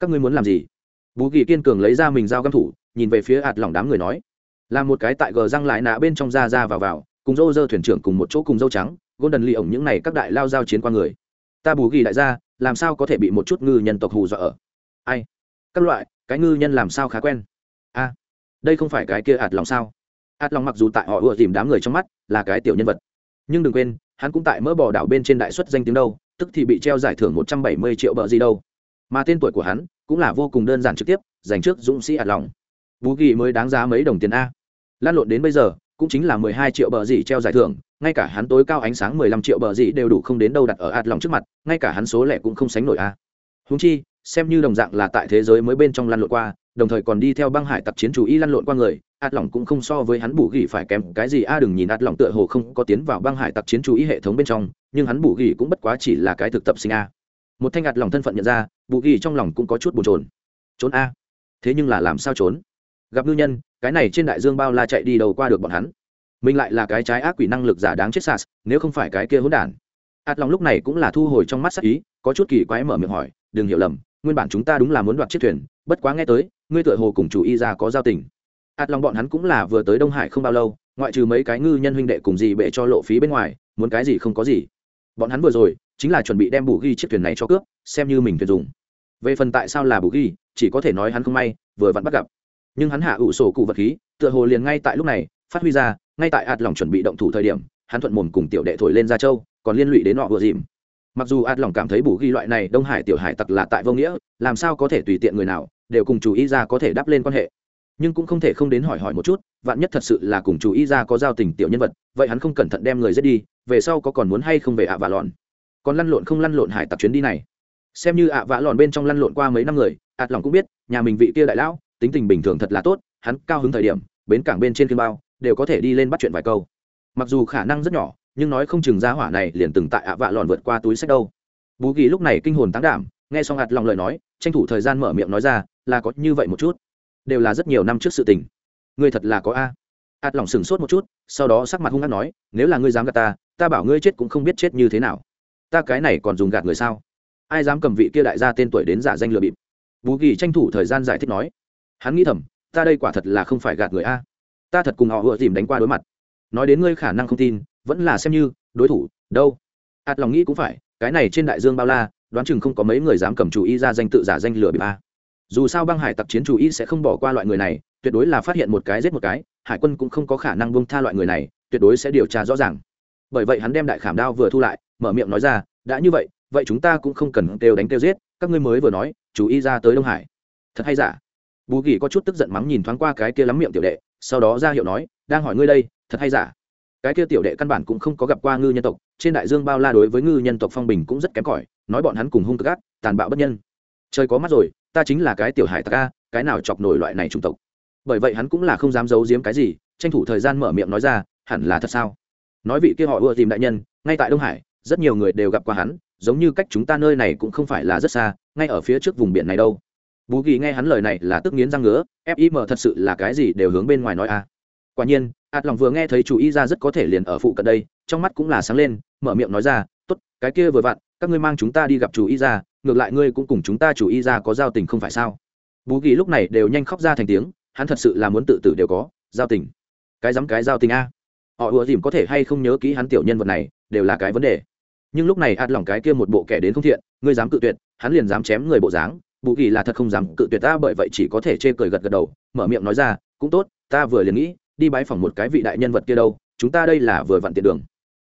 Các ngươi muốn làm gì? Bú ghi kiên cường lấy ra mình dao găm thủ, nhìn về phía ạt lỏng đám người nói. Là một cái tại gờ răng lại nạ bên trong ra ra vào vào, cùng dâu dơ thuyền trưởng cùng một chỗ cùng dâu trắng, golden ly ổng những này các đại lao giao chiến qua người. Ta bù ghi đại gia, làm sao có thể bị một chút ngư nhân tộc hù dọa ở? Ai? Các loại, cái ngư nhân làm sao khá quen? A, đây không phải cái kia ạt lòng sao? Ạt lòng mặc dù tại họ ùa tìm đám người trong mắt, là cái tiểu nhân vật. Nhưng đừng quên, hắn cũng tại mỡ bò đảo bên trên đại xuất danh tiếng đâu, tức thì bị treo giải thưởng một trăm bảy mươi triệu bờ gì đâu mà tên tuổi của hắn cũng là vô cùng đơn giản trực tiếp, dành trước dũng sĩ ạt lòng. Vũ ghi mới đáng giá mấy đồng tiền a. Lan lộn đến bây giờ, cũng chính là mười hai triệu bờ gì treo giải thưởng, ngay cả hắn tối cao ánh sáng mười lăm triệu bờ gì đều đủ không đến đâu đặt ở ạt lòng trước mặt, ngay cả hắn số lẻ cũng không sánh nổi a. Húng chi, xem như đồng dạng là tại thế giới mới bên trong Lan lộn qua, đồng thời còn đi theo băng hải tặc chiến chủ y lăn lộn qua người ạt lỏng cũng không so với hắn bù gỉ phải kém cái gì a, đừng nhìn ạt lỏng tựa hồ không có tiến vào băng hải tặc chiến chủ y hệ thống bên trong, nhưng hắn bù gỉ cũng bất quá chỉ là cái thực tập sinh a một thanh ạt lòng thân phận nhận ra, bù ghi trong lòng cũng có chút bồn trồn trốn a? Thế nhưng là làm sao trốn? Gặp ngư nhân, cái này trên đại dương bao la chạy đi đầu qua được bọn hắn? Mình lại là cái trái ác quỷ năng lực giả đáng chết sas nếu không phải cái kia hỗn đản. Ạt lòng lúc này cũng là thu hồi trong mắt sắc ý, có chút kỳ quái mở miệng hỏi, đừng hiểu lầm, nguyên bản chúng ta đúng là muốn đoạt chiếc thuyền, bất quá nghe tới, ngươi tựa hồ cùng chủ y ra có giao tình. Ạt lòng bọn hắn cũng là vừa tới đông hải không bao lâu, ngoại trừ mấy cái ngư nhân huynh đệ cùng gì bệ cho lộ phí bên ngoài, muốn cái gì không có gì. Bọn hắn vừa rồi chính là chuẩn bị đem bù ghi chiếc thuyền này cho cướp, xem như mình thuyền dùng. Về phần tại sao là bù ghi, chỉ có thể nói hắn không may, vừa vặn bắt gặp. Nhưng hắn hạ ủ sổ cụ vật khí, tựa hồ liền ngay tại lúc này, phát huy ra, ngay tại ạt lòng chuẩn bị động thủ thời điểm, hắn thuận mồm cùng tiểu đệ thổi lên ra châu, còn liên lụy đến họ vừa dìm. Mặc dù ạt lòng cảm thấy bù ghi loại này đông hải tiểu hải tặc là tại vô nghĩa, làm sao có thể tùy tiện người nào, đều cùng chú ý ra có thể đáp lên quan hệ. Nhưng cũng không thể không đến hỏi hỏi một chút, vạn nhất thật sự là cùng chú ý ra có giao tình tiểu nhân vật, vậy hắn không cẩn thận đem người giết đi, về sau có còn muốn hay không về ạ và lòn còn lăn lộn không lăn lộn hải tặc chuyến đi này. Xem như ạ vạ lòn bên trong lăn lộn qua mấy năm người ạt lòng cũng biết, nhà mình vị kia đại lão, tính tình bình thường thật là tốt, hắn cao hứng thời điểm, bến cảng bên trên kim bao, đều có thể đi lên bắt chuyện vài câu. Mặc dù khả năng rất nhỏ, nhưng nói không chừng giá hỏa này liền từng tại ạ vạ lòn vượt qua túi sách đâu. Bú ghi lúc này kinh hồn tán đảm, nghe xong ạt lòng lời nói, tranh thủ thời gian mở miệng nói ra, là có như vậy một chút, đều là rất nhiều năm trước sự tình. Ngươi thật là có a. Ạt lòng sừng sốt một chút, sau đó sắc mặt hung hát nói, nếu là ngươi dám gạt ta ta bảo ngươi chết cũng không biết chết như thế nào ta cái này còn dùng gạt người sao? Ai dám cầm vị kia đại gia tên tuổi đến giả danh lừa bịp? Bù ghi tranh thủ thời gian giải thích nói. Hắn nghĩ thầm, ta đây quả thật là không phải gạt người a. Ta thật cùng họ vừa tìm đánh qua đối mặt. Nói đến ngươi khả năng không tin, vẫn là xem như, đối thủ, đâu? Ạt lòng nghĩ cũng phải, cái này trên đại dương bao la, đoán chừng không có mấy người dám cầm chủ ý ra danh tự giả danh lừa bịp a. Dù sao băng hải tặc chiến chủ ý sẽ không bỏ qua loại người này, tuyệt đối là phát hiện một cái giết một cái, hải quân cũng không có khả năng bông tha loại người này, tuyệt đối sẽ điều tra rõ ràng. Bởi vậy hắn đem đại khảm đao vừa thu lại mở miệng nói ra, đã như vậy vậy chúng ta cũng không cần kêu đánh kêu giết, các ngươi mới vừa nói, chú ý ra tới đông hải. Thật hay giả? Bù kỳ có chút tức giận mắng nhìn thoáng qua cái kia lắm miệng tiểu đệ, sau đó ra hiệu nói, đang hỏi ngươi đây, thật hay giả? Cái kia tiểu đệ căn bản cũng không có gặp qua ngư nhân tộc, trên đại dương bao la đối với ngư nhân tộc phong bình cũng rất kém cỏi, nói bọn hắn cùng hung cực ác, tàn bạo bất nhân. Trời có mắt rồi, ta chính là cái tiểu hải ta ca cái nào chọc nổi loại này trung tộc? Bởi vậy hắn cũng là không dám giấu giếm cái gì, tranh thủ thời gian mở miệng nói ra, hẳn là thật sao? Nói vị kia họ ưa tìm đại nhân, ngay tại đông hải rất nhiều người đều gặp qua hắn, giống như cách chúng ta nơi này cũng không phải là rất xa, ngay ở phía trước vùng biển này đâu. Bú kỳ nghe hắn lời này là tức nghiến răng ngứa fim thật sự là cái gì đều hướng bên ngoài nói a quả nhiên ạt lòng vừa nghe thấy chủ y ra rất có thể liền ở phụ cận đây, trong mắt cũng là sáng lên, mở miệng nói ra, tốt, cái kia vừa vặn, các ngươi mang chúng ta đi gặp chủ y ra ngược lại ngươi cũng cùng chúng ta chủ y ra có giao tình không phải sao? Bú kỳ lúc này đều nhanh khóc ra thành tiếng, hắn thật sự là muốn tự tử đều có, giao tình. Cái dám cái giao tình a. Họ ùa dìm có thể hay không nhớ kỹ hắn tiểu nhân vật này, đều là cái vấn đề nhưng lúc này ạt lỏng cái kia một bộ kẻ đến không thiện, ngươi dám cự tuyệt, hắn liền dám chém người bộ dáng, bù kỳ là thật không dám cự tuyệt ta, bởi vậy chỉ có thể chê cười gật gật đầu, mở miệng nói ra, cũng tốt, ta vừa liền nghĩ, đi bái phỏng một cái vị đại nhân vật kia đâu, chúng ta đây là vừa vặn tiện đường.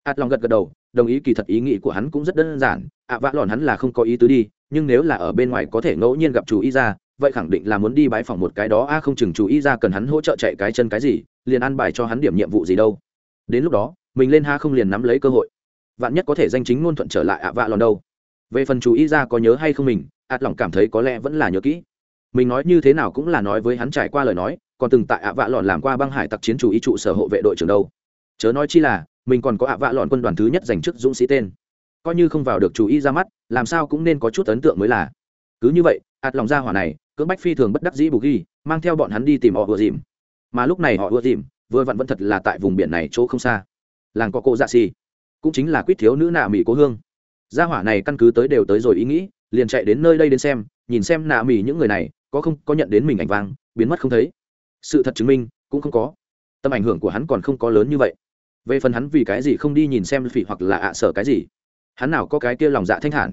Ạt lòng gật gật đầu, đồng ý kỳ thật ý nghĩ của hắn cũng rất đơn giản, ạ vã lòn hắn là không có ý tứ đi, nhưng nếu là ở bên ngoài có thể ngẫu nhiên gặp chú ý ra, vậy khẳng định là muốn đi bái phỏng một cái đó, a, không chừng chú ý ra cần hắn hỗ trợ chạy cái chân cái gì, liền ăn bài cho hắn điểm nhiệm vụ gì đâu. Đến lúc đó, mình lên ha không liền nắm lấy cơ hội vạn nhất có thể danh chính ngôn thuận trở lại ạ vạ lòn đâu. Về phần chú ý ra có nhớ hay không mình ạt lòng cảm thấy có lẽ vẫn là nhớ kỹ. Mình nói như thế nào cũng là nói với hắn trải qua lời nói, còn từng tại ạ vạ lòn làm qua băng hải tặc chiến chủ ý trụ sở hộ vệ đội trưởng đâu. Chớ nói chi là, mình còn có ạ vạ lòn quân đoàn thứ nhất dành chức dũng sĩ tên. Coi như không vào được chú ý ra mắt, làm sao cũng nên có chút ấn tượng mới là. Cứ như vậy ạt lòng ra hỏa này, cưỡng bách phi thường bất đắc dĩ bù ghi, mang theo bọn hắn đi tìm họ ùa dìm. Mà lúc này họ ùa dìm, vừa vặn vẫn thật là tại vùng biển này chỗ không xa. Làng có cô dạ xì、si cũng chính là quýt thiếu nữ nạ mỹ cố hương. Gia hỏa này căn cứ tới đều tới rồi ý nghĩ, liền chạy đến nơi đây đến xem, nhìn xem nạ mỹ những người này, có không, có nhận đến mình ảnh vang, biến mất không thấy. Sự thật chứng minh, cũng không có. Tâm ảnh hưởng của hắn còn không có lớn như vậy. Về phần hắn vì cái gì không đi nhìn xem phỉ hoặc là ạ sở cái gì? Hắn nào có cái kia lòng dạ thanh thản?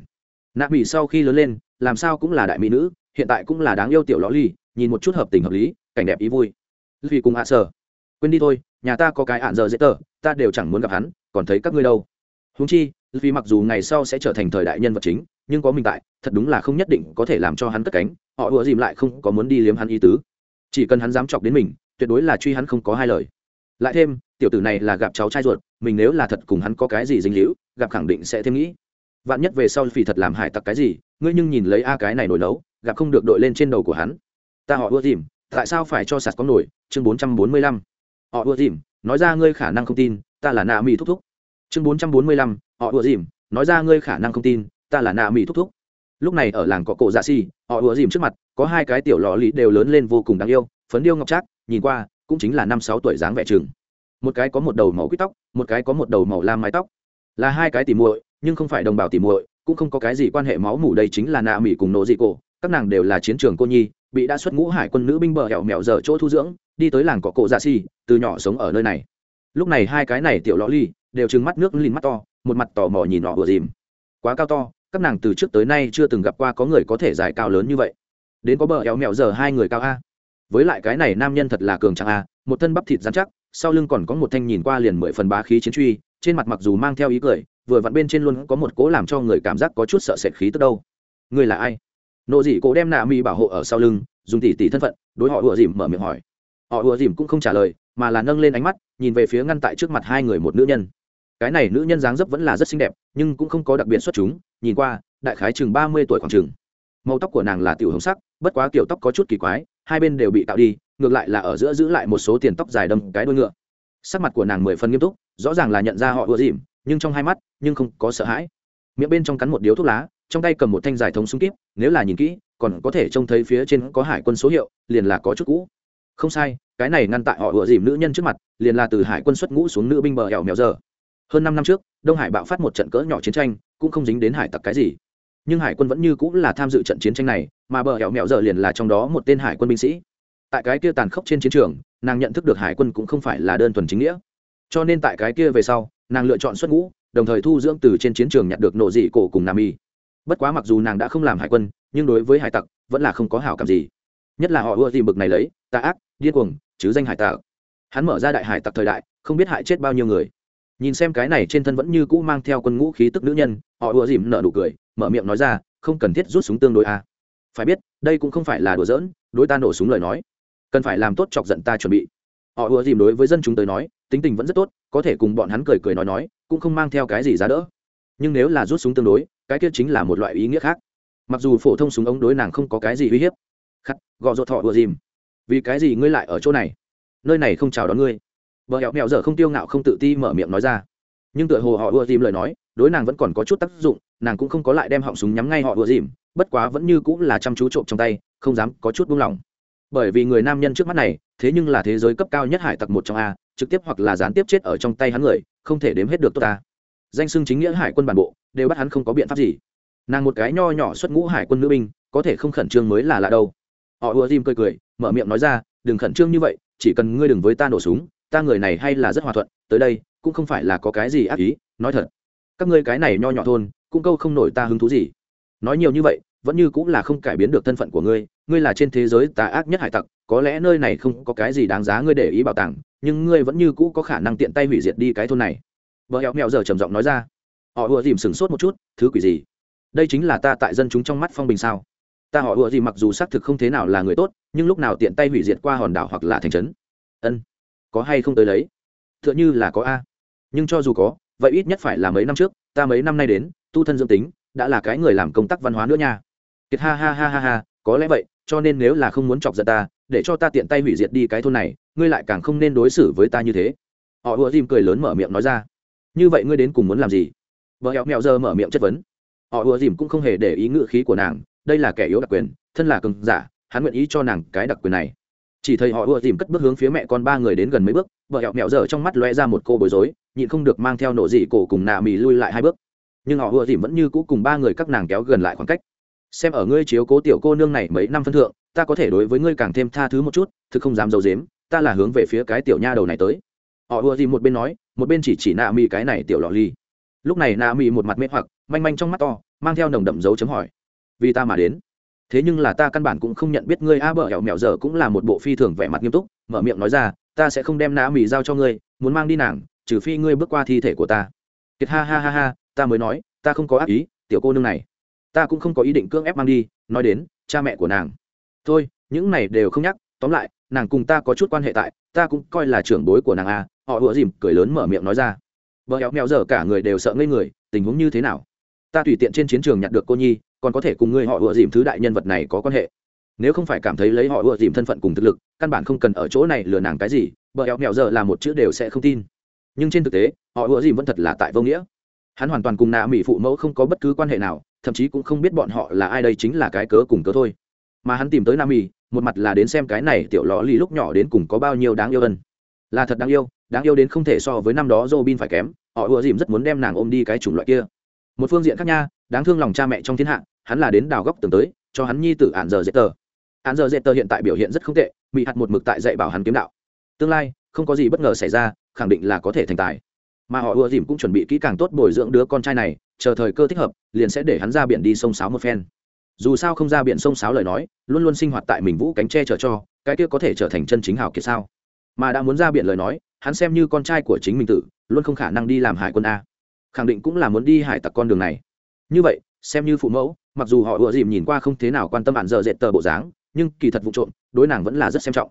Nạ mỹ sau khi lớn lên, làm sao cũng là đại mỹ nữ, hiện tại cũng là đáng yêu tiểu lõ ly nhìn một chút hợp tình hợp lý, cảnh đẹp ý vui. Vì cùng ạ sở. Quên đi thôi, nhà ta có cái ạn giờ dễ tờ, ta đều chẳng muốn gặp hắn còn thấy các ngươi đâu. Húng chi vì mặc dù ngày sau sẽ trở thành thời đại nhân vật chính, nhưng có mình tại, thật đúng là không nhất định có thể làm cho hắn cất cánh, họ ùa dìm lại không có muốn đi liếm hắn ý tứ. Chỉ cần hắn dám chọc đến mình, tuyệt đối là truy hắn không có hai lời. Lại thêm, tiểu tử này là gặp cháu trai ruột, mình nếu là thật cùng hắn có cái gì dính líu, gặp khẳng định sẽ thêm nghĩ. Vạn nhất về sau phì thật làm hải tặc cái gì, ngươi nhưng nhìn lấy a cái này nổi nấu, gặp không được đội lên trên đầu của hắn. Ta họ ưa dìm, tại sao phải cho sạt có nổi? Chương bốn trăm bốn mươi lăm. Họ ưa dìm, nói ra ngươi khả năng không tin ta là nạ mỹ thúc thúc. Chương bốn trăm bốn mươi lăm, họ ùa dìm, nói ra ngươi khả năng không tin, ta là nạ mỹ thúc thúc. Lúc này ở làng cọ cổ dạ xi họ ùa dìm trước mặt, có hai cái tiểu lò lý đều lớn lên vô cùng đáng yêu, phấn điêu ngọc trác, nhìn qua, cũng chính là năm sáu tuổi dáng vẻ chừng. Một cái có một đầu màu quýt tóc, một cái có một đầu màu lam mái tóc. Là hai cái tỉ muội, nhưng không phải đồng bào tỉ muội, cũng không có cái gì quan hệ máu mủ đây chính là nạ mỹ cùng nổ dị cổ. Các nàng đều là chiến trường cô nhi, bị đã xuất ngũ hải quân nữ binh bờ hẹo mẹo giờ chỗ thu dưỡng, đi tới làng cọ cổ dạ xi từ nhỏ sống ở nơi này lúc này hai cái này tiểu lõ ly đều trừng mắt nước lìn mắt to, một mặt tò mò nhìn họ vừa dìm. Quá cao to, các nàng từ trước tới nay chưa từng gặp qua có người có thể dài cao lớn như vậy. Đến có bờ éo mẹo giờ hai người cao a. Với lại cái này nam nhân thật là cường trạng a, một thân bắp thịt dán chắc, sau lưng còn có một thanh nhìn qua liền mười phần bá khí chiến truy, trên mặt mặc dù mang theo ý cười, vừa vặn bên trên luôn có một cố làm cho người cảm giác có chút sợ sệt khí tức đâu. Người là ai? Nộ dị cố đem nạ mi bảo hộ ở sau lưng, dùng tỉ tỉ thân phận, đối họ ùa dìm mở miệng hỏi. Họ ùa dìm cũng không trả lời, mà là nâng lên ánh mắt nhìn về phía ngăn tại trước mặt hai người một nữ nhân. Cái này nữ nhân dáng dấp vẫn là rất xinh đẹp, nhưng cũng không có đặc biệt xuất chúng, nhìn qua, đại khái chừng ba mươi tuổi khoảng chừng. Màu tóc của nàng là tiểu hồng sắc, bất quá kiểu tóc có chút kỳ quái, hai bên đều bị tạo đi, ngược lại là ở giữa giữ lại một số tiền tóc dài đâm cái đuôi ngựa. Sắc mặt của nàng mười phần nghiêm túc, rõ ràng là nhận ra họ ưa dìm, nhưng trong hai mắt, nhưng không có sợ hãi. Miệng bên trong cắn một điếu thuốc lá, trong tay cầm một thanh dài thống súng kíp, nếu là nhìn kỹ, còn có thể trông thấy phía trên có hải quân số hiệu, liền là có chút cũ không sai, cái này ngăn tại họ ựa dìm nữ nhân trước mặt, liền là từ hải quân xuất ngũ xuống nữ binh bờ hẻo mèo giờ. Hơn năm năm trước, đông hải bạo phát một trận cỡ nhỏ chiến tranh, cũng không dính đến hải tặc cái gì. Nhưng hải quân vẫn như cũng là tham dự trận chiến tranh này, mà bờ hẻo mèo giờ liền là trong đó một tên hải quân binh sĩ. Tại cái kia tàn khốc trên chiến trường, nàng nhận thức được hải quân cũng không phải là đơn thuần chính nghĩa. Cho nên tại cái kia về sau, nàng lựa chọn xuất ngũ, đồng thời thu dưỡng từ trên chiến trường nhận được nộ dị cổ cùng nam y bất quá mặc dù nàng đã không làm hải quân, nhưng đối với hải tặc, vẫn là không có hảo cảm gì. Nhất là họ ưa gì bực này lấy tà ác, điên cuồng, chứ danh hải tạc hắn mở ra đại hải tặc thời đại, không biết hại chết bao nhiêu người. Nhìn xem cái này trên thân vẫn như cũ mang theo quân ngũ khí tức nữ nhân, họ ùa dìm nợ nụ cười, mở miệng nói ra, không cần thiết rút súng tương đối a. À. phải biết, đây cũng không phải là đùa giỡn, đối ta nổ súng lời nói. Cần phải làm tốt chọc giận ta chuẩn bị. Họ ùa dìm đối với dân chúng tới nói, tính tình vẫn rất tốt, có thể cùng bọn hắn cười cười nói nói, cũng không mang theo cái gì giá đỡ. Nhưng nếu là rút súng tương đối, cái kia chính là một loại ý nghĩa khác. Mặc dù phổ thông súng ống đối nàng không có cái gì uy hiếp. Khắc gọ ruột thọ ùa dìm vì cái gì ngươi lại ở chỗ này? Nơi này không chào đón ngươi. Vợ hẹo mẹo giờ không tiêu ngạo không tự ti mở miệng nói ra. Nhưng tựa hồ họ ưa dìm lời nói, đối nàng vẫn còn có chút tác dụng, nàng cũng không có lại đem họng súng nhắm ngay họ ưa dìm, bất quá vẫn như cũng là chăm chú trộm trong tay, không dám có chút buông lỏng. Bởi vì người nam nhân trước mắt này, thế nhưng là thế giới cấp cao nhất hải tặc một trong a, trực tiếp hoặc là gián tiếp chết ở trong tay hắn người, không thể đếm hết được tốt ta danh xưng chính nghĩa hải quân bản bộ, đều bắt hắn không có biện pháp gì. Nàng một cái nho nhỏ xuất ngũ hải quân nữ binh, có thể không khẩn trương mới là lạ đâu. Họ ùa dìm cười cười mở miệng nói ra, đừng khẩn trương như vậy, chỉ cần ngươi đừng với ta nổ súng, ta người này hay là rất hòa thuận, tới đây, cũng không phải là có cái gì ác ý, nói thật. Các ngươi cái này nho nhỏ thôn, cũng câu không nổi ta hứng thú gì. Nói nhiều như vậy, vẫn như cũng là không cải biến được thân phận của ngươi ngươi là trên thế giới tà ác nhất hải tặc, có lẽ nơi này không có cái gì đáng giá ngươi để ý bảo tàng, nhưng ngươi vẫn như cũ có khả năng tiện tay hủy diệt đi cái thôn này. Vợ hẹo mẹo giờ trầm giọng nói ra. Họ ùa dìm sửng sốt một chút, thứ quỷ gì? Đây chính là ta tại dân chúng trong mắt phong bình sao? Ta họ ùa gì mặc dù xác thực không thế nào là người tốt, nhưng lúc nào tiện tay hủy diệt qua hòn đảo hoặc là thành trấn. Ân, có hay không tới lấy? T h ư ợ n h ư là có a. Nhưng cho dù có, vậy ít nhất phải là mấy năm trước, ta mấy năm nay đến, tu thân dương tính, đã là cái người làm công tác văn hóa nữa nha. Kiệt ha ha ha ha ha, có lẽ vậy, cho nên nếu là không muốn chọc giận ta, để cho ta tiện tay hủy diệt đi cái thôn này, ngươi lại càng không nên đối xử với ta như thế. Họ ùa dìm cười lớn mở miệng nói ra. Như vậy ngươi đến cùng muốn làm gì? Vợ hẹo mẹo giờ mở miệng chất vấn. Họ ùa dìm cũng không hề để ý ngự khí của nàng đây là kẻ yếu đặc quyền, thân là cường giả, hắn nguyện ý cho nàng cái đặc quyền này. Chỉ thấy họ ùa dìm cất bước hướng phía mẹ con ba người đến gần mấy bước, vợ hẹo mẹo dở trong mắt loe ra một cô bối rối, nhịn không được mang theo nổ dị cổ cùng nạ mì lui lại hai bước. Nhưng họ ùa dìm vẫn như cũ cùng ba người các nàng kéo gần lại khoảng cách. Xem ở ngươi chiếu cố tiểu cô nương này mấy năm phân thượng, ta có thể đối với ngươi càng thêm tha thứ một chút, thực không dám d i ấ u dếm ta là hướng về phía cái tiểu nha đầu này tới. Họ ùa dìm một bên nói, một bên chỉ chỉ nạ mì cái này tiểu lò ly. Lúc này nạ mì một mặt mê hoặc, manh manh trong mắt to, mang theo nồng đậm dấu chấm hỏi vì ta mà đến. Thế nhưng là ta căn bản cũng không nhận biết ngươi a bờ hẻo mẹo giờ cũng là một bộ phi thường vẻ mặt nghiêm túc, mở miệng nói ra, ta sẽ không đem nã mì giao cho ngươi, muốn mang đi nàng, trừ phi ngươi bước qua thi thể của ta. Kiệt ha ha ha ha, ta mới nói, ta không có ác ý, tiểu cô nương này. Ta cũng không có ý định cưỡng ép mang đi, nói đến, cha mẹ của nàng. Thôi, những này đều không nhắc, tóm lại, nàng cùng ta có chút quan hệ tại, ta cũng coi là trưởng bối của nàng a, họ ủa dìm, cười lớn mở miệng nói ra. Vợ éo mèo giờ cả người đều sợ ngây người, tình huống như thế nào? Ta tùy tiện trên chiến trường nhặt được cô nhi còn có thể cùng ngươi họ ủa dìm thứ đại nhân vật này có quan hệ. Nếu không phải cảm thấy lấy họ ủa dìm thân phận cùng thực lực căn bản không cần ở chỗ này lừa nàng cái gì bờ eo mẹo giờ là một chữ đều sẽ không tin. Nhưng trên thực tế họ ủa dìm vẫn thật là tại vô nghĩa. Hắn hoàn toàn cùng nạ mỹ phụ mẫu không có bất cứ quan hệ nào thậm chí cũng không biết bọn họ là ai đây chính là cái cớ cùng cớ thôi. Mà hắn tìm tới nam mỹ một mặt là đến xem cái này tiểu lò lì lúc nhỏ đến cùng có bao nhiêu đáng yêu ân là thật đáng yêu đáng yêu đến không thể so với năm đó Robin phải kém, họ ưa dìm rất muốn đem nàng ôm đi cái chủng loại kia. Một phương diện khác nha, đáng thương lòng cha mẹ trong thiên hạ, hắn là đến đào góc tường tới cho hắn nhi tử ạn giờ dễ tờ. Ạn giờ dễ tờ hiện tại biểu hiện rất không tệ bị hạt một mực tại dạy bảo hắn kiếm đạo. Tương lai không có gì bất ngờ xảy ra khẳng định là có thể thành tài. Mà họ ùa dìm cũng chuẩn bị kỹ càng tốt bồi dưỡng đứa con trai này chờ thời cơ thích hợp liền sẽ để hắn ra biển đi sông sáo một phen. Dù sao không ra biển sông sáo lời nói luôn luôn sinh hoạt tại mình vũ cánh tre chở cho cái kia có thể trở thành chân chính hào kiệt sao? Mà đã muốn ra biển lời nói hắn xem như con trai của chính mình tử luôn không khả năng đi làm hải quân a khẳng định cũng là muốn đi hải tặc con đường này. Như vậy, xem như phụ mẫu, mặc dù họ ùa dìm nhìn qua không thế nào quan tâm bạn dở dệt tờ bộ dáng, nhưng kỳ thật vụ trộm, đối nàng vẫn là rất xem trọng.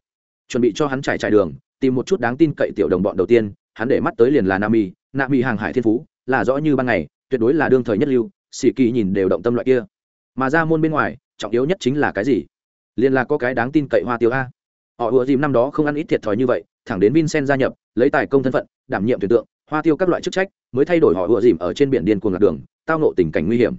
Chuẩn bị cho hắn trải trải đường, tìm một chút đáng tin cậy tiểu đồng bọn đầu tiên, hắn để mắt tới liền là nam mì nam mì hàng hải thiên phú, là rõ như ban ngày, tuyệt đối là đương thời nhất lưu xì kỳ nhìn đều động tâm loại kia. Mà ra môn bên ngoài, trọng yếu nhất chính là cái gì? Liền là có cái đáng tin cậy hoa tiêu a. Họ ùa dìm năm đó không ăn ít thiệt thòi như vậy, thẳng đến vincent gia nhập, lấy tài công thân phận, đảm nhiệm tuyển tượng hoa tiêu các loại chức trách, mới thay đổi họ ùa dìm ở trên biển điên cuồng lạc đường, tao nộ tình cảnh nguy hiểm.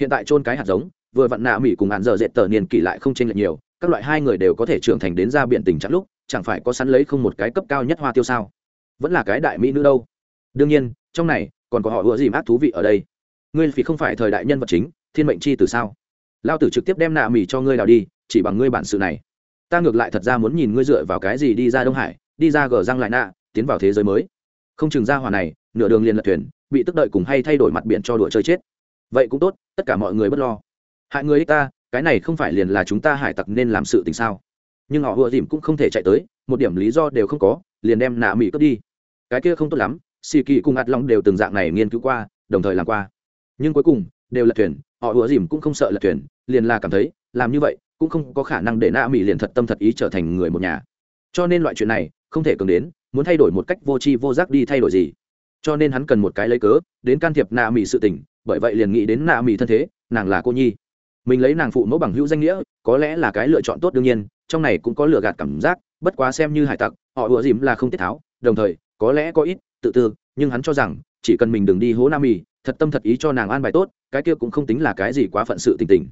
Hiện tại trôn cái hạt giống, vừa vặn nạ mỹ cùng hạn giờ dệt tờ niên kỷ lại không chênh lệch nhiều, các loại hai người đều có thể trưởng thành đến ra biển tình trạng lúc, chẳng phải có sẵn lấy không một cái cấp cao nhất hoa tiêu sao? Vẫn là cái đại mỹ nữ đâu. Đương nhiên, trong này, còn có họ ưa dìm ác thú vị ở đây. Ngươi vì không phải thời đại nhân vật chính, thiên mệnh chi từ sao? Lao tử trực tiếp đem nạ mỹ cho ngươi đào đi, chỉ bằng ngươi bản sự này. Ta ngược lại thật ra muốn nhìn ngươi dựa vào cái gì đi ra đông hải, đi ra gờ răng lại nạ, tiến vào thế giới mới không chừng ra hòa này, nửa đường liền lật thuyền, bị tức đợi cùng hay thay đổi mặt biển cho đùa chơi chết. Vậy cũng tốt, tất cả mọi người bất lo. Hại người ích ta, cái này không phải liền là chúng ta hải tặc nên làm sự tình sao? Nhưng họ vừa dìm cũng không thể chạy tới, một điểm lý do đều không có, liền đem nạ mỹ cướp đi. Cái kia không tốt lắm xì kỳ cùng ạt long đều từng dạng này nghiên cứu qua, đồng thời làm qua. Nhưng cuối cùng, đều là thuyền, họ vừa dìm cũng không sợ lật thuyền, liền là cảm thấy, làm như vậy, cũng không có khả năng để nạ mỹ liền thật tâm thật ý trở thành người một nhà. Cho nên loại chuyện này, không thể cường đến muốn thay đổi một cách vô tri vô giác đi thay đổi gì? Cho nên hắn cần một cái lấy cớ, đến can thiệp nạ mỹ sự tình, bởi vậy liền nghĩ đến nạ mỹ thân thế, nàng là cô nhi. Mình lấy nàng phụ mẫu bằng hữu danh nghĩa, có lẽ là cái lựa chọn tốt đương nhiên, trong này cũng có lựa gạt cảm giác, bất quá xem như hải tặc, họ ùa dìm là không tiết tháo, đồng thời, có lẽ có ít, tự tư, nhưng hắn cho rằng, chỉ cần mình đừng đi hố nam mì thật tâm thật ý cho nàng an bài tốt, cái kia cũng không tính là cái gì quá phận sự tình tình.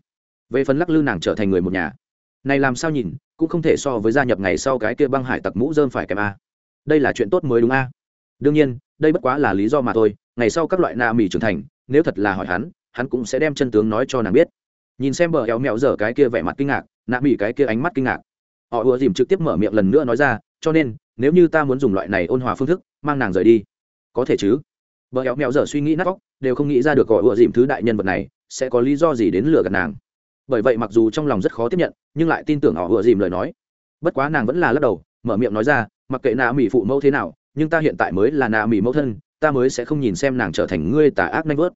Về phần lắc lư nàng trở thành người một nhà, này làm sao nhìn, cũng không thể so với gia nhập ngày sau cái kia băng hải tặc mũ dơm phải kèm a đây là chuyện tốt mới đúng a? Đương nhiên, đây bất quá là lý do mà thôi, ngày sau các loại na mì trưởng thành, nếu thật là hỏi hắn hắn cũng sẽ đem chân tướng nói cho nàng biết. Nhìn xem bờ éo mẹo dở cái kia vẻ mặt kinh ngạc, nạ mỹ cái kia ánh mắt kinh ngạc. Họ ùa dìm trực tiếp mở miệng lần nữa nói ra, cho nên, nếu như ta muốn dùng loại này ôn hòa phương thức, mang nàng rời đi. Có thể chứ. Bờ éo mèo dở suy nghĩ nát vóc đều không nghĩ ra được gọi ùa dìm thứ đại nhân vật này sẽ có lý do gì đến lừa gạt nàng. Bởi vậy mặc dù trong lòng rất khó tiếp nhận, nhưng lại tin tưởng họ ùa dìm lời nói. Bất quá nàng vẫn là lắc đầu, mở miệng nói ra mặc kệ nạ mỹ phụ mẫu thế nào, nhưng ta hiện tại mới là nạ mỹ mẫu thân, ta mới sẽ không nhìn xem nàng trở thành ngươi tà ác nanh vớt.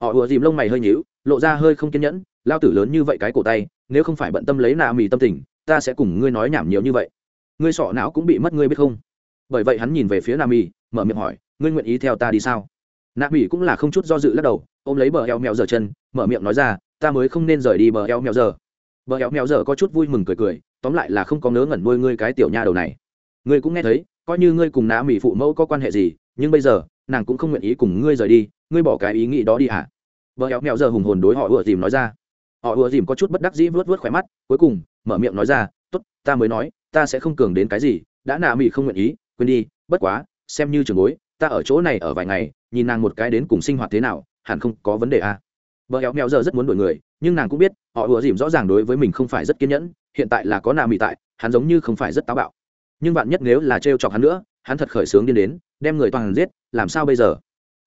Họ ùa dìm lông mày hơi nhíu, lộ ra hơi không kiên nhẫn, lao tử lớn như vậy cái cổ tay, nếu không phải bận tâm lấy nạ mỹ tâm tình, ta sẽ cùng ngươi nói nhảm nhiều như vậy. Ngươi sọ não cũng bị mất ngươi biết không? Bởi vậy hắn nhìn về phía nạ mỹ mở miệng hỏi, ngươi nguyện ý theo ta đi sao? Nạ mỹ cũng là không chút do dự lắc đầu, ôm lấy bờ eo mèo giờ chân, mở miệng nói ra, ta mới không nên rời đi bờ eo mèo giờ. Bờ eo mèo giờ có chút vui mừng cười cười, tóm lại là không có ngớ ngẩn nuôi ngươi cái tiểu nha đầu này ngươi cũng nghe thấy, coi như ngươi cùng nạ mỹ phụ mẫu có quan hệ gì, nhưng bây giờ, nàng cũng không nguyện ý cùng ngươi rời đi, ngươi bỏ cái ý nghĩ đó đi hả? Vợ éo mẹo giờ hùng hồn đối họ ùa dìm nói ra. Họ ùa dìm có chút bất đắc dĩ vớt vớt khỏe mắt, cuối cùng, mở miệng nói ra t ố t ta mới nói, ta sẽ không cường đến cái gì, đã nạ mỹ không nguyện ý, quên đi, bất quá, xem như trường bối, ta ở chỗ này ở vài ngày, nhìn nàng một cái đến cùng sinh hoạt thế nào, hẳn không có vấn đề à. vợ éo mẹo giờ rất muốn đổi người, nhưng nàng cũng biết, họ ùa dìm rõ ràng đối với mình không phải rất kiên nhẫn, hiện tại là có nạ mỹ tại, hắn giống như không phải rất táo bạo nhưng bạn nhất nếu là trêu chọc hắn nữa, hắn thật khởi sướng điên đến, đem người toàn giết, làm sao bây giờ?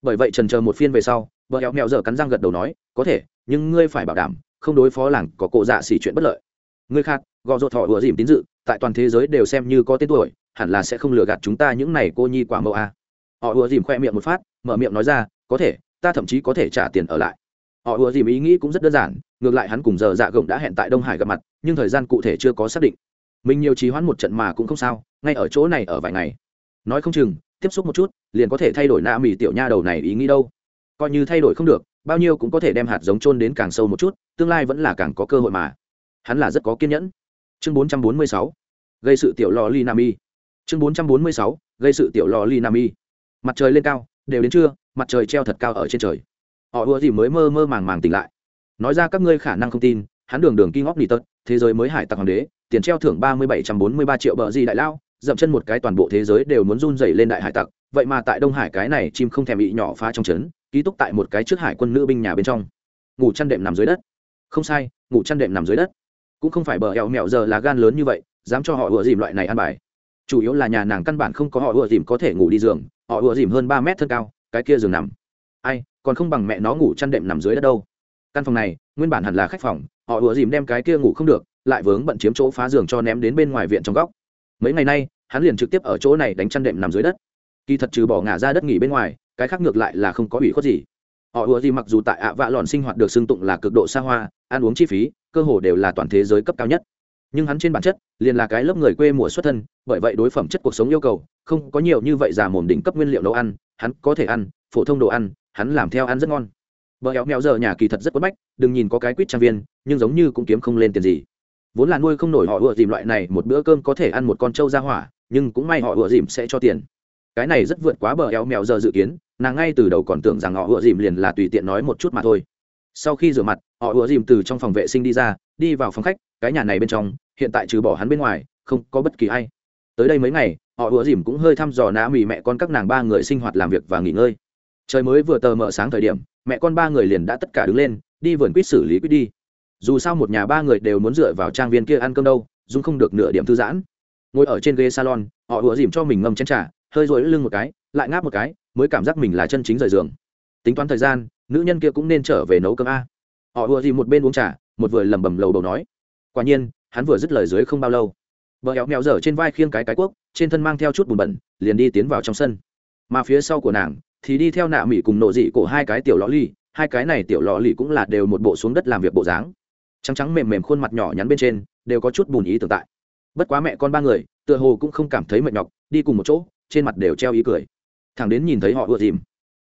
Bởi vậy trần chờ một phiên về sau, vợ éo mẹo dở cắn răng gật đầu nói, có thể, nhưng ngươi phải bảo đảm, không đối phó làng có cộ dạ xỉ chuyện bất lợi. Ngươi khác, gò rột thọ ùa dìm tín dự, tại toàn thế giới đều xem như có tên tuổi, hẳn là sẽ không lừa gạt chúng ta những này cô nhi quả mẫu a. À. họ ùa dìm khoe miệng một phát, mở miệng nói ra, có thể, ta thậm chí có thể trả tiền ở lại. Họ ùa dìm ý nghĩ cũng rất đơn giản, ngược lại hắn cùng giờ dạ gồng đã hẹn tại đông hải gặp mặt, nhưng thời gian cụ thể chưa có xác định mình nhiều trì hoãn một trận mà cũng không sao, ngay ở chỗ này ở vài ngày. Nói không chừng, tiếp xúc một chút, liền có thể thay đổi nạ mỹ tiểu nha đầu này ý nghĩ đâu. Coi như thay đổi không được, bao nhiêu cũng có thể đem hạt giống trôn đến càng sâu một chút, tương lai vẫn là càng có cơ hội mà. Hắn là rất có kiên nhẫn. Chương 446 gây sự tiểu lò li nam y chương 446 gây sự tiểu lò li nam y mặt trời lên cao, đều đến trưa, mặt trời treo thật cao ở trên trời. Họ ưa gì mới mơ mơ màng màng tỉnh lại. Nói ra các ngươi khả năng không tin hắn đường đường kinh óc nỉ tật thế giới mới hải tặc hoàng đế, tiền treo thưởng ba mươi bảy trăm bốn mươi ba triệu bờ di đại lao, dậm chân một cái toàn bộ thế giới đều muốn run dày lên đại hải tặc. Vậy mà tại đông hải cái này chim không thèm bị nhỏ phá trong trấn, ký túc tại một cái trước hải quân nữ binh nhà bên trong. Ngủ chăn đệm nằm dưới đất. Không sai, ngủ chăn đệm nằm dưới đất. Cũng không phải bờ eo mẹo giờ là gan lớn như vậy, dám cho họ ùa dìm loại này ăn bài. Chủ yếu là nhà nàng căn bản không có họ ùa dìm có thể ngủ đi giường, họ ùa dìm hơn ba mét thân cao, cái kia giường nằm. Ai, còn không bằng mẹ nó ngủ chăn đệm nằm dưới đất đâu. Căn phòng này, nguyên bản hẳn là khách phòng họ ùa dìm đem cái kia ngủ không được, lại vướng bận chiếm chỗ phá giường cho ném đến bên ngoài viện trong góc. Mấy ngày nay, hắn liền trực tiếp ở chỗ này đánh chăn đệm nằm dưới đất. Kỳ thật trừ bỏ ngả ra đất nghỉ bên ngoài, cái khác ngược lại là không có ủy khuất gì. Họ ùa dìm mặc dù tại ạ vạ lòn sinh hoạt được xưng tụng là cực độ xa hoa, ăn uống chi phí, cơ hồ đều là toàn thế giới cấp cao nhất. Nhưng hắn trên bản chất, liền là cái lớp người quê mùa xuất thân, bởi vậy đối phẩm chất cuộc sống yêu cầu, không có nhiều như vậy già mồm đỉnh cấp nguyên liệu nấu ăn, hắn có thể ăn, phổ thông đồ ăn, hắn làm theo ăn rất ngon vợ éo mèo giờ nhà kỳ thật rất quất bách, đừng nhìn có cái quýt trang viên, nhưng giống như cũng kiếm không lên tiền gì. Vốn là nuôi không nổi họ ựa dìm loại này, một bữa cơm có thể ăn một con trâu ra hỏa, nhưng cũng may họ ựa dìm sẽ cho tiền. Cái này rất vượt quá bờ éo mèo giờ dự kiến, nàng ngay từ đầu còn tưởng rằng họ ựa dìm liền là tùy tiện nói một chút mà thôi. Sau khi rửa mặt, họ ựa dìm từ trong phòng vệ sinh đi ra, đi vào phòng khách, cái nhà này bên trong, hiện tại trừ bỏ hắn bên ngoài, không có bất kỳ ai. Tới đây mấy ngày, họ ựa dìm cũng hơi thăm dò nã mì mẹ con các nàng ba người sinh hoạt làm việc và nghỉ ngơi. Trời mới vừa tờ mờ sáng thời điểm mẹ con ba người liền đã tất cả đứng lên, đi vườn quýt xử lý quýt đi. Dù sao một nhà ba người đều muốn dựa vào trang viên kia ăn cơm đâu dung không được nửa điểm thư giãn. Ngồi ở trên ghế salon, họ ùa dìm cho mình ngâm chén t r à hơi rối lưng một cái, lại ngáp một cái, mới cảm giác mình là chân chính rời giường. Tính toán thời gian, nữ nhân kia cũng nên trở về nấu cơm a. Họ ùa dìm một bên uống trà, một vừa lẩm bẩm lầu đầu nói. Quả nhiên, hắn vừa dứt lời dưới không bao lâu. Vợ éo mèo dở trên vai khiêng cái cái cuốc, trên thân mang theo chút bùn bẩn, liền đi tiến vào trong sân. Mà phía sau của nàng thì đi theo nạ mỹ cùng nộ dị cổ hai cái tiểu lò ly hai cái này tiểu lò lì cũng là đều một bộ xuống đất làm việc bộ dáng. Trắng trắng mềm mềm khuôn mặt nhỏ nhắn bên trên, đều có chút bùn ý tưởng tại. Bất quá mẹ con ba người, tựa hồ cũng không cảm thấy mệt nhọc, đi cùng một chỗ, trên mặt đều treo ý cười. Thằng đến nhìn thấy họ ưa dìm.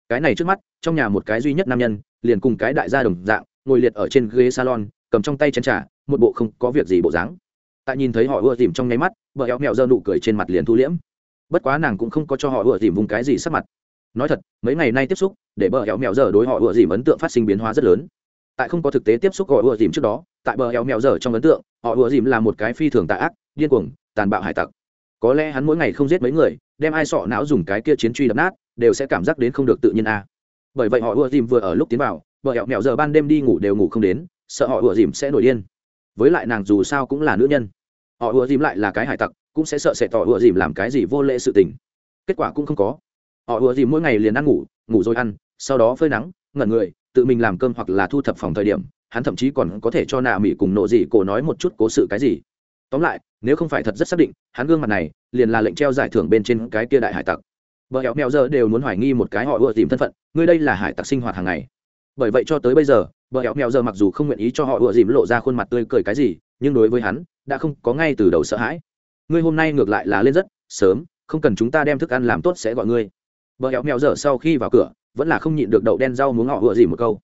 Cái này trước mắt, trong nhà một cái duy nhất nam nhân, liền cùng cái đại gia đồng dạng, ngồi liệt ở trên ghế salon, cầm trong tay chân trả một bộ không có việc gì bộ dáng. Tại nhìn thấy họ ưa dìm trong nháy mắt vợ éo mẹo giơ nụ cười trên mặt liền thu liễm. Bất quá nàng cũng không có cho họ ưa dìm vùng cái gì sắc mặt nói thật, mấy ngày nay tiếp xúc, để bờ hẹo mẹo giờ đối họ ưa dìm ấn tượng phát sinh biến hóa rất lớn. Tại không có thực tế tiếp xúc họ ưa dìm trước đó, tại bờ hẹo mẹo giờ trong ấn tượng, họ ưa dìm là một cái phi thường tạ ác, điên cuồng, tàn bạo hải tặc. Có lẽ hắn mỗi ngày không giết mấy người, đem ai sọ não dùng cái kia chiến truy đập nát, đều sẽ cảm giác đến không được tự nhiên a. À. bởi vậy họ ùa dìm vừa ở lúc tiến vào, bờ hẹo mẹo giờ ban đêm đi ngủ đều ngủ không đến, sợ họ ùa dìm sẽ nổi điên. Với lại nàng dù sao cũng là nữ nhân. Họ ùa dìm lại là cái hải tặc, cũng sẽ sợ sẽ tỏ ùa dìm làm cái gì vô lễ sự tình. Kết quả cũng không có họ ùa dìm mỗi ngày liền ăn ngủ ngủ rồi ăn, sau đó phơi nắng, ngẩn người, tự mình làm cơm hoặc là thu thập phòng thời điểm, hắn thậm chí còn có thể cho nạ mỹ cùng nộ dị cổ nói một chút cố sự cái gì. Tóm lại, nếu không phải thật rất xác định, hắn gương mặt này liền là lệnh treo giải thưởng bên trên cái kia đại hải tặc. Vợ hẹo mèo giờ đều muốn hoài nghi một cái họ ùa tìm thân phận, ngươi đây là hải tặc sinh hoạt hàng ngày. Bởi vậy cho tới bây giờ vợ hẹo mèo giờ mặc dù không nguyện ý cho họ ùa dìm lộ ra khuôn mặt tươi cười cái gì, nhưng đối với hắn, đã không có ngay từ đầu sợ hãi. Ngươi hôm nay ngược lại là lên rất, sớm, không cần chúng ta đem thức ăn làm tốt sẽ gọi ngươi bờ hẹo mèo giờ sau khi vào cửa, vẫn là không nhịn được đậu đen rau muốn họ ùa gì một câu.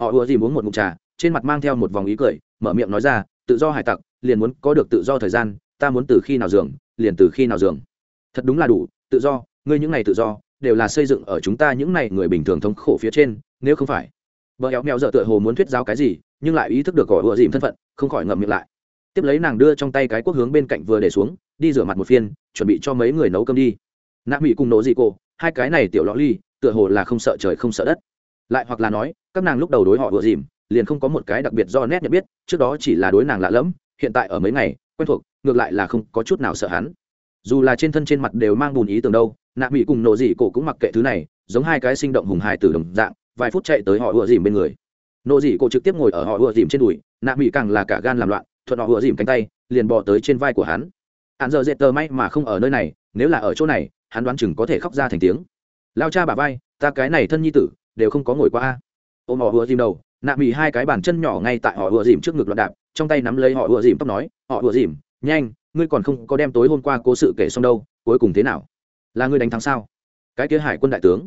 Họ ùa gì muốn một ngụm trà, trên mặt mang theo một vòng ý cười, mở miệng nói ra, tự do hải tặc, liền muốn có được tự do thời gian, ta muốn từ khi nào dường, liền từ khi nào dường. Thật đúng là đủ, tự do, ngươi những ngày tự do, đều là xây dựng ở chúng ta những này người bình thường thống khổ phía trên, nếu không phải. Vợ éo mèo dợ tựa hồ muốn thuyết giáo cái gì, nhưng lại ý thức được gọi ựa dìm thân phận, không khỏi ngậm miệng lại. Tiếp lấy nàng đưa trong tay cái quốc hướng bên cạnh vừa để xuống, đi rửa mặt một phiên, chuẩn bị cho mấy người nấu cơm đi. Nạ mỹ cùng nổ dị cô hai cái này tiểu lọ ly, tựa hồ là không sợ trời không sợ đất. Lại hoặc là nói, các nàng lúc đầu đối họ vừa dìm, liền không có một cái đặc biệt do nét nhận biết, trước đó chỉ là đối nàng lạ lẫm, hiện tại ở mấy ngày, quen thuộc, ngược lại là không có chút nào sợ hắn. Dù là trên thân trên mặt đều mang bùn ý tưởng đâu, nạ mỹ cùng nộ dị cổ cũng mặc kệ thứ này, giống hai cái sinh động hùng hài từ đồng dạng, vài phút chạy tới họ ùa dìm bên người. Nộ dị cổ trực tiếp ngồi ở họ ùa dìm trên đùi, nạ mỹ càng là cả gan làm loạn, thuận họ ùa dìm cánh tay, liền bỏ tới trên vai của hắn. Hắn giờ dệt tờ may mà không ở nơi này, nếu là ở chỗ này hắn đoán chừng có thể khóc ra thành tiếng. Lao cha bà vai, ta cái này thân nhi tử, đều không có ngồi qua ôm họ ùa dìm đầu, nạ mỹ hai cái bàn chân nhỏ ngay tại họ ùa dìm trước ngực loạn đạp, trong tay nắm lấy họ ùa dìm tóc nói, họ ùa dìm, nhanh, ngươi còn không có đem tối hôm qua cố sự kể xong đâu, cuối cùng thế nào? Là ngươi đánh thắng sao? Cái kia hải quân đại tướng.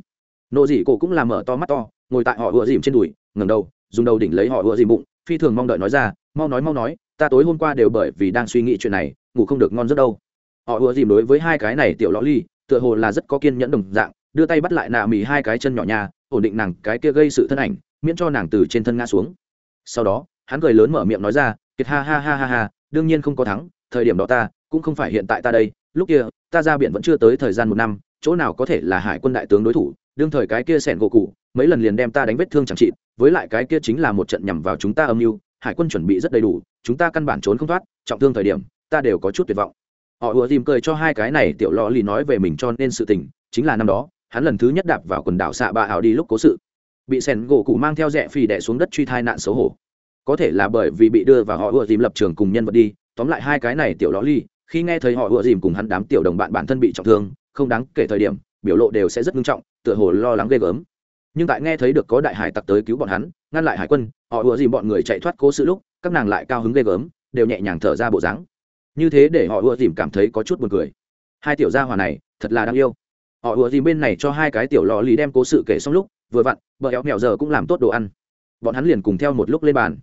Nộ dị cổ cũng làm mở to mắt to, ngồi tại họ ùa dìm trên đùi ngầm đầu, dùng đầu đỉnh lấy họ ùa dìm bụng, phi thường mong đợi nói ra, mau nói mau nói, ta tối hôm qua đều bởi vì đang suy nghĩ chuyện này, ngủ không được ngon rất đâu. Họ ùa dìm đối với hai cái này tiểu lõ ly tựa hồ là rất có kiên nhẫn đồng dạng, đưa tay bắt lại nạ mì hai cái chân nhỏ nhà ổn định nàng cái kia gây sự thân ảnh, miễn cho nàng từ trên thân ngã xuống. Sau đó, hắn cười lớn mở miệng nói ra, kiệt ha ha ha ha ha, đương nhiên không có thắng, thời điểm đó ta, cũng không phải hiện tại ta đây, lúc kia, ta ra biển vẫn chưa tới thời gian một năm, chỗ nào có thể là hải quân đại tướng đối thủ, đương thời cái kia sẻn gỗ cụ, mấy lần liền đem ta đánh vết thương chẳng trị, với lại cái kia chính là một trận nhằm vào chúng ta âm mưu, hải quân chuẩn bị rất đầy đủ, chúng ta căn bản trốn không thoát, trọng thương thời điểm, ta đều có chút tuyệt vọng họ ùa tìm cười cho hai cái này tiểu lò lì nói về mình cho nên sự tình, chính là năm đó, hắn lần thứ nhất đạp vào quần đảo xạ bà ảo đi lúc cố sự. Bị sẻn gỗ cụ mang theo rẽ phi đẻ xuống đất truy thai nạn xấu hổ. Có thể là bởi vì bị đưa vào họ ùa tìm lập trường cùng nhân vật đi, tóm lại hai cái này tiểu lò lì, khi nghe thấy họ ùa dìm cùng hắn đám tiểu đồng bạn bản thân bị trọng thương, không đáng kể thời điểm, biểu lộ đều sẽ rất nghiêm trọng, tựa hồ lo lắng ghê gớm. Nhưng tại nghe thấy được có đại hải tặc tới cứu bọn hắn, ngăn lại hải quân, họ ùa dìm bọn người chạy thoát cố sự lúc, các nàng lại cao hứng ghê gớm, đều nhẹ nhàng thở ra bộ dáng như thế để họ ùa dìm cảm thấy có chút buồn cười. Hai tiểu gia hòa này, thật là đáng yêu. Họ ùa dìm bên này cho hai cái tiểu lò lì đem cố sự kể xong lúc, vừa vặn, bờ éo mèo giờ cũng làm tốt đồ ăn. Bọn hắn liền cùng theo một lúc lên bàn.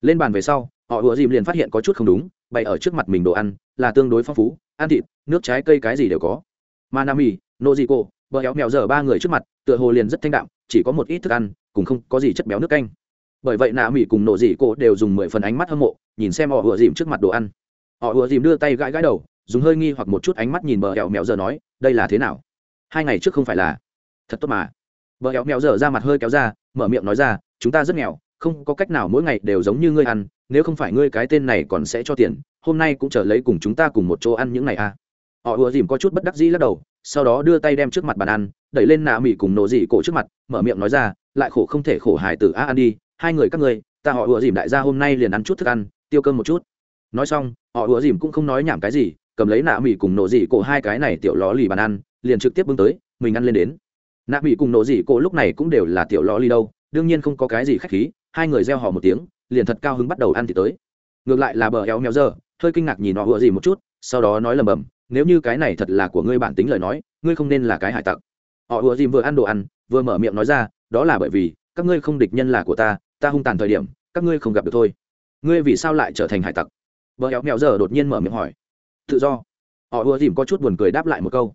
Lên bàn về sau, họ ùa dìm liền phát hiện có chút không đúng, bày ở trước mặt mình đồ ăn, là tương đối phong phú, ăn thịt, nước trái cây cái gì đều có. Mà nam nô cô bờ éo mèo giờ ba người trước mặt, tựa hồ liền rất thanh đạm, chỉ có một ít thức ăn, cùng không có gì chất béo nước canh. Bởi vậy nạ mỹ cùng nộ dị cô đều dùng mười phần ánh mắt hâm mộ, nhìn xem họ ùa dìm trước mặt đồ ăn họ ùa dìm đưa tay gãi gãi đầu, dùng hơi nghi hoặc một chút ánh mắt nhìn bờ hẹo mẹo giờ nói, đây là thế nào? Hai ngày trước không phải là thật tốt mà. Bờ hẹo mẹo giờ ra mặt hơi kéo ra, mở miệng nói ra, chúng ta rất nghèo, không có cách nào mỗi ngày đều giống như ngươi ăn, nếu không phải ngươi cái tên này còn sẽ cho tiền, hôm nay cũng trở lấy cùng chúng ta cùng một chỗ ăn những ngày à. họ ùa dìm có chút bất đắc dĩ lắc đầu, sau đó đưa tay đem trước mặt bàn ăn, đẩy lên nạ mỹ cùng nổ dị cổ trước mặt, mở miệng nói ra, lại khổ không thể khổ hài tử a ăn đi, hai người các ngươi, ta họ ùa dìm đại gia hôm nay liền ăn chút thức ăn, tiêu cơm một chút. Nói xong họ ủa dìm cũng không nói nhảm cái gì, cầm lấy nạ mỹ cùng nổ dị cổ hai cái này tiểu ló lì bàn ăn, liền trực tiếp bưng tới, mình ăn lên đến. Nạ mỹ cùng nổ dị cổ lúc này cũng đều là tiểu ló lì đâu, đương nhiên không có cái gì khách khí, hai người gieo họ một tiếng, liền thật cao hứng bắt đầu ăn thì tới. Ngược lại là bờ éo méo giờ, hơi kinh ngạc nhìn họ ủa dìm một chút, sau đó nói lầm bầm, nếu như cái này thật là của ngươi bản tính lời nói, ngươi không nên là cái hải tặc. Họ ủa dìm vừa ăn đồ ăn, vừa mở miệng nói ra, đó là bởi vì, các ngươi không địch nhân là của ta ta hung tàn thời điểm, các ngươi không gặp được thôi. Ngươi vì sao lại trở thành hải tặc? Bờ éo mèo giờ đột nhiên mở miệng hỏi. Tự do. Họ vừa dìm có chút buồn cười đáp lại một câu.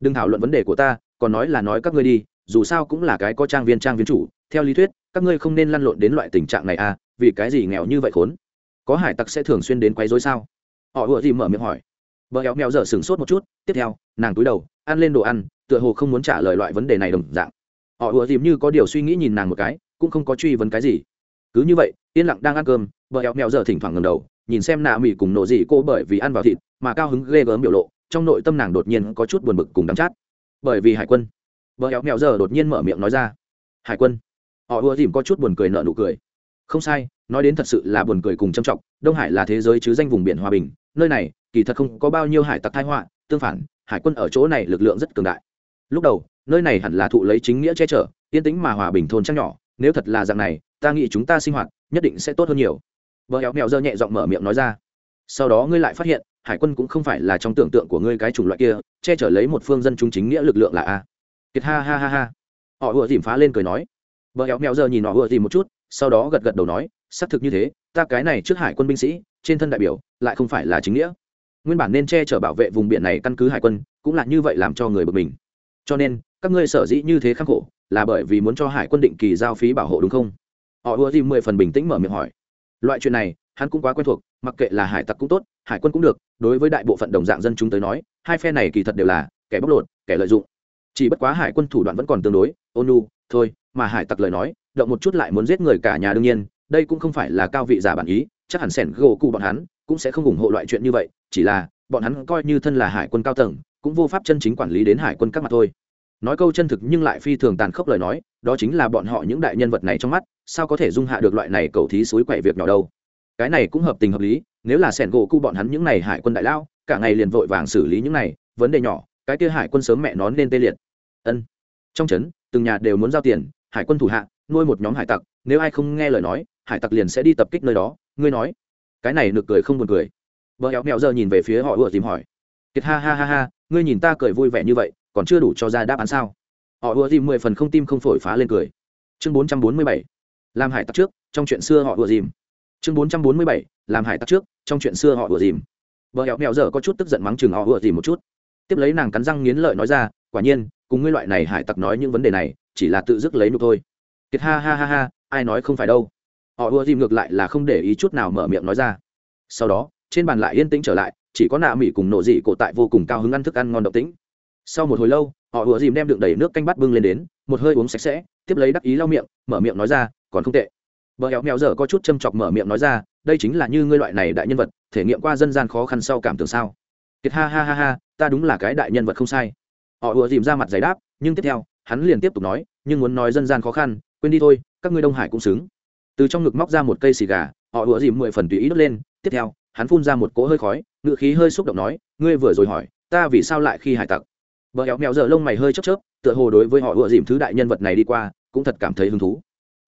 Đừng thảo luận vấn đề của ta, còn nói là nói các ngươi đi, dù sao cũng là cái có trang viên trang viên chủ. Theo lý thuyết, các ngươi không nên lăn lộn đến loại tình trạng này à vì cái gì nghèo như vậy khốn? Có hải tặc sẽ thường xuyên đến quấy rối sao? Họ ùa dìm mở miệng hỏi. Vợ éo mèo dở sừng sốt một chút, tiếp theo, nàng túi đầu, ăn lên đồ ăn, tựa hồ không muốn trả lời loại vấn đề này đồng dạng. Họ ùa dìm như có điều suy nghĩ nhìn nàng một cái, cũng không có truy vấn cái gì. Cứ như vậy, yên lặng đang ăn cơm vợ éo mèo giờ thỉnh thoảng ngầm đầu, nhìn xem nạ mỹ cùng nổ dị cô bởi vì ăn vào thịt mà cao hứng ghê gớm biểu lộ, trong nội tâm nàng đột nhiên có chút buồn bực cùng đắm chát. Bởi vì hải quân. Vợ éo mèo giờ đột nhiên mở miệng nói ra, hải quân. Họ ưa dìm có chút buồn cười nợ nụ cười. Không sai, nói đến thật sự là buồn cười cùng trầm trọng, đông hải là thế giới chứ danh vùng biển hòa bình, nơi này kỳ thật không có bao nhiêu hải tặc thái họa, tương phản, hải quân ở chỗ này lực lượng rất cường đại. Lúc đầu, nơi này hẳn là thụ lấy chính nghĩa che chở, yên tĩnh mà hòa bình thôn trăng nhỏ, nếu thật là dạng này, ta nghĩ chúng ta sinh hoạt nhất định sẽ tốt hơn nhiều vợ éo mèo dơ nhẹ giọng mở miệng nói ra. Sau đó ngươi lại phát hiện, hải quân cũng không phải là trong tưởng tượng của ngươi cái chủng loại kia, che chở lấy một phương dân chúng chính nghĩa lực lượng là a. Kiệt ha ha ha ha. Họ ùa dìm phá lên cười nói. Vợ éo mèo giờ nhìn họ ùa dìm một chút, sau đó gật gật đầu nói, xác thực như thế, ta cái này trước hải quân binh sĩ, trên thân đại biểu, lại không phải là chính nghĩa. Nguyên bản nên che chở bảo vệ vùng biển này căn cứ hải quân, cũng là như vậy làm cho người bực mình. Cho nên, các ngươi sở dĩ như thế khắc khổ, là bởi vì muốn cho hải quân định kỳ giao phí bảo hộ đúng không? Họ ùa dìm mười phần bình tĩnh mở miệng hỏi loại chuyện này, hắn cũng quá quen thuộc, mặc kệ là hải tặc cũng tốt, hải quân cũng được, đối với đại bộ phận đồng dạng dân chúng tới nói, hai phe này kỳ thật đều là kẻ bóc lột, kẻ lợi dụng. Chỉ bất quá hải quân thủ đoạn vẫn còn tương đối ônu thôi, mà hải tặc lời nói, động một chút lại muốn giết người cả nhà đương nhiên, đây cũng không phải là cao vị giả bản ý, chắc hẳn sẻn gỗ cụ bọn hắn cũng sẽ không ủng hộ loại chuyện như vậy, chỉ là, bọn hắn coi như thân là hải quân cao tầng, cũng vô pháp chân chính quản lý đến hải quân các mặt thôi. Nói câu chân thực nhưng lại phi thường tàn khốc lời nói, đó chính là bọn họ những đại nhân vật này trong mắt sao có thể dung hạ được loại này cầu thí suối quậy việc nhỏ đâu? Cái này cũng hợp tình hợp lý, nếu là sẻn gỗ cụ bọn hắn những này hải quân đại lao, cả ngày liền vội vàng xử lý những này, vấn đề nhỏ, cái kia hải quân sớm mẹ nó nên tê liệt. Ân. Trong trấn, từng nhà đều muốn giao tiền, hải quân thủ hạ, nuôi một nhóm hải tặc, nếu ai không nghe lời nói, hải tặc liền sẽ đi tập kích nơi đó, ngươi nói. Cái này nực cười không buồn cười. Vợ éo mẹo giờ nhìn về phía họ ùa tìm hỏi. Kiệt ha ha ha ha, ngươi nhìn ta cười vui vẻ như vậy, còn chưa đủ cho ra đáp án sao? Họ ùa tìm mười phần không tim không phổi phá lên cười. Chương bốn trăm bốn mươi bảy làm hải tặc trước, trong chuyện xưa họ ùa dìm. Chương bốn trăm bốn mươi bảy làm hải tặc trước, trong chuyện xưa họ ùa dìm. Vợ hẹo mẹo giờ có chút tức giận mắng chừng họ ùa dìm một chút. Tiếp lấy nàng cắn răng nghiến lợi nói ra, quả nhiên, cùng ngươi loại này hải tặc nói những vấn đề này, chỉ là tự dứt lấy nụ thôi. Kiệt ha ha ha ha, ai nói không phải đâu. Họ ùa dìm ngược lại là không để ý chút nào mở miệng nói ra. Sau đó, trên bàn lại yên tĩnh trở lại, chỉ có nạ mỹ cùng nổ dị cổ tại vô cùng cao hứng ăn thức ăn ngon độc tĩnh. Sau một hồi lâu, họ ùa dìm đem đựng đầy nước canh bắt bưng lên đến, một hơi uống sạch sẽ, tiếp lấy đắc ý lau miệng, mở miệng nói ra còn không tệ. Vợ hẹo mèo dở có chút châm chọc mở miệng nói ra, đây chính là như ngươi loại này đại nhân vật, thể nghiệm qua dân gian khó khăn sau cảm tưởng sao? Kiệt ha ha ha ha, ta đúng là cái đại nhân vật không sai. Họ ùa dìm ra mặt giải đáp, nhưng tiếp theo, hắn liền tiếp tục nói, nhưng muốn nói dân gian khó khăn, quên đi thôi, các ngươi đông hải cũng xứng. Từ trong ngực móc ra một cây xì gà, họ ùa dìm mười phần tùy ý đốt lên, tiếp theo, hắn phun ra một cỗ hơi khói ngự khí hơi xúc động nói, ngươi vừa rồi hỏi, ta vì sao lại khi hải tặc? Vợ éo mèo dở lông mày hơi chớp chớp, tựa hồ đối với họ ùa dìm thứ đại nhân vật này đi qua, cũng thật cảm thấy hứng thú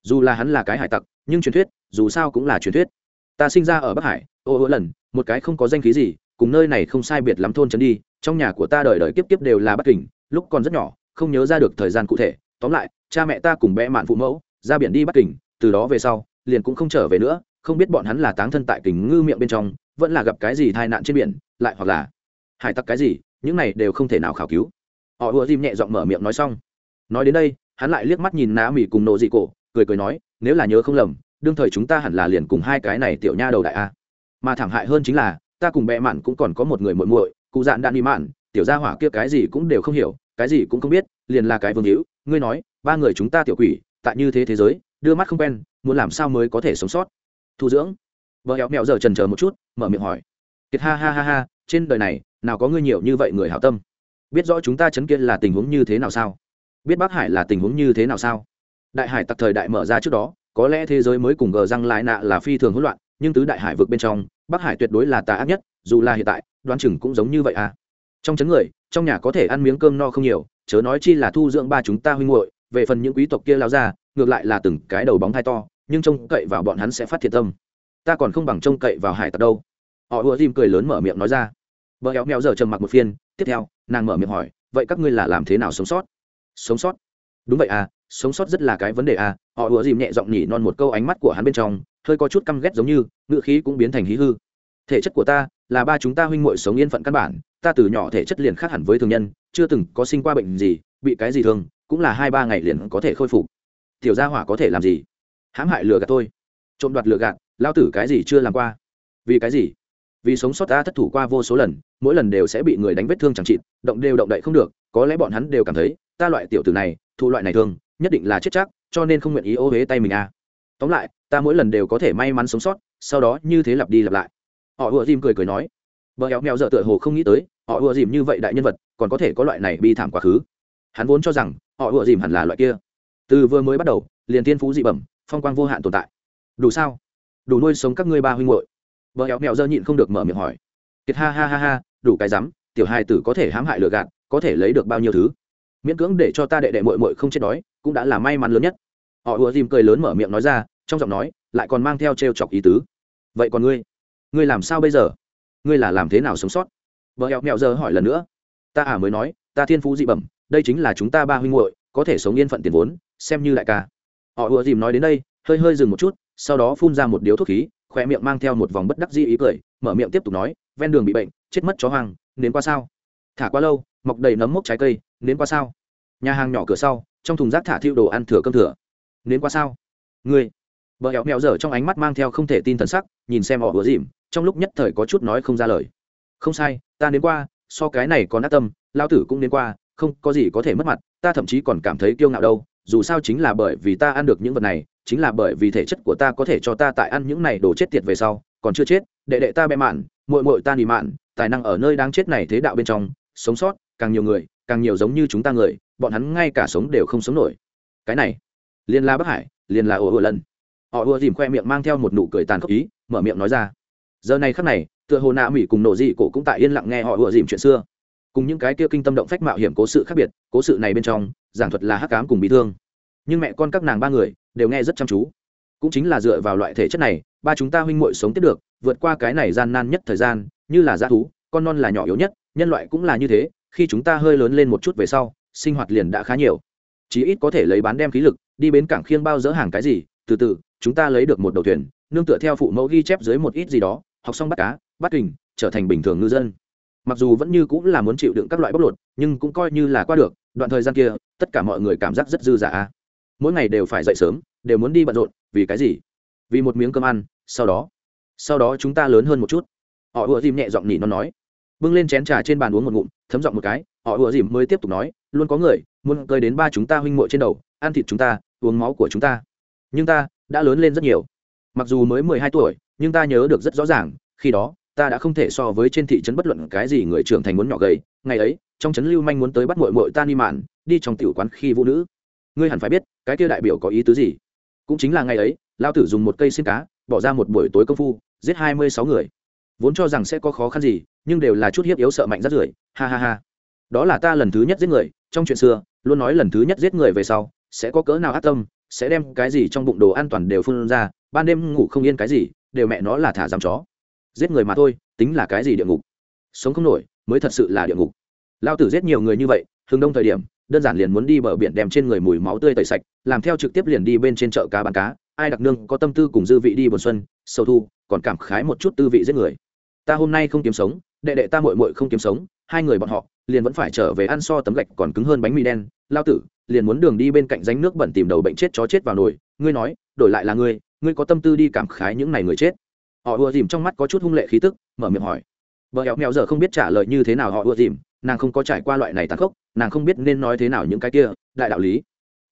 dù là hắn là cái hải tặc, nhưng truyền thuyết, dù sao cũng là truyền thuyết. Ta sinh ra ở bắc hải, ô ô lần, một cái không có danh khí gì, cùng nơi này không sai biệt lắm thôn trấn đi, trong nhà của ta đời đời kiếp kiếp đều là Bắc kình, lúc còn rất nhỏ, không nhớ ra được thời gian cụ thể. Tóm lại, cha mẹ ta cùng bé mạn phụ mẫu, ra biển đi Bắc kình, từ đó về sau, liền cũng không trở về nữa, không biết bọn hắn là táng thân tại kình ngư miệng bên trong, vẫn là gặp cái gì tai nạn trên biển, lại hoặc là hải tặc cái gì, những này đều không thể nào khảo cứu. Họ ùa dìm nhẹ giọng mở miệng nói xong. Nói đến đây, hắn lại liếc mắt nhìn nã mỉ cùng nổ dị cổ cười cười nói, nếu là nhớ không lầm, đương thời chúng ta hẳn là liền cùng hai cái này tiểu nha đầu đại a. Mà thảm hại hơn chính là, ta cùng bệ mạn cũng còn có một người muội muội, cụ dạn đạn đi mạn, tiểu gia hỏa kia cái gì cũng đều không hiểu, cái gì cũng không biết, liền là cái vương hữu. Ngươi nói, ba người chúng ta tiểu quỷ, tại như thế thế giới, đưa mắt không quen, muốn làm sao mới có thể sống sót? Thu dưỡng. Vợ héo mẹo giờ trần chờ một chút, mở miệng hỏi. Kiệt ha ha ha ha, trên đời này, nào có ngươi nhiều như vậy người hảo tâm? Biết rõ chúng ta chấn kiên là tình huống như thế nào sao? Biết bắc hải là tình huống như thế nào sao? Đại hải tặc thời đại mở ra trước đó, có lẽ thế giới mới cùng gờ răng lại nạ là phi thường hỗn loạn, nhưng tứ đại hải vực bên trong, bắc hải tuyệt đối là tà ác nhất, dù là hiện tại đoan chừng cũng giống như vậy à. Trong chấn người, trong nhà có thể ăn miếng cơm no không nhiều, chớ nói chi là thu dưỡng ba chúng ta huynh muội, về phần những quý tộc kia lao ra ngược lại là từng cái đầu bóng thai to, nhưng trông cậy vào bọn hắn sẽ phát thiệt tâm. Ta còn không bằng trông cậy vào hải tặc đâu. Họ ùa dìm cười lớn mở miệng nói ra. Vợ éo mèo giờ trầm mặc một phiên, tiếp theo, nàng mở miệng hỏi, vậy các ngươi là làm thế nào sống sót? Sống sót? Đúng vậy à sống sót rất là cái vấn đề à họ ùa dìm nhẹ giọng nhỉ non một câu ánh mắt của hắn bên trong, hơi có chút căm ghét giống như ngựa khí cũng biến thành hí hư. Thể chất của ta là ba chúng ta huynh muội sống yên phận căn bản, ta từ nhỏ thể chất liền khác hẳn với thường nhân, chưa từng có sinh qua bệnh gì, bị cái gì thường cũng là hai ba ngày liền có thể khôi phục. Tiểu gia hỏa có thể làm gì? Hãm hại lừa gạt tôi. Trộm đoạt lừa gạt, lao tử cái gì chưa làm qua? Vì cái gì? Vì sống sót ta thất thủ qua vô số lần, mỗi lần đều sẽ bị người đánh vết thương chẳng chịt, động đều động đậy không được, có lẽ bọn hắn đều cảm thấy, ta loại tiểu tử này thu loại này thương nhất định là chết chắc, cho nên không nguyện ý ô huế tay mình à. Tóm lại, ta mỗi lần đều có thể may mắn sống sót, sau đó như thế lặp đi lặp lại. Họ ùa dìm cười cười nói vợ éo mèo dở tựa hồ không nghĩ tới, họ ùa dìm như vậy đại nhân vật, còn có thể có loại này bi thảm quá khứ. Hắn vốn cho rằng, họ ùa dìm hẳn là loại kia. Từ vừa mới bắt đầu, liền tiên phú dị bẩm, phong quang vô hạn tồn tại. Đủ sao? Đủ nuôi sống các ngươi ba huynh hội vợ éo mèo dơ nhịn không được mở miệng hỏi. Kiệt ha ha ha ha, đủ cái rắm, tiểu hai tử có thể hãm hại lừa gạt, có thể lấy được bao nhiêu thứ? Miễn cưỡng để cho ta đệ đệ mội mội không chết đói cũng đã là may mắn lớn nhất. Họ ùa dìm cười lớn mở miệng nói ra, trong giọng nói lại còn mang theo t r e o chọc ý tứ. Vậy còn ngươi? Ngươi làm sao bây giờ? Ngươi là làm thế nào sống sót? Vợ hẹo mẹo giờ hỏi lần nữa. Ta à mới nói, ta thiên phú dị bẩm, đây chính là chúng ta ba huynh hội có thể sống yên phận tiền vốn, xem như đại ca. Họ ùa dìm nói đến đây, hơi hơi dừng một chút, sau đó phun ra một điếu thuốc khí khoe miệng mang theo một vòng bất đắc dĩ ý cười, mở miệng tiếp tục nói, ven đường bị bệnh, chết mất chó hoang, nến qua sao? Thả quá lâu, mọc đầy nấm mốc trái cây, nến qua sao? Nhà hàng nhỏ cửa sau trong thùng rác thả thiêu đồ ăn thừa cơm thừa. Nến qua sao? Ngươi. Vợ hẹo mẹo dở trong ánh mắt mang theo không thể tin thần sắc, nhìn xem họ vừa dìm, trong lúc nhất thời có chút nói không ra lời. Không sai, ta đến qua, so cái này còn ác tâm lao tử cũng đến qua, không có gì có thể mất mặt, ta thậm chí còn cảm thấy kiêu ngạo đâu, dù sao chính là bởi vì ta ăn được những vật này, chính là bởi vì thể chất của ta có thể cho ta tại ăn những này đồ chết tiệt về sau, còn chưa chết, đệ đệ ta bẹ mạn, muội muội ta nỉ mạn, tài năng ở nơi đáng chết này thế đạo bên trong, sống sót, càng nhiều người, càng nhiều giống như chúng ta người bọn hắn ngay cả sống đều không sống nổi. Cái này liên la bắc hải liên la ồ ồ lần họ ùa dìm khoe miệng mang theo một nụ cười tàn khốc ý, mở miệng nói ra. Giờ này khắc này, tựa hồ nạ mỹ cùng nổ dị cổ cũng tại yên lặng nghe họ ùa dìm chuyện xưa. Cùng những cái kia kinh tâm động phách mạo hiểm cố sự khác biệt, cố sự này bên trong, giảng thuật là hắc cám cùng bị thương. Nhưng mẹ con các nàng ba người đều nghe rất chăm chú. Cũng chính là dựa vào loại thể chất này, ba chúng ta huynh muội sống tiếp được, vượt qua cái này gian nan nhất thời gian, như là dã thú, con non là nhỏ yếu nhất, nhân loại cũng là như thế, khi chúng ta hơi lớn lên một chút về sau sinh hoạt liền đã khá nhiều. Chí ít có thể lấy bán đem khí lực, đi bến cảng khiêng bao dỡ hàng cái gì, từ từ, chúng ta lấy được một đầu thuyền, nương tựa theo phụ mẫu ghi chép dưới một ít gì đó, học xong bắt cá, bắt kình, trở thành bình thường ngư dân. Mặc dù vẫn như cũng là muốn chịu đựng các loại bóc lột, nhưng cũng coi như là qua được, đoạn thời gian kia, tất cả mọi người cảm giác rất dư dả. Mỗi ngày đều phải dậy sớm, đều muốn đi bận rộn, vì cái gì? Vì một miếng cơm ăn, sau đó sau đó chúng ta lớn hơn một chút. Họ ùa dìm nhẹ giọng nhỉ nó nói. Bưng lên chén trà trên bàn uống một ngụm thấm giọng một cái, họ ùa dìm mới tiếp tục nói, luôn có người muốn cơi đến ba chúng ta huynh muội trên đầu, ăn thịt chúng ta, uống máu của chúng ta. Nhưng ta đã lớn lên rất nhiều. Mặc dù mới mười hai tuổi, nhưng ta nhớ được rất rõ ràng, khi đó, ta đã không thể so với trên thị trấn bất luận cái gì người trưởng thành muốn nhỏ gầy. Ngày ấy, trong trấn lưu manh muốn tới bắt mội mội ta ni mạn, đi trong tiểu quán khi vũ nữ. Ngươi hẳn phải biết, cái kia đại biểu có ý tứ gì? Cũng chính là ngày ấy lao tử dùng một cây xin cá, bỏ ra một buổi tối công phu, giết hai mươi sáu người vốn cho rằng sẽ có khó khăn gì, nhưng đều là chút hiếp yếu sợ mạnh rất rưởi. Ha ha ha. Đó là ta lần thứ nhất giết người, trong chuyện xưa, luôn nói lần thứ nhất giết người về sau, sẽ có cỡ nào ác tâm, sẽ đem cái gì trong bụng đồ an toàn đều phun ra, ban đêm ngủ không yên cái gì, đều mẹ nó là thả giam chó. Giết người mà thôi, tính là cái gì địa ngục? Sống không nổi, mới thật sự là địa ngục. Lao tử giết nhiều người như vậy hừng đông thời điểm, đơn giản liền muốn đi bờ biển đem trên người mùi máu tươi tẩy sạch, làm theo trực tiếp liền đi bên trên chợ cá bán cá. Ai đặc nương có tâm tư cùng dư vị đi buồn xuân sâu thu, còn cảm khái một chút tư vị giết người ta hôm nay không kiếm sống, đệ đệ ta mội mội không kiếm sống, hai người bọn họ liền vẫn phải trở về ăn so tấm gạch còn cứng hơn bánh mì đen. Lao tử, liền muốn đường đi bên cạnh ránh nước bẩn tìm đầu bệnh chết chó chết vào nồi. Ngươi nói, đổi lại là ngươi ngươi có tâm tư đi cảm khái những này người chết? Họ ùa dìm trong mắt có chút hung lệ khí tức, mở miệng hỏi. Vợ éo mèo giờ không biết trả lời như thế nào họ ùa dìm, nàng không có trải qua loại này tàn khốc, nàng không biết nên nói thế nào những cái kia, đại đạo lý.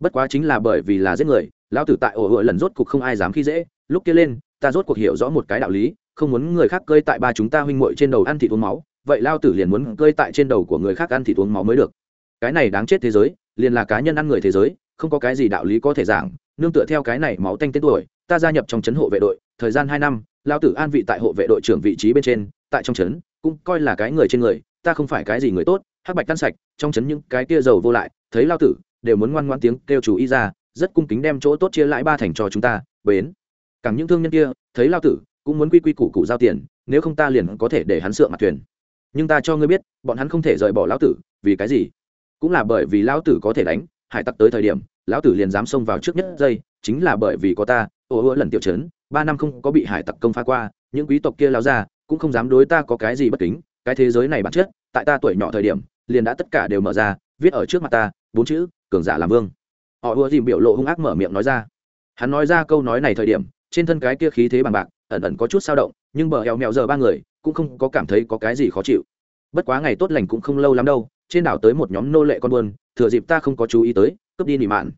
Bất quá chính là bởi vì là giết người, lão tử tại ổ ựa lần rốt cuộc không ai dám khi dễ. Lúc kia lên, ta rốt cuộc hiểu rõ một cái đạo lý không muốn người khác cơi tại ba chúng ta huynh muội trên đầu ăn thịt uống máu, vậy lao tử liền muốn cơi tại trên đầu của người khác ăn thịt uống máu mới được. Cái này đáng chết thế giới, liền là cá nhân ăn người thế giới, không có cái gì đạo lý có thể giảng. Nương tựa theo cái này máu tanh tên tuổi, ta gia nhập trong trấn hộ vệ đội, thời gian hai năm, lao tử an vị tại hộ vệ đội trưởng vị trí bên trên, tại trong trấn, cũng coi là cái người trên người, ta không phải cái gì người tốt, hắc bạch tan sạch, trong trấn những cái kia giàu vô lại, thấy lao tử, đều muốn ngoan ngoan tiếng kêu chủ y ra, rất cung kính đem chỗ tốt chia lại ba thành cho chúng ta, bến. Càng những thương nhân kia, thấy lao tử cũng muốn quy quy củ cụ giao tiền, nếu không ta liền có thể để hắn sượng mặt thuyền. Nhưng ta cho ngươi biết, bọn hắn không thể rời bỏ lão tử, vì cái gì? Cũng là bởi vì lão tử có thể đánh, hải tặc tới thời điểm, lão tử liền dám xông vào trước nhất giây, chính là bởi vì có ta, ô ô lần tiểu Trấn, ba năm không có bị hải tặc công phá qua, những quý tộc kia lao ra, cũng không dám đối ta có cái gì bất kính, cái thế giới này bản chất, tại ta tuổi nhỏ thời điểm, liền đã tất cả đều mở ra, viết ở trước mặt ta, bốn chữ, cường giả làm vương. Họ ưa dìm biểu lộ hung ác mở miệng nói ra. Hắn nói ra câu nói này thời điểm, trên thân cái kia khí thế bằng bạc ẩn ẩn có chút sao động, nhưng bờ eo mèo giờ ba người cũng không có cảm thấy có cái gì khó chịu. Bất quá ngày tốt lành cũng không lâu lắm đâu, trên đảo tới một nhóm nô lệ con buôn, thừa dịp ta không có chú ý tới, cướp đi nỉ mạn.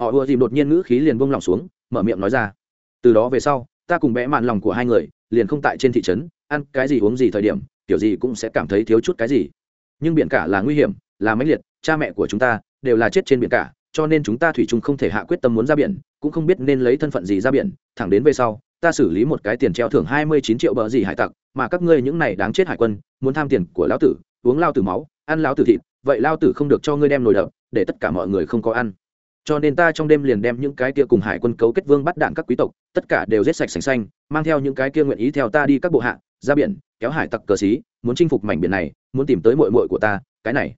Họ ùa dìm đột nhiên ngữ khí liền buông lỏng xuống, mở miệng nói ra. Từ đó về sau, ta cùng bẽ mạn lòng của hai người liền không tại trên thị trấn, ăn cái gì uống gì thời điểm, kiểu gì cũng sẽ cảm thấy thiếu chút cái gì. Nhưng biển cả là nguy hiểm, là mãnh liệt, cha mẹ của chúng ta đều là chết trên biển cả, cho nên chúng ta thủy chung không thể hạ quyết tâm muốn ra biển, cũng không biết nên lấy thân phận gì ra biển, thẳng đến về sau ta xử lý một cái tiền treo thưởng hai mươi chín triệu bờ gì hải tặc, mà các ngươi những này đáng chết hải quân, muốn tham tiền của lão tử, uống lao tử máu, ăn lao tử thịt, vậy lao tử không được cho ngươi đem nồi đập, để tất cả mọi người không có ăn. Cho nên ta trong đêm liền đem những cái kia cùng hải quân cấu kết vương bắt đạn các quý tộc, tất cả đều giết sạch sành xanh, mang theo những cái kia nguyện ý theo ta đi các bộ hạ, ra biển, kéo hải tặc cờ xí, muốn chinh phục mảnh biển này, muốn tìm tới mội mội của ta, cái này.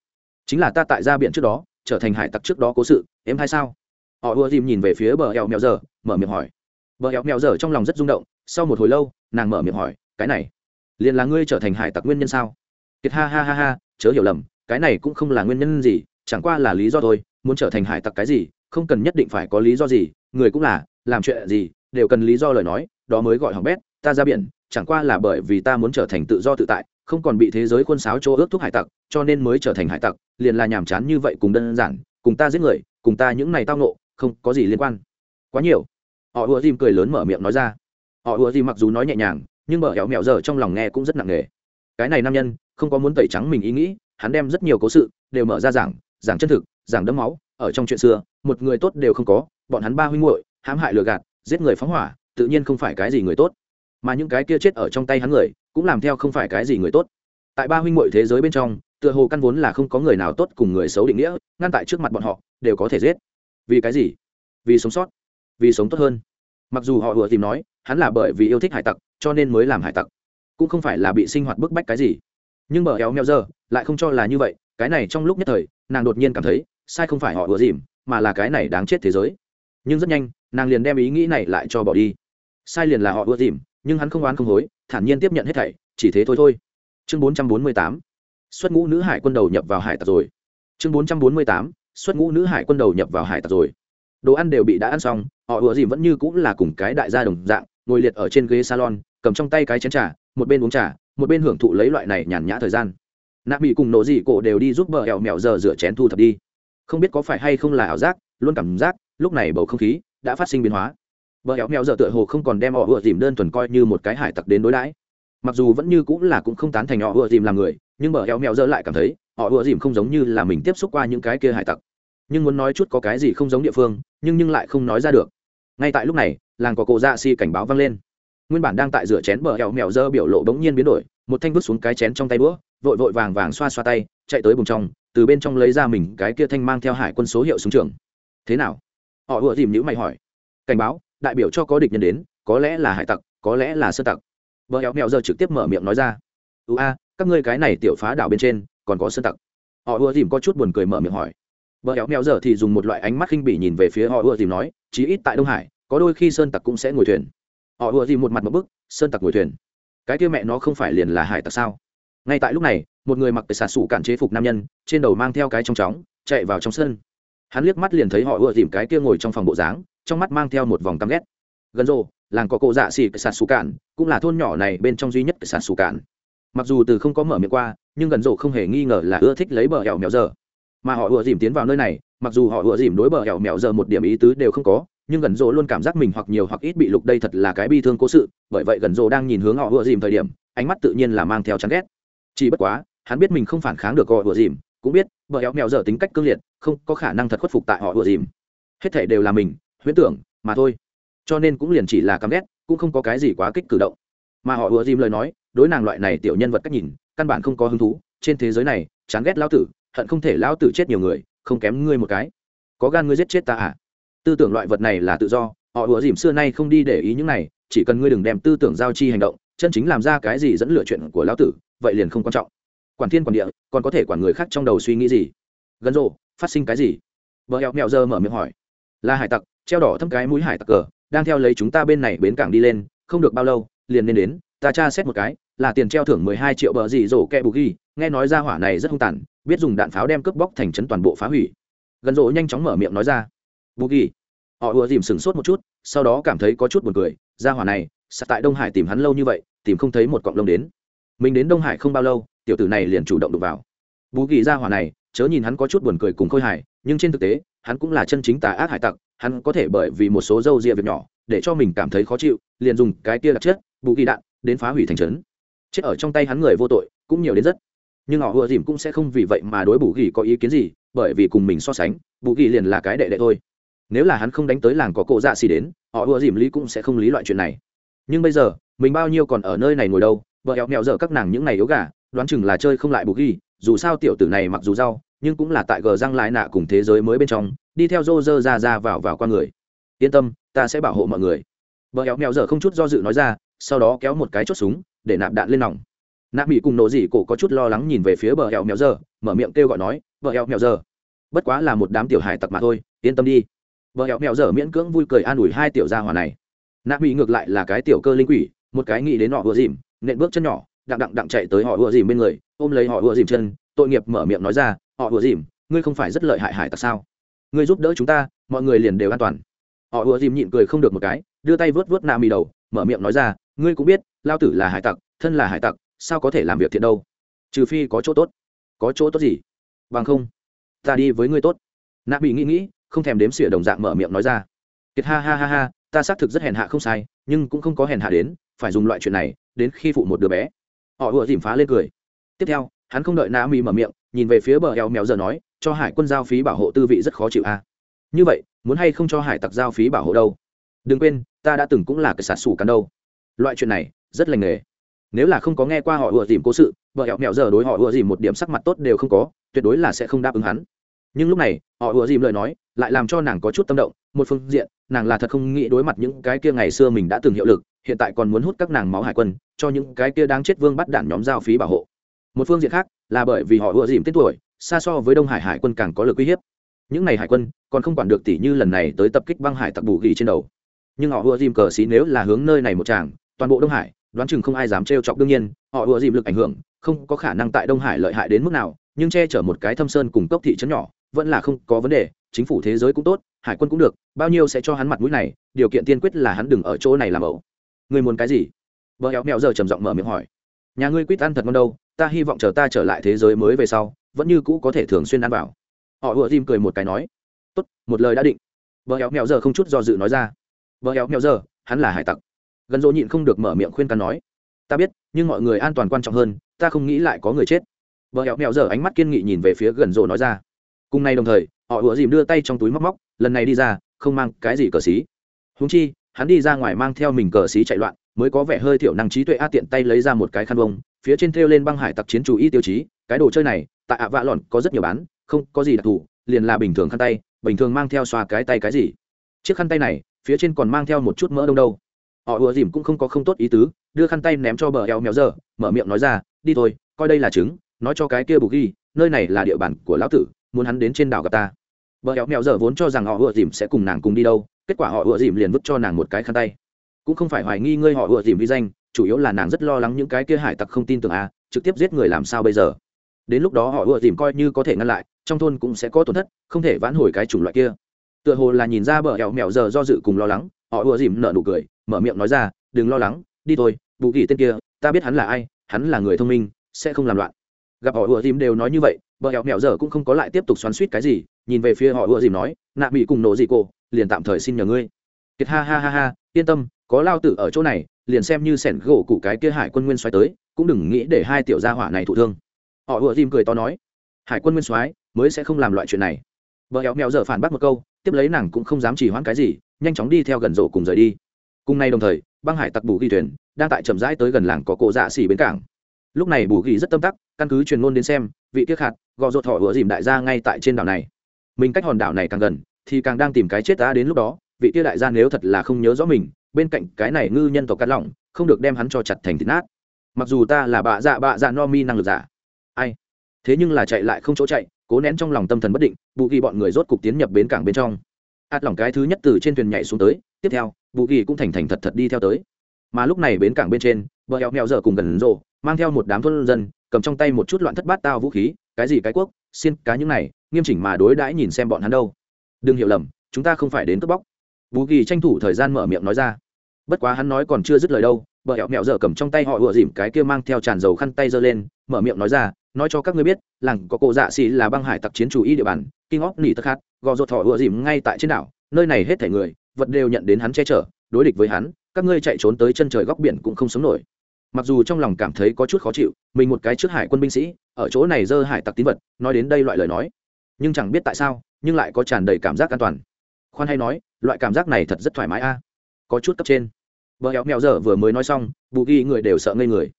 Chính là ta tại ra biển trước đó, trở thành hải tặc trước đó cố sự, em hay sao? Họ ùa dìm nhìn về phía bờ eo mèo giờ, mở miệng hỏi bờ éo mèo giờ trong lòng rất rung động, sau một hồi lâu, nàng mở miệng hỏi, cái này, liền là ngươi trở thành hải tặc nguyên nhân sao? Kiệt ha ha ha ha, chớ hiểu lầm, cái này cũng không là nguyên nhân gì, chẳng qua là lý do thôi, muốn trở thành hải tặc cái gì, không cần nhất định phải có lý do gì, người cũng là, làm chuyện gì, đều cần lý do lời nói, đó mới gọi hỏng bét, ta ra biển, chẳng qua là bởi vì ta muốn trở thành tự do tự tại, không còn bị thế giới quân sáo chỗ ước thúc hải tặc, cho nên mới trở thành hải tặc, liền là nhàm chán như vậy cùng đơn giản, cùng ta giết người, cùng ta những này tao nộ không có gì liên quan. Quá nhiều họ ùa dìm cười lớn mở miệng nói ra. Họ ùa dìm mặc dù nói nhẹ nhàng, nhưng bờ héo mẹo giờ trong lòng nghe cũng rất nặng nề. Cái này nam nhân, không có muốn tẩy trắng mình ý nghĩ, hắn đem rất nhiều cố sự đều mở ra giảng giảng chân thực, giảng đấm máu. Ở trong chuyện xưa, một người tốt đều không có, bọn hắn ba huynh muội, hãm hại lừa gạt, giết người phóng hỏa, tự nhiên không phải cái gì người tốt. Mà những cái kia chết ở trong tay hắn người, cũng làm theo không phải cái gì người tốt. Tại ba huynh muội thế giới bên trong, tựa hồ căn vốn là không có người nào tốt cùng người xấu định nghĩa, ngăn tại trước mặt bọn họ, đều có thể giết. Vì cái gì? Vì sống sót vì sống tốt hơn. Mặc dù họ vừa tìm nói, hắn là bởi vì yêu thích hải tặc, cho nên mới làm hải tặc. Cũng không phải là bị sinh hoạt bức bách cái gì. Nhưng bờ éo meo giờ, lại không cho là như vậy, cái này trong lúc nhất thời, nàng đột nhiên cảm thấy, sai không phải họ vừa dìm mà là cái này đáng chết thế giới. Nhưng rất nhanh, nàng liền đem ý nghĩ này lại cho bỏ đi. Sai liền là họ vừa dìm nhưng hắn không oán không hối, thản nhiên tiếp nhận hết thảy, chỉ thế thôi thôi. Chương bốn trăm bốn mươi tám, xuất ngũ nữ hải quân đầu nhập vào hải tặc rồi. Chương bốn trăm bốn mươi tám, xuất ngũ nữ hải quân đầu nhập vào hải tặc rồi đồ ăn đều bị đã ăn xong, họ ùa dìm vẫn như cũng là cùng cái đại gia đồng dạng, ngồi liệt ở trên ghế salon, cầm trong tay cái chén trà, một bên uống trà, một bên hưởng thụ lấy loại này nhàn nhã thời gian. Nạ bị cùng nổ dị cổ đều đi giúp bờ hẹo mẹo giờ rửa chén thu thập đi. Không biết có phải hay không là ảo giác, luôn cảm giác, lúc này bầu không khí đã phát sinh biến hóa. Bờ hẹo mẹo giờ tựa hồ không còn đem họ ùa dìm đơn thuần coi như một cái hải tặc đến đối đãi. Mặc dù vẫn như cũng là cũng không tán thành họ ùa dìm làm người, nhưng bờ hẹo mẹo giờ lại cảm thấy, họ ùa dìm không giống như là mình tiếp xúc qua những cái kia hải tặc nhưng muốn nói chút có cái gì không giống địa phương, nhưng nhưng lại không nói ra được. Ngay tại lúc này, làng có cổ dạ si cảnh báo vang lên. Nguyên bản đang tại rửa chén bờ hẹo mèo dơ biểu lộ bỗng nhiên biến đổi, một thanh vứt xuống cái chén trong tay đũa, vội vội vàng vàng xoa xoa tay, chạy tới bùng trong, từ bên trong lấy ra mình cái kia thanh mang theo hải quân số hiệu súng trường. Thế nào? Họ ùa tìm nhữ mày hỏi. Cảnh báo, đại biểu cho có địch nhân đến, có lẽ là hải tặc, có lẽ là sơ tặc. Bờ hẹo mèo giờ trực tiếp mở miệng nói ra. Ưu a, các ngươi cái này tiểu phá đảo bên trên, còn có sơ tặc. Họ ùa tìm có chút buồn cười mở miệng hỏi bờ hẹo mèo giờ thì dùng một loại ánh mắt khinh bỉ nhìn về phía họ ưa dìm nói chí ít tại đông hải có đôi khi sơn tặc cũng sẽ ngồi thuyền. Họ ưa dìm một mặt một bức sơn tặc ngồi thuyền? Cái kia mẹ nó không phải liền là hải tặc sao? Ngay tại lúc này một người mặc xà sủ cản chế phục nam nhân trên đầu mang theo cái trong chóng chạy vào trong sân. Hắn liếc mắt liền thấy họ ưa dìm cái kia ngồi trong phòng bộ dáng trong mắt mang theo một vòng căm ghét. Gần rộ, làng có cô dạ xì cái sủ cản cũng là thôn nhỏ này bên trong duy nhất cái sủ cản. Mặc dù từ không có mở miệng qua nhưng gần rộ không hề nghi ngờ là ưa thích lấy bờ hẻo mèo giờ mà họ ùa dìm tiến vào nơi này, mặc dù họ ùa dìm đối bờ hẻo mèo giờ một điểm ý tứ đều không có, nhưng gần rỗ luôn cảm giác mình hoặc nhiều hoặc ít bị lục đây thật là cái bi thương cố sự, bởi vậy gần rỗ đang nhìn hướng họ ùa dìm thời điểm, ánh mắt tự nhiên là mang theo chán ghét. Chỉ bất quá, hắn biết mình không phản kháng được họ ùa dìm, cũng biết bờ hẻo mèo giờ tính cách cương liệt, không có khả năng thật khuất phục tại họ ùa dìm. Hết thể đều là mình, huyễn tưởng, mà thôi. Cho nên cũng liền chỉ là căm ghét, cũng không có cái gì quá kích cử động. Mà họ ùa dìm lời nói, đối nàng loại này tiểu nhân vật cách nhìn, căn bản không có hứng thú, trên thế giới này, chán ghét lao tử hận không thể lao tử chết nhiều người, không kém ngươi một cái. Có gan ngươi giết chết ta à? Tư tưởng loại vật này là tự do, họ ủa dìm xưa nay không đi để ý những này, chỉ cần ngươi đừng đem tư tưởng giao chi hành động, chân chính làm ra cái gì dẫn lựa chuyện của lão tử, vậy liền không quan trọng. Quản thiên quản địa, còn có thể quản người khác trong đầu suy nghĩ gì? Gần rộ, phát sinh cái gì? Vợ hẹo mẹo giờ mở miệng hỏi. Là hải tặc, treo đỏ thâm cái mũi hải tặc cờ, đang theo lấy chúng ta bên này bến cảng đi lên, không được bao lâu, liền nên đến, ta tra xét một cái, là tiền treo thưởng mười hai triệu bờ gì rổ kẹ bù ghi, nghe nói ra hỏa này rất hung tàn biết dùng đạn pháo đem cướp bóc thành trấn toàn bộ phá hủy. Gần rộ nhanh chóng mở miệng nói ra, bù ghi. Họ ùa dìm sừng sốt một chút, sau đó cảm thấy có chút buồn cười, ra hỏa này sạt tại đông hải tìm hắn lâu như vậy, tìm không thấy một cọng lông đến. Mình đến đông hải không bao lâu, tiểu tử này liền chủ động đụng vào. Bù ghi ra hỏa này, chớ nhìn hắn có chút buồn cười cùng khôi hài, nhưng trên thực tế, hắn cũng là chân chính tà ác hải tặc, hắn có thể bởi vì một số dâu rịa việc nhỏ, để cho mình cảm thấy khó chịu, liền dùng cái kia đặc chất, bù kỳ đạn, đến phá hủy thành trấn. Chết ở trong tay hắn người vô tội, cũng nhiều đến rất nhưng họ ùa dìm cũng sẽ không vì vậy mà đối bù ghi có ý kiến gì, bởi vì cùng mình so sánh, bù ghi liền là cái đệ đệ thôi. Nếu là hắn không đánh tới làng có cộ dạ xì đến, họ ùa dìm lý cũng sẽ không lý loại chuyện này. Nhưng bây giờ, mình bao nhiêu còn ở nơi này ngồi đâu, vợ hẹo mẹo dở các nàng những ngày yếu gà, đoán chừng là chơi không lại bù ghi, dù sao tiểu tử này mặc dù rau, nhưng cũng là tại gờ răng lại nạ cùng thế giới mới bên trong, đi theo rô rơ ra ra vào vào qua người. Yên tâm, ta sẽ bảo hộ mọi người. Vợ hẹo mẹo dở không chút do dự nói ra, sau đó kéo một cái chốt súng, để nạp đạn lên nòng nạp mỹ cùng nổ dị cổ có chút lo lắng nhìn về phía bờ hẹo mèo dở mở miệng kêu gọi nói vợ hẹo mèo dở bất quá là một đám tiểu hài tặc mà thôi, yên tâm đi. Bờ hẹo mèo dở miễn cưỡng vui cười an ủi hai tiểu gia hòa này. Nạp mỹ ngược lại là cái tiểu cơ linh quỷ, một cái nghĩ đến họ vừa dìm, nện bước chân nhỏ, đặng đặng đặng chạy tới họ vừa dìm bên người, ôm lấy họ vừa dìm chân, tội nghiệp mở miệng nói ra, họ vừa dìm, ngươi không phải rất lợi hại hải tặc sao? Ngươi giúp đỡ chúng ta, mọi người liền đều an toàn. Họ vừa dìm nhịn cười không được một cái, đưa tay vớt vớt nạ mì đầu, mở miệng nói ra, ngươi cũng biết, lao tử là hải tặc, thân là hải tặc sao có thể làm việc thiện đâu? Trừ phi có chỗ tốt. Có chỗ tốt gì? Bằng không, ta đi với ngươi tốt. Nạ bị nghĩ nghĩ, không thèm đếm xỉa đồng dạng mở miệng nói ra. Kiệt ha ha ha ha, ta xác thực rất hèn hạ không sai, nhưng cũng không có hèn hạ đến, phải dùng loại chuyện này, đến khi phụ một đứa bé. Họ ùa dìm phá lên cười. Tiếp theo, hắn không đợi nạ mỹ mở miệng, nhìn về phía bờ eo mèo giờ nói, cho hải quân giao phí bảo hộ tư vị rất khó chịu a. À. như vậy, muốn hay không cho hải tặc giao phí bảo hộ đâu? Đừng quên, ta đã từng cũng là cái sạt sủ cắn đâu. Loại chuyện này, rất lành nghề nếu là không có nghe qua họ ùa dìm cố sự, vợ hẹo mèo giờ đối họ ùa dìm một điểm sắc mặt tốt đều không có, tuyệt đối là sẽ không đáp ứng hắn. Nhưng lúc này, họ ùa dìm lời nói lại làm cho nàng có chút tâm động, một phương diện, nàng là thật không nghĩ đối mặt những cái kia ngày xưa mình đã từng hiệu lực, hiện tại còn muốn hút các nàng máu hải quân, cho những cái kia đáng chết vương bắt đạn nhóm giao phí bảo hộ. Một phương diện khác, là bởi vì họ ùa dìm tên tuổi, xa so với đông hải hải quân càng có lực uy hiếp. Những ngày hải quân còn không quản được tỷ như lần này tới tập kích băng hải tặc bù ghi trên đầu. Nhưng họ ùa dìm cờ xí nếu là hướng nơi này một tràng, toàn bộ đông hải đoán chừng không ai dám trêu chọc đương nhiên, họ ùa dìm lực ảnh hưởng, không có khả năng tại đông hải lợi hại đến mức nào, nhưng che chở một cái thâm sơn cùng cốc thị trấn nhỏ, vẫn là không có vấn đề, chính phủ thế giới cũng tốt, hải quân cũng được, bao nhiêu sẽ cho hắn mặt mũi này, điều kiện tiên quyết là hắn đừng ở chỗ này làm ẩu. Người muốn cái gì? Vợ éo mẹo giờ trầm giọng mở miệng hỏi. Nhà ngươi quýt ăn thật ngon đâu, ta hy vọng chờ ta trở lại thế giới mới về sau, vẫn như cũ có thể thường xuyên ăn vào. Họ ùa dìm cười một cái nói. Tốt, một lời đã định. Vợ éo mẹo giờ không chút do dự nói ra. Vợ éo mẹo giờ, hắn là hải tặc gần dỗ nhịn không được mở miệng khuyên ta nói, ta biết, nhưng mọi người an toàn quan trọng hơn, ta không nghĩ lại có người chết. Vợ hẹo mẹo giờ ánh mắt kiên nghị nhìn về phía gần dỗ nói ra. Cùng nay đồng thời, họ ủa dìm đưa tay trong túi móc móc, lần này đi ra, không mang cái gì cờ xí. Húng chi, hắn đi ra ngoài mang theo mình cờ xí chạy loạn, mới có vẻ hơi thiểu năng trí tuệ a tiện tay lấy ra một cái khăn bông, phía trên thêu lên băng hải tặc chiến chủ y tiêu chí, cái đồ chơi này, tại ạ vạ lọn có rất nhiều bán, không có gì đặc thù, liền là bình thường khăn tay, bình thường mang theo xoa cái tay cái gì? Chiếc khăn tay này, phía trên còn mang theo một chút mỡ đông đâu họ ùa dìm cũng không có không tốt ý tứ đưa khăn tay ném cho bờ eo mèo giờ mở miệng nói ra đi thôi coi đây là trứng nói cho cái kia bù ghi nơi này là địa bàn của lão tử muốn hắn đến trên đảo gặp ta Bờ Eo mèo giờ vốn cho rằng họ ùa dìm sẽ cùng nàng cùng đi đâu, kết quả họ ùa dìm liền vứt cho nàng một cái khăn tay. Cũng không phải hoài nghi ngươi họ ùa dìm vi danh, chủ yếu là nàng rất lo lắng những cái kia hải tặc không tin tưởng à, trực tiếp giết người làm sao bây giờ. Đến lúc đó họ ùa dìm coi như có thể ngăn lại, trong thôn cũng sẽ có tổn thất, không thể vãn hồi cái chủng loại kia. Tựa hồ là nhìn ra bờ Eo mèo giờ do dự cùng lo lắng, họ ùa dìm nợ nụ cười, mở miệng nói ra, đừng lo lắng, đi thôi, bù kỳ tên kia, ta biết hắn là ai, hắn là người thông minh, sẽ không làm loạn. Gặp họ ùa dìm đều nói như vậy, bờ éo mẹo giờ cũng không có lại tiếp tục xoắn suýt cái gì nhìn về phía họ ùa dìm nói nạ bị cùng nổ dị cô liền tạm thời xin nhờ ngươi. Kiệt ha ha ha ha yên tâm có lao tử ở chỗ này liền xem như sẻn gỗ cụ cái kia hải quân nguyên xoáy tới cũng đừng nghĩ để hai tiểu gia hỏa này thụ thương. Họ ùa dìm cười to nói hải quân nguyên soái mới sẽ không làm loại chuyện này. Vợ éo mèo giờ phản bác một câu tiếp lấy nàng cũng không dám chỉ hoãn cái gì nhanh chóng đi theo gần rổ cùng rời đi. Cùng nay đồng thời, băng hải tặc bù ghi thuyền đang tại chậm rãi tới gần làng có cổ dạ xỉ bến cảng. Lúc này bù ghi rất tâm tắc, căn cứ truyền ngôn đến xem, vị tiếc hạt gò ruột thọ ủa dìm đại gia ngay tại trên đảo này. Mình cách hòn đảo này càng gần, thì càng đang tìm cái chết ta đến lúc đó, vị kia đại gia nếu thật là không nhớ rõ mình, bên cạnh cái này ngư nhân tộc cắt lỏng, không được đem hắn cho chặt thành thịt nát. Mặc dù ta là bạ dạ bạ dạ no mi năng lực giả. Ai? Thế nhưng là chạy lại không chỗ chạy, cố nén trong lòng tâm thần bất định, bù ghi bọn người rốt cục tiến nhập bến cảng bên trong ạt lỏng cái thứ nhất từ trên thuyền nhảy xuống tới, tiếp theo vũ kỳ cũng thành thành thật thật đi theo tới. Mà lúc này bến cảng bên trên, bờ eo mèo dở cùng gần rộ, mang theo một đám thôn dân, cầm trong tay một chút loạn thất bát tao vũ khí, cái gì cái quốc xin cá những này, nghiêm chỉnh mà đối đãi nhìn xem bọn hắn đâu. Đừng hiểu lầm, chúng ta không phải đến cướp bóc. Vũ kỳ tranh thủ thời gian mở miệng nói ra. Bất quá hắn nói còn chưa dứt lời đâu, bờ hẹo mẹo giờ cầm trong tay họ ựa dìm cái kia mang theo tràn dầu khăn tay giơ lên, mở miệng nói ra, nói cho các ngươi biết, làng có cổ dạ xì là băng hải tặc chiến chủ y địa bàn kinh óc nỉ tất khát gò rột thỏ ựa dìm ngay tại trên đảo, nơi này hết thể người, vật đều nhận đến hắn che chở, đối địch với hắn, các ngươi chạy trốn tới chân trời góc biển cũng không sống nổi. Mặc dù trong lòng cảm thấy có chút khó chịu, mình một cái trước hải quân binh sĩ, ở chỗ này dơ hải tặc tín vật, nói đến đây loại lời nói. Nhưng chẳng biết tại sao, nhưng lại có tràn đầy cảm giác an toàn. Khoan hay nói, loại cảm giác này thật rất thoải mái a. Có chút cấp trên. Vợ héo mèo dở vừa mới nói xong, bù ghi người đều sợ ngây người.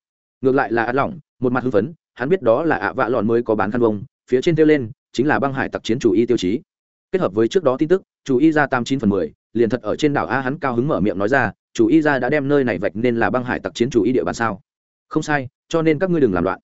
Ngược lại là át lỏng, một mặt hưng phấn, hắn biết đó là ạ vạ lòn mới có bán khăn bông phía trên tiêu lên, chính là băng hải tặc chiến chủ y tiêu chí kết hợp với trước đó tin tức, chủ y ra tam chín phần mười, liền thật ở trên đảo a hắn cao hứng mở miệng nói ra, chủ y ra đã đem nơi này vạch nên là băng hải tặc chiến chủ y địa bàn sao? Không sai, cho nên các ngươi đừng làm loạn.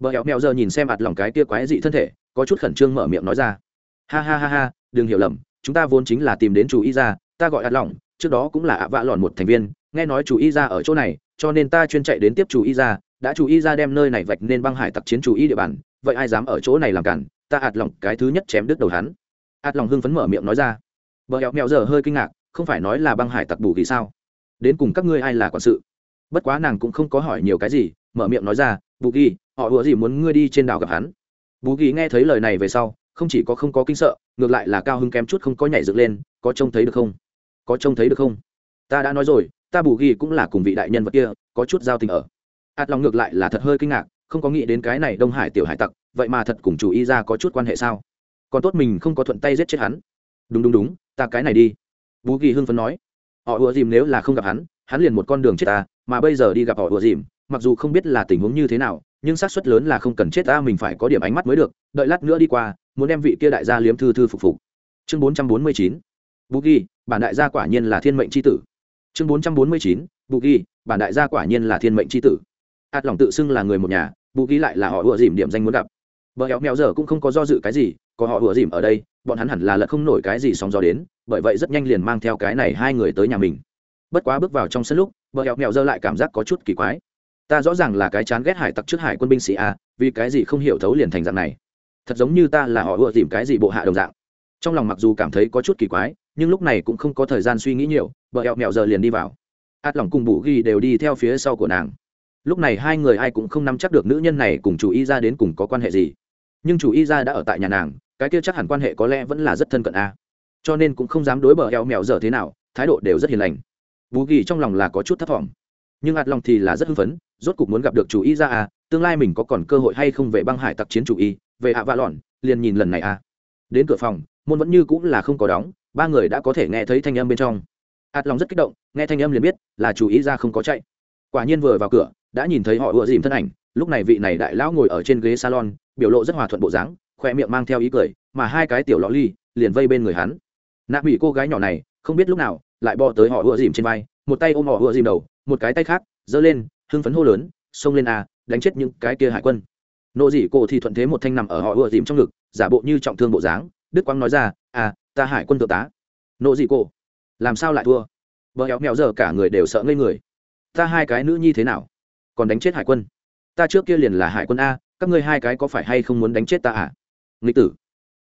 Vợ hẹo mẹo giờ nhìn xem mặt lỏng cái tia quái dị thân thể, có chút khẩn trương mở miệng nói ra. Ha ha ha ha, đừng hiểu lầm, chúng ta vốn chính là tìm đến chủ y ra, ta gọi ạt lỏng trước đó cũng là ạ vạ lòn một thành viên, nghe nói chủ y ra ở chỗ này, cho nên ta chuyên chạy đến tiếp chủ y ra, đã chủ y ra đem nơi này vạch nên băng hải tặc chiến chủ y địa bàn, vậy ai dám ở chỗ này làm cản? Ta ạt lỏng cái thứ nhất chém đứt đầu hắn ạt lòng hưng phấn mở miệng nói ra. Vợ hẹo mẹo giờ hơi kinh ngạc, không phải nói là băng hải tặc bù kỳ sao? Đến cùng các ngươi ai là quản sự? Bất quá nàng cũng không có hỏi nhiều cái gì, mở miệng nói ra, bù kỳ họ ủa gì muốn ngươi đi trên đảo gặp hắn? Bù kỳ nghe thấy lời này về sau, không chỉ có không có kinh sợ, ngược lại là cao hưng kém chút không có nhảy dựng lên, có trông thấy được không? Có trông thấy được không? Ta đã nói rồi, ta bù ghi cũng là cùng vị đại nhân vật kia, có chút giao tình ở. Ạt lòng ngược lại là thật hơi kinh ngạc, không có nghĩ đến cái này đông hải tiểu hải tặc, vậy mà thật cùng chủ y ra có chút quan hệ sao? Còn tốt mình không có thuận tay giết chết hắn. Đúng đúng đúng, ta cái này đi. Bú ghi hưng phấn nói. Họ ùa dìm nếu là không gặp hắn hắn liền một con đường chết ta, mà bây giờ đi gặp họ ùa dìm, mặc dù không biết là tình huống như thế nào, nhưng xác suất lớn là không cần chết ta, mình phải có điểm ánh mắt mới được. Đợi lát nữa đi qua, muốn đem vị kia đại gia liếm thư thư phục phục. Chương bốn trăm bốn mươi chín, bú ghi bản đại gia quả nhiên là thiên mệnh c h i tử. Chương bốn trăm bốn mươi chín, bú ghi bản đại gia quả nhiên là thiên mệnh c h i tử. Ạt lòng tự xưng là người một nhà, bú ghi lại là họ ùa dìm điểm danh muốn gặp. Vợ héo mèo giờ cũng không có do dự cái gì có họ ủa dìm ở đây, bọn hắn hẳn là lật không nổi cái gì sóng gió đến, bởi vậy rất nhanh liền mang theo cái này hai người tới nhà mình. Bất quá bước vào trong sân lúc vợ hẹo mẹo dơ lại cảm giác có chút kỳ quái. Ta rõ ràng là cái chán ghét hải tặc trước hải quân binh sĩ a, vì cái gì không hiểu thấu liền thành dạng này? Thật giống như ta là họ ủa dìm cái gì bộ hạ đồng dạng. Trong lòng mặc dù cảm thấy có chút kỳ quái, nhưng lúc này cũng không có thời gian suy nghĩ nhiều vợ hẹo mẹo giờ liền đi vào. Át lòng cùng bù ghi đều đi theo phía sau của nàng. Lúc này hai người ai cũng không nắm chắc được nữ nhân này cùng chủ y ra đến cùng có quan hệ gì nhưng chủ y ra đã ở tại nhà nàng, cái kia chắc hẳn quan hệ có lẽ vẫn là rất thân cận a. Cho nên cũng không dám đối bờ eo mèo giờ thế nào, thái độ đều rất hiền lành. Bú ghi trong lòng là có chút thất vọng nhưng ạt lòng thì là rất hưng phấn, rốt cục muốn gặp được chủ y ra à tương lai mình có còn cơ hội hay không về băng hải tặc chiến chủ y, về hạ vạ lòn liền nhìn lần này à đến cửa phòng, môn vẫn như cũng là không có đóng, ba người đã có thể nghe thấy thanh âm bên trong. Ạt lòng rất kích động, nghe thanh âm liền biết là chủ ý ra không có chạy. Quả nhiên vừa vào cửa, đã nhìn thấy họ ùa dìm thân ảnh, lúc này vị này đại lão ngồi ở trên ghế salon biểu lộ rất hòa thuận bộ dáng khoe miệng mang theo ý cười mà hai cái tiểu lõ ly liền vây bên người hắn. Nạ bị cô gái nhỏ này không biết lúc nào lại bò tới họ ựa dìm trên vai một tay ôm họ ựa dìm đầu một cái tay khác giơ lên hưng phấn hô lớn xông lên à, đánh chết những cái kia hải quân. Nộ dị cô thì thuận thế một thanh nằm ở họ ựa dìm trong ngực giả bộ như trọng thương bộ dáng đức quang nói ra à ta hải quân thượng tá. Nộ dị cô làm sao lại thua? Vợ héo mèo giờ cả người đều sợ ngây người. Ta hai cái nữ nhi thế nào? Còn đánh chết hải quân? Ta trước kia liền là hải quân a các ngươi hai cái có phải hay không muốn đánh chết ta à? Nghịch tử.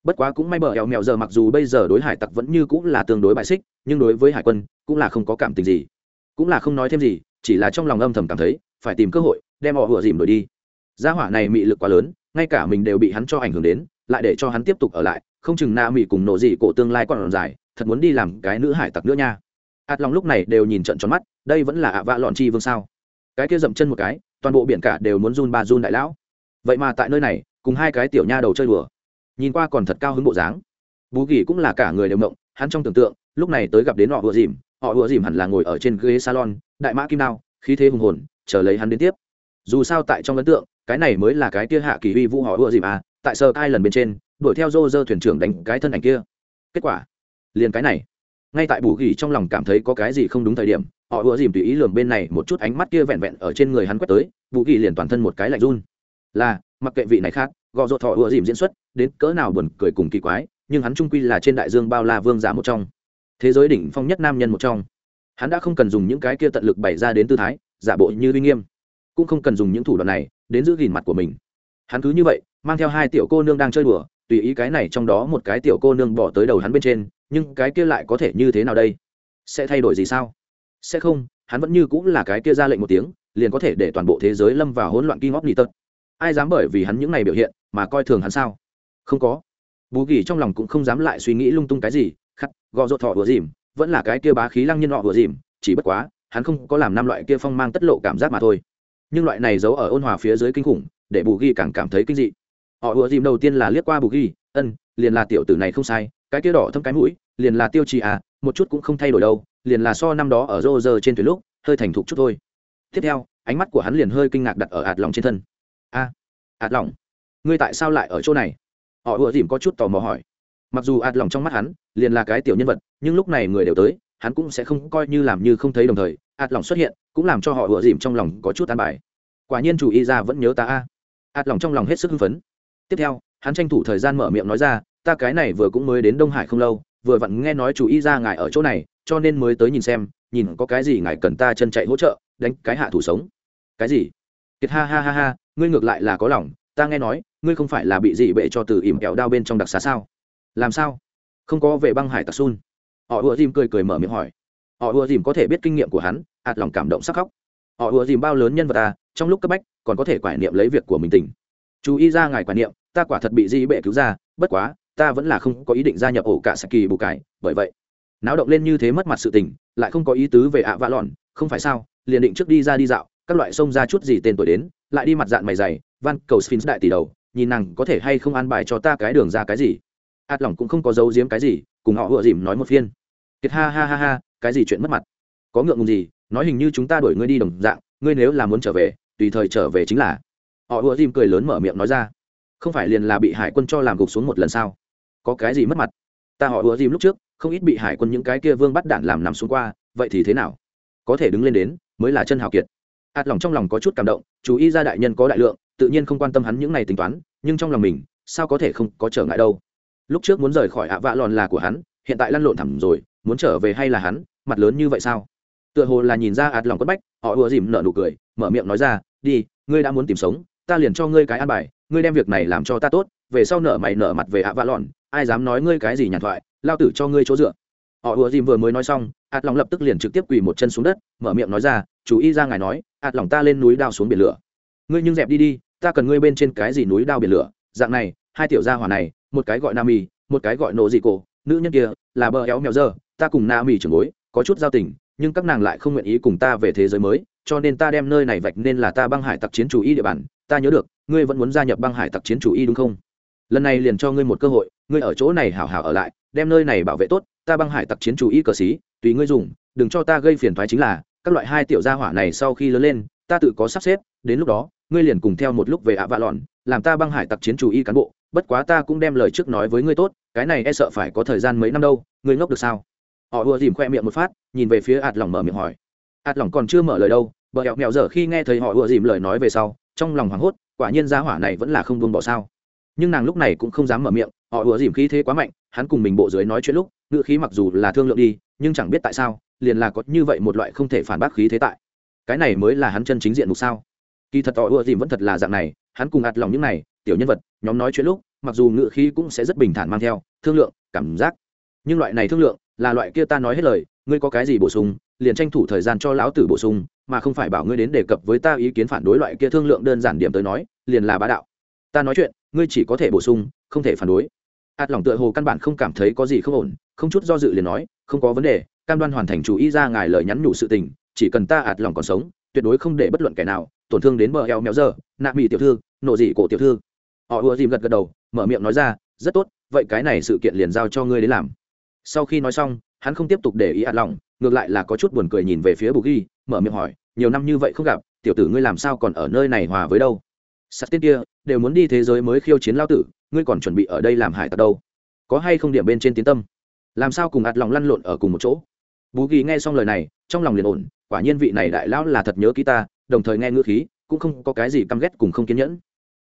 Bất quá cũng may bờ eo mèo giờ mặc dù bây giờ đối hải tặc vẫn như cũng là tương đối bài xích, nhưng đối với hải quân, cũng là không có cảm tình gì. Cũng là không nói thêm gì, chỉ là trong lòng âm thầm cảm thấy, phải tìm cơ hội, đem họ vừa dìm đổi đi. Gia hỏa này mị lực quá lớn, ngay cả mình đều bị hắn cho ảnh hưởng đến, lại để cho hắn tiếp tục ở lại, không chừng na mị cùng nổ gì cổ tương lai còn dài, thật muốn đi làm cái nữ hải tặc nữa nha. Ạt lòng lúc này đều nhìn trận tròn mắt, đây vẫn là ạ vạ lọn chi vương sao? Cái kia dậm chân một cái, toàn bộ biển cả đều muốn run ba run đại lão vậy mà tại nơi này, cùng hai cái tiểu nha đầu chơi đùa. Nhìn qua còn thật cao hứng bộ dáng. Bú kỳ cũng là cả người đều mộng, hắn trong tưởng tượng, lúc này tới gặp đến họ vừa dìm, họ vừa dìm hẳn là ngồi ở trên ghế salon, đại mã kim đao, khí thế hùng hồn, chờ lấy hắn đến tiếp. Dù sao tại trong ấn tượng, cái này mới là cái tia hạ kỳ uy vũ họ vừa dìm à tại sơ hai lần bên trên, đuổi theo rô dơ thuyền trưởng đánh cái thân ảnh kia. Kết quả, liền cái này. Ngay tại bù gỉ trong lòng cảm thấy có cái gì không đúng thời điểm, họ ùa dìm tùy ý lường bên này một chút ánh mắt kia vẹn vẹn ở trên người hắn quét tới bù gỉ liền toàn thân một cái lạnh run là, mặc kệ vị này khác, gò rột thọ ùa dìm diễn xuất, đến cỡ nào buồn cười cùng kỳ quái, nhưng hắn trung quy là trên đại dương bao la vương giả một trong. Thế giới đỉnh phong nhất nam nhân một trong. Hắn đã không cần dùng những cái kia tận lực bày ra đến tư thái, giả bộ như uy nghiêm. Cũng không cần dùng những thủ đoạn này đến giữ gìn mặt của mình. Hắn cứ như vậy, mang theo hai tiểu cô nương đang chơi đùa, tùy ý cái này trong đó một cái tiểu cô nương bỏ tới đầu hắn bên trên, nhưng cái kia lại có thể như thế nào đây? Sẽ thay đổi gì sao? Sẽ không, hắn vẫn như cũng là cái kia ra lệnh một tiếng, liền có thể để toàn bộ thế giới lâm vào hỗn loạn kinh ngóc nỉ tật ai dám bởi vì hắn những ngày biểu hiện mà coi thường hắn sao? Không có. Bù kỳ trong lòng cũng không dám lại suy nghĩ lung tung cái gì, khắc, gò rột thọ vừa dìm, vẫn là cái kia bá khí lăng nhân họ vừa dìm, chỉ bất quá, hắn không có làm năm loại kia phong mang tất lộ cảm giác mà thôi. Nhưng loại này giấu ở ôn hòa phía dưới kinh khủng, để bù ghi càng cảm thấy kinh dị. Họ ùa dìm đầu tiên là liếc qua bù ghi ân, liền là tiểu tử này không sai, cái kia đỏ thâm cái mũi, liền là tiêu trì à một chút cũng không thay đổi đâu, liền là so năm đó ở rô rơ trên thuyền lúc, hơi thành thục chút thôi. Tiếp theo, ánh mắt của hắn liền hơi kinh ngạc đặt ở ạt lòng trên thân a ạt lòng ngươi tại sao lại ở chỗ này? Họ ùa dìm có chút tò mò hỏi. Mặc dù ạt lòng trong mắt hắn liền là cái tiểu nhân vật, nhưng lúc này người đều tới, hắn cũng sẽ không coi như làm như không thấy đồng thời. Ạt lòng xuất hiện, cũng làm cho họ ùa dìm trong lòng có chút an bài. Quả nhiên chủ y ra vẫn nhớ ta a. Ạt lòng trong lòng hết sức hưng phấn. Tiếp theo, hắn tranh thủ thời gian mở miệng nói ra, ta cái này vừa cũng mới đến đông hải không lâu, vừa vặn nghe nói chủ y ra ngài ở chỗ này, cho nên mới tới nhìn xem, nhìn có cái gì ngài cần ta chân chạy hỗ trợ, đánh cái hạ thủ sống. Cái gì? Kiệt ha ha ha ha, ngươi ngược lại là có lòng, ta nghe nói, ngươi không phải là bị dị bệ cho từ ỉm kẹo đao bên trong đặc xá sao? Làm sao? Không có về băng hải tặc xun. Họ ùa dìm cười cười mở miệng hỏi. Họ ùa dìm có thể biết kinh nghiệm của hắn, ạt lòng cảm động sắc khóc. Họ ùa dìm bao lớn nhân vật ta trong lúc cấp bách, còn có thể quải niệm lấy việc của mình tỉnh. Chú ý ra ngài quải niệm, ta quả thật bị dị bệ cứu ra, bất quá, ta vẫn là không có ý định gia nhập ổ cả saki bù cải, bởi vậy, náo động lên như thế mất mặt sự tình, lại không có ý tứ về ạ vạ lòn không phải sao, liền định trước đi ra đi dạo các loại sông ra chút gì tên tuổi đến, lại đi mặt dạng mày dày, van cầu sphinx đại tỷ đầu, nhìn nàng có thể hay không an bài cho ta cái đường ra cái gì. Ạt lỏng cũng không có giấu giếm cái gì, cùng họ vừa dìm nói một phiên. Kiệt ha ha ha ha, cái gì chuyện mất mặt? Có ngượng ngùng gì, nói hình như chúng ta đuổi ngươi đi đồng dạng, ngươi nếu là muốn trở về, tùy thời trở về chính là. Họ ựa dìm cười lớn mở miệng nói ra. Không phải liền là bị hải quân cho làm gục xuống một lần sao? Có cái gì mất mặt? Ta họ ựa dìm lúc trước, không ít bị hải quân những cái kia vương bắt đạn làm nằm xuống qua, vậy thì thế nào? Có thể đứng lên đến, mới là chân hào kiệt ạt lòng trong lòng có chút cảm động, chú ý ra đại nhân có đại lượng, tự nhiên không quan tâm hắn những này tính toán, nhưng trong lòng mình, sao có thể không có trở ngại đâu. Lúc trước muốn rời khỏi ạ vạ lòn là của hắn, hiện tại lăn lộn thẳm rồi, muốn trở về hay là hắn, mặt lớn như vậy sao? Tựa hồ là nhìn ra ạt lòng quất bách, họ ùa dìm nở nụ cười, mở miệng nói ra, đi, ngươi đã muốn tìm sống, ta liền cho ngươi cái an bài, ngươi đem việc này làm cho ta tốt, về sau nở mày nở mặt về ạ vạ lòn, ai dám nói ngươi cái gì nhàn thoại, lao tử cho ngươi chỗ dựa họ ùa dìm vừa mới nói xong, ạt lòng lập tức liền trực tiếp quỳ một chân xuống đất, mở miệng nói ra, chú ý ra ngài nói, ạt lòng ta lên núi đao xuống biển lửa. Ngươi nhưng dẹp đi đi, ta cần ngươi bên trên cái gì núi đao biển lửa? Dạng này, hai tiểu gia hỏa này, một cái gọi nam mì một cái gọi nổ dị cổ, nữ nhân kia là bờ éo mèo dơ, ta cùng nam mì trưởng bối, có chút giao tình, nhưng các nàng lại không nguyện ý cùng ta về thế giới mới, cho nên ta đem nơi này vạch nên là ta băng hải tặc chiến chủ y địa bàn. Ta nhớ được, ngươi vẫn muốn gia nhập băng hải tặc chiến chủ y đúng không? Lần này liền cho ngươi một cơ hội, ngươi ở chỗ này hảo hảo ở lại, đem nơi này bảo vệ tốt ta băng hải tặc chiến chủ y cờ xí tùy ngươi dùng, đừng cho ta gây phiền thoái chính là, các loại hai tiểu gia hỏa này sau khi lớn lên, ta tự có sắp xếp, đến lúc đó, ngươi liền cùng theo một lúc về ạ vạ lòn làm ta băng hải tặc chiến chủ y cán bộ, bất quá ta cũng đem lời trước nói với ngươi tốt, cái này e sợ phải có thời gian mấy năm đâu, ngươi ngốc được sao? Họ ùa dìm khoe miệng một phát, nhìn về phía ạt lỏng mở miệng hỏi. Ạt lỏng còn chưa mở lời đâu bờ hẹo mẹo giờ khi nghe thấy họ ùa dìm lời nói về sau, trong lòng hoảng hốt, quả nhiên gia hỏa này vẫn là không buông bỏ sao? Nhưng nàng lúc này cũng không dám mở miệng, họ ùa dìm khí thế quá mạnh, hắn cùng mình bộ dưới nói chuyện lúc ngự khí mặc dù là thương lượng đi, nhưng chẳng biết tại sao, liền là có như vậy một loại không thể phản bác khí thế tại. Cái này mới là hắn chân chính diện mục sao? Kỳ thật họ ùa dìm vẫn thật là dạng này, hắn cùng ạt lòng những này, tiểu nhân vật, nhóm nói chuyện lúc, mặc dù ngự khí cũng sẽ rất bình thản mang theo, thương lượng, cảm giác. Nhưng loại này thương lượng, là loại kia ta nói hết lời, ngươi có cái gì bổ sung, liền tranh thủ thời gian cho lão tử bổ sung, mà không phải bảo ngươi đến đề cập với ta ý kiến phản đối loại kia thương lượng đơn giản điểm tới nói, liền là bá đạo. Ta nói chuyện ngươi chỉ có thể bổ sung, không thể phản đối. Ạt lòng tựa hồ căn bản không cảm thấy có gì không ổn, không chút do dự liền nói, không có vấn đề, cam đoan hoàn thành chủ ý ra ngài lời nhắn nhủ sự tình, chỉ cần ta ạt lòng còn sống, tuyệt đối không để bất luận kẻ nào tổn thương đến bờ eo méo giờ nạ mỹ tiểu thư, nộ dị cổ tiểu thư. Họ ùa dìm gật gật đầu, mở miệng nói ra, rất tốt, vậy cái này sự kiện liền giao cho ngươi đến làm. Sau khi nói xong, hắn không tiếp tục để ý ạt lòng ngược lại là có chút buồn cười nhìn về phía bù ghi, mở miệng hỏi, nhiều năm như vậy không gặp, tiểu tử ngươi làm sao còn ở nơi này hòa với đâu? Sắt tiên kia, đều muốn đi thế giới mới khiêu chiến lao tử, ngươi còn chuẩn bị ở đây làm hải tặc đâu? Có hay không điểm bên trên tiến tâm? Làm sao cùng ạt lòng lăn lộn ở cùng một chỗ? Bù ghi nghe xong lời này, trong lòng liền ổn, quả nhiên vị này đại lão là thật nhớ ký ta, đồng thời nghe ngữ khí, cũng không có cái gì căm ghét cùng không kiên nhẫn.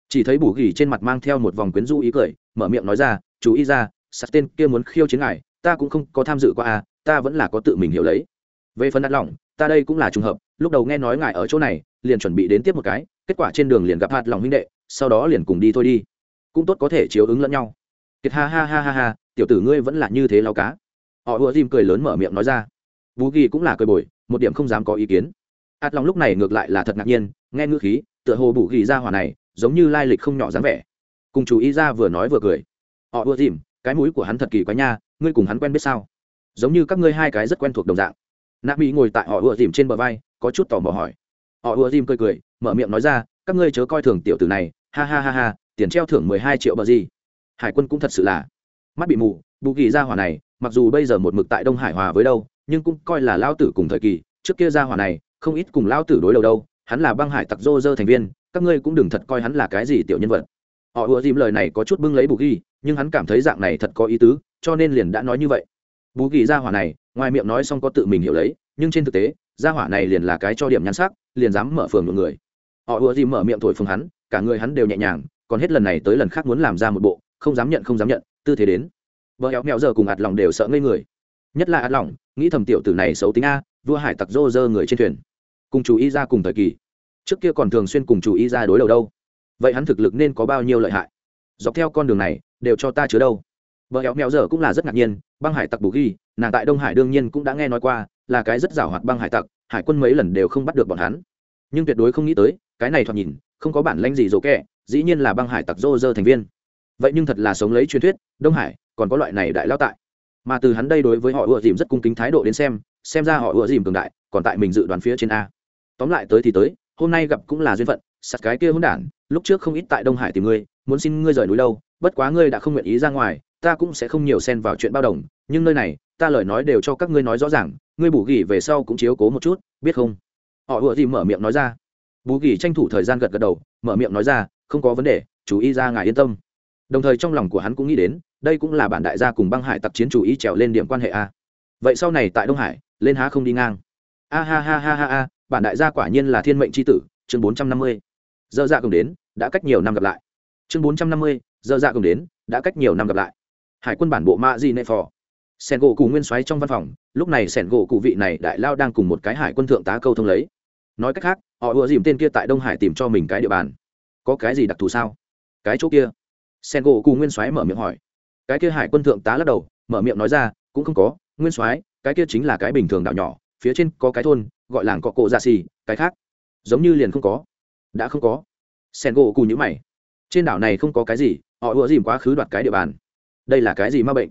Chỉ thấy bù ghi trên mặt mang theo một vòng quyến rũ ý cười, mở miệng nói ra, chú ý ra sắt tên kia muốn khiêu chiến ngài, ta cũng không có tham dự qua à ta vẫn là có tự mình hiểu lấy. Về phần ạt lòng, ta đây cũng là trùng hợp, lúc đầu nghe nói ngài ở chỗ này liền chuẩn bị đến tiếp một cái, kết quả trên đường liền gặp hạt lòng huynh đệ, sau đó liền cùng đi thôi đi. Cũng tốt có thể chiếu ứng lẫn nhau. Kiệt ha ha ha ha ha, tiểu tử ngươi vẫn là như thế lao cá. Họ ùa dìm cười lớn mở miệng nói ra. Bú ghi cũng là cười bồi, một điểm không dám có ý kiến. Hạt lòng lúc này ngược lại là thật ngạc nhiên, nghe ngữ khí, tựa hồ bù ghi ra hỏa này, giống như lai lịch không nhỏ dáng vẻ. Cùng chú ý ra vừa nói vừa cười. Họ ùa dìm, cái mũi của hắn thật kỳ quá nha, ngươi cùng hắn quen biết sao? Giống như các ngươi hai cái rất quen thuộc đồng dạng. Nạp mỹ ngồi tại họ ùa dìm trên bờ vai, có chút tò mò hỏi họ ùa dìm cười cười, mở miệng nói ra, các ngươi chớ coi thường tiểu tử này, ha ha ha ha, tiền treo thưởng mười hai triệu bờ gì. Hải quân cũng thật sự là mắt bị mù, bù kỳ ra hỏa này, mặc dù bây giờ một mực tại đông hải hòa với đâu, nhưng cũng coi là lao tử cùng thời kỳ, trước kia ra hỏa này, không ít cùng lao tử đối đầu đâu, hắn là băng hải tặc dô dơ thành viên, các ngươi cũng đừng thật coi hắn là cái gì tiểu nhân vật. Họ ùa dìm lời này có chút bưng lấy bù ghi, nhưng hắn cảm thấy dạng này thật có ý tứ, cho nên liền đã nói như vậy. Bù ghi ra hỏa này, ngoài miệng nói xong có tự mình hiểu lấy, nhưng trên thực tế gia hỏa này liền là cái cho điểm nhắn sắc, liền dám mở phường một người. Họ ùa gì mở miệng thổi phồng hắn, cả người hắn đều nhẹ nhàng, còn hết lần này tới lần khác muốn làm ra một bộ, không dám nhận, không dám nhận, tư thế đến. Vợ éo mẹo giờ cùng ạt lòng đều sợ ngây người. Nhất là ạt lòng, nghĩ thầm tiểu tử này xấu tính a, vua hải tặc rô rơ người trên thuyền. Cùng chú ý ra cùng thời kỳ. Trước kia còn thường xuyên cùng chú ý ra đối đầu đâu. Vậy hắn thực lực nên có bao nhiêu lợi hại? Dọc theo con đường này, đều cho ta chứa đâu. Vợ éo mẹo giờ cũng là rất ngạc nhiên, băng hải tặc bù ghi, nàng tại đông hải đương nhiên cũng đã nghe nói qua là cái rất giàu hoạt băng hải tặc, hải quân mấy lần đều không bắt được bọn hắn. Nhưng tuyệt đối không nghĩ tới, cái này thoạt nhìn, không có bản lãnh gì dồ kẹ, dĩ nhiên là băng hải tặc rô rơ thành viên. Vậy nhưng thật là sống lấy truyền thuyết, đông hải, còn có loại này đại lao tại. Mà từ hắn đây đối với họ ùa dìm rất cung kính thái độ đến xem xem ra họ ùa dìm cường đại, còn tại mình dự đoán phía trên a. Tóm lại tới thì tới, hôm nay gặp cũng là duyên phận sạt cái kia hôn đản, lúc trước không ít tại đông hải tìm ngươi, muốn xin ngươi rời núi lâu bất quá ngươi đã không nguyện ý ra ngoài, ta cũng sẽ không nhiều xen vào chuyện bao đồng, nhưng nơi này, ta lời nói đều cho các ngươi nói rõ ràng ngươi bù gỉ về sau cũng chiếu cố một chút, biết không? Họ ủa gì mở miệng nói ra. Bù gỉ tranh thủ thời gian gật gật đầu, mở miệng nói ra, không có vấn đề, chú ý ra ngài yên tâm. Đồng thời trong lòng của hắn cũng nghĩ đến, đây cũng là bản đại gia cùng băng hải tặc chiến chủ ý trèo lên điểm quan hệ a. Vậy sau này tại đông hải, lên há không đi ngang. A ha ha ha ha ha, bản đại gia quả nhiên là thiên mệnh c h i tử, chương bốn trăm năm mươi. Dơ dạ cùng đến, đã cách nhiều năm gặp lại. Chương bốn trăm năm mươi dơ dạ cùng đến, đã cách nhiều năm gặp lại. Hải quân bản bộ ma di nệ phò sẻn gỗ cụ nguyên xoáy trong văn phòng, lúc này sẻn gỗ cụ vị này đại lao đang cùng một cái hải quân thượng tá câu thông lấy. Nói cách khác, họ ùa dìm tên kia tại đông hải tìm cho mình cái địa bàn. Có cái gì đặc thù sao? Cái chỗ kia. Sen gỗ cù nguyên soái mở miệng hỏi. Cái kia hải quân thượng tá lắc đầu, mở miệng nói ra, cũng không có, nguyên soái, cái kia chính là cái bình thường đảo nhỏ, phía trên có cái thôn, gọi làng có cổ dạ xì, cái khác. Giống như liền không có. Đã không có. Sen gỗ cù nhữ mày. Trên đảo này không có cái gì, họ ùa dìm quá khứ đoạt cái địa bàn. Đây là cái gì ma bệnh?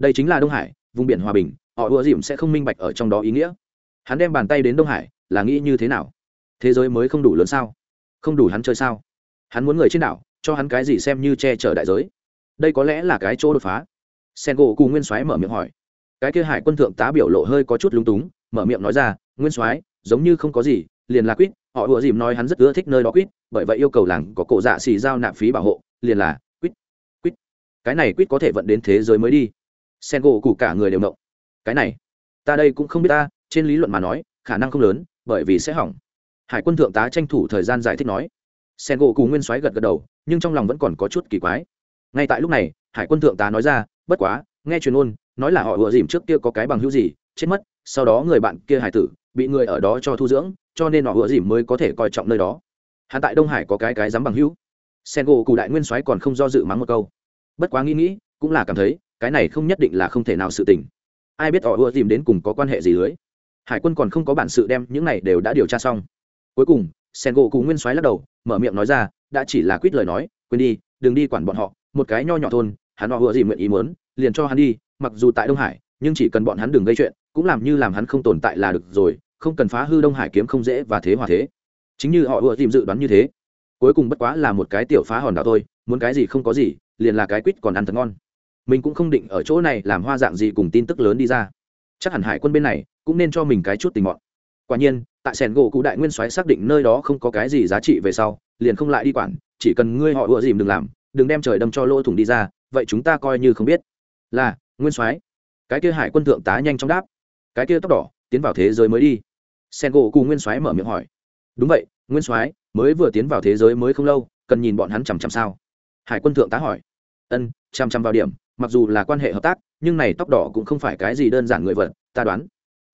Đây chính là đông hải vùng biển hòa bình họ ùa dìm sẽ không minh bạch ở trong đó ý nghĩa hắn đem bàn tay đến đông hải là nghĩ như thế nào thế giới mới không đủ lớn sao không đủ hắn chơi sao hắn muốn người trên đảo cho hắn cái gì xem như che chở đại giới đây có lẽ là cái chỗ đột phá sen gỗ cù nguyên soái mở miệng hỏi cái kia hải quân thượng tá biểu lộ hơi có chút lúng túng mở miệng nói ra nguyên soái giống như không có gì liền là quýt họ ùa dìm nói hắn rất ưa thích nơi đó quýt bởi vậy yêu cầu làng có cổ dạ xì giao nạp phí bảo hộ liền là quýt quýt cái này quýt có thể vận đến thế giới mới đi sen gỗ cụ cả người đều nộng cái này, ta đây cũng không biết ta, trên lý luận mà nói, khả năng không lớn, bởi vì sẽ hỏng. Hải quân thượng tá tranh thủ thời gian giải thích nói. Sen gỗ cụ nguyên soái gật gật đầu, nhưng trong lòng vẫn còn có chút kỳ quái. Ngay tại lúc này, hải quân thượng tá nói ra, bất quá, nghe truyền ôn nói là họ vừa dìm trước kia có cái bằng hữu gì, chết mất, sau đó người bạn kia hải tử bị người ở đó cho thu dưỡng, cho nên họ vừa dìm mới có thể coi trọng nơi đó. Hắn tại đông hải có cái cái dám bằng hữu. Sen gỗ cụ đại nguyên soái còn không do dự mắng một câu. Bất quá nghĩ nghĩ, cũng là cảm thấy cái này không nhất định là không thể nào sự tình. Ai biết họ ùa dìm đến cùng có quan hệ gì lưới? Hải quân còn không có bản sự đem những này đều đã điều tra xong. Cuối cùng sen gỗ cùng nguyên soái lắc đầu, mở miệng nói ra, đã chỉ là quýt lời nói, quên đi, đừng đi quản bọn họ. Một cái nho nhỏ thôn, hắn họ vừa gì nguyện ý muốn, liền cho hắn đi, mặc dù tại đông hải, nhưng chỉ cần bọn hắn đừng gây chuyện, cũng làm như làm hắn không tồn tại là được rồi, không cần phá hư đông hải kiếm không dễ và thế hòa thế. Chính như họ vừa tìm dự đoán như thế. Cuối cùng bất quá là một cái tiểu phá hòn đảo thôi, muốn cái gì không có gì, liền là cái quýt còn ăn thật ngon mình cũng không định ở chỗ này làm hoa dạng gì cùng tin tức lớn đi ra. Chắc hẳn hải quân bên này cũng nên cho mình cái chút tình mọn. Quả nhiên, tại sẻn gỗ cụ đại nguyên soái xác định nơi đó không có cái gì giá trị về sau, liền không lại đi quản, chỉ cần ngươi họ ủa dìm đừng làm, đừng đem trời đâm cho lỗ thủng đi ra, vậy chúng ta coi như không biết. Là, nguyên soái, cái kia hải quân thượng tá nhanh chóng đáp. Cái kia tóc đỏ, tiến vào thế giới mới đi. Sen gỗ cụ nguyên soái mở miệng hỏi. Đúng vậy, nguyên soái, mới vừa tiến vào thế giới mới không lâu, cần nhìn bọn hắn chằm chằm sao? Hải quân thượng tá hỏi. Ân, chằm chằm vào điểm mặc dù là quan hệ hợp tác, nhưng này tóc đỏ cũng không phải cái gì đơn giản người vật, ta đoán.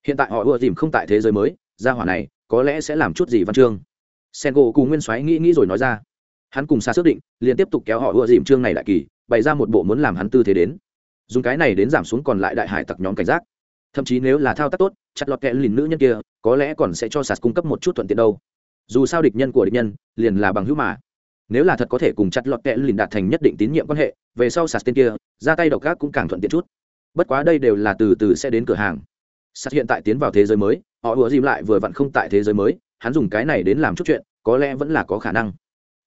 Hiện tại họ ưa dìm không tại thế giới mới, gia hỏa này có lẽ sẽ làm chút gì văn chương. Sen gỗ cùng nguyên soái nghĩ nghĩ rồi nói ra. Hắn cùng xa xác định liền tiếp tục kéo họ ưa dìm chương này đại kỳ, bày ra một bộ muốn làm hắn tư thế đến. Dùng cái này đến giảm xuống còn lại đại hải tặc nhóm cảnh giác. Thậm chí nếu là thao tác tốt, chặt lọt kẽ lìn nữ nhân kia, có lẽ còn sẽ cho sạt cung cấp một chút thuận tiện đâu. Dù sao địch nhân của địch nhân, liền là bằng hữu mà nếu là thật có thể cùng chặt lọt kẽ lìn đạt thành nhất định tín nhiệm quan hệ, về sau sạt tên kia, ra tay độc gác cũng càng thuận tiện chút. Bất quá đây đều là từ từ sẽ đến cửa hàng. Sạt hiện tại tiến vào thế giới mới, họ ùa dìm lại vừa vặn không tại thế giới mới, hắn dùng cái này đến làm chút chuyện, có lẽ vẫn là có khả năng.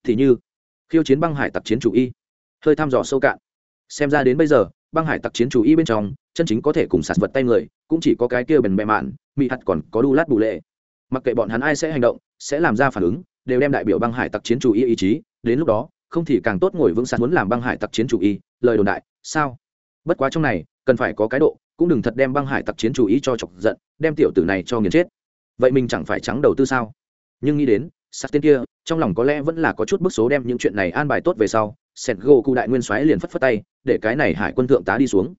Thì như, khiêu chiến băng hải tặc chiến chủ y. Hơi thăm dò sâu cạn. Xem ra đến bây giờ, băng hải tặc chiến chủ y bên trong, chân chính có thể cùng sạt vật tay người, cũng chỉ có cái kia bền bẹ mạn, mị hạt còn có đu lát bù lệ. Mặc kệ bọn hắn ai sẽ hành động, sẽ làm ra phản ứng đều đem đại biểu băng hải tặc chiến chủ y ý chí, đến lúc đó, không thì càng tốt ngồi vững sàn muốn làm băng hải tặc chiến chủ y, lời đồn đại, sao? Bất quá trong này, cần phải có cái độ, cũng đừng thật đem băng hải tặc chiến chủ y cho chọc giận, đem tiểu tử này cho nghiền chết. Vậy mình chẳng phải trắng đầu tư sao? Nhưng nghĩ đến sắc tên kia, trong lòng có lẽ vẫn là có chút bức số đem những chuyện này an bài tốt về sau, sẹt gỗ cụ đại nguyên soái liền phất phất tay, để cái này hải quân thượng tá đi xuống.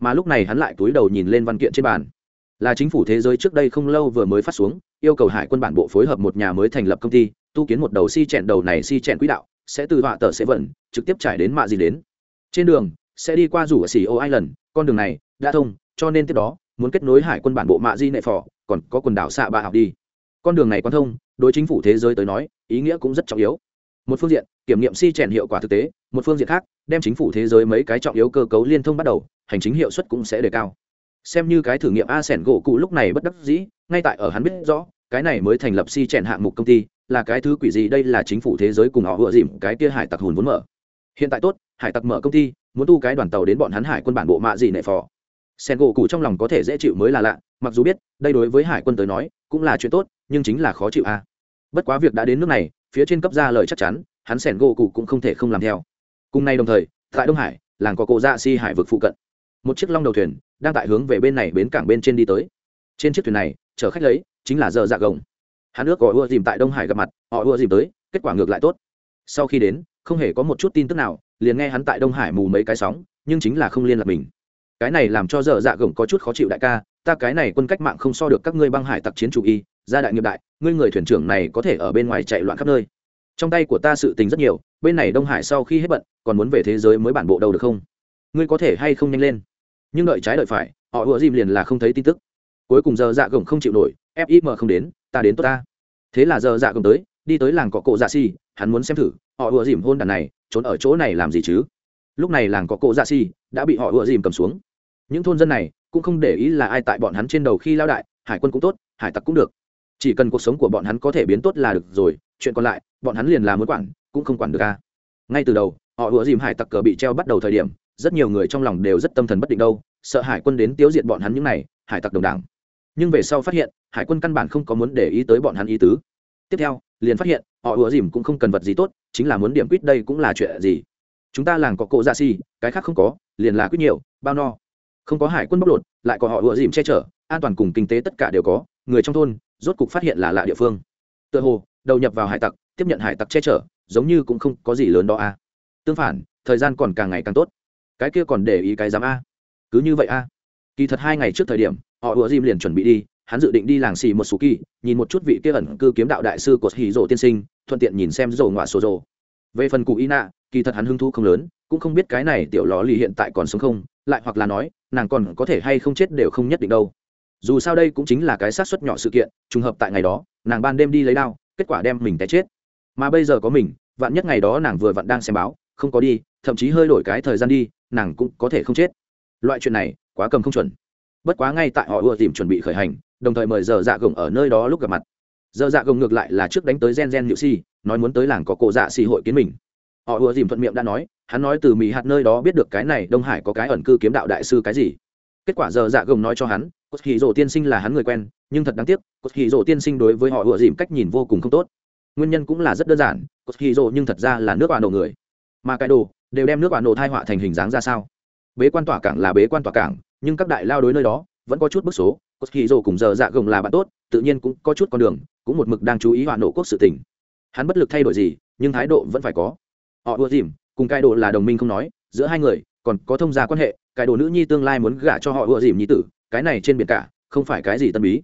Mà lúc này hắn lại túi đầu nhìn lên văn kiện trên bàn. Là chính phủ thế giới trước đây không lâu vừa mới phát xuống, yêu cầu hải quân bản bộ phối hợp một nhà mới thành lập công ty tu kiến một đầu si chẹn đầu này si chẹn quỹ đạo, sẽ từ họa tờ sẽ vận, trực tiếp trải đến mạ gì đến. Trên đường, sẽ đi qua rủ ở xì ô island, con đường này đã thông, cho nên tiếp đó, muốn kết nối hải quân bản bộ mạ di nệ phò, còn có quần đảo xạ bạ học đi. Con đường này quan thông, đối chính phủ thế giới tới nói, ý nghĩa cũng rất trọng yếu. Một phương diện, kiểm nghiệm si chèn hiệu quả thực tế, một phương diện khác, đem chính phủ thế giới mấy cái trọng yếu cơ cấu liên thông bắt đầu, hành chính hiệu suất cũng sẽ đề cao. Xem như cái thử nghiệm a sẻn gỗ cụ lúc này bất đắc dĩ, ngay tại ở hắn biết rõ cái này mới thành lập si chèn hạng mục công ty, là cái thứ quỷ gì đây là chính phủ thế giới cùng họ vừa dìm cái kia hải tặc hùn vốn mở. Hiện tại tốt, hải tặc mở công ty, muốn tu cái đoàn tàu đến bọn hắn hải quân bản bộ mạ gì nệ phò. Sen gỗ cụ trong lòng có thể dễ chịu mới là lạ, mặc dù biết, đây đối với hải quân tới nói, cũng là chuyện tốt, nhưng chính là khó chịu a bất quá việc đã đến nước này, phía trên cấp ra lời chắc chắn, hắn sẻn gỗ cụ cũng không thể không làm theo. Cùng nay đồng thời, tại đông hải, làng có cổ dạ si hải vực phụ cận. Một chiếc long đầu thuyền, đang tại hướng về bên này bến cảng bên trên đi tới. Trên chiếc thuyền này, chở khách lấy chính là giờ dạ gồng. Hắn ước có ưa dìm tại đông hải gặp mặt, họ ưa dìm tới, kết quả ngược lại tốt. Sau khi đến, không hề có một chút tin tức nào, liền nghe hắn tại đông hải mù mấy cái sóng, nhưng chính là không liên lạc mình. Cái này làm cho dở dạ gồng có chút khó chịu đại ca, ta cái này quân cách mạng không so được các ngươi băng hải tặc chiến chủ y, gia đại nghiệp đại, ngươi người thuyền trưởng này có thể ở bên ngoài chạy loạn khắp nơi. Trong tay của ta sự tình rất nhiều, bên này đông hải sau khi hết bận, còn muốn về thế giới mới bản bộ đâu được không? Ngươi có thể hay không nhanh lên? Nhưng đợi trái đợi phải, họ ùa dìm liền là không thấy tin tức. Cuối cùng giờ dạ gồng không chịu nổi fim không đến, ta đến tốt ta. Thế là giờ dạ gồng tới, đi tới làng cọ cổ dạ si hắn muốn xem thử, họ ùa dìm hôn đàn này, trốn ở chỗ này làm gì chứ? Lúc này làng cọ cổ dạ si đã bị họ ùa dìm cầm xuống. Những thôn dân này cũng không để ý là ai tại bọn hắn trên đầu khi lao đại, hải quân cũng tốt, hải tặc cũng được. Chỉ cần cuộc sống của bọn hắn có thể biến tốt là được rồi, chuyện còn lại, bọn hắn liền là muốn quản, cũng không quản được ca ngay từ đầu, họ ùa dìm hải tặc cờ bị treo bắt đầu thời điểm, rất nhiều người trong lòng đều rất tâm thần bất định đâu, sợ hải quân đến tiêu diệt bọn hắn những này, hải tặc đồng đảng. Nhưng về sau phát hiện hải quân căn bản không có muốn để ý tới bọn hắn ý tứ. Tiếp theo, liền phát hiện, họ ùa dìm cũng không cần vật gì tốt, chính là muốn điểm quýt đây cũng là chuyện gì? Chúng ta làng có cộ dạ ra si cái khác không có, liền là quýt nhiều, bao no. Không có hải quân bóc lột, lại có họ ùa dìm che chở, an toàn cùng kinh tế tất cả đều có, người trong thôn, rốt cục phát hiện là lạ địa phương. Tựa hồ, đầu nhập vào hải tặc, tiếp nhận hải tặc che chở, giống như cũng không có gì lớn đó a. Tương phản, thời gian còn càng ngày càng tốt. Cái kia còn để ý cái dám a. Cứ như vậy a. Kỳ thật hai ngày trước thời điểm, họ ùa dìm liền chuẩn bị đi hắn dự định đi làng xì một số kỳ, nhìn một chút vị kia ẩn cư kiếm đạo đại sư của hì rỗ tiên sinh, thuận tiện nhìn xem rổ ngoạ sổ rổ. Về phần cụ y nạ kỳ thật hắn hứng thú không lớn, cũng không biết cái này tiểu lò lì hiện tại còn sống không, lại hoặc là nói, nàng còn có thể hay không chết đều không nhất định đâu. Dù sao đây cũng chính là cái sát xuất nhỏ sự kiện, trùng hợp tại ngày đó, nàng ban đêm đi lấy đao, kết quả đem mình té chết. Mà bây giờ có mình, vạn nhất ngày đó nàng vừa vặn đang xem báo, không có đi, thậm chí hơi đổi cái thời gian đi, nàng cũng có thể không chết. Loại chuyện này, quá cầm không chuẩn. Bất quá ngay tại họ ưa tìm chuẩn bị khởi hành đồng thời mời giờ dạ gồng ở nơi đó lúc gặp mặt. Giờ dạ gồng ngược lại là trước đánh tới gen gen nhự si, nói muốn tới làng có cổ dạ xì hội kiến mình. Họ ùa dìm thuận miệng đã nói, hắn nói từ mỹ hạt nơi đó biết được cái này đông hải có cái ẩn cư kiếm đạo đại sư cái gì. Kết quả giờ dạ gồng nói cho hắn, cốt hì rổ tiên sinh là hắn người quen, nhưng thật đáng tiếc, cốt hì rổ tiên sinh đối với họ ùa dìm cách nhìn vô cùng không tốt. Nguyên nhân cũng là rất đơn giản, cốt hì rổ nhưng thật ra là nước bà nổ người. Mà cái đồ đều đem nước bà nổ thai họa thành hình dáng ra sao? Bế quan tỏa cảng là bế quan tỏa cảng, nhưng các đại lao đối nơi đó vẫn có chút bức số. Có khi dồ cùng giờ dạ gồng là bạn tốt, tự nhiên cũng có chút con đường, cũng một mực đang chú ý hoạn nổ quốc sự tình. Hắn bất lực thay đổi gì, nhưng thái độ vẫn phải có. Họ ưa dìm, cùng cai đồ là đồng minh không nói, giữa hai người, còn có thông gia quan hệ, cái đồ nữ nhi tương lai muốn gả cho họ ưa dìm nhi tử, cái này trên biển cả, không phải cái gì tân bí.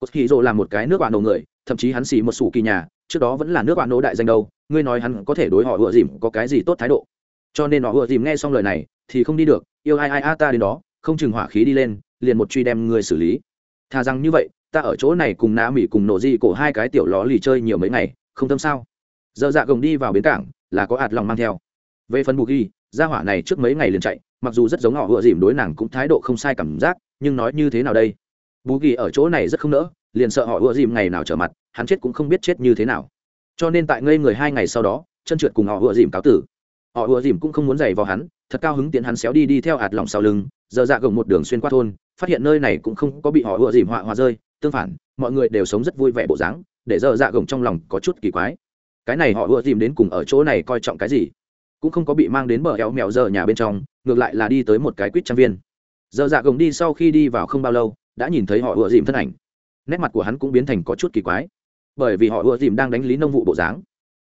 Có khi dồ là một cái nước bạn nổ người, thậm chí hắn xì một sủ kỳ nhà, trước đó vẫn là nước bạn nổ đại danh đâu, ngươi nói hắn có thể đối họ ưa dìm có cái gì tốt thái độ? Cho nên họ ưa dìm nghe xong lời này, thì không đi được, yêu ai ai a ta đến đó, không chừng hỏa khí đi lên liền một truy đem người xử lý. Thà rằng như vậy, ta ở chỗ này cùng nã mỹ cùng nổ di cổ hai cái tiểu ló lì chơi nhiều mấy ngày, không tâm sao? Giờ dạ gồng đi vào bến cảng, là có ạt lòng mang theo. Về phần bù ghi, gia hỏa này trước mấy ngày liền chạy, mặc dù rất giống họ vừa dìm đối nàng cũng thái độ không sai cảm giác, nhưng nói như thế nào đây? Bù ghi ở chỗ này rất không nỡ, liền sợ họ vừa dìm ngày nào trở mặt, hắn chết cũng không biết chết như thế nào. Cho nên tại ngây người hai ngày sau đó, chân trượt cùng họ vừa dìm cáo tử. Họ vừa dìm cũng không muốn giày vào hắn, thật cao hứng tiến hắn xéo đi đi theo hạt lòng sau lưng, giờ dạ gồng một đường xuyên qua thôn phát hiện nơi này cũng không có bị họ ùa dìm họa hòa rơi, tương phản, mọi người đều sống rất vui vẻ bộ dáng, để giờ dạ gồng trong lòng có chút kỳ quái. Cái này họ ùa dìm đến cùng ở chỗ này coi trọng cái gì? Cũng không có bị mang đến bờ éo mèo giờ nhà bên trong, ngược lại là đi tới một cái quýt trang viên. Giờ dạ gồng đi sau khi đi vào không bao lâu, đã nhìn thấy họ ùa dìm thân ảnh. Nét mặt của hắn cũng biến thành có chút kỳ quái. Bởi vì họ ùa dìm đang đánh lý nông vụ bộ dáng.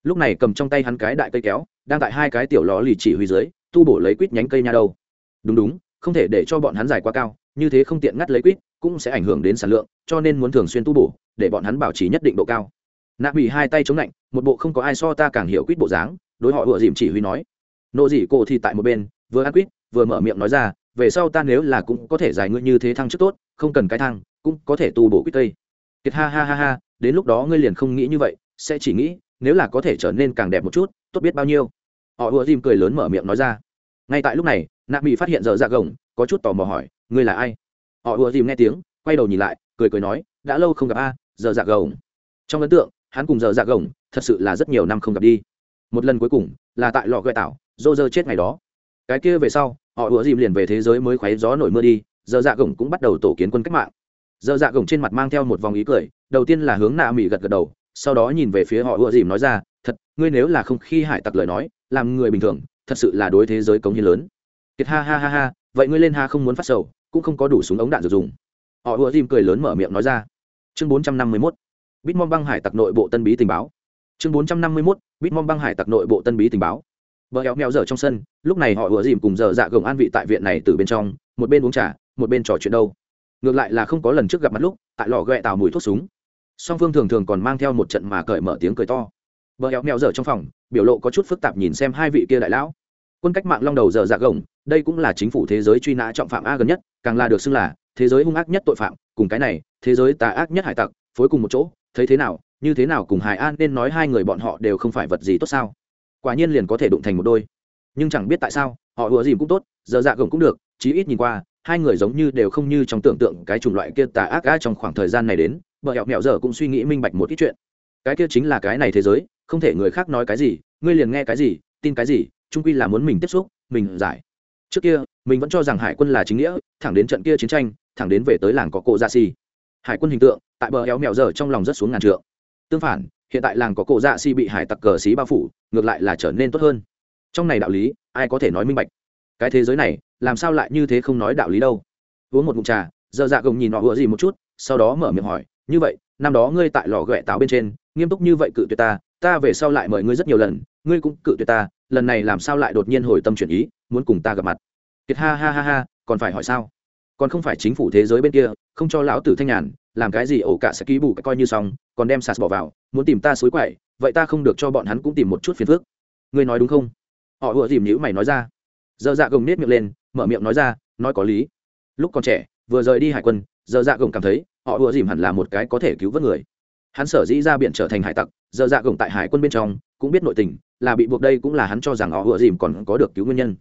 Lúc này cầm trong tay hắn cái đại cây kéo, đang tại hai cái tiểu lò lì chỉ huy dưới, tu bổ lấy quýt nhánh cây nha đâu. Đúng đúng, không thể để cho bọn hắn dài quá cao như thế không tiện ngắt lấy quýt, cũng sẽ ảnh hưởng đến sản lượng, cho nên muốn thường xuyên tu bổ, để bọn hắn bảo trì nhất định độ cao. Nạ bị hai tay chống lạnh, một bộ không có ai so ta càng hiểu quýt bộ dáng, đối họ ùa dìm chỉ huy nói. Nộ dị cô thì tại một bên, vừa ăn quýt, vừa mở miệng nói ra, về sau ta nếu là cũng có thể giải ngươi như thế thăng chức tốt, không cần cái thang cũng có thể tu bổ quýt cây. Kiệt ha ha ha ha, đến lúc đó ngươi liền không nghĩ như vậy, sẽ chỉ nghĩ, nếu là có thể trở nên càng đẹp một chút, tốt biết bao nhiêu. Họ ùa dìm cười lớn mở miệng nói ra. Ngay tại lúc này nạ mỹ phát hiện dở dạ gồng, có chút tò mò hỏi, ngươi là ai? Họ ùa dìm nghe tiếng, quay đầu nhìn lại, cười cười nói, đã lâu không gặp a dở dạ gồng. Trong ấn tượng, hắn cùng dở dạ gồng, thật sự là rất nhiều năm không gặp đi. Một lần cuối cùng, là tại lò gợi tảo dô dơ chết ngày đó. Cái kia về sau, họ ùa dìm liền về thế giới mới khoáy gió nổi mưa đi Dở dạ gồng cũng bắt đầu tổ kiến quân cách mạng. Dở dạ gồng trên mặt mang theo một vòng ý cười, đầu tiên là hướng nạ mỹ gật gật đầu, sau đó nhìn về phía họ ùa dìm nói ra, thật, ngươi nếu là không khi hải tặc lời nói, làm người bình thường, thật sự là đối thế giới cống hiến lớn kiệt ha ha ha ha, vậy ngươi lên ha không muốn phát sầu, cũng không có đủ súng ống đạn được dùng. Họ ùa dìm cười lớn mở miệng nói ra. Chương bốn trăm năm mươi mốt, bitmom băng hải tặc nội bộ tân bí tình báo. Chương bốn trăm năm mươi mốt, bitmom băng hải tặc nội bộ tân bí tình báo. Vợ éo mèo dở trong sân, lúc này họ ùa dìm cùng dở dạ gồng an vị tại viện này từ bên trong, một bên uống trà, một bên trò chuyện đâu. Ngược lại là không có lần trước gặp mặt lúc, tại lò ghẹ tào mùi thuốc súng. Song phương thường thường còn mang theo một trận mà cởi mở tiếng cười to. Vợ éo mèo dở trong phòng, biểu lộ có chút phức tạp nhìn xem hai vị kia đại lão. Quân cách mạng long đầu dở dạ gồng đây cũng là chính phủ thế giới truy nã trọng phạm a gần nhất, càng là được xưng là thế giới hung ác nhất tội phạm, cùng cái này, thế giới tà ác nhất hải tặc, phối cùng một chỗ, thấy thế nào, như thế nào cùng hải an nên nói hai người bọn họ đều không phải vật gì tốt sao? Quả nhiên liền có thể đụng thành một đôi. Nhưng chẳng biết tại sao, họ ùa dìm cũng tốt, giờ dạ gồng cũng được, chí ít nhìn qua, hai người giống như đều không như trong tưởng tượng cái chủng loại kia tà ác a trong khoảng thời gian này đến, bờ hẹo mẹo giờ cũng suy nghĩ minh bạch một ít chuyện. Cái kia chính là cái này thế giới, không thể người khác nói cái gì, ngươi liền nghe cái gì, tin cái gì trung quy là muốn mình tiếp xúc, mình giải trước kia, mình vẫn cho rằng hải quân là chính nghĩa, thẳng đến trận kia chiến tranh, thẳng đến về tới làng có cổ dạ xì. Hải quân hình tượng, tại bờ éo mèo giờ trong lòng rất xuống ngàn trượng. Tương phản, hiện tại làng có cổ dạ xì bị hải tặc cờ xí bao phủ, ngược lại là trở nên tốt hơn. Trong này đạo lý, ai có thể nói minh bạch? Cái thế giới này, làm sao lại như thế không nói đạo lý đâu? Uống một mụn trà, giờ dạ gồng nhìn họ vừa gì một chút, sau đó mở miệng hỏi, như vậy, năm đó ngươi tại lò ghẹ táo bên trên, nghiêm túc như vậy cự tuyệt ta ta về sau lại mời ngươi rất nhiều lần, ngươi cũng cự tuyệt ta lần này làm sao lại đột nhiên hồi tâm chuyển ý, muốn cùng ta gặp mặt? Kiệt ha ha ha ha, còn phải hỏi sao? Còn không phải chính phủ thế giới bên kia, không cho lão tử thanh nhàn, làm cái gì ổ cả sẽ ký bù coi như xong, còn đem sạt bỏ vào, muốn tìm ta xối quậy, vậy ta không được cho bọn hắn cũng tìm một chút phiền phức. Ngươi nói đúng không? Họ ùa dìm nhữ mày nói ra. Dơ dạ gồng nết miệng lên, mở miệng nói ra, nói có lý. Lúc còn trẻ, vừa rời đi hải quân Dơ dạ gồng cảm thấy, họ ùa dìm hẳn là một cái có thể cứu vớt người. Hắn sở dĩ ra biển trở thành hải tặc Dơ dạ gồng tại hải quân bên trong, cũng biết nội tình là bị buộc đây cũng là hắn cho rằng họ ùa dìm còn có được cứu nguyên nhân.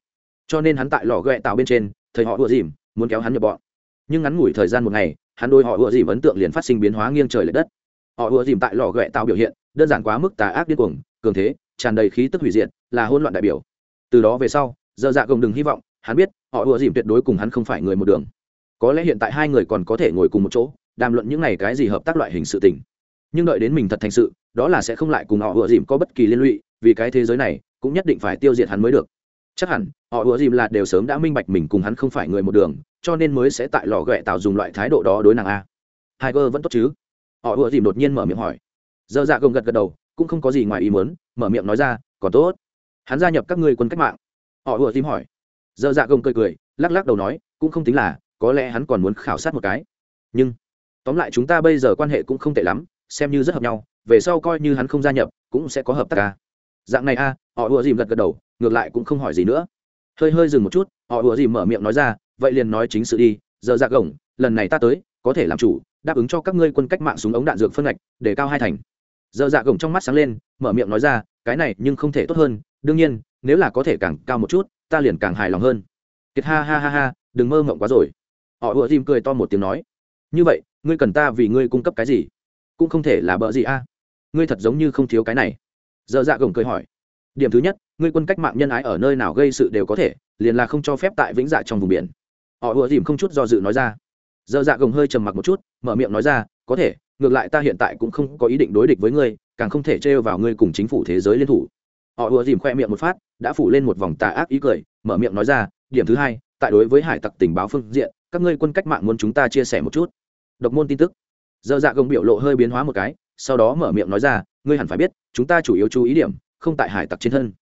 Cho nên hắn tại lò ghẹ tạo bên trên, thầy họ ùa dìm muốn kéo hắn nhập bọn. Nhưng ngắn ngủi thời gian một ngày, hắn đôi họ ùa dìm ấn tượng liền phát sinh biến hóa nghiêng trời l ệ đất. Họ ùa dìm tại lò ghẹ tạo biểu hiện, đơn giản quá mức tà ác điên cuồng, cường thế, tràn đầy khí tức hủy diệt, là hôn loạn đại biểu. Từ đó về sau, giờ dạ gồng đừng hy vọng, hắn biết, họ ùa dìm tuyệt đối cùng hắn không phải người một đường. Có lẽ hiện tại hai người còn có thể ngồi cùng một chỗ, đàm luận những n à y cái gì hợp tác loại hình sự tình. Nhưng đợi đến mình thật thành sự, đó là sẽ không lại cùng họ ùa dìm có bất kỳ liên lụy vì cái thế giới này, cũng nhất định phải tiêu diệt hắn mới được. Chắc hẳn, họ ùa dìm là đều sớm đã minh bạch mình cùng hắn không phải người một đường, cho nên mới sẽ tại lò ghẹ tạo dùng loại thái độ đó đối nàng a. Hai cơ vẫn tốt chứ? Họ ùa dìm đột nhiên mở miệng hỏi. Dơ dạ gồng gật gật đầu, cũng không có gì ngoài ý muốn, mở miệng nói ra, còn tốt. Hắn gia nhập các ngươi quân cách mạng. Họ ùa dìm hỏi. Dơ dạ gồng cười cười, lắc lắc đầu nói, cũng không tính là, có lẽ hắn còn muốn khảo sát một cái. Nhưng, tóm lại chúng ta bây giờ quan hệ cũng không tệ lắm, xem như rất hợp nhau, về sau coi như hắn không gia nhập, cũng sẽ có hợp tác ca dạng này a, họ ùa dìm gật gật đầu, ngược lại cũng không hỏi gì nữa. Hơi hơi dừng một chút, họ ùa dìm mở miệng nói ra, vậy liền nói chính sự đi, giờ dạ gồng, lần này ta tới, có thể làm chủ, đáp ứng cho các ngươi quân cách mạng súng ống đạn dược phân ngạch, để cao hai thành. Giờ dạ gồng trong mắt sáng lên, mở miệng nói ra, cái này nhưng không thể tốt hơn, đương nhiên, nếu là có thể càng cao một chút, ta liền càng hài lòng hơn. Kiệt ha ha ha ha, đừng mơ mộng quá rồi. Họ ùa dìm cười to một tiếng nói, như vậy, ngươi cần ta vì ngươi cung cấp cái gì? Cũng không thể là bợ gì a. Ngươi thật giống như không thiếu cái này dơ dạ gồng cười hỏi, điểm thứ nhất, ngươi quân cách mạng nhân ái ở nơi nào gây sự đều có thể, liền là không cho phép tại vĩnh dạ trong vùng biển. Họ ùa dìm không chút do dự nói ra. Dơ dạ gồng hơi trầm mặc một chút, mở miệng nói ra, có thể, ngược lại ta hiện tại cũng không có ý định đối địch với ngươi, càng không thể trêu vào ngươi cùng chính phủ thế giới liên thủ. Họ ùa dìm khoe miệng một phát, đã phủ lên một vòng tà ác ý cười, mở miệng nói ra, điểm thứ hai, tại đối với hải tặc tình báo phương diện, các ngươi quân cách mạng muốn chúng ta chia sẻ một chút. Độc môn tin tức. Dơ dạ gồng biểu lộ hơi biến hóa một cái sau đó mở miệng nói ra, ngươi hẳn phải biết, chúng ta chủ yếu chú ý điểm, không tại hải tặc trên thân.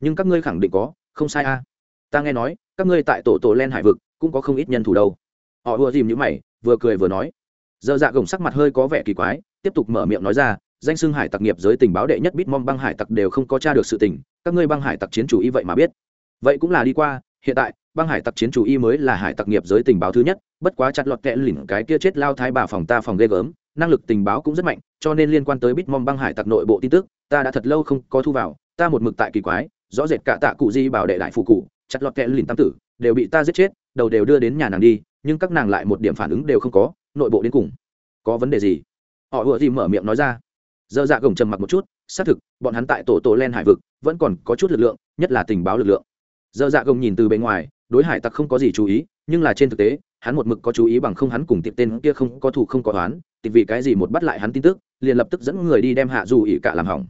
Nhưng các ngươi khẳng định có, không sai a. Ta nghe nói, các ngươi tại tổ tổ len hải vực, cũng có không ít nhân thủ đâu. Họ ùa dìm những mày, vừa cười vừa nói. Dơ dạ gồng sắc mặt hơi có vẻ kỳ quái, tiếp tục mở miệng nói ra, danh xưng hải tặc nghiệp giới tình báo đệ nhất bít mong băng hải tặc đều không có t r a được sự tình, các ngươi băng hải tặc chiến chủ y vậy mà biết. Vậy cũng là đi qua, hiện tại, băng hải tặc chiến chủ y mới là hải tặc nghiệp giới tình báo thứ nhất, bất quá chặt lọt kẽ lỉnh cái kia chết lao thái bà phòng ta phòng ghê gớm năng lực tình báo cũng rất mạnh, cho nên liên quan tới bitmom băng hải tặc nội bộ tin tức, ta đã thật lâu không có thu vào, ta một mực tại kỳ quái, rõ rệt cả tạ cụ di bảo đệ đại phụ cụ, chặt lọt kẽ lỉnh tam tử, đều bị ta giết chết, đầu đều đưa đến nhà nàng đi, nhưng các nàng lại một điểm phản ứng đều không có, nội bộ đến cùng có vấn đề gì? Họ vừa gì mở miệng nói ra. Dơ dạ gồng trầm mặc một chút, xác thực, bọn hắn tại tổ tổ len hải vực vẫn còn có chút lực lượng, nhất là tình báo lực lượng. Dơ dạ gồng nhìn từ bên ngoài, đối hải tặc không có gì chú ý, nhưng là trên thực tế hắn một mực có chú ý bằng không hắn cùng tiệp tên kia không có thủ không có toán tịch vì cái gì một bắt lại hắn tin tức, liền lập tức dẫn người đi đem hạ dù ỉ cả làm hỏng.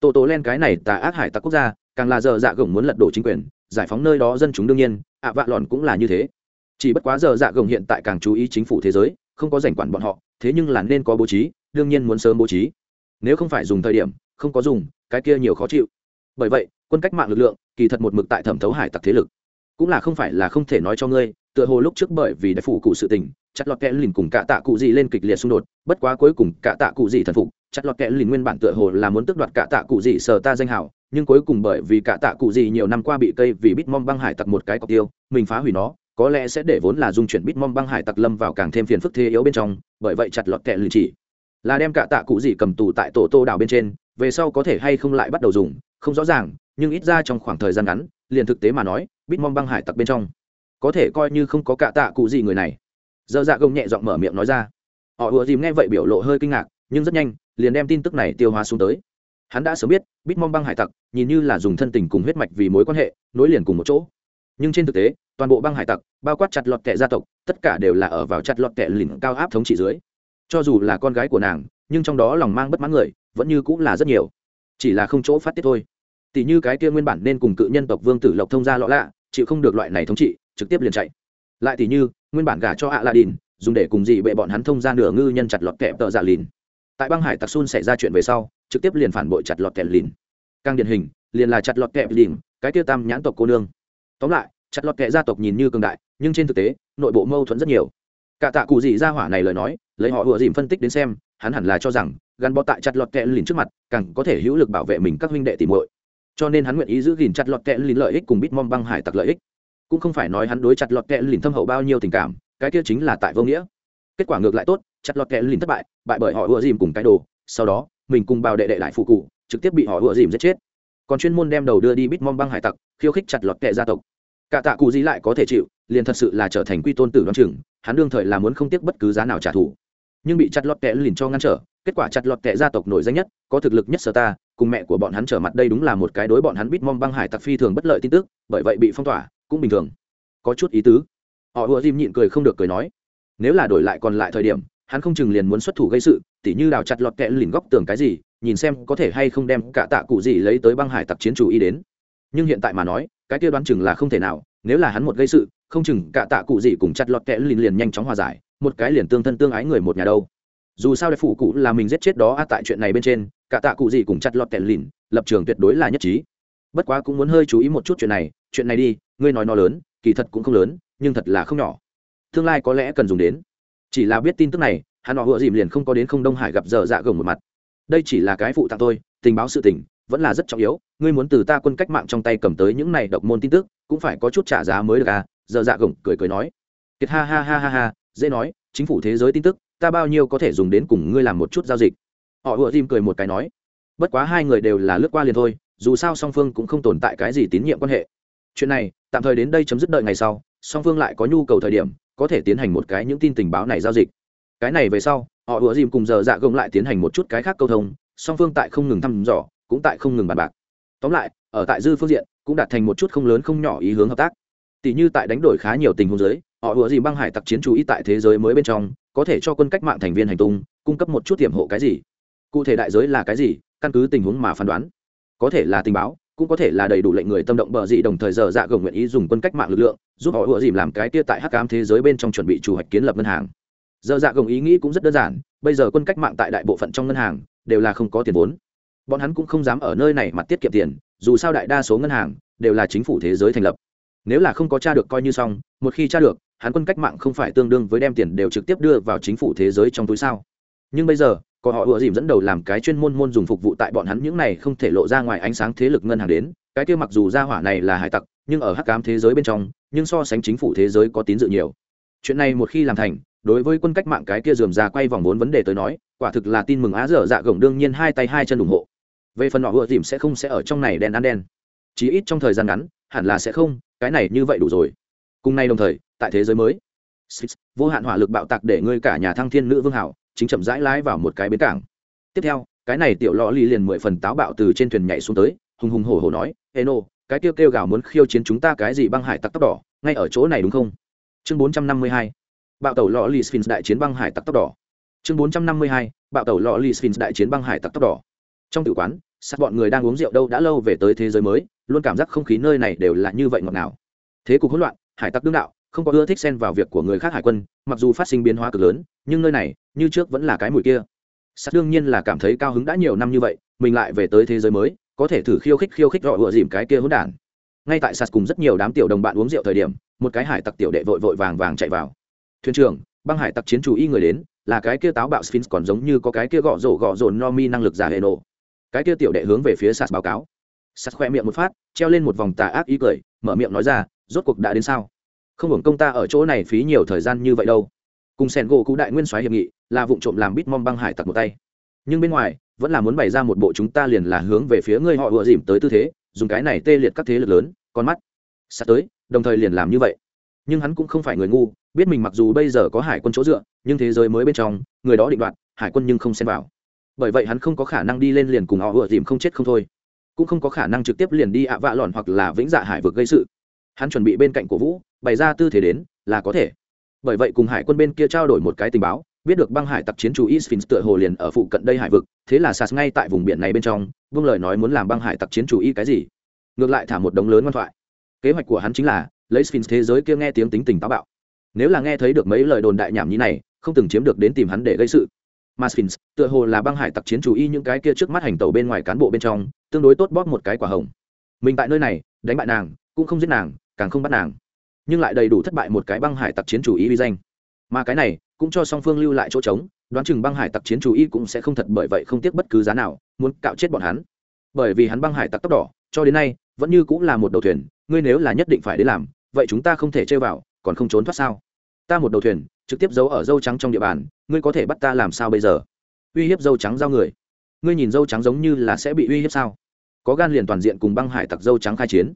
Tổ tổ len cái này tà ác hải tặc quốc gia, càng là giờ dạ gồng muốn lật đổ chính quyền, giải phóng nơi đó dân chúng đương nhiên, ạ vạ lòn cũng là như thế. Chỉ bất quá giờ dạ gồng hiện tại càng chú ý chính phủ thế giới, không có rảnh quản bọn họ, thế nhưng là nên có bố trí, đương nhiên muốn sớm bố trí. Nếu không phải dùng thời điểm, không có dùng, cái kia nhiều khó chịu. Bởi vậy, quân cách mạng lực lượng, kỳ thật một mực tại thẩm thấu hải tặc thế lực. Cũng là không phải là không thể nói cho ngươi tựa hồ lúc trước bởi vì đại phụ cụ sự tình chặt lọt kẽ lìn cùng cả tạ cụ gì lên kịch liệt xung đột bất quá cuối cùng cả tạ cụ gì thần phục chặt lọt kẽ lìn nguyên bản tựa hồ là muốn tước đoạt cả tạ cụ gì sờ ta danh hào, nhưng cuối cùng bởi vì cả tạ cụ gì nhiều năm qua bị cây vì bitmom băng hải tặc một cái cọc tiêu mình phá hủy nó có lẽ sẽ để vốn là dung chuyển bitmom băng hải tặc lâm vào càng thêm phiền phức thế yếu bên trong bởi vậy chặt lọt kẽ lìn chỉ là đem cả tạ cụ gì cầm tù tại tổ tô đảo bên trên về sau có thể hay không lại bắt đầu dùng không rõ ràng nhưng ít ra trong khoảng thời gian ngắn liền thực tế mà nói bitmom băng hải tặc bên trong có thể coi như không có cả tạ cụ gì người này. Dơ dạ gông nhẹ giọng mở miệng nói ra. Họ ùa dìm nghe vậy biểu lộ hơi kinh ngạc, nhưng rất nhanh, liền đem tin tức này tiêu hóa xuống tới. Hắn đã sớm biết bitmom băng hải tặc, nhìn như là dùng thân tình cùng huyết mạch vì mối quan hệ, nối liền cùng một chỗ. Nhưng trên thực tế, toàn bộ băng hải tặc, bao quát chặt lọt kệ gia tộc, tất cả đều là ở vào chặt lọt kệ lỉnh cao áp thống trị dưới. Cho dù là con gái của nàng, nhưng trong đó lòng mang bất mãn người, vẫn như cũng là rất nhiều. Chỉ là không chỗ phát tiết thôi. Tỷ như cái kia nguyên bản nên cùng cự nhân tộc vương tử lộc thông gia lọ lạ, chịu không được loại này thống trị trực tiếp liền chạy. Lại thì như, nguyên bản gả cho ạ la đình dùng để cùng dị bệ bọn hắn thông ra nửa ngư nhân chặt lọt kẹp tợ dạ lìn. Tại băng hải tặc xun xảy ra chuyện về sau, trực tiếp liền phản bội chặt lọt kẹp lìn. Càng điển hình, liền là chặt lọt kẹp lìn, cái tiêu tam nhãn tộc cô nương. Tóm lại, chặt lọt kẹ gia tộc nhìn như cường đại, nhưng trên thực tế, nội bộ mâu thuẫn rất nhiều. Cả tạ cụ dị gia hỏa này lời nói, lấy họ vừa dìm phân tích đến xem, hắn hẳn là cho rằng, gắn bó tại chặt lọt kẹ lìn trước mặt, càng có thể hữu lực bảo vệ mình các huynh đệ tìm muội. Cho nên hắn nguyện ý giữ gìn chặt lọt kẹ lìn lợi ích cùng bít mong băng hải tặc lợi ích cũng không phải nói hắn đối chặt lọt kẹ lìn thâm hậu bao nhiêu tình cảm, cái kia chính là tại vô nghĩa. Kết quả ngược lại tốt, chặt lọt kẹ lìn thất bại bại bởi họ ùa dìm cùng cái đồ, sau đó, mình cùng bào đệ đệ lại phụ cụ trực tiếp bị họ ùa dìm giết chết. Còn chuyên môn đem đầu đưa đi bít mong băng hải tặc, khiêu khích chặt lọt kẹ gia tộc. Cả tạ cụ gì lại có thể chịu, liền thật sự là trở thành quy tôn tử đoan chừng, hắn đương thời là muốn không tiếc bất cứ giá nào trả thù. Nhưng bị chặt lọt kẹ lìn cho ngăn trở, kết quả chặt lọt kẹ gia tộc nổi danh nhất, có thực lực nhất sở ta, cùng mẹ của bọn hắn trở mặt đây đúng là một cái đối bọn hắn bít mong băng hải tặc phi thường bất lợi tin tức, bởi vậy bị phong tỏa cũng bình thường. Có chút ý tứ. Họ ùa dìm nhịn cười không được cười nói nếu là đổi lại còn lại thời điểm hắn không chừng liền muốn xuất thủ gây sự tỉ như đào chặt lọt kẹ lìn góc tường cái gì nhìn xem có thể hay không đem cả tạ cụ gì lấy tới băng hải tặc chiến chủ ý đến. Nhưng hiện tại mà nói cái kia đoán chừng là không thể nào nếu là hắn một gây sự không chừng cả tạ cụ gì cùng chặt lọt kẽ lìn liền nhanh chóng hòa giải một cái liền tương thân tương ái người một nhà đâu. Dù sao đại phụ cụ là mình giết chết đó à, tại chuyện này bên trên cả tạ cụ gì cùng chặt lọt kẽ lìn lập trường tuyệt đối là nhất trí. Bất quá cũng muốn hơi chú ý một chút chuyện này chuyện này đi ngươi nói nó lớn, kỳ thật cũng không lớn, nhưng thật là không nhỏ. Tương lai có lẽ cần dùng đến. Chỉ là biết tin tức này, hắn họ hựa dìm liền không có đến không đông hải gặp dở dạ gồng một mặt. Đây chỉ là cái phụ tặng tôi tình báo sự tình, vẫn là rất trọng yếu, ngươi muốn từ ta quân cách mạng trong tay cầm tới những này độc môn tin tức, cũng phải có chút trả giá mới được à giờ dạ gồng cười cười nói. Kiệt ha ha ha ha ha, dễ nói, chính phủ thế giới tin tức, ta bao nhiêu có thể dùng đến cùng ngươi làm một chút giao dịch. Họ hựa dìm cười một cái nói. Bất quá hai người đều là lướt qua liền thôi, dù sao song phương cũng không tồn tại cái gì tín nhiệm quan hệ chuyện này, tạm thời đến đây chấm dứt đợi ngày sau, song phương lại có nhu cầu thời điểm, có thể tiến hành một cái những tin tình báo này giao dịch. Cái này về sau, họ ủa dìm cùng giờ dạ gồng lại tiến hành một chút cái khác câu thông, song phương tại không ngừng thăm dò, cũng tại không ngừng bàn bạc. Tóm lại, ở tại dư phương diện, cũng đạt thành một chút không lớn không nhỏ ý hướng hợp tác. Tỷ như tại đánh đổi khá nhiều tình huống giới họ ủa dìm băng hải tặc chiến chú ý tại thế giới mới bên trong, có thể cho quân cách mạng thành viên hành tung, cung cấp một chút tiềm hộ cái gì. Cụ thể đại giới là cái gì, căn cứ tình huống mà phán đoán. Có thể là tình báo cũng có thể là đầy đủ lệnh người tâm động bờ dị đồng thời giờ dạ gồng nguyện ý dùng quân cách mạng lực lượng, giúp họ ủa dìm làm cái tia tại hắc cám thế giới bên trong chuẩn bị chủ hoạch kiến lập ngân hàng. Giờ dạ gồng ý nghĩ cũng rất đơn giản, bây giờ quân cách mạng tại đại bộ phận trong ngân hàng đều là không có tiền vốn. Bọn hắn cũng không dám ở nơi này mặt tiết kiệm tiền, dù sao đại đa số ngân hàng đều là chính phủ thế giới thành lập. Nếu là không có t r a được coi như xong, một khi t r a được, hắn quân cách mạng không phải tương đương với đem tiền đều trực tiếp đưa vào chính phủ thế giới trong túi sao? Nhưng bây giờ có họ ùa dìm dẫn đầu làm cái chuyên môn môn dùng phục vụ tại bọn hắn những này không thể lộ ra ngoài ánh sáng thế lực ngân hàng đến. Cái kia mặc dù ra hỏa này là hải tặc, nhưng ở hắc cám thế giới bên trong, nhưng so sánh chính phủ thế giới có tín dự nhiều. Chuyện này một khi làm thành, đối với quân cách mạng cái kia dườm ra quay vòng vốn vấn đề tới nói, quả thực là tin mừng á dở dạ gồng đương nhiên hai tay hai chân ủng hộ. Về phần họ ùa dìm sẽ không sẽ ở trong này đen ăn đen. Chí ít trong thời gian ngắn, hẳn là sẽ không, cái này như vậy đủ rồi. Cùng nay đồng thời, tại thế giới mới vô hạn hỏa lực bạo tạc để ngươi cả nhà thăng thiên nữ vương hảo chính chậm rãi lái vào một cái bến cảng. Tiếp theo, cái này tiểu lò lì liền mười phần táo bạo từ trên thuyền nhảy xuống tới, hùng hùng hổ hổ nói, eno, cái kêu kêu gào muốn khiêu chiến chúng ta cái gì băng hải tặc tóc đỏ, ngay ở chỗ này đúng không? Chương bốn trăm năm mươi hai, bạo tàu lò lì sphinx đại chiến băng hải tặc tóc đỏ. Chương bốn trăm năm mươi hai, bạo tàu lò lì sphinx đại chiến băng hải tặc tóc đỏ. Trong tử quán sát bọn người đang uống rượu đâu đã lâu về tới thế giới mới, luôn cảm giác không khí nơi này đều là như vậy ngọt ngào. Thế cục hỗn loạn, hải tặc đương đạo không có ưa thích xen vào việc của người khác hải quân, mặc dù phát sinh biến hóa cực lớn, nhưng nơi này, như trước vẫn là cái mùi kia. Sắt đương nhiên là cảm thấy cao hứng đã nhiều năm như vậy, mình lại về tới thế giới mới, có thể thử khiêu khích khiêu khích gọi ựa dìm cái kia hỗn đản. Ngay tại sạt cùng rất nhiều đám tiểu đồng bạn uống rượu thời điểm, một cái hải tặc tiểu đệ vội vội vàng vàng chạy vào. Thuyền trưởng, băng hải tặc chiến chủ y người đến, là cái kia táo bạo sphinx còn giống như có cái kia gõ rổ gõ rồn no mi năng lực giả hệ nổ. Cái kia tiểu đệ hướng về phía sạt báo cáo. Sạt khoe miệng một phát, treo lên một vòng tà ác ý cười, mở miệng nói ra, rốt cuộc đã đến sao? Không hưởng công ta ở chỗ này phí nhiều thời gian như vậy đâu. Cùng sẻn gỗ cũ đại nguyên soái hiệp nghị, là vụ trộm làm bít mong băng hải tặc một tay. Nhưng bên ngoài, vẫn là muốn bày ra một bộ chúng ta liền là hướng về phía ngươi họ ùa dìm tới tư thế, dùng cái này tê liệt các thế lực lớn, con mắt sắp tới, đồng thời liền làm như vậy. Nhưng hắn cũng không phải người ngu, biết mình mặc dù bây giờ có hải quân chỗ dựa, nhưng thế giới mới bên trong, người đó định đoạt, hải quân nhưng không xem vào. Bởi vậy hắn không có khả năng đi lên liền cùng họ ùa dìm không chết không thôi. Cũng không có khả năng trực tiếp liền đi ạ vạ lòn hoặc là vĩnh dạ hải vực gây sự. Hắn chuẩn bị bên cạnh cổ vũ bày ra tư thế đến là có thể bởi vậy cùng hải quân bên kia trao đổi một cái tình báo biết được băng hải tặc chiến chủ Isfins tựa hồ liền ở phụ cận đây hải vực, thế là sạt ngay tại vùng biển này bên trong, vương lời nói muốn làm băng hải tặc chiến chủ y cái gì. Ngược lại thả một đống lớn ngoan thoại. Kế hoạch của hắn chính là lấy Sphinx thế giới kia nghe tiếng tính tình táo bạo. Nếu là nghe thấy được mấy lời đồn đại nhảm nhí này, không từng chiếm được đến tìm hắn để gây sự. Mà Sphinx, tựa hồ là băng hải tặc chiến chủ y những cái kia trước mắt hành tàu bên ngoài cán bộ bên trong, tương đối tốt bóp một cái quả hồng. Mình tại nơi này, đánh bại nàng, cũng không giết nàng, càng không bắt nàng, nhưng lại đầy đủ thất bại một cái băng hải tặc chiến chủ y uy danh. Mà cái này, cũng cho song phương lưu lại chỗ trống đoán chừng băng hải tặc chiến chủ y cũng sẽ không thật bởi vậy không tiếc bất cứ giá nào muốn cạo chết bọn hắn. Bởi vì hắn băng hải tặc tóc đỏ cho đến nay vẫn như cũng là một đầu thuyền ngươi nếu là nhất định phải đến làm vậy chúng ta không thể chơi vào còn không trốn thoát sao? Ta một đầu thuyền trực tiếp giấu ở dâu trắng trong địa bàn ngươi có thể bắt ta làm sao bây giờ? Uy hiếp dâu trắng giao người. Ngươi nhìn dâu trắng giống như là sẽ bị uy hiếp sao? Có gan liền toàn diện cùng băng hải tặc dâu trắng khai chiến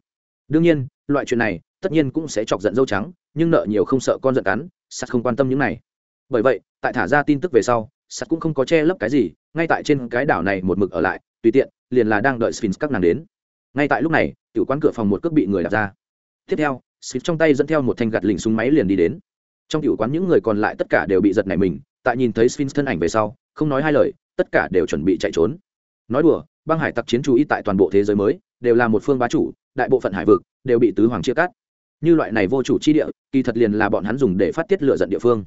đương nhiên, loại chuyện này tất nhiên cũng sẽ chọc giận dâu trắng, nhưng nợ nhiều không sợ con giận cắn, sắt không quan tâm những này. Bởi vậy, tại thả ra tin tức về sau, sắt cũng không có che lấp cái gì, ngay tại trên cái đảo này một mực ở lại, tùy tiện, liền là đang đợi sphinx các nàng đến. Ngay tại lúc này tự quán cửa phòng một cước bị người đặt ra. Tiếp theo, sphinx trong tay dẫn theo một thanh gạt lình súng máy liền đi đến. Trong tiểu quán những người còn lại tất cả đều bị giật nảy mình, tại nhìn thấy sphinx thân ảnh về sau, không nói hai lời, tất cả đều chuẩn bị chạy trốn. Nói đùa, băng hải tặc chiến chú ý tại toàn bộ thế giới mới đều là một phương bá chủ, đại bộ phận hải vực đều bị tứ hoàng chia cắt. Như loại này vô chủ chi địa, kỳ thật liền là bọn hắn dùng để phát tiết lựa giận địa phương.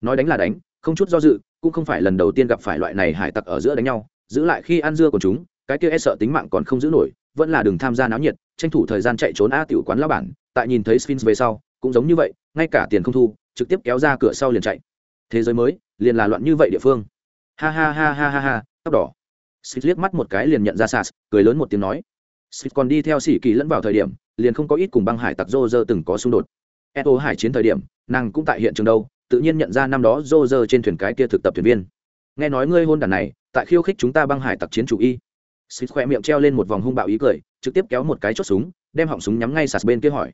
Nói đánh là đánh, không chút do dự, cũng không phải lần đầu tiên gặp phải loại này hải tặc ở giữa đánh nhau, giữ lại khi ăn dưa của chúng, cái kia e sợ tính mạng còn không giữ nổi, vẫn là đừng tham gia náo nhiệt, tranh thủ thời gian chạy trốn a tiểu quán lao bản, tại nhìn thấy sphinx về sau, cũng giống như vậy, ngay cả tiền không thu, trực tiếp kéo ra cửa sau liền chạy. Thế giới mới, liền là loạn như vậy địa phương. Ha ha ha ha ha ha, tóc đỏ. Sphinx liếc mắt một cái liền nhận ra sas cười lớn một tiếng nói. Sith còn đi theo sĩ kỳ lẫn vào thời điểm, liền không có ít cùng băng hải tặc Roger từng có xung đột. Eto hải chiến thời điểm, nàng cũng tại hiện trường đâu, tự nhiên nhận ra năm đó Roger trên thuyền cái kia thực tập thuyền viên. Nghe nói ngươi hôn đàn này, tại khiêu khích chúng ta băng hải tặc chiến chủ y. Sith khoe miệng treo lên một vòng hung bạo ý cười, trực tiếp kéo một cái chốt súng, đem họng súng nhắm ngay sạt bên kia hỏi.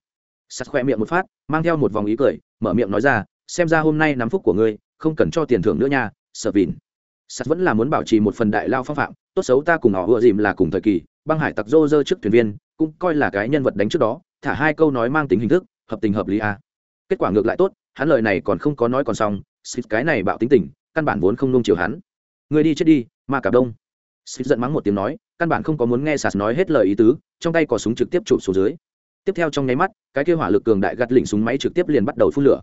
Sạt khoe miệng một phát, mang theo một vòng ý cười, mở miệng nói ra, xem ra hôm nay nắm phúc của ngươi, không cần cho tiền thưởng nữa nha, Sở Vịn. Sạt vẫn là muốn bảo trì một phần đại lao phong phạm, tốt xấu ta cùng họ vừa dìm là cùng thời kỳ băng hải tặc rô rơ trước thuyền viên, cũng coi là cái nhân vật đánh trước đó, thả hai câu nói mang tính hình thức, hợp tình hợp lý a à. kết quả ngược lại tốt, hắn lời này còn không có nói còn xong xịt cái này bạo tính tình, căn bản vốn không nung chiều hắn. Người đi chết đi, ma cả đông. Xịt giận mắng một tiếng nói, căn bản không có muốn nghe sạt nói hết lời ý tứ, trong tay có súng trực tiếp chụp xuống dưới. Tiếp theo trong nháy mắt, cái kia hỏa lực cường đại gặt lỉnh súng máy trực tiếp liền bắt đầu phun lửa.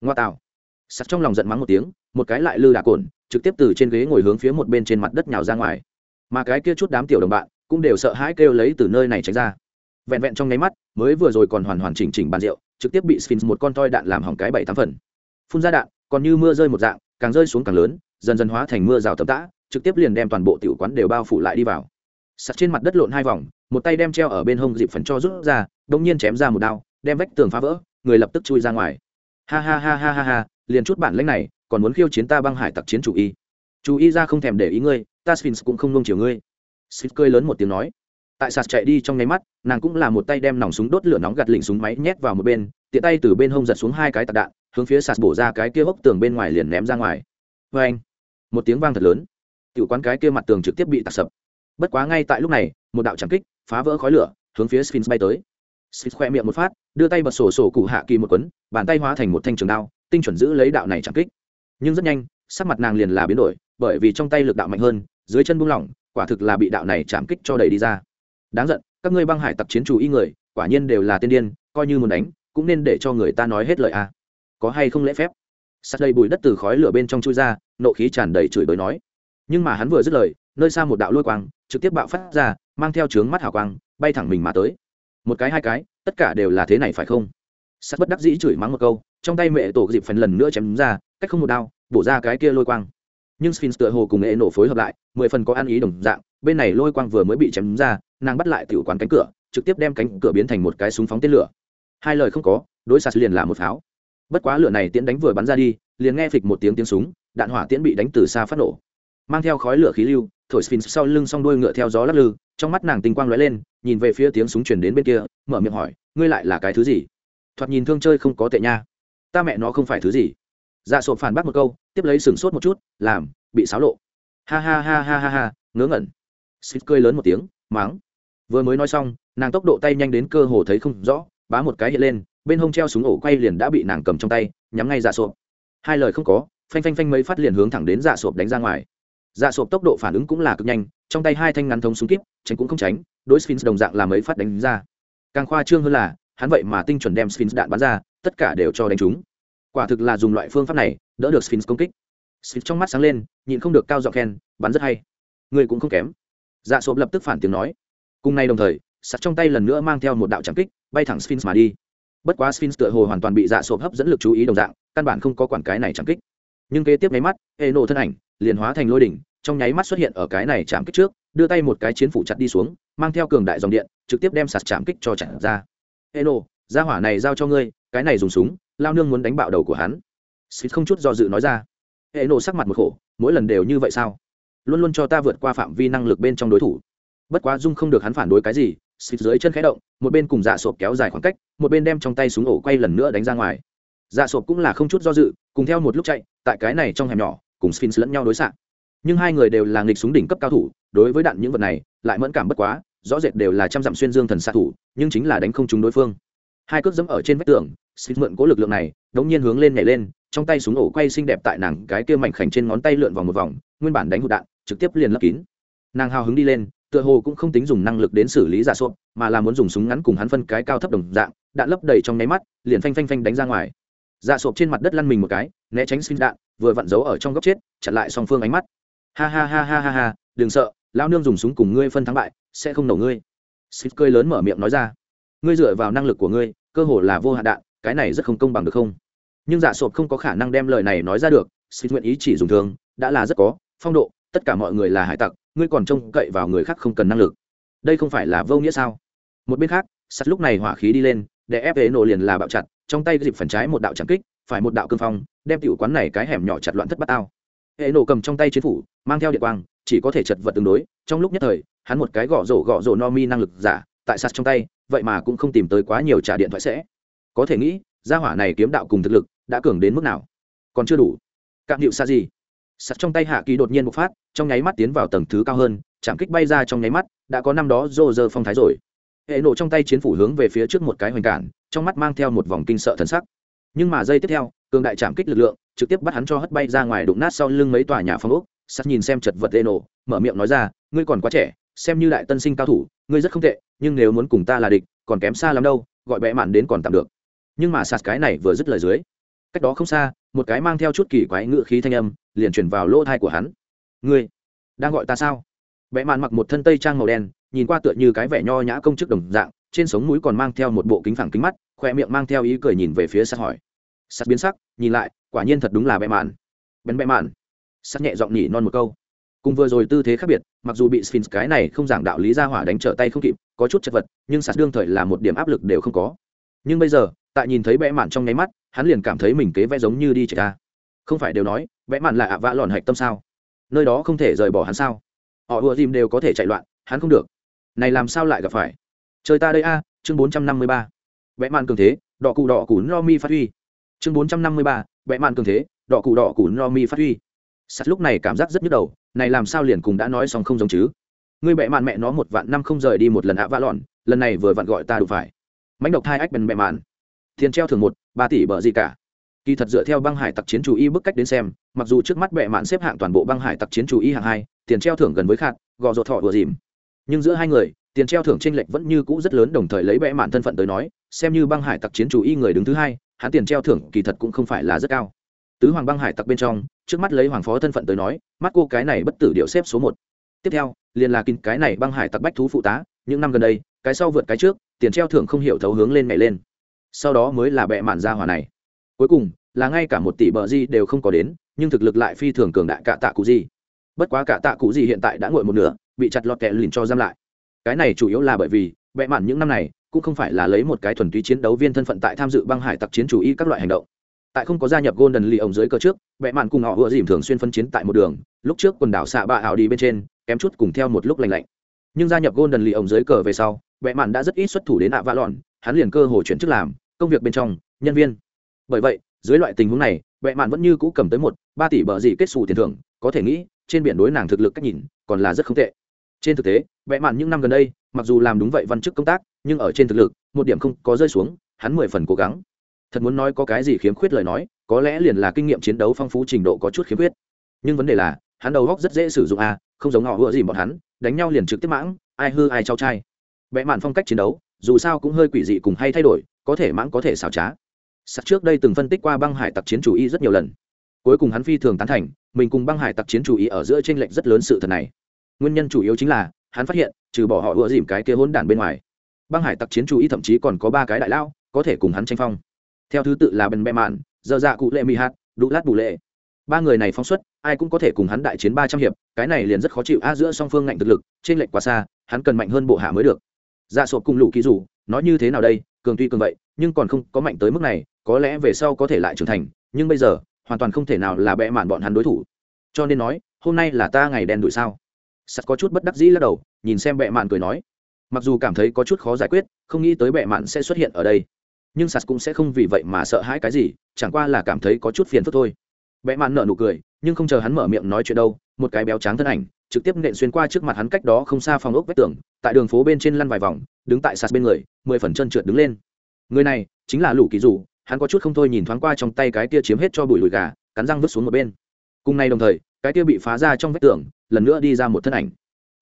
Ngoa tạo. Sạt trong lòng giận mắng một tiếng, một cái lại lư đà cồn trực tiếp từ trên ghế ngồi hướng phía một bên trên mặt đất nhào ra ngoài. Mà cái kia chút đám tiểu đồng bạn cũng đều sợ hãi kêu lấy từ nơi này tránh ra. Vẹn vẹn trong nháy mắt, mới vừa rồi còn hoàn hoàn chỉnh chỉnh bàn rượu, trực tiếp bị sphinx một con toi đạn làm hỏng cái bảy tám phần. Phun ra đạn, còn như mưa rơi một dạng, càng rơi xuống càng lớn, dần dần hóa thành mưa rào tầm tã, trực tiếp liền đem toàn bộ tiểu quán đều bao phủ lại đi vào. Sắt trên mặt đất lộn hai vòng, một tay đem treo ở bên hông dịp phần cho rút ra đông nhiên chém ra một đao, đem vách tường phá vỡ, người lập tức chui ra ngoài. Ha ha ha ha ha ha, liền chút bản lãnh này, còn muốn khiêu chiến ta băng hải tặc chiến chủ y. Chủ y ra không thèm để ý ngươi, ta sphinx cũng không nung chiều ngươi sphinx cười lớn một tiếng nói. Tại sạt chạy đi trong nháy mắt, nàng cũng là một tay đem nòng súng đốt lửa nóng gạt lỉnh súng máy nhét vào một bên, tiện tay từ bên hông giật xuống hai cái tạc đạn, hướng phía sạt bổ ra cái kia hốc tường bên ngoài liền ném ra ngoài. Oeng! anh, một tiếng vang thật lớn. Tiểu quán cái kia mặt tường trực tiếp bị tạc sập. Bất quá ngay tại lúc này, một đạo chẳng kích phá vỡ khói lửa, hướng phía sphinx bay tới. Sphinx khoe miệng một phát, đưa tay bật sổ sổ cụ hạ kỳ một quấn bàn tay hóa thành một thanh trường đao, tinh chuẩn giữ lấy đạo này chẳng kích. Nhưng rất nhanh, sắc mặt nàng liền là biến đổi, bởi vì trong tay lực đạo mạnh hơn, dưới chân buông lỏng quả thực là bị đạo này chạm kích cho đẩy đi ra. Đáng giận, các ngươi băng hải tặc chiến chủ y người, quả nhiên đều là tiên điên, coi như muốn đánh, cũng nên để cho người ta nói hết lời a. Có hay không lễ phép? Sắt đầy bùi đất từ khói lửa bên trong chui ra, nộ khí tràn đầy chửi bới nói. Nhưng mà hắn vừa dứt lời, nơi xa một đạo lôi quang trực tiếp bạo phát ra, mang theo trướng mắt hào quang, bay thẳng mình mà tới. Một cái, hai cái, tất cả đều là thế này phải không? Sắt bất đắc dĩ chửi mắng một câu, trong tay mẹ tổ dịp phần lần nữa chém ra, cách không một đao, bổ ra cái kia lôi quang nhưng sphinx tựa hồ cùng nghệ nổ phối hợp lại, mười phần có ăn ý đồng dạng, bên này lôi quang vừa mới bị chém ra, nàng bắt lại tiểu quán cánh cửa, trực tiếp đem cánh cửa biến thành một cái súng phóng tên lửa. Hai lời không có, đối sạt liền là một pháo. Bất quá lửa này tiễn đánh vừa bắn ra đi, liền nghe phịch một tiếng tiếng súng, đạn hỏa tiễn bị đánh từ xa phát nổ. Mang theo khói lửa khí lưu, thổi sphinx sau lưng s đuôi ngựa theo gió lắc lư, trong mắt nàng tinh quang lóe lên, nhìn về phía tiếng súng chuyển đến bên kia, mở miệng hỏi, ngươi lại là cái thứ gì? Thoạt nhìn thương chơi không có tệ nha. Ta mẹ nó không phải thứ gì dạ sộp phản bác một câu, tiếp lấy sửng sốt một chút, làm, bị xáo lộ. Ha ha ha ha ha ha, ngớ ngẩn. Xịt cười lớn một tiếng máng vừa mới nói xong, nàng tốc độ tay nhanh đến cơ hồ thấy không rõ, bá một cái hiện lên, bên hông treo súng ổ quay liền đã bị nàng cầm trong tay, nhắm ngay dạ sộp hai lời không có, phanh phanh phanh mấy phát liền hướng thẳng đến dạ sộp đánh ra ngoài. Dạ sộp tốc độ phản ứng cũng là cực nhanh, trong tay hai thanh ngắn thống súng kíp, tránh cũng không tránh, đối sphinx đồng dạng làm mấy phát đánh ra. Càng khoa trương hơn là, hắn vậy mà tinh chuẩn đem sphinx đạn bắn ra, tất cả đều cho đánh trúng quả thực là dùng loại phương pháp này, đỡ được sphinx công kích. Sphinx trong mắt sáng lên, nhịn không được cao giọng khen, bắn rất hay. Người cũng không kém. Dạ sộp lập tức phản tiếng nói. Cùng nay đồng thời, sắt trong tay lần nữa mang theo một đạo trảm kích, bay thẳng sphinx mà đi. Bất quá sphinx tựa hồ hoàn toàn bị dạ sộp hấp dẫn lực chú ý đồng dạng, căn bản không có quản cái này trảm kích. Nhưng kế tiếp nháy mắt, hệ nổ thân ảnh liền hóa thành lôi đỉnh, trong nháy mắt xuất hiện ở cái này chạm kích trước, đưa tay một cái chiến phủ chặt đi xuống, mang theo cường đại dòng điện, trực tiếp đem sạt chạm kích cho chặn ra. Hệ nổ ra hỏa này giao cho ngươi, cái này dùng súng lao nương muốn đánh bạo đầu của hắn. Xịt không chút do dự nói ra. Hệ nổ sắc mặt một khổ, mỗi lần đều như vậy sao? Luôn luôn cho ta vượt qua phạm vi năng lực bên trong đối thủ. Bất quá dung không được hắn phản đối cái gì, xịt dưới chân khẽ động, một bên cùng dạ sộp kéo dài khoảng cách, một bên đem trong tay súng ổ quay lần nữa đánh ra ngoài. Dạ sộp cũng là không chút do dự, cùng theo một lúc chạy, tại cái này trong hẻm nhỏ, cùng sphinx lẫn nhau đối xạ. Nhưng hai người đều là nghịch súng đỉnh cấp cao thủ, đối với đạn những vật này, lại mẫn cảm bất quá, rõ rệt đều là trăm dặm xuyên dương thần xạ thủ, nhưng chính là đánh không trúng đối phương hai cước dẫm ở trên vách tường xịt mượn cố lực lượng này, đống nhiên hướng lên nhảy lên, trong tay súng ổ quay xinh đẹp tại nàng cái kia mảnh khảnh trên ngón tay lượn vòng một vòng, nguyên bản đánh hụt đạn, trực tiếp liền lấp kín. Nàng hào hứng đi lên, tựa hồ cũng không tính dùng năng lực đến xử lý giả sộp mà là muốn dùng súng ngắn cùng hắn phân cái cao thấp đồng dạng, đạn lấp đầy trong nháy mắt, liền phanh phanh phanh đánh ra ngoài. Giả sộp trên mặt đất lăn mình một cái, né tránh xin đạn, vừa vặn giấu ở trong góc chết, chặn lại song phương ánh mắt. Ha ha ha ha ha ha, đừng sợ lao nương dùng súng cùng ngươi phân thắng bại, sẽ không nổ ngươi. Xịt cười lớn mở miệng nói ra ngươi dựa vào năng lực của ngươi, cơ hồ là vô hạn đạn, cái này rất không công bằng được không? Nhưng dạ sộp không có khả năng đem lời này nói ra được xin nguyện ý chỉ dùng thường, đã là rất có, phong độ, tất cả mọi người là hải tặc, ngươi còn trông cậy vào người khác không cần năng lực. Đây không phải là vô nghĩa sao? Một bên khác, sắt lúc này hỏa khí đi lên, để ép hệ nổ liền là bạo chặt, trong tay dịp phần trái một đạo trạm kích, phải một đạo cương phong, đem tiểu quán này cái hẻm nhỏ chặt loạn thất bát ao. Hệ nổ cầm trong tay chiến phủ, mang theo điện quang, chỉ có thể chật vật tương đối, trong lúc nhất thời, hắn một cái gõ rổ gõ rổ no mi năng lực giả, tại sạt trong tay vậy mà cũng không tìm tới quá nhiều trả điện thoại sẽ. Có thể nghĩ, gia hỏa này kiếm đạo cùng thực lực đã cường đến mức nào. Còn chưa đủ. Cạm hiệu xa gì? Sắt trong tay hạ kỳ đột nhiên bộc phát, trong nháy mắt tiến vào tầng thứ cao hơn, chạm kích bay ra trong nháy mắt, đã có năm đó rô rơ phong thái rồi. Hệ nổ trong tay chiến phủ hướng về phía trước một cái hoành cản, trong mắt mang theo một vòng kinh sợ thần sắc. Nhưng mà giây tiếp theo, cường đại chạm kích lực lượng trực tiếp bắt hắn cho hất bay ra ngoài đụng nát sau lưng mấy tòa nhà phong ốc. Sắt nhìn xem chật vật hệ nổ, mở miệng nói ra, ngươi còn quá trẻ, xem như đại tân sinh cao thủ ngươi rất không tệ, nhưng nếu muốn cùng ta là địch, còn kém xa lắm đâu, gọi bẽ mạn đến còn tạm được. Nhưng mà sạt cái này vừa dứt lời dưới, cách đó không xa, một cái mang theo chút kỳ quái ngự khí thanh âm, liền chuyển vào lỗ thai của hắn. Ngươi, đang gọi ta sao? Bẽ mạn mặc một thân tây trang màu đen, nhìn qua tựa như cái vẻ nho nhã công chức đồng dạng, trên sống mũi còn mang theo một bộ kính phẳng kính mắt, khoe miệng mang theo ý cười nhìn về phía sạt hỏi. Sạt biến sắc, nhìn lại, quả nhiên thật đúng là bẽ mạn. Bén bẽ mạn. Sắt nhẹ giọng nhỉ non một câu cùng vừa rồi tư thế khác biệt, mặc dù bị sphinx cái này không giảng đạo lý ra hỏa đánh trở tay không kịp, có chút chật vật, nhưng sạt đương thời là một điểm áp lực đều không có. Nhưng bây giờ, tại nhìn thấy bẽ mạn trong nháy mắt, hắn liền cảm thấy mình kế vẽ giống như đi chạy ta không phải đều nói vẽ mạn là ạ vã lòn hạch tâm sao? Nơi đó không thể rời bỏ hắn sao? Họ ùa dìm đều có thể chạy loạn, hắn không được. Này làm sao lại gặp phải? Chơi ta đây a, chương bốn trăm năm mươi ba. Vẽ mạn cường thế, đỏ cụ đỏ củ no mi phát huy. Chương bốn trăm năm mươi ba vẽ mạn cường thế, đỏ cụ đỏ củ no mi phát huy. Sắt lúc này cảm giác rất nhức đầu này làm sao liền cùng đã nói xong không giống chứ? Ngươi bệ mạn mẹ nó một vạn năm không rời đi một lần ạ vã lọn, lần này vừa vặn gọi ta đủ phải. Mánh độc thai ách bèn bệ mạn. Tiền treo thường một, ba tỷ bợ gì cả. Kỳ thật dựa theo băng hải tặc chiến chủ y bức cách đến xem, mặc dù trước mắt bệ mạn xếp hạng toàn bộ băng hải tặc chiến chủ y hạng hai, tiền treo thưởng gần với khạt gò ruột thọ vừa dìm. Nhưng giữa hai người, tiền treo thưởng tranh lệch vẫn như cũ rất lớn đồng thời lấy bệ mạn thân phận tới nói, xem như băng hải tặc chiến chủ y người đứng thứ hai, hắn tiền treo thưởng kỳ thật cũng không phải là rất cao tứ hoàng băng hải tặc bên trong, trước mắt lấy hoàng phó thân phận tới nói, mắt cô cái này bất tử điệu xếp số một. Tiếp theo, liền là kinh cái này băng hải tặc bách thú phụ tá, những năm gần đây, cái sau vượt cái trước, tiền treo thưởng không hiểu thấu hướng lên mẹ lên. Sau đó mới là bệ mạn gia hỏa này. Cuối cùng, là ngay cả một tỷ bờ di đều không có đến, nhưng thực lực lại phi thường cường đại cả tạ cụ di. Bất quá cả tạ cụ di hiện tại đã ngồi một nửa, bị chặt lọt kẹ lìn cho giam lại. Cái này chủ yếu là bởi vì bệ mạn những năm này, cũng không phải là lấy một cái thuần túy chiến đấu viên thân phận tại tham dự băng hải tặc chiến chủ y các loại hành động tại không có gia nhập golden lì ổng dưới cơ trước, bệ mạn cùng họ vừa dìm thường xuyên phân chiến tại một đường, lúc trước quần đảo xạ bà ảo đi bên trên, kém chút cùng theo một lúc lành lạnh. Nhưng gia nhập golden lì ổng dưới cờ về sau, bệ mạn đã rất ít xuất thủ đến ạ vạ lọn, hắn liền cơ hồ chuyển chức làm công việc bên trong, nhân viên. Bởi vậy, dưới loại tình huống này, bệ mạn vẫn như cũ cầm tới một, ba tỷ bờ gì kết xù tiền thưởng, có thể nghĩ, trên biển đối nàng thực lực cách nhìn, còn là rất không tệ. Trên thực tế, bệ mạn những năm gần đây, mặc dù làm đúng vậy văn chức công tác, nhưng ở trên thực lực, một điểm không có rơi xuống, hắn mười phần cố gắng thật muốn nói có cái gì khiếm khuyết lời nói, có lẽ liền là kinh nghiệm chiến đấu phong phú trình độ có chút khiếm khuyết. Nhưng vấn đề là, hắn đầu góc rất dễ sử dụng a, không giống họ vừa gì bọn hắn, đánh nhau liền trực tiếp mãng, ai hư ai trao trai. Vẽ mạn phong cách chiến đấu, dù sao cũng hơi quỷ dị cùng hay thay đổi, có thể mãng có thể xảo trá. Sắt trước đây từng phân tích qua băng hải tặc chiến chủ y rất nhiều lần. Cuối cùng hắn phi thường tán thành, mình cùng băng hải tặc chiến chủ y ở giữa t r ê n lệch rất lớn sự thật này. Nguyên nhân chủ yếu chính là, hắn phát hiện, trừ bỏ họ ưa dìm cái kia hỗn đản bên ngoài, băng hải tặc chiến chủ y thậm chí còn có ba cái đại lao có thể cùng hắn tranh phong theo thứ tự là bần bẹ mạn dơ dạ cụ lệ mỹ hạt đụ lát bù lệ. Ba người này phóng xuất ai cũng có thể cùng hắn đại chiến ba trăm hiệp cái này liền rất khó chịu. A giữa song phương ngạnh thực lực trên lệnh quá xa hắn cần mạnh hơn bộ hạ mới được. Dạ sộp cùng lũ ký dù, nói như thế nào đây cường tuy cường vậy nhưng còn không có mạnh tới mức này có lẽ về sau có thể lại trưởng thành nhưng bây giờ hoàn toàn không thể nào là bẽ mạn bọn hắn đối thủ. Cho nên nói hôm nay là ta ngày đen đuổi sao? Sắt có chút bất đắc dĩ lắc đầu nhìn xem bệ mạn cười nói. Mặc dù cảm thấy có chút khó giải quyết không nghĩ tới bệ mạn sẽ xuất hiện ở đây nhưng sạt cũng sẽ không vì vậy mà sợ hãi cái gì, chẳng qua là cảm thấy có chút phiền phức thôi. Bẽ mạn nở nụ cười, nhưng không chờ hắn mở miệng nói chuyện đâu, một cái béo trắng thân ảnh, trực tiếp nện xuyên qua trước mặt hắn cách đó không xa phòng ốc vách tường, tại đường phố bên trên lăn vài vòng, đứng tại sạt bên người, mười phần chân trượt đứng lên. Người này, chính là lũ kỳ dù, hắn có chút không thôi nhìn thoáng qua trong tay cái kia chiếm hết cho bụi lùi gà, cắn răng vứt xuống một bên. Cùng nay đồng thời, cái kia bị phá ra trong vách tường, lần nữa đi ra một thân ảnh.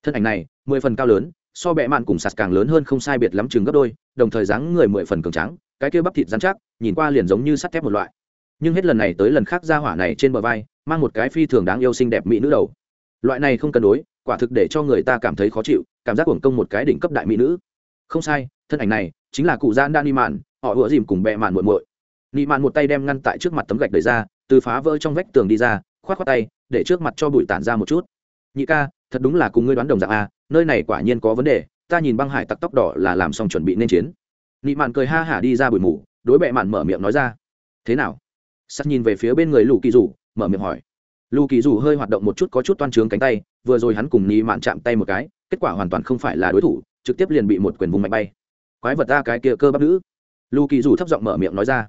Thân ảnh này, mười phần cao lớn, so bẹ mạn cùng sạt càng lớn hơn không sai biệt lắm chừng gấp đôi, đồng thời dáng người mười phần cường trắng cái kia bắp thịt dán chắc, nhìn qua liền giống như sắt thép một loại. Nhưng hết lần này tới lần khác ra hỏa này trên bờ vai, mang một cái phi thường đáng yêu xinh đẹp mỹ nữ đầu. Loại này không cân đối, quả thực để cho người ta cảm thấy khó chịu, cảm giác uổng công một cái đỉnh cấp đại mỹ nữ. Không sai, thân ảnh này chính là cụ gian đan ni mạn, họ ủa dìm cùng bẹ mạn muội muội. Ni mạn một tay đem ngăn tại trước mặt tấm gạch đẩy ra, từ phá vỡ trong vách tường đi ra, khoát khoát tay, để trước mặt cho bụi tản ra một chút. Nhị ca, thật đúng là cùng ngươi đoán đồng dạng a, nơi này quả nhiên có vấn đề, ta nhìn băng hải tặc tóc đỏ là làm xong chuẩn bị nên chiến nị mạn cười ha hả đi ra bụi mù, đối bệ mạn mở miệng nói ra. Thế nào? Sắt nhìn về phía bên người lù kỳ rủ mở miệng hỏi. Lù kỳ rủ hơi hoạt động một chút có chút toan trướng cánh tay, vừa rồi hắn cùng nị mạn chạm tay một cái, kết quả hoàn toàn không phải là đối thủ, trực tiếp liền bị một quyền vùng mạnh bay. Quái vật ta cái kia cơ bắp nữ. Lù kỳ rủ thấp giọng mở miệng nói ra.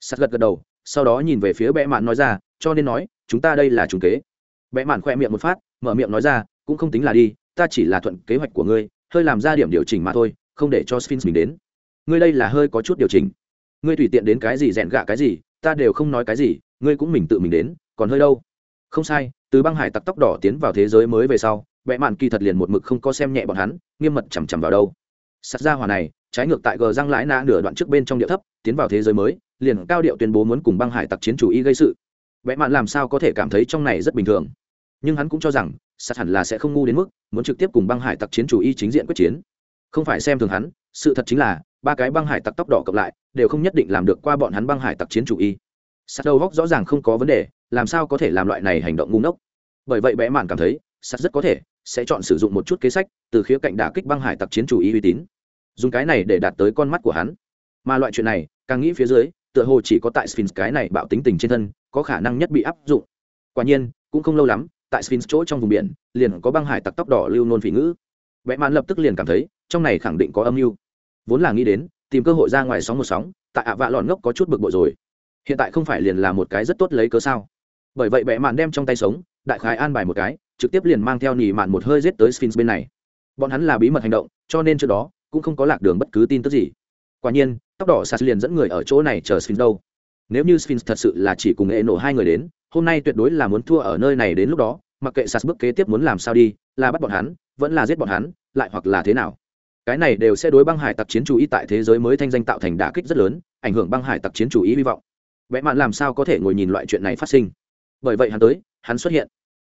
Sắt gật gật đầu, sau đó nhìn về phía bệ mạn nói ra, cho nên nói, chúng ta đây là trùng kế. Bệ mạn khoe miệng một phát, mở miệng nói ra, cũng không tính là đi, ta chỉ là thuận kế hoạch của ngươi, hơi làm ra điểm điều chỉnh mà thôi, không để cho sphinx mình đến ngươi đây là hơi có chút điều chỉnh. Ngươi tùy tiện đến cái gì rèn gạ cái gì, ta đều không nói cái gì, ngươi cũng mình tự mình đến, còn hơi đâu. Không sai, từ băng hải tặc tóc đỏ tiến vào thế giới mới về sau vẽ mạn kỳ thật liền một mực không có xem nhẹ bọn hắn, nghiêm mật chằm chằm vào đâu. Sắt ra hỏa này, trái ngược tại gờ răng lãi na nửa đoạn trước bên trong địa thấp, tiến vào thế giới mới, liền cao điệu tuyên bố muốn cùng băng hải tặc chiến chủ y gây sự. Vẽ mạn làm sao có thể cảm thấy trong này rất bình thường? Nhưng hắn cũng cho rằng, sắt hẳn là sẽ không ngu đến mức, muốn trực tiếp cùng băng hải tặc chiến chủ y chính diện quyết chiến không phải xem thường hắn, sự thật chính là, ba cái băng hải tặc tóc đỏ cộng lại, đều không nhất định làm được qua bọn hắn băng hải tặc chiến chủ y. Sắt đầu góc rõ ràng không có vấn đề, làm sao có thể làm loại này hành động ngu ngốc? Bởi vậy bẽ mạn cảm thấy sắt rất có thể sẽ chọn sử dụng một chút kế sách, từ khía cạnh đả kích băng hải tặc chiến chủ y uy tín. Dùng cái này để đạt tới con mắt của hắn. Mà loại chuyện này, càng nghĩ phía dưới, tựa hồ chỉ có tại sphinx cái này bạo tính tình trên thân, có khả năng nhất bị áp dụng. Quả nhiên, cũng không lâu lắm, tại sphinx chỗ trong vùng biển, liền có băng hải tặc tóc đỏ lưu nôn phỉ ngữ. Vẽ mạn lập tức liền cảm thấy trong này khẳng định có âm mưu. Vốn là nghĩ đến, tìm cơ hội ra ngoài sóng một sóng, tại ạ vạ lọn ngốc có chút bực bội rồi. Hiện tại không phải liền là một cái rất tốt lấy cớ sao? Bởi vậy bệ mạn đem trong tay sống, đại khái an bài một cái, trực tiếp liền mang theo nỉ mạn một hơi giết tới sphinx bên này. Bọn hắn là bí mật hành động, cho nên trước đó, cũng không có lạc đường bất cứ tin tức gì. Quả nhiên, tóc đỏ sạt liền dẫn người ở chỗ này chờ sphinx đâu. Nếu như sphinx thật sự là chỉ cùng hệ nổ hai người đến, hôm nay tuyệt đối là muốn thua ở nơi này đến lúc đó, mặc kệ sạt bước kế tiếp muốn làm sao đi, là bắt bọn hắn, vẫn là giết bọn hắn, lại hoặc là thế nào? Cái này đều sẽ đối băng hải tặc chiến chủ ý tại thế giới mới thanh danh tạo thành đả kích rất lớn, ảnh hưởng băng hải tặc chiến chủ ý hy vọng. Vẽ mạn làm sao có thể ngồi nhìn loại chuyện này phát sinh? Bởi vậy hắn tới, hắn xuất hiện.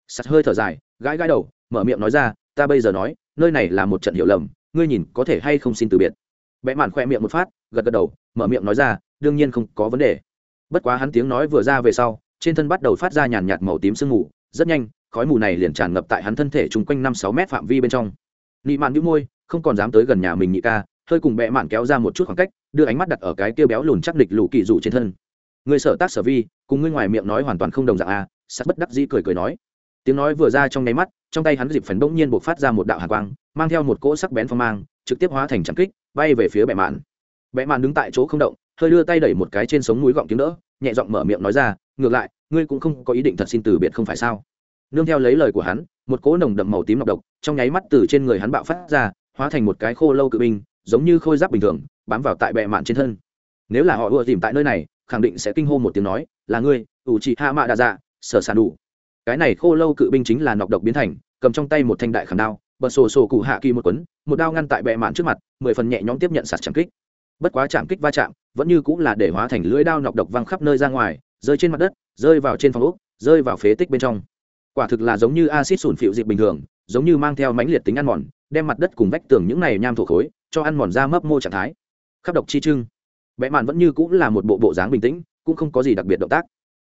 Sắt hơi thở dài, gãi gãi đầu, mở miệng nói ra, ta bây giờ nói, nơi này là một trận hiểu lầm, ngươi nhìn có thể hay không xin từ biệt. Vẽ mạn khoe miệng một phát, gật gật đầu, mở miệng nói ra, đương nhiên không có vấn đề. Bất quá hắn tiếng nói vừa ra về sau, trên thân bắt đầu phát ra nhàn nhạt màu tím sương mù, rất nhanh, khói mù này liền tràn ngập tại hắn thân thể chung quanh năm sáu mét phạm vi bên trong nị mạn nhũ môi không còn dám tới gần nhà mình nhị ca hơi cùng bẹ mạn kéo ra một chút khoảng cách đưa ánh mắt đặt ở cái tiêu béo lùn chắc địch lũ kỳ rủ trên thân. Người sở tác sở vi cùng ngươi ngoài miệng nói hoàn toàn không đồng dạng a à, sắt bất đắc dĩ cười cười nói. Tiếng nói vừa ra trong nháy mắt trong tay hắn dịp phần bỗng nhiên buộc phát ra một đạo hàn quang mang theo một cỗ sắc bén phong mang trực tiếp hóa thành trắng kích bay về phía bệ mạn. Bệ mạn đứng tại chỗ không động hơi đưa tay đẩy một cái trên sống núi gọng tiếng đỡ nhẹ giọng mở miệng nói ra ngược lại ngươi cũng không có ý định thật xin từ biệt không phải sao? Nương theo lấy lời của hắn, một cỗ nồng đậm màu tím nọc độc trong nháy mắt từ trên người hắn bạo phát ra, hóa thành một cái khô lâu cự binh, giống như khôi giáp bình thường, bám vào tại bệ mạn trên thân. Nếu là họ ưa tìm tại nơi này, khẳng định sẽ kinh hô một tiếng nói, là ngươi, ủ trị hạ mạ đa dạ sở sàn đủ. Cái này khô lâu cự binh chính là nọc độc biến thành, cầm trong tay một thanh đại khảm đao, bật sổ sổ cụ hạ kỳ một quấn một đao ngăn tại bệ mạn trước mặt, mười phần nhẹ nhõm tiếp nhận sạt chạm kích. Bất quá chạm kích va chạm, vẫn như cũng là để hóa thành lưỡi đao nọc độc văng khắp nơi ra ngoài, rơi trên mặt đất, rơi vào trên phòng úc rơi vào phế tích bên trong quả thực là giống như acid sủn phịu dịp bình thường, giống như mang theo mãnh liệt tính ăn mòn, đem mặt đất cùng vách tường những này nham thổ khối, cho ăn mòn ra mấp mô trạng thái. Khắp độc chi trưng, vẽ mạn vẫn như cũng là một bộ bộ dáng bình tĩnh, cũng không có gì đặc biệt động tác.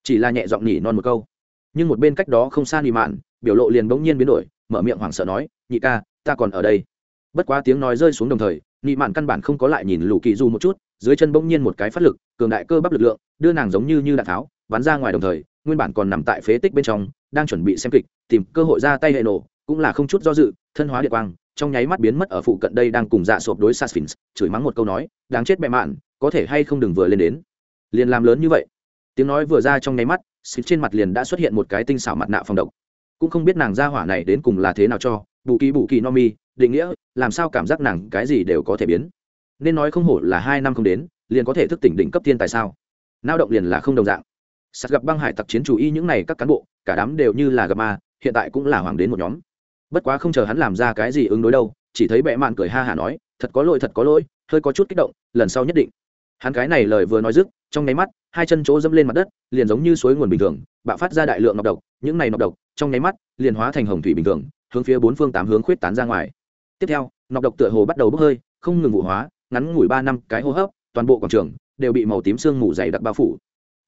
Chỉ là nhẹ giọng nhỉ non một câu. Nhưng một bên cách đó không xa nỉ mạn, biểu lộ liền bỗng nhiên biến đổi, mở miệng hoảng sợ nói, nhị ca, ta còn ở đây. Bất quá tiếng nói rơi xuống đồng thời nị mạn căn bản không có lại nhìn lù kỳ du một chút, dưới chân bỗng nhiên một cái phát lực, cường đại cơ bắp lực lượng, đưa nàng giống như như đạn tháo, bắn ra ngoài đồng thời, nguyên bản còn nằm tại phế tích bên trong đang chuẩn bị xem kịch, tìm cơ hội ra tay hệ nổ, cũng là không chút do dự, thân hóa địa quang, trong nháy mắt biến mất ở phụ cận đây đang cùng dạ sộp đối sa phins chửi mắng một câu nói, đáng chết bẹ mạn, có thể hay không đừng vừa lên đến? Liền làm lớn như vậy. Tiếng nói vừa ra trong nháy mắt xịt trên mặt liền đã xuất hiện một cái tinh xảo mặt nạ phòng độc. Cũng không biết nàng ra hỏa này đến cùng là thế nào cho, bù kỳ bù kỳ no mi, định nghĩa, làm sao cảm giác nàng cái gì đều có thể biến. Nên nói không hổ là hai năm không đến, liền có thể thức tỉnh đỉnh cấp thiên tại sao? Lao động liền là không đồng dạng sạt gặp băng hải tặc chiến chủ y những này các cán bộ, cả đám đều như là gặp ma, hiện tại cũng là hoàng đến một nhóm. Bất quá không chờ hắn làm ra cái gì ứng đối đâu, chỉ thấy bệ mạn cười ha hả nói, thật có lỗi, thật có lỗi, hơi có chút kích động, lần sau nhất định. Hắn cái này lời vừa nói dứt, trong nháy mắt, hai chân chỗ dẫm lên mặt đất, liền giống như suối nguồn bình thường, bạo phát ra đại lượng nọc độc, những này nọc độc, trong nháy mắt, liền hóa thành hồng thủy bình thường, hướng phía bốn phương tám hướng khuyết tán ra ngoài. Tiếp theo, nọc độc tựa hồ bắt đầu bốc hơi, không ngừng vụ hóa, ngắn ngủi ba năm cái hô hấp, toàn bộ quảng trường đều bị màu tím sương mù dày đặc bao phủ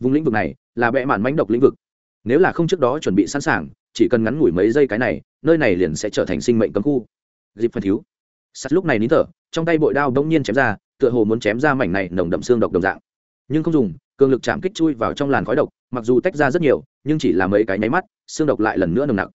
vùng lĩnh vực này là bệ mạn mánh độc lĩnh vực. Nếu là không trước đó chuẩn bị sẵn sàng, chỉ cần ngắn ngủi mấy giây cái này, nơi này liền sẽ trở thành sinh mệnh cấm khu. Dịp phần thiếu. Sắt lúc này nín thở, trong tay bội đao đông nhiên chém ra, tựa hồ muốn chém ra mảnh này nồng đậm xương độc đồng dạng. Nhưng không dùng, cường lực chạm kích chui vào trong làn khói độc, mặc dù tách ra rất nhiều, nhưng chỉ là mấy cái nháy mắt, xương độc lại lần nữa nồng nặc.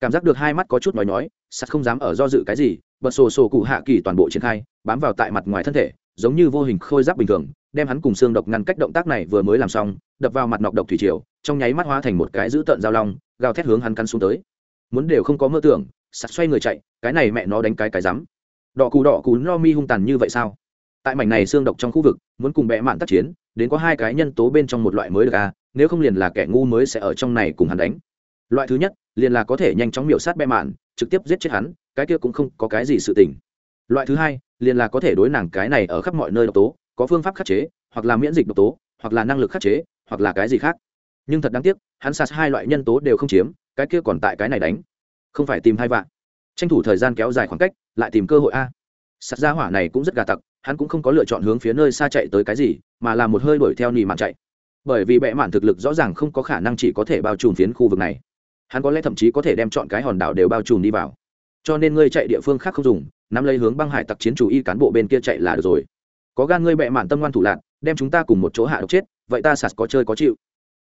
Cảm giác được hai mắt có chút nói nói sắt không dám ở do dự cái gì, bật sổ sổ cụ hạ kỳ toàn bộ triển khai, bám vào tại mặt ngoài thân thể, giống như vô hình khôi giáp bình thường, đem hắn cùng xương độc ngăn cách động tác này vừa mới làm xong đập vào mặt nọc độc thủy triều, trong nháy mắt hóa thành một cái dữ tợn dao long, gào thét hướng hắn căn xuống tới. Muốn đều không có mơ tưởng sạt xoay người chạy, cái này mẹ nó đánh cái cái rắm. Đỏ cù đỏ cù no mi hung tàn như vậy sao? Tại mảnh này xương độc trong khu vực, muốn cùng bẽ mạn tác chiến, đến có hai cái nhân tố bên trong một loại mới được à nếu không liền là kẻ ngu mới sẽ ở trong này cùng hắn đánh. Loại thứ nhất, liền là có thể nhanh chóng miểu sát bẽ mạn, trực tiếp giết chết hắn, cái kia cũng không có cái gì sự tình. Loại thứ hai, liền là có thể đối nàng cái này ở khắp mọi nơi độc tố, có phương pháp khắc chế, hoặc là miễn dịch độc tố, hoặc là năng lực khắc chế hoặc là cái gì khác. Nhưng thật đáng tiếc, hắn sạt hai loại nhân tố đều không chiếm, cái kia còn tại cái này đánh. Không phải tìm hai vạn. Tranh thủ thời gian kéo dài khoảng cách, lại tìm cơ hội a. Sạt ra hỏa này cũng rất gà tặc, hắn cũng không có lựa chọn hướng phía nơi xa chạy tới cái gì, mà là một hơi đuổi theo nỉ mạn chạy. Bởi vì bệ mạn thực lực rõ ràng không có khả năng chỉ có thể bao trùm phiến khu vực này. Hắn có lẽ thậm chí có thể đem chọn cái hòn đảo đều bao trùm đi vào. Cho nên ngươi chạy địa phương khác không dùng, nắm lấy hướng băng hải tặc chiến chủ y cán bộ bên kia chạy là được rồi. Có gan ngươi bệ mạn tâm ngoan thủ lạc, đem chúng ta cùng một chỗ hạ độc chết vậy ta sạt có chơi có chịu.